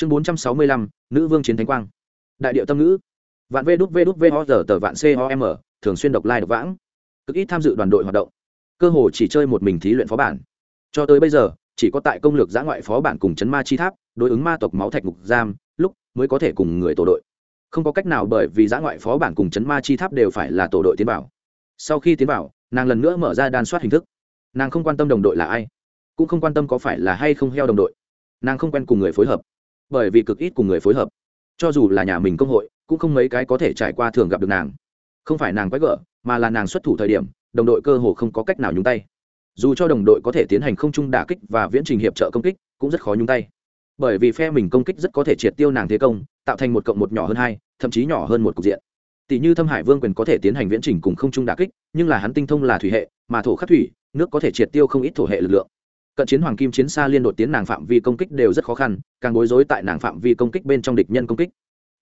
chương bốn trăm sáu mươi lăm, nữ vương chiến thánh quang. Đại điệu tâm ngữ. Vạn v đút v đút v ho giờ tờ vạn com thường xuyên độc lai độc vãng. Cực ít tham dự đoàn đội hoạt động. Cơ hồ chỉ chơi một mình thí luyện phó bản. Cho tới bây giờ, chỉ có tại công lược giã ngoại phó bản cùng chấn ma chi tháp, đối ứng ma tộc máu thạch ngục giam, lúc mới có thể cùng người tổ đội. Không có cách nào bởi vì giã ngoại phó bản cùng chấn ma chi tháp đều phải là tổ đội tiến bảo sau khi tiến bảo nàng lần nữa mở ra đan soát hình thức. Nàng không quan tâm đồng đội là ai, cũng không quan tâm có phải là hay không heo đồng đội. Nàng không quen cùng người phối hợp bởi vì cực ít cùng người phối hợp. Cho dù là nhà mình công hội, cũng không mấy cái có thể trải qua thường gặp được nàng. Không phải nàng quái gở, mà là nàng xuất thủ thời điểm, đồng đội cơ hồ không có cách nào nhúng tay. Dù cho đồng đội có thể tiến hành không chung đả kích và viễn trình hiệp trợ công kích, cũng rất khó nhúng tay. Bởi vì phe mình công kích rất có thể triệt tiêu nàng thế công, tạo thành một cộng một nhỏ hơn hai, thậm chí nhỏ hơn một cục diện. Tỷ như thâm hải vương quyền có thể tiến hành viễn trình cùng không chung đả kích, nhưng là hắn tinh thông là thủy hệ, mà thổ khắc thủy, nước có thể triệt tiêu không ít thổ hệ lực lượng cận chiến hoàng kim chiến xa liên đột tiến nàng phạm vi công kích đều rất khó khăn, càng bối rối tại nàng phạm vi công kích bên trong địch nhân công kích.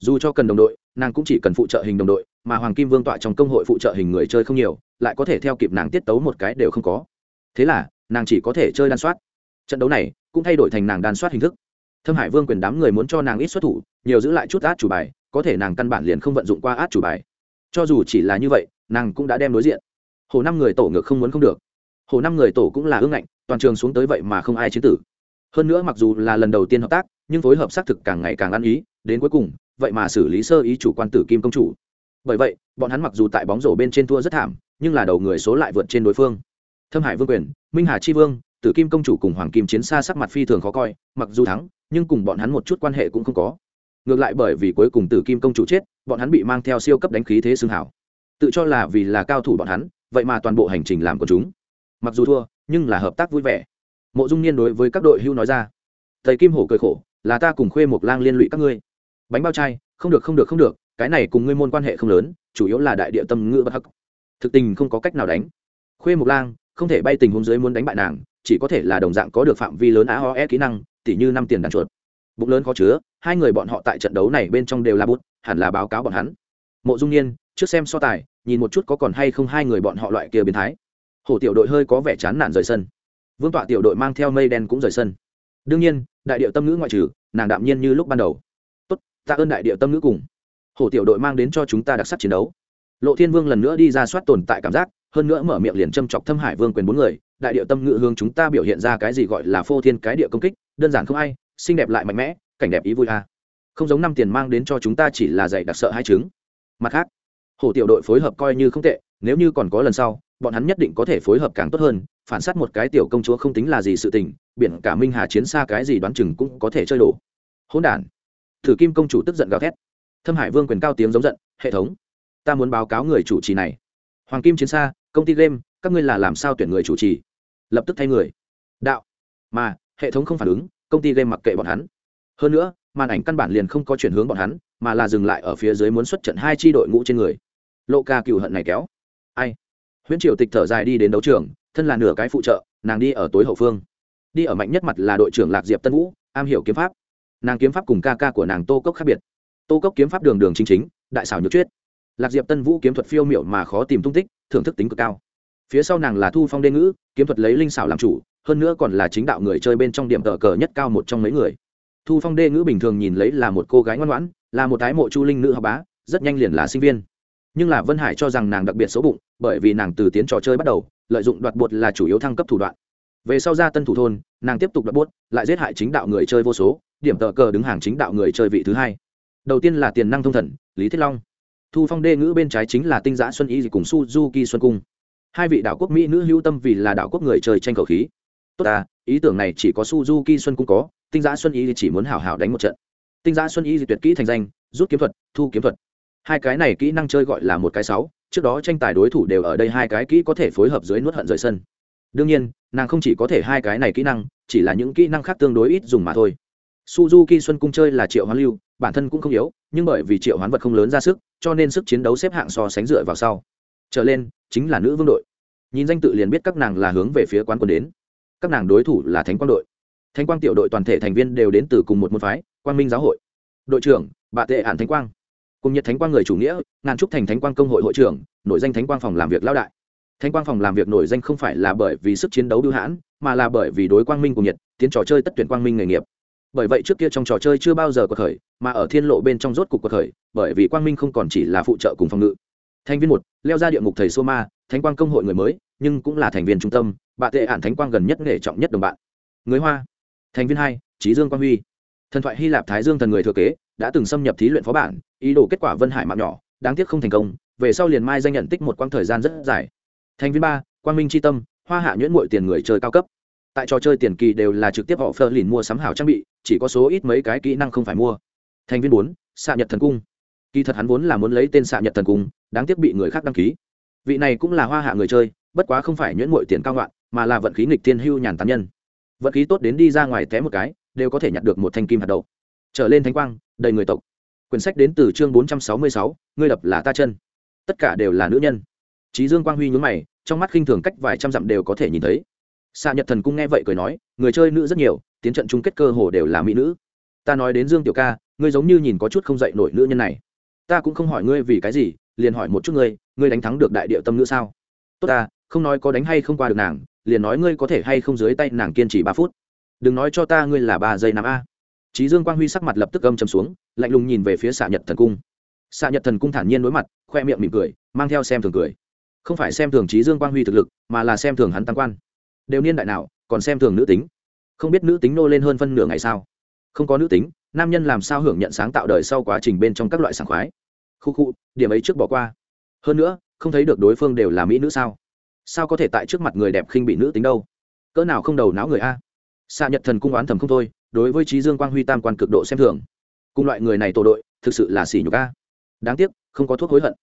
Dù cho cần đồng đội, nàng cũng chỉ cần phụ trợ hình đồng đội, mà hoàng kim vương tọa trong công hội phụ trợ hình người chơi không nhiều, lại có thể theo kịp nàng tiết tấu một cái đều không có. Thế là, nàng chỉ có thể chơi đan soát. Trận đấu này cũng thay đổi thành nàng đan soát hình thức. Thâm hải vương quyền đám người muốn cho nàng ít xuất thủ, nhiều giữ lại chút át chủ bài, có thể nàng căn bản liền không vận dụng qua át chủ bài. Cho dù chỉ là như vậy, nàng cũng đã đem đối diện. Hồ năm người tổ ngược không muốn không được. Hồ năm người tổ cũng là ương ngạnh toàn trường xuống tới vậy mà không ai chiến tử. Hơn nữa mặc dù là lần đầu tiên hợp tác, nhưng phối hợp xác thực càng ngày càng ăn ý, đến cuối cùng, vậy mà xử lý sơ ý chủ quan tử kim công chủ. Bởi vậy, bọn hắn mặc dù tại bóng rổ bên trên thua rất thảm, nhưng là đầu người số lại vượt trên đối phương. Thâm hải vương quyền, minh hà chi vương, tử kim công chủ cùng hoàng kim chiến xa sắc mặt phi thường khó coi, mặc dù thắng, nhưng cùng bọn hắn một chút quan hệ cũng không có. Ngược lại bởi vì cuối cùng tử kim công chủ chết, bọn hắn bị mang theo siêu cấp đánh khí thế xương hảo tự cho là vì là cao thủ bọn hắn, vậy mà toàn bộ hành trình làm của chúng. Mặc dù thua nhưng là hợp tác vui vẻ. Mộ dung niên đối với các đội hưu nói ra thầy kim hổ cười khổ là ta cùng khuê một lang liên lụy các ngươi. Bánh bao chai, không được không được không được cái này cùng ngươi môn quan hệ không lớn chủ yếu là đại địa tâm ngữ bất hắc. Thực tình không có cách nào đánh. Khuê mộc lang không thể bay tình huống dưới muốn đánh bại nàng chỉ có thể là đồng dạng có được phạm vi lớn á ho e kỹ năng tỉ như năm tiền đàn chuột. Bụng lớn khó chứa hai người bọn họ tại trận đấu này bên trong đều là bút hẳn là báo cáo bọn hắn. Mộ dung niên trước xem so tài nhìn một chút có còn hay không hai người bọn họ loại kia biến thái hổ tiểu đội hơi có vẻ chán nản rời sân. Vương tọa tiểu đội mang theo mây đen cũng rời sân. Đương nhiên, đại điệu tâm ngữ ngoại trừ, nàng đạm nhiên như lúc ban đầu. Tốt, tạ ơn đại điệu tâm ngữ cùng. Hổ tiểu đội mang đến cho chúng ta đặc sắc chiến đấu. Lộ thiên vương lần nữa đi ra soát tồn tại cảm giác, hơn nữa mở miệng liền châm chọc thâm hải vương quyền bốn người, đại điệu tâm ngữ hướng chúng ta biểu hiện ra cái gì gọi là phô thiên cái địa công kích, đơn giản không ai, xinh đẹp lại mạnh mẽ, cảnh đẹp ý vui a. Không giống năm tiền mang đến cho chúng ta chỉ là dạy đặc sợ hai chứng. Mặt khác, hổ tiểu đội phối hợp coi như không tệ, nếu như còn có lần sau bọn hắn nhất định có thể phối hợp càng tốt hơn, phản s á t một cái tiểu công chúa không tính là gì sự tình, biển cả minh hà chiến xa cái gì đoán chừng cũng có thể chơi đổ. Hỗn đản. Thử kim công chủ tức giận gào thét. Thâm hải vương quyền cao tiếng giống giận, hệ thống, ta muốn báo cáo người chủ trì này. Hoàng kim chiến xa, công ty game, các ngươi là làm sao tuyển người chủ trì? Lập tức thay người. Đạo. Mà, hệ thống không phản ứng, công ty game mặc kệ bọn hắn. Hơn nữa, màn ảnh căn bản liền không có chuyển hướng bọn hắn, mà là dừng lại ở phía dưới muốn xuất trận hai tri đội ngũ trên người. Lộ ca cựu hận này kéo. Ai? Huyễn triều tịch thở dài đi đến đấu trường, thân là nửa cái phụ trợ, nàng đi ở tối hậu phương. Đi ở mạnh nhất mặt là đội trưởng lạc diệp tân vũ, am hiểu kiếm pháp. Nàng kiếm pháp cùng ca ca của nàng tô cốc khác biệt. Tô cốc kiếm pháp đường đường chính chính, đại xảo nhược chuyết lạc diệp tân vũ kiếm thuật phiêu miểu mà khó tìm tung tích, thưởng thức tính cực cao. Phía sau nàng là thu phong đê ngữ, kiếm thuật lấy linh xảo làm chủ, hơn nữa còn là chính đạo người chơi bên trong điểm tờ cờ nhất cao một trong mấy người. Thu phong đê ngữ bình thường nhìn lấy là một cô gái ngoan ngoãn, là một thái mộ chu linh nữ học bá, rất nhanh liền là sinh viên nhưng là vân hải cho rằng nàng đặc biệt xấu bụng bởi vì nàng từ tiến trò chơi bắt đầu lợi dụng đoạt bột là chủ yếu thăng cấp thủ đoạn. Về sau ra tân thủ thôn nàng tiếp tục đoạt bốt, lại giết hại chính đạo người chơi vô số điểm tờ cờ đứng hàng chính đạo người chơi vị thứ hai. Đầu tiên là tiền năng thông thần lý thiết long. Thu phong đê ngữ bên trái chính là tinh giã xuân y cùng suzuki xuân cung. Hai vị đạo quốc mỹ nữ hữu tâm vì là đạo quốc người chơi tranh cầu khí. Tốt à ý tưởng này chỉ có suzuki xuân cung có tinh giã xuân y chỉ muốn hảo hảo đánh một trận. Tinh giã xuân y tuyệt kỹ thành danh rút kiếm thuật thu kiếm thuật hai cái này kỹ năng chơi gọi là một cái sáu, trước đó tranh tài đối thủ đều ở đây hai cái kỹ có thể phối hợp dưới nuốt hận rời sân. Đương nhiên, nàng không chỉ có thể hai cái này kỹ năng, chỉ là những kỹ năng khác tương đối ít dùng mà thôi. Suzuki xuân cung chơi là triệu hoán lưu, bản thân cũng không yếu, nhưng bởi vì triệu hoán vật không lớn ra sức, cho nên sức chiến đấu xếp hạng so sánh dựa vào sau. Trở lên, chính là nữ vương đội. Nhìn danh tự liền biết các nàng là hướng về phía quán quân đến. Các nàng đối thủ là thánh quang đội. Thánh quang tiểu đội toàn thể thành viên đều đến từ cùng một môn phái, quang minh giáo hội. Đội trưởng bà tệ hạn thánh quang cùng nhiệt thánh quang người chủ nghĩa, ngàn trúc thành thánh quang công hội hội trưởng nội danh thánh quang phòng làm việc lao đại. Thánh quang phòng làm việc nổi danh không phải là bởi vì sức chiến đấu bưu hãn, mà là bởi vì đối quang minh cùng nhiệt, tiến trò chơi tất tuyển quang minh nghề nghiệp. Bởi vậy trước kia trong trò chơi chưa bao giờ có khởi mà ở thiên lộ bên trong rốt cục có khởi bởi vì quang minh không còn chỉ là phụ trợ cùng phòng ngự. Thành viên một, leo ra địa ngục thầy sô ma thánh quang công hội người mới, nhưng cũng là thành viên trung tâm, bà tệ ản thánh quang gần nhất nghề trọng nhất đồng bạn. Người hoa. Thành viên hai trí dương quang huy. Thần thoại hy lạp thái dương thần người thừa kế đã từng xâm nhập thí luyện phó bản, ý đồ kết quả vân hải mạng nhỏ, đáng tiếc không thành công, về sau liền mai danh nhận tích một quãng thời gian rất dài. Thành viên ba, quang minh tri tâm, hoa hạ nhuyễn mội tiền người chơi cao cấp. Tại trò chơi tiền kỳ đều là trực tiếp họ phơ lìn mua sắm hảo trang bị, chỉ có số ít mấy cái kỹ năng không phải mua. Thành viên bốn, xạ nhật thần cung. Kỳ thật hắn vốn là muốn lấy tên xạ nhật thần cung, đáng tiếc bị người khác đăng ký. Vị này cũng là hoa hạ người chơi, bất quá không phải nhuyễn mội tiền cao ngoạn mà là vận khí nghịch thiên hưu nhàn tán nhân. Vận khí tốt đến đi ra ngoài té một cái, đều có thể nhặt được một thanh kim hạt đậu trở lên thánh quang, đầy người tộc. Quyển sách đến từ chương bốn trăm sáu mươi sáu, ngươi đập là ta chân. Tất cả đều là nữ nhân. Trí dương quang huy nhún mày, trong mắt khinh thường cách vài trăm dặm đều có thể nhìn thấy. Xạ nhật thần cung nghe vậy cười nói, người chơi nữ rất nhiều, tiến trận chung kết cơ hồ đều là mỹ nữ. Ta nói đến dương tiểu ca, ngươi giống như nhìn có chút không dậy nổi nữ nhân này. Ta cũng không hỏi ngươi vì cái gì, liền hỏi một chút ngươi ngươi đánh thắng được đại địa tâm nữ sao? Tốt ta, không nói có đánh hay không qua được nàng, liền nói ngươi có thể hay không dưới tay nàng kiên trì ba phút. Đừng nói cho ta ngươi là ba giây năm a trí dương quang huy sắc mặt lập tức âm chầm xuống, lạnh lùng nhìn về phía xạ nhật thần cung. Xạ nhật thần cung thản nhiên đối mặt, khoe miệng mỉm cười, mang theo xem thường cười. Không phải xem thường trí dương quang huy thực lực, mà là xem thường hắn tăng quan. Đều niên đại nào, còn xem thường nữ tính? Không biết nữ tính nô lên hơn phân nửa ngày sao? Không có nữ tính, nam nhân làm sao hưởng nhận sáng tạo đời sau quá trình bên trong các loại sảng khoái? Khu khu, điểm ấy trước bỏ qua. Hơn nữa, không thấy được đối phương đều là mỹ nữ sao? Sao có thể tại trước mặt người đẹp khinh bị nữ tính đâu? Cỡ nào không đầu não người a? Xạ nhật thần cung oán thầm không thôi đối với trí dương quang huy tam quan cực độ xem thường. Cùng loại người này tổ đội, thực sự là xỉ nhục a. Đáng tiếc, không có thuốc hối hận.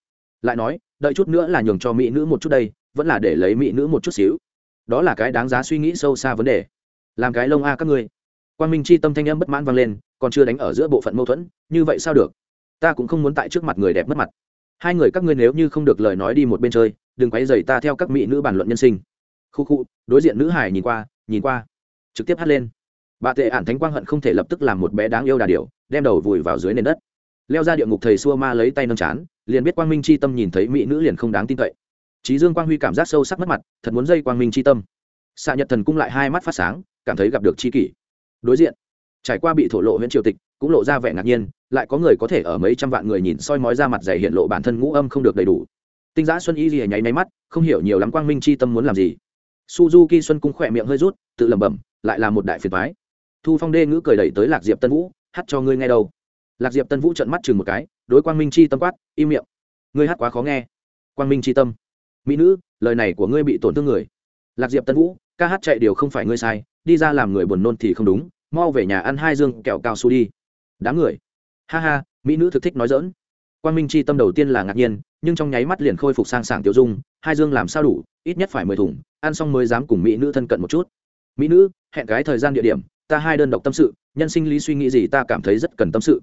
Lại nói, đợi chút nữa là nhường cho mỹ nữ một chút đây, vẫn là để lấy mỹ nữ một chút xíu. Đó là cái đáng giá suy nghĩ sâu xa vấn đề. Làm cái lông a các ngươi. Quan minh chi tâm thanh âm bất mãn vang lên, còn chưa đánh ở giữa bộ phận mâu thuẫn, như vậy sao được? Ta cũng không muốn tại trước mặt người đẹp mất mặt. Hai người các ngươi nếu như không được lời nói đi một bên chơi, đừng quấy dày ta theo các mỹ nữ bàn luận nhân sinh. Khu khu, đối diện nữ hải nhìn qua nhìn qua. Trực tiếp hát lên bà tệ ản thánh quang hận không thể lập tức làm một bé đáng yêu đà điểu, đem đầu vùi vào dưới nền đất. Leo ra địa ngục thầy xua ma lấy tay nâng chán, liền biết quang minh c h i tâm nhìn thấy mỹ nữ liền không đáng tin cậy. Trí dương quang huy cảm giác sâu sắc mất mặt, thật muốn dây quang minh c h i tâm. Xạ nhật thần cung lại hai mắt phát sáng, cảm thấy gặp được c h i kỷ. Đối diện, trải qua bị thổ lộ huyện triều tịch, cũng lộ ra vẻ ngạc nhiên, lại có người có thể ở mấy trăm vạn người nhìn soi mói ra mặt dày hiện lộ bản thân ngũ âm không được đầy đủ. Tinh giã xuân y gì nháy máy mắt, không hiểu nhiều lắm quang minh c h i tâm muốn làm gì. Suzuki xuân cung khỏe miệng hơi rút, tự lẩm bẩm, lại là một đại phiền thoái thu phong đê ngữ cười đẩy tới lạc diệp tân vũ, hát cho ngươi nghe đâu. Lạc diệp tân vũ trận mắt chừng một cái, đối quang minh chi tâm quát, im miệng. Ngươi hát quá khó nghe. Quang minh chi tâm. Mỹ nữ, lời này của ngươi bị tổn thương người. Lạc diệp tân vũ, ca hát chạy điều không phải ngươi sai, đi ra làm người buồn nôn thì không đúng, mau về nhà ăn hai dương kẹo cao su đi. Đám người. Ha ha, mỹ nữ thực thích nói dỡn quang minh chi tâm đầu tiên là ngạc nhiên, nhưng trong nháy mắt liền khôi phục sang sảng tiêu dung, hai dương làm sao đủ, ít nhất phải mười thùng, ăn xong mới dám cùng mỹ nữ thân cận một chút. Mỹ nữ, hẹn cái thời gian địa điểm ta hai đơn độc tâm sự, nhân sinh lý suy nghĩ gì ta cảm thấy rất cần tâm sự.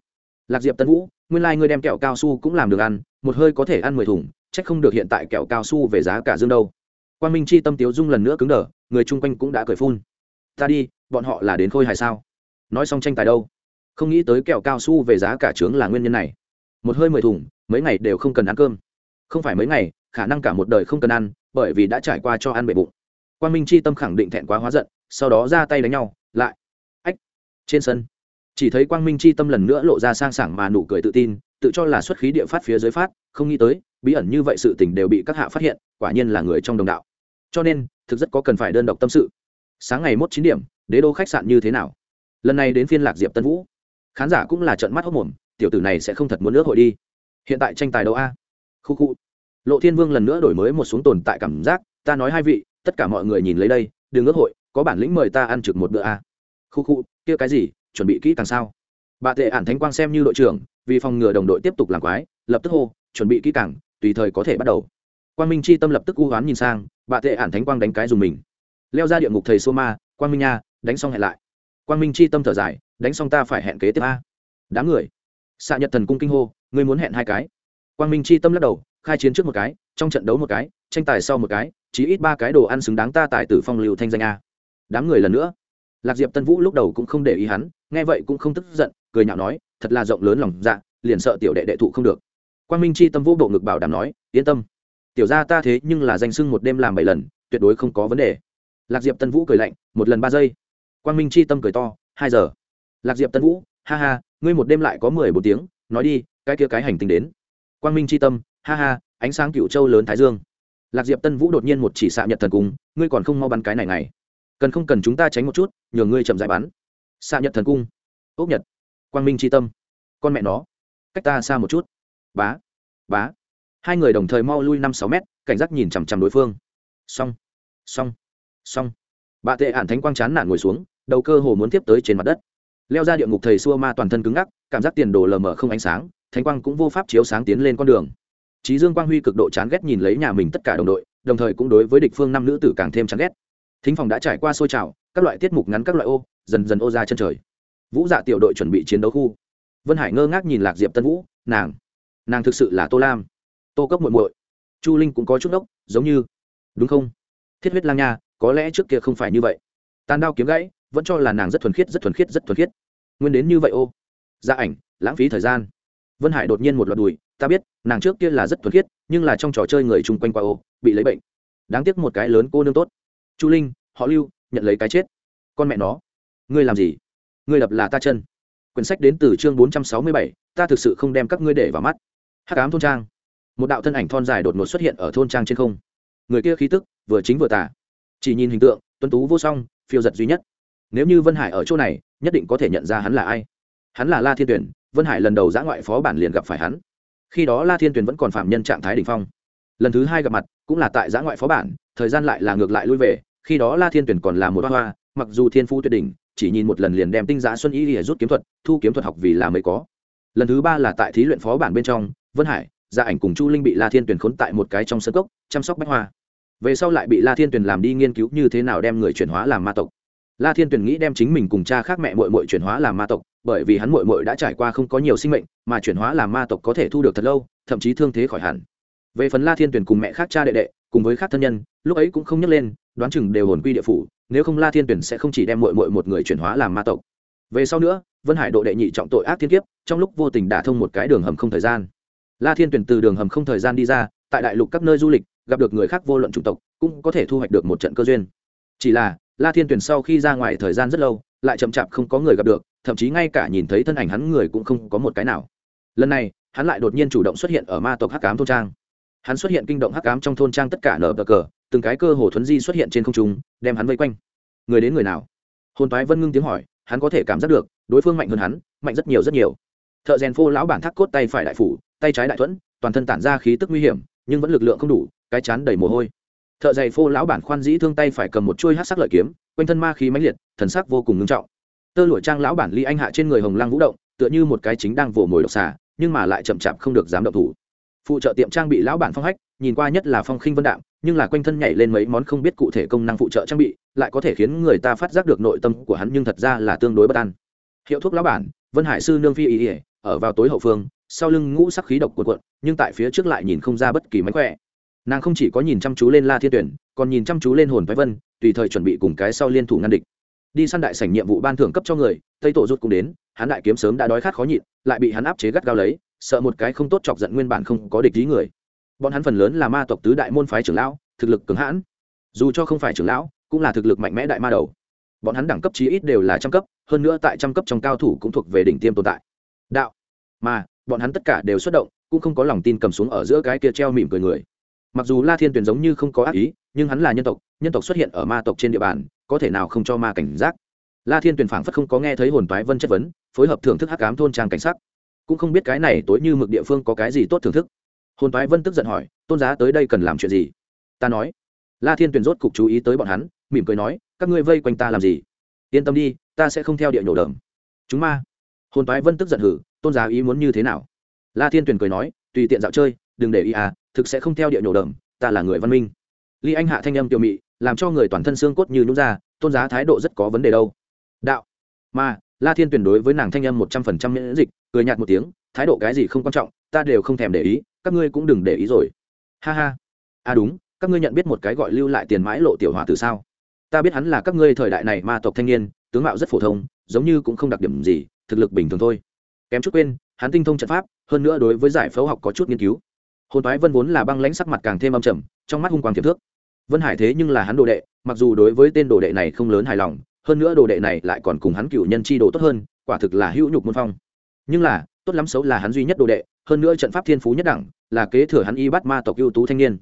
Lạc diệp tân vũ, nguyên lai、like、ngươi đem kẹo cao su cũng làm được ăn, một hơi có thể ăn mười thùng c h ắ c không được hiện tại kẹo cao su về giá cả dương đâu. Quan minh chi tâm tiếu dung lần nữa cứng đờ, người chung quanh cũng đã cởi phun. Ta đi, bọn họ là đến khôi hài sao? Nói xong tranh tài đâu? Không nghĩ tới kẹo cao su về giá cả trướng là nguyên nhân này. Một hơi mười thùng, mấy ngày đều không cần ăn cơm. Không phải mấy ngày, khả năng cả một đời không cần ăn, bởi vì đã trải qua cho ăn bể bụng. Quan minh chi tâm khẳng định thẹn quá hóa giận, sau đó ra tay đánh nhau, lại trên sân. Chỉ thấy quang minh chi tâm lần nữa lộ ra sang sảng mà nụ cười tự tin, tự cho là xuất khí địa phát phía dưới phát, không nghĩ tới, bí ẩn như vậy sự tình đều bị các hạ phát hiện, quả nhiên là người trong đồng đạo. Cho nên, thực rất có cần phải đơn độc tâm sự. Sáng ngày mốt chín điểm, đế đô khách sạn như thế nào? Lần này đến phiên lạc diệp tân vũ. Khán giả cũng là trận mắt hốc mồm, tiểu tử này sẽ không thật muốn nước hội đi. Hiện tại tranh tài đâu a? Khu khu. Lộ thiên vương lần nữa đổi mới một xuống tồn tại cảm giác, ta nói hai vị, tất cả mọi người nhìn lấy đây, đừng ước hội, có bản lĩnh mời ta ăn trực một bữa a khu khu, kia cái gì? Chuẩn bị kỹ càng sao? Bà tệ ản thánh quang xem như đội trưởng, vì phòng ngừa đồng đội tiếp tục làm quái, lập tức hô, chuẩn bị kỹ càng, tùy thời có thể bắt đầu. Quang minh chi tâm lập tức u hoán nhìn sang, bà tệ ản thánh quang đánh cái dùng mình. Leo ra địa ngục thầy sô ma quang minh nha, đánh xong hẹn lại. Quang minh chi tâm thở dài, đánh xong ta phải hẹn kế tiếp a. Đám người. Xạ nhật thần cung kinh hô, ngươi muốn hẹn hai cái? Quang minh chi tâm lắc đầu, khai chiến trước một cái, trong trận đấu một cái, tranh tài sau một cái chỉ ít ba cái đồ ăn xứng đáng ta tại tử phong lưu thanh danh a. Đám người lần nữa lạc diệp tân vũ lúc đầu cũng không để ý hắn, nghe vậy cũng không tức giận, cười nhạo nói, thật là rộng lớn lòng dạ liền sợ tiểu đệ đệ thụ không được. Quan minh chi tâm vũ bộ ngực bảo đảm nói, yên tâm. Tiểu ra ta thế nhưng là danh sưng một đêm làm bảy lần, tuyệt đối không có vấn đề. Lạc diệp tân vũ cười lạnh, một lần ba giây. Quan minh chi tâm cười to, hai giờ. Lạc diệp tân vũ, ha ha, ngươi một đêm lại có mười bốn tiếng, nói đi, cái kia cái hành tinh đến. Quang minh c h i tâm, ha ha, ánh sáng cựu châu lớn thái dương. Lạc diệp tân vũ đột nhiên một chỉ xạ nhật thần cung ngươi còn không mau bắn cái này này cần không cần chúng ta tránh một chút, nhờ ngươi chậm dại bắn. Xạ nhật thần cung. Ốc nhật. Quang minh tri tâm. Con mẹ nó. Cách ta xa một chút. Bá. Bá. Hai người đồng thời mau lui năm sáu mét, cảnh giác nhìn chằm chằm đối phương. Xong. Xong. Xong. Bà tệ ản thánh quang chán nản ngồi xuống, đầu cơ hồ muốn tiếp tới trên mặt đất. Leo ra địa ngục thầy xua ma toàn thân cứng ngắc, cảm giác tiền đồ lờ mờ không ánh sáng, thánh quang cũng vô pháp chiếu sáng tiến lên con đường. Trí dương quang huy cực độ chán ghét nhìn lấy nhà mình tất cả đồng đội, đồng thời cũng đối với địch phương năm nữ tử càng thêm chán ghét thính phòng đã trải qua sôi trào, các loại tiết mục ngắn các loại ô, dần dần ô ra chân trời. Vũ dạ tiểu đội chuẩn bị chiến đấu khu. Vân hải ngơ ngác nhìn lạc diệp tân vũ, nàng nàng thực sự là tô lam. Tô cốc muội muội. Chu linh cũng có chút ốc giống như, đúng không? Thiết huyết lang nha, có lẽ trước kia không phải như vậy. Tàn đao kiếm gãy, vẫn cho là nàng rất thuần khiết, rất thuần khiết, rất thuần khiết. Nguyên đến như vậy ô. Gia ảnh, lãng phí thời gian. Vân hải đột nhiên một loạt đùi, ta biết, nàng trước kia là rất thuần khiết, nhưng là trong trò chơi người chung quanh qua ô, bị lấy bệnh. Đáng tiếc một cái lớn cô nương tốt chu linh, họ lưu, nhận lấy cái chết. Con mẹ nó, ngươi làm gì? Ngươi lập là ta chân. Quyển sách đến từ chương bốn trăm sáu mươi bảy, ta thực sự không đem các ngươi để vào mắt. Hát cám thôn trang. Một đạo thân ảnh thon dài đột ngột xuất hiện ở thôn trang trên không. Người kia khí tức, vừa chính vừa tả chỉ nhìn hình tượng, tuấn tú vô song, phiêu giật duy nhất. Nếu như vân hải ở chỗ này, nhất định có thể nhận ra hắn là ai. Hắn là la thiên tuyển vân hải lần đầu giã ngoại phó bản liền gặp phải hắn. Khi đó la thiên tuyển vẫn còn phạm nhân trạng thái đ ỉ n h phong. Lần thứ hai gặp mặt, cũng là tại giã ngoại phó bản, thời gian lại là ngược lại lui về khi đó la thiên tuyển còn là một hoa hoa, mặc dù thiên phu tuyệt đỉnh, chỉ nhìn một lần liền đem tinh giã xuân Y để rút kiếm thuật, thu kiếm thuật học vì là mới có. Lần thứ ba là tại thí luyện phó bản bên trong, vân hải gia ảnh cùng chu linh bị la thiên tuyển khốn tại một cái trong sân cốc, chăm sóc bách hoa. Về sau lại bị la thiên tuyển làm đi nghiên cứu như thế nào đem người chuyển hóa làm ma tộc. La thiên tuyền nghĩ đem chính mình cùng cha khác mẹ mội mội chuyển hóa làm ma tộc, bởi vì hắn mội mội đã trải qua không có nhiều sinh mệnh, mà chuyển hóa làm ma tộc có thể thu được thật lâu, thậm chí thương thế khỏi hẳn. Về phần la thiên tuyền cùng mẹ khác cha đệ đệ, cùng với khác thân nhân, lúc ấy cũng không nhắc lên đoán chừng đều hồn quy địa phủ, nếu không la thiên tuyển sẽ không chỉ đem mội mội một người chuyển hóa làm ma tộc. Về sau nữa, vân hải độ đệ nhị trọng tội ác thiên kiếp, trong lúc vô tình đả thông một cái đường hầm không thời gian. La thiên tuyển từ đường hầm không thời gian đi ra, tại đại lục các nơi du lịch, gặp được người khác vô luận chủng tộc, cũng có thể thu hoạch được một trận cơ duyên. Chỉ là, la thiên tuyển sau khi ra ngoài thời gian rất lâu, lại chậm chạp không có người gặp được, thậm chí ngay cả nhìn thấy thân ảnh hắn người cũng không có một cái nào. Lần này, hắn lại đột nhiên chủ động xuất hiện ở ma tộc hắc cám thôn trang hắn xuất hiện kinh động hắc cám trong thôn trang tất cả nở bờ cờ, từng cái cơ hồ thuấn di xuất hiện trên không trung, đem hắn vây quanh. Người đến người nào? Hồn toái vân ngưng tiếng hỏi, hắn có thể cảm giác được, đối phương mạnh hơn hắn, mạnh rất nhiều rất nhiều. Thợ rèn phô lão bản thác cốt tay phải đại phủ, tay trái đại thuẫn, toàn thân tản ra khí tức nguy hiểm, nhưng vẫn lực lượng không đủ, cái chán đầy mồ hôi. Thợ giày phô lão bản khoan dĩ thương tay phải cầm một chuôi hát sắc lợi kiếm, quanh thân ma khí mãnh liệt, thần sắc vô cùng ngưng trọng. Tơ lụa trang lão bản ly anh hạ trên người hồng lang vũ động, tựa như một cái chính đang vồ mồi độc xà, nhưng mà lại chậm chạp không được dám động thủ phụ trợ tiệm trang bị lão bản phong hách, nhìn qua nhất là phong khinh vân đạm, nhưng là quanh thân nhảy lên mấy món không biết cụ thể công năng phụ trợ trang bị, lại có thể khiến người ta phát giác được nội tâm của hắn nhưng thật ra là tương đối bất an. Hiệu thuốc lão bản, vân hải sư nương phi ý ỉa ở vào tối hậu phương, sau lưng ngũ sắc khí độc cuộn cuộn, nhưng tại phía trước lại nhìn không ra bất kỳ mánh khỏe. Nàng không chỉ có nhìn chăm chú lên la thiên tuyển, còn nhìn chăm chú lên hồn thái vân, tùy thời chuẩn bị cùng cái sau liên thủ ngăn địch. Đi săn đại sảnh nhiệm vụ ban thưởng cấp cho người, tây tổ rút cũng đến, hắn đại kiếm sớm đã đói khát khó nhịn, lại bị hắn áp chế gắt gao lấy sợ một cái không tốt chọc giận nguyên bản không có địch ý người. Bọn hắn phần lớn là ma tộc tứ đại môn phái trưởng lão, thực lực cứng hãn. Dù cho không phải trưởng lão, cũng là thực lực mạnh mẽ đại ma đầu. Bọn hắn đẳng cấp chí ít đều là trăm cấp, hơn nữa tại trăm cấp trong cao thủ cũng thuộc về đỉnh tiêm tồn tại. Đạo. Mà, bọn hắn tất cả đều xuất động, cũng không có lòng tin cầm xuống ở giữa cái kia treo mỉm cười người. Mặc dù la thiên tuyền giống như không có ác ý, nhưng hắn là nhân tộc nhân tộc xuất hiện ở ma tộc trên địa bàn, có thể nào không cho ma cảnh giác? La thiên tuyền phảng phất không có nghe thấy hồn toái vân chất vấn, phối hợp thưởng thức hắc cám thôn trang cảnh sắc cũng không biết cái này tối như mực địa phương có cái gì tốt thưởng thức. Hồn toái vân tức giận hỏi, tôn giá tới đây cần làm chuyện gì? Ta nói. La thiên tuyền rốt cục chú ý tới bọn hắn, mỉm cười nói, các ngươi vây quanh ta làm gì? Yên tâm đi, ta sẽ không theo địa nhổ đờm chúng ma. Hồn toái vân tức giận hử, tôn giá ý muốn như thế nào? La thiên tuyền cười nói, tùy tiện dạo chơi, đừng để ý à thực sẽ không theo địa nhổ đờm ta là người văn minh. Ly anh hạ thanh âm tiểu mị, làm cho người toàn thân xương cốt như nhút ra, tôn giá thái độ rất có vấn đề đâu. Đạo mà la thiên tuyển đối với nàng thanh âm một trăm phần trăm miễn dịch, cười nhạt một tiếng, thái độ cái gì không quan trọng, ta đều không thèm để ý, các ngươi cũng đừng để ý rồi. Ha ha. À đúng, các ngươi nhận biết một cái gọi lưu lại tiền mãi lộ tiểu hòa từ sao? Ta biết hắn là các ngươi thời đại này ma tộc thanh niên, tướng mạo rất phổ thông, giống như cũng không đặc điểm gì, thực lực bình thường thôi. Kém chút quên, hắn tinh thông trận pháp, hơn nữa đối với giải phẫu học có chút nghiên cứu. Hồn toái vân vốn là băng lãnh sắc mặt càng thêm âm trầm, trong mắt hung quang tiềm thước. Vân hải thế nhưng là hắn đồ đệ, mặc dù đối với tên đồ đệ này không lớn hài lòng hơn nữa đồ đệ này lại còn cùng hắn cựu nhân chi đồ tốt hơn, quả thực là hữu nhục môn phong. Nhưng là, tốt lắm xấu là hắn duy nhất đồ đệ, hơn nữa trận pháp thiên phú nhất đẳng, là kế thừa hắn y bắt ma tộc ưu tú thanh niên.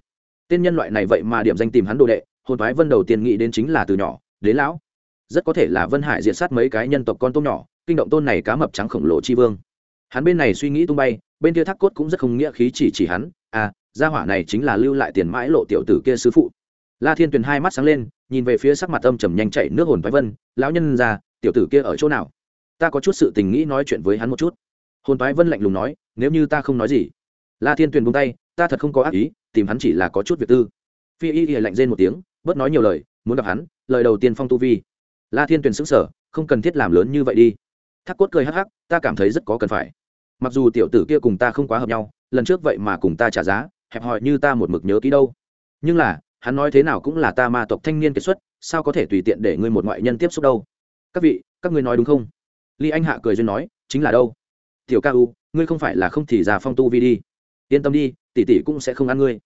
Tên nhân loại này vậy mà điểm danh tìm hắn đồ đệ, hồn thoái vân đầu tiên nghĩ đến chính là từ nhỏ, đến lão. Rất có thể là vân hải diệt sát mấy cái nhân tộc con tôm nhỏ, kinh động tôn này cá mập trắng khổng lồ chi vương. Hắn bên này suy nghĩ tung bay, bên kia thác cốt cũng rất không nghĩa khí chỉ chỉ hắn à gia hỏa này chính là lưu lại tiền mãi lộ tiểu tử kia sư phụ. La thiên tuyền hai mắt sáng lên nhìn về phía sắc mặt âm trầm nhanh chạy nước hồn thoái vân, lão nhân ra tiểu tử kia ở chỗ nào? Ta có chút sự tình nghĩ nói chuyện với hắn một chút. Hồn Phái vân lạnh lùng nói, nếu như ta không nói gì, la thiên tuyền buông tay, ta thật không có ác ý, tìm hắn chỉ là có chút việc tư. Phi y y lạnh rên một tiếng, bớt nói nhiều lời, muốn gặp hắn, lời đầu tiên phong tu vi. La thiên tuyền xứng sở không cần thiết làm lớn như vậy đi. Thác cốt cười hắc hắc, ta cảm thấy rất có cần phải. Mặc dù tiểu tử kia cùng ta không quá hợp nhau, lần trước vậy mà cùng ta trả giá, hẹp hòi như ta một mực nhớ kỹ đâu. Nhưng là hắn nói thế nào cũng là ta ma tộc thanh niên kết xuất, sao có thể tùy tiện để ngươi một ngoại nhân tiếp xúc đâu? Các vị, các ngươi nói đúng không? Ly anh hạ cười duyên nói, chính là đâu? Tiểu ca u, ngươi không phải là không thì già phong tu vi đi. Yên tâm đi, tỷ tỷ cũng sẽ không ăn ngươi.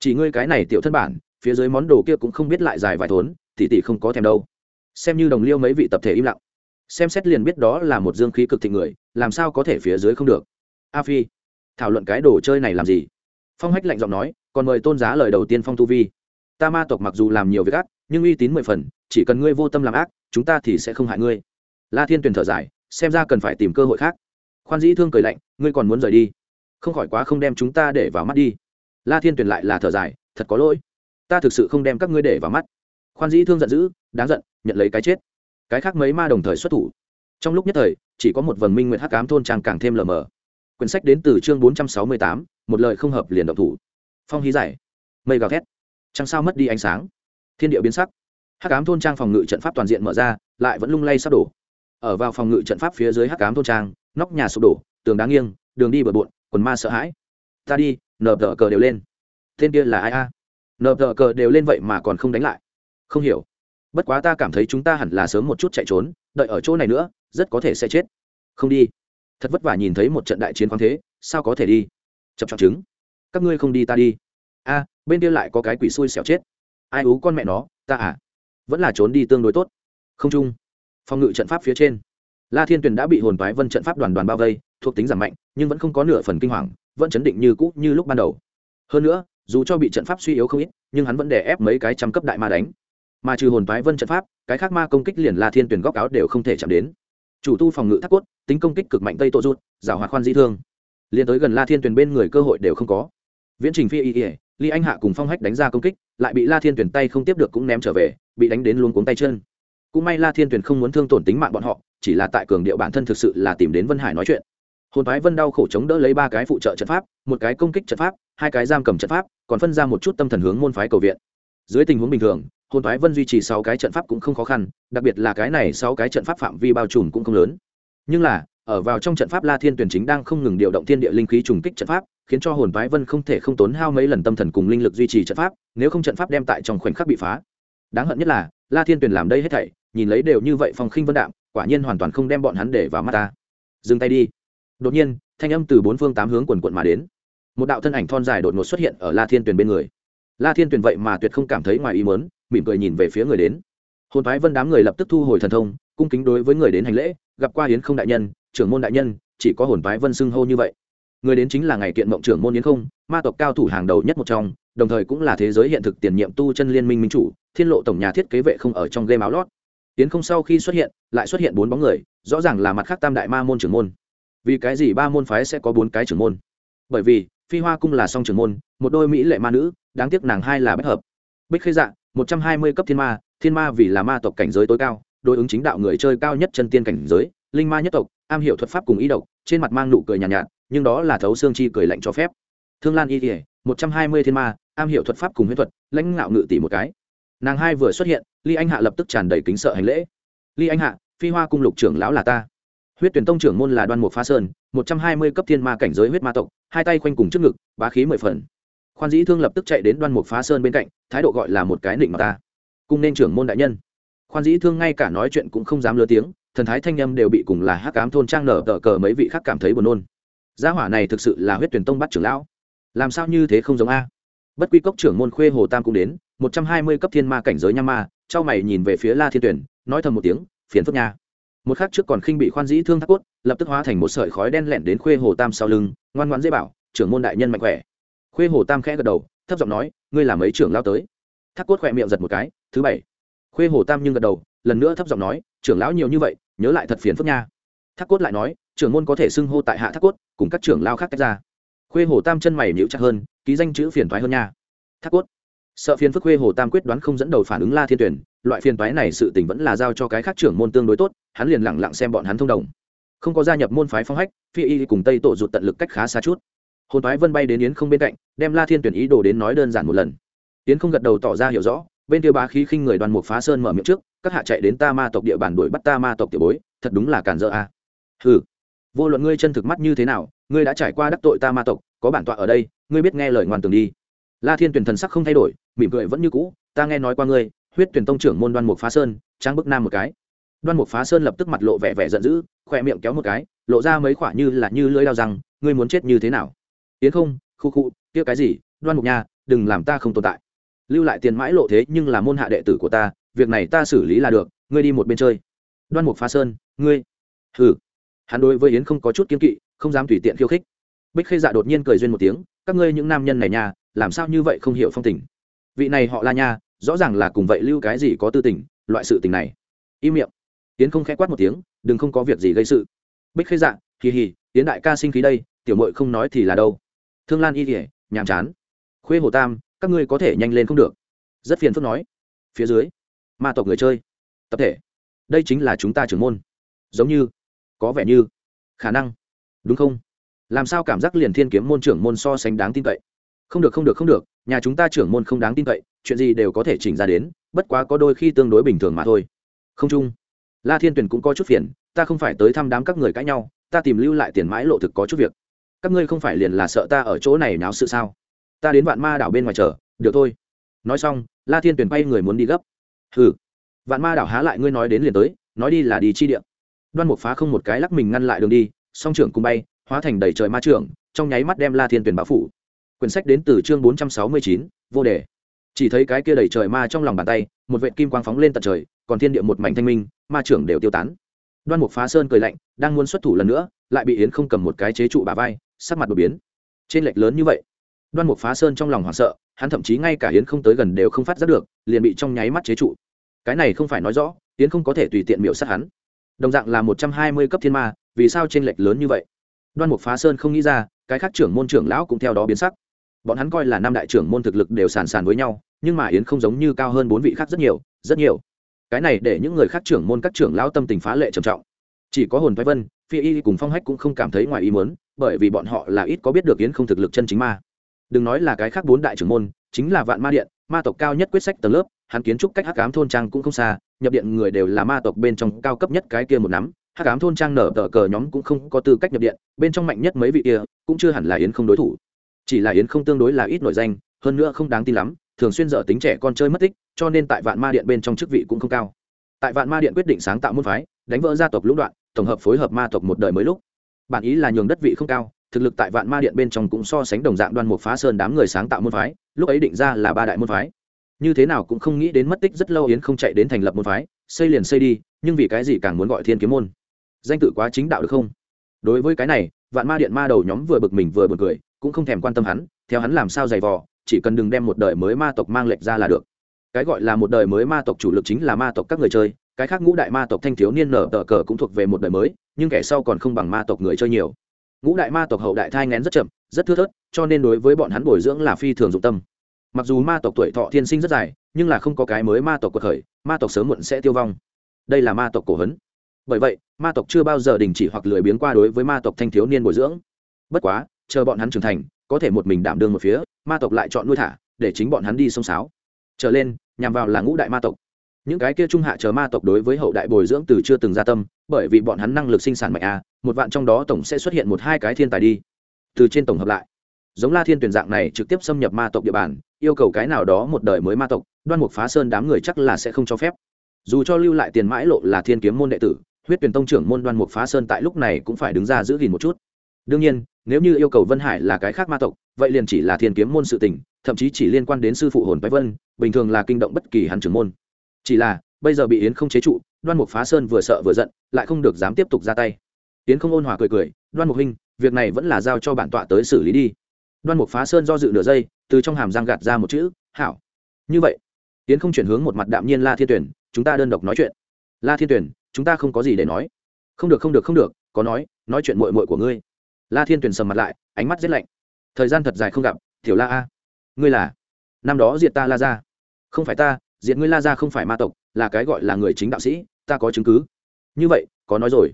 Chỉ ngươi cái này tiểu thân bản, phía dưới món đồ kia cũng không biết lại dài vài thốn, tỷ tỷ không có thèm đâu. Xem như đồng liêu mấy vị tập thể im lặng. Xem xét liền biết đó là một dương khí cực thịnh người, làm sao có thể phía dưới không được? A phi, thảo luận cái đồ chơi này làm gì? Phong hách lạnh giọng nói, còn mời tôn giá lời đầu tiên phong tu vi ta ma tộc mặc dù làm nhiều việc ác, nhưng uy tín mười phần, chỉ cần ngươi vô tâm làm ác, chúng ta thì sẽ không hại ngươi. La thiên tuyền thở dài, xem ra cần phải tìm cơ hội khác. Khoan dĩ thương cười lạnh, ngươi còn muốn rời đi? Không khỏi quá không đem chúng ta để vào mắt đi. La thiên tuyền lại là thở dài, thật có lỗi. Ta thực sự không đem các ngươi để vào mắt. Khoan dĩ thương giận dữ, đáng giận, nhận lấy cái chết. Cái khác mấy ma đồng thời xuất thủ. Trong lúc nhất thời, chỉ có một vầng minh nguyện hắc cám thôn trang càng thêm lờ mờ. Quyển sách đến từ chương bốn trăm sáu mươi tám, một lời không hợp liền động thủ. Phong hí giải. Mây gào thét trăng sao mất đi ánh sáng. Thiên địa biến sắc. Hắc ám thôn trang phòng ngự trận pháp toàn diện mở ra, lại vẫn lung lay sắp đổ. Ở vào phòng ngự trận pháp phía dưới hắc ám thôn trang, nóc nhà sụp đổ, tường đá nghiêng, đường đi bờ bộn, quần ma sợ hãi. Ta đi nờ tờ cờ đều lên. Tên kia là ai a? Nờ tờ cờ đều lên vậy mà còn không đánh lại. Không hiểu. Bất quá ta cảm thấy chúng ta hẳn là sớm một chút chạy trốn, đợi ở chỗ này nữa, rất có thể sẽ chết. Không đi. Thật vất vả nhìn thấy một trận đại chiến khoáng thế, sao có thể đi? Chập chọc chứng. Các ngươi không đi ta đi. A bên kia lại có cái quỷ xui xẻo chết. Ai ú con mẹ nó, ta à? Vẫn là trốn đi tương đối tốt. Không chung. Phòng ngự trận pháp phía trên. La thiên tuyền đã bị hồn toái vân trận pháp đoàn đoàn bao vây, thuộc tính giảm mạnh, nhưng vẫn không có nửa phần kinh hoàng, vẫn chấn định như cũ như lúc ban đầu. Hơn nữa, dù cho bị trận pháp suy yếu không ít, nhưng hắn vẫn đè ép mấy cái trăm cấp đại ma đánh. Mà trừ hồn toái vân trận pháp, cái khác ma công kích liền la thiên tuyển góc áo đều không thể chạm đến. Chủ tu phòng ngự thác cốt, tính công kích cực mạnh tây tổ rút giảo hoạt khoan di thương. Liền tới gần la thiên tuyển bên người cơ hội đều không có. Viễn trình phi y ỉa ly anh hạ cùng phong hách đánh ra công kích, lại bị la thiên tuyển tay không tiếp được cũng ném trở về, bị đánh đến luống cuống tay chân. Cũng may la thiên tuyển không muốn thương tổn tính mạng bọn họ, chỉ là tại cường điệu bản thân thực sự là tìm đến vân hải nói chuyện. Hồn thoái vân đau khổ chống đỡ lấy ba cái phụ trợ trận pháp, một cái công kích trận pháp, hai cái giam cầm trận pháp, còn phân ra một chút tâm thần hướng môn phái cầu viện. Dưới tình huống bình thường, hồn thoái vân duy trì sáu cái trận pháp cũng không khó khăn, đặc biệt là cái này sáu cái trận pháp phạm vi bao trùm cũng không lớn. Nhưng là ở vào trong trận pháp la thiên tuyển chính đang không ngừng điều động thiên địa linh khí trùng kích trận pháp, khiến cho hồn Phái vân không thể không tốn hao mấy lần tâm thần cùng linh lực duy trì trận pháp, nếu không trận pháp đem tại trong khoảnh khắc bị phá. Đáng hận nhất là, la thiên tuyển làm đây hết thảy, nhìn lấy đều như vậy phong khinh vân đạm, quả nhiên hoàn toàn không đem bọn hắn để vào mắt ta. Dừng tay đi. Đột nhiên, thanh âm từ bốn phương tám hướng quần quận mà đến. Một đạo thân ảnh thon dài đột ngột xuất hiện ở la thiên tuyền bên người. La thiên tuyền vậy mà tuyệt không cảm thấy ngoài ý mớn mỉm cười nhìn về phía người đến. Hồn Phái vân đám người lập tức thu hồi thần thông, cung kính đối với người đến hành lễ, gặp qua hiến không đại nhân trưởng môn đại nhân, chỉ có hồn phái vân xưng hô như vậy. Người đến chính là ngày kiện mộng trưởng môn yến không, ma tộc cao thủ hàng đầu nhất một trong, đồng thời cũng là thế giới hiện thực tiền nhiệm tu chân liên minh minh chủ, thiên lộ tổng nhà thiết kế vệ không ở trong game áo lót. Yến không sau khi xuất hiện, lại xuất hiện bốn bóng người, rõ ràng là mặt khác tam đại ma môn trưởng môn. Vì cái gì ba môn phái sẽ có bốn cái trưởng môn? Bởi vì, phi hoa cung là song trưởng môn, một đôi mỹ lệ ma nữ, đáng tiếc nàng hai là bất hợp. Bích khê dạ một trăm hai mươi cấp thiên ma thiên ma vì là ma tộc cảnh giới tối cao, đối ứng chính đạo người chơi cao nhất chân tiên cảnh giới, linh ma nhất tộc am hiểu thuật pháp cùng ý độc trên mặt mang nụ cười nhàn nhạt, nhạt nhưng đó là thấu xương chi cười lạnh cho phép. Thương lan y kỉa một trăm hai mươi thiên ma am hiểu thuật pháp cùng huyết thuật lãnh ngạo ngự tỷ một cái. Nàng hai vừa xuất hiện ly anh hạ lập tức tràn đầy kính sợ hành lễ. Ly anh hạ phi hoa cung lục trưởng lão là ta. Huyết tuyển tông trưởng môn là đoan mục phá sơn một trăm hai mươi cấp thiên ma cảnh giới huyết ma tộc hai tay khoanh cùng trước ngực bá khí mười phần. Khoan dĩ thương lập tức chạy đến đoan mục phá sơn bên cạnh thái độ gọi là một cái nịnh mà ta. Cung nên trưởng môn đại nhân khoan dĩ thương ngay cả nói chuyện cũng không dám lơ tiếng, thần thái thanh âm đều bị cùng là hắc cám thôn trang nở tờ cờ mấy vị khác cảm thấy buồn nôn. Gia hỏa này thực sự là huyết tuyển tông bắt trưởng lão. Làm sao như thế không giống a? Bất quy cốc trưởng môn khuê hồ tam cũng đến, một trăm hai mươi cấp thiên ma cảnh giới nham ma trao mày nhìn về phía la thiên tuyển, nói thầm một tiếng, phiền phức nha. Một khắc trước còn khinh bị khoan dĩ thương thác cốt, lập tức hóa thành một sợi khói đen lẹn đến khuê hồ tam sau lưng, ngoan ngoãn dễ bảo, trưởng môn đại nhân mạnh khỏe. Khuê hồ tam khẽ gật đầu, thấp giọng nói, ngươi làm mấy trưởng lao tới? Thác cốt khỏe miệng giật một cái, thứ bảy khuê hồ tam nhưng gật đầu, lần nữa thấp giọng nói, trưởng lão nhiều như vậy, nhớ lại thật phiền phức nha. Thác cốt lại nói, trưởng môn có thể xưng hô tại hạ thác cốt, cùng các trưởng lao khác tách ra. Khuê hồ tam chân mày nhịu chặt hơn, ký danh chữ phiền thoái hơn nha. Thác cốt, sợ phiền phức khuê hồ tam quyết đoán không dẫn đầu phản ứng la thiên tuyển, loại phiền toái này sự tình vẫn là giao cho cái khác trưởng môn tương đối tốt, hắn liền lẳng lặng xem bọn hắn thông đồng. Không có gia nhập môn phái phong hách, phi y cùng tây tổ rụt tận lực cách khá xa chút. Hồn toái vân bay đến yến không bên cạnh, đem la thiên tuyển ý đồ đến nói đơn giản một lần. Yến không gật đầu tỏ ra hiểu rõ bên kia bá khí khinh người đoàn mục phá sơn mở miệng trước, các hạ chạy đến ta ma tộc địa bàn đuổi bắt ta ma tộc tiểu bối, thật đúng là cản dỡ a. À. hừ. Vô luận ngươi chân thực mắt như thế nào, ngươi đã trải qua đắc tội ta ma tộc, có bản tọa ở đây, ngươi biết nghe lời ngoan tường đi. La thiên tuyển thần sắc không thay đổi, mỉm cười vẫn như cũ, ta nghe nói qua ngươi, huyết tuyển tông trưởng môn đoan mục phá sơn trang bức nam một cái. Đoan mục phá sơn lập tức mặt lộ vẻ vẻ giận dữ, khỏe miệng kéo một cái, lộ ra mấy khoả như là như lưỡi đao rằng ngươi muốn chết như thế nào? Yến không, khu khu, kia cái gì? Đoan mục nha đừng làm ta không tồn tại lưu lại tiền mãi lộ thế nhưng là môn hạ đệ tử của ta, việc này ta xử lý là được, ngươi đi một bên chơi. Đoan mục phá sơn, ngươi. Hừ. Hắn đối với yến không có chút kiên kỵ, không dám tùy tiện khiêu khích. Bích khê dạ đột nhiên cười duyên một tiếng, các ngươi những nam nhân này nha, làm sao như vậy không hiểu phong tình. Vị này họ la nha, rõ ràng là cùng vậy lưu cái gì có tư tình, loại sự tình này. Im miệng. Yến không khẽ quát một tiếng, đừng không có việc gì gây sự. Bích khê dạ kỳ hì tiến đại ca sinh khí đây, tiểu mội không nói thì là đâu. Thương lan y kỉa nhàm chán. Khuê hồ tam các ngươi có thể nhanh lên không được. Rất phiền phức nói. Phía dưới, ma tộc người chơi. Tập thể. Đây chính là chúng ta trưởng môn. Giống như, có vẻ như, khả năng. Đúng không? Làm sao cảm giác liền thiên kiếm môn trưởng môn so sánh đáng tin cậy? Không được không được không được. Nhà chúng ta trưởng môn không đáng tin cậy. Chuyện gì đều có thể chỉnh ra đến, bất quá có đôi khi tương đối bình thường mà thôi. Không chung. La thiên tuyền cũng có chút phiền, ta không phải tới thăm đám các người cãi nhau, ta tìm lưu lại tiền mãi lộ thực có chút việc. Các ngươi không phải liền là sợ ta ở chỗ này náo sự sao? Ta đến vạn ma đảo bên ngoài chờ, được thôi. Nói xong, la thiên tuyền bay người muốn đi gấp. Hừ, vạn ma đảo há lại ngươi nói đến liền tới, nói đi là đi chi điện đoan mục phá không một cái lắc mình ngăn lại đường đi, song trưởng cùng bay, hóa thành đầy trời ma trưởng, trong nháy mắt đem la thiên tuyền báo phủ. Quyển sách đến từ chương bốn trăm sáu mươi chín, vô đề. Chỉ thấy cái kia đầy trời ma trong lòng bàn tay, một vệ kim quang phóng lên tận trời, còn thiên địa một mảnh thanh minh, ma trưởng đều tiêu tán. Đoan mục phá sơn cười lạnh, đang muốn xuất thủ lần nữa, lại bị yến không cầm một cái chế trụ bà vai, sắc mặt đột biến. Trên lệch lớn như vậy đoan mục phá sơn trong lòng hoảng sợ, hắn thậm chí ngay cả yến không tới gần đều không phát giác được, liền bị trong nháy mắt chế trụ. Cái này không phải nói rõ, yến không có thể tùy tiện miểu sát hắn. Đồng dạng là một trăm hai mươi cấp thiên ma, vì sao trên lệch lớn như vậy? Đoan mục phá sơn không nghĩ ra, cái khác trưởng môn trưởng lão cũng theo đó biến sắc. Bọn hắn coi là năm đại trưởng môn thực lực đều sàn sàn với nhau, nhưng mà yến không giống như cao hơn bốn vị khác rất nhiều rất nhiều. Cái này để những người khác trưởng môn các trưởng lão tâm tình phá lệ trầm trọng. Chỉ có hồn thoái vân, phi y cùng phong hách cũng không cảm thấy ngoài ý muốn, bởi vì bọn họ là ít có biết được yến không thực lực chân chính ma đừng nói là cái khác bốn đại trưởng môn, chính là vạn ma điện, ma tộc cao nhất quyết sách tầng lớp, hắn kiến trúc cách hắc ám thôn trang cũng không xa, nhập điện người đều là ma tộc bên trong cao cấp nhất cái kia một nắm. Hắc ám thôn trang nở tờ cờ nhóm cũng không có tư cách nhập điện, bên trong mạnh nhất mấy vị kia cũng chưa hẳn là yến không đối thủ. Chỉ là yến không tương đối là ít nổi danh, hơn nữa không đáng tin lắm, thường xuyên dở tính trẻ con chơi mất tích, cho nên tại vạn ma điện bên trong chức vị cũng không cao. Tại vạn ma điện quyết định sáng tạo môn phái, đánh vỡ gia tộc lũng đoạn, tổng hợp phối hợp ma tộc một đời mới lúc. Bản ý là nhường đất vị không cao thực lực tại vạn ma điện bên trong cũng so sánh đồng dạng đoan mục phá sơn đám người sáng tạo môn phái, lúc ấy định ra là ba đại môn phái. Như thế nào cũng không nghĩ đến mất tích rất lâu yến không chạy đến thành lập môn phái, xây liền xây đi, nhưng vì cái gì càng muốn gọi thiên kiếm môn? Danh tự quá chính đạo được không? Đối với cái này, vạn ma điện ma đầu nhóm vừa bực mình vừa bực cười, cũng không thèm quan tâm hắn, theo hắn làm sao giày vò, chỉ cần đừng đem một đời mới ma tộc mang lệch ra là được. Cái gọi là một đời mới ma tộc chủ lực chính là ma tộc các người chơi, cái khác ngũ đại ma tộc thanh thiếu niên nở tờ cờ cũng thuộc về một đời mới, nhưng kẻ sau còn không bằng ma tộc người chơi nhiều ngũ đại ma tộc hậu đại thai ngén rất chậm, rất thưa thớt, cho nên đối với bọn hắn bồi dưỡng là phi thường dụng tâm. Mặc dù ma tộc tuổi thọ thiên sinh rất dài, nhưng là không có cái mới ma tộc cuộc khởi, ma tộc sớm muộn sẽ tiêu vong. Đây là ma tộc cổ hấn. Bởi vậy, ma tộc chưa bao giờ đình chỉ hoặc lười biếng qua đối với ma tộc thanh thiếu niên bồi dưỡng. Bất quá, chờ bọn hắn trưởng thành, có thể một mình đảm đương một phía, ma tộc lại chọn nuôi thả, để chính bọn hắn đi sông sáo. Trở lên, nhằm vào là ngũ đại ma tộc những cái kia trung hạ chờ ma tộc đối với hậu đại bồi dưỡng từ chưa từng gia tâm, bởi vì bọn hắn năng lực sinh sản mạnh a, một vạn trong đó tổng sẽ xuất hiện một hai cái thiên tài đi. Từ trên tổng hợp lại, giống la thiên tuyển dạng này trực tiếp xâm nhập ma tộc địa bàn, yêu cầu cái nào đó một đời mới ma tộc, đoan mục phá sơn đám người chắc là sẽ không cho phép. Dù cho lưu lại tiền mãi lộ là thiên kiếm môn đệ tử, huyết tuyển tông trưởng môn đoan mục phá sơn tại lúc này cũng phải đứng ra giữ gìn một chút. Đương nhiên, nếu như yêu cầu vân hải là cái khác ma tộc, vậy liền chỉ là thiên kiếm môn sự tình, thậm chí chỉ liên quan đến sư phụ hồn bái vân, bình thường là kinh động bất kỳ hắn trưởng môn chỉ là, bây giờ bị yến không chế trụ, đoan mục phá sơn vừa sợ vừa giận, lại không được dám tiếp tục ra tay. Yến không ôn hòa cười cười, đoan mục huynh, việc này vẫn là giao cho bản tọa tới xử lý đi. Đoan mục phá sơn do dự nửa giây, từ trong hàm răng gạt ra một chữ, hảo. Như vậy. Yến không chuyển hướng một mặt đạm nhiên la thiên tuyển, chúng ta đơn độc nói chuyện. La thiên tuyển, chúng ta không có gì để nói. Không được không được không được, có nói nói chuyện mội mội của ngươi. La thiên tuyển sầm mặt lại, ánh mắt rét lạnh. Thời gian thật dài không gặp, tiểu la a. Ngươi là, năm đó diệt ta la ra. Không phải ta diệt ngươi la ra không phải ma tộc, là cái gọi là người chính đạo sĩ, ta có chứng cứ. Như vậy, có nói rồi.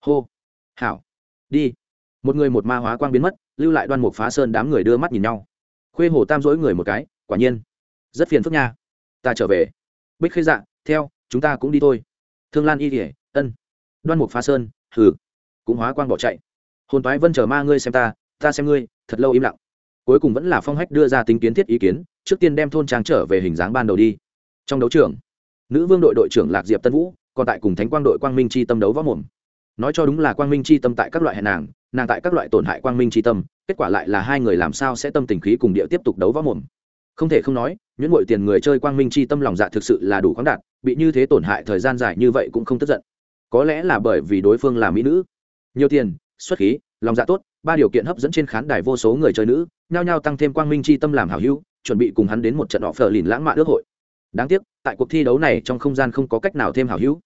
Hô, hảo, đi. Một người một ma hóa quang biến mất, lưu lại đoan mục phá sơn đám người đưa mắt nhìn nhau. Khuê hồ tam dỗi người một cái, quả nhiên, rất phiền phức nha. Ta trở về. Bích khê dạ theo, chúng ta cũng đi thôi. Thương lan y kỉa ân. Đoan mục phá sơn, hừ, cũng hóa quang bỏ chạy. Hồn toái vân chờ ma ngươi xem ta ta xem ngươi, thật lâu im lặng. Cuối cùng vẫn là phong hách đưa ra tính kiến thiết ý kiến, trước tiên đem thôn trang trở về hình dáng ban đầu đi trong đấu trường, nữ vương đội đội trưởng lạc diệp tân vũ, còn tại cùng thánh quang đội quang minh chi tâm đấu võ mồm. Nói cho đúng là quang minh chi tâm tại các loại hẹn nàng nàng tại các loại tổn hại quang minh chi tâm, kết quả lại là hai người làm sao sẽ tâm tình khí cùng địa tiếp tục đấu võ mồm. Không thể không nói những ngội tiền người chơi quang minh chi tâm lòng dạ thực sự là đủ khoáng đạt, bị như thế tổn hại thời gian dài như vậy cũng không tức giận. Có lẽ là bởi vì đối phương là mỹ nữ. Nhiều tiền, xuất khí, lòng dạ tốt, ba điều kiện hấp dẫn trên khán đài vô số người chơi nữ, nhao nhao tăng thêm quang minh chi tâm làm hảo hữu, chuẩn bị cùng hắn đến một trận họ phờ lìn lãng mạn ước hội đáng tiếc, tại cuộc thi đấu này trong không gian không có cách nào thêm hảo hữu.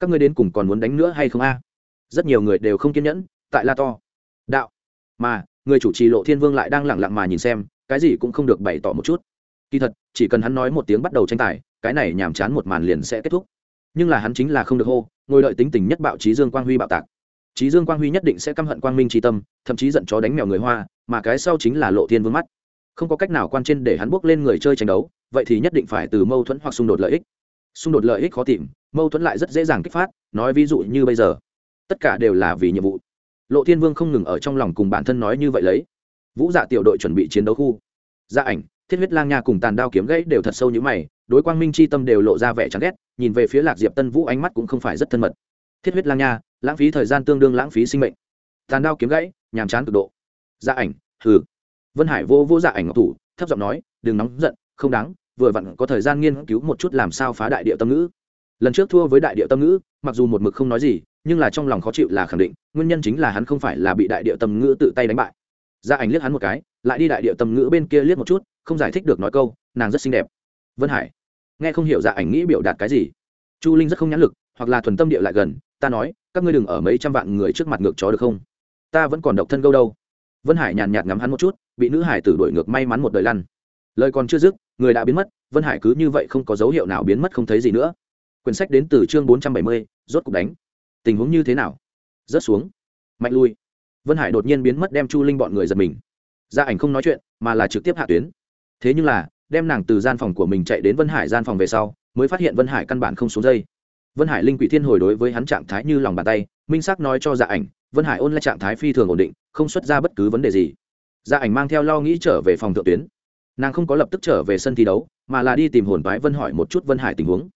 Các ngươi đến cùng còn muốn đánh nữa hay không a? Rất nhiều người đều không kiên nhẫn, tại la to. Đạo. Mà, người chủ trì lộ thiên vương lại đang lẳng lặng mà nhìn xem, cái gì cũng không được bày tỏ một chút. Kỳ thật, chỉ cần hắn nói một tiếng bắt đầu tranh tài, cái này nhàm chán một màn liền sẽ kết thúc. Nhưng là hắn chính là không được hô, ngồi đợi tính tình nhất bạo trí dương quang huy bạo tạc. Trí dương quang huy nhất định sẽ căm hận quang minh tri tâm, thậm chí giận chó đánh mèo người hoa, mà cái sau chính là lộ thiên vương mắt không có cách nào quan trên để hắn bước lên người chơi tranh đấu, vậy thì nhất định phải từ mâu thuẫn hoặc xung đột lợi ích. Xung đột lợi ích khó tìm, mâu thuẫn lại rất dễ dàng kích phát, nói ví dụ như bây giờ. Tất cả đều là vì nhiệm vụ. Lộ thiên vương không ngừng ở trong lòng cùng bản thân nói như vậy lấy. Vũ dạ tiểu đội chuẩn bị chiến đấu khu. Gia dạ ảnh, thiết huyết lang nha cùng tàn đao kiếm gãy đều thật sâu như mày, đối quang minh c h i tâm đều lộ ra vẻ chán ghét, nhìn về phía lạc diệp tân vũ ánh mắt cũng không phải rất thân mật. Thiết huyết lang nha, lãng phí thời gian tương đương lãng phí sinh mệnh. Tàn đao kiếm gãy, nhàm chán cực độ. Gia dạ ảnh, hừ vân hải vô vô dạ ảnh ngọc thủ, thấp giọng nói, đừng nóng giận, không đáng, vừa vặn có thời gian nghiên cứu một chút làm sao phá đại địa tâm ngữ. Lần trước thua với đại địa tâm ngữ, mặc dù một mực không nói gì, nhưng là trong lòng khó chịu là khẳng định, nguyên nhân chính là hắn không phải là bị đại địa tâm ngữ tự tay đánh bại. Gia ảnh liếc hắn một cái, lại đi đại địa tâm ngữ bên kia liếc một chút, không giải thích được nói câu, nàng rất xinh đẹp. Vân hải, nghe không hiểu dạ ảnh nghĩ biểu đạt cái gì. Chu linh rất không nhãn lực, hoặc là thuần tâm địa lại gần, ta nói, các ngươi đừng ở mấy trăm vạn người trước mặt ngược chó được không? Ta vẫn còn độc thân câu đâu vân hải nhàn nhạt ngắm hắn một chút, bị nữ hải tử đuổi ngược may mắn một đời lăn. Lời còn chưa dứt, người đã biến mất, vân hải cứ như vậy không có dấu hiệu nào biến mất không thấy gì nữa. Quyển sách đến từ chương bốn trăm bảy mươi, rốt cục đánh. Tình huống như thế nào? Rớt xuống. Mạnh lui. Vân hải đột nhiên biến mất đem chu linh bọn người giật mình. Gia ảnh không nói chuyện, mà là trực tiếp hạ tuyến. Thế nhưng là, đem nàng từ gian phòng của mình chạy đến vân hải gian phòng về sau, mới phát hiện vân hải căn bản không xuống dây. Vân hải linh quỷ thiên hồi đối với hắn trạng thái như lòng bàn tay, minh sắc nói cho dạ ảnh vân hải ôn lại trạng thái phi thường ổn định, không xuất ra bất cứ vấn đề gì. Gia ảnh mang theo lo nghĩ trở về phòng thượng tuyến. Nàng không có lập tức trở về sân thi đấu, mà là đi tìm hồn toái vân hỏi một chút vân hải tình huống.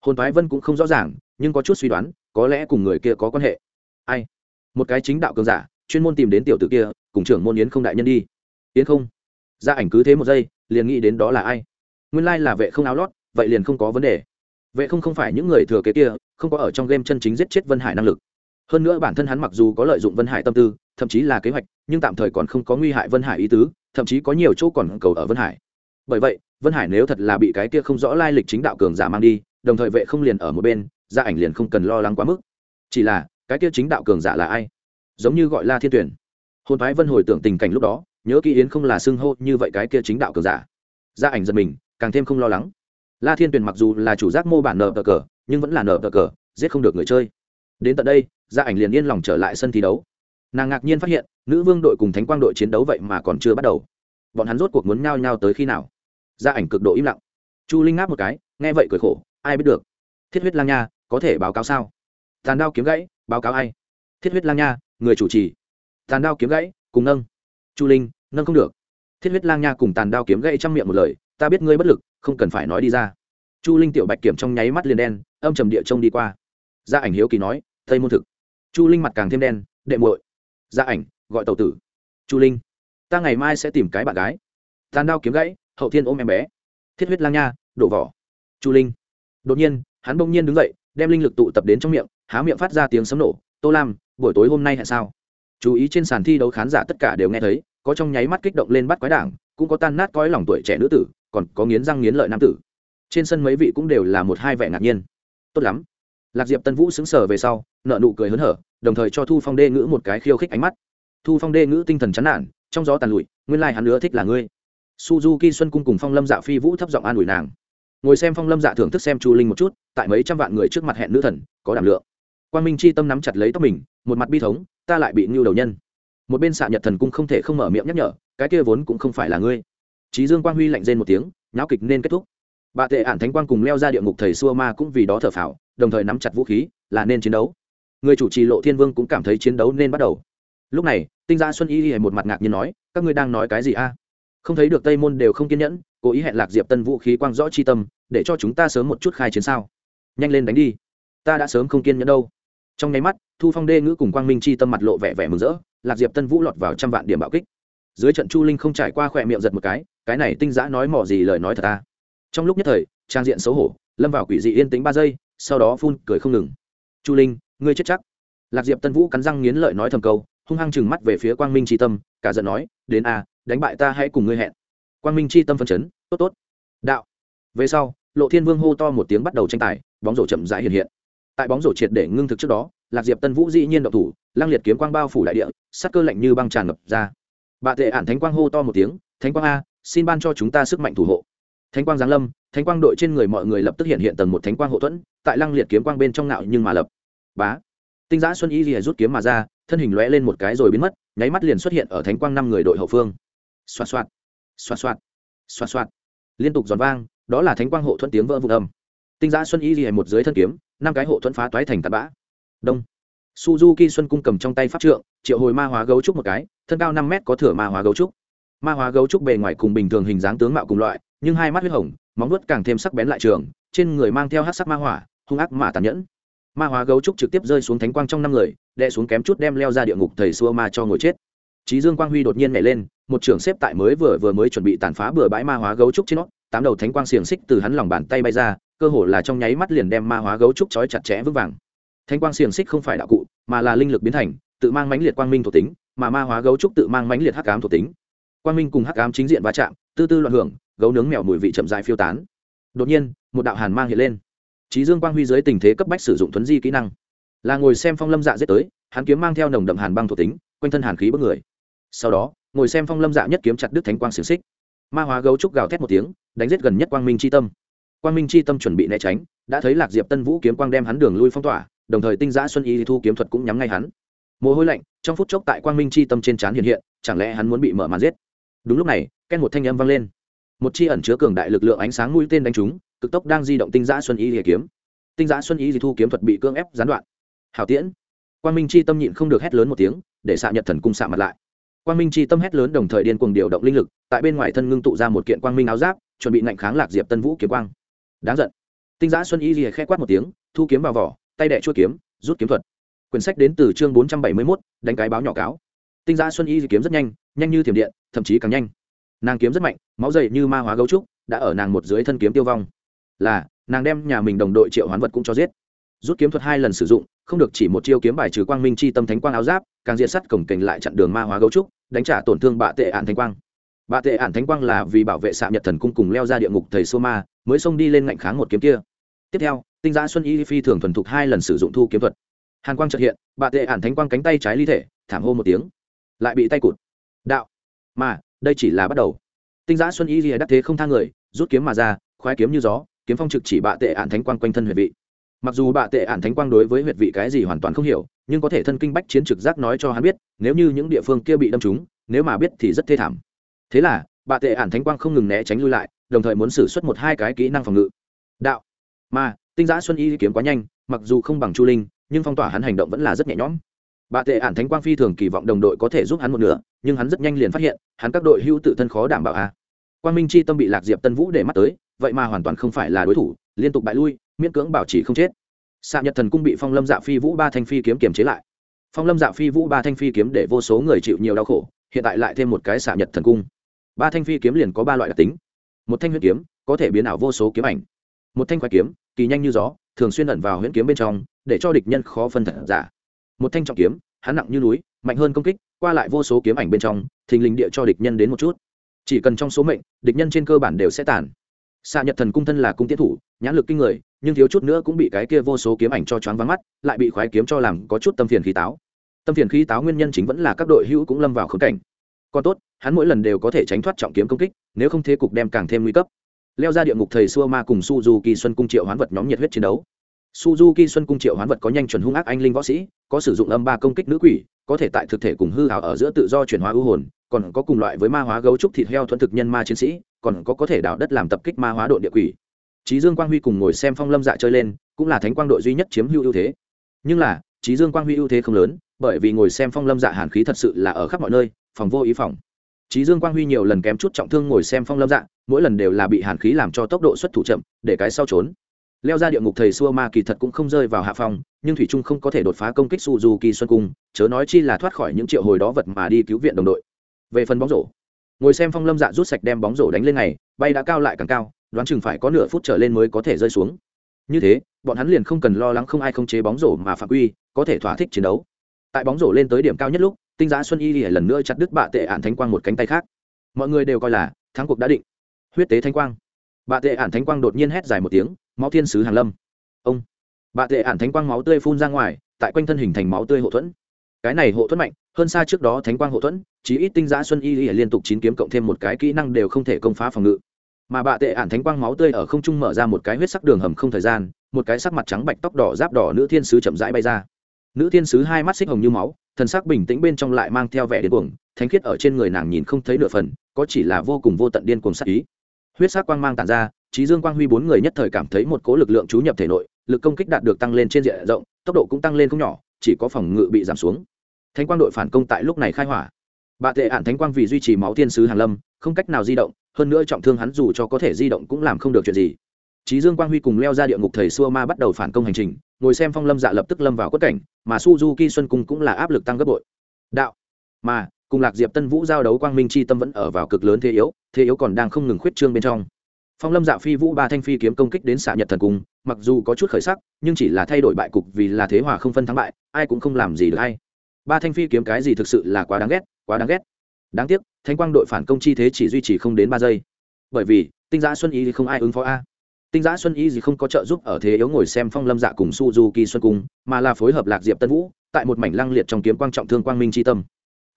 Hồn toái vân cũng không rõ ràng, nhưng có chút suy đoán, có lẽ cùng người kia có quan hệ. Ai? Một cái chính đạo cường giả, chuyên môn tìm đến tiểu tử kia, cùng trưởng môn yến không đại nhân đi. Yến không? Gia ảnh cứ thế một giây, liền nghĩ đến đó là ai? Nguyên lai là vệ không áo lót, vậy liền không có vấn đề. Vệ không không phải những người thừa kế kia, không có ở trong game chân chính giết chết vân hải năng lực hơn nữa bản thân hắn mặc dù có lợi dụng vân hải tâm tư, thậm chí là kế hoạch, nhưng tạm thời còn không có nguy hại vân hải ý tứ, thậm chí có nhiều chỗ còn cầu ở vân hải. Bởi vậy, vân hải nếu thật là bị cái kia không rõ lai lịch chính đạo cường giả mang đi, đồng thời vệ không liền ở một bên, gia ảnh liền không cần lo lắng quá mức. Chỉ là, cái kia chính đạo cường giả là ai? Giống như gọi la thiên tuyển. Hôn thái vân hồi tưởng tình cảnh lúc đó, nhớ kỹ yến không là xưng hô như vậy cái kia chính đạo cường giả. Gia ảnh giật mình, càng thêm không lo lắng. La thiên tuyển mặc dù là chủ giác mô bản nở cờ, nhưng vẫn là nở cờ, giết không được người chơi. Đến tận đây gia ảnh liền yên lòng trở lại sân thi đấu. Nàng ngạc nhiên phát hiện, nữ vương đội cùng thánh quang đội chiến đấu vậy mà còn chưa bắt đầu. Bọn hắn rốt cuộc muốn nhao nhao tới khi nào? Gia ảnh cực độ im lặng. Chu linh ngáp một cái, nghe vậy cười khổ, ai biết được. Thiết huyết lang nha, có thể báo cáo sao? Tàn đao kiếm gãy, báo cáo ai? Thiết huyết lang nha, người chủ trì. Tàn đao kiếm gãy, cùng nâng. Chu linh, nâng không được. Thiết huyết lang nha cùng tàn đao kiếm gãy trong miệng một lời, ta biết ngươi bất lực, không cần phải nói đi ra. Chu linh tiểu bạch kiểm trong nháy mắt liền đen, âm trầm địa trông đi qua. Gia ảnh hiếu kỳ nói tây môn thực chu linh mặt càng thêm đen, đệ muội gia ảnh, gọi tàu tử. Chu linh, ta ngày mai sẽ tìm cái bạn gái. Tàn đao kiếm gãy, hậu thiên ôm em bé. Thiết huyết lang nha, đổ vỏ. Chu linh, đột nhiên, hắn bỗng nhiên đứng dậy, đem linh lực tụ tập đến trong miệng, há miệng phát ra tiếng sấm nổ. Tô lam, buổi tối hôm nay hẹn sao? Chú ý trên sàn thi đấu khán giả tất cả đều nghe thấy, có trong nháy mắt kích động lên bắt quái đảng, cũng có tan nát cõi lòng tuổi trẻ nữ tử, còn có nghiến răng nghiến lợi nam tử. Trên sân mấy vị cũng đều là một hai vẻ ngạc nhiên. Tốt lắm. Lạc diệp tân vũ xứng sở về sau nợ nụ cười hớn hở đồng thời cho thu phong đê ngữ một cái khiêu khích ánh mắt. Thu phong đê ngữ tinh thần chán nản, trong gió tàn lụi, nguyên lai hắn nữa thích là ngươi. Suzuki xuân cung cùng phong lâm dạ phi vũ thấp giọng an ủi nàng. Ngồi xem phong lâm dạ thưởng thức xem chu linh một chút, tại mấy trăm vạn người trước mặt hẹn nữ thần, có đảm lượng. Quan minh chi tâm nắm chặt lấy tóc mình, một mặt bi thống, ta lại bị ngưu đầu nhân. Một bên xạ nhật thần cung không thể không mở miệng nhắc nhở, cái kia vốn cũng không phải là ngươi. Trí dương quang huy lạnh rên một tiếng, nháo kịch nên kết thúc. Bà tệ ản thánh quang cùng leo ra địa ngục thầy xua ma cũng vì đó thở phào, đồng thời nắm chặt vũ khí, là nên chiến đấu người chủ trì lộ thiên vương cũng cảm thấy chiến đấu nên bắt đầu. Lúc này, tinh gia xuân y y một mặt ngạc nhiên nói, các ngươi đang nói cái gì a? Không thấy được tây môn đều không kiên nhẫn, cố ý hẹn lạc diệp tân vũ khí quang rõ chi tâm, để cho chúng ta sớm một chút khai chiến sao. Nhanh lên đánh đi. Ta đã sớm không kiên nhẫn đâu. Trong nháy mắt, thu phong đê ngữ cùng quang minh chi tâm mặt lộ vẻ vẻ mừng rỡ, lạc diệp tân vũ lọt vào trăm vạn điểm bạo kích. Dưới trận chu linh không trải qua khỏe miệng giật một cái cái này tinh giã nói mỏ gì lời nói thật ta? Trong lúc nhất thời, trang diện xấu hổ, lâm vào quỷ dị yên tĩnh ba giây, sau đó phun cười không ngừng. Chu linh ngươi chết chắc. Lạc diệp tân vũ cắn răng nghiến lợi nói thầm câu, hung hăng chừng mắt về phía quang minh tri tâm, cả giận nói, đến a, đánh bại ta hãy cùng ngươi hẹn. Quang minh tri tâm phân chấn, tốt tốt. Đạo. Về sau, lộ thiên vương hô to một tiếng bắt đầu tranh tài, bóng rổ chậm rãi hiện hiện. Tại bóng rổ triệt để ngưng thực trước đó, lạc diệp tân vũ dĩ nhiên độc thủ lăng liệt kiếm quang bao phủ đại địa, sắc cơ lạnh như băng tràn ngập ra. Bà tệ ản thánh quang hô to một tiếng, thánh quang a, xin ban cho chúng ta sức mạnh thủ hộ. Thánh quang giáng lâm, thánh quang đội trên người mọi người lập tức hiện hiện tầng một thánh quang hậu thuẫn, tại lăng liệt kiếm quang bên trong ngạo nhưng mà lập bá. Tinh giã xuân y rìa rút kiếm mà ra, thân hình lóe lên một cái rồi biến mất, nháy mắt liền xuất hiện ở thánh quang năm người đội hậu phương. Xoạt xoạt xoạt xoạt xoạt xoạt. Liên tục giòn vang, đó là thánh quang hộ thuẫn tiếng vỡ vụn âm. Tinh giã xuân y rìa một dưới thân kiếm, năm cái hộ thuẫn phá toái thành tạt bã. Đông. Suzuki xuân cung cầm trong tay pháp trượng, triệu hồi ma hóa gấu trúc một cái, thân cao năm mét có thửa ma hóa gấu trúc. Ma hóa gấu trúc bề ngoài cùng bình thường hình dáng tướng mạo cùng loại, nhưng hai mắt huyết hồng, móng nuốt càng thêm sắc bén lại trường, trên người mang theo hát sắc ma hỏa, hung ác mà tàn nhẫn ma hóa gấu trúc trực tiếp rơi xuống thánh quang trong năm người đệ xuống kém chút đem leo ra địa ngục thầy xua ma cho ngồi chết. Trí dương quang huy đột nhiên nhảy lên, một trưởng xếp tại mới vừa vừa mới chuẩn bị tàn phá bừa bãi ma hóa gấu trúc trên nó, tám đầu thánh quang xiềng xích từ hắn lòng bàn tay bay ra, cơ hồ là trong nháy mắt liền đem ma hóa gấu trúc trói chặt chẽ vững vàng. Thánh quang xiềng xích không phải đạo cụ, mà là linh lực biến thành, tự mang mãnh liệt quang minh thuộc tính, mà ma hóa gấu trúc tự mang mãnh liệt hắc ám thuộc tính. Quang minh cùng hắc ám chính diện va chạm, tư tư loạn hưởng, gấu nướng mèo mùi vị chậm dài phiêu tán. Đột nhiên, một đạo hàn mang hiện lên trí dương quang huy dưới tình thế cấp bách sử dụng thuấn di kỹ năng. Là ngồi xem phong lâm dạ giết tới, hắn kiếm mang theo nồng đậm hàn băng thuộc tính, quanh thân hàn khí bất người. Sau đó, ngồi xem phong lâm dạ nhất kiếm chặt đứt thánh quang xiềng xích. Ma hóa gấu trúc gào thét một tiếng, đánh giết gần nhất quang minh c h i tâm. Quang minh c h i tâm chuẩn bị né tránh, đã thấy lạc diệp tân vũ kiếm quang đem hắn đường lui phong tỏa, đồng thời tinh giã xuân y thu kiếm thuật cũng nhắm ngay hắn. Mồ hôi lạnh, trong phút chốc tại quang minh c h i tâm trên trán hiện hiện, chẳng lẽ hắn muốn bị mở màn giết? Đúng lúc này ken một thanh âm vang lên. Một chi ẩn chứa cường đại lực lượng ánh sáng mũi tên đánh trúng cực tốc đang di động tinh giã xuân y hề kiếm. Tinh giã xuân y thu kiếm thuật bị cưỡng ép gián đoạn. Hảo tiễn. Quang minh c h i tâm nhịn không được hét lớn một tiếng, để xạ nhật thần cung xạ mặt lại. Quang minh c h i tâm hét lớn đồng thời điên cuồng điều động linh lực, tại bên ngoài thân ngưng tụ ra một kiện quang minh áo giáp, chuẩn bị ngạnh kháng lạc diệp tân vũ kiếm quang. Đáng giận. Tinh giã xuân y lìa khẽ quát một tiếng, thu kiếm vào vỏ, tay đẻ chua kiếm, rút kiếm thuật. Quyển sách đến từ chương bốn trăm bảy mươi mốt, đánh cái báo nhỏ cáo. Tinh giã xuân y kiếm rất nhanh nhanh như thiểm điện, thậm chí càng nhanh. Nàng kiếm rất mạnh, máu dày như ma hóa gấu trúc, đã ở nàng một dưới thân kiếm tiêu vong là, nàng đem nhà mình đồng đội triệu hoán vật cũng cho giết. Rút kiếm thuật hai lần sử dụng, không được chỉ một chiêu kiếm bài trừ quang minh chi tâm thánh quang áo giáp, càng diện sắt cổng kềnh lại chặn đường ma hóa gấu trúc, đánh trả tổn thương bạ tệ ạn thánh quang. Bạ tệ ạn thánh quang là vì bảo vệ xạ nhật thần cung cùng leo ra địa ngục thầy sô ma, mới xông đi lên ngạnh kháng một kiếm kia. Tiếp theo, tinh giã xuân y phi thường thuần thục hai lần sử dụng thu kiếm thuật. Hàn quang trật hiện, bạ tệ ản thánh quang cánh tay trái ly thể, thảm hô một tiếng, lại bị tay cụt. Đạo, mà, đây chỉ là bắt đầu. Tinh giã xuân y đắc thế không thang người, rút kiếm mà ra, khoái kiếm như gió kiếm phong trực chỉ bạ tệ ạn thánh quang quanh thân huyệt vị. Mặc dù bạ tệ ạn thánh quang đối với huyệt vị cái gì hoàn toàn không hiểu, nhưng có thể thân kinh bách chiến trực giác nói cho hắn biết, nếu như những địa phương kia bị đâm trúng, nếu mà biết thì rất thê thảm. Thế là, bạ tệ ạn thánh quang không ngừng né tránh lui lại, đồng thời muốn xử suất một hai cái kỹ năng phòng ngự. Đạo. Mà, tinh giã xuân y kiếm quá nhanh, mặc dù không bằng chu linh, nhưng phong tỏa hắn hành động vẫn là rất nhẹ nhõm. Bạ tệ ản thánh quang phi thường kỳ vọng đồng đội có thể giúp hắn một nửa, nhưng hắn rất nhanh liền phát hiện, hắn các đội hưu tự thân khó đảm bảo a. À. quang minh chi tâm bị lạc diệp tân vũ để mắt tới vậy mà hoàn toàn không phải là đối thủ, liên tục bại lui, miễn cưỡng bảo trì không chết. Xạ nhật thần cung bị phong lâm dạ phi vũ ba thanh phi kiếm kiềm chế lại. Phong lâm dạ phi vũ ba thanh phi kiếm để vô số người chịu nhiều đau khổ, hiện tại lại thêm một cái xạ nhật thần cung. Ba thanh phi kiếm liền có ba loại đặc tính. Một thanh huyết kiếm, có thể biến ảo vô số kiếm ảnh. Một thanh khoái kiếm, kỳ nhanh như gió, thường xuyên ẩn vào huyễn kiếm bên trong, để cho địch nhân khó phân thật giả. Một thanh trọng kiếm, hắn nặng như núi, mạnh hơn công kích, qua lại vô số kiếm ảnh bên trong, thình lình địa cho địch nhân đến một chút. Chỉ cần trong số mệnh, địch nhân trên cơ bản đều sẽ tàn xạ nhật thần cung thân là cung tiến thủ, nhãn lực kinh người, nhưng thiếu chút nữa cũng bị cái kia vô số kiếm ảnh cho choáng vắng mắt, lại bị khoái kiếm cho làm có chút tâm phiền khí táo. Tâm phiền khí táo nguyên nhân chính vẫn là các đội hữu cũng lâm vào khống cảnh. Còn tốt, hắn mỗi lần đều có thể tránh thoát trọng kiếm công kích, nếu không thế cục đem càng thêm nguy cấp. Leo ra địa ngục thầy xua ma cùng suzuki xuân cung triệu hoán vật nhóm nhiệt huyết chiến đấu suzuki xuân cung triệu hoán vật có nhanh chuẩn hung ác anh linh võ sĩ, có sử dụng âm ba công kích nữ quỷ, có thể tại thực thể cùng hư hảo ở giữa tự do chuyển hóa ưu hồn, còn có cùng loại với ma hóa gấu trúc thịt heo thuận thực nhân ma chiến sĩ, còn có có thể đào đất làm tập kích ma hóa đội địa quỷ. Trí dương quang huy cùng ngồi xem phong lâm dạ chơi lên, cũng là thánh quang đội duy nhất chiếm hữu ưu thế. Nhưng là trí dương quang huy ưu thế không lớn, bởi vì ngồi xem phong lâm dạ hàn khí thật sự là ở khắp mọi nơi, phòng vô ý phòng. Trí dương quang huy nhiều lần kém chút trọng thương ngồi xem phong lâm dạ mỗi lần đều là bị hàn khí làm cho tốc độ xuất thủ chậm, để cái sau trốn leo ra địa ngục thầy xua ma kỳ thật cũng không rơi vào hạ phong, nhưng thủy trung không có thể đột phá công kích suzuki xuân cung, chớ nói chi là thoát khỏi những triệu hồi đó vật mà đi cứu viện đồng đội. Về phần bóng rổ, ngồi xem phong lâm dạ rút sạch đem bóng rổ đánh lên này bay đã cao lại càng cao, đoán chừng phải có nửa phút trở lên mới có thể rơi xuống. Như thế, bọn hắn liền không cần lo lắng không ai không chế bóng rổ mà phạm quy, có thể thỏa thích chiến đấu. Tại bóng rổ lên tới điểm cao nhất lúc, tinh giá xuân y lại lần nữa chặt đứt bạ tệ ạn thánh quang một cánh tay khác. Mọi người đều coi là thắng cuộc đã định. Huyết tế thánh quang. Bà tệ ản thánh quang đột nhiên hét dài một tiếng, máu thiên sứ hàn lâm! Ông! Bà tệ ản thánh quang máu tươi phun ra ngoài, tại quanh thân hình thành máu tươi hộ thuẫn. Cái này hộ thuẫn mạnh, hơn xa trước đó thánh quang hộ thuẫn chỉ ít tinh giã xuân y y liên tục chín kiếm cộng thêm một cái kỹ năng đều không thể công phá phòng ngự. Mà bà tệ ản thánh quang máu tươi ở không trung mở ra một cái huyết sắc đường hầm không thời gian, một cái sắc mặt trắng bạch tóc đỏ giáp đỏ nữ thiên sứ chậm rãi bay ra. Nữ thiên sứ hai mắt xích hồng như máu, thần sắc bình tĩnh bên trong lại mang theo vẻ điên cuồng, thánh khiết ở trên người nàng nhìn không thấy nửa phần, có chỉ là vô cùng vô tận điên cuồng sắc ý huyết sắc quang mang tản ra trí dương quang huy bốn người nhất thời cảm thấy một cố lực lượng chú nhập thể nội lực công kích đạt được tăng lên trên diện rộng tốc độ cũng tăng lên không nhỏ chỉ có phòng ngự bị giảm xuống. Thánh quang đội phản công tại lúc này khai hỏa. Bạ tệ ản thánh quang vì duy trì máu thiên sứ hàn lâm không cách nào di động hơn nữa trọng thương hắn dù cho có thể di động cũng làm không được chuyện gì. Chí Dương Quang Huy cùng leo ra địa ngục thầy Xua Ma bắt đầu phản công hành trình, ngồi xem Phong Lâm Dạ lập tức lâm vào quất cảnh, mà Suzuki Xuân Cung cũng là áp lực tăng gấp bội. Đạo, mà cùng Lạc Diệp Tân Vũ giao đấu Quang Minh chi tâm vẫn ở vào cực lớn thế yếu, thế yếu còn đang không ngừng khuyết trương bên trong. Phong Lâm Dạ phi vũ ba thanh phi kiếm công kích đến xạ Nhật Thần Cung, mặc dù có chút khởi sắc, nhưng chỉ là thay đổi bại cục vì là thế hòa không phân thắng bại, ai cũng không làm gì được ai. Ba thanh phi kiếm cái gì thực sự là quá đáng ghét, quá đáng ghét. Đáng tiếc, thanh Quang đội phản công chi thế chỉ duy trì không đến ba giây. Bởi vì, tinh giã xuân ý thì không ai ứng phó a tinh giã xuân y gì không có trợ giúp ở thế yếu ngồi xem phong lâm dạ cùng suzuki xuân cung mà là phối hợp lạc diệp tân vũ tại một mảnh lăng liệt trong kiếm quang trọng thương quang minh c h i tâm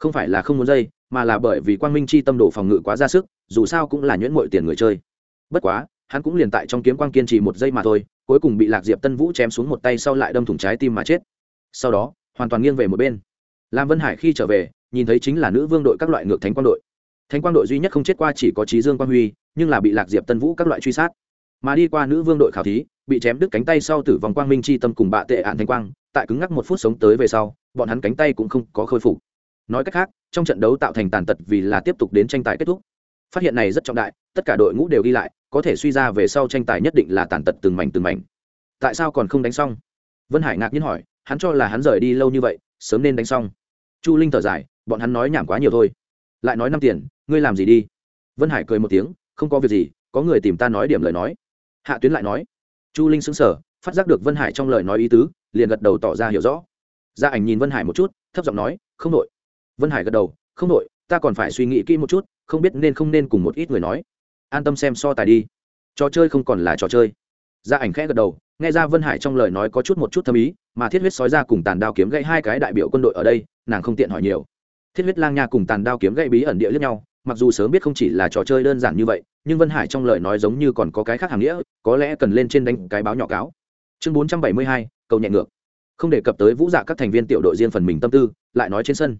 không phải là không muốn dây, mà là bởi vì quang minh chi tâm đổ phòng ngự quá ra sức, dù sao cũng là nhuyễn mội tiền người chơi. Bất quá, hắn cũng liền tại trong kiếm quang kiên trì một giây mà thôi, cuối cùng bị lạc diệp tân vũ chém xuống một tay sau lại đâm thủng trái tim mà chết. Sau đó, hoàn toàn nghiêng về một bên. Lam vân hải khi trở về, nhìn thấy chính là nữ vương đội các loại ngược thánh quang đội. Thánh quang đội duy nhất không chết qua chỉ có trí dương quang huy, nhưng là bị lạc diệp tân vũ các loại truy sát. Mà đi qua nữ vương đội khảo thí, bị chém đứt cánh tay sau tử vong quang minh chi tâm cùng bạ tệ ạn thanh quang, tại cứng ngắc một phút sống tới về sau, bọn hắn cánh tay cũng không có khôi phục nói cách khác, trong trận đấu tạo thành tàn tật vì là tiếp tục đến tranh tài kết thúc. Phát hiện này rất trọng đại, tất cả đội ngũ đều ghi lại, có thể suy ra về sau tranh tài nhất định là tàn tật từng mảnh từng mảnh. Tại sao còn không đánh xong? Vân hải ngạc nhiên hỏi, hắn cho là hắn rời đi lâu như vậy, sớm nên đánh xong. Chu linh thở dài, bọn hắn nói nhảm quá nhiều thôi. Lại nói năm tiền, ngươi làm gì đi? Vân hải cười một tiếng, không có việc gì, có người tìm ta nói điểm lời nói. Hạ tuyến lại nói. Chu linh xứng sở phát giác được vân hải trong lời nói ý tứ, liền gật đầu tỏ ra hiểu rõ. Gia ảnh nhìn vân hải một chút, thấp giọng nói, không đội vân hải gật đầu, không đội ta còn phải suy nghĩ kỹ một chút, không biết nên không nên cùng một ít người nói. An tâm xem so tài đi. Trò chơi không còn là trò chơi. Gia ảnh khẽ gật đầu, nghe ra vân hải trong lời nói có chút một chút thâm ý, mà thiết huyết sói ra cùng tàn đao kiếm gãy hai cái đại biểu quân đội ở đây, nàng không tiện hỏi nhiều. Thiết huyết lang nha cùng tàn đao kiếm gãy bí ẩn địa lẫn nhau, mặc dù sớm biết không chỉ là trò chơi đơn giản như vậy, nhưng vân hải trong lời nói giống như còn có cái khác hàng nghĩa, có lẽ cần lên trên đánh cái báo nhỏ cáo. Chương bốn trăm bảy mươi hai câu nhẹ ngược. Không đề cập tới vũ dạ các thành viên tiểu đội riêng phần mình tâm tư, lại nói trên sân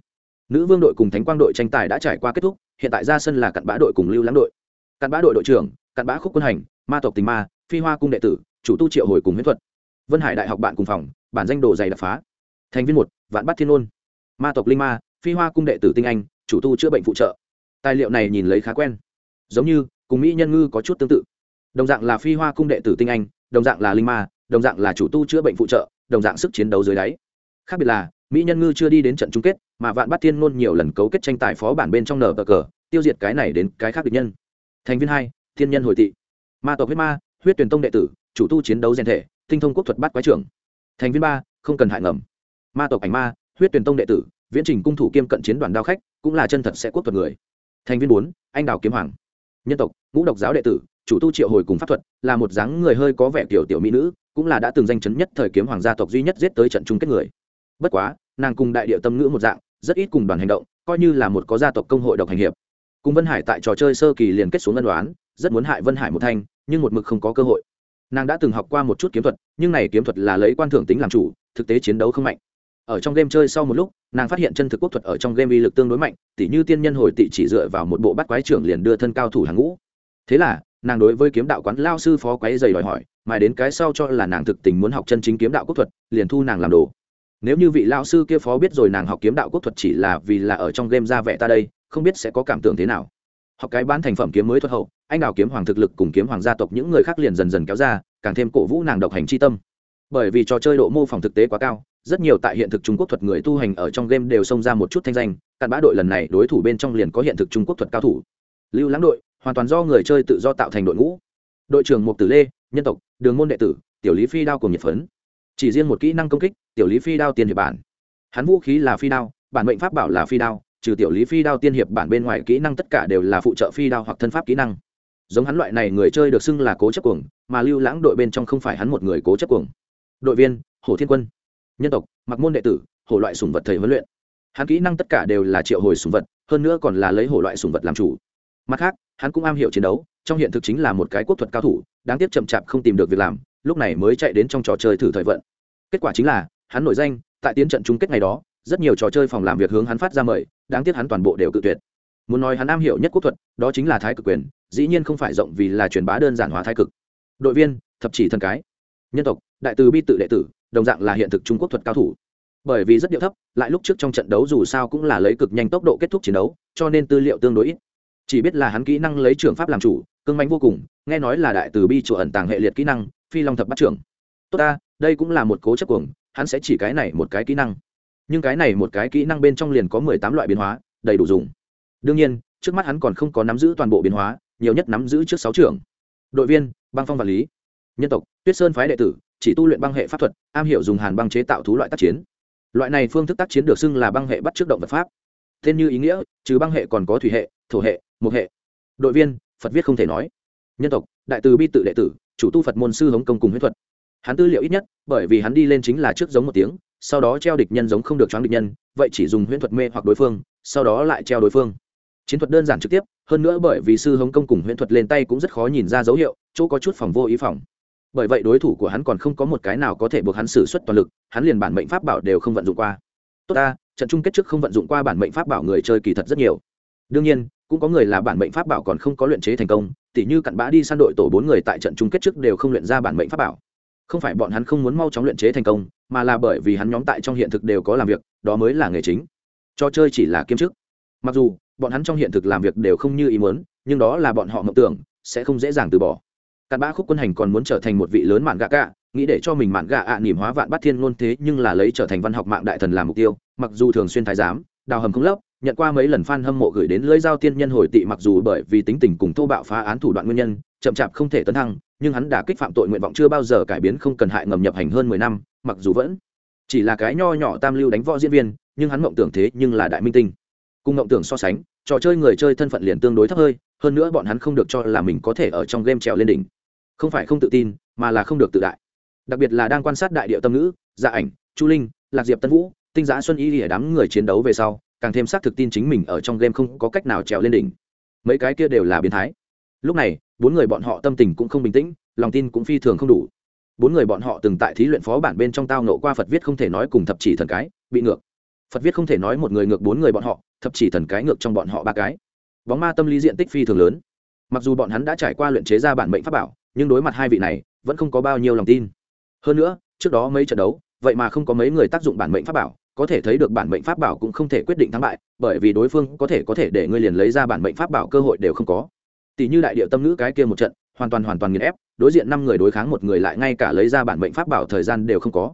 nữ vương đội cùng thánh quang đội tranh tài đã trải qua kết thúc, hiện tại ra sân là cặn bã đội cùng lưu lãng đội. Cặn bã đội đội trưởng, cặn bã khúc quân hành, ma tộc tình ma, phi hoa cung đệ tử, chủ tu triệu hồi cùng huyết thuật. Vân hải đại học bạn cùng phòng, bản danh đồ dày đập phá. Thành viên một, vạn bắt thiên ôn ma tộc linh ma, phi hoa cung đệ tử tinh anh, chủ tu chữa bệnh phụ trợ. Tài liệu này nhìn lấy khá quen. Giống như, cùng mỹ nhân ngư có chút tương tự. Đồng dạng là phi hoa cung đệ tử tinh anh, đồng dạng là linh ma, đồng dạng là chủ tu chữa bệnh phụ trợ, đồng dạng sức chiến đấu dưới đáy. Khác biệt là, mỹ nhân ngư chưa đi đến trận chung kết mà vạn bát thiên ngôn nhiều lần cấu kết tranh tài phó bản bên trong nở cờ cờ, tiêu diệt cái này đến cái khác địch nhân. Thành viên hai, thiên nhân hồi tị. Ma tộc huyết ma, huyết tuyển tông đệ tử, chủ tu chiến đấu rèn thể, tinh thông quốc thuật bắt quái trưởng. Thành viên ba, không cần hại ngầm. Ma tộc ảnh ma, huyết tuyển tông đệ tử, viễn trình cung thủ kiêm cận chiến đoàn đao khách, cũng là chân thật sẽ quốc thuật người. Thành viên bốn, anh đào kiếm hoàng. Nhân tộc, ngũ độc giáo đệ tử, chủ tu triệu hồi cùng pháp thuật, là một dáng người hơi có vẻ kiểu tiểu mỹ nữ, cũng là đã từng danh chấn nhất thời kiếm hoàng gia tộc duy nhất giết tới trận chung kết người. Bất quá, nàng cùng đại địa tâm ngữ một dạng rất ít cùng đoàn hành động, coi như là một có gia tộc công hội độc hành hiệp. Cùng vân hải tại trò chơi sơ kỳ liền kết xuống ân đoán, rất muốn hại vân hải một thanh, nhưng một mực không có cơ hội. Nàng đã từng học qua một chút kiếm thuật, nhưng này kiếm thuật là lấy quan thưởng tính làm chủ, thực tế chiến đấu không mạnh. Ở trong game chơi sau một lúc, nàng phát hiện chân thực quốc thuật ở trong game uy lực tương đối mạnh, tỉ như tiên nhân hồi tị chỉ dựa vào một bộ bắt quái trưởng liền đưa thân cao thủ hàng ngũ. Thế là, nàng đối với kiếm đạo quán lao sư phó quái dày đòi hỏi mà đến cái sau cho là nàng thực tình muốn học chân chính kiếm đạo quốc thuật, liền thu nàng làm đồ nếu như vị lao sư kia phó biết rồi nàng học kiếm đạo quốc thuật chỉ là vì là ở trong game ra vẻ ta đây, không biết sẽ có cảm tưởng thế nào. Học cái bán thành phẩm kiếm mới thuật hậu, anh đào kiếm hoàng thực lực cùng kiếm hoàng gia tộc những người khác liền dần dần kéo ra, càng thêm cổ vũ nàng độc hành c h i tâm. Bởi vì trò chơi độ mô phỏng thực tế quá cao, rất nhiều tại hiện thực trung quốc thuật người tu hành ở trong game đều xông ra một chút thanh danh, cặn bã đội lần này đối thủ bên trong liền có hiện thực trung quốc thuật cao thủ. Lưu lãng đội, hoàn toàn do người chơi tự do tạo thành đội ngũ. Đội trưởng mục tử lê, nhân tộc, đường môn đệ tử, tiểu lý phi đao cùng nhiệt phấn chỉ riêng một kỹ năng công kích, tiểu lý phi đao Tiên hiệp bản. Hắn vũ khí là phi đao, bản mệnh pháp bảo là phi đao, trừ tiểu lý phi đao tiên hiệp bản bên ngoài kỹ năng tất cả đều là phụ trợ phi đao hoặc thân pháp kỹ năng. Giống hắn loại này người chơi được xưng là cố chấp cuồng, mà lưu lãng đội bên trong không phải hắn một người cố chấp cuồng. Đội viên hồ thiên quân. Nhân tộc, mặc môn đệ tử, hổ loại sùng vật thầy huấn luyện. Hắn kỹ năng tất cả đều là triệu hồi sùng vật, hơn nữa còn là lấy hổ loại sùng vật làm chủ. Mặt khác, hắn cũng am hiểu chiến đấu, trong hiện thực chính là một cái quốc thuật cao thủ, đáng tiếc chậm chạp không tìm được việc làm lúc này mới chạy đến trong trò chơi thử thời vận. Kết quả chính là, hắn nổi danh, tại tiến trận chung kết ngày đó, rất nhiều trò chơi phòng làm việc hướng hắn phát ra mời, đáng tiếc hắn toàn bộ đều cự tuyệt. Muốn nói hắn am hiểu nhất quốc thuật, đó chính là thái cực quyền, dĩ nhiên không phải rộng vì là truyền bá đơn giản hóa thái cực. Đội viên, thập chỉ thần cái, nhân tộc, đại từ bi tự đệ tử, đồng dạng là hiện thực trung quốc thuật cao thủ. Bởi vì rất điệu thấp, lại lúc trước trong trận đấu dù sao cũng là lấy cực nhanh tốc độ kết thúc chiến đấu, cho nên tư liệu tương đối ít. Chỉ biết là hắn kỹ năng lấy trường pháp làm chủ, cưng mánh vô cùng, nghe nói là đại từ bi chủ ẩn tàng hệ liệt kỹ năng phi long thập bắt trưởng. Tốt ta, đây cũng là một cố chấp cuồng, hắn sẽ chỉ cái này một cái kỹ năng. Nhưng cái này một cái kỹ năng bên trong liền có mười tám loại biến hóa, đầy đủ dùng. Đương nhiên, trước mắt hắn còn không có nắm giữ toàn bộ biến hóa, nhiều nhất nắm giữ trước sáu trưởng. Đội viên, băng phong vật lý. Nhân tộc, tuyết sơn phái đệ tử, chỉ tu luyện băng hệ pháp thuật, am hiểu dùng hàn băng chế tạo thú loại tác chiến. Loại này phương thức tác chiến được xưng là băng hệ bắt trước động vật pháp. Tên như ý nghĩa, trừ băng hệ còn có thủy hệ, thổ hệ, mục hệ. Đội viên, phật viết không thể nói. Nhân tộc, đại từ bi tự đệ tử chủ tu phật môn sư hống công cùng huyết thuật. Hắn tư liệu ít nhất, bởi vì hắn đi lên chính là trước giống một tiếng, sau đó treo địch nhân giống không được choáng địch nhân, vậy chỉ dùng huyễn thuật mê hoặc đối phương, sau đó lại treo đối phương. Chiến thuật đơn giản trực tiếp, hơn nữa bởi vì sư hống công cùng huyễn thuật lên tay cũng rất khó nhìn ra dấu hiệu, chỗ có chút phòng vô ý phòng. Bởi vậy đối thủ của hắn còn không có một cái nào có thể buộc hắn xử suất toàn lực, hắn liền bản mệnh pháp bảo đều không vận dụng qua. Tốt ta, trận chung kết trước không vận dụng qua bản mệnh pháp bảo người chơi kỳ thật rất nhiều. Đương nhiên, cũng có người là bản mệnh pháp bảo còn không có luyện chế thành công tỉ như cặn bã đi săn đội tổ bốn người tại trận chung kết trước đều không luyện ra bản mệnh pháp bảo. Không phải bọn hắn không muốn mau chóng luyện chế thành công, mà là bởi vì hắn nhóm tại trong hiện thực đều có làm việc, đó mới là nghề chính. Cho chơi chỉ là kiêm chức. Mặc dù, bọn hắn trong hiện thực làm việc đều không như ý muốn, nhưng đó là bọn họ mộng tưởng, sẽ không dễ dàng từ bỏ. Cặn bã khúc quân hành còn muốn trở thành một vị lớn mạn gạ cả, nghĩ để cho mình mạn gạ ạ à nỉm hóa vạn bắt thiên ngôn thế nhưng là lấy trở thành văn học mạng đại thần làm mục tiêu, mặc dù thường xuyên thái giám, đào hầm không lấp nhận qua mấy lần fan hâm mộ gửi đến lưỡi giao tiên nhân hồi tị mặc dù bởi vì tính tình cùng thô bạo phá án thủ đoạn nguyên nhân, chậm chạp không thể tấn thăng, nhưng hắn đã kích phạm tội nguyện vọng chưa bao giờ cải biến không cần hại ngầm nhập hành hơn mười năm, mặc dù vẫn chỉ là cái nho nhỏ tam lưu đánh võ diễn viên, nhưng hắn mộng tưởng thế nhưng là đại minh tinh. Cùng mộng tưởng so sánh, trò chơi người chơi thân phận liền tương đối thấp hơi, hơn nữa bọn hắn không được cho là mình có thể ở trong game trèo lên đỉnh. Không phải không tự tin, mà là không được tự đại. Đặc biệt là đang quan sát đại điệu tâm ngữ dạ ảnh, chu linh, lạc diệp tân vũ, tinh giã xuân y lìa đám người chiến đấu về sau càng thêm xác thực tin chính mình ở trong game không có cách nào trèo lên đỉnh. Mấy cái kia đều là biến thái. Lúc này, bốn người bọn họ tâm tình cũng không bình tĩnh, lòng tin cũng phi thường không đủ. Bốn người bọn họ từng tại thí luyện phó bản bên trong tao nộ qua phật viết không thể nói cùng thập chỉ thần cái, bị ngược. Phật viết không thể nói một người ngược bốn người bọn họ, thập chỉ thần cái ngược trong bọn họ ba cái. Bóng ma tâm lý diện tích phi thường lớn. Mặc dù bọn hắn đã trải qua luyện chế ra bản mệnh pháp bảo, nhưng đối mặt hai vị này, vẫn không có bao nhiêu lòng tin. Hơn nữa, trước đó mấy trận đấu, vậy mà không có mấy người tác dụng bản mệnh pháp bảo có thể thấy được bản mệnh pháp bảo cũng không thể quyết định thắng bại, bởi vì đối phương có thể có thể để ngươi liền lấy ra bản mệnh pháp bảo cơ hội đều không có. Tỷ như đại địa tâm nữ cái kia một trận, hoàn toàn hoàn toàn nghiền ép, đối diện năm người đối kháng một người lại ngay cả lấy ra bản mệnh pháp bảo thời gian đều không có.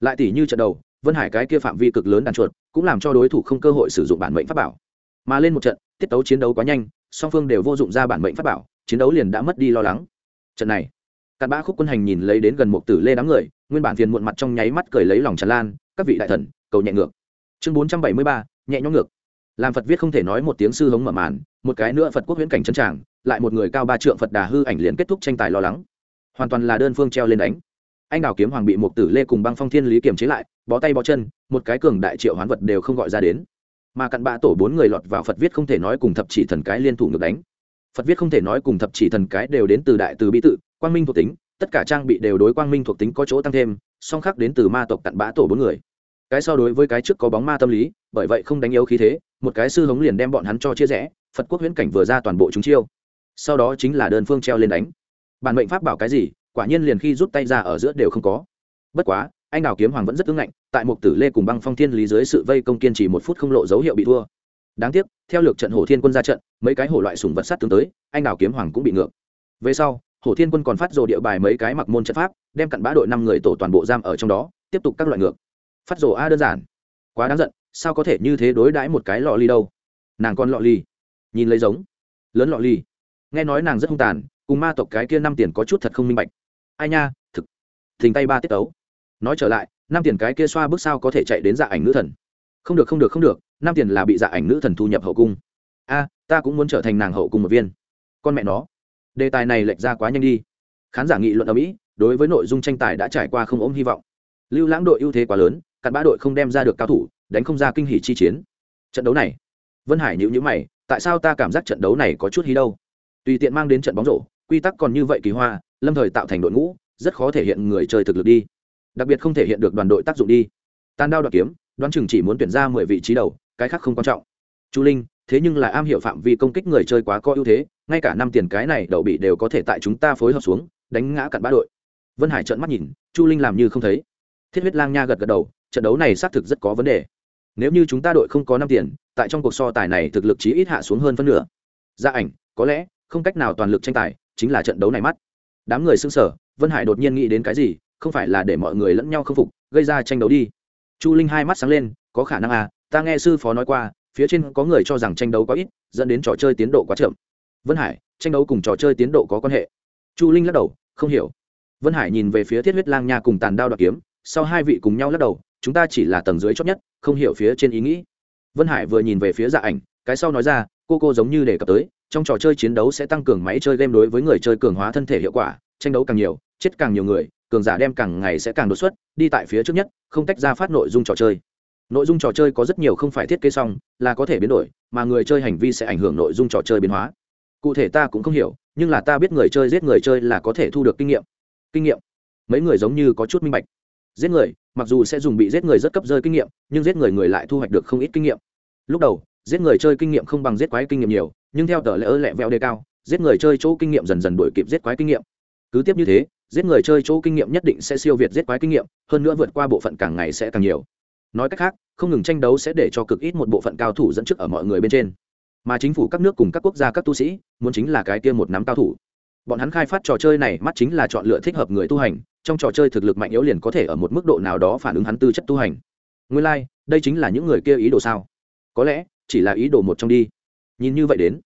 Lại tỷ như trận đầu, vân hải cái kia phạm vi cực lớn đàn chuột, cũng làm cho đối thủ không cơ hội sử dụng bản mệnh pháp bảo. Mà lên một trận, tiết tấu chiến đấu quá nhanh, song phương đều vô dụng ra bản mệnh pháp bảo, chiến đấu liền đã mất đi lo lắng. Trận này cặn bã khúc quân hành nhìn lấy đến gần một tử lê đám người, nguyên bản phiền muộn mặt trong nháy mắt cười lấy lòng tràn lan các vị đại thần, cầu nhẹ ngược. Chương bốn trăm bảy mươi ba, nhẹ nhõm ngược. Làm phật viết không thể nói một tiếng sư hống mở màn, một cái nữa phật quốc huyễn cảnh chân tràng, lại một người cao ba trượng phật đà hư ảnh liền kết thúc tranh tài lo lắng. Hoàn toàn là đơn phương treo lên đánh. Anh đào kiếm hoàng bị một tử lê cùng băng phong thiên lý kiềm chế lại, bó tay bó chân, một cái cường đại triệu hoán vật đều không gọi ra đến. Mà cặn bã tổ bốn người lọt vào phật viết không thể nói cùng thập chỉ thần cái liên thủ ngược đánh. Phật viết không thể nói cùng thập chỉ thần cái đều đến từ đại từ bi tự, quang minh thuộc tính, tất cả trang bị đều đối quang minh thuộc tính có chỗ tăng thêm, song khắc đến từ ma tộc cặn bã tổ bốn người cái so đối với cái trước có bóng ma tâm lý, bởi vậy không đánh yếu khí thế, một cái sư hống liền đem bọn hắn cho chia rẽ, phật quốc huyễn cảnh vừa ra toàn bộ chúng chiêu. Sau đó chính là đơn phương treo lên đánh. Bản mệnh pháp bảo cái gì, quả nhiên liền khi rút tay ra ở giữa đều không có. Bất quá, anh đào kiếm hoàng vẫn rất ứng ngạnh, tại một tử lê cùng băng phong thiên lý dưới sự vây công kiên trì một phút không lộ dấu hiệu bị thua. Đáng tiếc, theo lược trận hổ thiên quân ra trận, mấy cái hổ loại sùng vật sát tướng tới, anh đào kiếm hoàng cũng bị ngược. Về sau, hổ thiên quân còn phát rồ địa bài mấy cái mặc môn trận pháp, đem cặn bã đội năm người tổ toàn bộ giam ở trong đó, tiếp tục các loại ngược phát rồ a đơn giản. Quá đáng giận, sao có thể như thế đối đãi một cái lọ ly đâu? Nàng con lọ ly. Nhìn lấy giống. Lớn lọ ly. Nghe nói nàng rất hung tàn, cùng ma tộc cái kia năm tiền có chút thật không minh bạch. Ai nha, thực. Thình tay ba tiết tấu. Nói trở lại, năm tiền cái kia xoa bước sao có thể chạy đến dạ ảnh nữ thần? Không được không được không được, năm tiền là bị dạ ảnh nữ thần thu nhập hậu cung. A, ta cũng muốn trở thành nàng hậu cung một viên. Con mẹ nó. Đề tài này lệch ra quá nhanh đi. Khán giả nghị luận ở mỹ, đối với nội dung tranh tài đã trải qua không ốm hy vọng. Lưu lãng đội ưu thế quá lớn cặn bã đội không đem ra được cao thủ, đánh không ra kinh hỷ chi chiến. Trận đấu này, vân hải nhữ nhữ mày, tại sao ta cảm giác trận đấu này có chút hí đâu? Tùy tiện mang đến trận bóng rổ, quy tắc còn như vậy kỳ hoa, lâm thời tạo thành đội ngũ, rất khó thể hiện người chơi thực lực đi. Đặc biệt không thể hiện được đoàn đội tác dụng đi. Tàn đao đoạt kiếm, đoán chừng chỉ muốn tuyển ra mười vị trí đầu, cái khác không quan trọng. Chu linh, thế nhưng là am hiểu phạm vi công kích người chơi quá có ưu thế, ngay cả năm tiền cái này đậu bị đều có thể tại chúng ta phối hợp xuống, đánh ngã cặn bã đội. Vân hải trợn mắt nhìn, chu linh làm như không thấy. Thiết huyết lang nha gật gật đầu trận đấu này xác thực rất có vấn đề. Nếu như chúng ta đội không có năm tiền, tại trong cuộc so tài này thực lực chí ít hạ xuống hơn phân nửa. Gia ảnh, có lẽ, không cách nào toàn lực tranh tài, chính là trận đấu này mắt. Đám người xưng sở vân hải đột nhiên nghĩ đến cái gì, không phải là để mọi người lẫn nhau k phục, gây ra tranh đấu đi. Chu linh hai mắt sáng lên, có khả năng à ta nghe sư phó nói qua, phía trên có người cho rằng tranh đấu quá ít, dẫn đến trò chơi tiến độ quá chậm. Vân hải, tranh đấu cùng trò chơi tiến độ có quan hệ? Chu linh lắc đầu, không hiểu. Vân hải nhìn về phía thiết huyết lang nha cùng tàn đao đoạt kiếm, sau hai vị cùng nhau lắc đầu chúng ta chỉ là tầng dưới chót nhất, không hiểu phía trên ý nghĩ. Vân hải vừa nhìn về phía dạ ảnh, cái sau nói ra, cô cô giống như đề cập tới, trong trò chơi chiến đấu sẽ tăng cường máy chơi game đối với người chơi cường hóa thân thể hiệu quả, tranh đấu càng nhiều, chết càng nhiều người, cường giả đem càng ngày sẽ càng đột xuất, đi tại phía trước nhất, không tách ra phát nội dung trò chơi. Nội dung trò chơi có rất nhiều không phải thiết kế xong, là có thể biến đổi, mà người chơi hành vi sẽ ảnh hưởng nội dung trò chơi biến hóa. Cụ thể ta cũng không hiểu, nhưng là ta biết người chơi giết người chơi là có thể thu được kinh nghiệm. Kinh nghiệm. Mấy người giống như có chút minh bạch giết người, mặc dù sẽ dùng bị giết người rất cấp rơi kinh nghiệm, nhưng giết người người lại thu hoạch được không ít kinh nghiệm. Lúc đầu, giết người chơi kinh nghiệm không bằng giết quái kinh nghiệm nhiều, nhưng theo tờ lễ ơ lẹ vẹo đề cao, giết người chơi chỗ kinh nghiệm dần dần đổi kịp giết quái kinh nghiệm. Cứ tiếp như thế, giết người chơi chỗ kinh nghiệm nhất định sẽ siêu việt giết quái kinh nghiệm, hơn nữa vượt qua bộ phận càng ngày sẽ càng nhiều. Nói cách khác, không ngừng tranh đấu sẽ để cho cực ít một bộ phận cao thủ dẫn trước ở mọi người bên trên. Mà chính phủ các nước cùng các quốc gia các tu sĩ, muốn chính là cái kia một nắm cao thủ bọn hắn khai phát trò chơi này mắt chính là chọn lựa thích hợp người tu hành trong trò chơi thực lực mạnh yếu liền có thể ở một mức độ nào đó phản ứng hắn tư chất tu hành. Nguyên lai、like, đây chính là những người kia ý đồ sao? Có lẽ chỉ là ý đồ một trong đi. Nhìn như vậy đến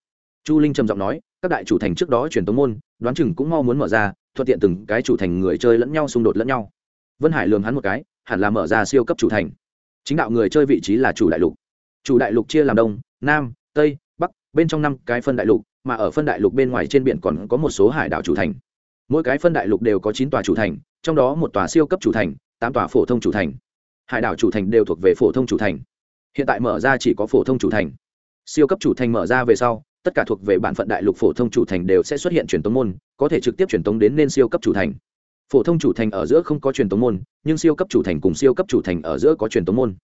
chu linh trầm giọng nói các đại chủ thành trước đó truyền tống môn đoán chừng cũng mau muốn mở ra thuận tiện từng cái chủ thành người chơi lẫn nhau xung đột lẫn nhau. Vân hải lường hắn một cái hẳn là mở ra siêu cấp chủ thành. Chính đạo người chơi vị trí là chủ đại lục. Chủ đại lục chia làm đông nam tây bắc bên trong năm cái phân đại lục mà ở phân đại lục bên ngoài trên biển còn có một số hải đảo chủ thành. Mỗi cái phân đại lục đều có chín tòa chủ thành, trong đó một tòa siêu cấp chủ thành, tám tòa phổ thông chủ thành. Hải đảo chủ thành đều thuộc về phổ thông chủ thành. Hiện tại mở ra chỉ có phổ thông chủ thành. Siêu cấp chủ thành mở ra về sau, tất cả thuộc về bản phận đại lục phổ thông chủ thành đều sẽ xuất hiện truyền tống môn, có thể trực tiếp truyền tống đến nên siêu cấp chủ thành. Phổ thông chủ thành ở giữa không có truyền tống môn, nhưng siêu cấp chủ thành cùng siêu cấp chủ thành ở giữa có truyền tống môn.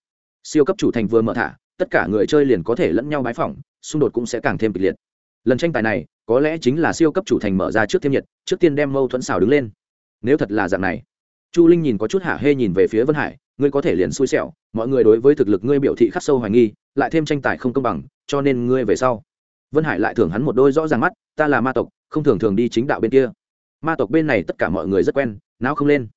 Siêu cấp chủ thành vừa mở thả, tất cả người chơi liền có thể lẫn nhau bái phỏng, xung đột cũng sẽ càng thêm kịch liệt lần tranh tài này, có lẽ chính là siêu cấp chủ thành mở ra trước thêm nhiệt, trước tiên đem mâu thuẫn xào đứng lên. Nếu thật là dạng này, chu linh nhìn có chút hạ hê nhìn về phía vân hải, ngươi có thể liền xui xẻo, mọi người đối với thực lực ngươi biểu thị khắc sâu hoài nghi, lại thêm tranh tài không công bằng, cho nên ngươi về sau. Vân hải lại thưởng hắn một đôi rõ ràng mắt, ta là ma tộc, không thường thường đi chính đạo bên kia. Ma tộc bên này tất cả mọi người rất quen não không lên.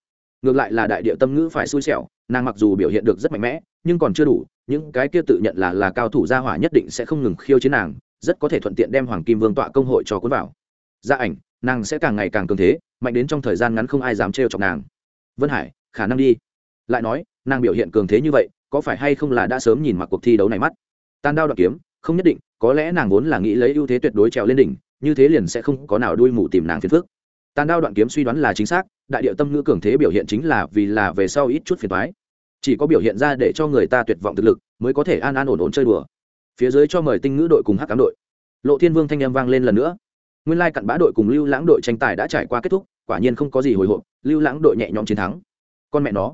Ngược lại là đại địa tâm ngữ phải xui xẻo, nàng mặc dù biểu hiện được rất mạnh mẽ, nhưng còn chưa đủ, những cái kia tự nhận là là cao thủ gia hỏa nhất định sẽ không ngừng khiêu chiến nàng rất có thể thuận tiện đem hoàng kim vương tọa công hội cho cuốn vào. Gia ảnh, nàng sẽ càng ngày càng cường thế, mạnh đến trong thời gian ngắn không ai dám trêu chọc nàng. Vân hải, khả năng đi. Lại nói, nàng biểu hiện cường thế như vậy, có phải hay không là đã sớm nhìn mặc cuộc thi đấu này mắt? Tan đao đoạn kiếm, không nhất định, có lẽ nàng vốn là nghĩ lấy ưu thế tuyệt đối trèo lên đỉnh, như thế liền sẽ không có nào đuôi mù tìm nàng phiền phức. Tàn đao đoạn kiếm suy đoán là chính xác, đại điệu tâm ngữ cường thế biểu hiện chính là vì là về sau ít chút phiền thoái chỉ có biểu hiện ra để cho người ta tuyệt vọng thực lực, mới có thể an an ổn ổn chơi đùa phía dưới cho mời tinh ngữ đội cùng hắc cám đội. Lộ thiên vương thanh em vang lên lần nữa. Nguyên lai cặn bã đội cùng lưu lãng đội tranh tài đã trải qua kết thúc, quả nhiên không có gì hồi hộp, lưu lãng đội nhẹ nhõm chiến thắng. Con mẹ nó,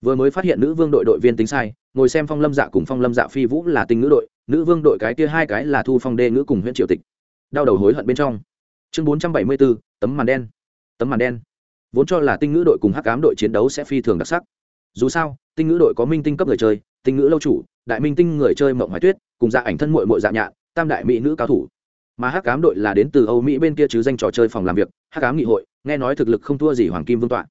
vừa mới phát hiện nữ vương đội đội viên tính sai, ngồi xem phong lâm dạ cùng phong lâm dạ phi vũ là tinh ngữ đội, nữ vương đội cái kia hai cái là thu phong đê ngữ cùng huyện triều tịch. Đau đầu hối hận bên trong. Chương bốn trăm bảy mươi bốn tấm màn đen. Tấm màn đen. Vốn cho là tinh ngữ đội cùng hắc cám đội chiến đấu sẽ phi thường đặc sắc. Dù sao, tinh ngữ đội có minh tinh cấp người chơi, tinh ngữ lâu chủ, đại minh tinh người chơi mộng hoài tuyết cùng dạ ảnh thân mội mội dạ nhạn, tam đại mỹ nữ cao thủ. Mà hắc cám đội là đến từ âu mỹ bên kia chứ danh trò chơi phòng làm việc, hắc cám nghị hội, nghe nói thực lực không thua gì hoàng kim vương tọa.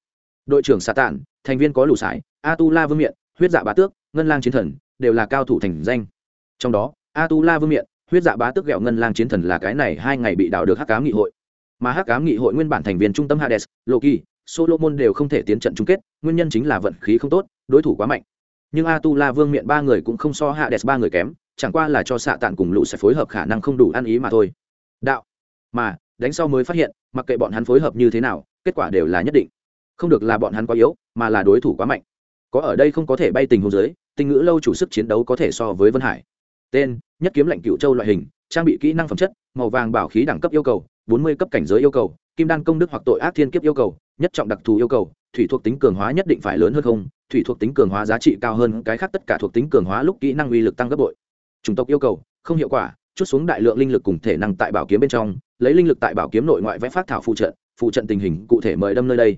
Đội trưởng xà tản, thành viên có lù sải a tu la vương miện, huyết dạ bá tước, ngân lang chiến thần, đều là cao thủ thành danh. Trong đó a tu la vương miện, huyết dạ bá tước ghẹo ngân lang chiến thần là cái này hai ngày bị đào được hắc cám nghị hội. Mà hắc cám nghị hội nguyên bản thành viên trung tâm hades, loki, solomon đều không thể tiến trận chung kết, nguyên nhân chính là vận khí không tốt, đối thủ quá mạnh. Nhưng a tu la vương miện ba người cũng không so hades ba người kém chẳng qua là cho xạ tạn cùng lũ sẽ phối hợp khả năng không đủ ăn ý mà thôi. Đạo. Mà, đánh sau mới phát hiện, mặc kệ bọn hắn phối hợp như thế nào, kết quả đều là nhất định. Không được là bọn hắn quá yếu, mà là đối thủ quá mạnh. Có ở đây không có thể bay tình hồ dưới, tinh ngữ lâu chủ sức chiến đấu có thể so với vân hải. Tên, nhất kiếm lệnh cựu châu loại hình, trang bị kỹ năng phẩm chất, màu vàng bảo khí đẳng cấp yêu cầu, bốn mươi cấp cảnh giới yêu cầu, kim đan công đức hoặc tội ác thiên kiếp yêu cầu, nhất trọng đặc thù yêu cầu, thủy thuộc tính cường hóa nhất định phải lớn hơn không, thủy thuộc tính cường hóa giá trị cao hơn, cái khác tất cả thuộc tính cường hóa lúc kỹ năng uy lực tăng gấp bội chủng tộc yêu cầu, không hiệu quả, chút xuống đại lượng linh lực cùng thể năng tại bảo kiếm bên trong, lấy linh lực tại bảo kiếm nội ngoại vẽ phát thảo phụ trận phụ trận tình hình cụ thể mời đâm nơi đây.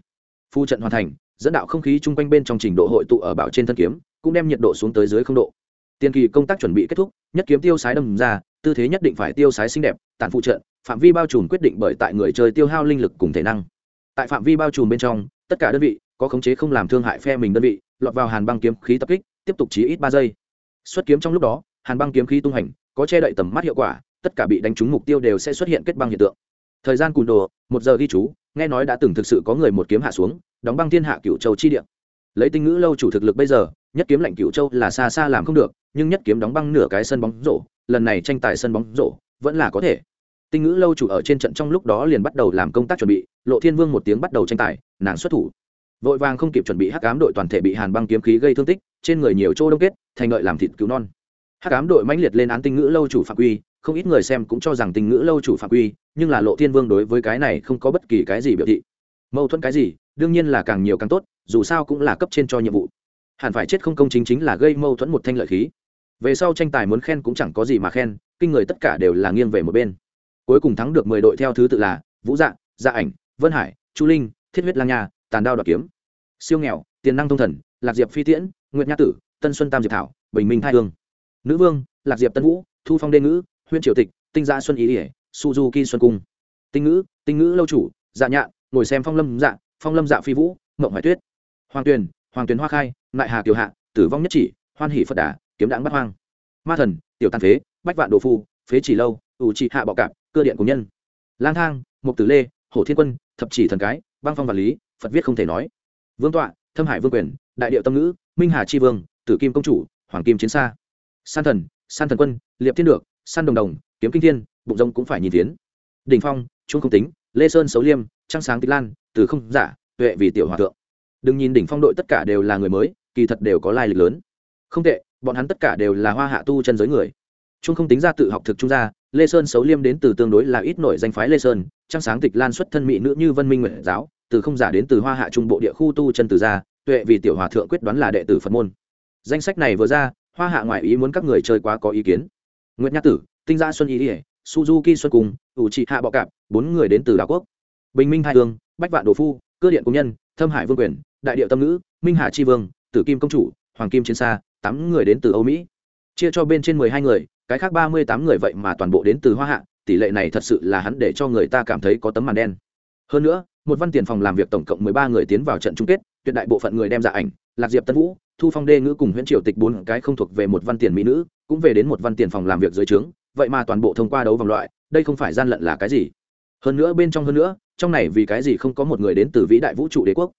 Phụ trận hoàn thành, dẫn đạo không khí chung quanh bên trong trình độ hội tụ ở bảo trên thân kiếm, cũng đem nhiệt độ xuống tới dưới không độ. Tiên kỳ công tác chuẩn bị kết thúc, nhất kiếm tiêu sái đâm ra, tư thế nhất định phải tiêu sái xinh đẹp tàn phụ trận, phạm vi bao trùm quyết định bởi tại người chơi tiêu hao linh lực cùng thể năng. Tại phạm vi bao trùm bên trong, tất cả đơn vị, có khống chế không làm thương hại phe mình đơn vị, lọt vào hàn băng kiếm khí tập kích, tiếp tục chí ít ba giây. Xuất kiếm trong lúc đó hàn băng kiếm khí tung hành, có che đậy tầm mắt hiệu quả, tất cả bị đánh trúng mục tiêu đều sẽ xuất hiện kết băng hiện tượng. Thời gian cùn đồ, một giờ ghi chú, nghe nói đã từng thực sự có người một kiếm hạ xuống, đóng băng thiên hạ cựu châu chi địa. Lấy tinh ngữ lâu chủ thực lực bây giờ, nhất kiếm lạnh cựu châu là xa xa làm không được, nhưng nhất kiếm đóng băng nửa cái sân bóng rổ, lần này tranh tài sân bóng rổ, vẫn là có thể. Tinh ngữ lâu chủ ở trên trận trong lúc đó liền bắt đầu làm công tác chuẩn bị, lộ thiên vương một tiếng bắt đầu tranh tài, nàng xuất thủ. Vội vàng không kịp chuẩn bị hắc ám đội toàn thể bị hàn băng kiếm khí gây thương tích, trên người nhiều chỗ đông kết, thành ngợi làm thịt cứu non hắc ám đội mãnh liệt lên án tinh ngữ lâu chủ phạm quy, không ít người xem cũng cho rằng tinh ngữ lâu chủ phạm quy, nhưng là lộ thiên vương đối với cái này không có bất kỳ cái gì biểu thị. Mâu thuẫn cái gì, đương nhiên là càng nhiều càng tốt, dù sao cũng là cấp trên cho nhiệm vụ. Hẳn phải chết không công chính chính là gây mâu thuẫn một thanh lợi khí. Về sau tranh tài muốn khen cũng chẳng có gì mà khen, kinh người tất cả đều là nghiêng về một bên. Cuối cùng thắng được mười đội theo thứ tự là vũ dạ dạ ảnh, vân hải, chu linh, thiết huyết lang nha, tàn đao đoạt kiếm, siêu nghèo, tiền năng thông thần, lạc diệp phi tiễn, nguyệt nha tử, tân xuân tam diệp thảo, bình minh thai hương nữ vương, lạc diệp tân vũ, thu phong đê ngữ, huyên triều tịch, tinh gia xuân ý ỉa, suzuki xuân cung. Tinh ngữ tinh ngữ lâu chủ dạ nhạn, ngồi xem phong lâm dạ phong lâm dạ phi vũ, mộng hoài tuyết. Hoàng tuyền hoàng tuyền hoa khai nại hà kiều hạ, tử vong nhất chỉ, hoan hỷ phật đà, kiếm đãng bắt hoang. Ma thần, tiểu tàn phế, bách vạn đồ phu, phế chỉ lâu, ủ trị hạ bọ cạp, cơ điện của nhân. Lang thang, mục tử lê, hổ thiên quân, thập chỉ thần cái, băng phong vật lý, phật viết không thể nói. Vương tọa, thâm hải vương quyền, đại điệu tâm ngữ, minh hà tri vương, tử kim công chủ, hoàng kim chiến xa san thần san thần quân, liệp thiên được, san đồng đồng, kiếm kinh thiên, bụng rông cũng phải nhìn tiến đình phong, Trung không tính, lê sơn xấu liêm, trăng sáng tịch lan, từ không giả, tuệ vì tiểu hòa thượng. Đừng nhìn đỉnh phong đội tất cả đều là người mới, kỳ thật đều có lai lịch lớn. Không tệ, bọn hắn tất cả đều là hoa hạ tu chân giới người. Trung không tính ra tự học thực trung gia, lê sơn xấu liêm đến từ tương đối là ít nổi danh phái lê sơn, trăng sáng tịch lan xuất thân mỹ nữ như vân minh nguyện giáo, từ không giả đến từ hoa hạ trung bộ địa khu tu chân từ gia, tuệ vì tiểu hòa thượng quyết đoán là đệ tử phật môn. Danh sách này vừa ra hoa hạ ngoại ý muốn các người chơi quá có ý kiến. Nguyễn nhã tử, tinh gia xuân ý ỉa suzuki xuân cùng, ủ trị hạ bọ cạp, bốn người đến từ đảo quốc. Bình minh hai hương, bách vạn đồ phu, cơ điện công nhân, thâm hải vương quyền, đại điệu tâm ngữ, minh hà tri vương, tử kim công chủ, hoàng kim chiến xa tám người đến từ âu mỹ. Chia cho bên trên mười hai người, cái khác ba mươi tám người vậy mà toàn bộ đến từ hoa hạ, tỷ lệ này thật sự là hắn để cho người ta cảm thấy có tấm màn đen. Hơn nữa, một văn tiền phòng làm việc tổng cộng mười ba người tiến vào trận chung kết, tuyệt đại bộ phận người đem ra ảnh, lạc diệp tân vũ thu phong đê ngữ cùng huyễn triều tịch bốn cái không thuộc về một văn tiền mỹ nữ, cũng về đến một văn tiền phòng làm việc dưới trướng, vậy mà toàn bộ thông qua đấu vòng loại, đây không phải gian lận là cái gì? Hơn nữa bên trong hơn nữa, trong này vì cái gì không có một người đến từ vĩ đại vũ trụ đế quốc?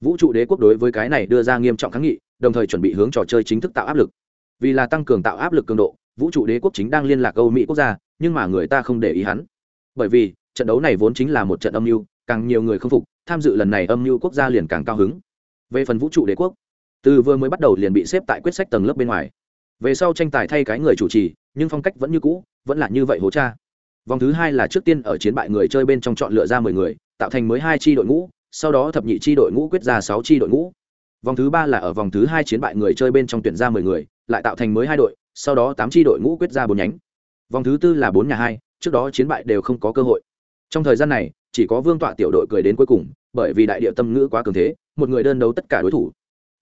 Vũ trụ đế quốc đối với cái này đưa ra nghiêm trọng kháng nghị, đồng thời chuẩn bị hướng trò chơi chính thức tạo áp lực. Vì là tăng cường tạo áp lực cường độ, vũ trụ đế quốc chính đang liên lạc âu mỹ quốc gia, nhưng mà người ta không để ý hắn. Bởi vì, trận đấu này vốn chính là một trận âm mưu, càng nhiều người không phục, tham dự lần này âm mưu quốc gia liền càng cao hứng. Về phần vũ trụ đế quốc từ vừa mới bắt đầu liền bị xếp tại quyết sách tầng lớp bên ngoài. Về sau tranh tài thay cái người chủ trì, nhưng phong cách vẫn như cũ, vẫn là như vậy hố cha. Vòng thứ hai là trước tiên ở chiến bại người chơi bên trong chọn lựa ra mười người, tạo thành mới hai tri đội ngũ, sau đó thập nhị tri đội ngũ quyết ra sáu tri đội ngũ. Vòng thứ ba là ở vòng thứ hai chiến bại người chơi bên trong tuyển ra mười người, lại tạo thành mới hai đội, sau đó tám tri đội ngũ quyết ra bốn nhánh. Vòng thứ tư là bốn nhà hai, trước đó chiến bại đều không có cơ hội. Trong thời gian này, chỉ có vương tọa tiểu đội cười đến cuối cùng, bởi vì đại địa tâm ngữ quá cường thế, một người đơn đấu tất cả đối thủ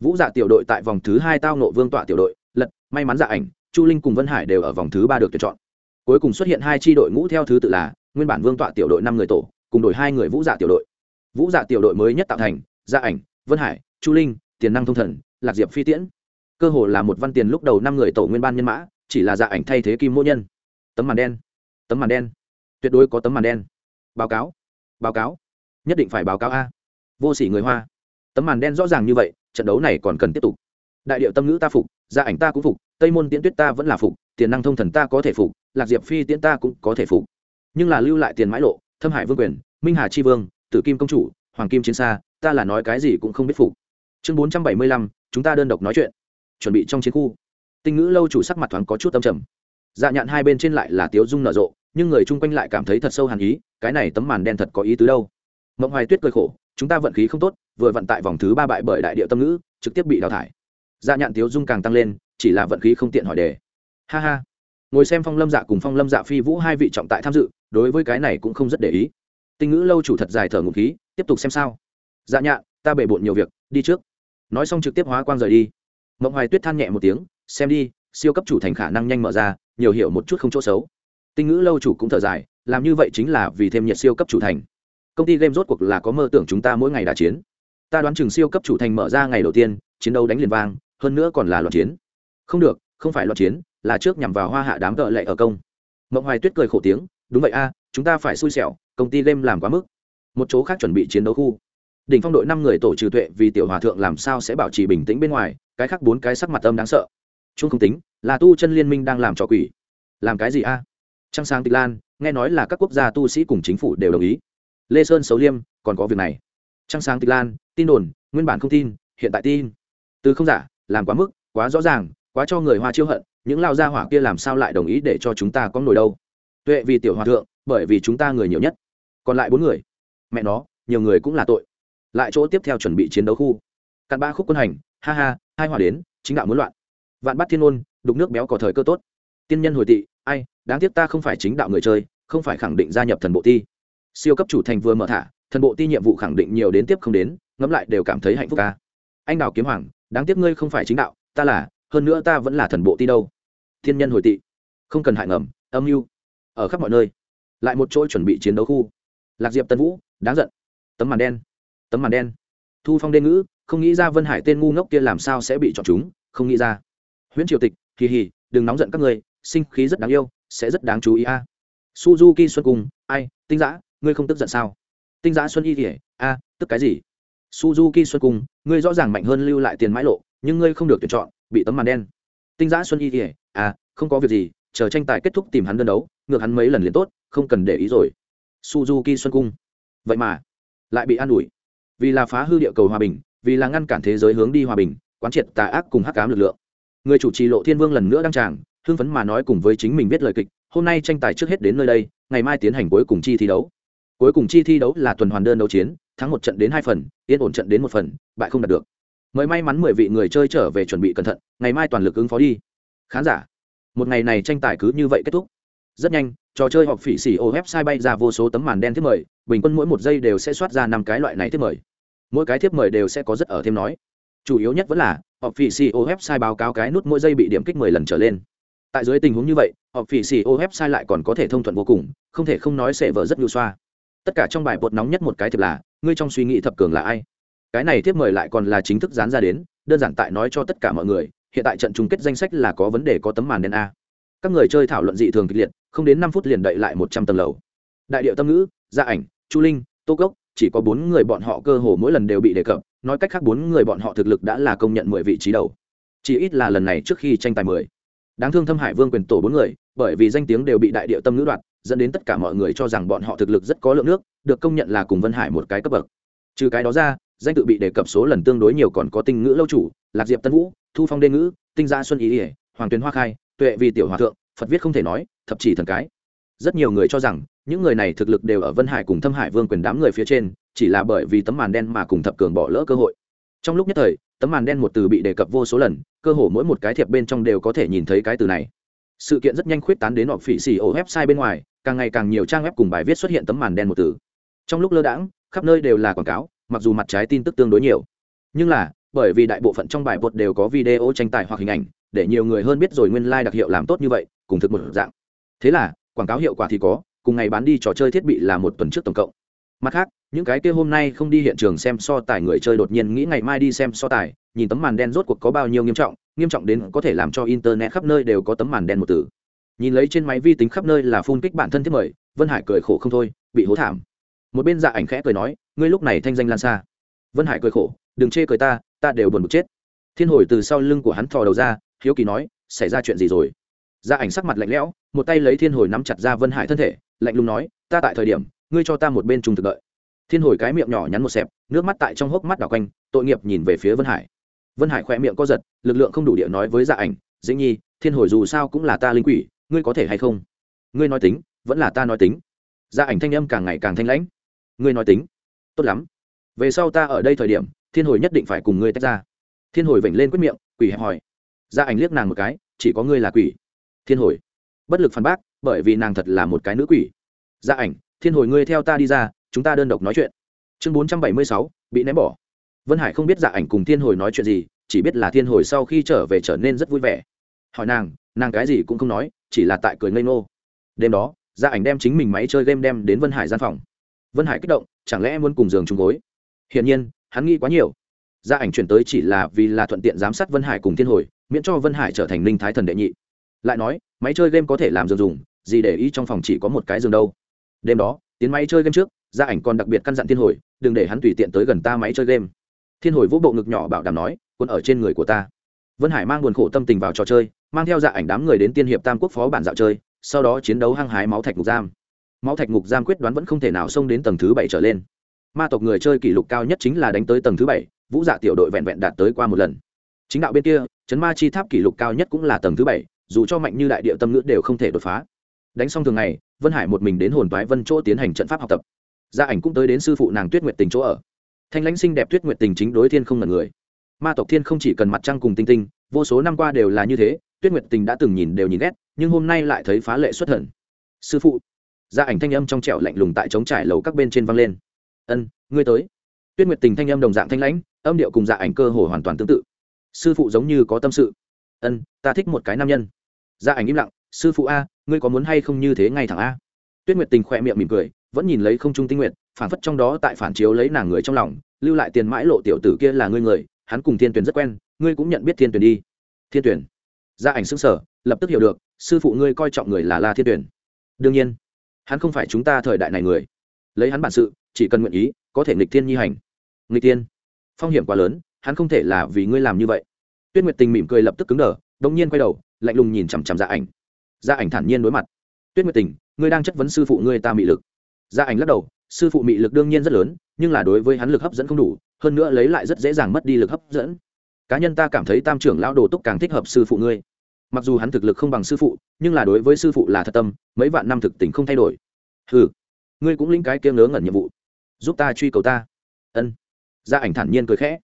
vũ dạ tiểu đội tại vòng thứ hai tao nộ vương tọa tiểu đội, lật, may mắn dạ ảnh, chu linh cùng vân hải đều ở vòng thứ ba được tuyển chọn. Cuối cùng xuất hiện hai tri đội ngũ theo thứ tự là, nguyên bản vương tọa tiểu đội năm người tổ, cùng đổi hai người vũ dạ tiểu đội. Vũ dạ tiểu đội mới nhất tạo thành gia ảnh, vân hải, chu linh, tiền năng thông thần, lạc diệp phi tiễn. Cơ hồ là một văn tiền lúc đầu năm người tổ nguyên ban nhân mã, chỉ là gia ảnh thay thế kim mỗ nhân. Tấm màn đen, tấm màn đen. Tuyệt đối có tấm màn đen. Báo cáo báo cáo. Nhất định phải báo cáo a. Vô sỉ người hoa. Tấm màn đen rõ ràng như vậy trận đấu này còn cần tiếp tục. Đại điệu tâm ngữ ta phục, gia ảnh ta cũng phục, tây môn tiễn tuyết ta vẫn là phục, tiền năng thông thần ta có thể phục, lạc diệp phi tiễn ta cũng có thể phục. Nhưng là lưu lại tiền mãi lộ, thâm hải vương quyền, minh hà tri vương, tử kim công chủ, hoàng kim chiến xa ta là nói cái gì cũng không biết phục. Chương bốn trăm bảy mươi lăm, chúng ta đơn độc nói chuyện. Chuẩn bị trong chiến khu. Tinh ngữ lâu chủ sắc mặt thoáng có chút tâm trầm. Dạ nhạn hai bên trên lại là tiếu dung nở rộ, nhưng người chung quanh lại cảm thấy thật sâu hàn ý, cái này tấm màn đen thật có ý tứ đâu. Mộng hoài tuyết cười khổ chúng ta vận khí không tốt, vừa vận tại vòng thứ ba bại bởi đại địa tâm ngữ, trực tiếp bị đào thải. Dạ nhạn tiếu dung càng tăng lên, chỉ là vận khí không tiện hỏi đề. Ha ha. Ngồi xem phong lâm dạ cùng phong lâm dạ phi vũ hai vị trọng tại tham dự, đối với cái này cũng không rất để ý. Tinh ngữ lâu chủ thật dài thở ngụ khí, tiếp tục xem sao. Dạ nhạn, ta bể bộn nhiều việc, đi trước. Nói xong trực tiếp hóa quang rời đi. Mộng hoài tuyết than nhẹ một tiếng, xem đi, siêu cấp chủ thành khả năng nhanh mở ra, nhiều hiểu một chút không chỗ xấu. Tinh ngữ lâu chủ cũng thở dài, làm như vậy chính là vì thêm nhiệt siêu cấp chủ thành công ty game rốt cuộc là có mơ tưởng chúng ta mỗi ngày đà chiến. Ta đoán chừng siêu cấp chủ thành mở ra ngày đầu tiên, chiến đấu đánh liền vang, hơn nữa còn là loạt chiến. Không được, không phải loạt chiến, là trước nhằm vào hoa hạ đám cợ lệ ở công. Mộng hoài tuyết cười khổ tiếng, đúng vậy a, chúng ta phải xui xẻo, công ty game làm quá mức. Một chỗ khác chuẩn bị chiến đấu khu. Đỉnh phong đội năm người tổ trừ tuệ vì tiểu hòa thượng làm sao sẽ bảo trì bình tĩnh bên ngoài, cái khác bốn cái sắc mặt âm đáng sợ. Chung không tính, là tu chân liên minh đang làm trò quỷ. Làm cái gì a? Trăng sáng tịch lan, nghe nói là các quốc gia tu sĩ cùng chính phủ đều đồng ý lê sơn xấu liêm, còn có việc này. Trăng sáng tịch lan, tin đồn, nguyên bản không tin, hiện tại tin. Từ không giả, làm quá mức, quá rõ ràng, quá cho người hoa chiêu hận, những lao gia hỏa kia làm sao lại đồng ý để cho chúng ta có nổi đâu? Tuệ vì tiểu hòa thượng, bởi vì chúng ta người nhiều nhất. Còn lại bốn người. Mẹ nó, nhiều người cũng là tội. Lại chỗ tiếp theo chuẩn bị chiến đấu khu. Cặn ba khúc quân hành, ha ha, hai hòa đến, chính đạo muốn loạn. Vạn bắt thiên ôn, đục nước béo có thời cơ tốt. Tiên nhân hồi tị, ai, đáng tiếc ta không phải chính đạo người chơi, không phải khẳng định gia nhập thần bộ thi siêu cấp chủ thành vừa mở thả, thần bộ ti nhiệm vụ khẳng định nhiều đến tiếp không đến, ngẫm lại đều cảm thấy hạnh phúc ca. Anh đào kiếm hoàng, đáng tiếc ngươi không phải chính đạo, ta là, hơn nữa ta vẫn là thần bộ ti đâu. Thiên nhân hồi tị. Không cần hại ngầm, âm mưu. Ở khắp mọi nơi. Lại một chỗ chuẩn bị chiến đấu khu. Lạc diệp tân vũ, đáng giận. Tấm màn đen. Tấm màn đen. Thu phong đen ngữ, không nghĩ ra vân hải tên ngu ngốc kia làm sao sẽ bị chọn chúng, không nghĩ ra. Huyễn triều tịch, kỳ hì đừng nóng giận các người sinh khí rất đáng yêu, sẽ rất đáng chú ý a. Suzuki xuân cung, ai, tinh giã ngươi không tức giận sao? Tinh giã xuân y kỉa a, tức cái gì? Suzuki xuân cung, ngươi rõ ràng mạnh hơn lưu lại tiền mãi lộ, nhưng ngươi không được tuyển chọn, bị tấm màn đen. Tinh giã xuân y kỉa a, không có việc gì, chờ tranh tài kết thúc tìm hắn đơn đấu, ngược hắn mấy lần liền tốt, không cần để ý rồi. Suzuki xuân cung. Vậy mà, lại bị an ủi. Vì là phá hư địa cầu hòa bình, vì là ngăn cản thế giới hướng đi hòa bình, quán triệt tà ác cùng hắc cám lực lượng. Người chủ trì lộ thiên vương lần nữa đăng tràng, hưng phấn mà nói cùng với chính mình viết lời kịch, hôm nay tranh tài trước hết đến nơi đây, ngày mai tiến hành cuối cùng chi thi đấu cuối cùng chi thi đấu là tuần hoàn đơn đấu chiến, thắng một trận đến hai phần, yên ổn trận đến một phần, bại không đạt được. Mới may mắn mười vị người chơi trở về chuẩn bị cẩn thận, ngày mai toàn lực ứng phó đi. Khán giả, một ngày này tranh tài cứ như vậy kết thúc. Rất nhanh, trò chơi họp phỉ xỉ ô website bay ra vô số tấm màn đen thiết mời, bình quân mỗi một giây đều sẽ soát ra năm cái loại này thiết mời. Mỗi cái thiếp mời đều sẽ có rất ở thêm nói. Chủ yếu nhất vẫn là, họp phỉ xỉ ô website báo cáo cái nút mỗi giây bị điểm kích mười lần trở lên. Tại dưới tình huống như vậy, họp phỉ xỉ ô website lại còn có thể thông thuận vô cùng, không thể không nói sẽ vợ rất nhu xoa tất cả trong bài bột nóng nhất một cái thiệp là, ngươi trong suy nghĩ thập cường là ai? Cái này tiếp mời lại còn là chính thức dán ra đến, đơn giản tại nói cho tất cả mọi người, hiện tại trận chung kết danh sách là có vấn đề có tấm màn đen a. Các người chơi thảo luận dị thường kịch liệt, không đến năm phút liền đậy lại một trăm tầng lầu. Đại điệu tâm ngữ, gia ảnh, chu linh, tô cốc, chỉ có bốn người bọn họ cơ hồ mỗi lần đều bị đề cập, nói cách khác bốn người bọn họ thực lực đã là công nhận mười vị trí đầu. Chỉ ít là lần này trước khi tranh tài mười. Đáng thương thâm hải vương quyền tổ bốn người, bởi vì danh tiếng đều bị đại điệu tâm ngữ đoạt dẫn đến tất cả mọi người cho rằng bọn họ thực lực rất có lượng nước, được công nhận là cùng vân hải một cái cấp bậc. Trừ cái đó ra, danh tự bị đề cập số lần tương đối nhiều còn có tinh ngữ lâu chủ, lạc diệp tân vũ, thu phong đê ngữ, tinh gia xuân ý ỉa hoàng tuyền hoa khai, tuệ vì tiểu hòa thượng, phật viết không thể nói, thập chỉ thần cái. Rất nhiều người cho rằng, những người này thực lực đều ở vân hải cùng thâm hải vương quyền đám người phía trên, chỉ là bởi vì tấm màn đen mà cùng thập cường bỏ lỡ cơ hội. Trong lúc nhất thời, tấm màn đen một từ bị đề cập vô số lần, cơ hồ mỗi một cái thiệp bên trong đều có thể nhìn thấy cái từ này. Sự kiện rất nhanh khuyết tán đến họp phỉ xì ổ website bên ngoài càng ngày càng nhiều trang web cùng bài viết xuất hiện tấm màn đen một từ. Trong lúc lơ đãng, khắp nơi đều là quảng cáo, mặc dù mặt trái tin tức tương đối nhiều. Nhưng là, bởi vì đại bộ phận trong bài bột đều có video tranh tài hoặc hình ảnh, để nhiều người hơn biết rồi nguyên lai、like、đặc hiệu làm tốt như vậy, cùng thực một dạng. Thế là, quảng cáo hiệu quả thì có, cùng ngày bán đi trò chơi thiết bị là một tuần trước tổng cộng. Mặt khác, những cái kia hôm nay không đi hiện trường xem so tài người chơi đột nhiên nghĩ ngày mai đi xem so tài, nhìn tấm màn đen rốt cuộc có bao nhiêu nghiêm trọng nghiêm trọng đến có thể làm cho internet khắp nơi đều có tấm màn đen một từ nhìn lấy trên máy vi tính khắp nơi là phun kích bản thân thiết mời, vân hải cười khổ không thôi, bị hố thảm. Một bên dạ ảnh khẽ cười nói, ngươi lúc này thanh danh lan xa. Vân hải cười khổ, đừng chê cười ta ta đều buồn bực chết. Thiên hồi từ sau lưng của hắn thò đầu ra, hiếu kỳ nói, xảy ra chuyện gì rồi? Dạ ảnh sắc mặt lạnh lẽo, một tay lấy thiên hồi nắm chặt ra vân hải thân thể, lạnh lùng nói, ta tại thời điểm, ngươi cho ta một bên trùng thực đợi. Thiên hồi cái miệng nhỏ nhắn một xẹp, nước mắt tại trong hốc mắt đảo quanh, tội nghiệp nhìn về phía vân hải. Vân hải khỏe miệng co giật, lực lượng không đủ địa nói với dạ ảnh, dĩnh nhi, thiên hồi dù sao cũng là ta linh quỷ ngươi có thể hay không? Ngươi nói tính, vẫn là ta nói tính. Gia ảnh thanh âm càng ngày càng thanh lãnh. Ngươi nói tính. Tốt lắm. Về sau ta ở đây thời điểm, thiên hồi nhất định phải cùng ngươi tách ra. Thiên hồi vểnh lên quyết miệng, quỷ hẹp hỏi. Gia ảnh liếc nàng một cái, chỉ có ngươi là quỷ. Thiên hồi. Bất lực phản bác, bởi vì nàng thật là một cái nữ quỷ. Gia ảnh, thiên hồi ngươi theo ta đi ra, chúng ta đơn độc nói chuyện. Chương bốn trăm bảy mươi sáu, bị ném bỏ. Vân hải không biết dạ ảnh cùng thiên hồi nói chuyện gì, chỉ biết là thiên hồi sau khi trở về trở nên rất vui vẻ. Hỏi nàng nàng cái gì cũng không nói chỉ là tại cười ngây ngô. Đêm đó gia ảnh đem chính mình máy chơi game đem đến vân hải gian phòng. Vân hải kích động, chẳng lẽ muốn cùng giường chung gối? Hiển nhiên, hắn nghĩ quá nhiều. Gia ảnh chuyển tới chỉ là vì là thuận tiện giám sát vân hải cùng thiên hồi, miễn cho vân hải trở thành linh thái thần đệ nhị. Lại nói, máy chơi game có thể làm giường dùng, gì để ý trong phòng chỉ có một cái giường đâu. Đêm đó, tiến máy chơi game trước gia ảnh còn đặc biệt căn dặn thiên hồi, đừng để hắn tùy tiện tới gần ta máy chơi game. Thiên hồi vũ bộ ngực nhỏ bảo đảm nói quân ở trên người của ta vân hải mang buồn khổ tâm tình vào trò chơi, mang theo dạ ảnh đám người đến tiên hiệp tam quốc phó bản dạo chơi, sau đó chiến đấu hăng hái máu thạch ngục giam. Máu thạch ngục giam quyết đoán vẫn không thể nào xông đến tầng thứ bảy trở lên. Ma tộc người chơi kỷ lục cao nhất chính là đánh tới tầng thứ bảy, vũ dạ tiểu đội vẹn vẹn đạt tới qua một lần. Chính đạo bên kia, chấn ma chi tháp kỷ lục cao nhất cũng là tầng thứ bảy, dù cho mạnh như đại địa tâm ngữ đều không thể đột phá. Đánh xong thường ngày, vân hải một mình đến hồn toái vân chỗ tiến hành trận pháp học tập. Gia ảnh cũng tới đến sư phụ nàng tuyết nguyệt tình chỗ ở. Thanh lãnh sinh đẹp tuyết nguyệt tình chính đối thiên không ngần người ma tộc thiên không chỉ cần mặt trăng cùng tinh tinh, vô số năm qua đều là như thế, tuyết nguyệt tình đã từng nhìn đều nhìn ghét, nhưng hôm nay lại thấy phá lệ xuất thần. Sư phụ gia ảnh thanh âm trong trẻo lạnh lùng tại trống trải lầu các bên trên văng lên. Ân, ngươi tới. Tuyết nguyệt tình thanh âm đồng dạng thanh lãnh, âm điệu cùng dạ ảnh cơ hồ hoàn toàn tương tự. Sư phụ giống như có tâm sự. Ân, ta thích một cái nam nhân. Gia ảnh im lặng, sư phụ a, ngươi có muốn hay không như thế ngay thẳng a? Tuyết nguyệt tình khỏe miệng mỉm cười, vẫn nhìn lấy không trung tinh nguyệt, phản phất trong đó tại phản chiếu lấy nàng người trong lòng, lưu lại tiền mãi lộ tiểu tử kia là ngươi người hắn cùng thiên tuyển rất quen, ngươi cũng nhận biết thiên tuyển đi. Thiên tuyển gia ảnh xứng sở lập tức hiểu được, sư phụ ngươi coi trọng người là la thiên tuyển đương nhiên, hắn không phải chúng ta thời đại này người. Lấy hắn bản sự, chỉ cần nguyện ý, có thể nghịch thiên nhi hành. Nghịch thiên. Phong hiểm quá lớn, hắn không thể là vì ngươi làm như vậy. Tuyết nguyệt tình mỉm cười lập tức cứng đờ đông nhiên quay đầu, lạnh lùng nhìn chằm chằm gia ảnh. Gia ảnh thản nhiên đối mặt. Tuyết nguyệt tình, ngươi đang chất vấn sư phụ ngươi ta mị lực. Gia ảnh lắc đầu, sư phụ mị lực đương nhiên rất lớn, nhưng là đối với hắn lực hấp dẫn không đủ hơn nữa lấy lại rất dễ dàng mất đi lực hấp dẫn. Cá nhân ta cảm thấy tam trưởng lão đồ túc càng thích hợp sư phụ ngươi. Mặc dù hắn thực lực không bằng sư phụ, nhưng là đối với sư phụ là thật tâm, mấy vạn năm thực tình không thay đổi. Ừ ngươi cũng linh cái kia ngớ ngẩn nhiệm vụ. Giúp ta truy cầu ta. Ân. Gia ảnh thản nhiên cười khẽ.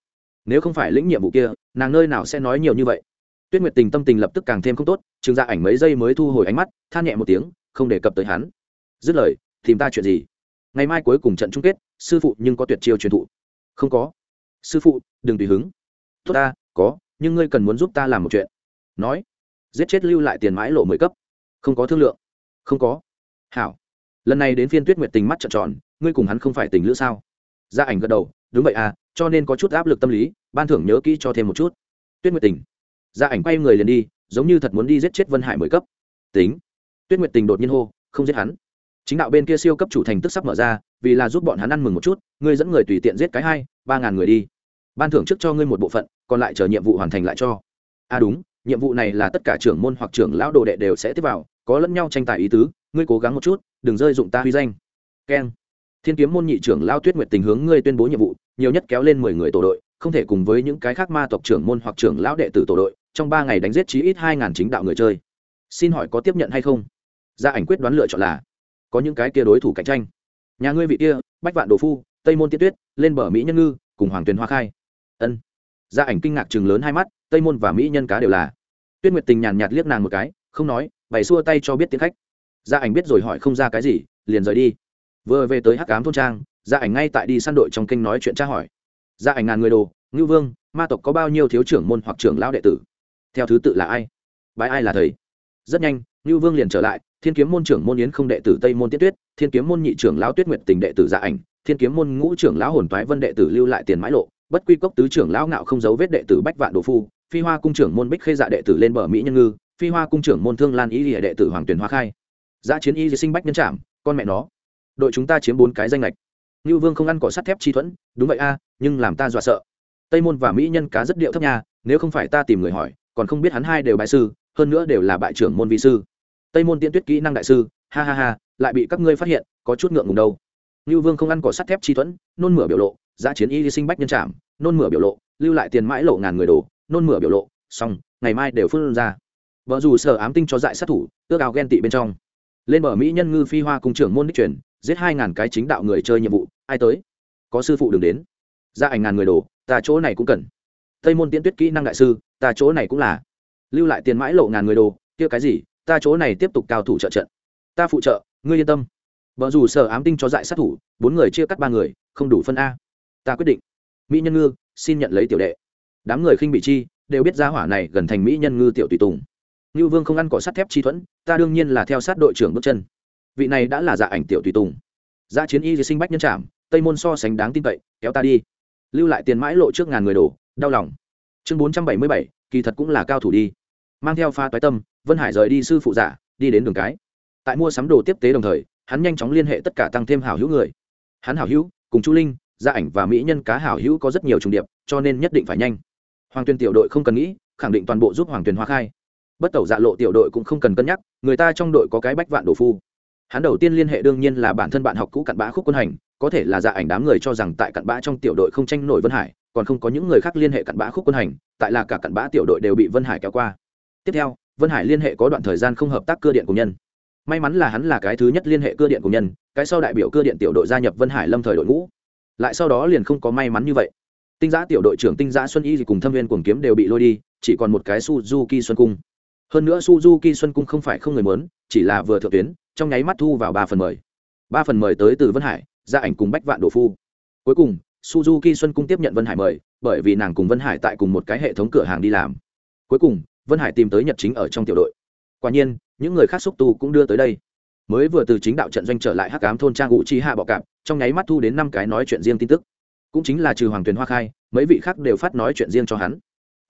Nếu không phải lĩnh nhiệm vụ kia, nàng nơi nào sẽ nói nhiều như vậy? Tuyết nguyệt tình tâm tình lập tức càng thêm không tốt chừng gia ảnh mấy giây mới thu hồi ánh mắt, than nhẹ một tiếng, không đề cập tới hắn. Dứt lời, tìm ta chuyện gì? Ngày mai cuối cùng trận chung kết, sư phụ nhưng có tuyệt chiêu truyền thụ không có. Sư phụ, đừng tùy hứng. Tốt ta, có, nhưng ngươi cần muốn giúp ta làm một chuyện. Nói. Giết chết lưu lại tiền mãi lộ mười cấp. Không có thương lượng. Không có. Hảo. Lần này đến phiên tuyết nguyệt tình mắt trợn tròn, ngươi cùng hắn không phải tình lữ sao? Gia ảnh gật đầu, đúng vậy à cho nên có chút áp lực tâm lý, ban thưởng nhớ kỹ cho thêm một chút. Tuyết nguyệt tình. Gia ảnh quay người liền đi, giống như thật muốn đi giết chết vân hải mười cấp. Tính. Tuyết nguyệt tình đột nhiên hô, không giết hắn chính đạo bên kia siêu cấp chủ thành tức sắp mở ra, vì là giúp bọn hắn ăn mừng một chút, ngươi dẫn người tùy tiện giết cái hai, ba ngàn người đi. Ban thưởng trước cho ngươi một bộ phận, còn lại chờ nhiệm vụ hoàn thành lại cho. À đúng, nhiệm vụ này là tất cả trưởng môn hoặc trưởng lão đồ đệ đều sẽ tiếp vào, có lẫn nhau tranh tài ý tứ, ngươi cố gắng một chút, đừng rơi dụng ta huy danh. Keng. Thiên kiếm môn nhị trưởng lao tuyết nguyệt tình hướng ngươi tuyên bố nhiệm vụ, nhiều nhất kéo lên mười người tổ đội, không thể cùng với những cái khác ma tộc trưởng môn hoặc trưởng lão đệ tử tổ đội, trong ba ngày đánh giết chí ít hai ngàn chính đạo người chơi. Xin hỏi có tiếp nhận hay không? Gia ảnh quyết đoán lựa chọn là có những cái kia đối thủ cạnh tranh. Nhà ngươi vị kia, bách vạn đồ phu, tây môn tiết tuyết, lên bờ mỹ nhân ngư, cùng hoàng tuyền hoa khai. Ân. Gia ảnh kinh ngạc chừng lớn hai mắt, tây môn và mỹ nhân cá đều là. Tuyết nguyệt tình nhàn nhạt liếc nàng một cái, không nói, bày xua tay cho biết tiếng khách. Gia ảnh biết rồi hỏi không ra cái gì, liền rời đi. Vừa về tới hắc cám thôn trang gia ảnh ngay tại đi săn đội trong kênh nói chuyện tra hỏi. Gia ảnh ngàn người đồ, ngưu vương, ma tộc có bao nhiêu thiếu trưởng môn hoặc trưởng lão đệ tử? Theo thứ tự là ai? Bái ai là thầy? Rất nhanh Nưu vương liền trở lại thiên kiếm môn trưởng môn yến không đệ tử tây môn tiết tuyết thiên kiếm môn nhị trưởng lão tuyết nguyệt tình đệ tử Dạ ảnh thiên kiếm môn ngũ trưởng lão hồn toái vân đệ tử lưu lại tiền mãi lộ bất quy cốc tứ trưởng lão ngạo không giấu vết đệ tử bách vạn đồ phu phi hoa cung trưởng môn bích khê dạ đệ tử lên bờ mỹ nhân ngư phi hoa cung trưởng môn thương lan ý địa đệ tử hoàng tuyền hoa khai. Dã chiến y sinh bách nhân trảm con mẹ nó. Đội chúng ta chiếm bốn cái danh lệch Nưu vương không ăn cỏ sắt thép chi thuẫn đúng vậy a nhưng làm ta dọa sợ. Tây môn và mỹ nhân cá rất điệu thấp nhà, nếu không phải ta tìm người hỏi còn không biết hắn hai đều bại sư hơn nữa đều là bại trưởng môn vị sư tây môn tiên tuyết kỹ năng đại sư, ha ha ha, lại bị các ngươi phát hiện, có chút ngượng ngùng đâu. Lưu vương không ăn cỏ sắt thép chi thuẫn, nôn mửa biểu lộ giã chiến y sinh bách nhân trảm, nôn mửa biểu lộ, lưu lại tiền mãi lộ ngàn người đồ, nôn mửa biểu lộ, xong, ngày mai đều phương ra. Vợ dù sở ám tinh cho dại sát thủ, ước ao ghen tị bên trong. Lên bờ mỹ nhân ngư phi hoa cùng trưởng môn đích truyền, giết hai ngàn cái chính đạo người chơi nhiệm vụ, ai tới? Có sư phụ đừng đến. Ra ảnh ngàn người đồ, ta chỗ này cũng cần. Tây môn tiễn tuyết kỹ năng đại sư, ta chỗ này cũng là. Lưu lại tiền mãi lộ ngàn người đồ, kia cái gì? Ta chỗ này tiếp tục cao thủ trợ trận. Ta phụ trợ, ngươi yên tâm. Vợ dù sở ám tinh cho dại sát thủ, bốn người chia cắt ba người, không đủ phân a. Ta quyết định. Mỹ nhân ngư, xin nhận lấy tiểu đệ. Đám người khinh bị chi, đều biết giá hỏa này gần thành mỹ nhân ngư tiểu tùy tùng. Ngưu vương không ăn cỏ sắt thép chi thuẫn, ta đương nhiên là theo sát đội trưởng bước chân. Vị này đã là dạ ảnh tiểu tùy tùng. Dạ chiến y sinh bách nhân trảm, tây môn so sánh đáng tin cậy, kéo ta đi. Lưu lại tiền mãi lộ trước ngàn người đổ, đau lòng. Chương bốn trăm bảy mươi bảy, kỳ thật cũng là cao thủ đi. Mang theo pha toái tâm vân hải rời đi sư phụ giả, đi đến đường cái. Tại mua sắm đồ tiếp tế đồng thời, hắn nhanh chóng liên hệ tất cả tăng thêm hảo hữu người. Hắn hảo hữu, cùng chu linh, gia ảnh và mỹ nhân cá hảo hữu có rất nhiều trùng điệp, cho nên nhất định phải nhanh. Hoàng tuyên tiểu đội không cần nghĩ, khẳng định toàn bộ giúp hoàng tuyền hoa khai. Bất tẩu dạ lộ tiểu đội cũng không cần cân nhắc, người ta trong đội có cái bách vạn đồ phu. Hắn đầu tiên liên hệ đương nhiên là bản thân bạn học cũ cặn bã khúc quân hành, có thể là dạ ảnh đám người cho rằng tại cặn bã trong tiểu đội không tranh nổi vân hải, còn không có những người khác liên hệ cặn bã khúc quân hành, tại là cả cặn bã tiểu đội đều bị vân hải kéo qua. Tiếp theo vân hải liên hệ có đoạn thời gian không hợp tác cơ điện của nhân. May mắn là hắn là cái thứ nhất liên hệ cơ điện của nhân, cái sau đại biểu cơ điện tiểu đội gia nhập vân hải lâm thời đội ngũ. Lại sau đó liền không có may mắn như vậy. Tinh giã tiểu đội trưởng tinh giã xuân y thì cùng thâm viên cuồng kiếm đều bị lôi đi, chỉ còn một cái suzuki xuân cung. Hơn nữa suzuki xuân cung không phải không người mớn chỉ là vừa thượng tuyến, trong nháy mắt thu vào ba phần mười. Ba phần mười tới từ vân hải gia ảnh cùng bách vạn đồ phu. Cuối cùng, suzuki xuân cung tiếp nhận vân hải mời, bởi vì nàng cùng vân hải tại cùng một cái hệ thống cửa hàng đi làm. Cuối cùng vân hải tìm tới nhật chính ở trong tiểu đội. Quả nhiên, những người khác xúc tu cũng đưa tới đây. Mới vừa từ chính đạo trận doanh trở lại hắc ám thôn trang ngụ chi hạ bọ cạp, trong nháy mắt thu đến năm cái nói chuyện riêng tin tức. Cũng chính là trừ hoàng tuyền hoa khai, mấy vị khác đều phát nói chuyện riêng cho hắn.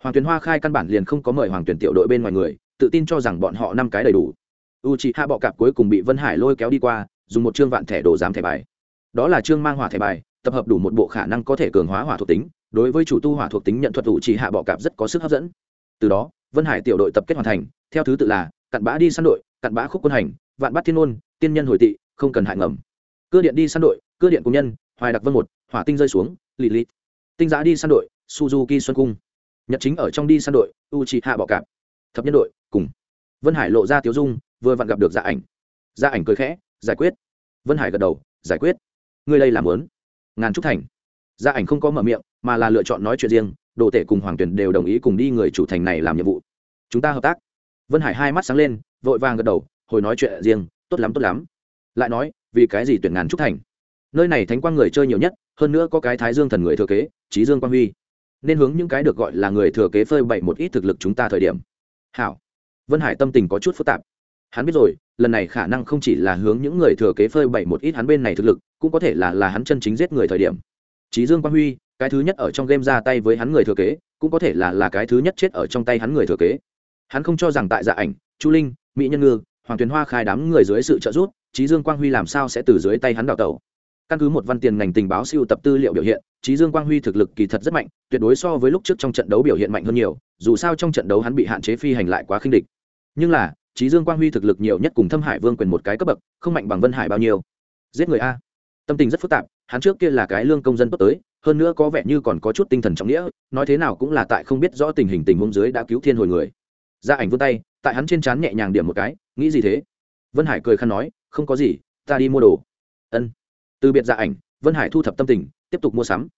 Hoàng tuyền hoa khai căn bản liền không có mời hoàng tuyền tiểu đội bên ngoài người, tự tin cho rằng bọn họ năm cái đầy đủ. U Chi hạ bọ cạp cuối cùng bị vân hải lôi kéo đi qua, dùng một chương vạn thẻ đồ giám thẻ bài. Đó là chương mang hỏa thẻ bài, tập hợp đủ một bộ khả năng có thể cường hóa hỏa thuộc tính, đối với chủ tu hỏa thuộc tính nhận thuật u Chi hạ bọ cạp rất có sức hấp dẫn. Từ đó vân hải tiểu đội tập kết hoàn thành, theo thứ tự là, cặn bã đi săn đội, cặn bã khúc quân hành, vạn bắt thiên ôn tiên nhân hồi tị, không cần hại ngầm. Cơ điện đi săn đội cơ điện công nhân, hoài đặc vân một, hỏa tinh rơi xuống, lì lì. Tinh giã đi săn đội, suzuki xuân cung. Nhật chính ở trong đi săn đội u chị hạ bọ cạp. Thập nhân đội, cùng. Vân hải lộ ra tiếu dung, vừa vặn gặp được dạ ảnh. Dạ ảnh cười khẽ, giải quyết. Vân hải gật đầu, giải quyết. Ngươi đây làm lớn. Ngàn trúc thành. Gia ảnh không có mở miệng, mà là lựa chọn nói chuyện riêng đồ tể cùng hoàng tuyển đều đồng ý cùng đi người chủ thành này làm nhiệm vụ. Chúng ta hợp tác. Vân hải hai mắt sáng lên, vội vàng gật đầu, hồi nói chuyện riêng, tốt lắm tốt lắm. Lại nói, vì cái gì tuyển ngàn trúc thành? Nơi này thánh quang người chơi nhiều nhất, hơn nữa có cái thái dương thần người thừa kế trí dương quang huy. Nên hướng những cái được gọi là người thừa kế phơi bậy một ít thực lực chúng ta thời điểm. Hảo. Vân hải tâm tình có chút phức tạp. Hắn biết rồi, lần này khả năng không chỉ là hướng những người thừa kế phơi bậy một ít hắn bên này thực lực, cũng có thể là là hắn chân chính giết người thời điểm. Trí dương quang huy cái thứ nhất ở trong game ra tay với hắn người thừa kế, cũng có thể là là cái thứ nhất chết ở trong tay hắn người thừa kế. Hắn không cho rằng tại dạ ảnh, chu linh, mỹ nhân ngư, hoàng tuyền hoa khai đám người dưới sự trợ giúp trí dương quang huy làm sao sẽ từ dưới tay hắn đào tẩu? Căn cứ một văn tiền ngành tình báo siêu tập tư liệu biểu hiện trí dương quang huy thực lực kỳ thật rất mạnh, tuyệt đối so với lúc trước trong trận đấu biểu hiện mạnh hơn nhiều, dù sao trong trận đấu hắn bị hạn chế phi hành lại quá khinh địch. Nhưng là trí dương quang huy thực lực nhiều nhất cùng thâm hải vương quyền một cái cấp bậc, không mạnh bằng vân hải bao nhiêu. Giết người a. Tâm tình rất phức tạp, hắn trước kia là cái lương công dân tốt tới hơn nữa có vẻ như còn có chút tinh thần trọng nghĩa, nói thế nào cũng là tại không biết rõ tình hình tình huống dưới đã cứu thiên hồi người. Gia ảnh vươn tay, tại hắn trên trán nhẹ nhàng điểm một cái, nghĩ gì thế? Vân hải cười khăn nói, không có gì, ta đi mua đồ. Ân. Từ biệt gia ảnh, vân hải thu thập tâm tình, tiếp tục mua sắm.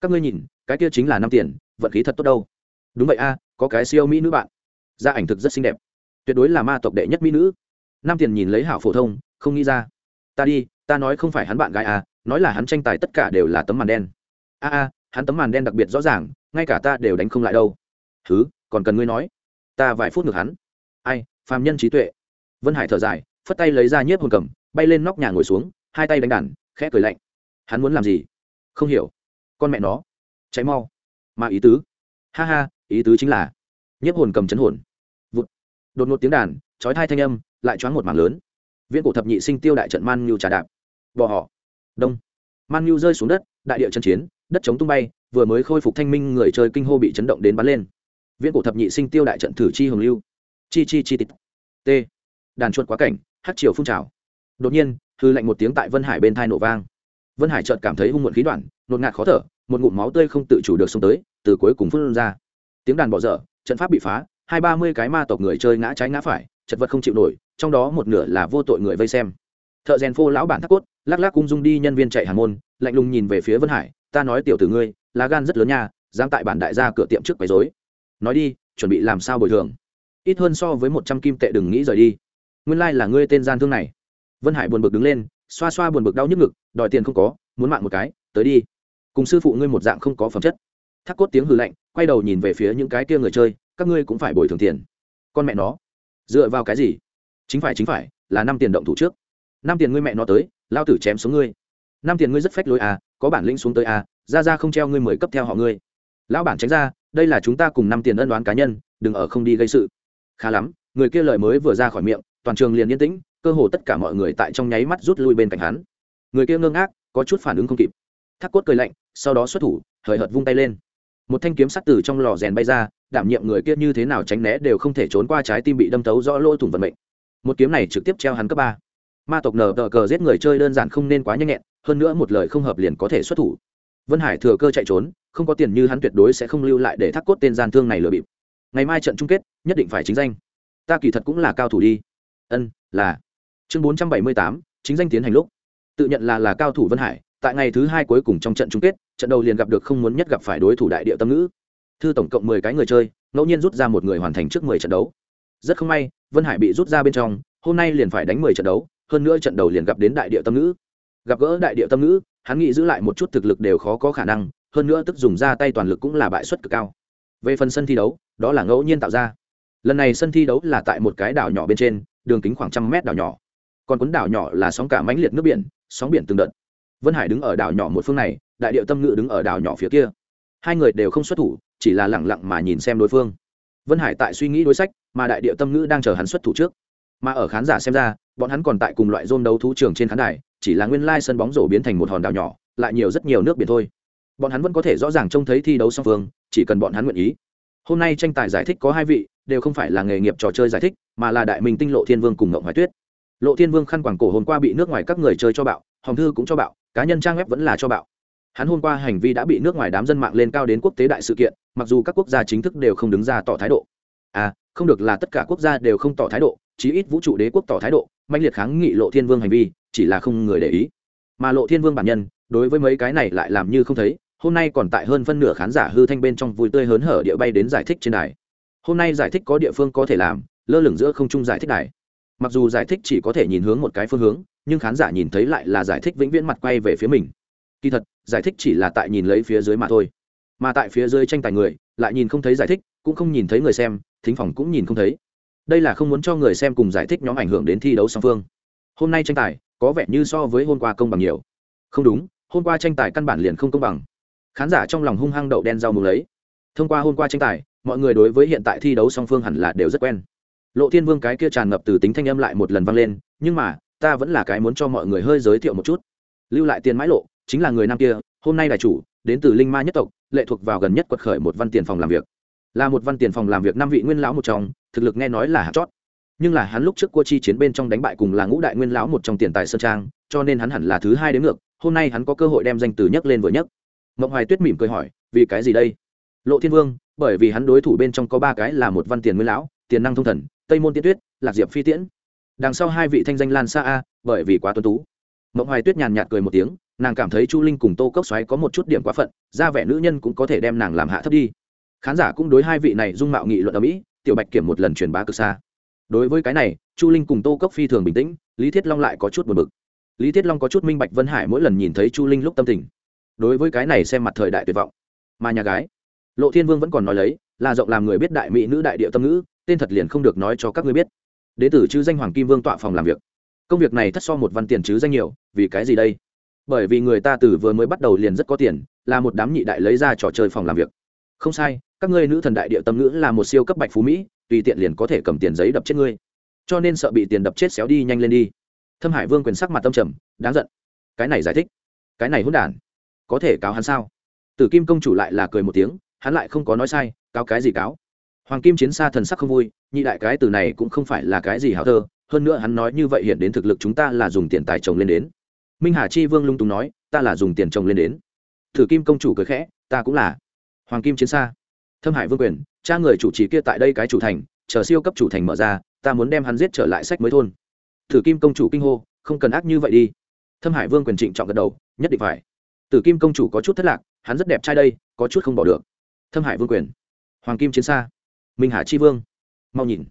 Các ngươi nhìn, cái kia chính là năm tiền, vận khí thật tốt đâu. Đúng vậy a, có cái siêu mỹ nữ bạn. Gia ảnh thực rất xinh đẹp. Tuyệt đối là ma tộc đệ nhất mỹ nữ. Năm tiền nhìn lấy hảo phổ thông, không nghĩ ra. Ta đi, ta nói không phải hắn bạn gái à nói là hắn tranh tài tất cả đều là tấm màn đen a a, hắn tấm màn đen đặc biệt rõ ràng, ngay cả ta đều đánh không lại đâu. Thứ, còn cần ngươi nói. Ta vài phút ngược hắn. Ai, phàm nhân trí tuệ. Vân hải thở dài, phất tay lấy ra nhiếp hồn cầm, bay lên nóc nhà ngồi xuống, hai tay đánh đàn, khẽ cười lạnh. Hắn muốn làm gì? Không hiểu. Con mẹ nó. Cháy mau. Mà ý tứ? Ha ha, ý tứ chính là nhiếp hồn cầm chấn hồn. Vụt. Đột ngột tiếng đàn trói thai thanh âm, lại choáng một mảng lớn. Viễn cổ thập nhị sinh tiêu đại trận man nhu trà đạp. Bỏ họ. Đông. Man nhu rơi xuống đất, đại địa chân chiến đất chống tung bay, vừa mới khôi phục thanh minh người chơi kinh hô bị chấn động đến bắn lên. Viễn cổ thập nhị sinh tiêu đại trận thử chi hồng lưu. Chi chi chi tít t. Đàn chuột quá cảnh, hát chiều phun trào. Đột nhiên, hư lạnh một tiếng tại vân hải bên thai nổ vang. Vân hải chợt cảm thấy hung muộn khí đoạn, nột ngạt khó thở, một ngụm máu tươi không tự chủ được xông tới, từ cuối cùng phun ra. Tiếng đàn bỏ dở, trận pháp bị phá, hai ba mươi cái ma tộc người chơi ngã trái ngã phải, chật vật không chịu nổi, trong đó một nửa là vô tội người vây xem. Thợ rèn phô lão bản thắc cốt, lắc lắc cung dung đi nhân viên chạy hàn môn, lạnh lùng nhìn về phía vân hải ta nói tiểu tử ngươi, lá gan rất lớn nha, dám tại bản đại gia cửa tiệm trước quấy rối. Nói đi, chuẩn bị làm sao bồi thường? Ít hơn so với một trăm kim tệ đừng nghĩ rời đi. Nguyên lai、like、là ngươi tên gian thương này. Vân hải buồn bực đứng lên, xoa xoa buồn bực đau nhức ngực, đòi tiền không có, muốn mạng một cái, tới đi. Cùng sư phụ ngươi một dạng không có phẩm chất. Thác cốt tiếng hư lạnh, quay đầu nhìn về phía những cái kia người chơi, các ngươi cũng phải bồi thường tiền. Con mẹ nó. Dựa vào cái gì? Chính phải chính phải, là năm tiền động thủ trước. Năm tiền ngươi mẹ nó tới, lao tử chém xuống ngươi. Năm tiền ngươi rất phách lối à có bản lĩnh xuống tới à ra ra không treo ngươi mười cấp theo họ ngươi. Lão bản tránh ra, đây là chúng ta cùng năm tiền ân đoán cá nhân, đừng ở không đi gây sự. Khá lắm, người kia lời mới vừa ra khỏi miệng, toàn trường liền yên tĩnh, cơ hồ tất cả mọi người tại trong nháy mắt rút lui bên cạnh hắn. Người kia ngơ ngác, có chút phản ứng không kịp. Thác cốt cười lạnh, sau đó xuất thủ, hời hợt vung tay lên. Một thanh kiếm sắt từ trong lò rèn bay ra, đảm nhiệm người kia như thế nào tránh né đều không thể trốn qua trái tim bị đâm thấu rõ lỗ thủng vận mệnh. Một kiếm này trực tiếp treo hắn cấp ba. Ma tộc nở tờ cờ giết người chơi đơn giản không nên quá nhanh nhẹn hơn nữa một lời không hợp liền có thể xuất thủ. Vân hải thừa cơ chạy trốn, không có tiền như hắn tuyệt đối sẽ không lưu lại để thác cốt tên gian thương này lừa bịp. Ngày mai trận chung kết, nhất định phải chính danh. Ta kỳ thật cũng là cao thủ đi. Ân, là. Chương bốn trăm bảy mươi tám, chính danh tiến hành lúc. Tự nhận là là cao thủ vân hải, tại ngày thứ hai cuối cùng trong trận chung kết, trận đầu liền gặp được không muốn nhất gặp phải đối thủ đại địa tâm ngữ. Thư tổng cộng mười cái người chơi, ngẫu nhiên rút ra một người hoàn thành trước mười trận đấu. Rất không may, vân hải bị rút ra bên trong, hôm nay liền phải đánh mười trận đấu, hơn nữa trận đầu liền gặp đến đại địa tâm ngữ gặp gỡ đại địa tâm ngữ, hắn nghĩ giữ lại một chút thực lực đều khó có khả năng, hơn nữa tức dùng ra tay toàn lực cũng là bại suất cực cao. Về phần sân thi đấu, đó là ngẫu nhiên tạo ra. Lần này sân thi đấu là tại một cái đảo nhỏ bên trên, đường kính khoảng trăm mét đảo nhỏ. Còn cuốn đảo nhỏ là sóng cả mãnh liệt nước biển, sóng biển từng đợt. Vân hải đứng ở đảo nhỏ một phương này, đại điệu tâm ngữ đứng ở đảo nhỏ phía kia. Hai người đều không xuất thủ, chỉ là lẳng lặng mà nhìn xem đối phương. Vân hải tại suy nghĩ đối sách, mà đại điệu tâm ngữ đang chờ hắn xuất thủ trước mà ở khán giả xem ra, bọn hắn còn tại cùng loại rôn đấu thú trường trên khán đài, chỉ là nguyên lai sân bóng rổ biến thành một hòn đảo nhỏ, lại nhiều rất nhiều nước biển thôi. Bọn hắn vẫn có thể rõ ràng trông thấy thi đấu song phương, chỉ cần bọn hắn nguyện ý. Hôm nay tranh tài giải thích có hai vị, đều không phải là nghề nghiệp trò chơi giải thích, mà là đại minh tinh lộ thiên vương cùng ngộng hoài tuyết. Lộ thiên vương khăn quảng cổ hôm qua bị nước ngoài các người chơi cho bạo, hồng thư cũng cho bạo, cá nhân trang web vẫn là cho bạo. Hắn hôm qua hành vi đã bị nước ngoài đám dân mạng lên cao đến quốc tế đại sự kiện, mặc dù các quốc gia chính thức đều không đứng ra tỏ thái độ. À không được là tất cả quốc gia đều không tỏ thái độ chí ít vũ trụ đế quốc tỏ thái độ mạnh liệt kháng nghị lộ thiên vương hành vi, chỉ là không người để ý. Mà lộ thiên vương bản nhân, đối với mấy cái này lại làm như không thấy, hôm nay còn tại hơn phân nửa khán giả hư thanh bên trong vui tươi hớn hở địa bay đến giải thích trên đài. Hôm nay giải thích có địa phương có thể làm, lơ lửng giữa không trung giải thích đài. Mặc dù giải thích chỉ có thể nhìn hướng một cái phương hướng, nhưng khán giả nhìn thấy lại là giải thích vĩnh viễn mặt quay về phía mình. Kỳ thật, giải thích chỉ là tại nhìn lấy phía dưới mà thôi. Mà tại phía dưới tranh tài người, lại nhìn không thấy giải thích, cũng không nhìn thấy người xem, thính phòng cũng nhìn không thấy đây là không muốn cho người xem cùng giải thích nhóm ảnh hưởng đến thi đấu song phương. Hôm nay tranh tài, có vẻ như so với hôm qua công bằng nhiều. Không đúng, hôm qua tranh tài căn bản liền không công bằng. Khán giả trong lòng hung hăng đậu đen rau mù lấy. Thông qua hôm qua tranh tài, mọi người đối với hiện tại thi đấu song phương hẳn là đều rất quen. Lộ thiên vương cái kia tràn ngập từ tính thanh âm lại một lần vang lên, nhưng mà, ta vẫn là cái muốn cho mọi người hơi giới thiệu một chút. Lưu lại tiền mãi lộ, chính là người nam kia, hôm nay đại chủ, đến từ linh ma nhất tộc, lệ thuộc vào gần nhất quật khởi một văn tiền phòng làm việc là một văn tiền phòng làm việc năm vị nguyên lão một trong, thực lực nghe nói là hạt chót. Nhưng là hắn lúc trước cua chi chiến bên trong đánh bại cùng là ngũ đại nguyên lão một trong tiền tài sơn trang, cho nên hắn hẳn là thứ hai đến ngược, hôm nay hắn có cơ hội đem danh từ nhấc lên vừa nhấc. Mộng hoài tuyết mỉm cười hỏi, vì cái gì đây? Lộ thiên vương, bởi vì hắn đối thủ bên trong có ba cái là một văn tiền nguyên lão, tiền năng thông thần, tây môn tiên tuyết, lạc diệp phi tiễn. Đằng sau hai vị thanh danh lan xa a, bởi vì quá tuân tú. Mộng hoài tuyết nhàn nhạt cười một tiếng, nàng cảm thấy chu linh cùng tô cốc xoáy có một chút điểm quá phận, ra vẻ nữ nhân cũng có thể đem nàng làm hạ thấp đi khán giả cũng đối hai vị này dung mạo nghị luận ở mỹ, tiểu bạch kiểm một lần truyền bá cực xa. Đối với cái này, chu linh cùng tô cốc phi thường bình tĩnh, lý thiết long lại có chút buồn bực. Lý thiết long có chút minh bạch vân hải mỗi lần nhìn thấy chu linh lúc tâm tình. Đối với cái này xem mặt thời đại tuyệt vọng. Mà nhà gái, lộ thiên vương vẫn còn nói lấy, là rộng làm người biết đại mỹ nữ đại địa tâm ngữ, tên thật liền không được nói cho các ngươi biết. Đế tử chứ danh hoàng kim vương tọa phòng làm việc. Công việc này thất so một văn tiền chứ danh nhiều, vì cái gì đây? Bởi vì người ta từ vừa mới bắt đầu liền rất có tiền, là một đám nhị đại lấy ra trò chơi phòng làm việc. Không sai các ngươi nữ thần đại địa tâm ngữ là một siêu cấp bạch phú mỹ, tùy tiện liền có thể cầm tiền giấy đập chết ngươi. Cho nên sợ bị tiền đập chết xéo đi nhanh lên đi. Thâm hải vương quyền sắc mặt tâm trầm, đáng giận. Cái này giải thích? Cái này hôn đản? Có thể cáo hắn sao? Tử kim công chủ lại là cười một tiếng, hắn lại không có nói sai, cáo cái gì cáo? Hoàng kim chiến xa thần sắc không vui, nhị đại cái từ này cũng không phải là cái gì hảo thơ, hơn nữa hắn nói như vậy hiện đến thực lực chúng ta là dùng tiền tài chồng lên đến. Minh hà chi vương lung tung nói, ta là dùng tiền chồng lên đến. Thử kim công chủ cười khẽ, ta cũng là. Hoàng kim chiến xa thâm hải vương quyền, cha người chủ trì kia tại đây cái chủ thành, chờ siêu cấp chủ thành mở ra, ta muốn đem hắn giết trở lại sách mới thôn. Thử kim công chủ kinh hô, không cần ác như vậy đi. Thâm hải vương quyền trịnh trọng gật đầu, nhất định phải. Tử kim công chủ có chút thất lạc, hắn rất đẹp trai đây, có chút không bỏ được. Thâm hải vương quyền. Hoàng kim chiến xa. Minh hà chi vương. Mau nhìn.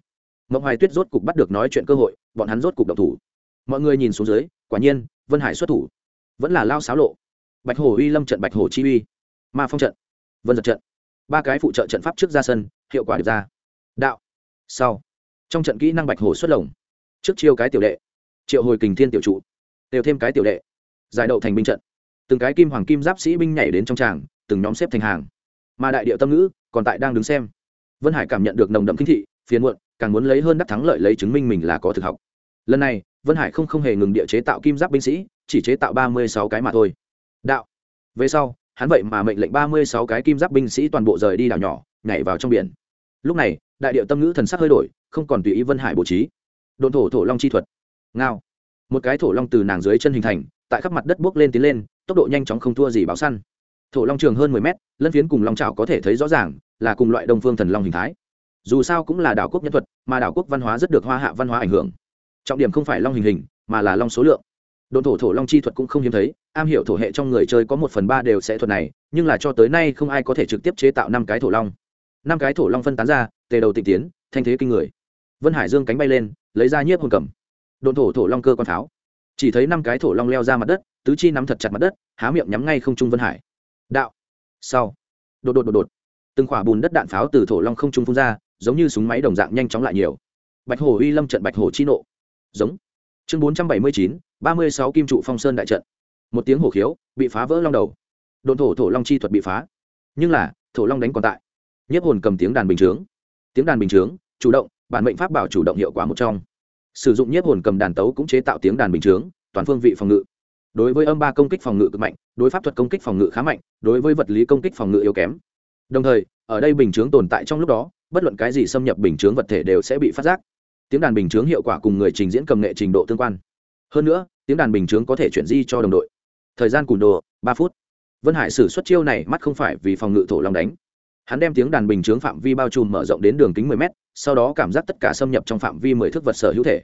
Mộng hoài tuyết rốt cục bắt được nói chuyện cơ hội, bọn hắn rốt cục độc thủ. Mọi người nhìn xuống dưới, quả nhiên, vân hải xuất thủ. Vẫn là lao xáo lộ. Bạch hồ uy lâm trận, bạch hồ chi uy. Ma phong trận. Vân giật trận ba cái phụ trợ trận pháp trước ra sân, hiệu quả được ra. Đạo. Sau. Trong trận kỹ năng bạch hồ xuất lồng. Trước chiêu cái tiểu đệ. Triệu hồi kình thiên tiểu trụ. Đều thêm cái tiểu đệ. Giải đậu thành binh trận. Từng cái kim hoàng kim giáp sĩ binh nhảy đến trong tràng, từng nhóm xếp thành hàng. Mà đại điệu tâm ngữ còn tại đang đứng xem. Vân hải cảm nhận được nồng đậm kinh thị, phiền muộn, càng muốn lấy hơn đắc thắng lợi lấy chứng minh mình là có thực học. Lần này, vân hải không không hề ngừng địa chế tạo kim giáp binh sĩ, chỉ chế tạo ba mươi sáu cái mà thôi. Đạo. Về sau hắn vậy mà mệnh lệnh ba mươi sáu cái kim giáp binh sĩ toàn bộ rời đi đảo nhỏ, nhảy vào trong biển. Lúc này, đại điệu tâm ngữ thần sắc hơi đổi, không còn tùy ý vân hải bố trí. Đồn thổ thổ long chi thuật. Ngao. Một cái thổ long từ nàng dưới chân hình thành, tại khắp mặt đất bước lên tiến lên, tốc độ nhanh chóng không thua gì báo săn. Thổ long trường hơn mười mét, lân phiến cùng long trào có thể thấy rõ ràng, là cùng loại đông phương thần long hình thái. Dù sao cũng là đảo quốc nhân thuật, mà đảo quốc văn hóa rất được hoa hạ văn hóa ảnh hưởng. Trọng điểm không phải long hình hình, mà là long số lượng đồn thổ thổ long chi thuật cũng không hiếm thấy, am hiểu thổ hệ trong người chơi có một phần ba đều sẽ thuật này, nhưng là cho tới nay không ai có thể trực tiếp chế tạo năm cái thổ long. Năm cái thổ long phân tán ra, tề đầu tịnh tiến, thanh thế kinh người. Vân hải dương cánh bay lên, lấy ra nhiếp hồn cầm. Đồn thổ thổ long cơ con pháo. Chỉ thấy năm cái thổ long leo ra mặt đất, tứ chi nắm thật chặt mặt đất, há miệng nhắm ngay không trung vân hải. Đạo. Sau. Đột đột đột đột. Từng khỏa bùn đất đạn pháo từ thổ long không trung phun ra, giống như súng máy đồng dạng nhanh chóng lại nhiều. Bạch hồ uy lâm trận bạch hồ chi nộ. Giống. Chương bốn trăm bảy mươi chín ba mươi sáu kim trụ phong sơn đại trận. Một tiếng hổ khiếu, bị phá vỡ long đầu. Đồn thổ thổ long chi thuật bị phá. Nhưng là, thổ long đánh còn tại. Nhiếp hồn cầm tiếng đàn bình chướng. Tiếng đàn bình chướng, chủ động, bản mệnh pháp bảo chủ động hiệu quả một trong. Sử dụng nhiếp hồn cầm đàn tấu cũng chế tạo tiếng đàn bình chướng, toàn phương vị phòng ngự. Đối với âm ba công kích phòng ngự cực mạnh, đối pháp thuật công kích phòng ngự khá mạnh, đối với vật lý công kích phòng ngự yếu kém. Đồng thời, ở đây bình chướng tồn tại trong lúc đó, bất luận cái gì xâm nhập bình chướng vật thể đều sẽ bị phát giác. Tiếng đàn bình chướng hiệu quả cùng người trình diễn cầm nghệ trình độ tương quan. Hơn nữa tiếng đàn bình chướng có thể chuyển di cho đồng đội. Thời gian cùn đồ, ba phút. Vân hải sử xuất chiêu này mắt không phải vì phòng ngự thổ long đánh. Hắn đem tiếng đàn bình chướng phạm vi bao trùm mở rộng đến đường kính 10 m sau đó cảm giác tất cả xâm nhập trong phạm vi mười thước vật sở hữu thể.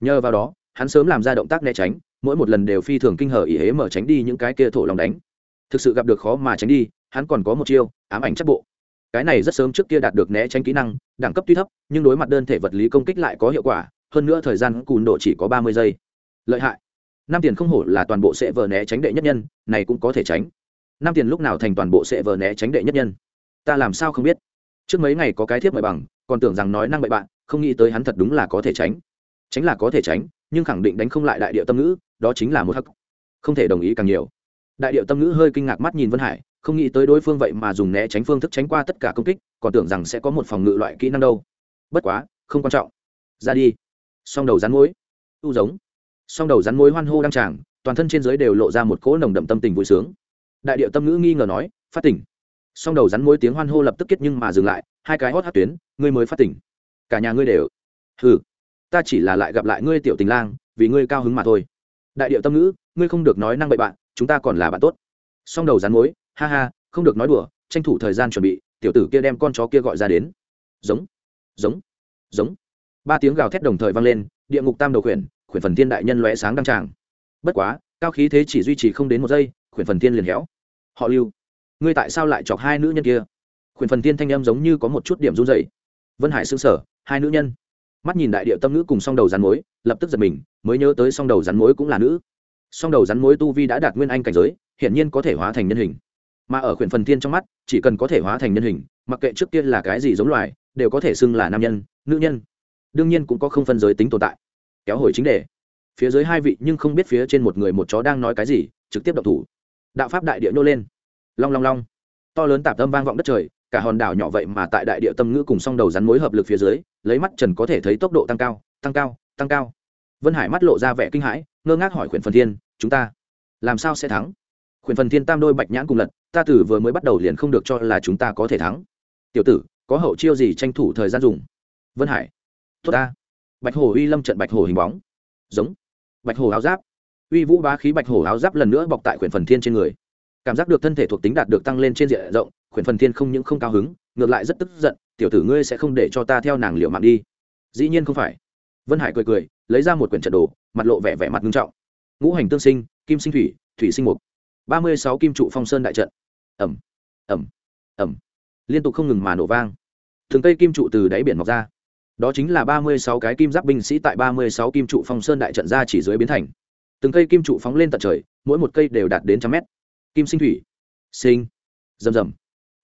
Nhờ vào đó, hắn sớm làm ra động tác né tránh, mỗi một lần đều phi thường kinh hở ý hế mở tránh đi những cái kia thổ lòng đánh. Thực sự gặp được khó mà tránh đi, hắn còn có một chiêu, ám ảnh chắc bộ. Cái này rất sớm trước kia đạt được né tránh kỹ năng, đẳng cấp tuy thấp, nhưng đối mặt đơn thể vật lý công kích lại có hiệu quả, hơn nữa thời gian cùn độ chỉ có ba mươi giây. Lợi hại năm tiền không hổ là toàn bộ sẽ vờ né tránh đệ nhất nhân, này cũng có thể tránh. Năm tiền lúc nào thành toàn bộ sẽ vờ né tránh đệ nhất nhân? Ta làm sao không biết? Trước mấy ngày có cái thiếp mời bằng, còn tưởng rằng nói năng bậy bạn, không nghĩ tới hắn thật đúng là có thể tránh. Tránh là có thể tránh, nhưng khẳng định đánh không lại đại điệu tâm ngữ, đó chính là một hắc. Không thể đồng ý càng nhiều. Đại điệu tâm ngữ hơi kinh ngạc mắt nhìn vân hải, không nghĩ tới đối phương vậy mà dùng né tránh phương thức tránh qua tất cả công kích, còn tưởng rằng sẽ có một phòng ngự loại kỹ năng đâu. Bất quá, không quan trọng. Ra đi. Song đầu rán mối u giống song đầu rắn mối hoan hô đăng tràng, toàn thân trên giới đều lộ ra một cỗ nồng đậm tâm tình vui sướng. Đại điệu tâm ngữ nghi ngờ nói, phát tỉnh. Song đầu rắn mối tiếng hoan hô lập tức kết nhưng mà dừng lại, hai cái hót hát tuyến, ngươi mới phát tỉnh. Cả nhà ngươi đều. Hừ, ta chỉ là lại gặp lại ngươi tiểu tình lang, vì ngươi cao hứng mà thôi. Đại điệu tâm ngữ, ngươi không được nói năng bậy bạn, chúng ta còn là bạn tốt. Song đầu rắn mối, ha ha, không được nói đùa, tranh thủ thời gian chuẩn bị, tiểu tử kia đem con chó kia gọi ra đến. Giống giống giống. Ba tiếng gào thét đồng thời vang lên, địa ngục tam đầu khuyển khuyển phần thiên đại nhân lóe sáng đăng tràng. Bất quá, cao khí thế chỉ duy trì không đến một giây, khuyển phần thiên liền héo. Họ lưu, ngươi tại sao lại chọc hai nữ nhân kia? Khuyển phần thiên thanh em giống như có một chút điểm run dày vân hải xương sở hai nữ nhân. Mắt nhìn đại địa tâm nữ cùng song đầu rắn mối, lập tức giật mình, mới nhớ tới song đầu rắn mối cũng là nữ. Song đầu rắn mối tu vi đã đạt nguyên anh cảnh giới, hiển nhiên có thể hóa thành nhân hình. Mà ở khuyển phần thiên trong mắt, chỉ cần có thể hóa thành nhân hình, mặc kệ trước tiên là cái gì giống loài, đều có thể xưng là nam nhân, nữ nhân. Đương nhiên cũng có không phân giới tính tồn tại kéo hồi chính đề. Phía dưới hai vị nhưng không biết phía trên một người một chó đang nói cái gì, trực tiếp độc thủ. Đạo pháp đại địa nhô lên. Long long long. To lớn tạp tâm vang vọng đất trời, cả hòn đảo nhỏ vậy mà tại đại địa tâm ngữ cùng song đầu rắn mối hợp lực phía dưới, lấy mắt trần có thể thấy tốc độ tăng cao tăng cao tăng cao. Vân hải mắt lộ ra vẻ kinh hãi, ngơ ngác hỏi khuyển phần thiên, chúng ta làm sao sẽ thắng? Khuyển phần thiên tam đôi bạch nhãn cùng lật, ta tử vừa mới bắt đầu liền không được cho là chúng ta có thể thắng. Tiểu tử, có hậu chiêu gì tranh thủ thời gian dùng? Vân hải, tốt ta bạch hổ uy lâm trận bạch hổ hình bóng. Giống. Bạch hổ áo giáp. Uy vũ bá khí bạch hổ áo giáp lần nữa bọc tại Quyển phần thiên trên người. Cảm giác được thân thể thuộc tính đạt được tăng lên trên diện rộng Quyển phần thiên không những không cao hứng, ngược lại rất tức giận, tiểu tử ngươi sẽ không để cho ta theo nàng liệu mạng đi. Dĩ nhiên không phải. Vân hải cười cười, lấy ra một quyển trận đồ, mặt lộ vẻ vẻ mặt nghiêm trọng. Ngũ hành tương sinh, kim sinh thủy thủy sinh mục. Ba mươi sáu kim trụ phong sơn đại trận. Ẩm. Ẩm. Ẩm. Liên tục không ngừng mà nổ vang. Thường cây kim trụ từ đáy biển mọc ra đó chính là ba mươi sáu cái kim giáp binh sĩ tại ba mươi sáu kim trụ phong sơn đại trận ra chỉ dưới biến thành. Từng cây kim trụ phóng lên tận trời, mỗi một cây đều đạt đến trăm mét. Kim sinh thủy. Sinh. Rầm rầm.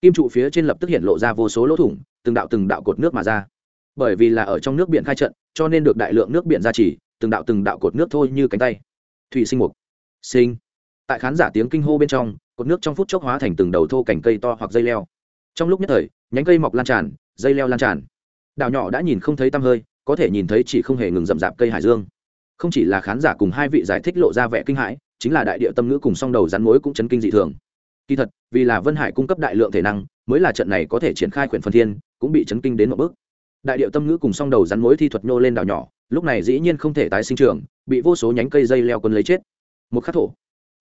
Kim trụ phía trên lập tức hiện lộ ra vô số lỗ thủng, từng đạo từng đạo cột nước mà ra. Bởi vì là ở trong nước biển khai trận, cho nên được đại lượng nước biển ra chỉ, từng đạo từng đạo cột nước thôi như cánh tay. Thủy sinh mục. Sinh. Tại khán giả tiếng kinh hô bên trong, cột nước trong phút chốc hóa thành từng đầu thô cành cây to hoặc dây leo. Trong lúc nhất thời, nhánh cây mọc lan tràn, dây leo lan tràn đảo nhỏ đã nhìn không thấy tăm hơi, có thể nhìn thấy chỉ không hề ngừng rậm rạp cây hải dương. Không chỉ là khán giả cùng hai vị giải thích lộ ra vẻ kinh hãi, chính là đại địa tâm ngữ cùng song đầu rắn mối cũng chấn kinh dị thường. Kỳ thật, vì là vân hải cung cấp đại lượng thể năng, mới là trận này có thể triển khai quyển phần thiên, cũng bị chấn kinh đến một bước. Đại điệu tâm ngữ cùng song đầu rắn mối thi thuật nhô lên đảo nhỏ, lúc này dĩ nhiên không thể tái sinh trưởng, bị vô số nhánh cây dây leo quân lấy chết. Một khắc thổ,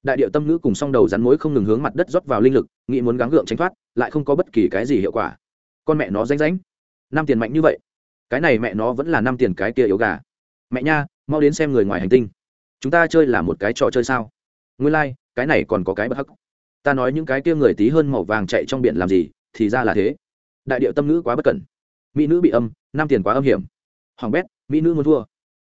đại điệu tâm ngữ cùng song đầu rắn mối không ngừng hướng mặt đất rót vào linh lực, nghĩ muốn gắng gượng tránh thoát, lại không có bất kỳ cái gì hiệu quả. Con mẹ nó ránh ránh năm tiền mạnh như vậy. Cái này mẹ nó vẫn là năm tiền cái kia yếu gà. Mẹ nha mau đến xem người ngoài hành tinh. Chúng ta chơi là một cái trò chơi sao? Nguyên lai、like, cái này còn có cái bất hắc. Ta nói những cái kia người tí hơn màu vàng chạy trong biển làm gì thì ra là thế. Đại điệu tâm nữ quá bất cẩn. Mỹ nữ bị âm năm tiền quá âm hiểm. Hoàng bét mỹ nữ muốn thua.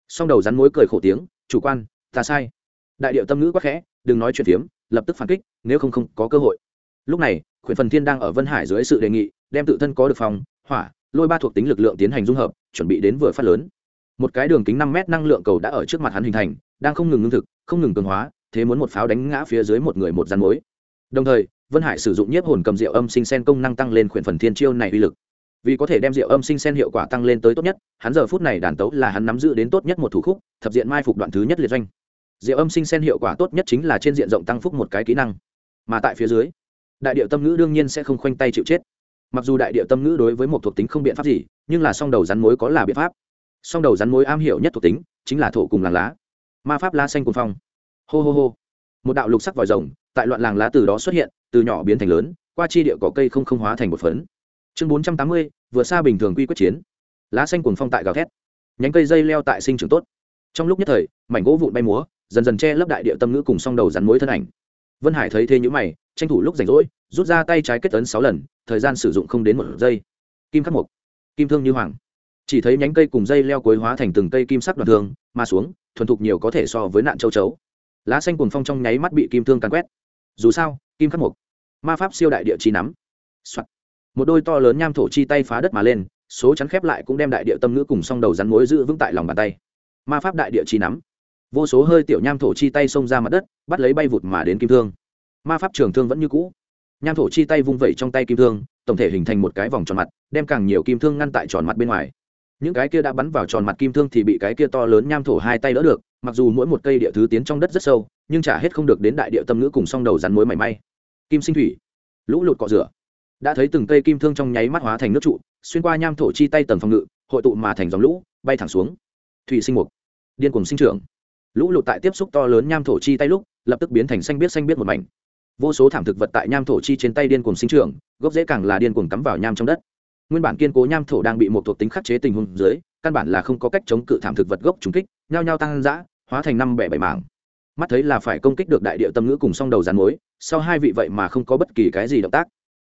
Song đầu rắn mối cười khổ tiếng chủ quan ta sai. Đại điệu tâm nữ quá khẽ đừng nói chuyện phiếm lập tức phản kích nếu không không có cơ hội. Lúc này khuyển phần thiên đang ở vân hải dưới sự đề nghị đem tự thân có được phòng hỏa lôi ba thuộc tính lực lượng tiến hành dung hợp, chuẩn bị đến vừa phát lớn. Một cái đường kính năm mét năng lượng cầu đã ở trước mặt hắn hình thành, đang không ngừng ngưng thực, không ngừng cường hóa, thế muốn một pháo đánh ngã phía dưới một người một rắn mối. Đồng thời, vân hải sử dụng nhiếp hồn cầm rượu âm sinh sen công năng tăng lên khuyển phần thiên chiêu này uy lực. Vì có thể đem rượu âm sinh sen hiệu quả tăng lên tới tốt nhất, hắn giờ phút này đàn tấu là hắn nắm giữ đến tốt nhất một thủ khúc, thập diện mai phục đoạn thứ nhất liệt doanh. Rượu âm sinh sen hiệu quả tốt nhất chính là trên diện rộng tăng phúc một cái kỹ năng. Mà tại phía dưới, đại điệu tâm ngữ đương nhiên sẽ không khoanh tay chịu chết mặc dù đại địa tâm ngữ đối với một thuộc tính không biện pháp gì, nhưng là song đầu rắn mối có là biện pháp. Song đầu rắn mối am hiểu nhất thuộc tính, chính là thổ cùng làng lá. Ma pháp la xanh cùng phong. Hô hô hô. Một đạo lục sắc vòi rồng, tại loạn làng lá từ đó xuất hiện, từ nhỏ biến thành lớn, qua chi địa cỏ cây không không hóa thành một phấn. Chương bốn trăm tám mươi, vừa xa bình thường quy quyết chiến. Lá xanh cuồng phong tại gào thét. Nhánh cây dây leo tại sinh trưởng tốt. Trong lúc nhất thời, mảnh gỗ vụn bay múa, dần dần che lấp đại địa tâm ngữ cùng song đầu rắn mối thân ảnh vân hải thấy thế nhữ mày, tranh thủ lúc rảnh rỗi, rút ra tay trái kết tấn sáu lần, thời gian sử dụng không đến một giây. Kim khắc mục, kim thương như hoàng. Chỉ thấy nhánh cây cùng dây leo cuối hóa thành từng cây kim sắc đoạn thương mà xuống, thuần thục nhiều có thể so với nạn châu chấu. Lá xanh cuồng phong trong nháy mắt bị kim thương càn quét. Dù sao, kim khắc mục, ma pháp siêu đại địa chi nắm、Soạn. một đôi to lớn nham thổ chi tay phá đất mà lên, số chắn khép lại cũng đem đại địa tâm ngữ cùng song đầu rắn mối giữ vững tại lòng bàn tay. Ma pháp đại địa chi nắm vô số hơi tiểu nham thổ chi tay xông ra mặt đất, bắt lấy bay vụt mà đến kim thương. Ma pháp trường thương vẫn như cũ. Nham thổ chi tay vung vẩy trong tay kim thương, tổng thể hình thành một cái vòng tròn mặt, đem càng nhiều kim thương ngăn tại tròn mặt bên ngoài. Những cái kia đã bắn vào tròn mặt kim thương thì bị cái kia to lớn nham thổ hai tay đỡ được, mặc dù mỗi một cây địa thứ tiến trong đất rất sâu, nhưng trả hết không được đến đại địa tâm ngữ cùng song đầu rắn mối mảy may. Kim sinh thủy, lũ lụt cọ rửa. Đã thấy từng cây kim thương trong nháy mắt hóa thành nước trụ, xuyên qua nham thổ chi tay tầng phòng ngự, hội tụ mà thành dòng lũ, bay thẳng xuống. Thủy sinh mục, điên cùng sinh trưởng lũ lụt tại tiếp xúc to lớn nham thổ chi tay lúc, lập tức biến thành xanh biết xanh biết một mảnh. Vô số thảm thực vật tại nham thổ chi trên tay điên cùng sinh trưởng, gốc dễ càng là điên cùng cắm vào nham trong đất. Nguyên bản kiên cố nham thổ đang bị một thuộc tính khắc chế tình huống dưới, căn bản là không có cách chống cự thảm thực vật gốc trùng kích, nhao nhao tăng dã hóa thành năm bẻ bảy mảng. Mắt thấy là phải công kích được đại địa tâm ngữ cùng song đầu rắn mối sau hai vị vậy mà không có bất kỳ cái gì động tác.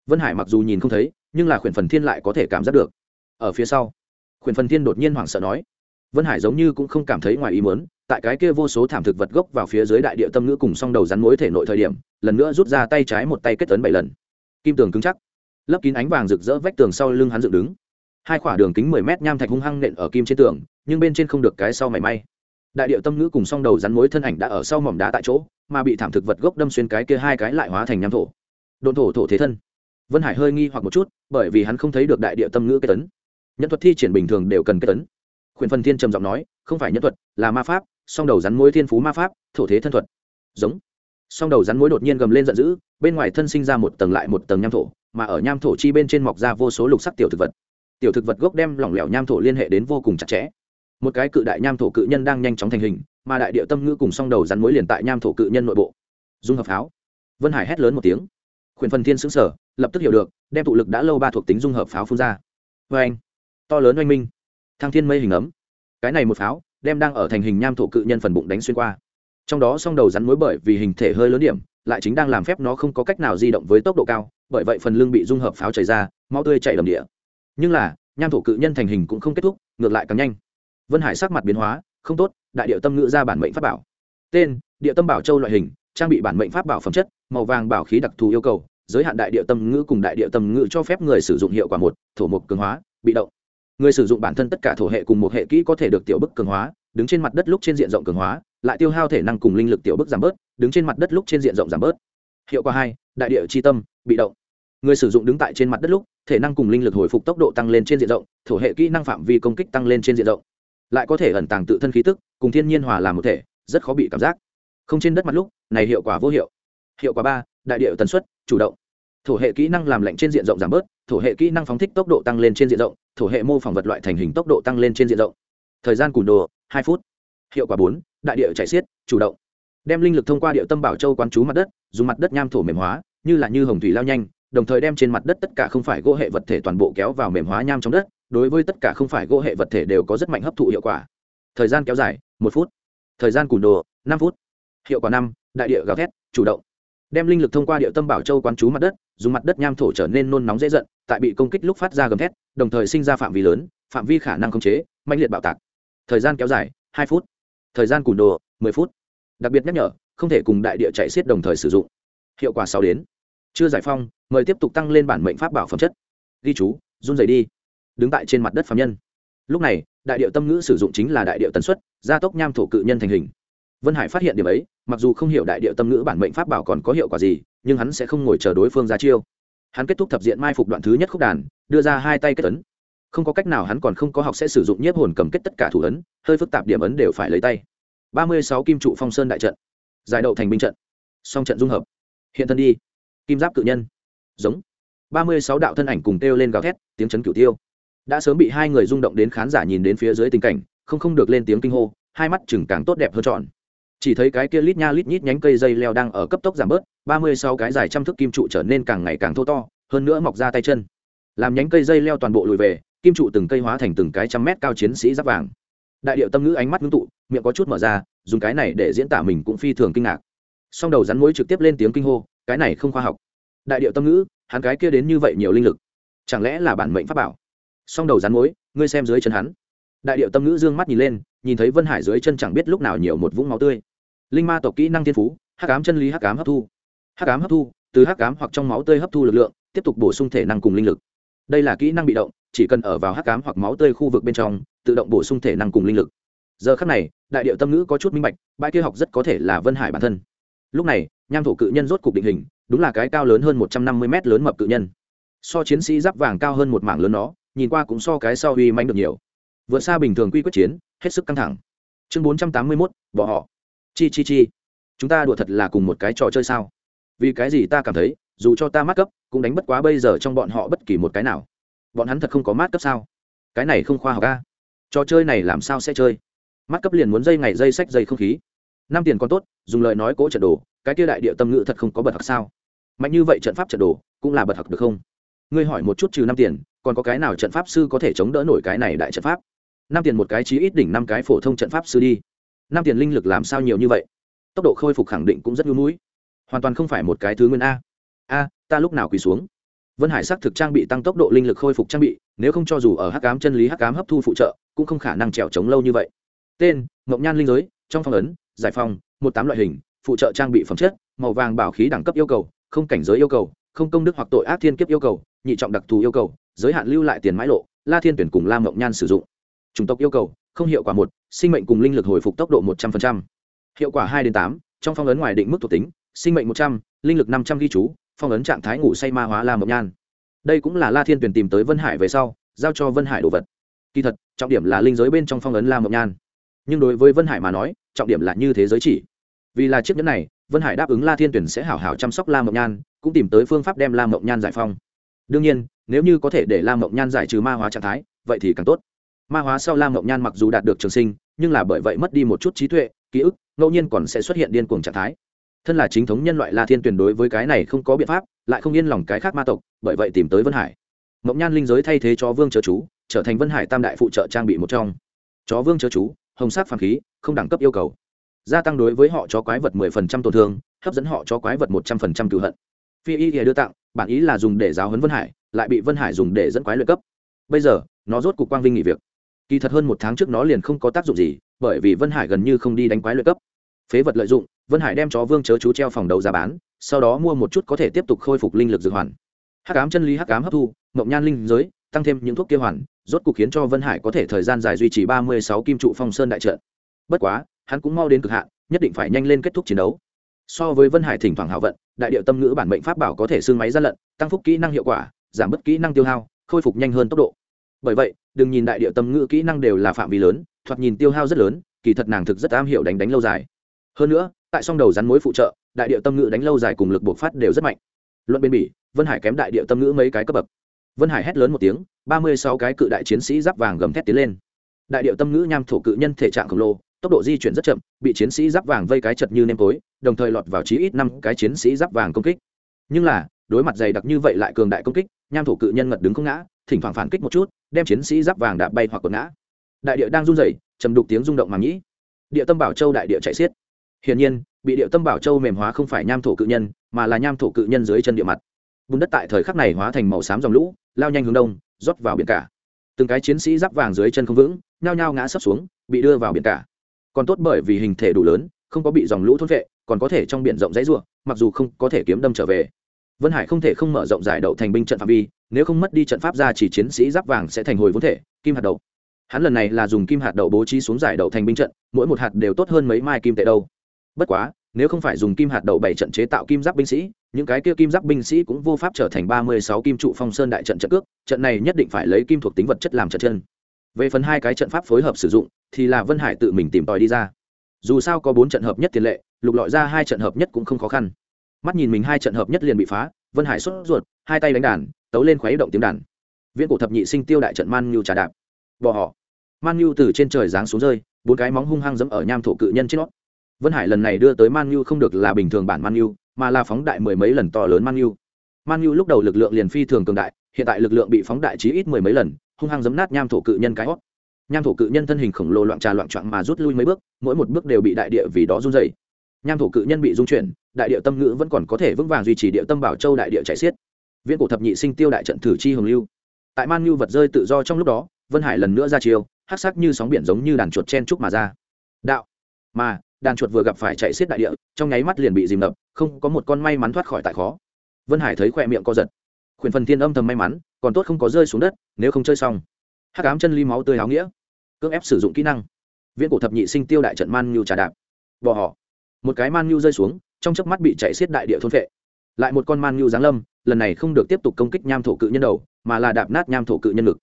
Vân hải mặc dù nhìn không thấy, nhưng là khuyển phần thiên lại có thể cảm giác được. Ở phía sau, khuyển phần thiên đột nhiên hoảng sợ nói, vân hải giống như cũng không cảm thấy ngoài ý muốn tại cái kia vô số thảm thực vật gốc vào phía dưới đại địa tâm ngữ cùng song đầu rắn mối thể nội thời điểm, lần nữa rút ra tay trái một tay kết tấn bảy lần. Kim tường cứng chắc. Lấp kín ánh vàng rực rỡ vách tường sau lưng hắn dựng đứng. Hai khỏa đường kính mười mét nham thạch hung hăng nện ở kim trên tường, nhưng bên trên không được cái sau mảy may. Đại điệu tâm ngữ cùng song đầu rắn mối thân ảnh đã ở sau mỏm đá tại chỗ, mà bị thảm thực vật gốc đâm xuyên cái kia hai cái lại hóa thành nham thổ. Đồn thổ thổ thế thân. Vân hải hơi nghi hoặc một chút, bởi vì hắn không thấy được đại điệu tâm ngữ kết tấn nhân thuật thi triển bình thường đều cần kết tấn khuyển phần thiên trầm giọng nói, không phải nhân thuật, là ma pháp song đầu rắn mối thiên phú ma pháp, thổ thế thân thuật. Giống. Song đầu rắn mối đột nhiên gầm lên giận dữ, bên ngoài thân sinh ra một tầng lại một tầng nham thổ, mà ở nham thổ chi bên trên mọc ra vô số lục sắc tiểu thực vật. Tiểu thực vật gốc đem lỏng lẻo nham thổ liên hệ đến vô cùng chặt chẽ. Một cái cự đại nham thổ cự nhân đang nhanh chóng thành hình, mà đại địa tâm ngữ cùng song đầu rắn mối liền tại nham thổ cự nhân nội bộ. Dung hợp pháo. Vân hải hét lớn một tiếng. Khuyển phần thiên xứng sở lập tức hiểu được, đem tụ lực đã lâu ba thuộc tính dung hợp pháo phun ra. Vê anh to lớn oanh minh. Thăng thiên mây hình ấm. Cái này một pháo đem đang ở thành hình nham thổ cự nhân phần bụng đánh xuyên qua. Trong đó song đầu rắn mối bởi vì hình thể hơi lớn điểm, lại chính đang làm phép nó không có cách nào di động với tốc độ cao, bởi vậy phần lưng bị dung hợp pháo chảy ra, máu tươi chạy đầm địa. Nhưng là, nham thổ cự nhân thành hình cũng không kết thúc, ngược lại càng nhanh. Vân hải sắc mặt biến hóa, không tốt, đại điệu tâm ngữ ra bản mệnh pháp bảo. Tên, địa tâm bảo châu loại hình, trang bị bản mệnh pháp bảo phẩm chất, màu vàng bảo khí đặc thù yêu cầu, giới hạn đại địa tâm ngữ cùng đại địa tâm ngữ cho phép người sử dụng hiệu quả một, thổ mục cường hóa, bị động người sử dụng bản thân tất cả thổ hệ cùng một hệ kỹ có thể được tiểu bức cường hóa, đứng trên mặt đất lúc trên diện rộng cường hóa, lại tiêu hao thể năng cùng linh lực tiểu bức giảm bớt, đứng trên mặt đất lúc trên diện rộng giảm bớt. Hiệu quả hai, đại địa c tâm, bị động. Người sử dụng đứng tại trên mặt đất lúc, thể năng cùng linh lực hồi phục tốc độ tăng lên trên diện rộng, thổ hệ kỹ năng phạm vi công kích tăng lên trên diện rộng. Lại có thể ẩn tàng tự thân khí tức, cùng thiên nhiên hòa làm một thể, rất khó bị cảm giác. Không trên đất mặt lúc, này hiệu quả vô hiệu. Hiệu quả ba, đại địa tần suất, chủ động thổ hệ kỹ năng làm lạnh trên diện rộng giảm bớt, thổ hệ kỹ năng phóng thích tốc độ tăng lên trên diện rộng, thổ hệ mô phỏng vật loại thành hình tốc độ tăng lên trên diện rộng. Thời gian cùn đồ, hai phút. Hiệu quả bốn, đại địa chạy xiết, chủ động. Đem linh lực thông qua địa tâm bảo châu quán chú mặt đất, dùng mặt đất nham thổ mềm hóa, như là như hồng thủy lao nhanh, đồng thời đem trên mặt đất tất cả không phải gỗ hệ vật thể toàn bộ kéo vào mềm hóa nham trong đất, đối với tất cả không phải gỗ hệ vật thể đều có rất mạnh hấp thụ hiệu quả. Thời gian kéo dài, một phút. Thời gian cùn đồ, năm phút. Hiệu quả năm, đại địa gào thét, chủ động đem linh lực thông qua địa tâm bảo châu quán chú mặt đất, dùng mặt đất nham thổ trở nên nôn nóng dễ giận, tại bị công kích lúc phát ra gầm thét, đồng thời sinh ra phạm vi lớn, phạm vi khả năng khống chế mạnh liệt bạo tạc. Thời gian kéo dài, hai phút. Thời gian cùn đồ, mười phút. Đặc biệt nhắc nhở, không thể cùng đại địa chạy xiết đồng thời sử dụng. Hiệu quả sáu đến. Chưa giải phong, mời tiếp tục tăng lên bản mệnh pháp bảo phẩm chất. Ghi chú, run rẩy đi. Đứng tại trên mặt đất phạm nhân. Lúc này, đại điệu tâm ngữ sử dụng chính là đại điệu tần suất, gia tốc nham thổ cự nhân thành hình vân hải phát hiện điểm ấy, mặc dù không hiểu đại địa tâm ngữ bản mệnh pháp bảo còn có hiệu quả gì, nhưng hắn sẽ không ngồi chờ đối phương ra chiêu. Hắn kết thúc thập diện mai phục đoạn thứ nhất khúc đàn, đưa ra hai tay kết ấn. Không có cách nào hắn còn không có học sẽ sử dụng nhiếp hồn cầm kết tất cả thủ ấn, hơi phức tạp điểm ấn đều phải lấy tay. Ba mươi sáu kim trụ phong sơn đại trận, giải đậu thành binh trận, song trận dung hợp. Hiện thân đi. Kim giáp cự nhân. Giống. Ba mươi sáu đạo thân ảnh cùng kêu lên gào thét, tiếng chấn cửu tiêu. Đã sớm bị hai người rung động đến khán giả nhìn đến phía dưới tình cảnh, không không được lên tiếng kinh hô, hai mắt chừng càng tốt đẹp hơn trọn chỉ thấy cái kia lít nha lít nhít nhánh cây dây leo đang ở cấp tốc giảm bớt, ba mươi sáu cái dài trăm thước kim trụ trở nên càng ngày càng thô to, hơn nữa mọc ra tay chân. Làm nhánh cây dây leo toàn bộ lùi về, kim trụ từng cây hóa thành từng cái trăm mét cao chiến sĩ giáp vàng. Đại điệu tâm ngữ ánh mắt ngưng tụ, miệng có chút mở ra, dùng cái này để diễn tả mình cũng phi thường kinh ngạc. Song đầu rắn mối trực tiếp lên tiếng kinh hô, cái này không khoa học. Đại điệu tâm ngữ, hắn cái kia đến như vậy nhiều linh lực, chẳng lẽ là bản mệnh pháp bảo? Song đầu rắn mối ngươi xem dưới chân hắn. Đại điệu tâm ngữ dương mắt nhìn lên, nhìn thấy vân hải dưới chân chẳng biết lúc nào nhiều một vũng máu tươi linh ma tộc kỹ năng thiên phú, hắc ám chân lý, hắc ám hấp thu. Hắc ám hấp thu, từ hắc ám hoặc trong máu tươi hấp thu lực lượng, tiếp tục bổ sung thể năng cùng linh lực. Đây là kỹ năng bị động, chỉ cần ở vào hắc ám hoặc máu tươi khu vực bên trong, tự động bổ sung thể năng cùng linh lực. Giờ khắc này, đại điệu tâm ngữ có chút minh bạch, bãi kia học rất có thể là vân hải bản thân. Lúc này, nham thổ cự nhân rốt cục định hình, đúng là cái cao lớn hơn một trăm năm mươi mét lớn mập cự nhân. So chiến sĩ giáp vàng cao hơn một mảng lớn nó, nhìn qua cũng so cái so uy manh được nhiều. Vượt xa bình thường quy quyết chiến, hết sức căng thẳng. Chương bốn trăm tám mươi mốt, bỏ họ chi chi chi. Chúng ta đùa thật là cùng một cái trò chơi sao? Vì cái gì ta cảm thấy, dù cho ta mát cấp, cũng đánh bất quá bây giờ trong bọn họ bất kỳ một cái nào. Bọn hắn thật không có mát cấp sao? Cái này không khoa học ca trò chơi này làm sao sẽ chơi? Mát cấp liền muốn dây ngày dây sách dây không khí. Năm tiền còn tốt, dùng lời nói cỗ trận đồ, cái kia đại địa tâm ngữ thật không có bật học sao? Mạnh như vậy trận pháp trận đồ, cũng là bật học được không? Ngươi hỏi một chút trừ năm tiền, còn có cái nào trận pháp sư có thể chống đỡ nổi cái này đại trận pháp? Năm tiền một cái chí ít đỉnh năm cái phổ thông trận pháp sư đi năm tiền linh lực làm sao nhiều như vậy? Tốc độ khôi phục khẳng định cũng rất nhu mũi. Hoàn toàn không phải một cái thứ nguyên a. A, ta lúc nào quỳ xuống? Vân hải xác thực trang bị tăng tốc độ linh lực khôi phục trang bị, nếu không cho dù ở hắc cám chân lý, hắc cám hấp thu phụ trợ, cũng không khả năng trèo trống lâu như vậy. Tên, ngọc nhan linh giới, trong phong ấn, giải phong một tám loại hình, phụ trợ trang bị phẩm chất, màu vàng bảo khí đẳng cấp yêu cầu, không cảnh giới yêu cầu, không công đức hoặc tội ác thiên kiếp yêu cầu, nhị trọng đặc thù yêu cầu, giới hạn lưu lại tiền mãi lộ, la thiên tuyển cùng la mộng nhan sử dụng. Chủng tộc yêu cầu không hiệu quả một, sinh mệnh cùng linh lực hồi phục tốc độ một trăm linh hiệu quả hai đến tám, trong phong ấn ngoài định mức thuộc tính, sinh mệnh một trăm, linh lực năm trăm ghi chú, phong ấn trạng thái ngủ say ma hóa la mộng nhan. Đây cũng là la thiên tuyển tìm tới vân hải về sau, giao cho vân hải đồ vật. Kỳ thật, trọng điểm là linh giới bên trong phong ấn la mộng nhan. Nhưng đối với vân hải mà nói, trọng điểm là như thế giới chỉ. Vì là chiếc nhẫn này, vân hải đáp ứng la thiên tuyển sẽ hảo hảo chăm sóc la mộng nhan, cũng tìm tới phương pháp đem la mộng nhan giải phong. Đương nhiên, nếu như có thể để la mộng nhan giải trừ ma hóa trạng thái, vậy thì càng tốt ma hóa sau lam ngộng nhan mặc dù đạt được trường sinh, nhưng là bởi vậy mất đi một chút trí tuệ, ký ức, ngẫu nhiên còn sẽ xuất hiện điên cuồng trạng thái. Thân là chính thống nhân loại la thiên tuyển đối với cái này không có biện pháp, lại không yên lòng cái khác ma tộc, bởi vậy tìm tới vân hải. Mộng nhan linh giới thay thế cho vương chớ chú, trở thành vân hải tam đại phụ trợ trang bị một trong. Chó vương chớ chú, hồng sắc phàm khí, không đẳng cấp yêu cầu. Gia tăng đối với họ chó quái vật 10% tổn thương, hấp dẫn họ chó quái vật 100% cựu hận. Phi y đưa tặng, bản ý là dùng để giáo huấn vân hải, lại bị vân hải dùng để dẫn quái luyện cấp. Bây giờ, nó rốt cục quang vinh nghỉ việc kỳ thật hơn một tháng trước nó liền không có tác dụng gì, bởi vì vân hải gần như không đi đánh quái luyện cấp. Phế vật lợi dụng, vân hải đem chó vương chớ chú treo phòng đầu ra bán, sau đó mua một chút có thể tiếp tục khôi phục linh lực dược hoàn. Hắc ám chân lý, hắc ám hấp thu, mộng nhan linh giới, tăng thêm những thuốc kia hoàn, rốt cục khiến cho vân hải có thể thời gian dài duy trì ba mươi sáu kim trụ phong sơn đại trận. Bất quá, hắn cũng mau đến cực hạn, nhất định phải nhanh lên kết thúc chiến đấu. So với vân hải thỉnh thoảng hảo vận, đại điệu tâm ngữ bản mệnh pháp bảo có thể xương máy gian lận, tăng phúc kỹ năng hiệu quả, giảm bớt kỹ năng tiêu hao, khôi phục nhanh hơn tốc độ. Bởi vậy đừng nhìn đại điệu tâm ngữ kỹ năng đều là phạm vi lớn, thoạt nhìn tiêu hao rất lớn, kỳ thật nàng thực rất am hiểu đánh đánh lâu dài. Hơn nữa, tại song đầu rắn mối phụ trợ, đại điệu tâm ngữ đánh lâu dài cùng lực buộc phát đều rất mạnh. Luận bên bỉ, vân hải kém đại điệu tâm ngữ mấy cái cấp bậc. Vân hải hét lớn một tiếng, ba mươi sáu cái cự đại chiến sĩ giáp vàng gầm thét tiến lên. Đại điệu tâm ngữ nham thổ cự nhân thể trạng khổng lồ, tốc độ di chuyển rất chậm, bị chiến sĩ giáp vàng vây cái chật như nêm tối, đồng thời lọt vào chí ít năm cái chiến sĩ giáp vàng công kích. Nhưng là, đối mặt dày đặc như vậy lại cường đại công kích, nham thổ cự nhân ngật đứng không ngã, thỉnh thoảng phản kích một chút đem chiến sĩ giáp vàng đạp bay hoặc quật ngã. Đại địa đang run rẩy, trầm đục tiếng rung động màng nhĩ địa tâm bảo châu đại địa chạy xiết. Hiển nhiên, bị địa tâm bảo châu mềm hóa không phải nham thổ cự nhân, mà là nham thổ cự nhân dưới chân địa mặt. Bùn đất tại thời khắc này hóa thành màu xám dòng lũ, lao nhanh hướng đông, rót vào biển cả. Từng cái chiến sĩ giáp vàng dưới chân không vững, nhao nhao ngã sấp xuống, bị đưa vào biển cả. Còn tốt bởi vì hình thể đủ lớn, không có bị dòng lũ thôn vệ, còn có thể trong biển rộng dãy ruộng mặc dù không có thể kiếm đâm trở về. Vân hải không thể không mở rộng giải đậu thành binh trận phạm vi nếu không mất đi trận pháp ra chỉ chiến sĩ giáp vàng sẽ thành hồi vốn thể, kim hạt đậu. Hắn lần này là dùng kim hạt đậu bố trí xuống giải đậu thành binh trận, mỗi một hạt đều tốt hơn mấy mai kim tệ đâu. Bất quá, nếu không phải dùng kim hạt đậu bảy trận chế tạo kim giáp binh sĩ, những cái kia kim giáp binh sĩ cũng vô pháp trở thành ba mươi sáu kim trụ phong sơn đại trận trận cước, trận này nhất định phải lấy kim thuộc tính vật chất làm trận chân. Về phần hai cái trận pháp phối hợp sử dụng, thì là vân hải tự mình tìm tòi đi ra. Dù sao có bốn trận hợp nhất tiền lệ, lục lọi ra hai trận hợp nhất cũng không khó khăn. Mắt nhìn mình hai trận hợp nhất liền bị phá, vân hải sốt ruột, hai tay đánh đàn tấu lên khuấy động tiếng đàn. Viễn cổ thập nhị sinh tiêu đại trận man nhu trà đạp. Bỏ họ man nhu từ trên trời giáng xuống rơi, bốn cái móng hung hăng dẫm ở nham thổ cự nhân trên nó. Vân hải lần này đưa tới man nhu không được là bình thường bản man nhu, mà là phóng đại mười mấy lần to lớn man nhu. Man nhu lúc đầu lực lượng liền phi thường cường đại, hiện tại lực lượng bị phóng đại chí ít mười mấy lần, hung hăng dấm nát nham thổ cự nhân cái hót. Nham thổ cự nhân thân hình khổng lồ loạn trà loạn trọn mà rút lui mấy bước, mỗi một bước đều bị đại địa vì đó run dày nham thổ cự nhân bị dung chuyển, đại địa tâm ngữ vẫn còn có thể vững vàng duy trì địa tâm bảo châu đại địa chạy xiết viễn cổ thập nhị sinh tiêu đại trận thử chi hồng lưu. Tại man nhu vật rơi tự do trong lúc đó, vân hải lần nữa ra chiều hắc sắc như sóng biển giống như đàn chuột chen trúc mà ra. Đạo, mà, đàn chuột vừa gặp phải chạy xiết đại địa, trong nháy mắt liền bị dìm ngập, không có một con may mắn thoát khỏi tại khó. Vân hải thấy khỏe miệng co giật. Khuyển phần thiên âm thầm may mắn, còn tốt không có rơi xuống đất, nếu không chơi xong. Hát cám chân ly máu tươi háo nghĩa. Cưỡng ép sử dụng kỹ năng. Viễn cổ thập nhị sinh tiêu đại trận man nhu trà đạp. Bỏ họ. Một cái man nhu rơi xuống, trong chớp mắt bị chạy xiết đại địa thôn vệ lại một con man nhu giáng lâm, lần này không được tiếp tục công kích nham thổ cự nhân đầu, mà là đạp nát nham thổ cự nhân lực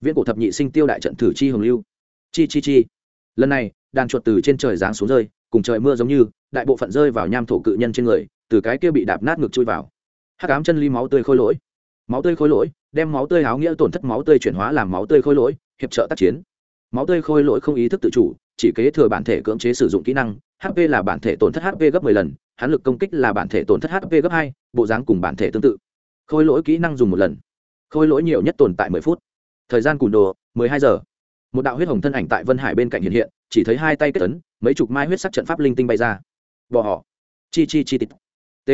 viễn cổ thập nhị sinh tiêu đại trận thử chi hồng lưu. Chi chi chi. Lần này, đàn chuột từ trên trời giáng xuống rơi, cùng trời mưa giống như, đại bộ phận rơi vào nham thổ cự nhân trên người, từ cái kia bị đạp nát ngực chui vào. Hắc ám chân ly máu tươi khôi lỗi. Máu tươi khôi lỗi, đem máu tươi háo nghĩa tổn thất máu tươi chuyển hóa làm máu tươi khôi lỗi, hiệp trợ tác chiến. Máu tươi khôi lỗi không ý thức tự chủ chỉ kế thừa bản thể cưỡng chế sử dụng kỹ năng hp là bản thể tổn thất hp gấp 10 lần hán lực công kích là bản thể tổn thất hp gấp hai bộ dáng cùng bản thể tương tự. Khôi lỗi kỹ năng dùng một lần. Khôi lỗi nhiều nhất tồn tại 10 phút. Thời gian cùn đồ 12 giờ. Một đạo huyết hồng thân ảnh tại vân hải bên cạnh hiện hiện chỉ thấy hai tay kết tấn mấy chục mai huyết sắc trận pháp linh tinh bay ra. Bỏ họ. Chi chi chi tít t.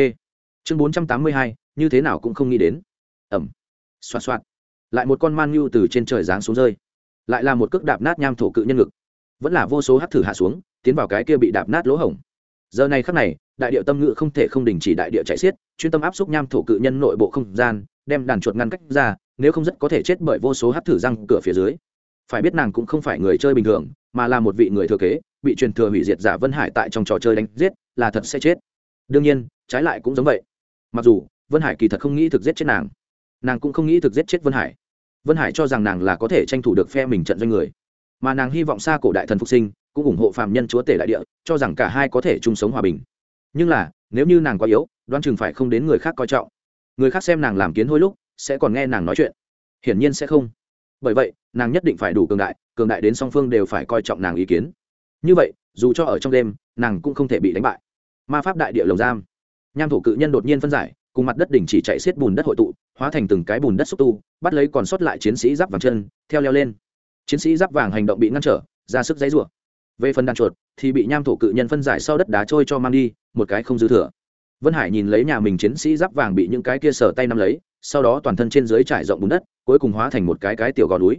Chương 482, như thế nào cũng không nghĩ đến. Ẩm. Xoa xoa lại một con man nhu từ trên trời giáng xuống rơi. Lại là một cước đạp nát nham thổ cự nhân ngực vẫn là vô số hắc thử hạ xuống, tiến vào cái kia bị đạp nát lỗ hổng. Giờ này khắc này, đại điệu tâm ngữ không thể không đình chỉ đại địa chạy xiết, chuyên tâm áp xúc nham thổ cự nhân nội bộ không gian, đem đàn chuột ngăn cách ra, nếu không rất có thể chết bởi vô số hắc thử răng cửa phía dưới. Phải biết nàng cũng không phải người chơi bình thường, mà là một vị người thừa kế, bị truyền thừa hủy diệt giả vân hải tại trong trò chơi đánh giết, là thật sẽ chết. Đương nhiên, trái lại cũng giống vậy. Mặc dù, vân hải kỳ thật không nghĩ thực giết chết nàng. Nàng cũng không nghĩ thực giết chết vân hải. Vân hải cho rằng nàng là có thể tranh thủ được phe mình trận doanh người mà nàng hy vọng xa cổ đại thần phục sinh, cũng ủng hộ phạm nhân chúa tể đại địa, cho rằng cả hai có thể chung sống hòa bình. Nhưng là, nếu như nàng quá yếu đoan chừng phải không đến người khác coi trọng. Người khác xem nàng làm kiến hôi lúc, sẽ còn nghe nàng nói chuyện. Hiển nhiên sẽ không. Bởi vậy, nàng nhất định phải đủ cường đại cường đại đến song phương đều phải coi trọng nàng ý kiến. Như vậy, dù cho ở trong đêm, nàng cũng không thể bị đánh bại. Ma pháp đại địa lồng giam. Nham thổ cự nhân đột nhiên phân giải, cùng mặt đất đỉnh chỉ chạy xiết bùn đất hội tụ, hóa thành từng cái bùn đất xúc tu, bắt lấy còn sót lại chiến sĩ giáp vàng chân, theo leo lên chiến sĩ giáp vàng hành động bị ngăn trở, ra sức dãy rủa. Về phần đàn chuột, thì bị nham thổ cự nhân phân giải sau đất đá trôi cho mang đi, một cái không dư thừa. Vân hải nhìn lấy nhà mình chiến sĩ giáp vàng bị những cái kia sở tay nắm lấy, sau đó toàn thân trên dưới trải rộng bùn đất, cuối cùng hóa thành một cái cái tiểu gò núi.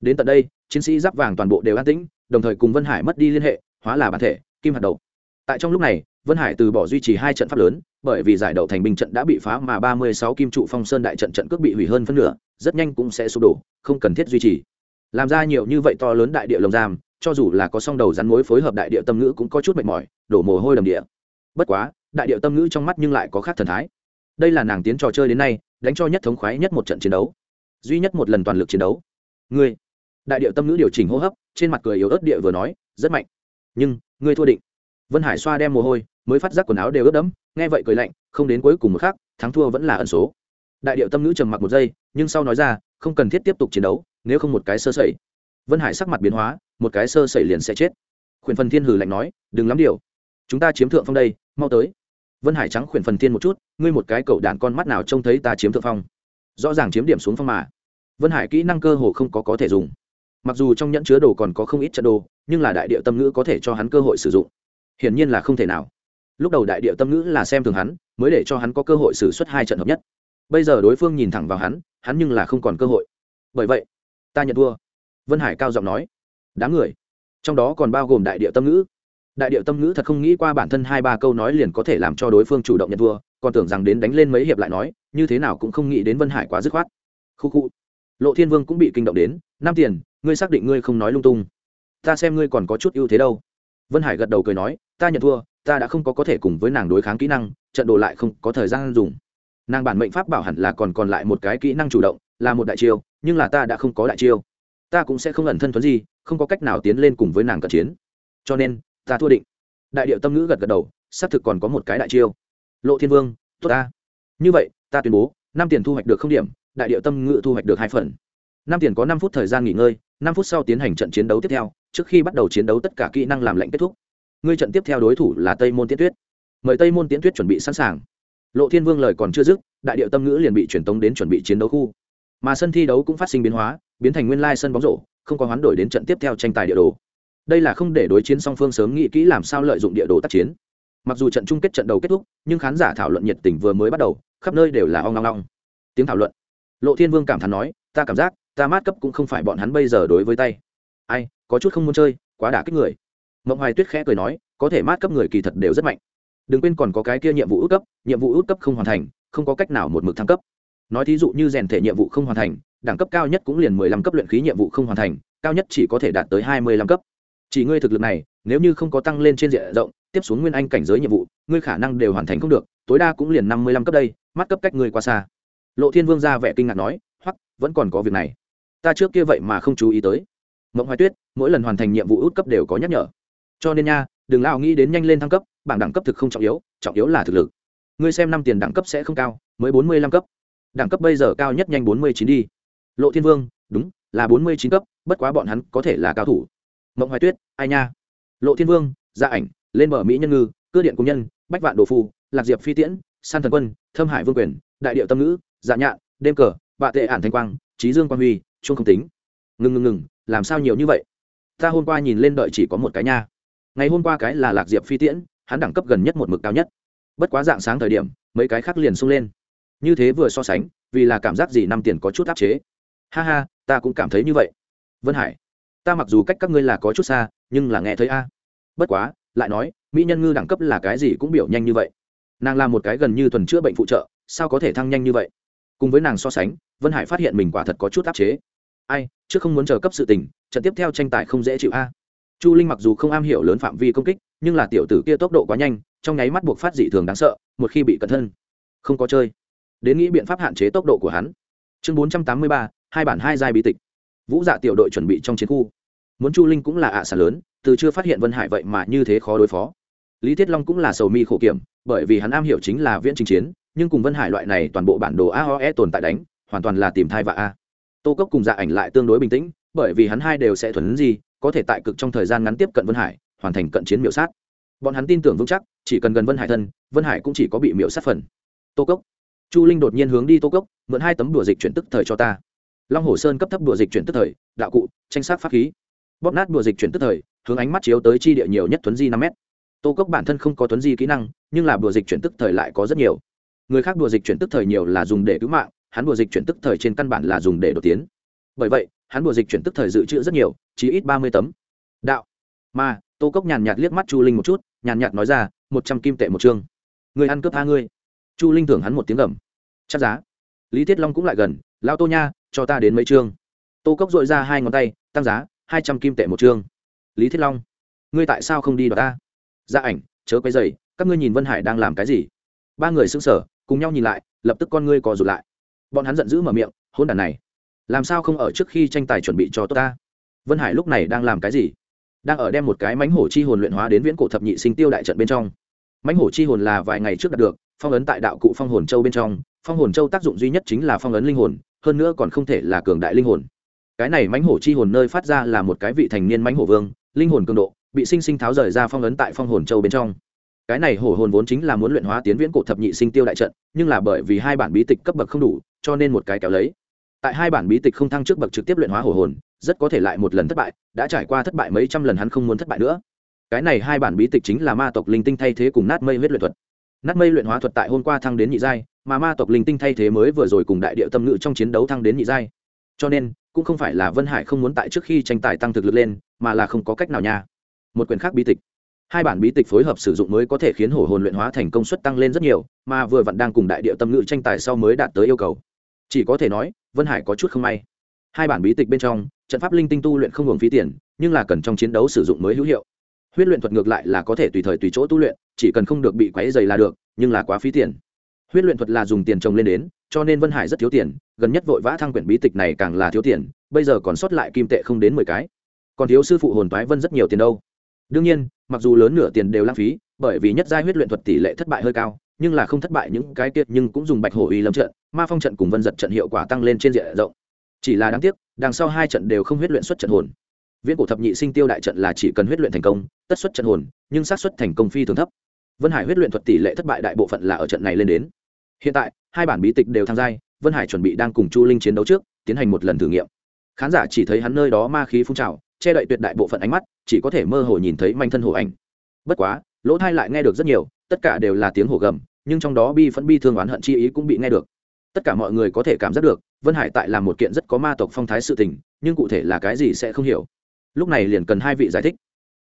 Đến tận đây, chiến sĩ giáp vàng toàn bộ đều an tĩnh, đồng thời cùng vân hải mất đi liên hệ, hóa là bản thể, kim hạt đầu tại trong lúc này, vân hải từ bỏ duy trì hai trận pháp lớn, bởi vì giải đậu thành binh trận đã bị phá mà ba mươi sáu kim trụ phong sơn đại trận trận cước bị hủy hơn phân nửa, rất nhanh cũng sẽ sụp đổ, không cần thiết duy trì làm ra nhiều như vậy to lớn đại địa lồng giam, cho dù là có song đầu rắn mối phối hợp đại địa tâm ngữ cũng có chút mệt mỏi, đổ mồ hôi đầm địa. Bất quá, đại địa tâm ngữ trong mắt nhưng lại có khác thần thái. Đây là nàng tiến trò chơi đến nay, đánh cho nhất thống khoái nhất một trận chiến đấu. Duy nhất một lần toàn lực chiến đấu. Ngươi. Đại địa tâm ngữ điều chỉnh hô hấp, trên mặt cười yếu ớt địa vừa nói, rất mạnh. Nhưng, ngươi thua định. Vân hải xoa đem mồ hôi, mới phát giác quần áo đều ướt đẫm, nghe vậy cười lạnh, không đến cuối cùng một khác thắng thua vẫn là ẩn số. Đại điệu tâm ngữ trầm mặc một giây, nhưng sau nói ra, không cần thiết tiếp tục chiến đấu nếu không một cái sơ sẩy. Vân hải sắc mặt biến hóa, một cái sơ sẩy liền sẽ chết. Khuyển phần thiên hử lạnh nói, đừng lắm điều. Chúng ta chiếm thượng phong đây, mau tới. Vân hải trắng khuyển phần thiên một chút, ngươi một cái cậu đàn con mắt nào trông thấy ta chiếm thượng phong? Rõ ràng chiếm điểm xuống phong mà. Vân hải kỹ năng cơ hồ không có có thể dùng. Mặc dù trong nhẫn chứa đồ còn có không ít trận đồ, nhưng là đại địa tâm ngữ có thể cho hắn cơ hội sử dụng. Hiển nhiên là không thể nào. Lúc đầu đại địa tâm ngữ là xem thường hắn, mới để cho hắn có cơ hội xử suất hai trận hợp nhất. Bây giờ đối phương nhìn thẳng vào hắn hắn nhưng là không còn cơ hội. Bởi vậy ta nhận thua. Vân hải cao giọng nói. Đám người. Trong đó còn bao gồm đại địa tâm ngữ. Đại điệu tâm ngữ thật không nghĩ qua bản thân hai ba câu nói liền có thể làm cho đối phương chủ động nhận thua, còn tưởng rằng đến đánh lên mấy hiệp lại nói, như thế nào cũng không nghĩ đến vân hải quá dứt khoát. Khu khu. Lộ thiên vương cũng bị kinh động đến, Nam tiền, ngươi xác định ngươi không nói lung tung. Ta xem ngươi còn có chút ưu thế đâu. Vân hải gật đầu cười nói, ta nhận thua, ta đã không có có thể cùng với nàng đối kháng kỹ năng, trận đồ lại không có thời gian dùng. Nàng bản mệnh pháp bảo hẳn là còn còn lại một cái kỹ năng chủ động, là một đại chiêu nhưng là ta đã không có đại chiêu. Ta cũng sẽ không ẩn thân thuấn gì không có cách nào tiến lên cùng với nàng cận chiến. Cho nên, ta thua định. Đại điệu tâm ngữ gật gật đầu, xác thực còn có một cái đại chiêu. Lộ thiên vương, tốt ta. Như vậy, ta tuyên bố, năm tiền thu hoạch được không điểm, đại điệu tâm ngữ thu hoạch được hai phần. Năm tiền có năm phút thời gian nghỉ ngơi, năm phút sau tiến hành trận chiến đấu tiếp theo, trước khi bắt đầu chiến đấu tất cả kỹ năng làm lệnh kết thúc. Ngươi trận tiếp theo đối thủ là tây môn tiễn tuyết. Mời tây môn tiễn tuyết chuẩn bị sẵn sàng. Lộ thiên vương lời còn chưa dứt, đại điệu tâm ngữ liền bị truyền tống đến chuẩn bị chiến đấu khu mà sân thi đấu cũng phát sinh biến hóa, biến thành nguyên lai sân bóng rổ, không có hoán đổi đến trận tiếp theo tranh tài địa đồ. Đây là không để đối chiến song phương sớm nghĩ kỹ làm sao lợi dụng địa đồ tác chiến. Mặc dù trận chung kết trận đầu kết thúc, nhưng khán giả thảo luận nhiệt tình vừa mới bắt đầu, khắp nơi đều là ong long long tiếng thảo luận. Lộ thiên vương cảm thán nói, ta cảm giác, ta mát cấp cũng không phải bọn hắn bây giờ đối với tay. Ai, có chút không muốn chơi, quá đả kích người. Mộng hoài tuyết khẽ cười nói, có thể mát cấp người kỳ thật đều rất mạnh. Đừng quên còn có cái kia nhiệm vụ út cấp, nhiệm vụ út cấp không hoàn thành, không có cách nào một mực thăng cấp nói thí dụ như rèn thể nhiệm vụ không hoàn thành, đẳng cấp cao nhất cũng liền mười lăm cấp luyện khí nhiệm vụ không hoàn thành, cao nhất chỉ có thể đạt tới hai mươi lăm cấp. Chỉ ngươi thực lực này, nếu như không có tăng lên trên diện rộng, tiếp xuống nguyên anh cảnh giới nhiệm vụ, ngươi khả năng đều hoàn thành không được, tối đa cũng liền năm mươi lăm cấp đây, mắt cấp cách ngươi quá xa. Lộ thiên vương ra vẻ kinh ngạc nói hoặc vẫn còn có việc này. Ta trước kia vậy mà không chú ý tới. Mộng hoài tuyết, mỗi lần hoàn thành nhiệm vụ út cấp đều có nhắc nhở. Cho nên nha, đừng lao nghĩ đến nhanh lên thăng cấp, bảng đẳng cấp thực không trọng yếu trọng yếu là thực lực. Ngươi xem năm tiền đẳng cấp sẽ không cao, mới bốn mươi lăm cấp đẳng cấp bây giờ cao nhất nhanh bốn mươi chín đi. Lộ thiên vương đúng là bốn mươi chín cấp bất quá bọn hắn có thể là cao thủ. Mộng hoài tuyết ai nha? Lộ thiên vương gia ảnh lên mở mỹ nhân ngư cưa điện công nhân bách vạn đồ phù, lạc diệp phi tiễn san thần quân thâm hải vương quyền đại điệu tâm ngữ dạ nhạn đêm cờ bạ tệ ản thanh quang trí dương quang huy chuông không tính. Ngừng ngừng ngừng làm sao nhiều như vậy? Ta hôm qua nhìn lên đợi chỉ có một cái nha. Ngày hôm qua cái là lạc diệp phi tiễn hắn đẳng cấp gần nhất một mực cao nhất. Bất quá dạng sáng thời điểm mấy cái khác liền sung lên như thế vừa so sánh, vì là cảm giác gì năm tiền có chút áp chế. Ha ha, ta cũng cảm thấy như vậy. Vân hải, ta mặc dù cách các ngươi là có chút xa, nhưng là nghe thấy a. Bất quá, lại nói, mỹ nhân ngư đẳng cấp là cái gì cũng biểu nhanh như vậy. Nàng là một cái gần như thuần chữa bệnh phụ trợ, sao có thể thăng nhanh như vậy? Cùng với nàng so sánh, vân hải phát hiện mình quả thật có chút áp chế. Ai chứ không muốn chờ cấp sự tình, trận tiếp theo tranh tài không dễ chịu a. Chu linh mặc dù không am hiểu lớn phạm vi công kích, nhưng là tiểu tử kia tốc độ quá nhanh, trong nháy mắt buộc phát dị thường đáng sợ, một khi bị cẩn thân, không có chơi đến nghĩ biện pháp hạn chế tốc độ của hắn. Chương bốn trăm tám mươi ba, hai bản hai giai bí tịch. Vũ dạ tiểu đội chuẩn bị trong chiến khu. Muốn chu linh cũng là ạ à lớn, từ chưa phát hiện vân hải vậy mà như thế khó đối phó. Lý thiết long cũng là sầu mi khổ kiểm, bởi vì hắn am hiểu chính là viễn trình chiến, nhưng cùng vân hải loại này toàn bộ bản đồ aoe tồn tại đánh, hoàn toàn là tìm thai và a. Tô cốc cùng dạ ảnh lại tương đối bình tĩnh, bởi vì hắn hai đều sẽ thuần gì, có thể tại cực trong thời gian ngắn tiếp cận vân hải, hoàn thành cận chiến miểu sát. Bọn hắn tin tưởng vững chắc, chỉ cần gần vân hải thân, vân hải cũng chỉ có bị miểu sát phần. Tô cốc chu linh đột nhiên hướng đi tô cốc, mượn hai tấm đùa dịch chuyển tức thời cho ta. Long hồ sơn cấp thấp đùa dịch chuyển tức thời, đạo cụ, tranh sát pháp khí. Bóp nát đùa dịch chuyển tức thời, hướng ánh mắt chiếu tới chi địa nhiều nhất tuấn di năm m tô cốc bản thân không có tuấn di kỹ năng, nhưng là đùa dịch chuyển tức thời lại có rất nhiều. Người khác đùa dịch chuyển tức thời nhiều là dùng để cứu mạng, hắn đùa dịch chuyển tức thời trên căn bản là dùng để đột tiến. Bởi vậy, hắn đùa dịch chuyển tức thời dự trữ rất nhiều chỉ ít ba mươi tấm. Đạo. Mà tô cốc nhàn nhạt liếc mắt chu linh một chút, nhàn nhạt nói ra, một trăm kim tệ một chương. Người ăn cướp tha ngươi chu linh thưởng hắn một tiếng gầm. Chắc giá. Lý thiết long cũng lại gần lao tô nha, cho ta đến mấy chương? Tô cốc dội ra hai ngón tay, tăng giá, hai trăm kim tệ một chương. Lý thiết long, ngươi tại sao không đi đoạt ta? Gia ảnh, chớ quay dày các ngươi nhìn vân hải đang làm cái gì? Ba người xứng sở cùng nhau nhìn lại, lập tức con ngươi cò rụt lại. Bọn hắn giận dữ mở miệng hôn đàn này, làm sao không ở trước khi tranh tài chuẩn bị cho tốt ta? Vân hải lúc này đang làm cái gì? Đang ở đem một cái mánh hổ chi hồn luyện hóa đến viễn cổ thập nhị sinh tiêu đại trận bên trong. Mánh hổ chi hồn là vài ngày trước đạt được phong ấn tại đạo cụ phong hồn châu bên trong, phong hồn châu tác dụng duy nhất chính là phong ấn linh hồn, hơn nữa còn không thể là cường đại linh hồn. Cái này mánh hổ chi hồn nơi phát ra là một cái vị thành niên mánh hổ vương, linh hồn cường độ bị sinh sinh tháo rời ra phong ấn tại phong hồn châu bên trong. Cái này hổ hồn vốn chính là muốn luyện hóa tiến viễn cổ thập nhị sinh tiêu đại trận, nhưng là bởi vì hai bản bí tịch cấp bậc không đủ, cho nên một cái kéo lấy. Tại hai bản bí tịch không thăng trước bậc trực tiếp luyện hóa hổ hồn, rất có thể lại một lần thất bại, đã trải qua thất bại mấy trăm lần hắn không muốn thất bại nữa. Cái này hai bản bí tịch chính là ma tộc linh tinh thay thế cùng nát mây huyết luyện thuật nát mây luyện hóa thuật tại hôm qua thăng đến nhị giai, mà ma tộc linh tinh thay thế mới vừa rồi cùng đại địa tâm ngự trong chiến đấu thăng đến nhị giai. Cho nên, cũng không phải là vân hải không muốn tại trước khi tranh tài tăng thực lực lên, mà là không có cách nào nha. Một quyển khác bí tịch. Hai bản bí tịch phối hợp sử dụng mới có thể khiến hổ hồn luyện hóa thành công suất tăng lên rất nhiều, mà vừa vặn đang cùng đại địa tâm ngự tranh tài sau mới đạt tới yêu cầu. Chỉ có thể nói, vân hải có chút không may. Hai bản bí tịch bên trong, trận pháp linh tinh tu luyện không hưởng phí tiền, nhưng là cần trong chiến đấu sử dụng mới hữu hiệu huyết luyện thuật ngược lại là có thể tùy thời tùy chỗ tu luyện, chỉ cần không được bị quáy dày là được, nhưng là quá phí tiền. Huyết luyện thuật là dùng tiền trồng lên đến, cho nên vân hải rất thiếu tiền, gần nhất vội vã thăng quyển bí tịch này càng là thiếu tiền, bây giờ còn sót lại kim tệ không đến mười cái. Còn thiếu sư phụ hồn toái vân rất nhiều tiền đâu. Đương nhiên, mặc dù lớn nửa tiền đều lãng phí, bởi vì nhất giai huyết luyện thuật tỷ lệ thất bại hơi cao, nhưng là không thất bại những cái tiết nhưng cũng dùng bạch hổ uy lâm trận, ma phong trận cùng vân giật trận hiệu quả tăng lên trên diện rộng. Chỉ là đáng tiếc, đằng sau hai trận đều không huyết luyện xuất trận hồn viễn cổ thập nhị sinh tiêu đại trận là chỉ cần huyết luyện thành công, tất xuất trận hồn, nhưng xác suất thành công phi thường thấp. Vân hải huyết luyện thuật tỷ lệ thất bại đại bộ phận là ở trận này lên đến. Hiện tại, hai bản bí tịch đều tham gia vân hải chuẩn bị đang cùng chu linh chiến đấu trước, tiến hành một lần thử nghiệm. Khán giả chỉ thấy hắn nơi đó ma khí phun trào, che đậy tuyệt đại bộ phận ánh mắt, chỉ có thể mơ hồ nhìn thấy manh thân hồ ảnh. bất quá, lỗ thai lại nghe được rất nhiều, tất cả đều là tiếng hổ gầm, nhưng trong đó bi phẫn bi thương oán hận chi ý cũng bị nghe được. Tất cả mọi người có thể cảm giác được, vân hải tại làm một kiện rất có ma tộc phong thái sự tình, nhưng cụ thể là cái gì sẽ không hiểu lúc này liền cần hai vị giải thích.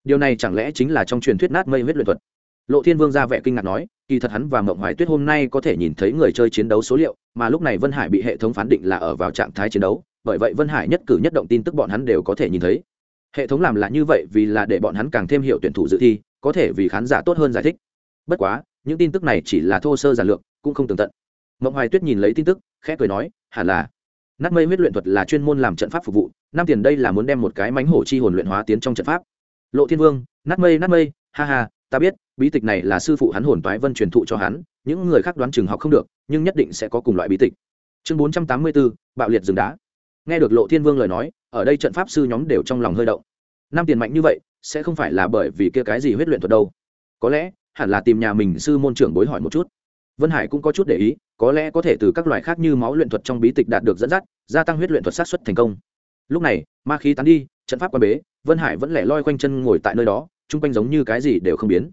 Điều này chẳng lẽ chính là trong truyền thuyết nát mây huyết luyện thuật? Lộ thiên vương ra vẻ kinh ngạc nói, kỳ thật hắn và mộng hoài tuyết hôm nay có thể nhìn thấy người chơi chiến đấu số liệu, mà lúc này vân hải bị hệ thống phán định là ở vào trạng thái chiến đấu, bởi vậy vân hải nhất cử nhất động tin tức bọn hắn đều có thể nhìn thấy. Hệ thống làm là như vậy vì là để bọn hắn càng thêm hiểu tuyển thủ dự thi, có thể vì khán giả tốt hơn giải thích. Bất quá, những tin tức này chỉ là thô sơ giản lược, cũng không tường tận. Mộng hoài tuyết nhìn lấy tin tức, khẽ cười nói, hẳn là nát mây huyết luyện thuật là chuyên môn làm trận pháp phục vụ, năm tiền đây là muốn đem một cái mánh hổ chi hồn luyện hóa tiến trong trận pháp. Lộ thiên vương, nát mây nát mây, ha ha, ta biết, bí tịch này là sư phụ hắn hồn toái vân truyền thụ cho hắn, những người khác đoán chừng học không được, nhưng nhất định sẽ có cùng loại bí tịch. Chương bốn trăm tám mươi bốn bạo liệt rừng đá. Nghe được lộ thiên vương lời nói, ở đây trận pháp sư nhóm đều trong lòng hơi động. Năm tiền mạnh như vậy, sẽ không phải là bởi vì kia cái gì huyết luyện thuật đâu. Có lẽ, hẳn là tìm nhà mình sư môn trưởng bối hỏi một chút vân hải cũng có chút để ý, có lẽ có thể từ các loại khác như máu luyện thuật trong bí tịch đạt được dẫn dắt, gia tăng huyết luyện thuật sát xuất thành công. Lúc này, ma khí tán đi, trận pháp quan bế, vân hải vẫn lẻ loi quanh chân ngồi tại nơi đó, chung quanh giống như cái gì đều không biến.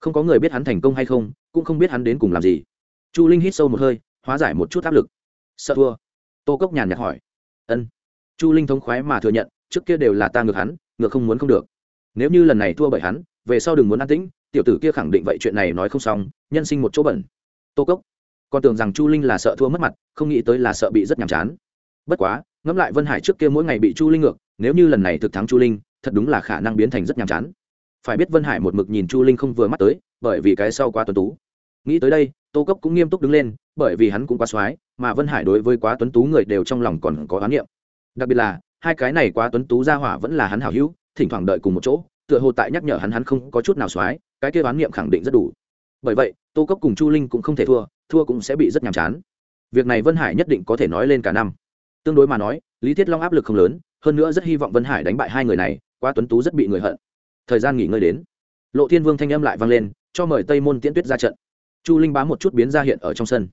Không có người biết hắn thành công hay không, cũng không biết hắn đến cùng làm gì. Chu linh hít sâu một hơi, hóa giải một chút áp lực. Sợ thua. Tô cốc nhàn nhạt hỏi. Ân. Chu linh thống khoái mà thừa nhận, trước kia đều là ta ngược hắn, ngược không muốn không được. Nếu như lần này thua bởi hắn, về sau đừng muốn an tĩnh, tiểu tử kia khẳng định vậy chuyện này nói không xong, nhân sinh một chỗ bẩn tô cốc. Còn tưởng rằng chu linh là sợ thua mất mặt, không nghĩ tới là sợ bị rất nhàm chán. Bất quá, ngẫm lại vân hải trước kia mỗi ngày bị chu linh ngược, nếu như lần này thực thắng chu linh, thật đúng là khả năng biến thành rất nhàm chán. Phải biết vân hải một mực nhìn chu linh không vừa mắt tới, bởi vì cái sau quá tuấn tú. Nghĩ tới đây, tô cốc cũng nghiêm túc đứng lên, bởi vì hắn cũng quá soái, mà vân hải đối với quá tuấn tú người đều trong lòng còn có oán niệm. Đặc biệt là, hai cái này quá tuấn tú ra hỏa vẫn là hắn hảo hữu, thỉnh thoảng đợi cùng một chỗ, tựa hồ tại nhắc nhở hắn hắn không có chút nào soái, cái kia oán niệm khẳng định rất đủ bởi vậy, tô cốc cùng chu linh cũng không thể thua thua cũng sẽ bị rất nhàm chán. Việc này vân hải nhất định có thể nói lên cả năm. Tương đối mà nói, lý thiết long áp lực không lớn, hơn nữa rất hy vọng vân hải đánh bại hai người này, quá tuấn tú rất bị người hận. Thời gian nghỉ ngơi đến. Lộ thiên vương thanh âm lại vang lên, cho mời tây môn tiễn tuyết ra trận. Chu linh bám một chút biến ra hiện ở trong sân.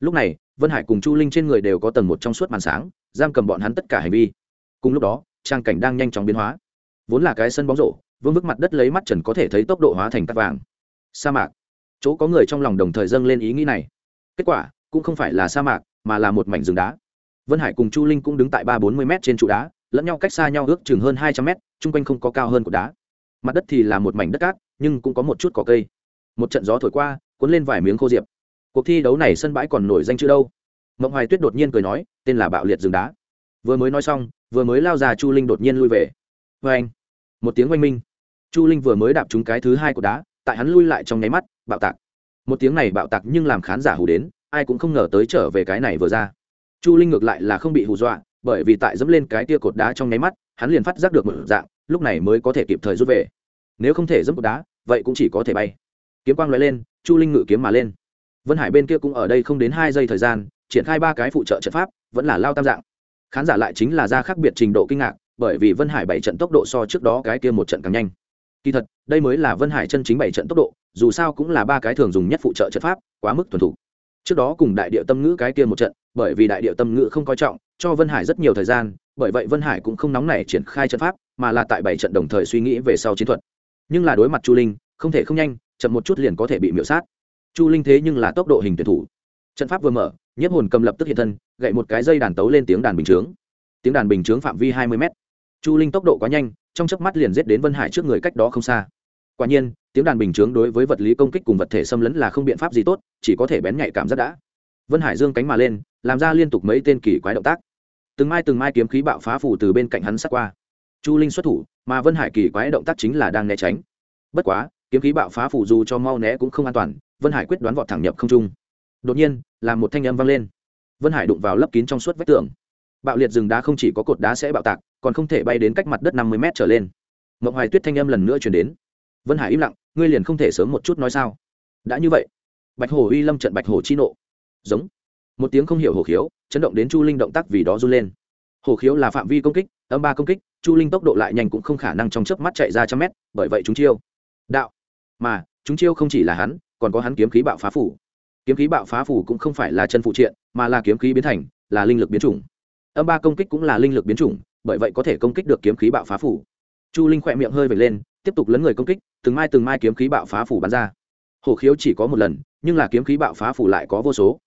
Lúc này, vân hải cùng chu linh trên người đều có tầng một trong suốt màn sáng, giam cầm bọn hắn tất cả hành vi. Cùng lúc đó, trang cảnh đang nhanh chóng biến hóa. Vốn là cái sân bóng rổ, vương vức mặt đất lấy mắt trần có thể thấy tốc độ hóa thành tắc vàng. Sa mạc chỗ có người trong lòng đồng thời dâng lên ý nghĩ này. Kết quả, cũng không phải là sa mạc, mà là một mảnh rừng đá. Vân hải cùng chu linh cũng đứng tại ba bốn mươi m trên trụ đá, lẫn nhau cách xa nhau ước chừng hơn hai trăm m chung quanh không có cao hơn của đá. Mặt đất thì là một mảnh đất cát, nhưng cũng có một chút cỏ cây. Một trận gió thổi qua, cuốn lên vài miếng khô diệp. Cuộc thi đấu này sân bãi còn nổi danh chữ đâu? Mộng hoài tuyết đột nhiên cười nói, tên là bạo liệt rừng đá. Vừa mới nói xong, vừa mới lao ra chu linh đột nhiên lui về. Vê anh. Một tiếng oanh minh. Chu linh vừa mới đạp trúng cái thứ hai của đá, tại hắn lui lại trong nháy mắt bạo tạc. Một tiếng này bạo tạc nhưng làm khán giả hù đến, ai cũng không ngờ tới trở về cái này vừa ra. Chu linh ngược lại là không bị hù dọa, bởi vì tại dẫm lên cái tia cột đá trong nháy mắt, hắn liền phát giác được một dạng, lúc này mới có thể kịp thời rút về. Nếu không thể dẫm cột đá, vậy cũng chỉ có thể bay. Kiếm quang loại lên, chu linh ngự kiếm mà lên. Vân hải bên kia cũng ở đây không đến hai giây thời gian, triển khai ba cái phụ trợ trận pháp, vẫn là lao tam dạng. Khán giả lại chính là ra khác biệt trình độ kinh ngạc, bởi vì vân hải bảy trận tốc độ so trước đó cái kia một trận càng nhanh kỳ thật, đây mới là vân hải chân chính bảy trận tốc độ, dù sao cũng là ba cái thường dùng nhất phụ trợ trận pháp, quá mức thuần thủ trước đó cùng đại địa tâm ngữ cái kia một trận, bởi vì đại địa tâm ngữ không coi trọng, cho vân hải rất nhiều thời gian, bởi vậy vân hải cũng không nóng nảy triển khai trận pháp, mà là tại bảy trận đồng thời suy nghĩ về sau chiến thuật. Nhưng là đối mặt chu linh, không thể không nhanh, chậm một chút liền có thể bị miễu sát. Chu linh thế nhưng là tốc độ hình tuyển thủ. Trận pháp vừa mở, nhiếp hồn cầm lập tức hiện thân, gậy một cái dây đàn tấu lên tiếng đàn bình chướng. Tiếng đàn bình chướng phạm vi hai mươi m chu linh tốc độ quá nhanh trong chớp mắt liền giết đến vân hải trước người cách đó không xa. Quả nhiên, tiếng đàn bình chướng đối với vật lý công kích cùng vật thể xâm lấn là không biện pháp gì tốt, chỉ có thể bén nhạy cảm rất đã. Vân hải dương cánh mà lên, làm ra liên tục mấy tên kỳ quái động tác. Từng mai từng mai kiếm khí bạo phá phủ từ bên cạnh hắn sát qua. Chu linh xuất thủ, mà vân hải kỳ quái động tác chính là đang né tránh. Bất quá, kiếm khí bạo phá phủ dù cho mau né cũng không an toàn, vân hải quyết đoán vọt thẳng nhập không trung. Đột nhiên, làm một thanh âm vang lên. Vân hải đụng vào lấp kín trong suốt vách tường. Bạo liệt rừng đá không chỉ có cột đá sẽ bạo tạc còn không thể bay đến cách mặt đất năm mươi m trở lên. Mộng hoài tuyết thanh âm lần nữa chuyển đến. Vân hải im lặng, ngươi liền không thể sớm một chút nói sao? Đã như vậy, bạch hồ uy lâm trận bạch hồ chi nộ. Giống. Một tiếng không hiểu hồ khiếu, chấn động đến chu linh động tác vì đó run lên. Hồ khiếu là phạm vi công kích, âm ba công kích, chu linh tốc độ lại nhanh cũng không khả năng trong chớp mắt chạy ra trăm mét, bởi vậy chúng chiêu. Đạo. Mà, chúng chiêu không chỉ là hắn, còn có hắn kiếm khí bạo phá phủ. Kiếm khí bạo phá phủ cũng không phải là chân phụ triện, mà là kiếm khí biến thành, là linh lực biến chủng. Âm ba công kích cũng là linh lực biến chủng bởi vậy có thể công kích được kiếm khí bạo phá phủ. Chu linh khỏe miệng hơi vệt lên, tiếp tục lấn người công kích, từng mai từng mai kiếm khí bạo phá phủ bắn ra. Hổ khiếu chỉ có một lần, nhưng là kiếm khí bạo phá phủ lại có vô số.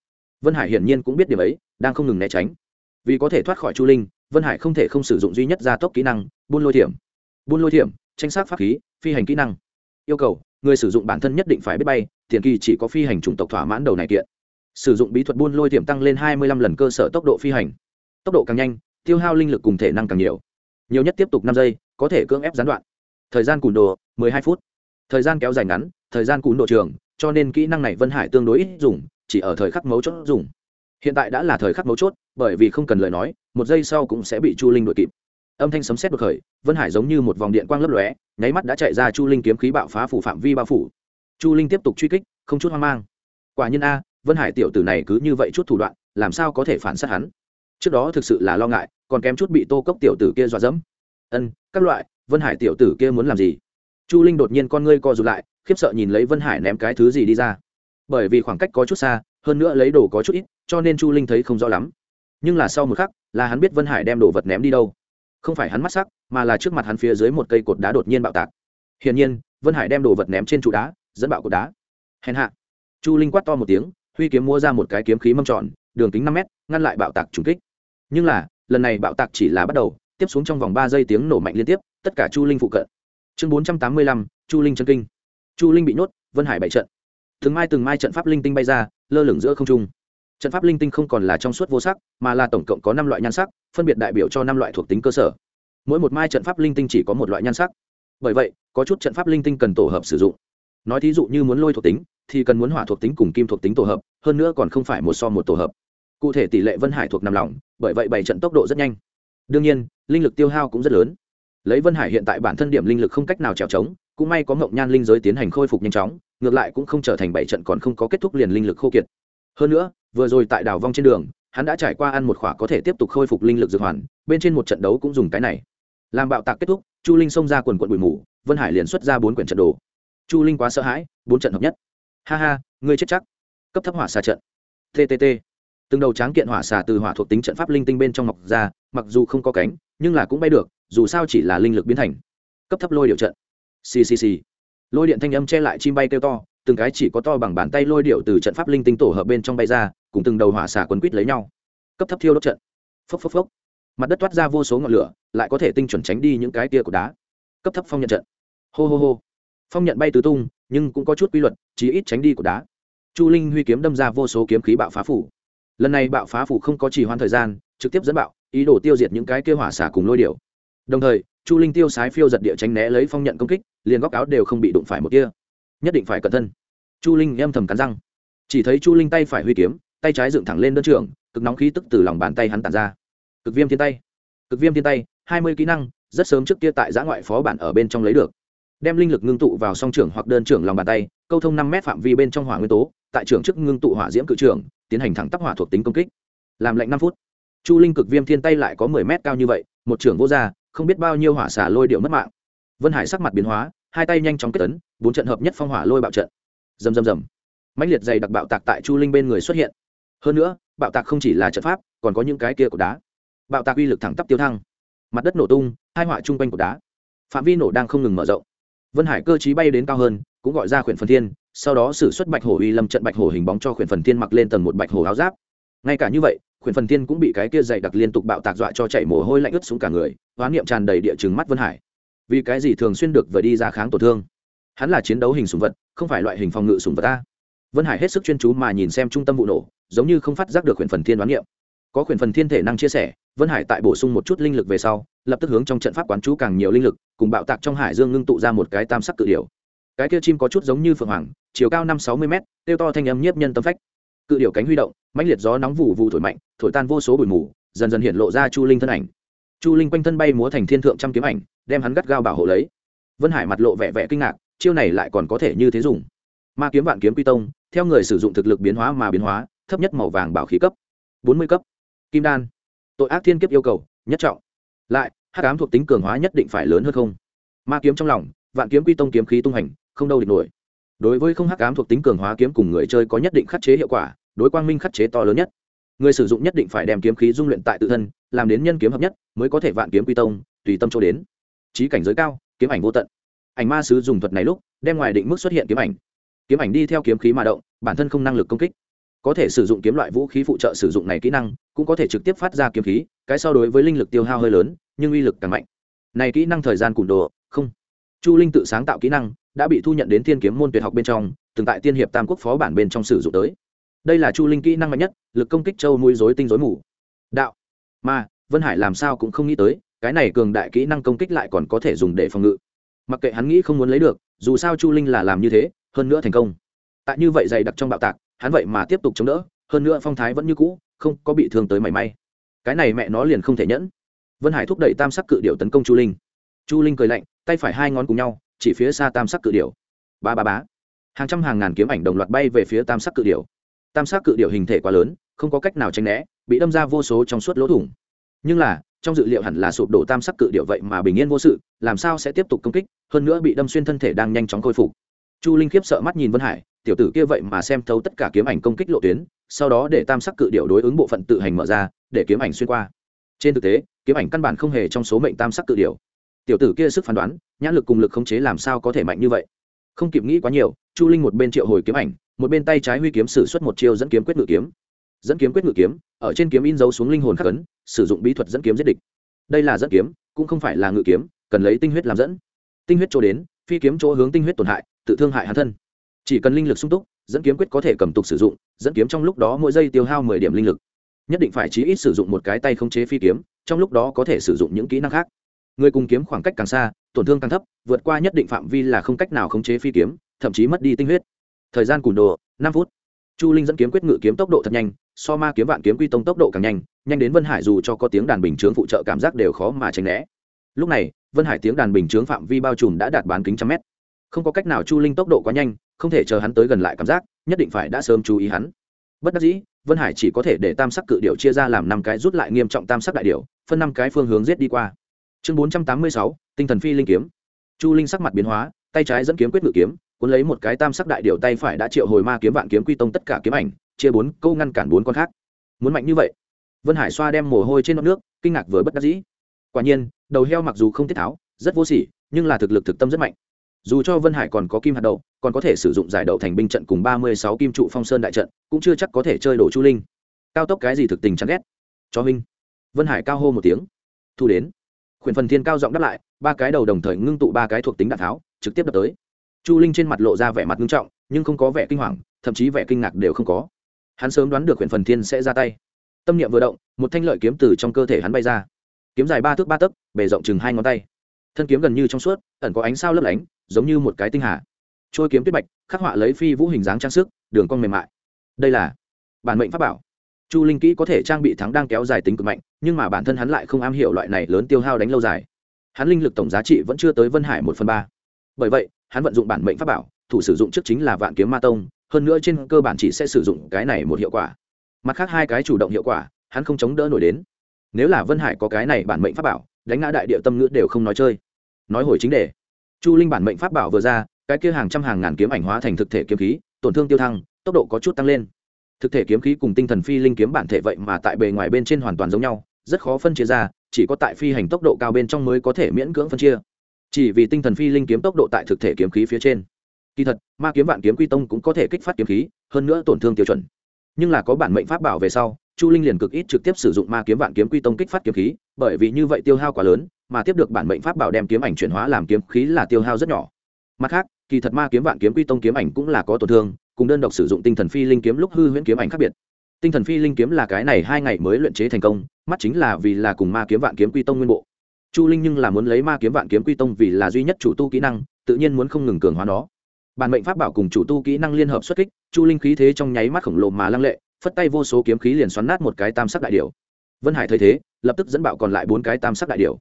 Vân hải hiển nhiên cũng biết điểm ấy, đang không ngừng né tránh. Vì có thể thoát khỏi chu linh, vân hải không thể không sử dụng duy nhất gia tốc kỹ năng, buôn lôi thiểm. Buôn lôi thiểm, tranh sát pháp khí, phi hành kỹ năng. Yêu cầu, người sử dụng bản thân nhất định phải biết bay, tiền kỳ chỉ có phi hành chủng tộc thỏa mãn đầu này kiện. Sử dụng bí thuật buôn lôi thiểm tăng lên hai mươi lăm lần cơ sở tốc độ phi hành. Tốc độ càng nhanh tiêu hao linh lực cùng thể năng càng nhiều. Nhiều nhất tiếp tục năm giây, có thể cưỡng ép gián đoạn. Thời gian cùn đồ, mười hai phút. Thời gian kéo dài ngắn, thời gian cùn độ trường, cho nên kỹ năng này vân hải tương đối ít dùng, chỉ ở thời khắc mấu chốt dùng. Hiện tại đã là thời khắc mấu chốt, bởi vì không cần lời nói, một giây sau cũng sẽ bị chu linh đuổi kịp. Âm thanh sấm sét đột khởi, vân hải giống như một vòng điện quang lấp lóe, nháy mắt đã chạy ra chu linh kiếm khí bạo phá phủ phạm vi bao phủ. Chu linh tiếp tục truy kích, không chút hoang mang. Quả nhiên a, vân hải tiểu tử này cứ như vậy chút thủ đoạn, làm sao có thể phản sát hắn? Trước đó thực sự là lo ngại còn kém chút bị tô cốc tiểu tử kia dọa dẫm. Ân, các loại, vân hải tiểu tử kia muốn làm gì? Chu linh đột nhiên con ngươi co rụt lại, khiếp sợ nhìn lấy vân hải ném cái thứ gì đi ra. Bởi vì khoảng cách có chút xa, hơn nữa lấy đồ có chút ít, cho nên chu linh thấy không rõ lắm. Nhưng là sau một khắc, là hắn biết vân hải đem đồ vật ném đi đâu. Không phải hắn mắt sắc, mà là trước mặt hắn phía dưới một cây cột đá đột nhiên bạo tạc. Hiển nhiên, vân hải đem đồ vật ném trên trụ đá, dẫn bạo cột đá. Hèn hạ. Chu linh quát to một tiếng, huy kiếm mua ra một cái kiếm khí mâm tròn, đường kính năm mét, ngăn lại bạo tạc trùng kích. Nhưng là lần này bạo tạc chỉ là bắt đầu, tiếp xuống trong vòng ba giây tiếng nổ mạnh liên tiếp, tất cả chu linh phụ cận. Chương bốn trăm tám mươi lăm, chu linh chân kinh. Chu linh bị nhốt, vân hải bảy trận. Từng mai từng mai trận pháp linh tinh bay ra, lơ lửng giữa không trung. Trận pháp linh tinh không còn là trong suốt vô sắc, mà là tổng cộng có năm loại nhan sắc, phân biệt đại biểu cho năm loại thuộc tính cơ sở. Mỗi một mai trận pháp linh tinh chỉ có một loại nhan sắc. Bởi vậy, có chút trận pháp linh tinh cần tổ hợp sử dụng. Nói thí dụ như muốn lôi thuộc tính, thì cần muốn hỏa thuộc tính cùng kim thuộc tính tổ hợp, hơn nữa còn không phải một so một tổ hợp cụ thể tỷ lệ vân hải thuộc nằm lòng, bởi vậy bảy trận tốc độ rất nhanh. Đương nhiên, linh lực tiêu hao cũng rất lớn. Lấy vân hải hiện tại bản thân điểm linh lực không cách nào trèo trống, cũng may có mộng nhan linh giới tiến hành khôi phục nhanh chóng, ngược lại cũng không trở thành bảy trận còn không có kết thúc liền linh lực khô kiệt. Hơn nữa, vừa rồi tại đảo vong trên đường, hắn đã trải qua ăn một khỏa có thể tiếp tục khôi phục linh lực dược hoàn, bên trên một trận đấu cũng dùng cái này. Làm bạo tạc kết thúc, chu linh xông ra quần quận bụi mù, vân hải liền xuất ra bốn quyển trận đồ. Chu linh quá sợ hãi, bốn trận hợp nhất. Ha ha, ngươi chết chắc. Cấp thấp hỏa xà trận. Ttt từng đầu tráng kiện hỏa xà từ hỏa thuộc tính trận pháp linh tinh bên trong mọc ra, mặc dù không có cánh, nhưng là cũng bay được, dù sao chỉ là linh lực biến thành. Cấp thấp lôi điệu trận. Ccc lôi điện thanh âm che lại chim bay kêu to, từng cái chỉ có to bằng bàn tay lôi điệu từ trận pháp linh tinh tổ hợp bên trong bay ra, cùng từng đầu hỏa xà quấn quýt lấy nhau. Cấp thấp thiêu đốt trận. Phốc phốc phốc. Mặt đất toát ra vô số ngọn lửa, lại có thể tinh chuẩn tránh đi những cái tia của đá. Cấp thấp phong nhận trận. Hô hô hô. Phong nhận bay tứ tung, nhưng cũng có chút quy luật, chí ít tránh đi của đá. Chu linh huy kiếm đâm ra vô số kiếm khí bạo phá phủ lần này bạo phá phủ không có trì hoãn thời gian, trực tiếp dẫn bạo, ý đồ tiêu diệt những cái kêu hỏa xả cùng lôi điệu đồng thời, chu linh tiêu sái phiêu giật địa tránh né lấy phong nhận công kích, liền góc áo đều không bị đụng phải một kia. Nhất định phải cẩn thân. Chu linh em thầm cắn răng. Chỉ thấy chu linh tay phải huy kiếm, tay trái dựng thẳng lên đơn trường, cực nóng khí tức từ lòng bàn tay hắn tàn ra. Cực viêm thiên tay. Cực viêm thiên tay, hai mươi kỹ năng, rất sớm trước kia tại giã ngoại phó bản ở bên trong lấy được. Đem linh lực ngưng tụ vào song trưởng hoặc đơn trưởng lòng bàn tay, câu thông năm mét phạm vi bên trong hỏa nguyên tố, tại trưởng chức ngưng tụ hỏa diễm cự trưởng tiến hành thẳng tắp hỏa thuộc tính công kích. Làm lệnh năm phút. Chu linh cực viêm thiên tay lại có mười mét cao như vậy một trưởng vô gia, không biết bao nhiêu hỏa xả lôi điệu mất mạng. Vân hải sắc mặt biến hóa hai tay nhanh chóng kết tấn bốn trận hợp nhất phong hỏa lôi bạo trận. Rầm rầm rầm. Mãnh liệt dày đặc bạo tạc tại chu linh bên người xuất hiện. Hơn nữa bạo tạc không chỉ là trận pháp còn có những cái kia của đá. Bạo tạc uy lực thẳng tắp tiêu thăng. Mặt đất nổ tung hai họa chung quanh của đá. Phạm vi nổ đang không ngừng mở rộng. Vân hải cơ chí bay đến cao hơn cũng gọi ra khuyển phần thiên sau đó xử xuất bạch hổ uy lâm trận bạch hổ hình bóng cho khuyển phần thiên mặc lên tầng một bạch hổ áo giáp. Ngay cả như vậy, khuyển phần thiên cũng bị cái kia dày đặc liên tục bạo tạc dọa cho chạy mồ hôi lạnh ướt xuống cả người, hoán niệm tràn đầy địa chừng mắt vân hải. Vì cái gì thường xuyên được vừa đi ra kháng tổn thương? Hắn là chiến đấu hình sùng vật, không phải loại hình phòng ngự sùng vật ta. Vân hải hết sức chuyên chú mà nhìn xem trung tâm vụ nổ, giống như không phát giác được khuyển phần thiên đoán niệm. Có khuyển phần thiên thể năng chia sẻ, vân hải tại bổ sung một chút linh lực về sau, lập tức hướng trong trận pháp quán chú càng nhiều linh lực, cùng bạo tạc trong hải dương ngưng tụ ra một cái tam sắc cự điều cái kia chim có chút giống như phượng hoàng, chiều cao năm sáu mươi mét tiêu to thanh âm nhiếp nhân tâm phách. Cự điệu cánh huy động, mãnh liệt gió nóng vụ vụ thổi mạnh, thổi tan vô số bụi mù, dần dần hiện lộ ra chu linh thân ảnh. Chu linh quanh thân bay múa thành thiên thượng trăm kiếm ảnh, đem hắn gắt gao bảo hộ lấy. Vân hải mặt lộ vẻ vẻ kinh ngạc, chiêu này lại còn có thể như thế dùng. Ma kiếm vạn kiếm quy tông, theo người sử dụng thực lực biến hóa mà biến hóa, thấp nhất màu vàng bảo khí cấp, bốn mươi cấp. Kim đan, tội ác thiên kiếp yêu cầu, nhất trọng. Lại, hắc ám thuộc tính cường hóa nhất định phải lớn hơn không? Ma kiếm trong lòng, vạn kiếm quy tông kiếm khí tung hành không đâu địch nổi. Đối với không hắc ám thuộc tính cường hóa kiếm cùng người chơi có nhất định khắc chế hiệu quả, đối quang minh khắc chế to lớn nhất. Người sử dụng nhất định phải đem kiếm khí dung luyện tại tự thân, làm đến nhân kiếm hợp nhất, mới có thể vạn kiếm quy tông, tùy tâm chỗ đến. Trí cảnh giới cao, kiếm ảnh vô tận. Ảnh ma sứ dùng thuật này lúc, đem ngoài định mức xuất hiện kiếm ảnh. Kiếm ảnh đi theo kiếm khí mà động, bản thân không năng lực công kích. Có thể sử dụng kiếm loại vũ khí phụ trợ sử dụng này kỹ năng, cũng có thể trực tiếp phát ra kiếm khí, cái so đối với linh lực tiêu hao hơi lớn, nhưng uy lực càng mạnh. Này kỹ năng thời gian cùn đồ, không. Chu linh tự sáng tạo kỹ năng đã bị thu nhận đến thiên kiếm môn tuyệt học bên trong, từng tại tiên hiệp tam quốc phó bản bên trong sử dụng tới. Đây là chu linh kỹ năng mạnh nhất, lực công kích châu mũi dối tinh dối mù. Đạo. Mà vân hải làm sao cũng không nghĩ tới, cái này cường đại kỹ năng công kích lại còn có thể dùng để phòng ngự. Mặc kệ hắn nghĩ không muốn lấy được, dù sao chu linh là làm như thế, hơn nữa thành công. Tại như vậy dày đặc trong bạo tạc, hắn vậy mà tiếp tục chống đỡ, hơn nữa phong thái vẫn như cũ, không có bị thương tới mảy may. Cái này mẹ nó liền không thể nhẫn. Vân hải thúc đẩy tam sắc cự điệu tấn công chu linh. Chu linh cười lạnh, tay phải hai ngón cùng nhau chỉ phía xa tam sắc cự điểu. Ba ba bá hàng trăm hàng ngàn kiếm ảnh đồng loạt bay về phía tam sắc cự điểu. Tam sắc cự điểu hình thể quá lớn, không có cách nào tránh né, bị đâm ra vô số trong suốt lỗ thủng. Nhưng là, trong dự liệu hẳn là sụp đổ tam sắc cự điệu vậy mà bình yên vô sự, làm sao sẽ tiếp tục công kích, hơn nữa bị đâm xuyên thân thể đang nhanh chóng khôi phục. Chu linh khiếp sợ mắt nhìn vân hải, tiểu tử kia vậy mà xem thấu tất cả kiếm ảnh công kích lộ tuyến, sau đó để tam sắc cự điệu đối ứng bộ phận tự hành mở ra, để kiếm ảnh xuyên qua. Trên thực tế, kiếm ảnh căn bản không hề trong số mệnh tam sắc cự điệu tiểu tử kia sức phán đoán nhãn lực cùng lực khống chế làm sao có thể mạnh như vậy? Không kịp nghĩ quá nhiều, chu linh một bên triệu hồi kiếm ảnh, một bên tay trái huy kiếm sử xuất một chiêu dẫn kiếm quyết ngự kiếm. Dẫn kiếm quyết ngự kiếm, ở trên kiếm in dấu xuống linh hồn khắc ấn, sử dụng bí thuật dẫn kiếm giết địch. Đây là dẫn kiếm, cũng không phải là ngự kiếm, cần lấy tinh huyết làm dẫn. Tinh huyết chỗ đến, phi kiếm chỗ hướng tinh huyết tổn hại, tự thương hại hắn thân. Chỉ cần linh lực sung túc, dẫn kiếm quyết có thể cầm tục sử dụng, dẫn kiếm trong lúc đó mỗi giây tiêu hao mười điểm linh lực. Nhất định phải chí ít sử dụng một cái tay không chế phi kiếm, trong lúc đó có thể sử dụng những kỹ năng khác. Người cùng kiếm khoảng cách càng xa tổn thương càng thấp, vượt qua nhất định phạm vi là không cách nào khống chế phi kiếm, thậm chí mất đi tinh huyết. Thời gian cùn đồ, năm phút. Chu linh dẫn kiếm quyết ngự kiếm tốc độ thật nhanh, so ma kiếm vạn kiếm quy tông tốc độ càng nhanh nhanh đến vân hải dù cho có tiếng đàn bình chướng phụ trợ cảm giác đều khó mà tránh né. Lúc này, vân hải tiếng đàn bình chướng phạm vi bao trùm đã đạt bán kính trăm mét. Không có cách nào chu linh tốc độ quá nhanh, không thể chờ hắn tới gần lại cảm giác, nhất định phải đã sớm chú ý hắn. Bất đắc dĩ, vân hải chỉ có thể để tam sắc cự điệu chia ra làm năm cái rút lại nghiêm trọng tam sắc đại điệu phân năm cái phương hướng giết đi qua. Chương bốn trăm tám mươi sáu tinh thần phi linh kiếm. Chu linh sắc mặt biến hóa, tay trái dẫn kiếm quyết ngự kiếm, cuốn lấy một cái tam sắc đại điệu tay phải đã triệu hồi ma kiếm vạn kiếm quy tông tất cả kiếm ảnh, chia bốn, câu ngăn cản bốn con khác. Muốn mạnh như vậy? Vân hải xoa đem mồ hôi trên nót nước, kinh ngạc vừa bất đắc dĩ. Quả nhiên, đầu heo mặc dù không tiết tháo, rất vô sỉ, nhưng là thực lực thực tâm rất mạnh. Dù cho vân hải còn có kim hạt đậu, còn có thể sử dụng giải đậu thành binh trận cùng ba mươi sáu kim trụ phong sơn đại trận, cũng chưa chắc có thể chơi đổ chu linh. Cao tốc cái gì thực tình chán ghét? Cho minh vân hải cao hô một tiếng. Thu đến. Quyển phần thiên cao giọng đáp lại, ba cái đầu đồng thời ngưng tụ ba cái thuộc tính đạn tháo, trực tiếp đập tới. Chu linh trên mặt lộ ra vẻ mặt nghiêm trọng, nhưng không có vẻ kinh hoàng, thậm chí vẻ kinh ngạc đều không có. Hắn sớm đoán được Quyển phần thiên sẽ ra tay. Tâm niệm vừa động, một thanh lợi kiếm từ trong cơ thể hắn bay ra. Kiếm dài ba thước ba tấc, bề rộng chừng hai ngón tay. Thân kiếm gần như trong suốt, ẩn có ánh sao lấp lánh, giống như một cái tinh hà. Trôi kiếm tuyết bạch, khắc họa lấy phi vũ hình dáng trang sức, đường cong mềm mại. Đây là bản mệnh pháp bảo chu linh kỹ có thể trang bị thắng đang kéo dài tính cực mạnh, nhưng mà bản thân hắn lại không am hiểu loại này lớn tiêu hao đánh lâu dài. Hắn linh lực tổng giá trị vẫn chưa tới vân hải một phần ba. Bởi vậy, hắn vận dụng bản mệnh pháp bảo, thủ sử dụng trước chính là vạn kiếm ma tông, hơn nữa trên cơ bản chỉ sẽ sử dụng cái này một hiệu quả. Mặt khác hai cái chủ động hiệu quả, hắn không chống đỡ nổi đến. Nếu là vân hải có cái này bản mệnh pháp bảo, đánh ngã đại địa tâm ngữ đều không nói chơi. Nói hồi chính đề. Chu linh bản mệnh pháp bảo vừa ra, cái kia hàng trăm hàng ngàn kiếm ảnh hóa thành thực thể kiếm khí, tổn thương tiêu thăng, tốc độ có chút tăng lên thực thể kiếm khí cùng tinh thần phi linh kiếm bản thể vậy mà tại bề ngoài bên trên hoàn toàn giống nhau, rất khó phân chia ra, chỉ có tại phi hành tốc độ cao bên trong mới có thể miễn cưỡng phân chia. Chỉ vì tinh thần phi linh kiếm tốc độ tại thực thể kiếm khí phía trên. Kỳ thật, ma kiếm vạn kiếm quy tông cũng có thể kích phát kiếm khí, hơn nữa tổn thương tiêu chuẩn. Nhưng là có bản mệnh pháp bảo về sau, chu linh liền cực ít trực tiếp sử dụng ma kiếm vạn kiếm quy tông kích phát kiếm khí, bởi vì như vậy tiêu hao quá lớn, mà tiếp được bản mệnh pháp bảo đem kiếm ảnh chuyển hóa làm kiếm khí là tiêu hao rất nhỏ. Mặt khác, kỳ thật ma kiếm vạn kiếm quy tông kiếm ảnh cũng là có tổn thương cùng đơn độc sử dụng tinh thần phi linh kiếm lúc hư huyễn kiếm ảnh khác biệt. Tinh thần phi linh kiếm là cái này hai ngày mới luyện chế thành công, mắt chính là vì là cùng ma kiếm vạn kiếm quy tông nguyên bộ. Chu linh nhưng là muốn lấy ma kiếm vạn kiếm quy tông vì là duy nhất chủ tu kỹ năng, tự nhiên muốn không ngừng cường hóa nó. Bản mệnh pháp bảo cùng chủ tu kỹ năng liên hợp xuất kích, chu linh khí thế trong nháy mắt khổng lồ mà lăng lệ, phất tay vô số kiếm khí liền xoắn nát một cái tam sắc đại điểu. Vân hải thấy thế, lập tức dẫn bạo còn lại bốn cái tam sắc đại điểu.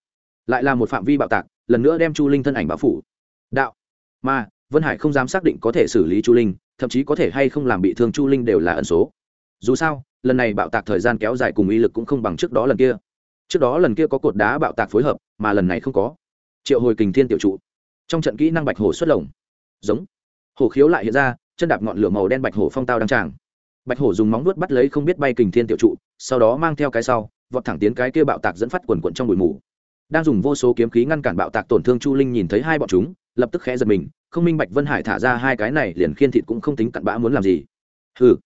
Lại là một phạm vi bạo tạc, lần nữa đem chu linh thân ảnh báo phủ. Đạo mà vân hải không dám xác định có thể xử lý chu linh thậm chí có thể hay không làm bị thương chu linh đều là ẩn số. Dù sao, lần này bạo tạc thời gian kéo dài cùng uy lực cũng không bằng trước đó lần kia. Trước đó lần kia có cột đá bạo tạc phối hợp, mà lần này không có. Triệu hồi kình thiên tiểu trụ. Trong trận kỹ năng bạch hổ xuất lồng. Giống. Hổ khiếu lại hiện ra, chân đạp ngọn lửa màu đen bạch hổ phong tao đăng tràng. Bạch hổ dùng móng nuốt bắt lấy không biết bay kình thiên tiểu trụ, sau đó mang theo cái sau, vọt thẳng tiến cái kia bạo tạc dẫn phát quần quận trong bụi mù. Đang dùng vô số kiếm khí ngăn cản bạo tạc tổn thương chu linh nhìn thấy hai bọn chúng, lập tức khẽ giật mình không minh bạch vân hải thả ra hai cái này liền khiên thịt cũng không tính cặn bã muốn làm gì. Hừ.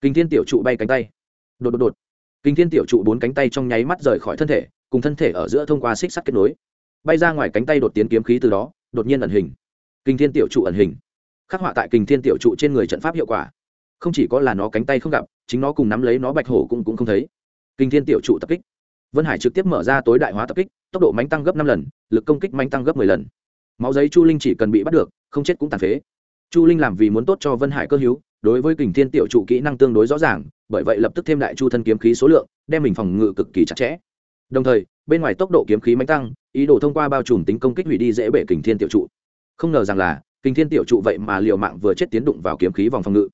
Kinh thiên tiểu trụ bay cánh tay. Đột đột đột. Kinh thiên tiểu trụ bốn cánh tay trong nháy mắt rời khỏi thân thể, cùng thân thể ở giữa thông qua xích sắt kết nối. Bay ra ngoài cánh tay đột tiến kiếm khí từ đó, đột nhiên ẩn hình. Kinh thiên tiểu trụ ẩn hình. Khắc họa tại kinh thiên tiểu trụ trên người trận pháp hiệu quả. Không chỉ có là nó cánh tay không gặp, chính nó cùng nắm lấy nó bạch hổ cũng cũng không thấy. Kinh thiên tiểu trụ tập kích. Vân hải trực tiếp mở ra tối đại hóa tập kích, tốc độ mánh tăng gấp năm lần, lực công kích mánh tăng gấp m ộ ư ơ i lần. Máu giấy chu linh chỉ cần bị bắt được không chết cũng tàn phế. Chu linh làm vì muốn tốt cho vân hải cơ hữu, đối với kình thiên tiểu trụ kỹ năng tương đối rõ ràng, bởi vậy lập tức thêm đại chu thân kiếm khí số lượng, đem mình phòng ngự cực kỳ chặt chẽ. Đồng thời, bên ngoài tốc độ kiếm khí mạnh tăng, ý đồ thông qua bao trùm tính công kích hủy đi dễ bể kình thiên tiểu trụ. Không ngờ rằng là, kình thiên tiểu trụ vậy mà liều mạng vừa chết tiến đụng vào kiếm khí vòng phòng ngự.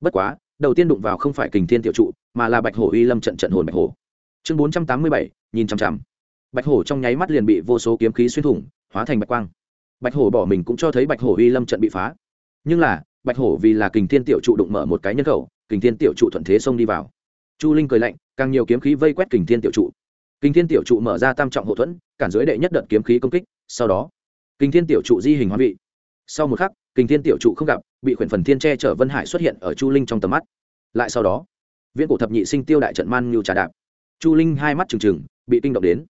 Bất quá, đầu tiên đụng vào không phải kình thiên tiểu trụ, mà là bạch hổ uy lâm trận trận hồn bạch hổ. Chương bốn trăm tám mươi bảy, nhìn chằm chằm. Bạch hổ trong nháy mắt liền bị vô số kiếm khí xuyên thủng, hóa thành bạch quang bạch hổ bỏ mình cũng cho thấy bạch hổ uy lâm trận bị phá. Nhưng là, bạch hổ vì là kình thiên tiểu trụ đụng mở một cái nhân khẩu, kình thiên tiểu trụ thuận thế xông đi vào. Chu linh cười lạnh, càng nhiều kiếm khí vây quét kình thiên tiểu trụ. Kình thiên tiểu trụ mở ra tam trọng hậu thuẫn, cản dưới đệ nhất đợt kiếm khí công kích, sau đó, kình thiên tiểu trụ di hình hóa vị. Sau một khắc, kình thiên tiểu trụ không gặp, bị khuyển phần thiên che chở vân hải xuất hiện ở chu linh trong tầm mắt. Lại sau đó, viễn cổ thập nhị sinh tiêu đại trận man nhiều trà đạp. Chu linh hai mắt trừng trừng, bị kinh động đến.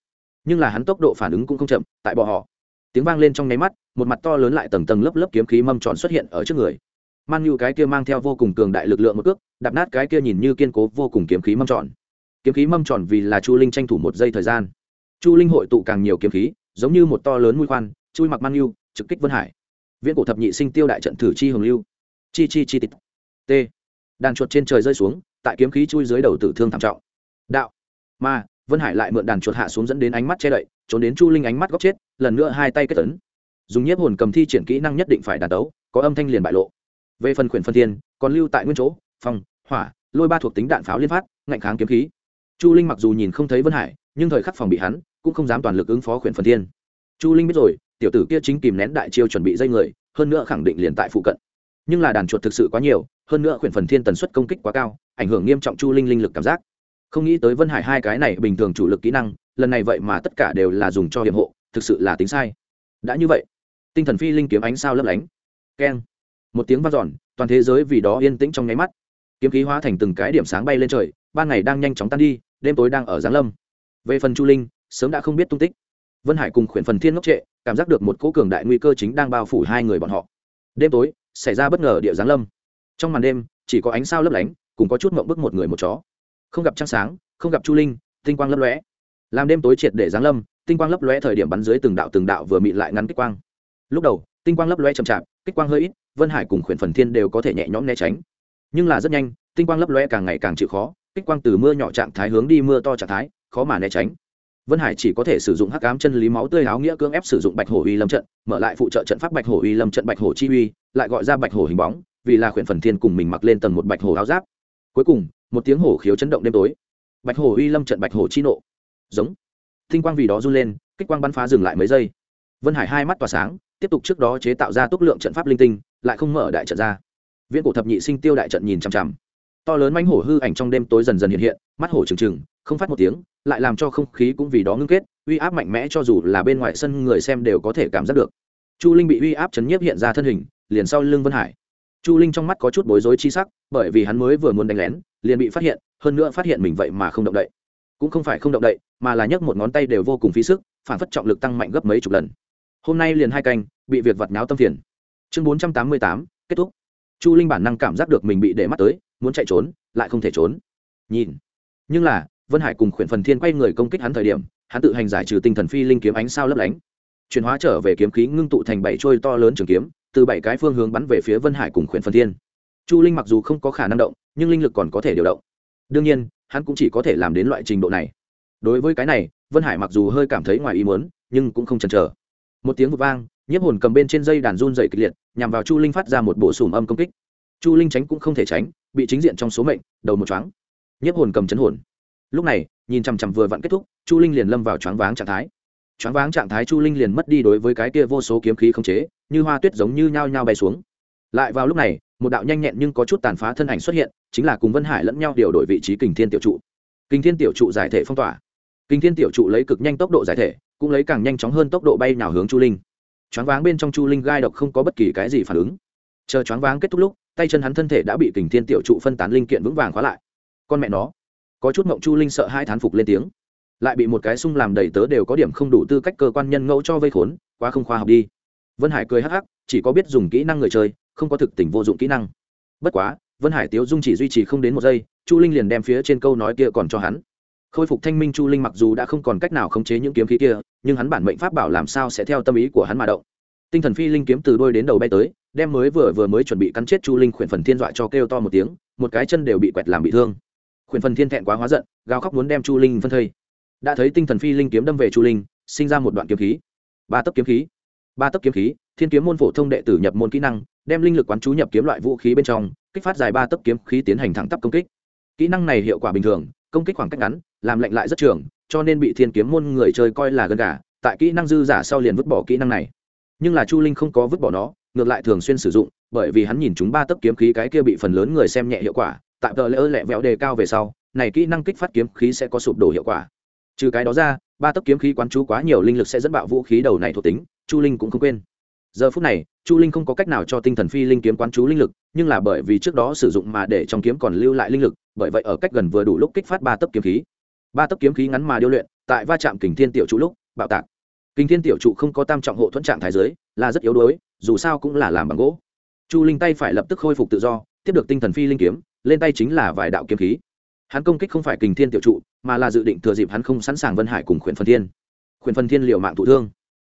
Nhưng là hắn tốc độ phản ứng cũng không chậm, tại bọ họ tiếng vang lên trong nháy mắt, một mặt to lớn lại tầng tầng lớp lớp kiếm khí mâm tròn xuất hiện ở trước người. Man như cái kia mang theo vô cùng cường đại lực lượng một cước, đạp nát cái kia nhìn như kiên cố vô cùng kiếm khí mâm tròn. Kiếm khí mâm tròn vì là chu linh tranh thủ một giây thời gian. Chu linh hội tụ càng nhiều kiếm khí, giống như một to lớn mũi khoan, chui mặc man như trực kích vân hải. Viễn cổ thập nhị sinh tiêu đại trận thử chi hồng lưu. Chi chi chi tít t. Đàn chuột trên trời rơi xuống, tại kiếm khí chui dưới đầu tử thương thảm trọng. Đạo. Ma vân hải lại mượn đàn chuột hạ xuống dẫn đến ánh mắt che đậy, trốn đến chu linh ánh mắt góc chết, lần nữa hai tay kết tấn dùng nhiếp hồn cầm thi triển kỹ năng nhất định phải đàn tấu, có âm thanh liền bại lộ. Về phần khuyển phân thiên, còn lưu tại nguyên chỗ, phong, hỏa, lôi ba thuộc tính đạn pháo liên phát, ngạnh kháng kiếm khí. Chu linh mặc dù nhìn không thấy vân hải, nhưng thời khắc phòng bị hắn, cũng không dám toàn lực ứng phó khuyển phân thiên. Chu linh biết rồi, tiểu tử kia chính kìm nén đại chiêu chuẩn bị dây người, hơn nữa khẳng định liền tại phụ cận. Nhưng là đàn chuột thực sự quá nhiều, hơn nữa khuyển phần thiên tần suất công kích quá cao, ảnh hưởng nghiêm trọng chu linh linh lực cảm giác không nghĩ tới vân hải hai cái này bình thường chủ lực kỹ năng, lần này vậy mà tất cả đều là dùng cho hiểm hộ, thực sự là tính sai. Đã như vậy, tinh thần phi linh kiếm ánh sao lấp lánh. Keng. Một tiếng vang dọn, toàn thế giới vì đó yên tĩnh trong nháy mắt. Kiếm khí hóa thành từng cái điểm sáng bay lên trời, ban ngày đang nhanh chóng tan đi, đêm tối đang ở giáng lâm. Về phần chu linh, sớm đã không biết tung tích. Vân hải cùng khuyển phần thiên ngốc trệ, cảm giác được một cỗ cường đại nguy cơ chính đang bao phủ hai người bọn họ. Đêm tối, xảy ra bất ngờ địa giáng lâm. Trong màn đêm, chỉ có ánh sao lấp lánh, cùng có chút mộng bức một người một chó không gặp trăng sáng, không gặp chu linh, tinh quang lấp lóe. Làm đêm tối triệt để giáng lâm, tinh quang lấp lóe thời điểm bắn dưới từng đạo từng đạo vừa mịn lại ngắn kích quang. Lúc đầu, tinh quang lấp lóe chậm chạp, kích quang hơi ít, vân hải cùng khuyển phần thiên đều có thể nhẹ nhõm né tránh. Nhưng là rất nhanh, tinh quang lấp lóe càng ngày càng chịu khó, kích quang từ mưa nhỏ trạng thái hướng đi mưa to trạng thái, khó mà né tránh. Vân hải chỉ có thể sử dụng hắc ám chân lý máu tươi áo nghĩa cưỡng ép sử dụng bạch hổ uy lâm trận, mở lại phụ trợ trận pháp bạch hổ uy lâm trận bạch hổ chi uy, lại gọi ra bạch hổ hình bóng, vì là khuyển phần thiên cùng mình mặc lên tầng một bạch hổ áo giáp. Cuối cùng một tiếng hổ khiếu chấn động đêm tối. Bạch hổ uy lâm trận bạch hổ chi nộ. Giống. Tinh quang vì đó run lên, kích quang bắn phá dừng lại mấy giây. Vân hải hai mắt tỏa sáng, tiếp tục trước đó chế tạo ra tốc lượng trận pháp linh tinh, lại không mở đại trận ra. Viễn cổ thập nhị sinh tiêu đại trận nhìn chằm chằm. To lớn manh hổ hư ảnh trong đêm tối dần dần hiện hiện, mắt hổ trừng trừng, không phát một tiếng, lại làm cho không khí cũng vì đó ngưng kết, uy áp mạnh mẽ cho dù là bên ngoài sân người xem đều có thể cảm giác được. Chu linh bị uy áp chấn nhiếp hiện ra thân hình, liền sau lưng vân hải. Chu linh trong mắt có chút bối rối chi sắc, bởi vì hắn mới vừa muốn đánh lén liền bị phát hiện, hơn nữa phát hiện mình vậy mà không động đậy. Cũng không phải không động đậy, mà là nhấc một ngón tay đều vô cùng phí sức, phản phất trọng lực tăng mạnh gấp mấy chục lần. Hôm nay liền hai canh, bị việc vặt nháo tâm phiền. Chương bốn trăm tám mươi tám, kết thúc. Chu linh bản năng cảm giác được mình bị để mắt tới, muốn chạy trốn, lại không thể trốn. Nhìn. Nhưng là, vân hải cùng khuyển phần thiên quay người công kích hắn thời điểm, hắn tự hành giải trừ tinh thần phi linh kiếm ánh sao lấp lánh. Chuyển hóa trở về kiếm khí ngưng tụ thành bảy trôi to lớn trường kiếm, từ bảy cái phương hướng bắn về phía vân hải cùng khuyển phần thiên. Chu linh mặc dù không có khả năng động nhưng linh lực còn có thể điều động. Đương nhiên, hắn cũng chỉ có thể làm đến loại trình độ này. Đối với cái này, vân hải mặc dù hơi cảm thấy ngoài ý muốn, nhưng cũng không chần chờ. Một tiếng vang, nhiếp hồn cầm bên trên dây đàn run dày kịch liệt, nhằm vào chu linh phát ra một bộ sùm âm công kích. Chu linh tránh cũng không thể tránh, bị chính diện trong số mệnh, đầu một chóng nhiếp hồn cầm chấn hồn. Lúc này, nhìn chằm chằm vừa vặn kết thúc, chu linh liền lâm vào choáng váng trạng thái. Choáng váng trạng thái chu linh liền mất đi đối với cái kia vô số kiếm khí không chế, như hoa tuyết giống như nhao nhao bay xuống lại vào lúc này, một đạo nhanh nhẹn nhưng có chút tàn phá thân ảnh xuất hiện, chính là cùng vân hải lẫn nhau điều đổi vị trí kình thiên tiểu trụ. Kình thiên tiểu trụ giải thể phong tỏa. Kình thiên tiểu trụ lấy cực nhanh tốc độ giải thể, cũng lấy càng nhanh chóng hơn tốc độ bay nào hướng chu linh. Choáng váng bên trong chu linh gai độc không có bất kỳ cái gì phản ứng. Chờ choáng váng kết thúc lúc, tay chân hắn thân thể đã bị kình thiên tiểu trụ phân tán linh kiện vững vàng khóa lại. Con mẹ nó, có chút mộng chu linh sợ hai thán phục lên tiếng. Lại bị một cái sung làm đầy tớ đều có điểm không đủ tư cách cơ quan nhân ngẫu cho vây khốn, quá không khoa học đi vân hải cười hắc hắc, chỉ có biết dùng kỹ năng người chơi, không có thực tình vô dụng kỹ năng. Bất quá, vân hải tiếu dung chỉ duy trì không đến một giây, chu linh liền đem phía trên câu nói kia còn cho hắn. Khôi phục thanh minh chu linh mặc dù đã không còn cách nào khống chế những kiếm khí kia, nhưng hắn bản mệnh pháp bảo làm sao sẽ theo tâm ý của hắn mà động. Tinh thần phi linh kiếm từ đôi đến đầu bay tới, đem mới vừa vừa mới chuẩn bị cắn chết chu linh khuyển phần thiên dọa cho kêu to một tiếng, một cái chân đều bị quẹt làm bị thương. Khuyển phần thiên thẹn quá hóa giận, gào khóc muốn đem chu linh phân thây. Đã thấy tinh thần phi linh kiếm đâm về chu linh, sinh ra một đoạn kiếm khí. Ba tấc kiếm khí ba tấc kiếm khí, thiên kiếm môn phổ thông đệ tử nhập môn kỹ năng, đem linh lực quán chú nhập kiếm loại vũ khí bên trong, kích phát dài ba tấc kiếm khí tiến hành thẳng tắp công kích. Kỹ năng này hiệu quả bình thường, công kích khoảng cách ngắn, làm lệnh lại rất trường, cho nên bị thiên kiếm môn người chơi coi là gần gà, tại kỹ năng dư giả sau liền vứt bỏ kỹ năng này. Nhưng là chu linh không có vứt bỏ nó, ngược lại thường xuyên sử dụng, bởi vì hắn nhìn chúng ba tấc kiếm khí cái kia bị phần lớn người xem nhẹ hiệu quả, tại tờ lỡ lẹ vẹo đề cao về sau, này kỹ năng kích phát kiếm khí sẽ có sụp đổ hiệu quả trừ cái đó ra, ba tấc kiếm khí quán chú quá nhiều linh lực sẽ dẫn bạo vũ khí đầu này thuộc tính, chu linh cũng không quên. Giờ phút này, chu linh không có cách nào cho tinh thần phi linh kiếm quán chú linh lực, nhưng là bởi vì trước đó sử dụng mà để trong kiếm còn lưu lại linh lực, bởi vậy ở cách gần vừa đủ lúc kích phát ba tấc kiếm khí. Ba tấc kiếm khí ngắn mà điêu luyện, tại va chạm kình thiên tiểu trụ lúc, bạo tạc. Kình thiên tiểu trụ không có tam trọng hộ thuẫn trạng thái giới, là rất yếu đuối, dù sao cũng là làm bằng gỗ. Chu linh tay phải lập tức khôi phục tự do, tiếp được tinh thần phi linh kiếm, lên tay chính là vài đạo kiếm khí hắn công kích không phải kình thiên tiểu trụ, mà là dự định thừa dịp hắn không sẵn sàng vân hải cùng khuyển phần thiên. Khuyển phần thiên liều mạng thụ thương.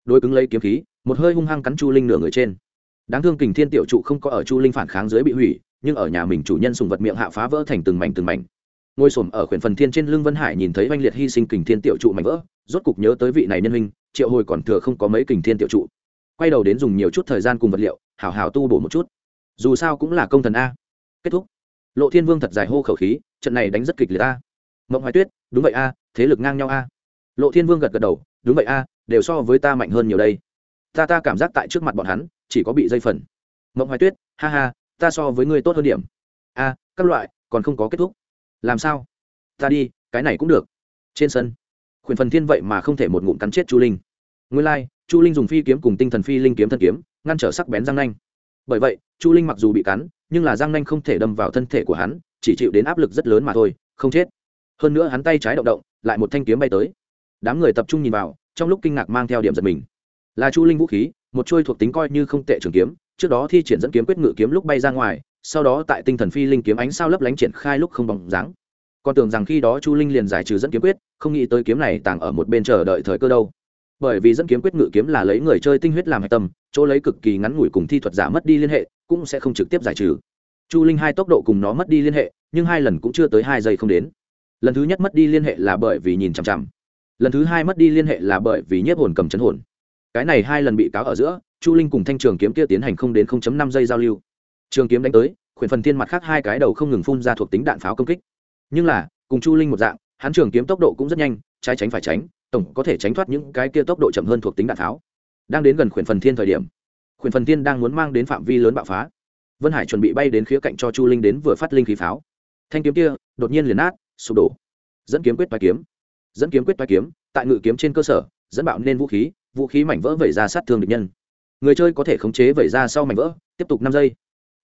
Đôi cứng lấy kiếm khí, một hơi hung hăng cắn chu linh nửa người trên. Đáng thương kình thiên tiểu trụ không có ở chu linh phản kháng dưới bị hủy, nhưng ở nhà mình chủ nhân sùng vật miệng hạ phá vỡ thành từng mảnh từng mảnh. Ngôi sổm ở khuyển phần thiên trên lưng vân hải nhìn thấy oanh liệt hy sinh kình thiên tiểu trụ mảnh vỡ, rốt cục nhớ tới vị này nhân huynh, triệu hồi còn thừa không có mấy kình thiên tiểu trụ. Quay đầu đến dùng nhiều chút thời gian cùng vật liệu, hảo hảo tu bổ một chút. Dù sao cũng là công thần a. Kết thúc lộ thiên vương thật dài hô khẩu khí trận này đánh rất kịch liệt a. Mộng hoài tuyết đúng vậy a thế lực ngang nhau a. Lộ thiên vương gật gật đầu đúng vậy a đều so với ta mạnh hơn nhiều đây. Ta ta cảm giác tại trước mặt bọn hắn chỉ có bị dây phần. Mộng hoài tuyết ha ha ta so với ngươi tốt hơn điểm. A các loại còn không có kết thúc. Làm sao? Ta đi cái này cũng được. Trên sân khuyển phần thiên vậy mà không thể một ngụm cắn chết chu linh. Nguyên lai、like, chu linh dùng phi kiếm cùng tinh thần phi linh kiếm thân kiếm ngăn trở sắc bén răng nanh. Bởi vậy chu linh mặc dù bị cắn nhưng là răng nanh không thể đâm vào thân thể của hắn, chỉ chịu đến áp lực rất lớn mà thôi, không chết. Hơn nữa hắn tay trái động động, lại một thanh kiếm bay tới. Đám người tập trung nhìn vào, trong lúc kinh ngạc mang theo điểm giật mình. Là chu linh vũ khí, một trôi thuộc tính coi như không tệ trường kiếm, trước đó thi triển dẫn kiếm quyết ngự kiếm lúc bay ra ngoài, sau đó tại tinh thần phi linh kiếm ánh sao lấp lánh triển khai lúc không bóng dáng. Còn tưởng rằng khi đó chu linh liền giải trừ dẫn kiếm quyết, không nghĩ tới kiếm này tàng ở một bên chờ đợi thời cơ đâu bởi vì dẫn kiếm quyết ngự kiếm là lấy người chơi tinh huyết làm hạch tâm, chỗ lấy cực kỳ ngắn ngủi cùng thi thuật giả mất đi liên hệ, cũng sẽ không trực tiếp giải trừ. Chu linh hai tốc độ cùng nó mất đi liên hệ, nhưng hai lần cũng chưa tới hai giây không đến. Lần thứ nhất mất đi liên hệ là bởi vì nhìn chằm chằm. Lần thứ hai mất đi liên hệ là bởi vì nhiếp hồn cầm chấn hồn. Cái này hai lần bị cáo ở giữa, chu linh cùng thanh trường kiếm kia tiến hành không đến năm giây giao lưu. Trường kiếm đánh tới, khuyển phần thiên mặt khác hai cái đầu không ngừng phun ra thuộc tính đạn pháo công kích. Nhưng là, cùng chu linh một dạng, hắn trường kiếm tốc độ cũng rất nhanh, trái tránh phải tránh tổng có thể tránh thoát những cái kia tốc độ chậm hơn thuộc tính đạn tháo. Đang đến gần khuyển phần thiên thời điểm, khuyển phần thiên đang muốn mang đến phạm vi lớn bạo phá. Vân hải chuẩn bị bay đến khía cạnh cho chu linh đến vừa phát linh khí pháo. Thanh kiếm kia đột nhiên liền nát, sụp đổ. Dẫn kiếm quyết toa kiếm. Dẫn kiếm quyết toa kiếm, tại ngự kiếm trên cơ sở, dẫn bạo nên vũ khí vũ khí mảnh vỡ vẩy ra sát thương địch nhân. Người chơi có thể khống chế vẩy ra sau mảnh vỡ, tiếp tục năm giây.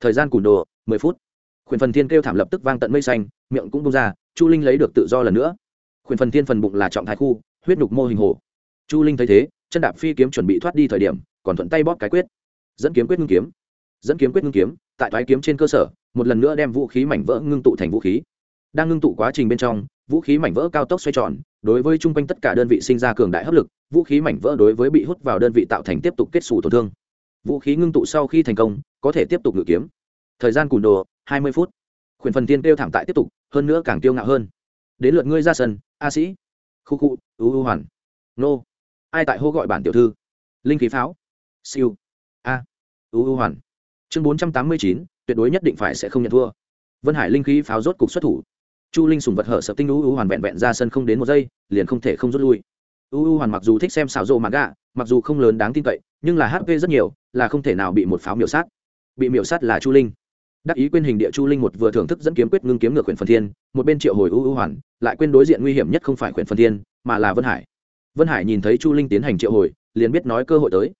Thời gian cùn đồ, mười phút. Khuyển phần thiên kêu thảm lập tức vang tận mây xanh, miệng cũng bung ra, chu linh lấy được tự do lần nữa. Khuyển phần thiên phần bụng là trọng thái khu huyết nhục mô hình hồ. Chu linh thấy thế, chân đạp phi kiếm chuẩn bị thoát đi thời điểm, còn thuận tay bóp cái quyết. Dẫn kiếm quyết ngưng kiếm. Dẫn kiếm quyết ngưng kiếm, tại thoái kiếm trên cơ sở, một lần nữa đem vũ khí mảnh vỡ ngưng tụ thành vũ khí. Đang ngưng tụ quá trình bên trong, vũ khí mảnh vỡ cao tốc xoay tròn, đối với chung quanh tất cả đơn vị sinh ra cường đại hấp lực, vũ khí mảnh vỡ đối với bị hút vào đơn vị tạo thành tiếp tục kết xù tổn thương. Vũ khí ngưng tụ sau khi thành công, có thể tiếp tục ngự kiếm. Thời gian cùn đồ, hai mươi phút. Khuyển phần tiên kêu thảm tại tiếp tục, hơn nữa càng tiêu ngạo hơn. Đến lượt ngươi ra sân, a sĩ. Khu khu u u hoàn. Nô. Ai tại hô gọi bản tiểu thư? Linh khí pháo. Siêu. A. U u hoàn. Chương bốn trăm tám mươi chín, tuyệt đối nhất định phải sẽ không nhận thua. Vân hải linh khí pháo rốt cục xuất thủ. Chu linh sùng vật hở sập tinh u u hoàn vẹn vẹn ra sân không đến một giây, liền không thể không rút lui. U u hoàn mặc dù thích xem xảo rộ mà gạ, mặc dù không lớn đáng tin cậy, nhưng là hp rất nhiều, là không thể nào bị một pháo miểu sát. Bị miểu sát là chu linh đắc ý quên hình địa chu linh một vừa thưởng thức dẫn kiếm quyết ngưng kiếm ngược quyển phần thiên, một bên triệu hồi ưu ưu hoàn, lại quên đối diện nguy hiểm nhất không phải quyển phần thiên, mà là vân hải. Vân hải nhìn thấy chu linh tiến hành triệu hồi, liền biết nói cơ hội tới.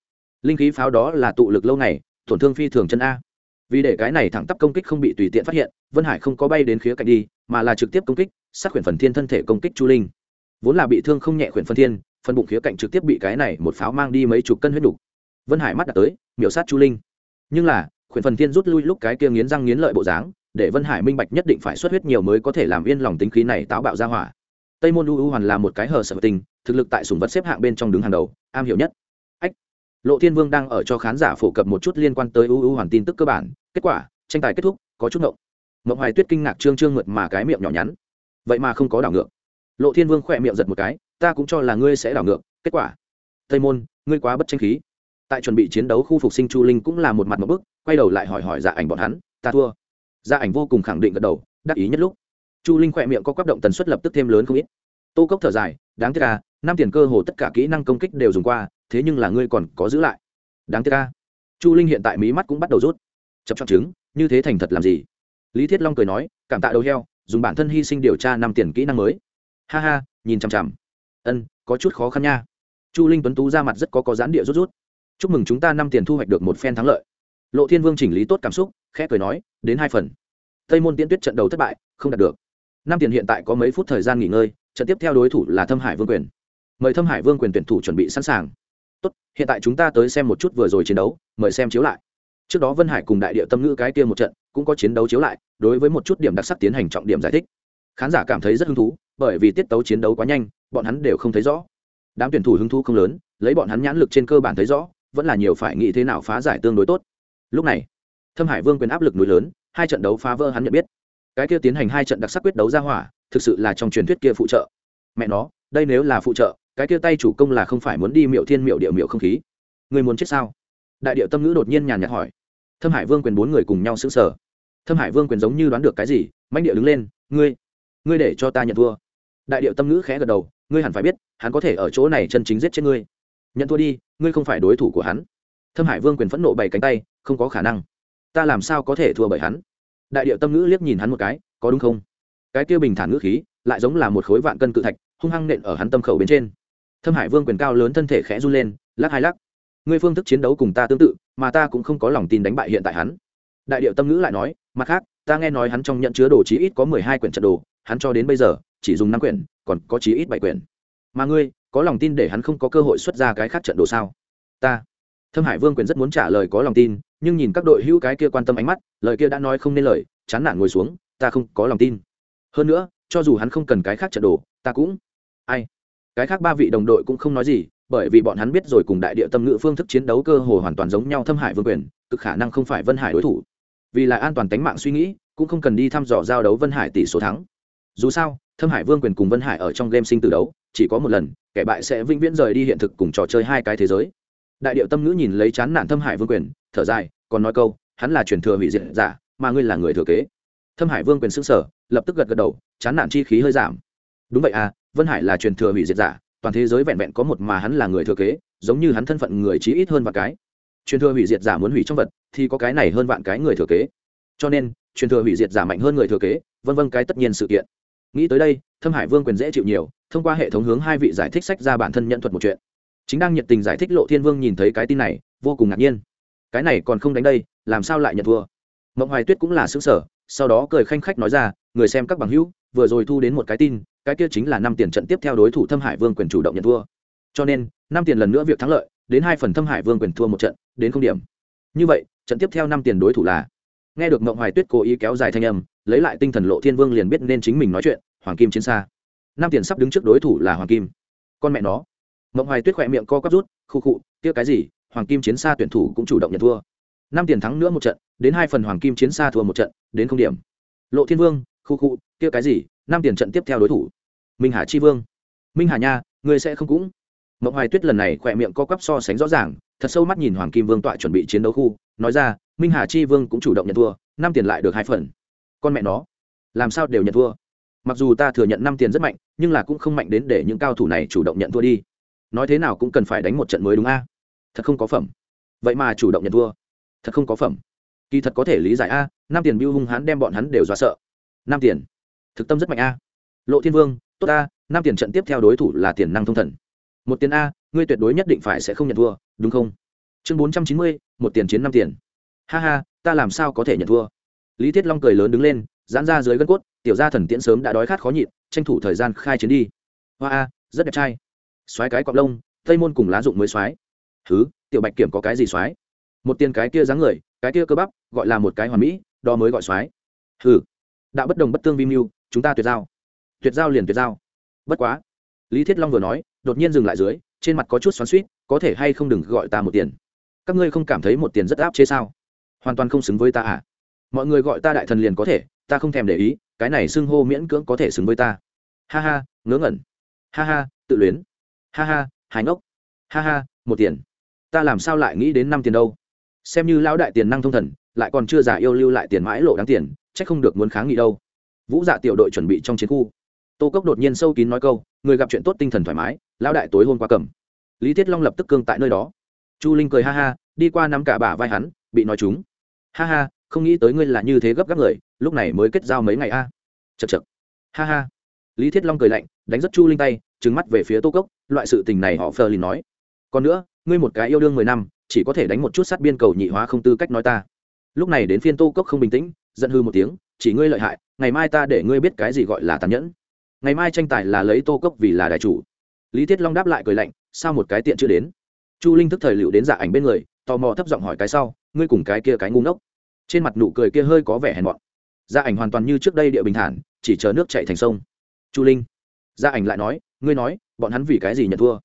Linh khí pháo đó là tụ lực lâu ngày, tổn thương phi thường chân a. Vì để cái này thẳng tắp công kích không bị tùy tiện phát hiện, vân hải không có bay đến khía cạnh đi, mà là trực tiếp công kích, sát quyển phần thiên thân thể công kích chu linh. Vốn là bị thương không nhẹ quyển phần thiên, phần bụng khía cạnh trực tiếp bị cái này một pháo mang đi mấy chục cân huyết đủ vân hải mắt đặt tới, miểu sát chu linh. Nhưng là khuyển phần thiên rút lui lúc cái kia nghiến răng nghiến lợi bộ dáng, để vân hải minh bạch nhất định phải xuất huyết nhiều mới có thể làm yên lòng tính khí này táo bạo ra hỏa. Tây môn u u hoàn là một cái hờ sợ tình, thực lực tại sùng vật xếp hạng bên trong đứng hàng đầu, am hiểu nhất. Ách! Lộ thiên vương đang ở cho khán giả phổ cập một chút liên quan tới u u hoàn tin tức cơ bản, kết quả, tranh tài kết thúc, có chút ngộng. Mộng hoài tuyết kinh ngạc trương trương mượt mà cái miệng nhỏ nhắn. Vậy mà không có đảo ngược. Lộ thiên vương khỏe miệng giật một cái, ta cũng cho là ngươi sẽ đảo ngược, kết quả. Tây môn, ngươi quá bất tranh khí tại chuẩn bị chiến đấu khu phục sinh chu linh cũng là một mặt một bức quay đầu lại hỏi hỏi dạ ảnh bọn hắn, ta thua. Dạ ảnh vô cùng khẳng định gật đầu, đắc ý nhất lúc. Chu linh khỏe miệng có quắc động tần suất lập tức thêm lớn không ít. Tô cốc thở dài, đáng tiếc ca năm tiền cơ hồ tất cả kỹ năng công kích đều dùng qua, thế nhưng là ngươi còn có giữ lại. Đáng tiếc ca chu linh hiện tại mí mắt cũng bắt đầu rút. Chập chọn chứng, như thế thành thật làm gì? Lý thiết long cười nói, cảm tạ đầu heo, dùng bản thân hy sinh điều tra năm tiền kỹ năng mới. Ha ha, nhìn chằm chằm. Ân, có chút khó khăn nha. Chu linh tuấn tú ra mặt rất có có gián địa rút rút chúc mừng chúng ta năm tiền thu hoạch được một phen thắng lợi. Lộ thiên vương chỉnh lý tốt cảm xúc, khẽ cười nói, đến hai phần. Tây môn tiễn tuyết trận đầu thất bại, không đạt được. Năm tiền hiện tại có mấy phút thời gian nghỉ ngơi, trận tiếp theo đối thủ là thâm hải vương quyền. Mời thâm hải vương quyền tuyển thủ chuẩn bị sẵn sàng. Tốt, hiện tại chúng ta tới xem một chút vừa rồi chiến đấu, mời xem chiếu lại. Trước đó vân hải cùng đại địa tâm ngữ cái kia một trận, cũng có chiến đấu chiếu lại, đối với một chút điểm đặc sắc tiến hành trọng điểm giải thích. Khán giả cảm thấy rất hứng thú, bởi vì tiết tấu chiến đấu quá nhanh, bọn hắn đều không thấy rõ. Đám tuyển thủ hứng thú không lớn, lấy bọn hắn nhãn lực trên cơ bản thấy rõ vẫn là nhiều phải nghĩ thế nào phá giải tương đối tốt. Lúc này, thâm hải vương quyền áp lực núi lớn, hai trận đấu phá vỡ hắn nhận biết. Cái kia tiến hành hai trận đặc sắc quyết đấu ra hỏa, thực sự là trong truyền thuyết kia phụ trợ. Mẹ nó, đây nếu là phụ trợ, cái kia tay chủ công là không phải muốn đi miệu thiên miệu địa miệu không khí. Người muốn chết sao? Đại điệu tâm ngữ đột nhiên nhàn nhạt hỏi. Thâm hải vương quyền bốn người cùng nhau xứng sở thâm hải vương quyền giống như đoán được cái gì manh địa đứng lên, ngươi ngươi để cho ta nhận thua. Đại điệu tâm ngữ khẽ gật đầu, ngươi hẳn phải biết, hắn có thể ở chỗ này chân chính giết chết ngươi nhận thua đi, ngươi không phải đối thủ của hắn. Thâm hải vương quyền phẫn nộ bày cánh tay, không có khả năng. Ta làm sao có thể thua bởi hắn? Đại điệu tâm ngữ liếc nhìn hắn một cái, có đúng không? Cái kia bình thản ngữ khí, lại giống là một khối vạn cân cự thạch, hung hăng nện ở hắn tâm khẩu bên trên. Thâm hải vương quyền cao lớn thân thể khẽ run lên, lắc hai lắc. Ngươi phương thức chiến đấu cùng ta tương tự, mà ta cũng không có lòng tin đánh bại hiện tại hắn. Đại điệu tâm ngữ lại nói, mặt khác, ta nghe nói hắn trong nhận chứa đồ chí ít có mười hai quyển trận đồ, hắn cho đến bây giờ, chỉ dùng năm quyển, còn có chí ít bảy quyển mà ngươi có lòng tin để hắn không có cơ hội xuất ra cái khác trận đồ sao? Ta. Thâm hải vương quyền rất muốn trả lời có lòng tin, nhưng nhìn các đội hữu cái kia quan tâm ánh mắt, lời kia đã nói không nên lời, chán nản ngồi xuống, ta không có lòng tin. Hơn nữa, cho dù hắn không cần cái khác trận đồ, ta cũng ai? Cái khác ba vị đồng đội cũng không nói gì, bởi vì bọn hắn biết rồi cùng đại địa tâm ngữ phương thức chiến đấu cơ hồ hoàn toàn giống nhau thâm hải vương quyền, cực khả năng không phải vân hải đối thủ. Vì là an toàn tính mạng suy nghĩ, cũng không cần đi thăm dò giao đấu vân hải tỷ số thắng. Dù sao, thâm hải vương quyền cùng vân hải ở trong game sinh tử đấu chỉ có một lần, kẻ bại sẽ vĩnh viễn rời đi hiện thực cùng trò chơi hai cái thế giới. Đại điệu tâm ngữ nhìn lấy chán nản thâm hải vương quyền, thở dài, còn nói câu, hắn là truyền thừa hủy diệt giả, mà ngươi là người thừa kế. Thâm hải vương quyền xưng sở lập tức gật gật đầu, chán nản chi khí hơi giảm. Đúng vậy à vân hải là truyền thừa hủy diệt giả, toàn thế giới vẹn vẹn có một mà hắn là người thừa kế, giống như hắn thân phận người chí ít hơn vạn cái. Truyền thừa hủy diệt giả muốn hủy trong vật, thì có cái này hơn vạn cái người thừa kế. Cho nên, truyền thừa hủy diệt giả mạnh hơn người thừa kế, vân vân cái tất nhiên sự kiện. Nghĩ tới đây, thâm hải vương quyền dễ chịu nhiều thông qua hệ thống hướng hai vị giải thích sách ra bản thân nhận thuật một chuyện. Chính đang nhiệt tình giải thích lộ thiên vương nhìn thấy cái tin này, vô cùng ngạc nhiên. Cái này còn không đánh đây, làm sao lại nhận thua? Mộng hoài tuyết cũng là xứng sở sau đó cười khanh khách nói ra, người xem các bằng hữu, vừa rồi thu đến một cái tin, cái kia chính là năm tiền trận tiếp theo đối thủ thâm hải vương quyền chủ động nhận thua. Cho nên, năm tiền lần nữa việc thắng lợi, đến hai phần thâm hải vương quyền thua một trận, đến không điểm. Như vậy, trận tiếp theo năm tiền đối thủ là? Nghe được mộng hoài tuyết cố ý kéo dài thanh âm, lấy lại tinh thần lộ thiên vương liền biết nên chính mình nói chuyện, hoàng kim chiến xa. Nam tiền sắp đứng trước đối thủ là hoàng kim. Con mẹ nó. Mộng hoài tuyết khỏe miệng co quắp rút, khu khụ tiếc cái gì, hoàng kim chiến xa tuyển thủ cũng chủ động nhận thua. Năm tiền thắng nữa một trận, đến hai phần hoàng kim chiến xa thua một trận, đến không điểm. Lộ thiên vương, khu khụ kia cái gì năm tiền trận tiếp theo đối thủ. Minh hà chi vương. Minh hà nha, ngươi sẽ không cũng. Mộng hoài tuyết lần này khỏe miệng co quắp so sánh rõ ràng, thật sâu mắt nhìn hoàng kim vương tọa chuẩn bị chiến đấu khu, nói ra, minh hà chi vương cũng chủ động nhận thua năm tiền lại được hai phần. Con mẹ nó, làm sao đều nhận thua? Mặc dù ta thừa nhận năm tiền rất mạnh, nhưng là cũng không mạnh đến để những cao thủ này chủ động nhận thua đi. Nói thế nào cũng cần phải đánh một trận mới đúng a? Thật không có phẩm. Vậy mà chủ động nhận thua. Thật không có phẩm. Kỳ thật có thể lý giải a, năm tiền biêu hung hán đem bọn hắn đều dọa sợ. Năm tiền. Thực tâm rất mạnh a. Lộ thiên vương, tốt a năm tiền trận tiếp theo đối thủ là tiền năng thông thần. Một tiền a, ngươi tuyệt đối nhất định phải sẽ không nhận thua, đúng không? Chương bốn trăm chín mươi, một tiền chiến năm tiền. Ha ha, ta làm sao có thể nhận thua? Lý thiết long cười lớn đứng lên giãn ra dưới gân cốt, tiểu gia thần tiễn sớm đã đói khát khó nhịn, tranh thủ thời gian khai chiến đi. Hoa a, rất đẹp trai. Xoáy cái cọc lông, tây môn cùng lá dụng mới xoáy thứ tiểu bạch kiểm có cái gì xoáy một tiền cái kia dáng người, cái kia cơ bắp, gọi là một cái hoàn mỹ, đó mới gọi xoáy hừ. Đạo bất đồng bất tương vi mưu, chúng ta tuyệt giao. Tuyệt giao liền tuyệt giao. Bất quá. Lý thiết long vừa nói, đột nhiên dừng lại dưới, trên mặt có chút xoắn suýt có thể hay không đừng gọi ta một tiền. Các ngươi không cảm thấy một tiền rất áp chế sao? Hoàn toàn không xứng với ta à? Mọi người gọi ta đại thần liền có thể ta không thèm để ý, cái này xưng hô miễn cưỡng có thể xứng với ta. Ha ha, ngớ ngẩn. Ha ha, tự luyến. Ha ha, hài ngốc. Ha ha, một tiền. Ta làm sao lại nghĩ đến năm tiền đâu? Xem như lão đại tiền năng thông thần, lại còn chưa giả yêu lưu lại tiền mãi lộ đáng tiền c h ắ c không được muốn kháng nghị đâu. Vũ dạ tiểu đội chuẩn bị trong chiến khu. Tô cốc đột nhiên sâu kín nói câu, người gặp chuyện tốt tinh thần thoải mái, lão đại tối hôm qua cầm. Lý thiết long lập tức cương tại nơi đó. Chu linh cười ha ha, đi qua nắm cả bả vai hắn, bị nói chúng. Ha ha, không nghĩ tới ngươi là như thế gấp gáp người lúc này mới kết giao mấy ngày a. À. chật chật ha ha. Lý thiết long cười lạnh, đánh rất chu linh tay trứng mắt về phía tô cốc, loại sự tình này họ phờ lìn nói. Còn nữa, ngươi một cái yêu đương mười năm, chỉ có thể đánh một chút sát biên cầu nhị hóa không tư cách nói ta. Lúc này đến phiên tô cốc không bình tĩnh, giận hư một tiếng, chỉ ngươi lợi hại, ngày mai ta để ngươi biết cái gì gọi là tàn nhẫn. Ngày mai tranh tài là lấy tô cốc vì là đại chủ. Lý thiết long đáp lại cười lạnh, sao một cái tiện chưa đến? Chu linh thức thời liệu đến dạ ảnh bên người, tò mò thấp giọng hỏi cái sau, ngươi cùng cái kia cái ngu ngốc. Trên mặt nụ cười kia hơi có vẻ hèn mọn gia ảnh hoàn toàn như trước đây địa bình thản, chỉ chờ nước chạy thành sông. Chu linh. Gia ảnh lại nói, ngươi nói, bọn hắn vì cái gì nhận thua?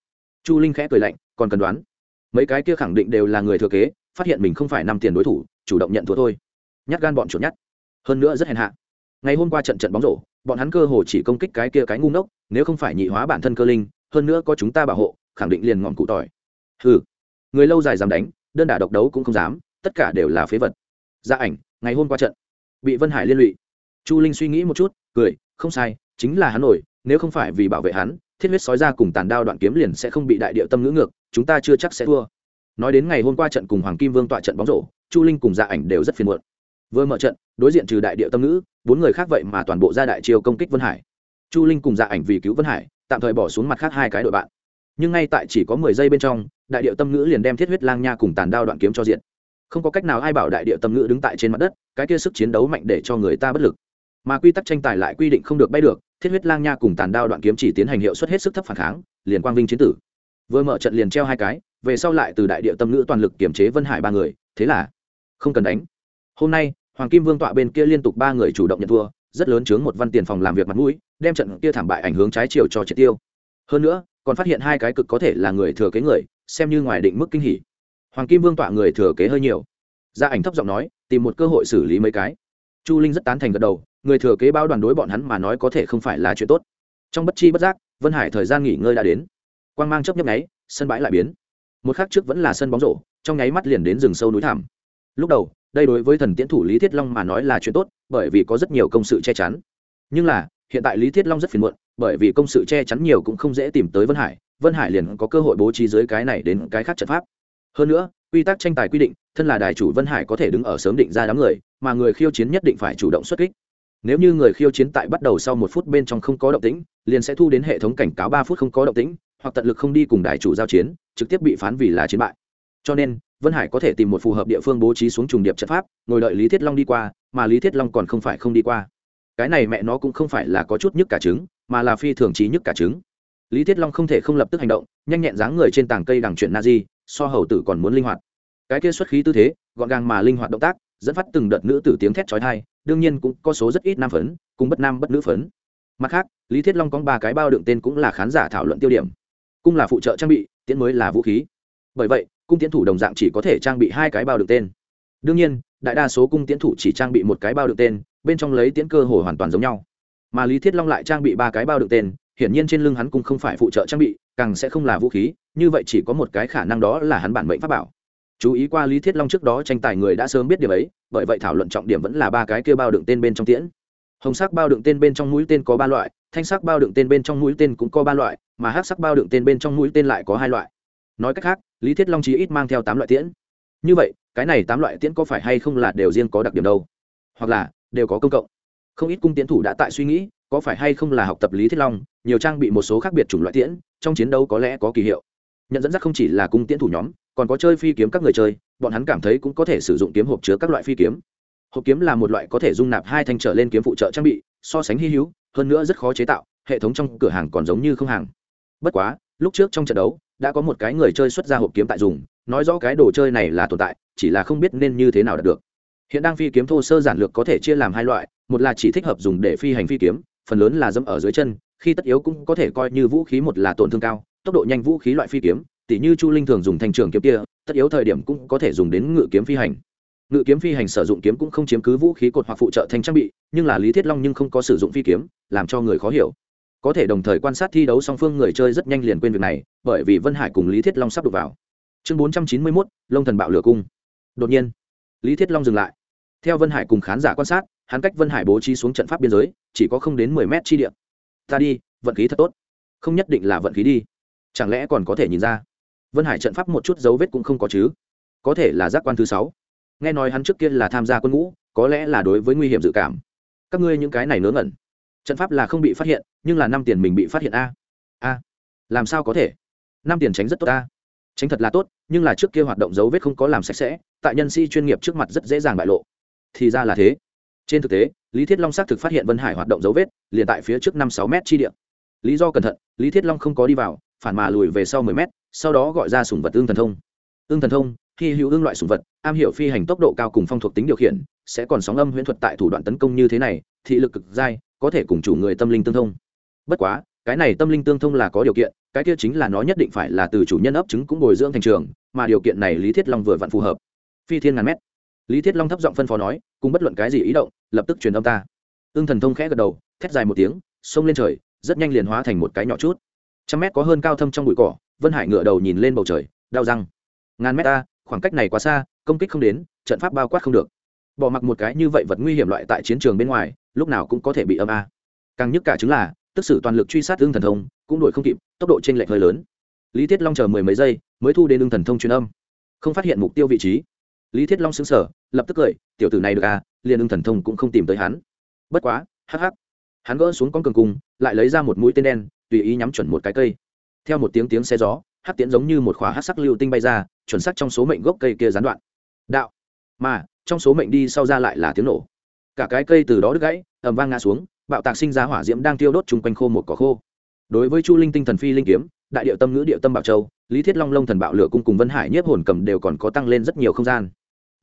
Chu linh khẽ cười lạnh, còn cần đoán. Mấy cái kia khẳng định đều là người thừa kế, phát hiện mình không phải năm tiền đối thủ, chủ động nhận thua thôi. Nhát gan bọn chuột nhát. Hơn nữa rất hèn hạ. Ngày hôm qua trận trận bóng rổ, bọn hắn cơ hồ chỉ công kích cái kia cái ngu ngốc, nếu không phải nhị hóa bản thân cơ linh, hơn nữa có chúng ta bảo hộ, khẳng định liền ngọn cụ tỏi. Ừ người lâu dài dám đánh, đơn đả độc đấu cũng không dám, tất cả đều là phế vật. Gia ảnh, ngày hôm qua trận bị vân hải liên lụy. Chu linh suy nghĩ một chút, cười, không sai, chính là hắn nổi, nếu không phải vì bảo vệ hắn, thiết huyết sói ra cùng tàn đao đoạn kiếm liền sẽ không bị đại địa tâm ngữ ngược, chúng ta chưa chắc sẽ thua. Nói đến ngày hôm qua trận cùng hoàng kim vương tọa trận bóng rổ, chu linh cùng dạ ảnh đều rất phiền muộn. Vừa mở trận, đối diện trừ đại địa tâm ngữ, bốn người khác vậy mà toàn bộ ra đại chiêu công kích vân hải. Chu linh cùng dạ ảnh vì cứu vân hải, tạm thời bỏ xuống mặt khác hai cái đội bạn. Nhưng ngay tại chỉ có mười giây bên trong, đại địa tâm ngữ liền đem thiết huyết lang nha cùng tàn đao đoạn kiếm cho diện. Không có cách nào ai bảo đại địa tâm ngữ đứng tại trên mặt đất cái kia sức chiến đấu mạnh để cho người ta bất lực. Mà quy tắc tranh tài lại quy định không được bay được, thiết huyết lang nha cùng tàn đao đoạn kiếm chỉ tiến hành hiệu suất hết sức thấp phản kháng, liền quang vinh chiến tử. Vừa mở trận liền treo hai cái, về sau lại từ đại địa tâm ngữ toàn lực kiểm chế vân hải ba người, thế là không cần đánh. Hôm nay, hoàng kim vương tọa bên kia liên tục ba người chủ động nhận thua, rất lớn chướng một văn tiền phòng làm việc mặt mũi, đem trận kia thảm bại ảnh hướng trái chiều cho triệt tiêu. Hơn nữa, còn phát hiện hai cái cực có thể là người thừa kế người, xem như ngoài định mức kinh hỉ. Hoàng kim vương tọa người thừa kế hơi nhiều. Gia ảnh thấp giọng nói tìm một cơ hội xử lý mấy cái. Chu linh rất tán thành gật đầu, người thừa kế bao đoàn đối bọn hắn mà nói có thể không phải là chuyện tốt. Trong bất chi bất giác, vân hải thời gian nghỉ ngơi đã đến. Quang mang chấp nhấp nháy, sân bãi lại biến. Một khắc trước vẫn là sân bóng rổ, trong nháy mắt liền đến rừng sâu núi thảm lúc đầu, đây đối với thần tiễn thủ lý thiết long mà nói là chuyện tốt, bởi vì có rất nhiều công sự che chắn. Nhưng là, hiện tại lý thiết long rất phiền muộn, bởi vì công sự che chắn nhiều cũng không dễ tìm tới vân hải vân hải liền có cơ hội bố trí dưới cái này đến cái khác trận pháp. Hơn nữa quy tắc tranh tài quy định, thân là đài chủ vân hải có thể đứng ở sớm định ra đám người, mà người khiêu chiến nhất định phải chủ động xuất kích. Nếu như người khiêu chiến tại bắt đầu sau một phút bên trong không có động tĩnh, liền sẽ thu đến hệ thống cảnh cáo ba phút không có động tĩnh, hoặc tận lực không đi cùng đài chủ giao chiến, trực tiếp bị phán vì là chiến bại. Cho nên, vân hải có thể tìm một phù hợp địa phương bố trí xuống trùng điệp trận pháp, ngồi đợi lý thiết long đi qua, mà lý thiết long còn không phải không đi qua. Cái này mẹ nó cũng không phải là có chút nhức cả trứng, mà là phi thường trí nhức cả trứng. Lý thiết long không thể không lập tức hành động, nhanh nhẹn dáng người trên tảng cây đằng chuyện na di so hầu tử còn muốn linh hoạt. Cái kia xuất khí tư thế, gọn gàng mà linh hoạt động tác, dẫn phát từng đợt nữ tử tiếng thét trói thai đương nhiên cũng có số rất ít nam phấn, cùng bất nam bất nữ phấn. Mặt khác, lý thiết long có ba cái bao đựng tên cũng là khán giả thảo luận tiêu điểm. Cung là phụ trợ trang bị, tiễn mới là vũ khí. Bởi vậy, cung tiến thủ đồng dạng chỉ có thể trang bị hai cái bao đựng tên. Đương nhiên, đại đa số cung tiến thủ chỉ trang bị một cái bao đựng tên, bên trong lấy tiễn cơ hồ hoàn toàn giống nhau. Mà lý thiết long lại trang bị ba cái bao đựng tên hiển nhiên trên lưng hắn cũng không phải phụ trợ trang bị, càng sẽ không là vũ khí, như vậy chỉ có một cái khả năng đó là hắn bản mệnh pháp bảo. Chú ý qua lý thiết long trước đó tranh tài người đã sớm biết điều ấy, bởi vậy thảo luận trọng điểm vẫn là ba cái kia bao đựng tên bên trong tiễn. Hồng sắc bao đựng tên bên trong mũi tên có ba loại, thanh sắc bao đựng tên bên trong mũi tên cũng có ba loại, mà hát sắc bao đựng tên bên trong mũi tên lại có hai loại. Nói cách khác, lý thiết long chí ít mang theo tám loại tiễn. Như vậy, cái này tám loại tiễn có phải hay không là đều riêng có đặc điểm đâu? Hoặc là, đều có công cộng? Không ít cung tiễn thủ đã tại suy nghĩ, có phải hay không là học tập lý thiết long nhiều trang bị một số khác biệt chủng loại tiễn, trong chiến đấu có lẽ có kỳ hiệu. Nhận dẫn dắt không chỉ là cung tiễn thủ nhóm, còn có chơi phi kiếm các người chơi, bọn hắn cảm thấy cũng có thể sử dụng kiếm hộp chứa các loại phi kiếm. Hộp kiếm là một loại có thể dung nạp hai thanh trở lên kiếm phụ trợ trang bị, so sánh hy hữu, hơn nữa rất khó chế tạo, hệ thống trong cửa hàng còn giống như không hàng. Bất quá, lúc trước trong trận đấu, đã có một cái người chơi xuất ra hộp kiếm tại dùng, nói rõ cái đồ chơi này là tồn tại, chỉ là không biết nên như thế nào đạt được. Hiện đang phi kiếm thô sơ giản lược có thể chia làm hai loại, một là chỉ thích hợp dùng để phi hành phi kiếm, phần lớn là dẫm ở dưới chân khi tất yếu cũng có thể coi như vũ khí một là tổn thương cao, tốc độ nhanh vũ khí loại phi kiếm, tỉ như chu linh thường dùng thanh trường kiếm kia, tất yếu thời điểm cũng có thể dùng đến ngự kiếm phi hành. Ngự kiếm phi hành sử dụng kiếm cũng không chiếm cứ vũ khí cột hoặc phụ trợ thành trang bị, nhưng là lý thiết long nhưng không có sử dụng phi kiếm, làm cho người khó hiểu. Có thể đồng thời quan sát thi đấu song phương người chơi rất nhanh liền quên việc này, bởi vì vân hải cùng lý thiết long sắp đục vào. Chương bốn trăm chín mươi mốt lông thần bạo lửa cung. Đột nhiên, lý thiết long dừng lại. Theo vân hải cùng khán giả quan sát, hắn cách vân hải bố trí xuống trận pháp biên giới, chỉ có không đến mười mét chi điện ta đi, vận khí thật tốt. Không nhất định là vận khí đi. Chẳng lẽ còn có thể nhìn ra? Vân hải trận pháp một chút dấu vết cũng không có chứ. Có thể là giác quan thứ sáu. Nghe nói hắn trước kia là tham gia quân ngũ, có lẽ là đối với nguy hiểm dự cảm. Các ngươi những cái này nớ ngẩn. Trận pháp là không bị phát hiện, nhưng là năm tiền mình bị phát hiện a. A. Làm sao có thể? Năm tiền tránh rất tốt a. Tránh thật là tốt, nhưng là trước kia hoạt động dấu vết không có làm sạch sẽ, tại nhân sĩ chuyên nghiệp trước mặt rất dễ dàng bại lộ. Thì ra là thế. Trên thực tế lý thiết long xác thực phát hiện vân hải hoạt động dấu vết, liền tại phía trước năm sáu m chi điện lý do cẩn thận, lý thiết long không có đi vào, phản mà lùi về sau mười m sau đó gọi ra sùng vật ương thần thông. Ương thần thông khi hữu ương loại sùng vật, am hiểu phi hành tốc độ cao cùng phong thuộc tính điều khiển, sẽ còn sóng âm huyễn thuật tại thủ đoạn tấn công như thế này, thị lực cực dai, có thể cùng chủ người tâm linh tương thông. Bất quá, cái này tâm linh tương thông là có điều kiện, cái kia chính là nó nhất định phải là từ chủ nhân ấp trứng cũng bồi dưỡng thành trường, mà điều kiện này lý thiết long vừa vặn phù hợp. Phi thiên ngàn mét. Lý thiết long thấp giọng phân phó nói, cùng bất luận cái gì ý động lập tức truyền âm ta. Ưng thần thông khẽ gật đầu, thét dài một tiếng, xông lên trời, rất nhanh liền hóa thành một cái nhỏ chút. Trăm mét có hơn cao thâm trong bụi cỏ, vân hải ngựa đầu nhìn lên bầu trời, đau răng. Ngàn mét ta khoảng cách này quá xa, công kích không đến, trận pháp bao quát không được. Bỏ mặc một cái như vậy vật nguy hiểm loại tại chiến trường bên ngoài, lúc nào cũng có thể bị âm a. Càng nhức cả chứng là, tức sự toàn lực truy sát ưng thần thông, cũng đuổi không kịp, tốc độ t r ê n lệch hơi lớn. Lý thiết long chờ mười mấy giây, mới thu đến ưng thần thông truyền âm. Không phát hiện mục tiêu vị trí lý thiết long xứng sở lập tức cười, tiểu tử này được à liền ưng thần thông cũng không tìm tới hắn. Bất quá, hắc hắc. Hắn gỡ xuống con cường cung, lại lấy ra một mũi tên đen, tùy ý nhắm chuẩn một cái cây. Theo một tiếng tiếng xe gió, hắc tiễn giống như một khỏa hát sắc lưu tinh bay ra, chuẩn sắc trong số mệnh gốc cây kia gián đoạn. Đạo. Mà, trong số mệnh đi sau ra lại là tiếng nổ. Cả cái cây từ đó đứt gãy, ầm vang ngã xuống, bạo tạc sinh ra hỏa diễm đang tiêu đốt chung quanh khô một cỏ khô. Đối với chu linh tinh thần phi linh kiếm, đại điệu tâm ngữ điệu tâm bảo châu, lý thiết long lông thần bạo lửa cung cùng vân hải nhiếp hồn cầm đều còn có tăng lên rất nhiều không gian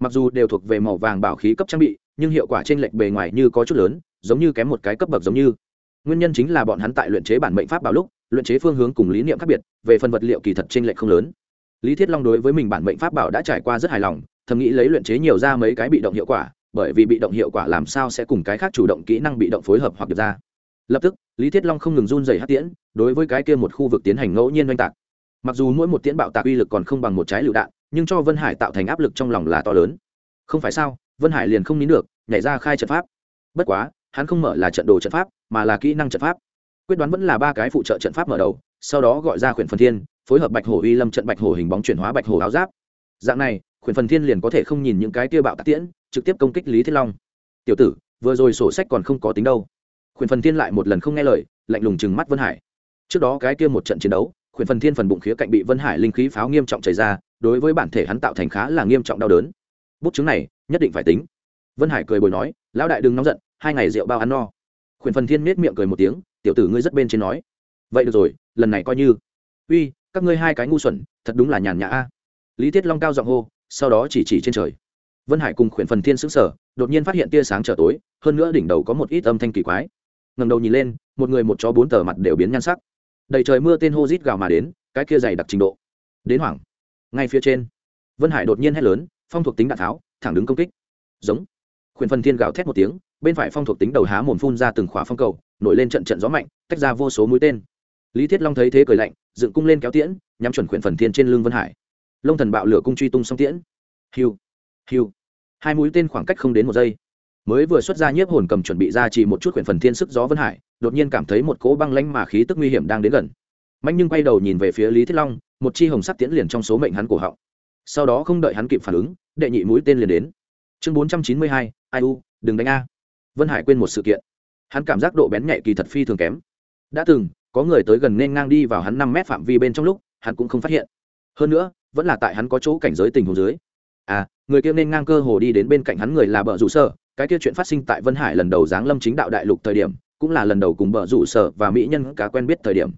mặc dù đều thuộc về màu vàng bảo khí cấp trang bị, nhưng hiệu quả trên lệch bề ngoài như có chút lớn, giống như kém một cái cấp bậc giống như. Nguyên nhân chính là bọn hắn tại luyện chế bản mệnh pháp bảo lúc, luyện chế phương hướng cùng lý niệm khác biệt, về phần vật liệu kỳ thật trên lệch không lớn. Lý thiết long đối với mình bản mệnh pháp bảo đã trải qua rất hài lòng, thầm nghĩ lấy luyện chế nhiều ra mấy cái bị động hiệu quả, bởi vì bị động hiệu quả làm sao sẽ cùng cái khác chủ động kỹ năng bị động phối hợp hoặc được ra. Lập tức, lý thiết long không ngừng run dày hát tiễn, đối với cái kia một khu vực tiến hành ngẫu nhiên oanh tạc. Mặc dù mỗi một tiễn bạo tạc uy lực còn không bằng một trái lựu đạn nhưng cho vân hải tạo thành áp lực trong lòng là to lớn. Không phải sao, vân hải liền không nín được, nhảy ra khai trận pháp. Bất quá, hắn không mở là trận đồ trận pháp, mà là kỹ năng trận pháp. Quyết đoán vẫn là ba cái phụ trợ trận pháp mở đầu, sau đó gọi ra khuyển phần thiên, phối hợp bạch hổ uy lâm trận bạch hổ hình bóng chuyển hóa bạch hổ áo giáp. Dạng này, khuyển phần thiên liền có thể không nhìn những cái tiêu bạo tạc tiễn, trực tiếp công kích lý thiết long. Tiểu tử, vừa rồi sổ sách còn không có tính đâu. Khuyển phần thiên lại một lần không nghe lời, lạnh lùng chừng mắt vân hải. Trước đó cái kia một trận chiến đấu, khuyển phần thiên phần bụng khía cạnh bị vân hải linh khí pháo nghiêm trọng chảy ra đối với bản thể hắn tạo thành khá là nghiêm trọng đau đớn. Bút chứng này, nhất định phải tính. Vân hải cười bồi nói, lão đại đừng nóng giận, hai ngày rượu bao ăn no. Khuyển phần thiên miết miệng cười một tiếng, tiểu tử ngươi rất bên trên nói. Vậy được rồi, lần này coi như. Uy, các ngươi hai cái ngu xuẩn, thật đúng là nhàn nhã a. Lý thiết long cao giọng hô, sau đó chỉ chỉ trên trời. Vân hải cùng khuyển phần thiên xứng sở đột nhiên phát hiện tia sáng trở tối, hơn nữa đỉnh đầu có một ít âm thanh kỳ quái. Ngầm đầu nhìn lên, một người một chó bốn tờ mặt đều biến nhan sắc. Đầy trời mưa tên hô rít gào mà đến, cái kia dày đặc trình độ. Đến hoảng ngay phía trên. Vân hải đột nhiên hét lớn, phong thuộc tính đạn tháo, thẳng đứng công kích. Giống. Khuyển phần thiên gào thét một tiếng, bên phải phong thuộc tính đầu há mồm phun ra từng khỏa phong cầu, nổi lên trận trận gió mạnh, tách ra vô số mũi tên. Lý thiết long thấy thế cười lạnh, dựng cung lên kéo tiễn, nhắm chuẩn khuyển phần thiên trên lưng vân hải. Lông thần bạo lửa cung truy tung song tiễn. Hiu hiu. Hai mũi tên khoảng cách không đến một giây. Mới vừa xuất ra nhiếp hồn cầm chuẩn bị ra chỉ một chút quyển phần thiên sức gió vân hải, đột nhiên cảm thấy một cỗ băng lanh mà khí tức nguy hiểm đang đến gần. Mạnh nhưng quay đầu nhìn về phía lý thiết long một chi hồng sắc tiễn liền trong số mệnh hắn cổ họng. Sau đó không đợi hắn kịp phản ứng, đệ nhị mũi tên liền đến. Chương bốn trăm chín mươi hai, ai u, đừng đánh a. Vân hải quên một sự kiện. Hắn cảm giác độ bén nhạy kỳ thật phi thường kém. Đã từng, có người tới gần nên ngang đi vào hắn năm mét phạm vi bên trong lúc, hắn cũng không phát hiện. Hơn nữa, vẫn là tại hắn có chỗ cảnh giới tình hồ dưới. À người kia nên ngang cơ hồ đi đến bên cạnh hắn người là bờ rủ sở. Cái kia chuyện phát sinh tại vân hải lần đầu giáng lâm chính đạo đại lục thời điểm, cũng là lần đầu cùng bờ rủ sở và mỹ nhân cá quen biết thời điểm.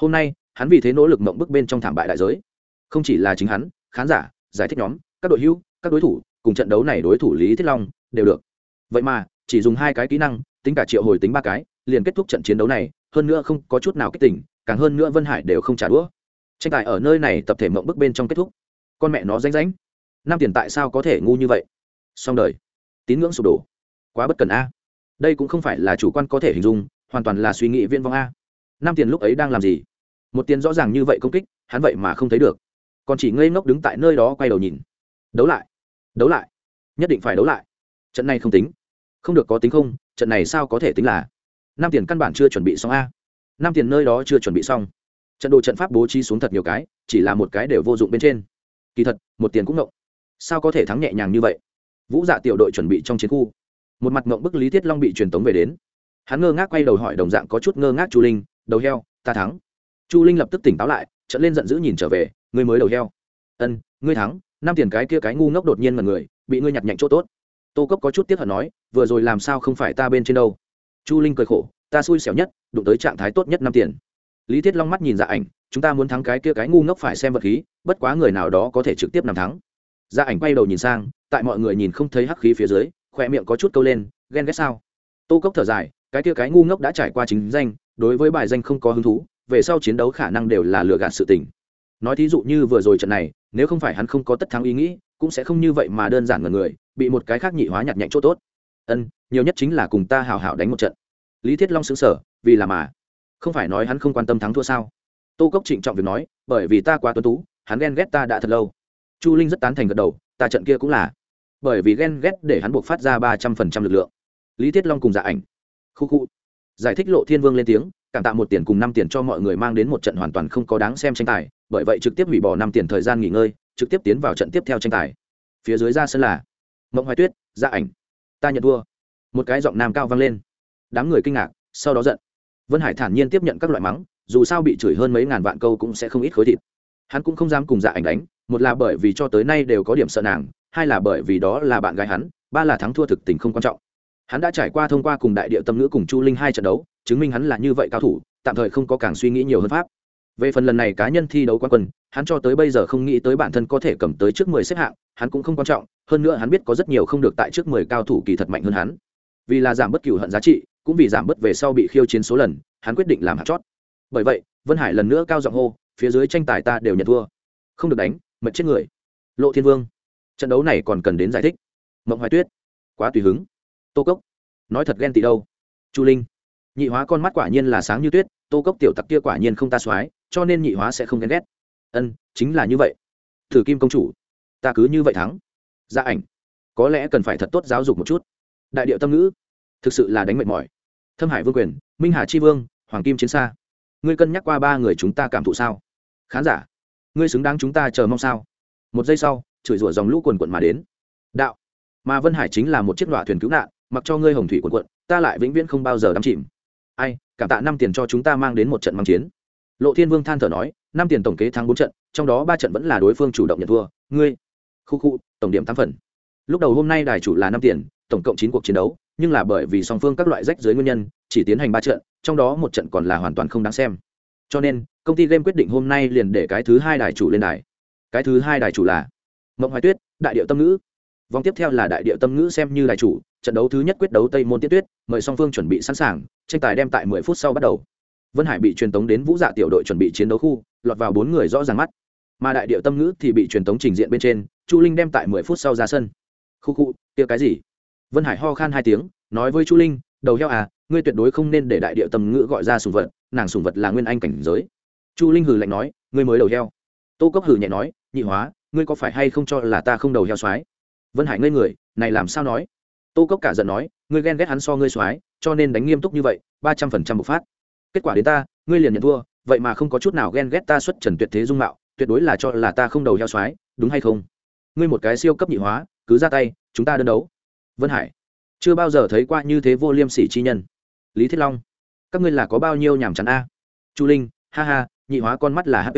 Hôm nay hắn vì thế nỗ lực mộng bức bên trong thảm bại đại giới. Không chỉ là chính hắn, khán giả, giải thích nhóm, các đội hữu các đối thủ, cùng trận đấu này đối thủ lý thiết long đều được. Vậy mà, chỉ dùng hai cái kỹ năng, tính cả triệu hồi tính ba cái, liền kết thúc trận chiến đấu này, hơn nữa không có chút nào kích tỉnh càng hơn nữa vân hải đều không trả đũa. Tranh tài ở nơi này tập thể mộng bức bên trong kết thúc. Con mẹ nó ránh ránh. Năm tiền tại sao có thể ngu như vậy? Xong đời. Tín ngưỡng sụp đổ. Quá bất cần a. Đây cũng không phải là chủ quan có thể hình dung, hoàn toàn là suy nghĩ viên vong a. Năm tiền lúc ấy đang làm gì? Một tiền rõ ràng như vậy công kích, hắn vậy mà không thấy được. Còn chỉ ngây ngốc đứng tại nơi đó quay đầu nhìn. Đấu lại đấu lại, nhất định phải đấu lại. Trận này không tính. Không được có tính không, trận này sao có thể tính là? Năm tiền căn bản chưa chuẩn bị xong a. Năm tiền nơi đó chưa chuẩn bị xong. Trận đồ trận pháp bố trí xuống thật nhiều cái, chỉ là một cái đều vô dụng bên trên. Kỳ thật, một tiền cũng ngộng. Sao có thể thắng nhẹ nhàng như vậy? Vũ dạ tiểu đội chuẩn bị trong chiến khu. Một mặt ngộng bức lý thiết long bị truyền tống về đến. Hắn ngơ ngác quay đầu hỏi đồng dạng có chút ngơ ngác chu linh, đầu heo, ta thắng chu linh lập tức tỉnh táo lại trận lên giận dữ nhìn trở về, ngươi mới đầu heo. Ân, ngươi thắng, năm tiền cái kia cái ngu ngốc đột nhiên mật người, bị ngươi nhặt nhạnh chỗ tốt. Tô cốc có chút tiếc hận nói, vừa rồi làm sao không phải ta bên trên đâu? Chu linh cười khổ, ta xui xẻo nhất, đụng tới trạng thái tốt nhất năm tiền. Lý thiết long mắt nhìn dạ ảnh, chúng ta muốn thắng cái kia cái ngu ngốc phải xem vật khí, bất quá người nào đó có thể trực tiếp nằm thắng. Dạ ảnh quay đầu nhìn sang, tại mọi người nhìn không thấy hắc khí phía dưới khỏe miệng có chút câu lên, ghen ghét sao? Tô cốc thở dài, cái kia cái ngu ngốc đã trải qua chính danh, đối với bài danh không có hứng thú về sau chiến đấu khả năng đều là lừa gạt sự tình. Nói thí dụ như vừa rồi trận này, nếu không phải hắn không có tất thắng ý nghĩ, cũng sẽ không như vậy mà đơn giản ngần người, bị một cái khác nhị hóa nhặt nhạnh chỗ tốt. Ân, nhiều nhất chính là cùng ta hào hào đánh một trận. Lý thiết long xứng sở vì là mà. Không phải nói hắn không quan tâm thắng thua sao? Tô cốc trịnh trọng việc nói, bởi vì ta quá tuân tú, hắn ghen ghét ta đã thật lâu. Chu linh rất tán thành gật đầu, ta trận kia cũng là. Bởi vì ghen ghét để hắn buộc phát ra ba trăm phần trăm lực lượng. Lý thiết long cùng dạ ảnh. Khu khu. Giải thích lộ thiên vương lên tiếng cảm tạ một tiền cùng năm tiền cho mọi người mang đến một trận hoàn toàn không có đáng xem tranh tài, bởi vậy trực tiếp hủy bỏ năm tiền thời gian nghỉ ngơi, trực tiếp tiến vào trận tiếp theo tranh tài. Phía dưới ra sân là mộng hoài tuyết dạ ảnh, ta nhận thua. Một cái giọng nam cao vang lên. Đám người kinh ngạc, sau đó giận. Vân hải thản nhiên tiếp nhận các loại mắng, dù sao bị chửi hơn mấy ngàn vạn câu cũng sẽ không ít khối thịt. Hắn cũng không dám cùng dạ ảnh đánh, một là bởi vì cho tới nay đều có điểm sợ nàng, hai là bởi vì đó là bạn gái hắn, ba là thắng thua thực tình không quan trọng. Hắn đã trải qua thông qua cùng đại địa tâm ngữ cùng chu linh hai trận đấu chứng minh hắn là như vậy cao thủ, tạm thời không có càng suy nghĩ nhiều hơn pháp. Về phần lần này cá nhân thi đấu quan quân, hắn cho tới bây giờ không nghĩ tới bản thân có thể cầm tới trước mười xếp hạng, hắn cũng không quan trọng, hơn nữa hắn biết có rất nhiều không được tại trước mười cao thủ kỳ thật mạnh hơn hắn. Vì là giảm bất cửu hận giá trị, cũng vì giảm bất về sau bị khiêu chiến số lần, hắn quyết định làm hạt chót. Bởi vậy, vân hải lần nữa cao giọng hô, phía dưới tranh tài ta đều nhận thua. Không được đánh mật chết người. Lộ thiên vương. Trận đấu này còn cần đến giải thích. Mộng hoài tuyết. Quá tùy hứng. Tô cốc. Nói thật ghen tị đâu. Chu linh nhị hóa con mắt quả nhiên là sáng như tuyết, tô cốc tiểu tặc kia quả nhiên không ta soái, cho nên nhị hóa sẽ không ghen ghét. Ân, chính là như vậy. Thử kim công chủ, ta cứ như vậy thắng. Gia ảnh, có lẽ cần phải thật tốt giáo dục một chút. Đại điệu tâm ngữ, thực sự là đánh mệt mỏi. Thâm hải vương quyền, minh hà chi vương, hoàng kim chiến xa. Ngươi cân nhắc qua ba người chúng ta cảm thụ sao? Khán giả, ngươi xứng đáng chúng ta chờ mong sao? Một giây sau, chửi rủa dòng lũ quần quận mà đến. Đạo, mà vân hải chính là một chiếc đọa thuyền cứu nạn, mặc cho ngươi hồng thủy quần quận, ta lại vĩnh viễn không bao giờ đắm chìm ai, cảm tạ năm tiền cho chúng ta mang đến một trận mang chiến. Lộ thiên vương than thở nói, năm tiền tổng kế thắng bốn trận, trong đó ba trận vẫn là đối phương chủ động nhận thua. Ngươi, khu khu, tổng điểm tám phần. Lúc đầu hôm nay đài chủ là năm tiền, tổng cộng chín cuộc chiến đấu, nhưng là bởi vì song phương các loại rách dưới nguyên nhân, chỉ tiến hành ba trận, trong đó một trận còn là hoàn toàn không đáng xem. Cho nên, công ty game quyết định hôm nay liền để cái thứ hai đài chủ lên đài. Cái thứ hai đài chủ là mộng hoài tuyết, đại điệu tâm ngữ. Vòng tiếp theo là đại điệu tâm ngữ xem như đài chủ trận đấu thứ nhất quyết đấu tây môn tiết tuyết, mời song phương chuẩn bị sẵn sàng, tranh tài đem tại mười phút sau bắt đầu. Vân hải bị truyền tống đến vũ dạ tiểu đội chuẩn bị chiến đấu khu, lọt vào bốn người rõ ràng mắt. Mà đại điệu tâm ngữ thì bị truyền tống trình diện bên trên, chu linh đem tại mười phút sau ra sân. Khu khu, kia cái gì? Vân hải ho khan hai tiếng, nói với chu linh, đầu heo à ngươi tuyệt đối không nên để đại điệu tâm ngữ gọi ra sùng vật, nàng sùng vật là nguyên anh cảnh giới. Chu linh hừ lạnh nói, ngươi mới đầu heo. Tô cốc hừ nhẹ nói, nhị hóa, ngươi có phải hay không cho là ta không đầu heo soái? Vân hải ngây người, này làm sao nói? Tô cốc cả giận nói, ngươi ghen ghét hắn so ngươi soái, cho nên đánh nghiêm túc như vậy, ba trăm phần trăm bộc phát. Kết quả đến ta, ngươi liền nhận thua, vậy mà không có chút nào ghen ghét ta xuất trần tuyệt thế dung mạo, tuyệt đối là cho là ta không đầu heo soái, đúng hay không? Ngươi một cái siêu cấp nhị hóa, cứ ra tay, chúng ta đơn đấu. Vân hải. Chưa bao giờ thấy qua như thế vô liêm sỉ chi nhân. Lý thiết long. Các ngươi là có bao nhiêu nhàm chán a? Chu linh. Ha ha, nhị hóa con mắt là hp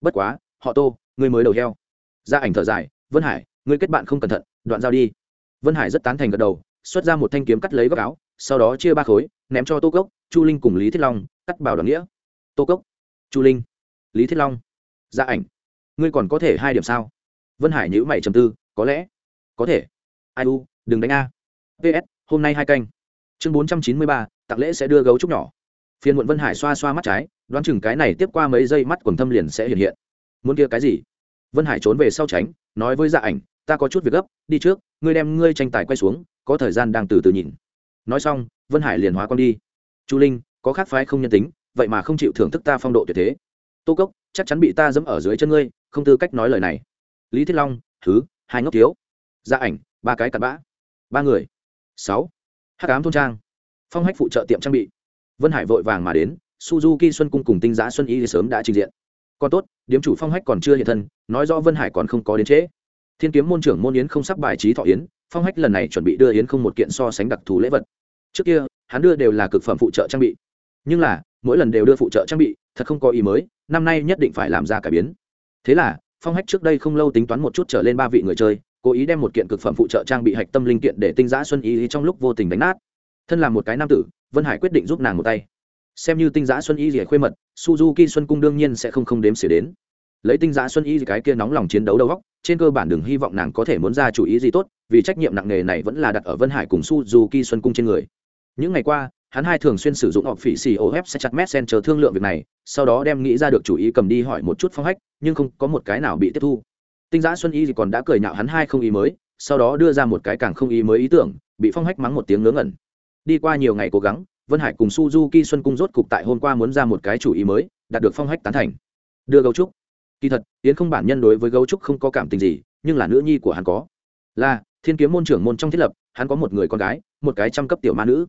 bất quá, họ tô, ngươi mới đầu heo. Ra ảnh thở dài, vân hải, ngươi kết bạn không cẩn thận, đoạn giao đi vân hải rất tán thành gật đầu, xuất ra một thanh kiếm cắt lấy góc áo, sau đó chia ba khối, ném cho tô cốc, chu linh cùng lý thiết long, cắt bảo đoàn nghĩa. Tô cốc, chu linh, lý thiết long. Gia ảnh, ngươi còn có thể hai điểm sao? Vân hải nhữ mày trầm tư, có lẽ, có thể. Ai u, đừng đánh a. Ps hôm nay hai canh. Chương bốn trăm chín mươi ba, tặng lễ sẽ đưa gấu trúc nhỏ. Phiên muộn vân hải xoa xoa mắt trái, đoán chừng cái này tiếp qua mấy giây mắt quần thâm liền sẽ hiện hiện. Muốn kia cái gì? Vân hải trốn về sau tránh, nói với dạ ảnh ta có chút việc gấp, đi trước, ngươi đem ngươi tranh tài quay xuống, có thời gian đang từ từ nhìn. Nói xong, vân hải liền hóa con đi. Chu linh, có khác phái không nhân tính, vậy mà không chịu thưởng thức ta phong độ tuyệt thế. Tô cốc, chắc chắn bị ta dẫm ở dưới chân ngươi, không tư cách nói lời này. Lý thiết long, thứ, hai ngốc thiếu. Gia ảnh, ba cái cặn bã. Ba người. Sáu. Hát cám thôn trang. Phong hách phụ trợ tiệm trang bị. Vân hải vội vàng mà đến, suzuki xuân cung cùng tinh giã xuân y sớm đã trình diện. Còn tốt, điếm chủ phong hách còn chưa hiện thân, nói rõ vân hải còn không có đến trễ thiên kiếm môn trưởng môn yến không sắp bài trí thọ yến, phong hách lần này chuẩn bị đưa yến không một kiện so sánh đặc thù lễ vật. Trước kia, hắn đưa đều là cực phẩm phụ trợ trang bị. Nhưng là, mỗi lần đều đưa phụ trợ trang bị, thật không có ý mới, năm nay nhất định phải làm ra cải biến. Thế là, phong hách trước đây không lâu tính toán một chút trở lên ba vị người chơi, cố ý đem một kiện cực phẩm phụ trợ trang bị hạch tâm linh kiện để tinh giã xuân ý trong lúc vô tình đánh nát. Thân là một cái nam tử, vân hải quyết định giúp nàng một tay. Xem như tinh giã xuân y rỉa khuê mật, suzuki xuân cung đương nhiên sẽ không không đếm xỉa đến. Lấy tinh giã xuân y cái kia nóng lòng chiến đấu đầu góc trên cơ bản đừng hy vọng nàng có thể muốn ra chủ ý gì tốt, vì trách nhiệm nặng nề này vẫn là đặt ở vân hải cùng suzuki xuân cung trên người. Những ngày qua, hắn hai thường xuyên sử dụng họp phỉ xì ô hép sẽ chặt messen chờ thương lượng việc này, sau đó đem nghĩ ra được chủ ý cầm đi hỏi một chút phong hách, nhưng không có một cái nào bị tiếp thu. Tinh giã xuân y thì còn đã cười nhạo hắn hai không ý mới, sau đó đưa ra một cái càng không ý mới ý tưởng, bị phong hách mắng một tiếng ngớ ngẩn. Đi qua nhiều ngày cố gắng, vân hải cùng suzuki xuân cung rốt cục tại hôm qua muốn ra một cái chủ ý mới, đạt được phong hách tán thành. Đưa gấu trúc kỳ thật, yến không bản nhân đối với gấu trúc không có cảm tình gì, nhưng là nữ nhi của hắn có. Là, thiên kiếm môn trưởng môn trong thiết lập, hắn có một người con gái, một cái trăm cấp tiểu ma nữ.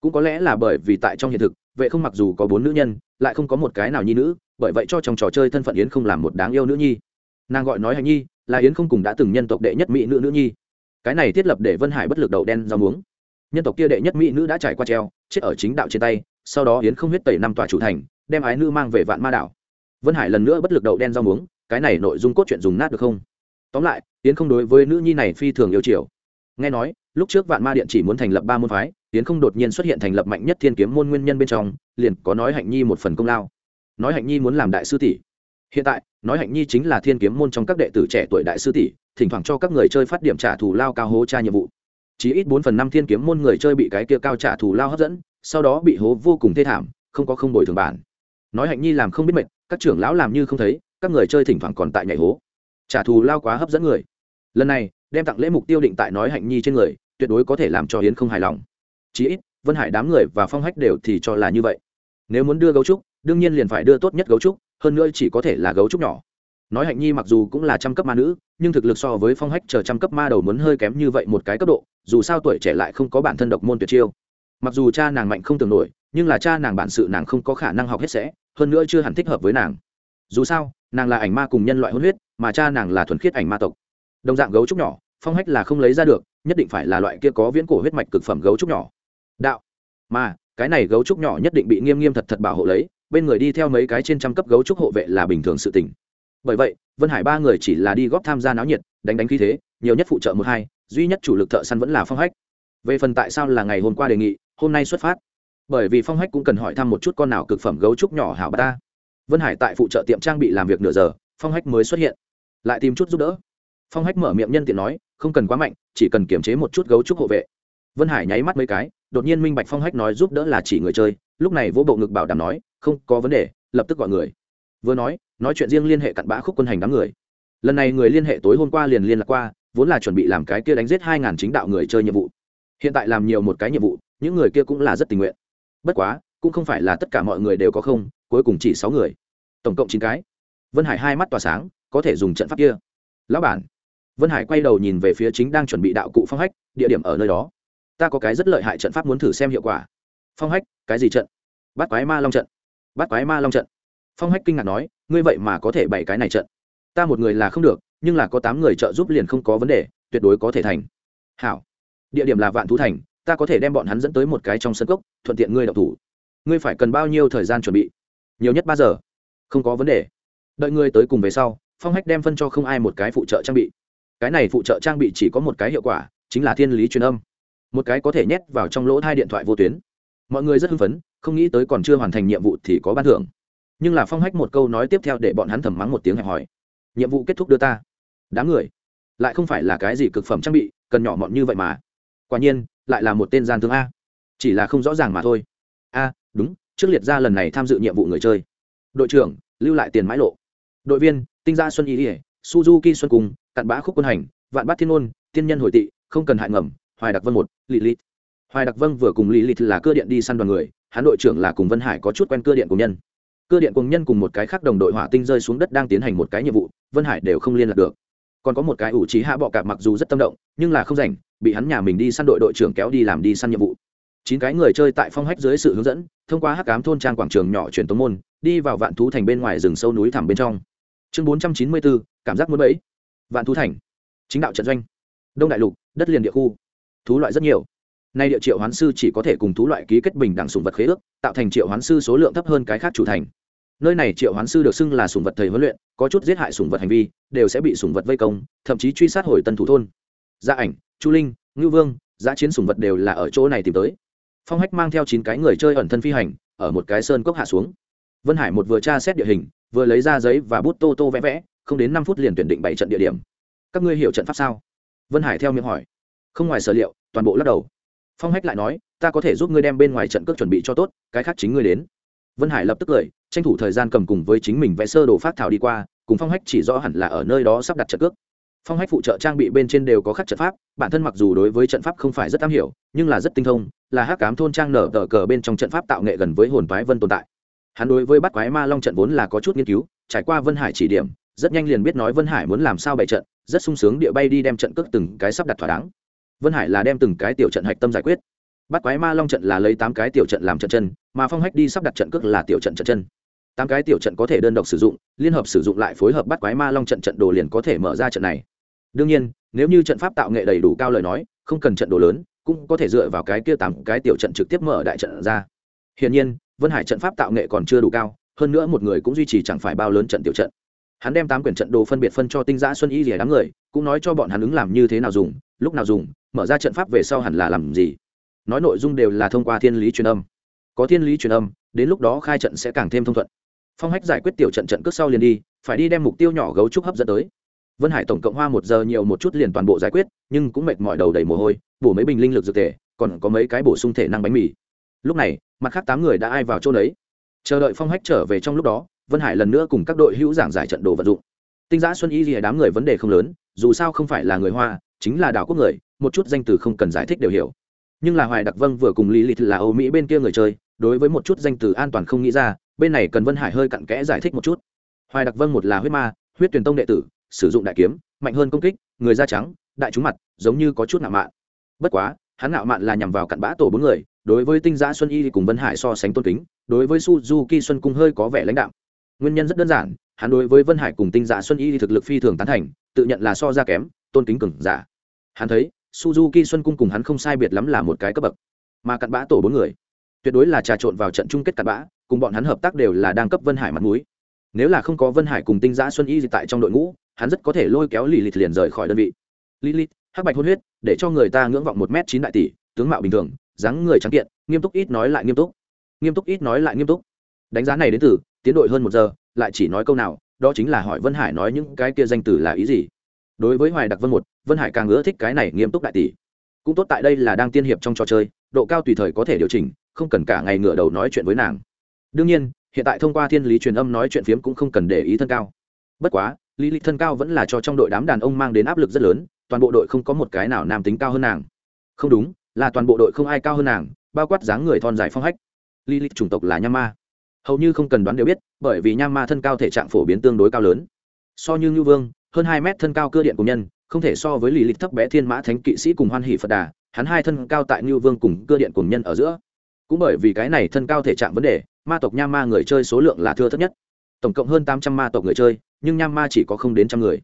Cũng có lẽ là bởi vì tại trong hiện thực, vệ không mặc dù có bốn nữ nhân, lại không có một cái nào nhi nữ, bởi vậy cho trong trò chơi thân phận yến không làm một đáng yêu nữ nhi. Nàng gọi nói hành nhi, là yến không cùng đã từng nhân tộc đệ nhất mỹ nữ nữ nhi. Cái này thiết lập để vân hải bất lực đậu đen rau muống. Nhân tộc kia đệ nhất mỹ nữ đã trải qua treo, chết ở chính đạo trên tay, sau đó yến không huyết tẩy năm tòa chủ thành, đem ái nữ mang về vạn ma đảo vân hải lần nữa bất lực đậu đen rau muống, cái này nội dung cốt truyện dùng nát được không? Tóm lại, yến không đối với nữ nhi này phi thường yêu chiều. Nghe nói, lúc trước vạn ma điện chỉ muốn thành lập ba môn phái, yến không đột nhiên xuất hiện thành lập mạnh nhất thiên kiếm môn nguyên nhân bên trong, liền có nói hạnh nhi một phần công lao. Nói hạnh nhi muốn làm đại sư tỷ. Hiện tại, nói hạnh nhi chính là thiên kiếm môn trong các đệ tử trẻ tuổi đại sư tỷ, thỉnh thoảng cho các người chơi phát điểm trả thù lao cao hố tra nhiệm vụ. Chỉ ít bốn phần năm thiên kiếm môn người chơi bị cái kia cao trả thù lao hấp dẫn, sau đó bị hố vô cùng thê thảm, không có không bồi thường bản. Nói hạnh nhi làm không biết mệt các trưởng lão làm như không thấy, các người chơi thỉnh thoảng còn tại nhảy hố. Trả thù lao quá hấp dẫn người. Lần này, đem tặng lễ mục tiêu định tại nói hạnh nhi trên người, tuyệt đối có thể làm cho hiến không hài lòng. Chí ít, vân hải đám người và phong hách đều thì cho là như vậy. Nếu muốn đưa gấu trúc, đương nhiên liền phải đưa tốt nhất gấu trúc, hơn nữa chỉ có thể là gấu trúc nhỏ. Nói hạnh nhi mặc dù cũng là trăm cấp ma nữ, nhưng thực lực so với phong hách chờ trăm cấp ma đầu muốn hơi kém như vậy một cái cấp độ, dù sao tuổi trẻ lại không có bản thân độc môn tuyệt chiêu. Mặc dù cha nàng mạnh không tưởng nổi nhưng là cha nàng bản sự nàng không có khả năng học hết sẽ, hơn nữa chưa hẳn thích hợp với nàng. Dù sao, nàng là ảnh ma cùng nhân loại hôn huyết, mà cha nàng là thuần khiết ảnh ma tộc. Đồng dạng gấu trúc nhỏ, phong hách là không lấy ra được, nhất định phải là loại kia có viễn cổ huyết mạch cực phẩm gấu trúc nhỏ. Đạo. Mà, cái này gấu trúc nhỏ nhất định bị nghiêm nghiêm thật thật bảo hộ lấy, bên người đi theo mấy cái trên trăm cấp gấu trúc hộ vệ là bình thường sự tình. Bởi vậy, vân hải ba người chỉ là đi góp tham gia náo nhiệt, đánh đánh khí thế, nhiều nhất phụ trợ một hai, duy nhất chủ lực thợ săn vẫn là phong hách. Về phần tại sao là ngày hôm qua đề nghị, hôm nay xuất phát bởi vì phong hách cũng cần hỏi thăm một chút con nào cực phẩm gấu trúc nhỏ hảo bà ta. Vân hải tại phụ trợ tiệm trang bị làm việc nửa giờ, phong hách mới xuất hiện. Lại tìm chút giúp đỡ. Phong hách mở miệng nhân tiện nói, không cần quá mạnh, chỉ cần kiểm chế một chút gấu trúc hộ vệ. Vân hải nháy mắt mấy cái, đột nhiên minh bạch phong hách nói giúp đỡ là chỉ người chơi, lúc này vỗ bộ ngực bảo đảm nói, không có vấn đề, lập tức gọi người. Vừa nói nói chuyện riêng liên hệ cặn bã khúc quân hành đám người. Lần này người liên hệ tối hôm qua liền liên lạc qua, vốn là chuẩn bị làm cái kia đánh giết hai ngàn chính đạo người chơi nhiệm vụ. Hiện tại làm nhiều một cái nhiệm vụ, những người kia cũng là rất tình nguyện bất quá, cũng không phải là tất cả mọi người đều có không, cuối cùng chỉ sáu người. Tổng cộng chín cái. Vân hải hai mắt tỏa sáng, có thể dùng trận pháp kia. Lão bản. Vân hải quay đầu nhìn về phía chính đang chuẩn bị đạo cụ phong hách, địa điểm ở nơi đó. Ta có cái rất lợi hại trận pháp muốn thử xem hiệu quả. Phong hách, cái gì trận? Bắt quái ma long trận. Bắt quái ma long trận. Phong hách kinh ngạc nói, ngươi vậy mà có thể bảy cái này trận. Ta một người là không được, nhưng là có tám người trợ giúp liền không có vấn đề, tuyệt đối có thể thành. Hảo. Địa điểm là vạn thú thành ta có thể đem bọn hắn dẫn tới một cái trong sân cốc, thuận tiện ngươi đọc thủ. Ngươi phải cần bao nhiêu thời gian chuẩn bị? Nhiều nhất ba giờ. Không có vấn đề. Đợi ngươi tới cùng về sau, phong hách đem phân cho không ai một cái phụ trợ trang bị. Cái này phụ trợ trang bị chỉ có một cái hiệu quả, chính là thiên lý truyền âm. Một cái có thể nhét vào trong lỗ hai điện thoại vô tuyến. Mọi người rất hưng phấn, không nghĩ tới còn chưa hoàn thành nhiệm vụ thì có ban thưởng. Nhưng là phong hách một câu nói tiếp theo để bọn hắn thầm mắng một tiếng hẹp hỏi nhiệm vụ kết thúc đưa ta. Đám người. Lại không phải là cái gì cực phẩm trang bị, cần nhỏ mọn như vậy mà. Quả nhiên lại là một tên gian thương a. Chỉ là không rõ ràng mà thôi. A, đúng, trước liệt ra lần này tham dự nhiệm vụ người chơi. Đội trưởng, lưu lại tiền mãi lộ. Đội viên, tinh gia xuân ý ỉa suzuki xuân cung cặn bã khúc quân hành, vạn bát thiên ôn tiên nhân hồi tị, không cần hại ngầm, hoài đặc vân một lì lì hoài đặc vân vừa cùng lì lì là cơ điện đi săn đoàn người, hắn đội trưởng là cùng vân hải có chút quen cơ điện cùng nhân. Cơ điện cùng nhân cùng một cái khác đồng đội hỏa tinh rơi xuống đất đang tiến hành một cái nhiệm vụ, vân hải đều không liên lạc được. Còn có một cái ủ trí hạ bọ cạp mặc dù rất tâm động, nhưng là không rảnh bị hắn nhà mình đi săn đội đội trưởng kéo đi làm đi săn nhiệm vụ. Chín cái người chơi tại phong hách dưới sự hướng dẫn, thông qua hắc cám thôn trang quảng trường nhỏ truyền tống môn, đi vào vạn thú thành bên ngoài rừng sâu núi thẳm bên trong. Chương bốn trăm chín mươi bốn cảm giác muốn bẫy. Vạn thú thành. Chính đạo trận doanh. Đông đại lục, đất liền địa khu. Thú loại rất nhiều. Nay địa triệu hoán sư chỉ có thể cùng thú loại ký kết bình đẳng sùng vật khế ước, tạo thành triệu hoán sư số lượng thấp hơn cái khác chủ thành. Nơi này triệu hoán sư được xưng là sùng vật thầy huấn luyện, có chút giết hại sùng vật hành vi, đều sẽ bị sùng vật vây công, thậm chí truy sát hồi tân thủ thôn gia ảnh, chu linh, ngưu vương, giã chiến sùng vật đều là ở chỗ này tìm tới. Phong hách mang theo chín cái người chơi ẩn thân phi hành, ở một cái sơn cốc hạ xuống. Vân hải một vừa tra xét địa hình, vừa lấy ra giấy và bút tô tô vẽ vẽ, không đến năm phút liền tuyển định bảy trận địa điểm. Các ngươi hiểu trận pháp sao? Vân hải theo miệng hỏi. Không ngoài sở liệu, toàn bộ lắc đầu. Phong hách lại nói, ta có thể giúp ngươi đem bên ngoài trận cước chuẩn bị cho tốt, cái khác chính ngươi đến. Vân hải lập tức cười, tranh thủ thời gian cầm cùng với chính mình vẽ sơ đồ phát thảo đi qua, cùng phong hách chỉ rõ hẳn là ở nơi đó sắp đặt trận cước phong hách phụ trợ trang bị bên trên đều có khắc trận pháp, bản thân mặc dù đối với trận pháp không phải rất am hiểu, nhưng là rất tinh thông, là hắc cám thôn trang nở tờ cờ bên trong trận pháp tạo nghệ gần với hồn toái vân tồn tại. Hắn đối với bắt quái ma long trận vốn là có chút nghiên cứu, trải qua vân hải chỉ điểm, rất nhanh liền biết nói vân hải muốn làm sao bày trận, rất sung sướng địa bay đi đem trận cước từng cái sắp đặt thỏa đáng. Vân hải là đem từng cái tiểu trận hạch tâm giải quyết. Bắt quái ma long trận là lấy tám cái tiểu trận làm trận chân, mà phong hách đi sắp đặt trận cước là tiểu trận trận chân. Tám cái tiểu trận có thể đơn độc sử dụng, liên hợp sử dụng lại phối hợp bắt quái ma long trận trận đồ liền có thể mở ra trận này đương nhiên, nếu như trận pháp tạo nghệ đầy đủ cao lời nói, không cần trận đồ lớn, cũng có thể dựa vào cái kia tám cái tiểu trận trực tiếp mở đại trận ra. Hiển nhiên, vân hải trận pháp tạo nghệ còn chưa đủ cao, hơn nữa một người cũng duy trì chẳng phải bao lớn trận tiểu trận. Hắn đem tám quyển trận đồ phân biệt phân cho tinh giã xuân y rỉa đám người, cũng nói cho bọn hắn ứng làm như thế nào dùng, lúc nào dùng, mở ra trận pháp về sau hẳn là làm gì. Nói nội dung đều là thông qua thiên lý truyền âm. Có thiên lý truyền âm, đến lúc đó khai trận sẽ càng thêm thông thuận. Phong hách giải quyết tiểu trận trận cước sau liền đi, phải đi đem mục tiêu nhỏ gấu trúc hấp dẫn tới vân hải tổng cộng hoa một giờ nhiều một chút liền toàn bộ giải quyết, nhưng cũng mệt mỏi đầu đầy mồ hôi, bổ mấy bình linh lực dược thể, còn có mấy cái bổ sung thể năng bánh mì. Lúc này, mặt khác tám người đã ai vào chỗ đấy chờ đợi phong hách trở về trong lúc đó, vân hải lần nữa cùng các đội hữu giảng giải trận đồ vận dụng. Tinh giã xuân y gì đám người vấn đề không lớn, dù sao không phải là người hoa, chính là đảo quốc người, một chút danh từ không cần giải thích đều hiểu. Nhưng là hoài đặc vâng vừa cùng lý lịch là âu mỹ bên kia người chơi, đối với một chút danh từ an toàn không nghĩ ra, bên này cần vân hải hơi cặn kẽ giải thích một chút. Hoài đặc vâng một là huyết ma, huyết truyền tông đệ tử sử dụng đại kiếm, mạnh hơn công kích, người da trắng, đại trúng mặt, giống như có chút nạo mạn. Bất quá, hắn nạo mạn là nhằm vào cặn bã tổ bốn người, đối với tinh giã xuân y cùng vân hải so sánh tôn kính, đối với suzuki xuân cung hơi có vẻ lãnh đạo nguyên nhân rất đơn giản, hắn đối với vân hải cùng tinh giã xuân y thực lực phi thường tán thành, tự nhận là so ra kém, tôn kính cừng giả. Hắn thấy, suzuki xuân cung cùng hắn không sai biệt lắm là một cái cấp bậc. Mà cặn bã tổ bốn người, tuyệt đối là trà trộn vào trận chung kết cặn bã, cùng bọn hắn hợp tác đều là đang cấp vân hải mặt mũi. Nếu là không có vân hải cùng tinh giã xuân y tại trong đội ngũ hắn rất có thể lôi kéo lì lịt liền rời khỏi đơn vị. Lì lịt hắc bạch hôn huyết, để cho người ta ngưỡng vọng một m chín đại tỷ, tướng mạo bình thường, dáng người trắng kiện, nghiêm túc ít nói lại nghiêm túc. Nghiêm túc ít nói lại nghiêm túc. Đánh giá này đến từ, tiến đội hơn một giờ, lại chỉ nói câu nào, đó chính là hỏi vân hải nói những cái kia danh từ là ý gì. Đối với hoài đặc vân một, vân hải càng ưa thích cái này nghiêm túc đại tỷ. Cũng tốt tại đây là đang tiên hiệp trong trò chơi, độ cao tùy thời có thể điều chỉnh, không cần cả ngày ngửa đầu nói chuyện với nàng. Đương nhiên, hiện tại thông qua thiên lý truyền âm nói chuyện phiếm cũng không cần để ý thân cao. Bất quá lý lịch thân cao vẫn là cho trong đội đám đàn ông mang đến áp lực rất lớn, toàn bộ đội không có một cái nào nam tính cao hơn nàng. Không đúng, là toàn bộ đội không ai cao hơn nàng, bao quát dáng người thon dài phong hách. Lý lịch chủng tộc là nham ma. Hầu như không cần đoán đều biết, bởi vì nham ma thân cao thể trạng phổ biến tương đối cao lớn. So như ngư vương, hơn hai mét thân cao cơ điện của nhân, không thể so với lý lịch thấp bé thiên mã thánh kỵ sĩ cùng hoan hỷ phật đà, hắn hai thân cao tại ngư vương cùng cơ điện cùng nhân ở giữa. Cũng bởi vì cái này thân cao thể trạng vấn đề, ma tộc nham ma người chơi số lượng là thưa thấp nhất. Tổng cộng hơn tám trăm ma tộc người chơi nhưng nham ma chỉ có không đến trăm người.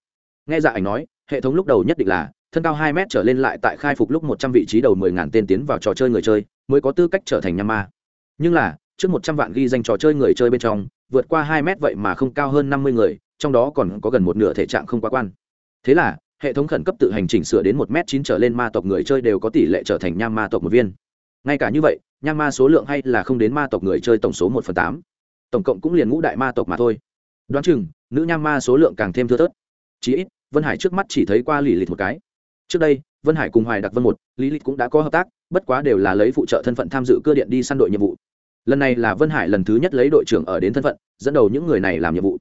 Nghe dạ ảnh nói, hệ thống lúc đầu nhất định là, thân cao hai mét trở lên lại tại khai phục lúc một trăm vị trí đầu mười ngàn tên tiến vào trò chơi người chơi, mới có tư cách trở thành nham ma. Nhưng là, trước một trăm vạn ghi danh trò chơi người chơi bên trong, vượt qua hai mét vậy mà không cao hơn năm mươi người, trong đó còn có gần một nửa thể trạng không quá quan. Thế là, hệ thống khẩn cấp tự hành chỉnh sửa đến một m chín trở lên ma tộc người chơi đều có tỷ lệ trở thành nham ma tộc một viên. Ngay cả như vậy, nham ma số lượng hay là không đến ma tộc người chơi tổng số một phần tám. Tổng cộng cũng liền ngũ đại ma tộc mà thôi. Đoán chừng nữ nham ma số lượng càng thêm thưa thớt. Chí ít, vân hải trước mắt chỉ thấy qua lì lịch một cái. Trước đây, vân hải cùng hoài đặc vân một, lý lịch cũng đã có hợp tác, bất quá đều là lấy phụ trợ thân phận tham dự cơ điện đi săn đội nhiệm vụ. Lần này là vân hải lần thứ nhất lấy đội trưởng ở đến thân phận, dẫn đầu những người này làm nhiệm vụ.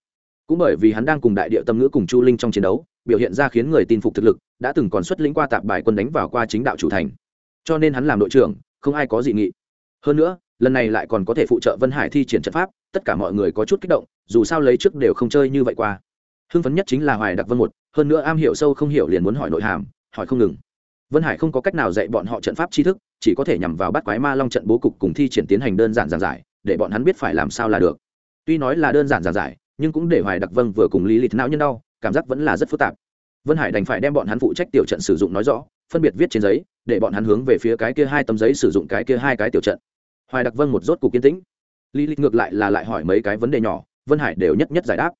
Cũng bởi vì hắn đang cùng đại địa tâm ngữ cùng chu linh trong chiến đấu, biểu hiện ra khiến người tin phục thực lực, đã từng còn xuất lĩnh qua tạp bài quân đánh vào qua chính đạo chủ thành. Cho nên hắn làm đội trưởng, không ai có dị nghị. Hơn nữa lần này lại còn có thể phụ trợ vân hải thi triển trận pháp, tất cả mọi người có chút kích động, dù sao lấy trước đều không chơi như vậy qua. Hưng phấn nhất chính là hoài đặc vân một, hơn nữa am hiểu sâu không hiểu liền muốn hỏi nội hàm, hỏi không ngừng. Vân hải không có cách nào dạy bọn họ trận pháp tri thức, chỉ có thể nhằm vào bắt quái ma long trận bố cục cùng thi triển tiến hành đơn giản giản giải, để bọn hắn biết phải làm sao là được. Tuy nói là đơn giản giản giải, nhưng cũng để hoài đặc vân vừa cùng lý lịch não nhân đau, cảm giác vẫn là rất phức tạp. Vân hải đành phải đem bọn hắn phụ trách tiểu trận sử dụng nói rõ, phân biệt viết trên giấy, để bọn hắn hướng về phía cái kia hai tấm giấy sử dụng cái kia hai cái tiểu trận hoài đặc vân một rốt cục kiên tĩnh. Lý lịch ngược lại là lại hỏi mấy cái vấn đề nhỏ, vân hải đều nhất nhất giải đáp.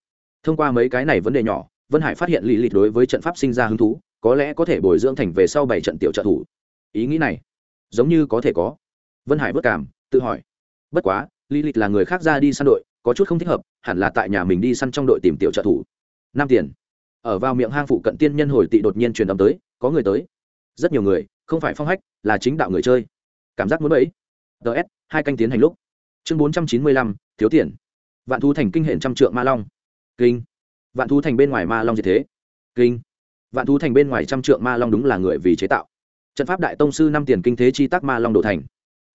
Thông qua mấy cái này vấn đề nhỏ, vân hải phát hiện lý lịch đối với trận pháp sinh ra hứng thú, có lẽ có thể bồi dưỡng thành về sau bảy trận tiểu trợ thủ. Ý nghĩ này, giống như có thể có. Vân hải vất cảm, tự hỏi. Bất quá, lý lịch là người khác ra đi săn đội, có chút không thích hợp, hẳn là tại nhà mình đi săn trong đội tìm tiểu trợ thủ. Năm tiền. Ở vào miệng hang phụ cận tiên nhân hồi tị đột nhiên truyền âm tới, có người tới. Rất nhiều người, không phải phong hách, là chính đạo người chơi. Cảm giác muốn bẫy. Ts hai canh tiến hành lúc. Chương bốn trăm chín mươi lăm, thiếu tiền. Vạn thú thành kinh hển trăm trượng ma long. Kinh. Vạn thú thành bên ngoài ma long gì thế. Kinh. Vạn thú thành bên ngoài trăm trượng ma long đúng là người vì chế tạo. Trận pháp đại tông sư năm tiền kinh thế chi tác ma long đổ thành.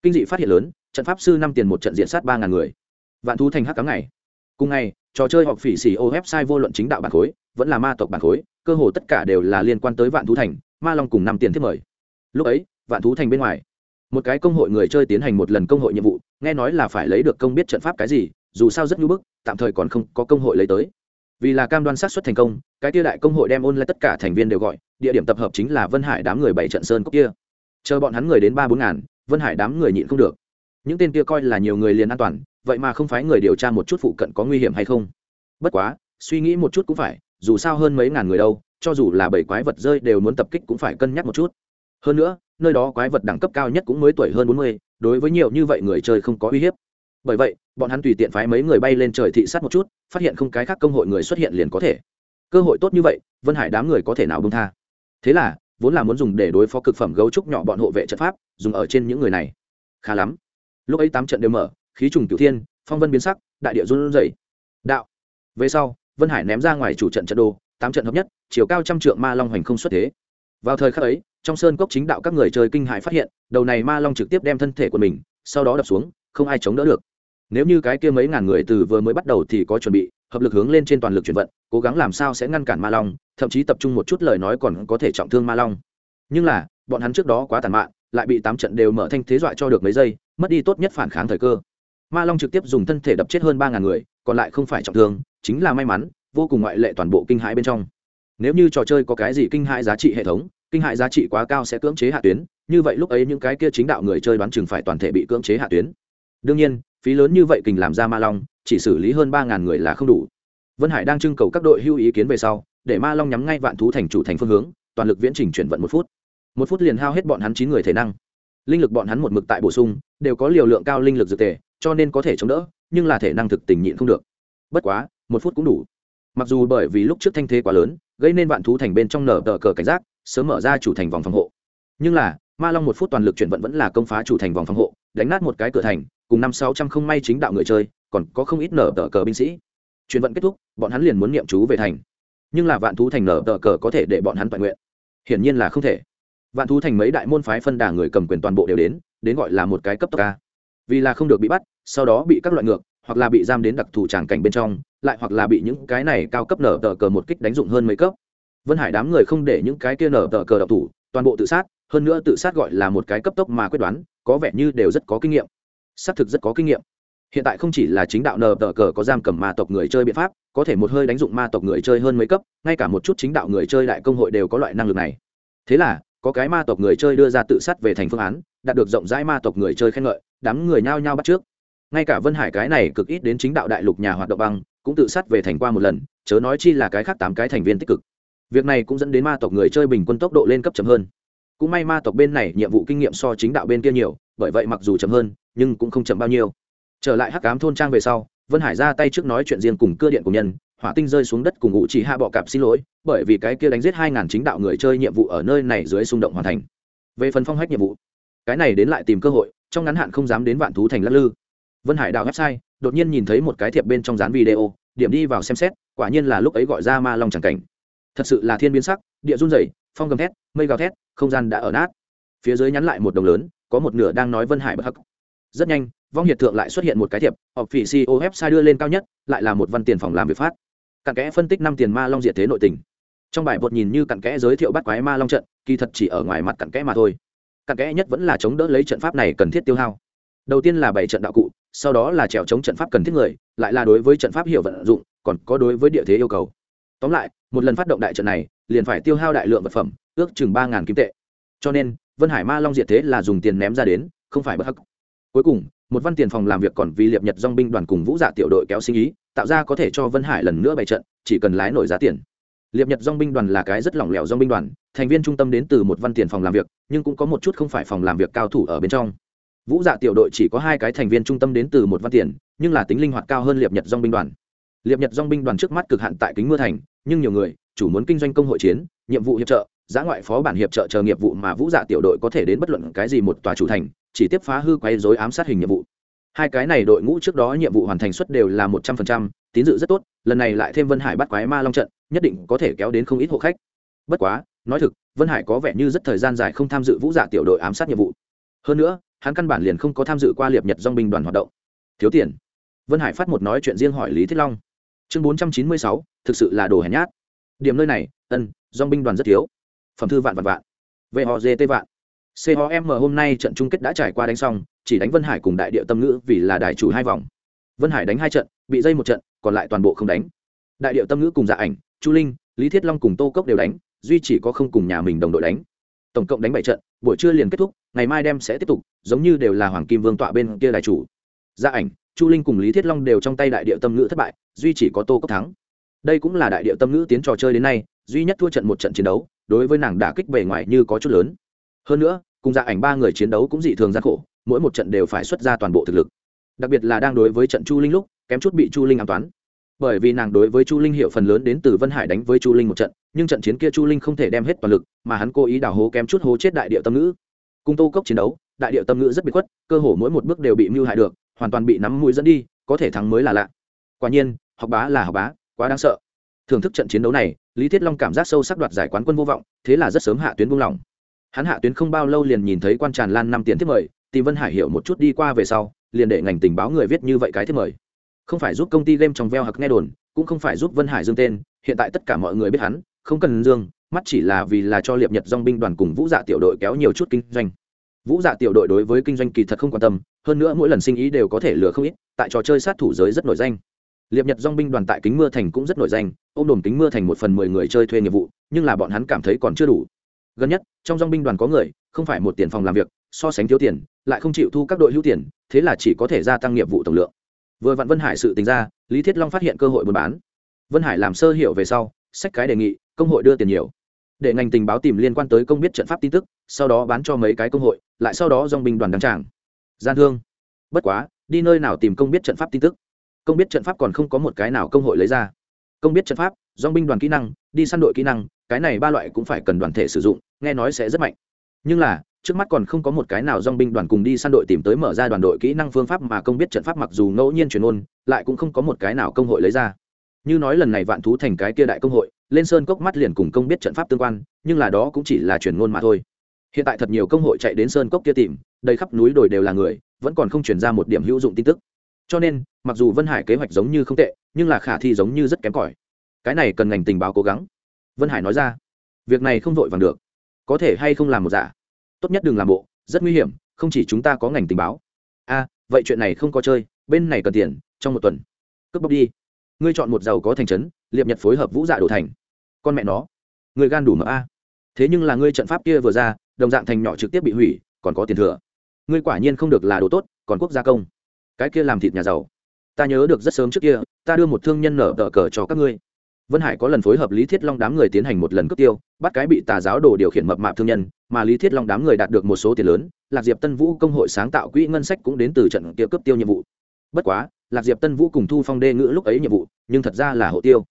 Kinh dị phát hiện lớn, trận pháp sư năm tiền một trận diện sát ba ngàn người. Vạn thú thành hắc cắm ngày. Cùng ngày, trò chơi họp phỉ xỉ ô website vô luận chính đạo bản khối, vẫn là ma tộc bản khối, cơ hồ tất cả đều là liên quan tới vạn thú thành, ma long cùng năm tiền thiết mời. Lúc ấy, vạn thú thành bên ngoài một cái công hội người chơi tiến hành một lần công hội nhiệm vụ, nghe nói là phải lấy được công biết trận pháp cái gì, dù sao rất nhu bức, tạm thời còn không có công hội lấy tới. Vì là cam đoan sát xuất thành công, cái tia đại công hội đem ôn lại tất cả thành viên đều gọi, địa điểm tập hợp chính là vân hải đám người bảy trận sơn cốc kia. Chờ bọn hắn người đến ba bốn ngàn, vân hải đám người nhịn không được. Những tên kia coi là nhiều người liền an toàn, vậy mà không phải người điều tra một chút phụ cận có nguy hiểm hay không. Bất quá, suy nghĩ một chút cũng phải, dù sao hơn mấy ngàn người đâu, cho dù là bảy quái vật rơi đều muốn tập kích cũng phải cân nhắc một chút. Hơn nữa nơi đó quái vật đẳng cấp cao nhất cũng mới tuổi hơn bốn mươi, đối với nhiều như vậy người chơi không có uy hiếp. Bởi vậy, bọn hắn tùy tiện phái mấy người bay lên trời thị sát một chút, phát hiện không cái khác công hội người xuất hiện liền có thể. Cơ hội tốt như vậy, vân hải đám người có thể nào bông tha? Thế là, vốn là muốn dùng để đối phó cực phẩm gấu trúc nhỏ bọn hộ vệ trận pháp, dùng ở trên những người này. Khá lắm. Lúc ấy tám trận đều mở, khí trùng cửu thiên, phong vân biến sắc, đại địa run rẩy. Đạo. Về sau, vân hải ném ra ngoài chủ trận trận đồ, tám trận hợp nhất, chiều cao trăm trượng ma long hoành không xuất thế vào thời khắc ấy, trong sơn cốc chính đạo các người chơi kinh hại phát hiện, đầu này ma long trực tiếp đem thân thể của mình, sau đó đập xuống, không ai chống đỡ được. Nếu như cái kia mấy ngàn người từ vừa mới bắt đầu thì có chuẩn bị, hợp lực hướng lên trên toàn lực chuyển vận, cố gắng làm sao sẽ ngăn cản ma long, thậm chí tập trung một chút lời nói còn có thể trọng thương ma long. Nhưng là, bọn hắn trước đó quá tàn mạn, lại bị tám trận đều mở thanh thế dọa cho được mấy giây, mất đi tốt nhất phản kháng thời cơ. Ma long trực tiếp dùng thân thể đập chết hơn ba ngàn người, còn lại không phải trọng thương, chính là may mắn, vô cùng ngoại lệ toàn bộ kinh hãi bên trong nếu như trò chơi có cái gì kinh hại giá trị hệ thống, kinh hại giá trị quá cao sẽ cưỡng chế hạ tuyến, như vậy lúc ấy những cái kia chính đạo người chơi đoán chừng phải toàn thể bị cưỡng chế hạ tuyến. Đương nhiên, phí lớn như vậy kình làm ra ma long, chỉ xử lý hơn ba ngàn người là không đủ. Vân hải đang trưng cầu các đội hưu ý kiến về sau, để ma long nhắm ngay vạn thú thành chủ thành phương hướng, toàn lực viễn trình chuyển vận một phút. Một phút liền hao hết bọn hắn chín người thể năng. Linh lực bọn hắn một mực tại bổ sung, đều có liều lượng cao linh lực dược tề, cho nên có thể chống đỡ, nhưng là thể năng thực tình nhịn không được. Bất quá, một phút cũng đủ. Mặc dù bởi vì lúc trước thanh thế quá lớn gây nên vạn thú thành bên trong nở tờ cờ cảnh giác, sớm mở ra chủ thành vòng phòng hộ. Nhưng là, ma long một phút toàn lực chuyển vận vẫn là công phá chủ thành vòng phòng hộ, đánh nát một cái cửa thành, cùng năm sáu trăm không may chính đạo người chơi, còn có không ít nở tờ cờ binh sĩ. Chuyển vận kết thúc, bọn hắn liền muốn niệm chú về thành. Nhưng là vạn thú thành nở tờ cờ có thể để bọn hắn toàn nguyện. Hiển nhiên là không thể. Vạn thú thành mấy đại môn phái phân đà người cầm quyền toàn bộ đều đến đến gọi là một cái cấp tốc ca vì là không được bị bắt, sau đó bị các loại ngược hoặc là bị giam đến đặc thù tràng cảnh bên trong, lại hoặc là bị những cái này cao cấp nở tờ cờ một kích đánh dụng hơn mấy cấp. Vân hải đám người không để những cái kia nở tờ cờ độc thủ, toàn bộ tự sát, hơn nữa tự sát gọi là một cái cấp tốc mà quyết đoán, có vẻ như đều rất có kinh nghiệm. Xác thực rất có kinh nghiệm. Hiện tại không chỉ là chính đạo nờ tờ cờ có giam cầm ma tộc người chơi biện pháp, có thể một hơi đánh dụng ma tộc người chơi hơn mấy cấp, ngay cả một chút chính đạo người chơi đại công hội đều có loại năng lực này. Thế là, có cái ma tộc người chơi đưa ra tự sát về thành phương án, đạt được rộng rãi ma tộc người chơi khen ngợi, đám người nhao nhao bắt trước ngay cả vân hải cái này cực ít đến chính đạo đại lục nhà hoạt động băng, cũng tự sát về thành qua một lần, chớ nói chi là cái khác tám cái thành viên tích cực. Việc này cũng dẫn đến ma tộc người chơi bình quân tốc độ lên cấp chậm hơn. Cũng may ma tộc bên này nhiệm vụ kinh nghiệm so chính đạo bên kia nhiều, bởi vậy mặc dù chậm hơn, nhưng cũng không chậm bao nhiêu. Trở lại hắc cám thôn trang về sau, vân hải ra tay trước nói chuyện riêng cùng cưa điện của nhân, hỏa tinh rơi xuống đất cùng ngụ chỉ hạ bọ cạp xin lỗi, bởi vì cái kia đánh giết hai ngàn chính đạo người chơi nhiệm vụ ở nơi này dưới xung động hoàn thành. Về phần phong hách nhiệm vụ, cái này đến lại tìm cơ hội, trong ngắn hạn không dám đến vạn thú thành lắc lư vân hải đạo website, đột nhiên nhìn thấy một cái thiệp bên trong dán video, điểm đi vào xem xét, quả nhiên là lúc ấy gọi ra ma long chẳng cảnh. Thật sự là thiên biến sắc, địa run rẩy, phong gầm thét, mây gào thét, không gian đã ở nát. Phía dưới nhắn lại một đồng lớn, có một nửa đang nói vân hải bất hắc. Rất nhanh, vong hiệt thượng lại xuất hiện một cái thiệp họp phỉ co website đưa lên cao nhất, lại là một văn tiền phòng làm việc phát. Cặn kẽ phân tích năm tiền ma long diệt thế nội tình. Trong bài bột nhìn như cặn kẽ giới thiệu bắt quái ma long trận, kỳ thật chỉ ở ngoài mặt cặn kẽ mà thôi. Cặn kẽ nhất vẫn là chống đỡ lấy trận pháp này cần thiết tiêu hao. Đầu tiên là bảy trận đạo cụ sau đó là trèo chống trận pháp cần thiết người, lại là đối với trận pháp hiểu vận dụng, còn có đối với địa thế yêu cầu. Tóm lại, một lần phát động đại trận này, liền phải tiêu hao đại lượng vật phẩm, ước chừng ba kim tệ. Cho nên, vân hải ma long diệt thế là dùng tiền ném ra đến, không phải bất hắc. Cuối cùng, một văn tiền phòng làm việc còn vì liệp nhật dong binh đoàn cùng vũ dạ tiểu đội kéo sinh ý, tạo ra có thể cho vân hải lần nữa bày trận, chỉ cần lái nổi giá tiền. Liệp nhật dong binh đoàn là cái rất lỏng lẻo dong binh đoàn, thành viên trung tâm đến từ một văn tiền phòng làm việc, nhưng cũng có một chút không phải phòng làm việc cao thủ ở bên trong vũ dạ tiểu đội chỉ có hai cái thành viên trung tâm đến từ một văn tiền, nhưng là tính linh hoạt cao hơn liệp nhật dong binh đoàn. Liệp nhật dong binh đoàn trước mắt cực hạn tại kính mưa thành, nhưng nhiều người, chủ muốn kinh doanh công hội chiến, nhiệm vụ hiệp trợ, giá ngoại phó bản hiệp trợ chờ nghiệp vụ mà vũ dạ tiểu đội có thể đến bất luận cái gì một tòa chủ thành, chỉ tiếp phá hư quay dối ám sát hình nhiệm vụ. Hai cái này đội ngũ trước đó nhiệm vụ hoàn thành suất đều là một trăm phần trăm, tín dự rất tốt, lần này lại thêm vân hải bắt quái ma long trận, nhất định có thể kéo đến không ít hộ khách. Bất quá, nói thực, vân hải có vẻ như rất thời gian dài không tham dự vũ dạ tiểu đội ám sát nhiệm vụ. Hơn nữa hắn căn bản liền không có tham dự qua liệp nhật dong binh đoàn hoạt động. Thiếu tiền. Vân hải phát một nói chuyện riêng hỏi lý thiết long. Chương bốn trăm chín mươi sáu thực sự là đồ hèn nhát. Điểm nơi này ân dong binh đoàn rất thiếu. Phẩm thư vạn vạn vạn. V họ gt vạn. M hôm nay trận chung kết đã trải qua đánh xong, chỉ đánh Vân Hải cùng đại địa tâm ngữ vì là đại chủ hai vòng. Vân Hải đánh hai trận, bị dây một trận, còn lại toàn bộ không đánh. Đại địa tâm ngữ cùng Dạ Ảnh, Chu Linh, Lý Thiết Long cùng Tô Cốc đều đánh, duy chỉ có không cùng nhà mình đồng đội đánh. Tổng cộng đánh bảy trận, buổi trưa liền kết thúc, ngày mai đem sẽ tiếp tục, giống như đều là Hoàng Kim Vương tọa bên kia đại chủ. gia Ảnh, Chu Linh cùng Lý Thiết Long đều trong tay đại địa tâm ngữ thất bại, duy chỉ có Tô Cốc thắng. Đây cũng là đại địa tâm ngữ tiến trò chơi đến nay, duy nhất thua trận một trận chiến đấu, đối với nàng đả kích bề ngoài như có chút lớn hơn nữa cùng gia ảnh ba người chiến đấu cũng dị thường gian khổ mỗi một trận đều phải xuất ra toàn bộ thực lực đặc biệt là đang đối với trận chu linh lúc kém chút bị chu linh an toán bởi vì nàng đối với chu linh hiệu phần lớn đến từ vân hải đánh với chu linh một trận nhưng trận chiến kia chu linh không thể đem hết toàn lực mà hắn cố ý đào hố kém chút hố chết đại địa tâm ngữ cùng tô cốc chiến đấu, đại điệu tâm ngữ rất bị khuất, cơ hồ mỗi một bước đều bị mưu hại được, hoàn toàn bị nắm mũi dẫn đi, có thể thắng mới là lạ. Quả nhiên, học bá là học bá, quá đáng sợ. Thưởng thức trận chiến đấu này, lý thiết long cảm giác sâu sắc đoạt giải quán quân vô vọng, thế là rất sớm hạ tuyến buông lỏng. Hắn hạ tuyến không bao lâu liền nhìn thấy quan tràn lan năm tiền thiết mời tìm vân hải hiểu một chút đi qua về sau, liền để ngành tình báo người viết như vậy cái thiết mời. Không phải giúp công ty game trong veo hoặc nghe đồn, cũng không phải giúp vân hải dương tên, hiện tại tất cả mọi người biết hắn, không cần dương mắt chỉ là vì là cho liệp nhật dong binh đoàn cùng vũ dạ tiểu đội kéo nhiều chút kinh doanh. Vũ dạ tiểu đội đối với kinh doanh kỳ thật không quan tâm, hơn nữa mỗi lần sinh ý đều có thể lừa không ít, tại trò chơi sát thủ giới rất nổi danh. Liệp nhật dong binh đoàn tại kính mưa thành cũng rất nổi danh ô m đồn kính mưa thành một phần mười người chơi thuê nghiệp vụ, nhưng là bọn hắn cảm thấy còn chưa đủ. Gần nhất, trong dong binh đoàn có người, không phải một tiền phòng làm việc, so sánh thiếu tiền, lại không chịu thu các đội hữu tiền, thế là chỉ có thể gia tăng nghiệp vụ tổng lượng. Vừa vặn vân hải sự tính ra, lý thiết long phát hiện cơ hội buôn bán. Vân hải làm sơ hiệu về sau sách cái đề nghị, công hội đưa tiền nhiều. Để ngành tình báo tìm liên quan tới công biết trận pháp tin tức, sau đó bán cho mấy cái công hội, lại sau đó dong binh đoàn đăng tràng. Gian thương. Bất quá, đi nơi nào tìm công biết trận pháp tin tức? Công biết trận pháp còn không có một cái nào công hội lấy ra. Công biết trận pháp dong binh đoàn kỹ năng, đi săn đội kỹ năng, cái này ba loại cũng phải cần đoàn thể sử dụng, nghe nói sẽ rất mạnh. Nhưng là, trước mắt còn không có một cái nào dong binh đoàn cùng đi săn đội tìm tới mở ra đoàn đội kỹ năng phương pháp mà công biết trận pháp mặc dù ngẫu nhiên truyền ôn, lại cũng không có một cái nào công hội lấy ra như nói lần này vạn thú thành cái kia đại công hội, lên sơn cốc mắt liền cùng công biết trận pháp tương quan, nhưng là đó cũng chỉ là truyền ngôn mà thôi. Hiện tại thật nhiều công hội chạy đến sơn cốc kia tìm, đầy khắp núi đồi đều là người, vẫn còn không chuyển ra một điểm hữu dụng tin tức. Cho nên, mặc dù vân hải kế hoạch giống như không tệ, nhưng là khả thi giống như rất kém cỏi. Cái này cần ngành tình báo cố gắng. Vân hải nói ra, việc này không vội vàng được. Có thể hay không làm một giả tốt nhất đừng làm bộ, rất nguy hiểm, không chỉ chúng ta có ngành tình báo. A, vậy chuyện này không có chơi, bên này cần tiền, trong một tuần. Cướp bóc đi ngươi chọn một giàu có thành trấn, liệp nhật phối hợp vũ dạ đổ thành. Con mẹ nó, người gan đủ mỡ a. Thế nhưng là ngươi trận pháp kia vừa ra, đồng dạng thành nhỏ trực tiếp bị hủy, còn có tiền thừa. Ngươi quả nhiên không được là đồ tốt, còn quốc gia công. Cái kia làm thịt nhà giàu. Ta nhớ được rất sớm trước kia, ta đưa một thương nhân nở tờ cờ cho các ngươi. Vân hải có lần phối hợp lý thiết long đám người tiến hành một lần cướp tiêu, bắt cái bị tà giáo đồ điều khiển mập mạp thương nhân, mà lý thiết long đám người đạt được một số tiền lớn, lạc diệp tân vũ công hội sáng tạo quỹ ngân sách cũng đến từ trận kia cướp tiêu nhiệm vụ. Bất quá lạc diệp tân vũ cùng thu phong đê ngữ lúc ấy nhiệm vụ, nhưng thật ra là hộ tiêu.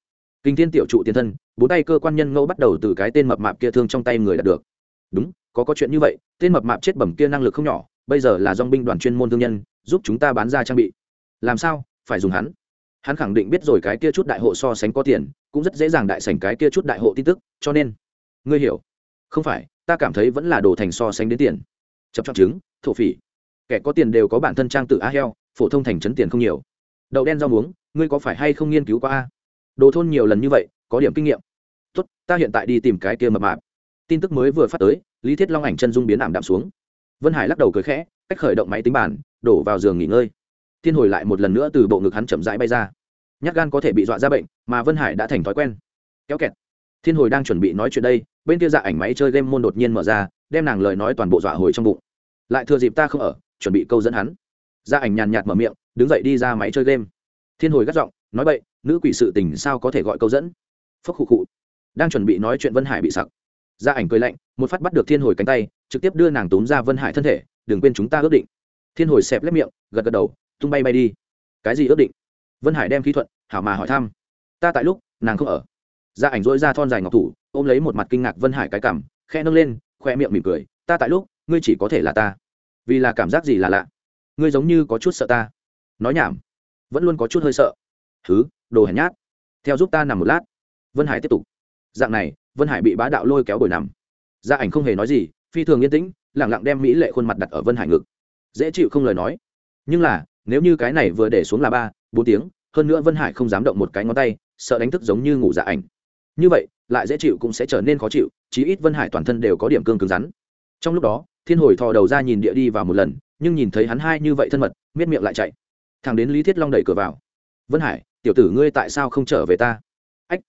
Kinh thiên tiểu trụ tiền thân, bốn tay cơ quan nhân ngẫu bắt đầu từ cái tên mập mạp kia thương trong tay người đạt được. Đúng, có có chuyện như vậy, tên mập mạp chết bẩm kia năng lực không nhỏ, bây giờ là dong binh đoàn chuyên môn thương nhân, giúp chúng ta bán ra trang bị. Làm sao, phải dùng hắn? Hắn khẳng định biết rồi cái kia chút đại hộ so sánh có tiền, cũng rất dễ dàng đại sảnh cái kia chút đại hộ tin tức, cho nên, ngươi hiểu. Không phải, ta cảm thấy vẫn là đồ thành so sánh đến tiền. Chập chọc chứng, thổ phỉ. Kẻ có tiền đều có bản thân trang tự a heo, phổ thông thành trấn tiền không nhiều đậu đen rau muống, ngươi có phải hay không nghiên cứu qua a? Đồ thôn nhiều lần như vậy, có điểm kinh nghiệm. Tốt, ta hiện tại đi tìm cái kia mập mạp. Tin tức mới vừa phát tới, lý thiết long ảnh chân dung biến ảm đạm xuống. Vân hải lắc đầu cười khẽ, cách khởi động máy tính bàn, đổ vào giường nghỉ ngơi. Thiên hồi lại một lần nữa từ bộ ngực hắn chậm rãi bay ra. Nhát gan có thể bị dọa ra bệnh, mà vân hải đã thành thói quen. Kéo kẹt. Thiên hồi đang chuẩn bị nói chuyện đây, bên kia dạ ảnh máy chơi game môn đột nhiên mở ra, đem nàng lời nói toàn bộ dọa hồi trong bụng. Lại thừa dịp ta không ở, chuẩn bị câu dẫn hắn. Gia ảnh nhàn nhạt mở miệng đứng dậy đi ra máy chơi game. Thiên hồi gắt giọng, nói bậy, nữ quỷ sự tình sao có thể gọi câu dẫn? Phốc khụ khụ. Đang chuẩn bị nói chuyện vân hải bị sặc. Gia ảnh cười lạnh, một phát bắt được thiên hồi cánh tay, trực tiếp đưa nàng tốn ra vân hải thân thể, đừng quên chúng ta ước định. Thiên hồi xẹp lép miệng, gật gật đầu, tung bay bay đi. Cái gì ước định? Vân hải đem khí thuận hảo mà hỏi thăm. Ta tại lúc, nàng không ở. Gia ảnh dỗi ra thon dài ngọc thủ, ôm lấy một mặt kinh ngạc vân hải cái cảm khe nâng lên, khoe miệng mỉm cười, ta tại lúc, ngươi chỉ có thể là ta. Vì là cảm giác gì là lạ? Ngươi giống như có chút sợ ta nói nhảm. Vẫn luôn có chút hơi sợ. Thứ, đồ hèn nhát. Theo giúp ta nằm một lát. Vân hải tiếp tục. Dạng này, vân hải bị bá đạo lôi kéo bồi nằm. Gia ảnh không hề nói gì, phi thường yên tĩnh lẳng lặng đem mỹ lệ khuôn mặt đặt ở vân hải ngực. Dễ chịu không lời nói. Nhưng là, nếu như cái này vừa để xuống là ba, bốn tiếng, hơn nữa vân hải không dám động một cái ngón tay, sợ đánh thức giống như ngủ dạ ảnh. Như vậy, lại dễ chịu cũng sẽ trở nên khó chịu, chí ít vân hải toàn thân đều có điểm cương cứng rắn. Trong lúc đó, thiên hồi thò đầu ra nhìn địa đi vào một lần, nhưng nhìn thấy hắn hai như vậy thân mật, miết miệng lại chạy thằng đến lý thiết long đẩy cửa vào. Vân hải, tiểu tử ngươi tại sao không trở về ta? Ách.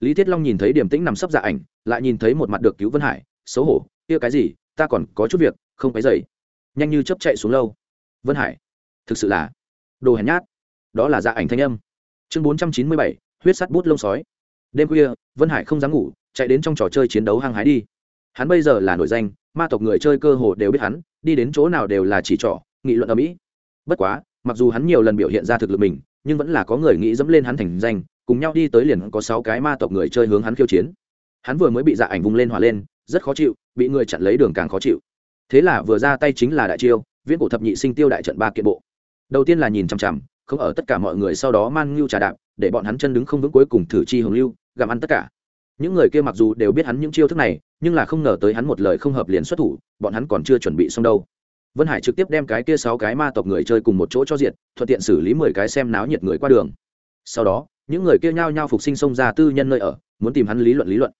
Lý thiết long nhìn thấy điểm tĩnh nằm sấp dạ ảnh, lại nhìn thấy một mặt được cứu vân hải, xấu hổ, kia cái gì, ta còn có chút việc, không phải dậy nhanh như chấp chạy xuống lâu. Vân hải, thực sự là đồ hèn nhát. Đó là dạ ảnh thanh âm. Chương bốn trăm chín mươi bảy, huyết sắt bút lông sói. Đêm khuya, vân hải không dám ngủ, chạy đến trong trò chơi chiến đấu hăng hái đi. Hắn bây giờ là nổi danh, ma tộc người chơi cơ hồ đều biết hắn, đi đến chỗ nào đều là chỉ trỏ, nghị luận ở mỹ bất quá mặc dù hắn nhiều lần biểu hiện ra thực lực mình, nhưng vẫn là có người nghĩ dẫm lên hắn thành danh, cùng nhau đi tới liền có sáu cái ma tộc người chơi hướng hắn khiêu chiến. Hắn vừa mới bị dạ ảnh vung lên hòa lên, rất khó chịu, bị người chặn lấy đường càng khó chịu. Thế là vừa ra tay chính là đại chiêu, viễn cổ thập nhị sinh tiêu đại trận ba kiện bộ. Đầu tiên là nhìn chằm chằm, không ở tất cả mọi người sau đó man ngưu trà đạp, để bọn hắn chân đứng không vững cuối cùng thử chi hồng lưu, gặm ăn tất cả. Những người kia mặc dù đều biết hắn những chiêu thức này, nhưng là không ngờ tới hắn một lời không hợp liền xuất thủ, bọn hắn còn chưa chuẩn bị xong đâu vân hải trực tiếp đem cái kia sáu cái ma tộc người chơi cùng một chỗ cho diệt, thuận tiện xử lý mười cái xem náo nhiệt người qua đường. Sau đó, những người kia nhao nhao phục sinh xông ra tư nhân nơi ở, muốn tìm hắn lý luận lý luận.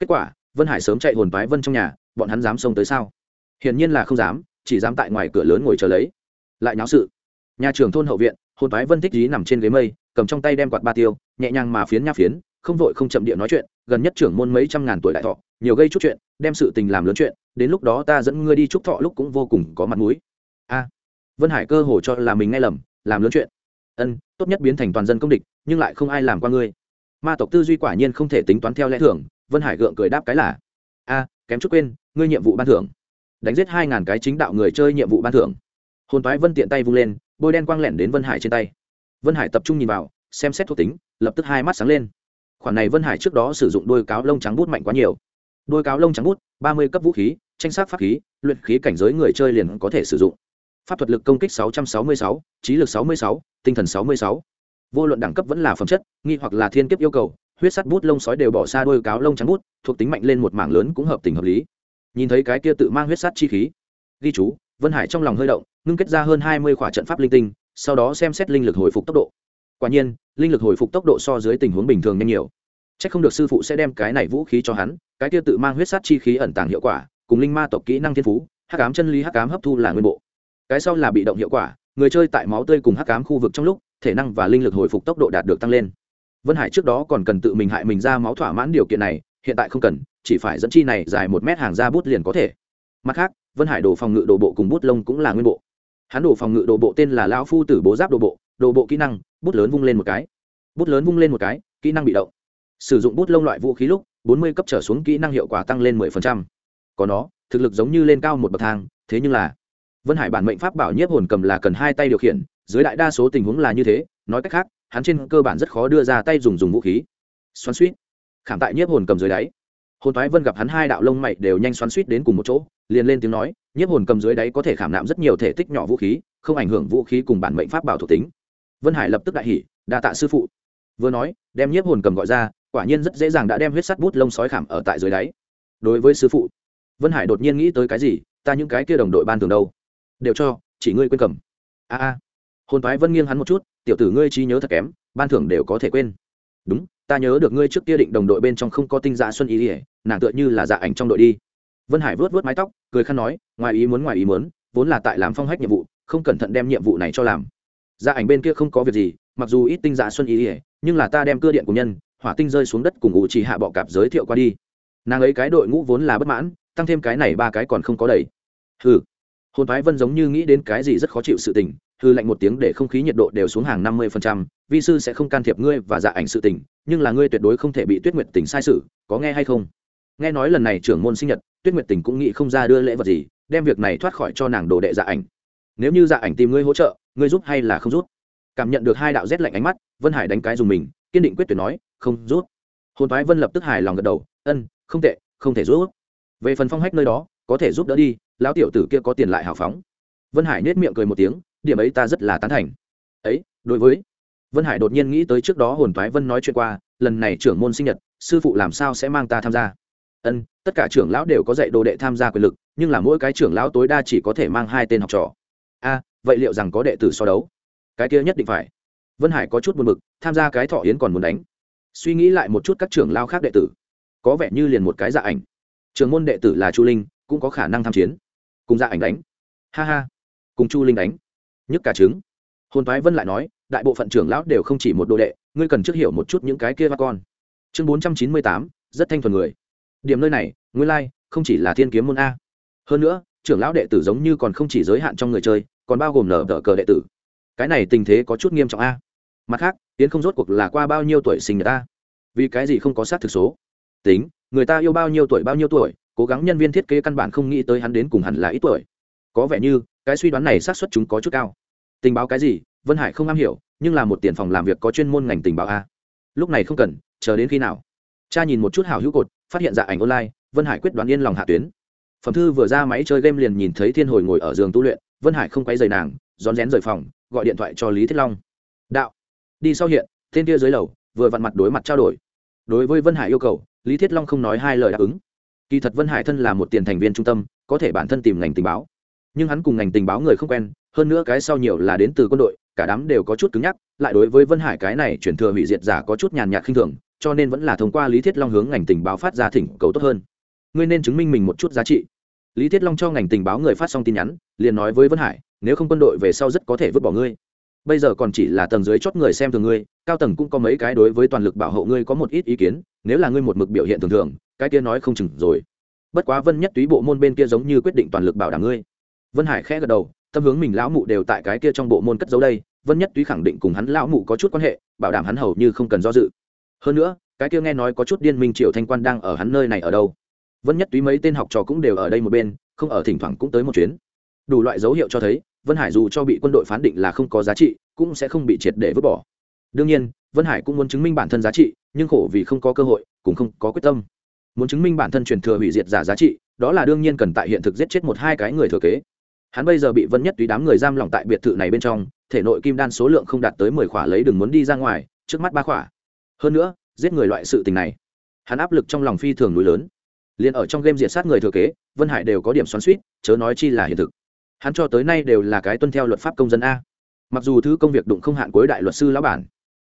Kết quả, vân hải sớm chạy hồn phái vân trong nhà, bọn hắn dám xông tới sao? Hiển nhiên là không dám, chỉ dám tại ngoài cửa lớn ngồi chờ lấy. Lại nháo sự. Nhà trường thôn hậu viện, hồn phái vân thích dí nằm trên ghế mây, cầm trong tay đem quạt ba tiêu, nhẹ nhàng mà phiến nha phiến, không vội không chậm địa nói chuyện, gần nhất trưởng môn mấy trăm ngàn tuổi đại thọ nhiều gây chút chuyện, đem sự tình làm lớn chuyện, đến lúc đó ta dẫn ngươi đi chúc thọ lúc cũng vô cùng có mặt mũi. A, vân hải cơ hồ cho là mình nghe lầm, làm lớn chuyện. Ân, tốt nhất biến thành toàn dân công địch, nhưng lại không ai làm qua ngươi. Ma tộc tư duy quả nhiên không thể tính toán theo lẽ thường, vân hải gượng cười đáp cái là, a, kém chút quên, ngươi nhiệm vụ ban thưởng. Đánh giết hai ngàn cái chính đạo người chơi nhiệm vụ ban thưởng. Hồn toái vân tiện tay vung lên, bôi đen quang lẻn đến vân hải trên tay. Vân hải tập trung nhìn vào, xem xét thuộc tính, lập tức hai mắt sáng lên. Khoản này vân hải trước đó sử dụng đôi cáo lông trắng bút mạnh quá nhiều đôi cáo lông trắng bút, ba mươi cấp vũ khí, tranh sát pháp khí, luyện khí cảnh giới người chơi liền có thể sử dụng. Pháp thuật lực công kích sáu trăm sáu mươi sáu, trí lực sáu mươi sáu, tinh thần sáu mươi sáu. Vô luận đẳng cấp vẫn là phẩm chất, nghi hoặc là thiên kiếp yêu cầu, huyết sắt bút lông sói đều bỏ xa đôi cáo lông trắng bút, thuộc tính mạnh lên một mảng lớn cũng hợp tình hợp lý. Nhìn thấy cái kia tự mang huyết sắt chi khí, ghi chú, vân hải trong lòng hơi động, ngưng kết ra hơn hai mươi khỏa trận pháp linh tinh, sau đó xem xét linh lực hồi phục tốc độ. Quả nhiên, linh lực hồi phục tốc độ so dưới tình huống bình thường nhanh nhiều. Chắc không được sư phụ sẽ đem cái này vũ khí cho hắn, cái kia tự mang huyết sát chi khí ẩn tàng hiệu quả, cùng linh ma tộc kỹ năng thiên phú, hắc ám chân lý, hắc ám hấp thu là nguyên bộ. Cái sau là bị động hiệu quả, người chơi tại máu tươi cùng hắc ám khu vực trong lúc, thể năng và linh lực hồi phục tốc độ đạt được tăng lên. Vân hải trước đó còn cần tự mình hại mình ra máu thỏa mãn điều kiện này, hiện tại không cần, chỉ phải dẫn chi này dài một mét hàng ra bút liền có thể. Mặt khác, vân hải đồ phòng ngự đồ bộ cùng bút lông cũng là nguyên bộ. Hắn đồ phòng ngự đồ bộ tên là lão phu tử bố giáp đồ bộ đồ bộ kỹ năng, bút lớn vung lên một cái. Bút lớn vung lên một cái, kỹ năng bị động sử dụng bút lông loại vũ khí lúc, bốn mươi cấp trở xuống kỹ năng hiệu quả tăng lên mười phần trăm. Có nó, thực lực giống như lên cao một bậc thang, thế nhưng là, vân hải bản mệnh pháp bảo nhiếp hồn cầm là cần hai tay điều khiển, dưới đại đa số tình huống là như thế, nói cách khác, hắn trên cơ bản rất khó đưa ra tay dùng dùng vũ khí. Xoắn suýt. Khảm tại nhiếp hồn cầm dưới đáy. Hồn thoái vân gặp hắn hai đạo lông mày đều nhanh xoắn suýt đến cùng một chỗ, liền lên tiếng nói, nhiếp hồn cầm dưới đáy có thể khảm nạm rất nhiều thể tích nhỏ vũ khí, không ảnh hưởng vũ khí cùng bản mệnh pháp bảo thuộc tính. Vân hải lập tức đại hỉ, đa tạ sư phụ. Vừa nói, đem nhiếp hồn cầm gọi ra quả nhiên rất dễ dàng đã đem huyết sắt bút lông sói khảm ở tại dưới đáy. Đối với sư phụ, vân hải đột nhiên nghĩ tới cái gì, ta những cái kia đồng đội ban thường đâu? Đều cho, chỉ ngươi quên cầm. A a. Hồn phái vân nghiêng hắn một chút, tiểu tử ngươi trí nhớ thật kém, ban thưởng đều có thể quên. Đúng, ta nhớ được ngươi trước kia định đồng đội bên trong không có tinh dạ xuân ý ỉa nàng tựa như là dạ ảnh trong đội đi. Vân hải vớt vớt mái tóc, cười khăn nói, ngoài ý muốn, ngoài ý muốn, vốn là tại làm phong hách nhiệm vụ, không cẩn thận đem nhiệm vụ này cho làm. Dạ ảnh bên kia không có việc gì, mặc dù ít tinh dạ xuân ý ỉa nhưng là ta đem cưa điện của nhân hỏa tinh rơi xuống đất cùng ủ chỉ hạ bọ cạp giới thiệu qua đi. Nàng ấy cái đội ngũ vốn là bất mãn, tăng thêm cái này ba cái còn không có đầy. Hừ. Hồn thái vân giống như nghĩ đến cái gì rất khó chịu sự tình hư lạnh một tiếng để không khí nhiệt độ đều xuống hàng năm mươi phần trăm, vi sư sẽ không can thiệp ngươi và dạ ảnh sự tình, nhưng là ngươi tuyệt đối không thể bị tuyết nguyệt tình sai sự, có nghe hay không? Nghe nói lần này trưởng môn sinh nhật, tuyết nguyệt tình cũng nghĩ không ra đưa lễ vật gì, đem việc này thoát khỏi cho nàng đồ đệ dạ ảnh. Nếu như dạ ảnh tìm ngươi hỗ trợ, ngươi giúp hay là không giúp? Cảm nhận được hai đạo rét lạnh ánh mắt, vân hải đánh cái dùng mình, kiên định quyết tuyệt nói không rút, hồn thoái vân lập tức hài lòng gật đầu ân không tệ không thể rút. về phần phong hách nơi đó có thể giúp đỡ đi lão tiểu tử kia có tiền lại hào phóng. Vân hải nết miệng cười một tiếng điểm ấy ta rất là tán thành. Ấy đối với. Vân hải đột nhiên nghĩ tới trước đó hồn thoái vân nói chuyện qua lần này trưởng môn sinh nhật sư phụ làm sao sẽ mang ta tham gia? Ân tất cả trưởng lão đều có dạy đồ đệ tham gia quyền lực nhưng là mỗi cái trưởng lão tối đa chỉ có thể mang hai tên học trò. A vậy liệu rằng có đệ tử so đấu? Cái kia nhất định phải. Vân hải có chút buồn b ự c tham gia cái thọ yến còn muốn đánh suy nghĩ lại một chút các trưởng lao khác đệ tử. Có vẻ như liền một cái dạ ảnh. Trường môn đệ tử là chu linh cũng có khả năng tham chiến. Cùng dạ ảnh đánh. Ha ha. Cùng chu linh đánh. Nhức cả trứng. Hồn thoái vân lại nói đại bộ phận trưởng lão đều không chỉ một đồ đệ ngươi cần trước hiểu một chút những cái kia va con. Chương bốn trăm chín mươi tám rất thanh thuần người. Điểm nơi này ngươi lai、like, không chỉ là thiên kiếm môn a. Hơn nữa trưởng lão đệ tử giống như còn không chỉ giới hạn trong người chơi còn bao gồm nở đỡ cờ đệ tử. Cái này tình thế có chút nghiêm trọng a. Mặt khác tiến không rốt cuộc là qua bao nhiêu tuổi sinh nhật ta? Vì cái gì không có sát thực số? Tính, người ta yêu bao nhiêu tuổi bao nhiêu tuổi, cố gắng nhân viên thiết kế căn bản không nghĩ tới hắn đến cùng hẳn là ít tuổi. Có vẻ như, cái suy đoán này xác suất chúng có chút cao. Tình báo cái gì? Vân hải không am hiểu, nhưng là một tiền phòng làm việc có chuyên môn ngành tình báo a. Lúc này không cần, chờ đến khi nào? Cha nhìn một chút hào hữu cột, phát hiện dạ ảnh online, vân hải quyết đoán yên lòng hạ tuyến. Phẩm thư vừa ra máy chơi game liền nhìn thấy thiên hồi ngồi ở giường tu luyện, vân hải không quay dày nàng, rón rén rời phòng, gọi điện thoại cho lý thiết long. Đạo đi sau hiện, tên kia dưới lầu, vừa vặn mặt đối mặt trao đổi. Đối với vân hải yêu cầu, lý thiết long không nói hai lời đáp ứng. Kỳ thật vân hải thân là một tiền thành viên trung tâm, có thể bản thân tìm ngành tình báo. Nhưng hắn cùng ngành tình báo người không quen, hơn nữa cái sau nhiều là đến từ quân đội, cả đám đều có chút cứng nhắc, lại đối với vân hải cái này chuyển thừa hủy diệt giả có chút nhàn nhạt khinh thường, cho nên vẫn là thông qua lý thiết long hướng ngành tình báo phát ra thỉnh cầu tốt hơn. Ngươi nên chứng minh mình một chút giá trị. Lý thiết long cho ngành tình báo người phát xong tin nhắn, liền nói với vân hải, nếu không quân đội về sau rất có thể vứt bỏ ngươi bây giờ còn chỉ là tầng dưới chót người xem thường ngươi, cao tầng cũng có mấy cái đối với toàn lực bảo hộ ngươi có một ít ý kiến, nếu là ngươi một mực biểu hiện thường thường, cái kia nói không chừng rồi. Bất quá vân nhất túy bộ môn bên kia giống như quyết định toàn lực bảo đảm ngươi. Vân hải khẽ gật đầu, tâm hướng mình lão mụ đều tại cái kia trong bộ môn cất giấu đây, vân nhất túy khẳng định cùng hắn lão mụ có chút quan hệ, bảo đảm hắn hầu như không cần do dự. Hơn nữa, cái kia nghe nói có chút điên minh triệu thanh quan đang ở hắn nơi này ở đâu. Vân nhất túy mấy tên học trò cũng đều ở đây một bên, không ở thỉnh thoảng cũng tới một chuyến. Đủ loại dấu hiệu cho thấy vân hải dù cho bị quân đội phán định là không có giá trị, cũng sẽ không bị triệt để vứt bỏ. Đương nhiên, vân hải cũng muốn chứng minh bản thân giá trị, nhưng khổ vì không có cơ hội, cũng không có quyết tâm. Muốn chứng minh bản thân truyền thừa hủy diệt giả giá trị, đó là đương nhiên cần tại hiện thực giết chết một hai cái người thừa kế. Hắn bây giờ bị vân nhất tùy đám người giam lỏng tại biệt thự này bên trong, thể nội kim đan số lượng không đạt tới mười khỏa lấy đừng muốn đi ra ngoài, trước mắt ba khỏa. Hơn nữa, giết người loại sự tình này, hắn áp lực trong lòng phi thường núi lớn. Liền ở trong game diệt sát người thừa kế, vân hải đều có điểm xoắn suýt chớ nói chi là hiện thực hắn cho tới nay đều là cái tuân theo luật pháp công dân a. Mặc dù thứ công việc đụng không hạn cuối đại luật sư lão bản.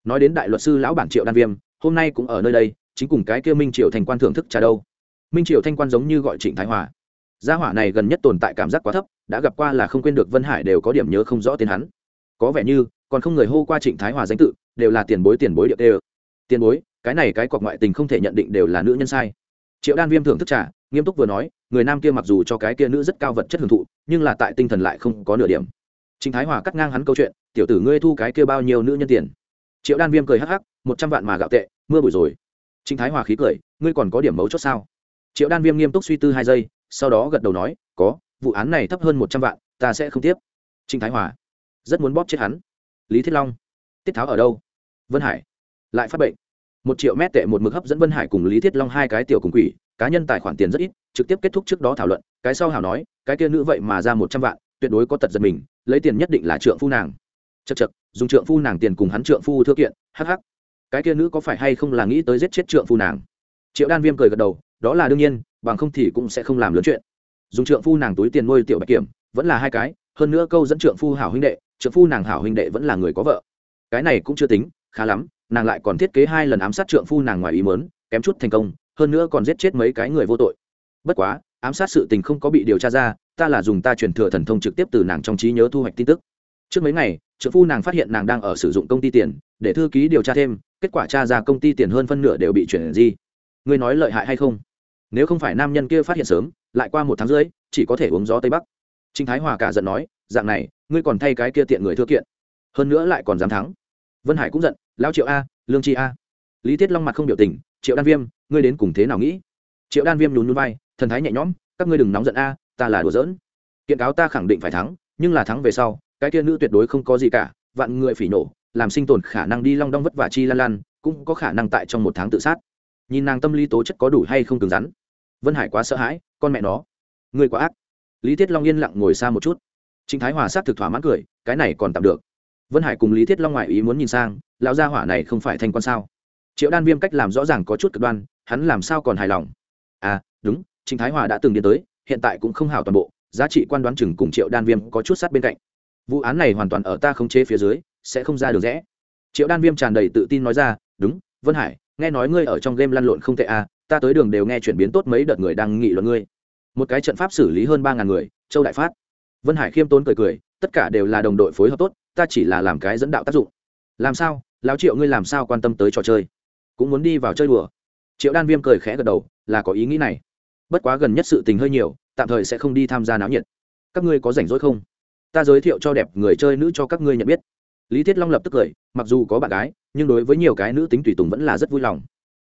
Nói đến đại luật sư lão bản triệu đan viêm, hôm nay cũng ở nơi đây, chính cùng cái kia minh triệu thành quan thưởng thức trà đâu. Minh triệu thanh quan giống như gọi trịnh thái hòa. Gia hỏa này gần nhất tồn tại cảm giác quá thấp, đã gặp qua là không quên được vân hải đều có điểm nhớ không rõ tên hắn. Có vẻ như, còn không người hô qua trịnh thái hòa danh tự, đều là tiền bối tiền bối điệu tê tiền bối, cái này cái cọc ngoại tình không thể nhận định đều là nữ nhân sai. Triệu đan viêm thưởng thức trà, nghiêm túc vừa nói, người nam kia mặc dù cho cái kia nữ rất cao vật chất hưởng thụ nhưng là tại tinh thần lại không có nửa điểm Trình Thái Hòa cắt ngang hắn câu chuyện, tiểu tử ngươi thu cái kia bao nhiêu nữ nhân tiền? Triệu Đan Viêm cười hắc hắc, một trăm vạn mà gạo tệ, mưa bụi rồi. Trình Thái Hòa khí cười, ngươi còn có điểm mấu chốt sao? Triệu Đan Viêm nghiêm túc suy tư hai giây, sau đó gật đầu nói, có, vụ án này thấp hơn một trăm vạn, ta sẽ không tiếp. Trình Thái Hòa, rất muốn bóp chết hắn. Lý Thiết Long, Tiết Tháo ở đâu? Vân Hải, lại phát bệnh. Một triệu mét tệ một mực hấp dẫn Vân Hải cùng Lý Thiết Long hai cái tiểu cùng quỷ, cá nhân tài khoản tiền rất ít, trực tiếp kết thúc trước đó thảo luận, cái sau hảo nói, cái kia nữ vậy mà ra một trăm vạn, tuyệt đối có tật giật mình lấy tiền nhất định là trượng phu nàng. Chật chật dùng trượng phu nàng tiền cùng hắn trượng phu thưa kiện hh cái kia nữ có phải hay không là nghĩ tới giết chết trượng phu nàng? Triệu đan viêm cười gật đầu đó là đương nhiên bằng không thì cũng sẽ không làm lớn chuyện. Dùng trượng phu nàng túi tiền nuôi tiểu bạch kiểm vẫn là hai cái hơn nữa câu dẫn trượng phu hảo huynh đệ trượng phu nàng hảo huynh đệ vẫn là người có vợ. Cái này cũng chưa tính khá lắm nàng lại còn thiết kế hai lần ám sát trượng phu nàng ngoài ý mớn kém chút thành công, hơn nữa còn giết chết mấy cái người vô tội. Bất quá, ám sát sự tình không có bị điều tra ra, ta là dùng ta truyền thừa thần thông trực tiếp từ nàng trong trí nhớ thu hoạch tin tức. Trước mấy ngày trợ phu nàng phát hiện nàng đang ở sử dụng công ty tiền, để thư ký điều tra thêm, kết quả tra ra công ty tiền hơn phân nửa đều bị chuyển di. Ngươi nói lợi hại hay không? Nếu không phải nam nhân kia phát hiện sớm, lại qua một tháng rưỡi, chỉ có thể uống gió tây bắc. Trinh thái hòa cả giận nói, dạng này, ngươi còn thay cái kia tiện người thư kiện. Hơn nữa lại còn dám thắng vân hải cũng giận lao triệu a lương Tri a lý thiết long mặt không biểu tình triệu đan viêm ngươi đến cùng thế nào nghĩ triệu đan viêm lún núi vai thần thái nhẹ nhõm các ngươi đừng nóng giận a ta là đùa giỡn kiện cáo ta khẳng định phải thắng nhưng là thắng về sau cái kia nữ tuyệt đối không có gì cả vạn người phỉ nổ làm sinh tồn khả năng đi long đong vất vả chi lan lan cũng có khả năng tại trong một tháng tự sát nhìn nàng tâm lý tố chất có đủ hay không cứng rắn vân hải quá sợ hãi con mẹ nó người quá ác lý thiết long yên lặng ngồi xa một chút trịnh thái hòa s á t thực thỏa mãn cười, cái này còn tạm được vân hải cùng lý thiết long ngoại ý muốn nhìn sang, lão gia hỏa này không phải thanh quan sao? Triệu đan viêm cách làm rõ ràng có chút cực đoan, hắn làm sao còn hài lòng? À đúng trịnh thái hòa đã từng đi tới, hiện tại cũng không hảo toàn bộ, giá trị quan đoán chừng cùng triệu đan viêm có chút sát bên cạnh. Vụ án này hoàn toàn ở ta khống chế phía dưới, sẽ không ra được rẽ. Triệu đan viêm tràn đầy tự tin nói ra, đúng, vân hải, nghe nói ngươi ở trong game lăn lộn không tệ à ta tới đường đều nghe chuyển biến tốt mấy đợt người đang nghị luận ngươi. Một cái trận pháp xử lý hơn ba ngàn người, châu đại phát. Vân hải khiêm tốn cười cười, tất cả đều là đồng đội phối hợp tốt ta chỉ là làm cái dẫn đạo tác dụng. Làm sao? Lão triệu ngươi làm sao quan tâm tới trò chơi? Cũng muốn đi vào chơi đùa. Triệu đan viêm cười khẽ gật đầu, là có ý nghĩ này. Bất quá gần nhất sự tình hơi nhiều, tạm thời sẽ không đi tham gia náo nhiệt. Các ngươi có rảnh rỗi không? Ta giới thiệu cho đẹp người chơi nữ cho các ngươi nhận biết. Lý thiết long lập tức cười, mặc dù có bạn gái, nhưng đối với nhiều cái nữ tính tùy tùng vẫn là rất vui lòng.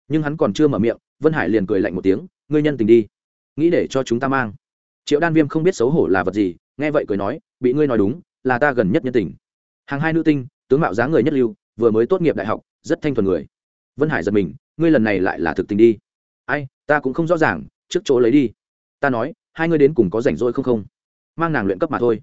Nhưng hắn còn chưa mở miệng, vân hải liền cười lạnh một tiếng, ngươi nhân tình đi. Nghĩ để cho chúng ta mang. Triệu đan viêm không biết xấu hổ là vật gì, nghe vậy cười nói, bị ngươi nói đúng, là ta gần nhất nhân tình hàng hai nữ tinh, tướng mạo dáng người nhất lưu, vừa mới tốt nghiệp đại học, rất thanh thuần người. Vân hải giật mình, ngươi lần này lại là thực tình đi. Ai, ta cũng không rõ ràng, trước chỗ lấy đi. Ta nói, hai ngươi đến cùng có rảnh rỗi không không? Mang nàng luyện cấp mà thôi.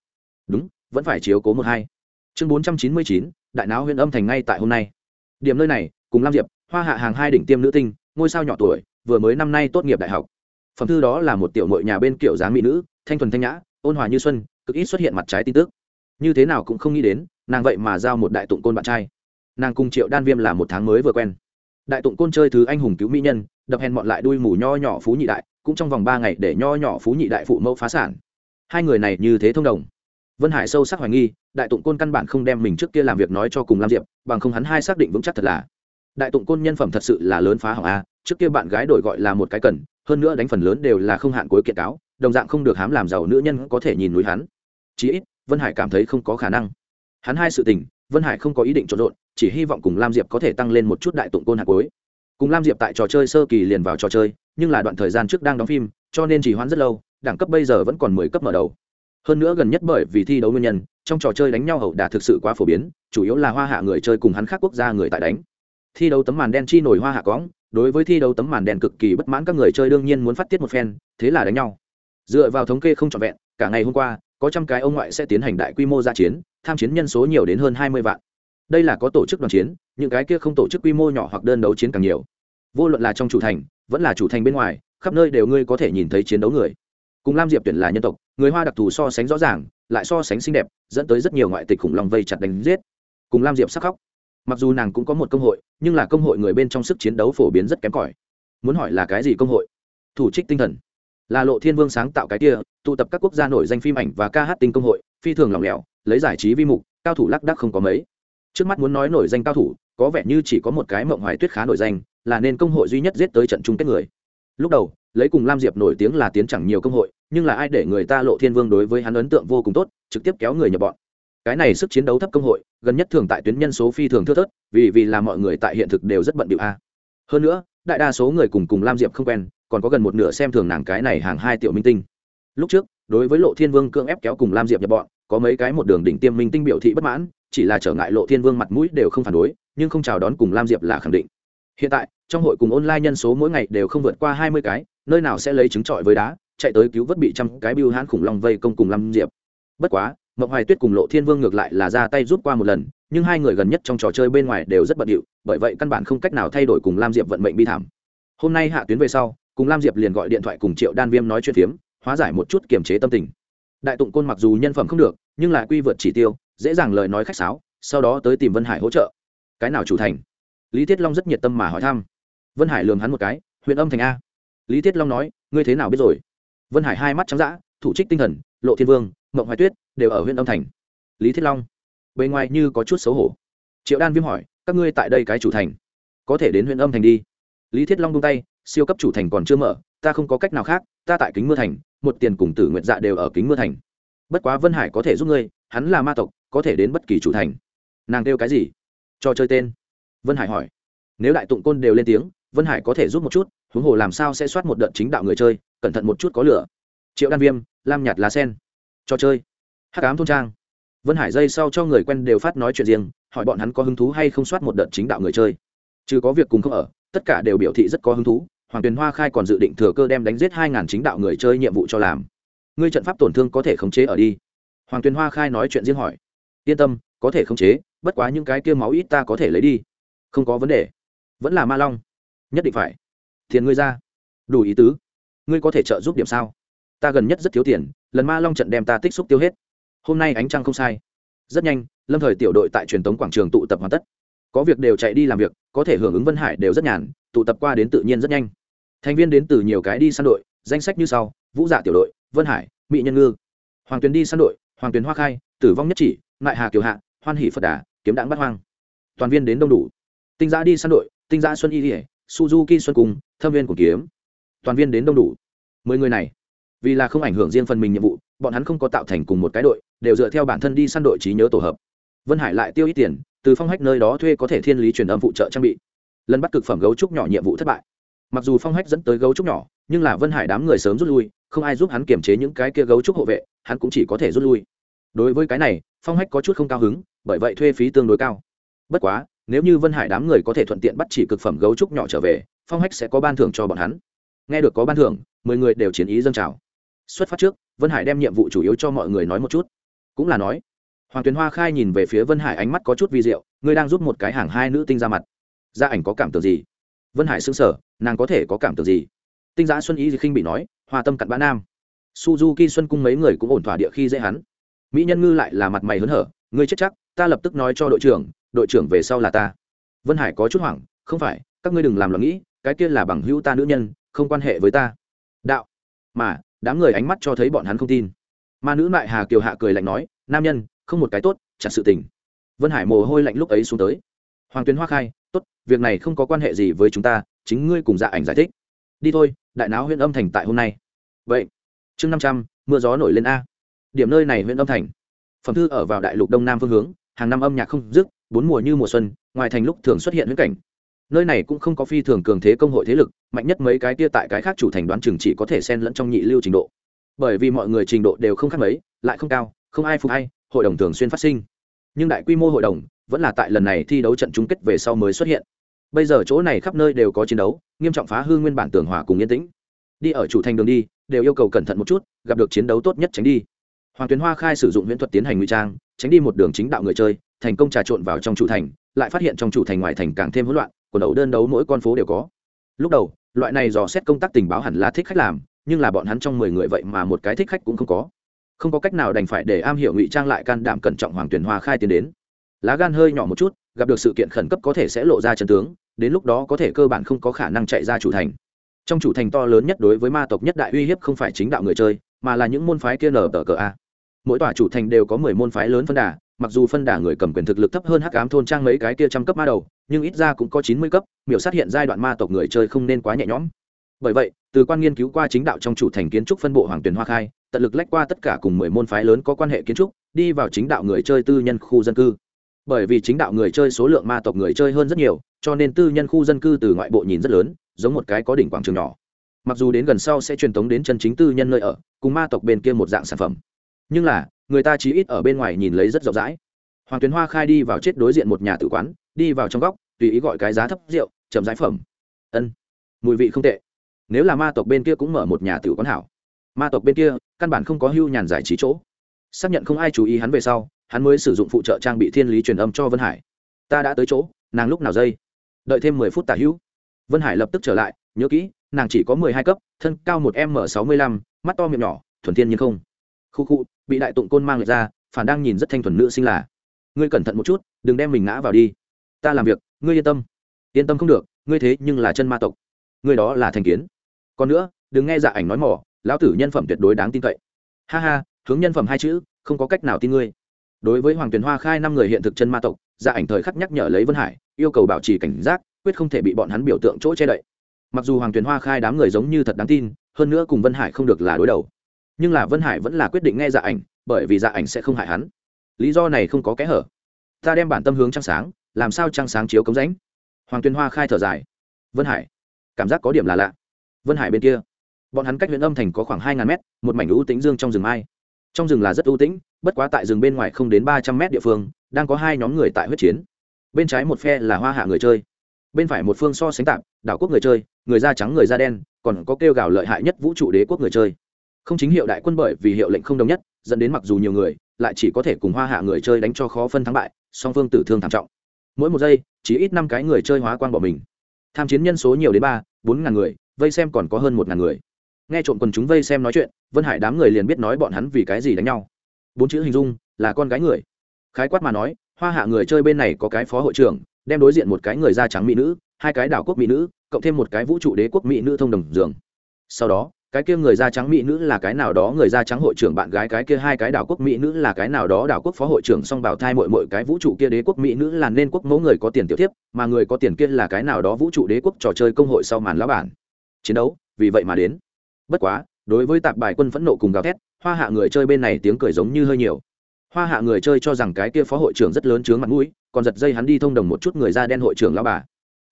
Đúng, vẫn phải chiếu cố một hai. Chương bốn trăm chín mươi chín, đại não huyện âm thành ngay tại hôm nay. Điểm nơi này, cùng lam diệp, hoa hạ hàng hai đỉnh tiêm nữ tinh, ngôi sao nhỏ tuổi, vừa mới năm nay tốt nghiệp đại học. Phẩm thư đó là một tiểu mội nhà bên kiểu dáng mỹ nữ, thanh thuần thanh nhã, ôn hòa như xuân, cực ít xuất hiện mặt trái tin tức. Như thế nào cũng không nghĩ đến nàng vậy mà giao một đại tụng côn bạn trai. Nàng cùng triệu đan viêm là một tháng mới vừa quen. Đại tụng côn chơi thứ anh hùng cứu mỹ nhân, đập hèn mọn lại đuôi mù nho nhỏ phú nhị đại, cũng trong vòng ba ngày để nho nhỏ phú nhị đại phụ mẫu phá sản. Hai người này như thế thông đồng. Vân hải sâu sắc hoài nghi, đại tụng côn căn bản không đem mình trước kia làm việc nói cho cùng lam diệp, bằng không hắn hai xác định vững chắc thật là. Đại tụng côn nhân phẩm thật sự là lớn phá hỏng a, trước kia bạn gái đổi gọi là một cái cần, hơn nữa đánh phần lớn đều là không hạn cuối kiện cáo, đồng dạng không được hám làm giàu nữ nhân có thể nhìn núi hắn. Chí ít, vân hải cảm thấy không có khả năng hắn hai sự tình, vân hải không có ý định trộn rộn, chỉ hy vọng cùng lam diệp có thể tăng lên một chút đại tụng côn hạt cuối. Cùng lam diệp tại trò chơi sơ kỳ liền vào trò chơi, nhưng là đoạn thời gian trước đang đóng phim, cho nên chỉ hoãn rất lâu, đẳng cấp bây giờ vẫn còn mười cấp mở đầu. Hơn nữa gần nhất bởi vì thi đấu nguyên nhân, trong trò chơi đánh nhau hậu đả thực sự quá phổ biến, chủ yếu là hoa hạ người chơi cùng hắn khác quốc gia người tại đánh. Thi đấu tấm màn đen chi nổi hoa hạ cóng đối với thi đấu tấm màn đen cực kỳ bất mãn các người chơi đương nhiên muốn phát tiết một phen, thế là đánh nhau. Dựa vào thống kê không trọn vẹn, cả ngày hôm qua có trăm cái ông ngoại sẽ tiến hành đại quy mô gia chiến, tham chiến nhân số nhiều đến hơn hai mươi vạn. Đây là có tổ chức đoàn chiến, những cái kia không tổ chức quy mô nhỏ hoặc đơn đấu chiến càng nhiều. Vô luận là trong chủ thành, vẫn là chủ thành bên ngoài, khắp nơi đều ngươi có thể nhìn thấy chiến đấu người. Cùng lam diệp tuyển là nhân tộc, người hoa đặc thù so sánh rõ ràng, lại so sánh xinh đẹp, dẫn tới rất nhiều ngoại tịch khủng long vây chặt đánh giết. Cùng lam diệp sắc khóc. Mặc dù nàng cũng có một công hội, nhưng là công hội người bên trong sức chiến đấu phổ biến rất kém cỏi. Muốn hỏi là cái gì công hội? Thủ trích tinh thần là lộ thiên vương sáng tạo cái kia, tụ tập các quốc gia nổi danh phim ảnh và ca hát tinh công hội, phi thường lỏng lẻo, lấy giải trí vi mục, cao thủ lác đác không có mấy. Trước mắt muốn nói nổi danh cao thủ, có vẻ như chỉ có một cái mộng hoài tuyết khá nổi danh, là nên công hội duy nhất giết tới trận chung kết người. Lúc đầu, lấy cùng lam diệp nổi tiếng là tiến chẳng nhiều công hội, nhưng là ai để người ta lộ thiên vương đối với hắn ấn tượng vô cùng tốt, trực tiếp kéo người nhập bọn. Cái này sức chiến đấu thấp công hội, gần nhất thường tại tuyến nhân số phi thường thưa thớt, vì vì là mọi người tại hiện thực đều rất bận điệu a. Hơn nữa, đại đa số người cùng cùng lam diệp không quen còn có gần một nửa xem thường nàng cái này hàng hai tiểu minh tinh. Lúc trước, đối với lộ thiên vương cưỡng ép kéo cùng lam diệp nhập bọn, có mấy cái một đường đỉnh tiêm minh tinh biểu thị bất mãn, chỉ là trở ngại lộ thiên vương mặt mũi đều không phản đối, nhưng không chào đón cùng lam diệp là khẳng định. Hiện tại, trong hội cùng online nhân số mỗi ngày đều không vượt qua hai mươi cái, nơi nào sẽ lấy trứng trọi với đá, chạy tới cứu vớt bị trăm cái biêu hãn khủng long vây công cùng lam diệp. Bất quá, mộng hoài tuyết cùng lộ thiên vương ngược lại là ra tay rút qua một lần, nhưng hai người gần nhất trong trò chơi bên ngoài đều rất bận điệu, bởi vậy căn bản không cách nào thay đổi cùng lam diệp vận mệnh bi thảm. Hôm nay hạ tuyến về sau cùng lam diệp liền gọi điện thoại cùng triệu đan viêm nói chuyện phiếm, hóa giải một chút kiềm chế tâm tình. Đại tụng côn mặc dù nhân phẩm không được, nhưng lại quy vượt chỉ tiêu, dễ dàng lời nói khách sáo, sau đó tới tìm vân hải hỗ trợ. Cái nào chủ thành? Lý thiết long rất nhiệt tâm mà hỏi thăm. Vân hải lường hắn một cái, huyện âm thành a. Lý thiết long nói, ngươi thế nào biết rồi? Vân hải hai mắt trắng d thủ trích tinh thần, lộ thiên vương, mộng hoài tuyết, đều ở huyện âm thành. Lý thiết long, bề ngoài như có chút xấu hổ. Triệu đan viêm hỏi, các ngươi tại đây cái chủ thành, có thể đến huyện âm thành đi? Lý thiết long tung tay siêu cấp chủ thành còn chưa mở, ta không có cách nào khác, ta tại kính mưa thành, một tiền cùng tử nguyện dạ đều ở kính mưa thành. Bất quá vân hải có thể giúp ngươi, hắn là ma tộc, có thể đến bất kỳ chủ thành. Nàng kêu cái gì? Cho chơi tên. Vân hải hỏi. Nếu đại tụng côn đều lên tiếng, vân hải có thể giúp một chút, huống hồ làm sao sẽ soát một đợt chính đạo người chơi, cẩn thận một chút có lửa. Triệu đan viêm, lam nhạt lá sen. Cho chơi. Hắc ám thôn trang. Vân hải dây sau cho người quen đều phát nói chuyện riêng, hỏi bọn hắn có hứng thú hay không soát một đợt chính đạo người chơi. Chứ có việc cùng không ở, tất cả đều biểu thị rất có hứng thú hoàng tuyền hoa khai còn dự định thừa cơ đem đánh giết hai ngàn chính đạo người chơi nhiệm vụ cho làm. Ngươi trận pháp tổn thương có thể khống chế ở đi. Hoàng tuyền hoa khai nói chuyện riêng hỏi. Yên tâm, có thể khống chế, bất quá những cái kia máu ít ta có thể lấy đi. Không có vấn đề. Vẫn là ma long. Nhất định phải. Thiền ngươi ra. Đủ ý tứ. Ngươi có thể trợ giúp điểm sao? Ta gần nhất rất thiếu tiền, lần ma long trận đem ta tích xúc tiêu hết. Hôm nay ánh trăng không sai. Rất nhanh, lâm thời tiểu đội tại truyền tống quảng trường tụ tập hoàn tất. Có việc đều chạy đi làm việc, có thể hưởng ứng vân hải đều rất nhàn, tụ tập qua đến tự nhiên rất nhanh thành viên đến từ nhiều cái đi săn đội danh sách như sau vũ dạ tiểu đội vân hải mỹ nhân ngư. Hoàng tuyền đi săn đội hoàng tuyền hoa khai tử vong nhất chỉ ngại hà kiều hạ hoan hỷ phật đà kiếm đạn bắt hoang. Toàn viên đến đông đủ. Tinh giã đi săn đội tinh giã xuân y ỉa suzuki xuân cùng, thâm viên của kiếm. Toàn viên đến đông đủ. Mười người này vì là không ảnh hưởng riêng phần mình nhiệm vụ bọn hắn không có tạo thành cùng một cái đội đều dựa theo bản thân đi săn đội trí nhớ tổ hợp. Vân hải lại tiêu ít tiền từ phong hách nơi đó thuê có thể thiên lý truyền âm phụ trợ trang bị. Lần bắt cực phẩm gấu trúc nhỏ nhiệm vụ thất bại mặc dù phong hách dẫn tới gấu trúc nhỏ, nhưng là vân hải đám người sớm rút lui, không ai giúp hắn kiềm chế những cái kia gấu trúc hộ vệ, hắn cũng chỉ có thể rút lui. Đối với cái này, phong hách có chút không cao hứng, bởi vậy thuê phí tương đối cao. Bất quá, nếu như vân hải đám người có thể thuận tiện bắt chỉ cực phẩm gấu trúc nhỏ trở về, phong hách sẽ có ban thưởng cho bọn hắn. Nghe được có ban thưởng, mười người đều chiến ý dâng trào. Xuất phát trước, vân hải đem nhiệm vụ chủ yếu cho mọi người nói một chút. Cũng là nói, hoàng tuyền hoa khai nhìn về phía vân hải ánh mắt có chút vi diệu, ngươi đang giúp một cái hàng hai nữ tinh ra mặt. Gia ảnh có cảm tưởng gì? Vân hải xứng sở nàng có thể có cảm tưởng gì? Tinh giã xuân ý khinh bị nói hòa tâm cặn bã nam. Suzuki xuân cung mấy người cũng ổn thỏa địa khi dễ hắn. Mỹ nhân ngư lại là mặt mày hớn hở, ngươi chết chắc, ta lập tức nói cho đội trưởng đội trưởng về sau là ta. Vân hải có chút hoảng, không phải, các ngươi đừng làm lo nghĩ, cái kia là bằng hữu ta nữ nhân, không quan hệ với ta. Đạo. Mà, đám người ánh mắt cho thấy bọn hắn không tin. Ma nữ mại hà kiều hạ cười lạnh nói, nam nhân, không một cái tốt chặt sự tình. Vân hải mồ hôi lạnh lúc ấy xuống tới hoàng tuyến hoa khai, tốt, việc này không có quan hệ gì với chúng ta, chính ngươi cùng dạ ảnh giải thích. Đi thôi, đại náo huyện âm thành tại hôm nay. Vậy, chương năm trăm, mưa gió nổi lên a. Điểm nơi này huyện âm thành. Phẩm thư ở vào đại lục đông nam phương hướng, hàng năm âm nhạc không dứt, bốn mùa như mùa xuân, ngoài thành lúc thường xuất hiện huyễn cảnh. Nơi này cũng không có phi thường cường thế công hội thế lực, mạnh nhất mấy cái kia tại cái khác chủ thành đoán chừng chỉ có thể xen lẫn trong nhị lưu trình độ. Bởi vì mọi người trình độ đều không khác mấy, lại không cao, không ai phục hay, hội đồng thường xuyên phát sinh. Nhưng đại quy mô hội đồng vẫn là tại lần này thi đấu trận chung kết về sau mới xuất hiện. Bây giờ chỗ này khắp nơi đều có chiến đấu, nghiêm trọng phá hư nguyên bản tường hòa cùng yên tĩnh. Đi ở chủ thành đường đi, đều yêu cầu cẩn thận một chút, gặp được chiến đấu tốt nhất tránh đi. Hoàng tuyến hoa khai sử dụng huyễn thuật tiến hành nguy trang, tránh đi một đường chính đạo người chơi, thành công trà trộn vào trong chủ thành, lại phát hiện trong chủ thành ngoài thành càng thêm hỗn loạn, quần đấu đơn đấu mỗi con phố đều có. Lúc đầu, loại này dò xét công tác tình báo hẳn là thích khách làm, nhưng là bọn hắn trong mười người vậy mà một cái thích khách cũng không có. Không có cách nào đành phải để am hiểu ngụy trang lại can đảm cẩn trọng hoàng tuyển hoa khai tiến đến lá gan hơi nhỏ một chút, gặp được sự kiện khẩn cấp có thể sẽ lộ ra chân tướng, đến lúc đó có thể cơ bản không có khả năng chạy ra chủ thành. Trong chủ thành to lớn nhất đối với ma tộc nhất đại uy hiếp không phải chính đạo người chơi, mà là những môn phái kia nở tờ cờ a. Mỗi tòa chủ thành đều có mười môn phái lớn phân đà, mặc dù phân đà người cầm quyền thực lực thấp hơn hắc ám thôn trang mấy cái kia trăm cấp ma đầu, nhưng ít ra cũng có chín mươi cấp, miểu sát hiện giai đoạn ma tộc người chơi không nên quá nhẹ nhõm. Bởi vậy, từ quan nghiên cứu qua chính đạo trong chủ thành kiến trúc phân bộ hoàng tuyển hoa khai, tận lực lách qua tất cả cùng mười môn phái lớn có quan hệ kiến trúc, đi vào chính đạo người chơi tư nhân khu dân cư bởi vì chính đạo người chơi số lượng ma tộc người chơi hơn rất nhiều, cho nên tư nhân khu dân cư từ ngoại bộ nhìn rất lớn, giống một cái có đỉnh quảng trường nhỏ. Mặc dù đến gần sau sẽ truyền tống đến chân chính tư nhân nơi ở, cùng ma tộc bên kia một dạng sản phẩm. Nhưng là, người ta chí ít ở bên ngoài nhìn lấy rất rộng rãi. Hoàng tuyến hoa khai đi vào chết đối diện một nhà tử quán, đi vào trong góc, tùy ý gọi cái giá thấp rượu, chậm giải phẩm. Ân, mùi vị không tệ. Nếu là ma tộc bên kia cũng mở một nhà tử quán hảo. Ma tộc bên kia, căn bản không có hưu nhàn giải trí chỗ. Xác nhận không ai chú ý hắn về sau hắn mới sử dụng phụ trợ trang bị thiên lý truyền âm cho vân hải. Ta đã tới chỗ, nàng lúc nào dây? Đợi thêm mười phút tả hữu. Vân hải lập tức trở lại, nhớ kỹ, nàng chỉ có mười hai cấp, thân cao một m sáu mươi lăm, mắt to miệng nhỏ, thuần thiên nhưng không. Khu khu, bị đại tụng côn mang lệch ra, phản đang nhìn rất thanh thuần nữ sinh là. Ngươi cẩn thận một chút, đừng đem mình ngã vào đi. Ta làm việc, ngươi yên tâm. Yên tâm không được, ngươi thế nhưng là chân ma tộc. Ngươi đó là thành kiến. Còn nữa, đừng nghe dạ ảnh nói mỏ, lão tử nhân phẩm tuyệt đối đáng tin cậy. Ha ha, hướng nhân phẩm hai chữ, không có cách nào tin ngươi đối với hoàng tuyền hoa khai năm người hiện thực chân ma tộc dạ ảnh thời khắc nhắc nhở lấy vân hải, yêu cầu bảo trì cảnh giác, quyết không thể bị bọn hắn biểu tượng chỗ che đậy. Mặc dù hoàng tuyền hoa khai đám người giống như thật đáng tin, hơn nữa cùng vân hải không được là đối đầu. Nhưng là vân hải vẫn là quyết định nghe dạ ảnh, bởi vì dạ ảnh sẽ không hại hắn. Lý do này không có kẽ hở. Ta đem bản tâm hướng trăng sáng, làm sao trăng sáng chiếu cống rãnh? Hoàng tuyền hoa khai thở dài. Vân hải, cảm giác có điểm là lạ. Vân hải bên kia. Bọn hắn cách huyện âm thành có khoảng hai ngàn mét, một mảnh lũ tính dương trong rừng mai trong rừng là rất ưu tĩnh, bất quá tại rừng bên ngoài không đến ba trăm mét địa phương, đang có hai nhóm người tại huyết chiến. Bên trái một phe là hoa hạ người chơi, bên phải một phương so sánh tạp, đảo quốc người chơi, người da trắng, người da đen, còn có kêu gào lợi hại nhất vũ trụ đế quốc người chơi. Không chính hiệu đại quân bởi vì hiệu lệnh không đồng nhất, dẫn đến mặc dù nhiều người, lại chỉ có thể cùng hoa hạ người chơi đánh cho khó phân thắng bại, song phương tử thương thảm trọng. Mỗi một giây, chỉ ít năm cái người chơi hóa quang bỏ mình. Tham chiến nhân số nhiều đến ba, bốn ngàn người, vây xem còn có hơn một ngàn người nghe trộm quần chúng vây xem nói chuyện, vân hải đám người liền biết nói bọn hắn vì cái gì đánh nhau. Bốn chữ hình dung, là con gái người. Khái quát mà nói, hoa hạ người chơi bên này có cái phó hội trưởng, đem đối diện một cái người da trắng mỹ nữ, hai cái đảo quốc mỹ nữ, cộng thêm một cái vũ trụ đế quốc mỹ nữ thông đồng giường sau đó, cái kia người da trắng mỹ nữ là cái nào đó người da trắng hội trưởng bạn gái, cái kia hai cái đảo quốc mỹ nữ là cái nào đó đảo quốc phó hội trưởng, song bảo thai mội mội cái vũ trụ kia đế quốc mỹ nữ là nên quốc mẫu người có tiền tiểu tiếp mà người có tiền kia là cái nào đó vũ trụ đế quốc trò chơi công hội sau màn lá bản. Chiến đấu, vì vậy mà đến bất quá, đối với tạp bài quân phẫn nộ cùng gào thét, hoa hạ người chơi bên này tiếng cười giống như hơi nhiều. Hoa hạ người chơi cho rằng cái kia phó hội trưởng rất lớn chướng mặt mũi, còn giật dây hắn đi thông đồng một chút người da đen hội trưởng lao bà.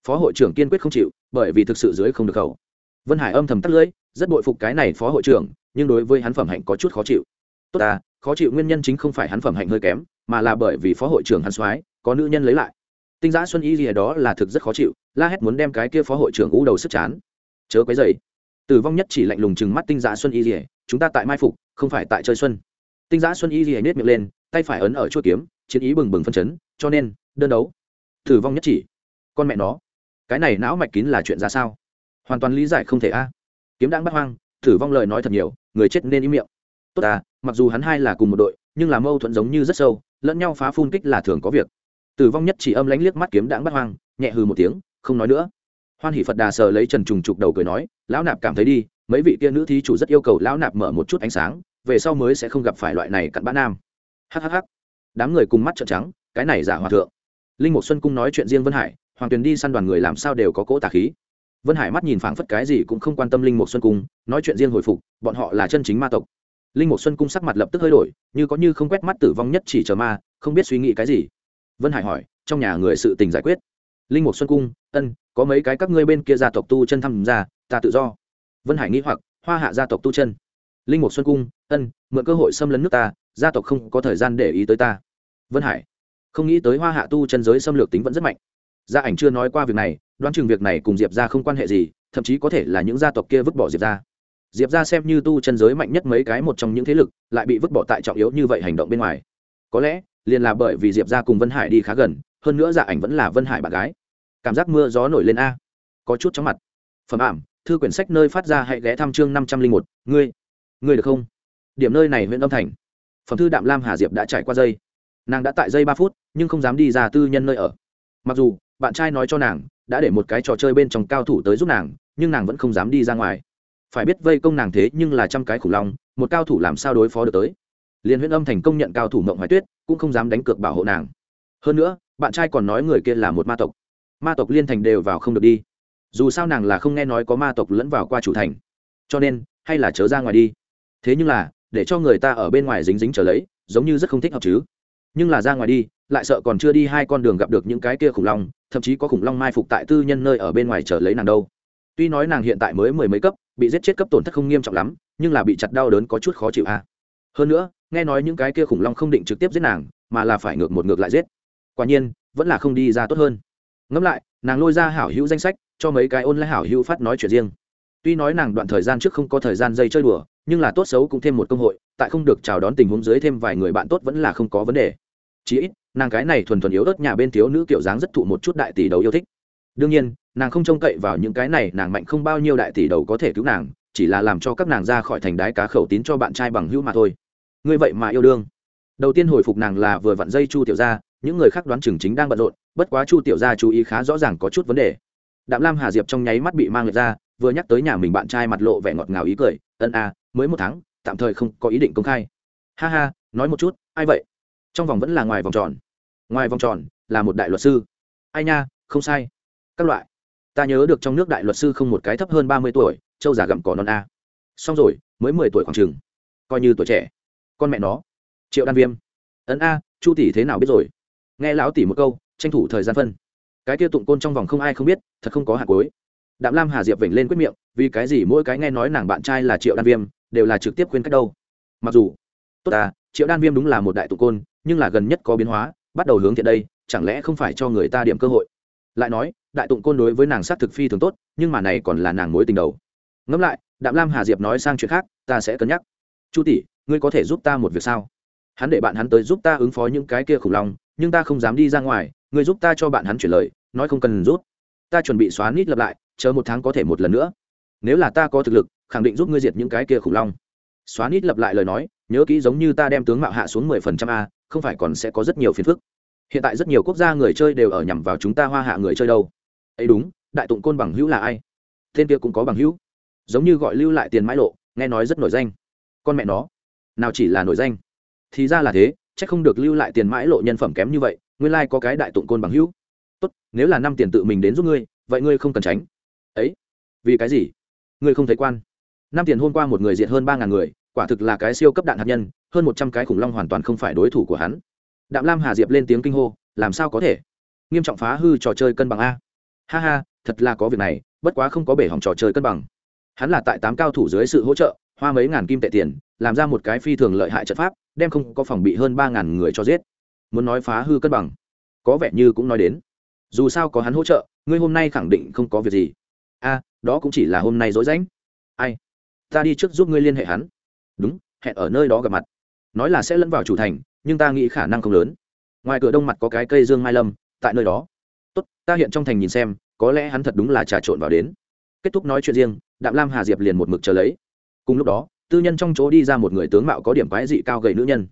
Phó hội trưởng kiên quyết không chịu, bởi vì thực sự dưới không được khẩu. Vân hải âm thầm tắt lưỡi, rất bội phục cái này phó hội trưởng, nhưng đối với hắn phẩm hạnh có chút khó chịu. Tốt à khó chịu nguyên nhân chính không phải hắn phẩm hạnh hơi kém, mà là bởi vì phó hội trưởng hắn soái, có nữ nhân lấy lại. Tinh giã xuân y gì đó là thực rất khó chịu, la hét muốn đem cái kia phó hội trưởng u đầu sức chán. Chớ quấy dày tử vong nhất chỉ lạnh lùng chừng mắt tinh giã xuân y rỉa chúng ta tại mai phục, không phải tại chơi xuân. Tinh giã xuân y rỉa nết miệng lên, tay phải ấn ở chuỗi kiếm, chiến ý bừng bừng phân chấn, cho nên, đơn đấu. Tử vong nhất chỉ. Con mẹ nó, cái này não mạch kín là chuyện ra sao? Hoàn toàn lý giải không thể a. Kiếm đang bắt hoang, tử vong lời nói thật nhiều, người chết nên im miệng. Tốt à mặc dù hắn hai là cùng một đội, nhưng là mâu thuẫn giống như rất sâu, lẫn nhau phá phun kích là thường có việc. Tử vong nhất chỉ âm lánh liếc mắt kiếm đãng bắt hoang, nhẹ hừ một tiếng, không nói nữa hoan hỷ phật đà sờ lấy trần trùng trục đầu cười nói, lão nạp cảm thấy đi, mấy vị kia nữ thí chủ rất yêu cầu lão nạp mở một chút ánh sáng, về sau mới sẽ không gặp phải loại này cặn bã nam. Hhh đám người cùng mắt trợn trắng, cái này giả hòa thượng. Linh mục xuân cung nói chuyện riêng vân hải, hoàng tuyền đi săn đoàn người làm sao đều có cỗ tà khí. Vân hải mắt nhìn phảng phất cái gì cũng không quan tâm linh mục xuân cung, nói chuyện riêng hồi phục, bọn họ là chân chính ma tộc. Linh mục xuân cung sắc mặt lập tức hơi đổi, như có như không quét mắt tử vong nhất chỉ chờ ma, không biết suy nghĩ cái gì. Vân hải hỏi, trong nhà người sự tình giải quyết? Linh mục xuân cung, ân, có mấy cái các ngươi bên kia gia tộc tu chân thăm ra ta tự do. Vân hải nghĩ hoặc, hoa hạ gia tộc tu chân. Linh mục xuân cung, ân, mượn cơ hội xâm lấn nước ta, gia tộc không có thời gian để ý tới ta. Vân hải, không nghĩ tới hoa hạ tu chân giới xâm lược tính vẫn rất mạnh. Gia ảnh chưa nói qua việc này, đoán chừng việc này cùng diệp ra không quan hệ gì, thậm chí có thể là những gia tộc kia vứt bỏ diệp ra diệp ra xem như tu chân giới mạnh nhất mấy cái một trong những thế lực, lại bị vứt bỏ tại trọng yếu như vậy hành động bên ngoài. Có lẽ, liền là bởi vì diệp ra cùng vân hải đi khá gần hơn nữa dạ ảnh vẫn là vân hải bạn gái. Cảm giác mưa gió nổi lên a. Có chút chóng mặt. Phẩm ảm, thư quyển sách nơi phát ra hãy ghé thăm chương năm trăm linh một. Ngươi ngươi được không? Điểm nơi này huyện âm thành. Phẩm thư đạm lam hà diệp đã trải qua dây. Nàng đã tại dây ba phút, nhưng không dám đi ra tư nhân nơi ở. Mặc dù, bạn trai nói cho nàng, đã để một cái trò chơi bên trong cao thủ tới giúp nàng, nhưng nàng vẫn không dám đi ra ngoài. Phải biết vây công nàng thế nhưng là trăm cái khủng long, một cao thủ làm sao đối phó được tới? Liền huyện âm thành công nhận cao thủ mộng hoài tuyết, cũng không dám đánh cược bảo hộ nàng hơn nữa, bạn trai còn nói người kia là một ma tộc. Ma tộc liên thành đều vào không được đi. Dù sao nàng là không nghe nói có ma tộc lẫn vào qua chủ thành. Cho nên, hay là chớ ra ngoài đi. Thế nhưng là, để cho người ta ở bên ngoài dính dính trở lấy, giống như rất không thích hợp chứ. Nhưng là ra ngoài đi, lại sợ còn chưa đi hai con đường gặp được những cái kia khủng long, thậm chí có khủng long mai phục tại tư nhân nơi ở bên ngoài chờ lấy nàng đâu. Tuy nói nàng hiện tại mới mười mấy cấp, bị giết chết cấp tổn thất không nghiêm trọng lắm, nhưng là bị chặt đau đớn có chút khó chịu a à. hơn nữa, nghe nói những cái kia khủng long không định trực tiếp giết nàng, mà là phải ngược một ngược lại giết quả nhiên, vẫn là không đi ra tốt hơn. Ngẫm lại, nàng lôi ra hảo hữu danh sách, cho mấy cái ôn lại hảo hữu phát nói chuyện riêng. Tuy nói nàng đoạn thời gian trước không có thời gian dây chơi đùa, nhưng là tốt xấu cũng thêm một công hội, tại không được chào đón tình huống dưới thêm vài người bạn tốt vẫn là không có vấn đề. Chí ít, nàng cái này thuần thuần yếu ớt nhà bên thiếu nữ kiểu dáng rất thụ một chút đại tỷ đầu yêu thích. Đương nhiên, nàng không trông cậy vào những cái này, nàng mạnh không bao nhiêu đại tỷ đầu có thể cứu nàng, chỉ là làm cho các nàng ra khỏi thành đái cá khẩu tín cho bạn trai bằng hữu mà thôi. Ngươi vậy mà yêu đương. Đầu tiên hồi phục nàng là vừa vặn dây chu tiểu gia những người khác đoán chừng chính đang bận rộn, bất quá chu tiểu gia chú ý khá rõ ràng có chút vấn đề. Đạm lam hà diệp trong nháy mắt bị mang lệch ra, vừa nhắc tới nhà mình bạn trai mặt lộ vẻ ngọt ngào ý cười, ân a, mới một tháng, tạm thời không có ý định công khai. Ha ha, nói một chút, ai vậy? Trong vòng vẫn là ngoài vòng tròn. Ngoài vòng tròn là một đại luật sư. Ai nha, không sai. Các loại. Ta nhớ được trong nước đại luật sư không một cái thấp hơn ba mươi tuổi châu già gặm cỏ non a. Xong rồi, mới mười tuổi khoảng chừng. Coi như tuổi trẻ. Con mẹ nó. Triệu đan viêm. Ấn a, chu tỷ thế nào biết rồi? Nghe lão tỷ một câu, tranh thủ thời gian phân. Cái kia tụng côn trong vòng không ai không biết, thật không có hạt cối đạm lam hà diệp vểnh lên quyết miệng, vì cái gì mỗi cái nghe nói nàng bạn trai là triệu đan viêm, đều là trực tiếp khuyên cách đâu? Mặc dù, tốt à triệu đan viêm đúng là một đại tụng côn, nhưng là gần nhất có biến hóa, bắt đầu hướng thiện đây, chẳng lẽ không phải cho người ta điểm cơ hội? Lại nói, đại tụng côn đối với nàng sát thực phi thường tốt, nhưng mà này còn là nàng mối tình đầu. Ngẫm lại, đạm lam hà diệp nói sang chuyện khác, ta sẽ cân nhắc. Chu tỷ, ngươi có thể giúp ta một việc sao? Hắn để bạn hắn tới giúp ta ứng phó những cái kia khủng long nhưng ta không dám đi ra ngoài, ngươi giúp ta cho bạn hắn chuyển lời, nói không cần rút. Ta chuẩn bị xóa nít lập lại, chờ một tháng có thể một lần nữa. Nếu là ta có thực lực, khẳng định giúp ngươi diệt những cái kia khủng long. Xóa nít lập lại lời nói, nhớ kỹ giống như ta đem tướng mạo hạ xuống mười phần trăm a, không phải còn sẽ có rất nhiều phiền phức. Hiện tại rất nhiều quốc gia người chơi đều ở nhằm vào chúng ta hoa hạ người chơi đâu. Ấy đúng, đại tụng côn bằng hữu là ai? Tên kia cũng có bằng hữu. Giống như gọi lưu lại tiền mãi lộ, nghe nói rất nổi danh. Con mẹ nó, nào chỉ là nổi danh. Thì ra là thế chắc không được lưu lại tiền mãi lộ nhân phẩm kém như vậy, nguyên lai、like、có cái đại tụng côn bằng hữu. Tốt, nếu là năm tiền tự mình đến giúp ngươi, vậy ngươi không cần tránh. Ấy, vì cái gì? Ngươi không thấy quan. Năm tiền hôm qua một người diệt hơn ba ngàn người, quả thực là cái siêu cấp đạn hạt nhân, hơn một trăm cái khủng long hoàn toàn không phải đối thủ của hắn. Đạm lam hà diệp lên tiếng kinh hô, làm sao có thể? Nghiêm trọng phá hư trò chơi cân bằng a. Ha ha, thật là có việc này, bất quá không có bể hỏng trò chơi cân bằng. Hắn là tại tám cao thủ dưới sự hỗ trợ hoa mấy ngàn kim tệ tiền, làm ra một cái phi thường lợi hại trận pháp, đem không có phòng bị hơn ba ngàn người cho giết. Muốn nói phá hư cân bằng, có vẻ như cũng nói đến. Dù sao có hắn hỗ trợ, ngươi hôm nay khẳng định không có việc gì. A, đó cũng chỉ là hôm nay dối rãnh. Ai? Ta đi trước giúp ngươi liên hệ hắn. Đúng, hẹn ở nơi đó gặp mặt. Nói là sẽ lẫn vào chủ thành, nhưng ta nghĩ khả năng không lớn. Ngoài cửa đông mặt có cái cây dương mai lâm, tại nơi đó. Tốt, ta hiện trong thành nhìn xem, có lẽ hắn thật đúng là trà trộn vào đến. Kết thúc nói chuyện riêng, đạm lam hà diệp liền một mực chờ lấy cùng lúc đó, tư nhân trong chỗ đi ra một người tướng mạo có điểm quái dị cao gầy nữ nhân.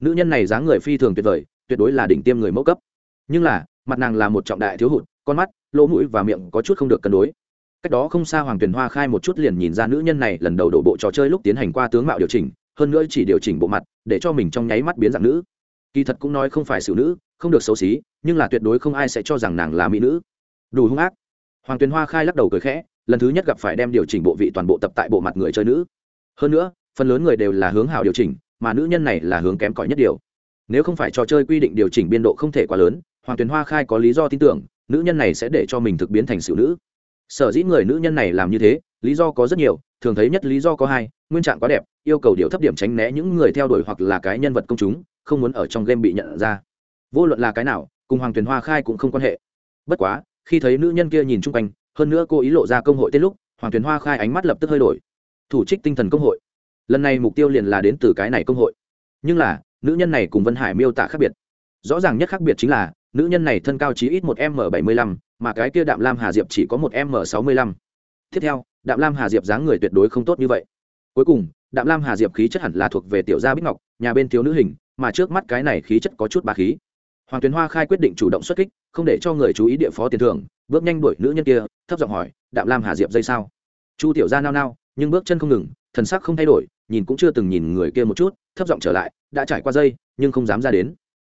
Nữ nhân này dáng người phi thường tuyệt vời, tuyệt đối là đỉnh tiêm người mẫu cấp. Nhưng là, mặt nàng là một trọng đại thiếu hụt, con mắt, lỗ mũi và miệng có chút không được cân đối. Cách đó không xa hoàng tuyền hoa khai một chút liền nhìn ra nữ nhân này lần đầu đổ bộ trò chơi lúc tiến hành qua tướng mạo điều chỉnh, hơn nữa chỉ điều chỉnh bộ mặt, để cho mình trong nháy mắt biến dạng nữ. Kỳ thật cũng nói không phải xử nữ, không được xấu xí, nhưng là tuyệt đối không ai sẽ cho rằng nàng là mỹ nữ. Đủ hung ác. Hoàng tuyền hoa khai lắc đầu cười khẽ, lần thứ nhất gặp phải đem điều chỉnh bộ vị toàn bộ tập tại bộ mặt người chơi nữ hơn nữa, phần lớn người đều là hướng hào điều chỉnh, mà nữ nhân này là hướng kém cỏi nhất điều. Nếu không phải trò chơi quy định điều chỉnh biên độ không thể quá lớn, hoàng tuyền hoa khai có lý do tin tưởng, nữ nhân này sẽ để cho mình thực biến thành sự nữ. Sở dĩ người nữ nhân này làm như thế, lý do có rất nhiều, thường thấy nhất lý do có hai, nguyên trạng quá đẹp, yêu cầu điều thấp điểm tránh né những người theo đuổi hoặc là cái nhân vật công chúng, không muốn ở trong game bị nhận ra. Vô luận là cái nào, cùng hoàng tuyền hoa khai cũng không quan hệ. Bất quá, khi thấy nữ nhân kia nhìn chung quanh, hơn nữa cô ý lộ ra công hội tên lúc, hoàng tuyền hoa khai ánh mắt lập tức hơi đổi thủ trích tinh thần công hội. Lần này mục tiêu liền là đến từ cái này công hội. Nhưng là, nữ nhân này cùng vân hải miêu tả khác biệt. Rõ ràng nhất khác biệt chính là, nữ nhân này thân cao chí ít một m bảy mươi lăm, mà cái kia đạm lam hà diệp chỉ có một m sáu mươi lăm. Tiếp theo, đạm lam hà diệp dáng người tuyệt đối không tốt như vậy. Cuối cùng, đạm lam hà diệp khí chất hẳn là thuộc về tiểu gia bích ngọc, nhà bên thiếu nữ hình, mà trước mắt cái này khí chất có chút bà khí. Hoàng tuyền hoa khai quyết định chủ động xuất kích, không để cho người chú ý địa phó tiền thưởng, bước nhanh đuổi nữ nhân kia, thấp giọng hỏi, đạm lam hà diệp dây sao? Chu tiểu gia nao nao nhưng bước chân không ngừng, thần sắc không thay đổi, nhìn cũng chưa từng nhìn người kia một chút, thấp giọng trở lại, đã trải qua dây, nhưng không dám ra đến.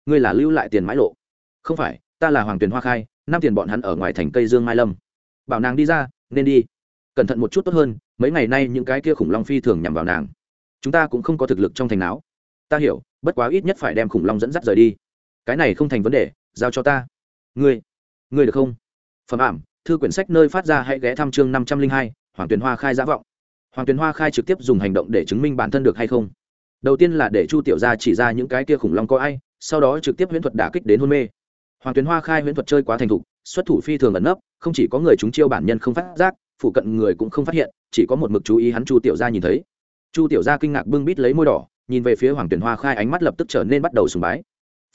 Ngươi là lưu lại tiền mãi lộ. Không phải, ta là hoàng tuyền hoa khai, năm tiền bọn hắn ở ngoài thành cây dương mai lâm. Bảo nàng đi ra, nên đi. Cẩn thận một chút tốt hơn, mấy ngày nay những cái kia khủng long phi thường nhằm vào nàng. Chúng ta cũng không có thực lực trong thành não ta hiểu, bất quá ít nhất phải đem khủng long dẫn dắt rời đi. Cái này không thành vấn đề, giao cho ta. Ngươi ngươi được không? Phẩm ảm, thư quyển sách nơi phát ra hãy ghé thăm chương năm trăm linh hai, hoàng tuyền hoa khai giả vọng hoàng tuyền hoa khai trực tiếp dùng hành động để chứng minh bản thân được hay không. Đầu tiên là để chu tiểu gia chỉ ra những cái kia khủng long có ai, sau đó trực tiếp huyễn thuật đả kích đến hôn mê. Hoàng tuyền hoa khai huyễn thuật chơi quá thành thục, xuất thủ phi thường ẩn nấp, không chỉ có người chúng chiêu bản nhân không phát giác, phụ cận người cũng không phát hiện, chỉ có một mực chú ý hắn chu tiểu gia nhìn thấy. Chu tiểu gia kinh ngạc bưng bít lấy môi đỏ, nhìn về phía hoàng tuyền hoa khai ánh mắt lập tức trở nên bắt đầu sùng bái.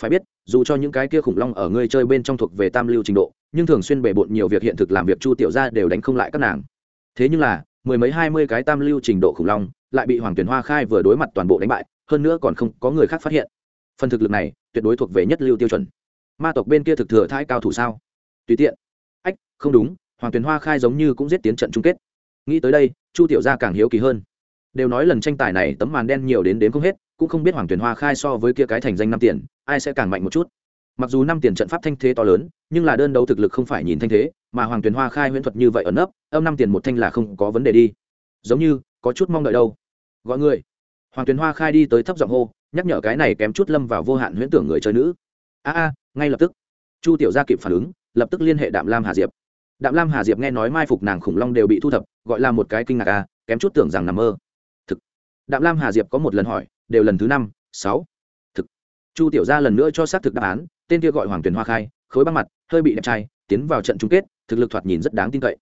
Phải biết, dù cho những cái kia khủng long ở ngươi chơi bên trong thuộc về tam lưu trình độ, nhưng thường xuyên bề bộn nhiều việc hiện thực làm việc chu tiểu gia đều đánh không lại các nàng. Thế nhưng là mười mấy hai mươi cái tam lưu trình độ khủng long lại bị hoàng tuyền hoa khai vừa đối mặt toàn bộ đánh bại, hơn nữa còn không có người khác phát hiện. Phần thực lực này tuyệt đối thuộc về nhất lưu tiêu chuẩn. Ma tộc bên kia thực thừa thai cao thủ sao? Tùy tiện. Ách, không đúng, hoàng tuyền hoa khai giống như cũng giết tiến trận chung kết. Nghĩ tới đây, chu tiểu gia càng hiếu kỳ hơn. Đều nói lần tranh tài này tấm màn đen nhiều đến đến không hết, cũng không biết hoàng tuyền hoa khai so với kia cái thành danh năm tiền, ai sẽ càng mạnh một chút mặc dù năm tiền trận pháp thanh thế to lớn, nhưng là đơn đấu thực lực không phải nhìn thanh thế, mà hoàng tuyền hoa khai huyễn thuật như vậy ẩn ấp âm năm tiền một thanh là không có vấn đề đi. Giống như, có chút mong đợi đâu. Gọi người. Hoàng tuyền hoa khai đi tới thấp giọng hô, nhắc nhở cái này kém chút lâm vào vô hạn huyễn tưởng người chơi nữ. A a, ngay lập tức. Chu tiểu gia kịp phản ứng, lập tức liên hệ đạm lam hà diệp. Đạm lam hà diệp nghe nói mai phục nàng khủng long đều bị thu thập, gọi là một cái kinh ngạc a, kém chút tưởng rằng nằm mơ. Thực. Đạm lam hà diệp có một lần hỏi, đều lần thứ năm, sáu. Thực. Chu tiểu gia lần nữa cho xác thực đáp án tên kia gọi hoàng tuyền hoa khai, khối băng mặt, hơi bị đẹp trai, tiến vào trận chung kết, thực lực thoạt nhìn rất đáng tin cậy.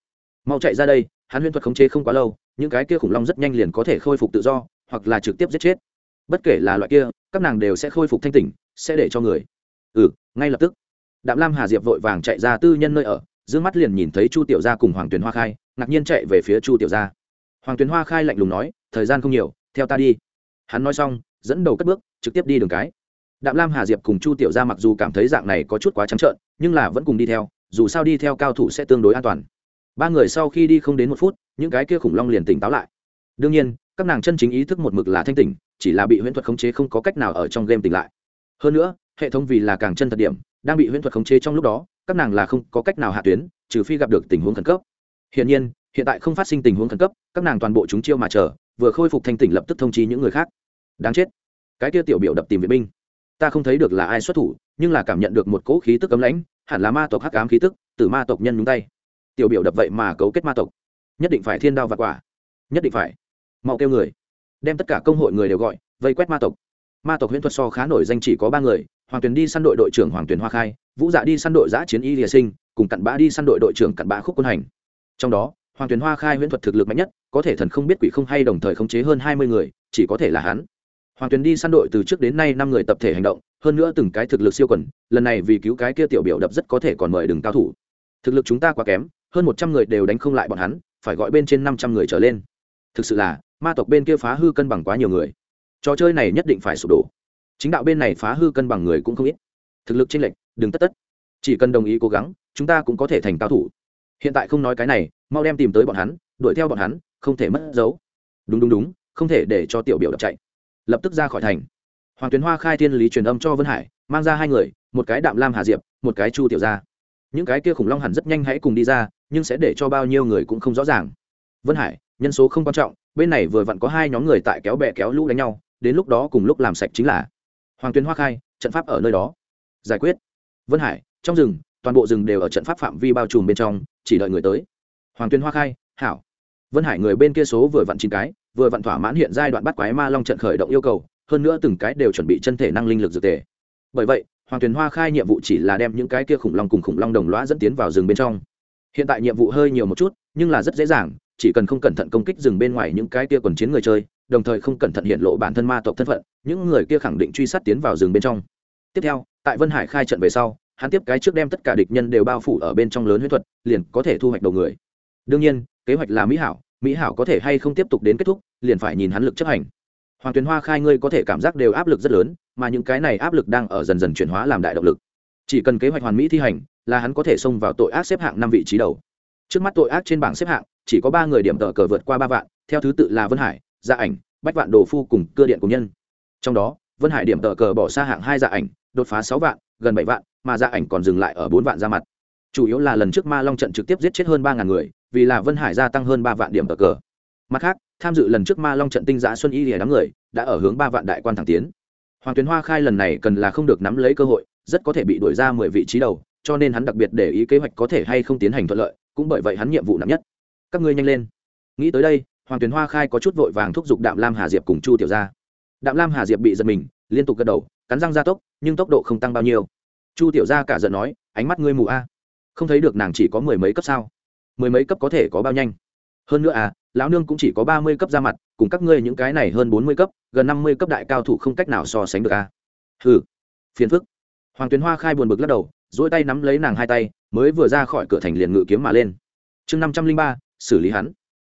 Mau chạy ra đây, hắn huyễn thuật khống chế không quá lâu, những cái kia khủng long rất nhanh liền có thể khôi phục tự do, hoặc là trực tiếp giết chết. Bất kể là loại kia, các nàng đều sẽ khôi phục thanh tỉnh, sẽ để cho người. Ừ ngay lập tức. Đạm lam hà diệp vội vàng chạy ra tư nhân nơi ở d mắt liền nhìn thấy chu tiểu gia cùng hoàng tuyền hoa khai, ngạc nhiên chạy về phía chu tiểu gia. Hoàng tuyền hoa khai lạnh lùng nói, thời gian không nhiều, theo ta đi. Hắn nói xong, dẫn đầu cất bước, trực tiếp đi đường cái đạm lam hà diệp cùng chu tiểu gia mặc dù cảm thấy dạng này có chút quá trắng trợn, nhưng là vẫn cùng đi theo, dù sao đi theo cao thủ sẽ tương đối an toàn. Ba người sau khi đi không đến một phút, những cái kia khủng long liền tỉnh táo lại. Đương nhiên, các nàng chân chính ý thức một mực là thanh tỉnh, chỉ là bị huyễn thuật khống chế không có cách nào ở trong game tỉnh lại. Hơn nữa, hệ thống vì là càng chân thật điểm, đang bị huyễn thuật khống chế trong lúc đó, các nàng là không có cách nào hạ tuyến, trừ phi gặp được tình huống khẩn cấp. Hiển nhiên, hiện tại không phát sinh tình huống khẩn cấp, các nàng toàn bộ chúng chiêu mà chờ, vừa khôi phục thanh tỉnh lập tức thông chí những người khác. Đáng chết. Cái kia tiểu biểu đập tìm viện binh ta không thấy được là ai xuất thủ, nhưng là cảm nhận được một cỗ khí tức cấm lãnh, hẳn là ma tộc hắc ám khí tức, từ ma tộc nhân nhúng tay. Tiểu biểu đập vậy mà cấu kết ma tộc. Nhất định phải thiên đao và quả. Nhất định phải. Mau kêu người. Đem tất cả công hội người đều gọi, vây quét ma tộc. Ma tộc huyễn thuật so khá nổi danh chỉ có ba người, hoàng tuyền đi săn đội đội trưởng hoàng tuyền hoa khai, vũ dạ đi săn đội giã chiến y lìa sinh, cùng cặn bã đi săn đội đội trưởng cặn bã khúc quân hành. Trong đó, hoàng tuyền hoa khai huyễn thuật thực lực mạnh nhất, có thể thần không biết quỷ không hay đồng thời khống chế hơn hai mươi người, chỉ có thể là hắn hoàng tuyền đi săn đội từ trước đến nay năm người tập thể hành động, hơn nữa từng cái thực lực siêu quần, lần này vì cứu cái kia tiểu biểu đập rất có thể còn mời đừng cao thủ. Thực lực chúng ta quá kém, hơn một trăm người đều đánh không lại bọn hắn, phải gọi bên trên năm trăm người trở lên. Thực sự là, ma tộc bên kia phá hư cân bằng quá nhiều người. Trò chơi này nhất định phải sụp đổ. Chính đạo bên này phá hư cân bằng người cũng không ít. Thực lực chênh lệch, đừng tất tất. Chỉ cần đồng ý cố gắng, chúng ta cũng có thể thành cao thủ. Hiện tại không nói cái này, mau đem tìm tới bọn hắn, đuổi theo bọn hắn, không thể mất dấu. Đúng đúng đúng, không thể để cho tiểu biểu đập chạy lập tức ra khỏi thành. Hoàng tuyến hoa khai thiên lý truyền âm cho vân hải, mang ra hai người, một cái đạm lam hà diệp, một cái chu tiểu gia. Những cái kia khủng long hẳn rất nhanh hãy cùng đi ra, nhưng sẽ để cho bao nhiêu người cũng không rõ ràng. Vân hải, nhân số không quan trọng, bên này vừa vặn có hai nhóm người tại kéo bè kéo lũ đánh nhau, đến lúc đó cùng lúc làm sạch chính là. Hoàng tuyến hoa khai, trận pháp ở nơi đó. Giải quyết. Vân hải, trong rừng, toàn bộ rừng đều ở trận pháp phạm vi bao trùm bên trong, chỉ đợi người tới. Hoàng tuyến hoa khai, hảo. Vân hải người bên kia số vừa vặn chín cái vừa vặn thỏa mãn hiện giai đoạn bắt quái ma long trận khởi động yêu cầu, hơn nữa từng cái đều chuẩn bị chân thể năng linh lực dược tề. Bởi vậy, hoàng tuyền hoa khai nhiệm vụ chỉ là đem những cái kia khủng long cùng khủng long đồng loa dẫn tiến vào rừng bên trong. Hiện tại nhiệm vụ hơi nhiều một chút, nhưng là rất dễ dàng, chỉ cần không cẩn thận công kích rừng bên ngoài những cái kia quần chiến người chơi, đồng thời không cẩn thận hiện lộ bản thân ma tộc thân phận, những người kia khẳng định truy sát tiến vào rừng bên trong. Tiếp theo, tại vân hải khai trận về sau, hắn tiếp cái trước đem tất cả địch nhân đều bao phủ ở bên trong lớn huyết thuật, liền có thể thu hoạch đầu người. Đương nhiên, kế hoạch là mỹ hảo mỹ hảo có thể hay không tiếp tục đến kết thúc, liền phải nhìn hắn lực chấp hành. Hoàng tuyền hoa khai ngươi có thể cảm giác đều áp lực rất lớn, mà những cái này áp lực đang ở dần dần chuyển hóa làm đại động lực. Chỉ cần kế hoạch hoàn mỹ thi hành, là hắn có thể xông vào tội ác xếp hạng năm vị trí đầu. Trước mắt tội ác trên bảng xếp hạng, chỉ có ba người điểm tờ cờ vượt qua ba vạn, theo thứ tự là vân hải gia ảnh, bách vạn đồ phu cùng cơ điện cùng nhân. Trong đó, vân hải điểm tờ cờ bỏ xa hạng hai gia ảnh, đột phá sáu vạn, gần bảy vạn, mà gia ảnh còn dừng lại ở bốn vạn ra mặt. Chủ yếu là lần trước ma long trận trực tiếp giết chết hơn ba ngàn người vì là vân hải gia tăng hơn ba vạn điểm cờ cờ. Mặt khác, tham dự lần trước ma long trận tinh giã xuân y lìa đám người, đã ở hướng ba vạn đại quan thẳng tiến. Hoàng tuyến hoa khai lần này cần là không được nắm lấy cơ hội, rất có thể bị đuổi ra mười vị trí đầu, cho nên hắn đặc biệt để ý kế hoạch có thể hay không tiến hành thuận lợi, cũng bởi vậy hắn nhiệm vụ nặng nhất. Các ngươi nhanh lên. Nghĩ tới đây, hoàng tuyến hoa khai có chút vội vàng thúc giục đạm lam hà diệp cùng chu tiểu ra đạm lam hà diệp bị giật mình, liên tục gật đầu, cắn răng gia tốc, nhưng tốc độ không tăng bao nhiêu. Chu tiểu ra cả giận nói, ánh mắt ngươi mù a. Không thấy được nàng chỉ có mười mấy cấp sao? Mười mấy cấp có thể có bao nhanh. Hơn nữa à lão nương cũng chỉ có ba mươi cấp ra mặt, cùng các ngươi những cái này hơn bốn mươi cấp, gần năm mươi cấp đại cao thủ không cách nào so sánh được à. Hừ, phiền phức. Hoàng tuyến hoa khai buồn bực lắc đầu dỗi tay nắm lấy nàng hai tay, mới vừa ra khỏi cửa thành liền ngự kiếm mà lên. Chương năm trăm linh ba, xử lý hắn.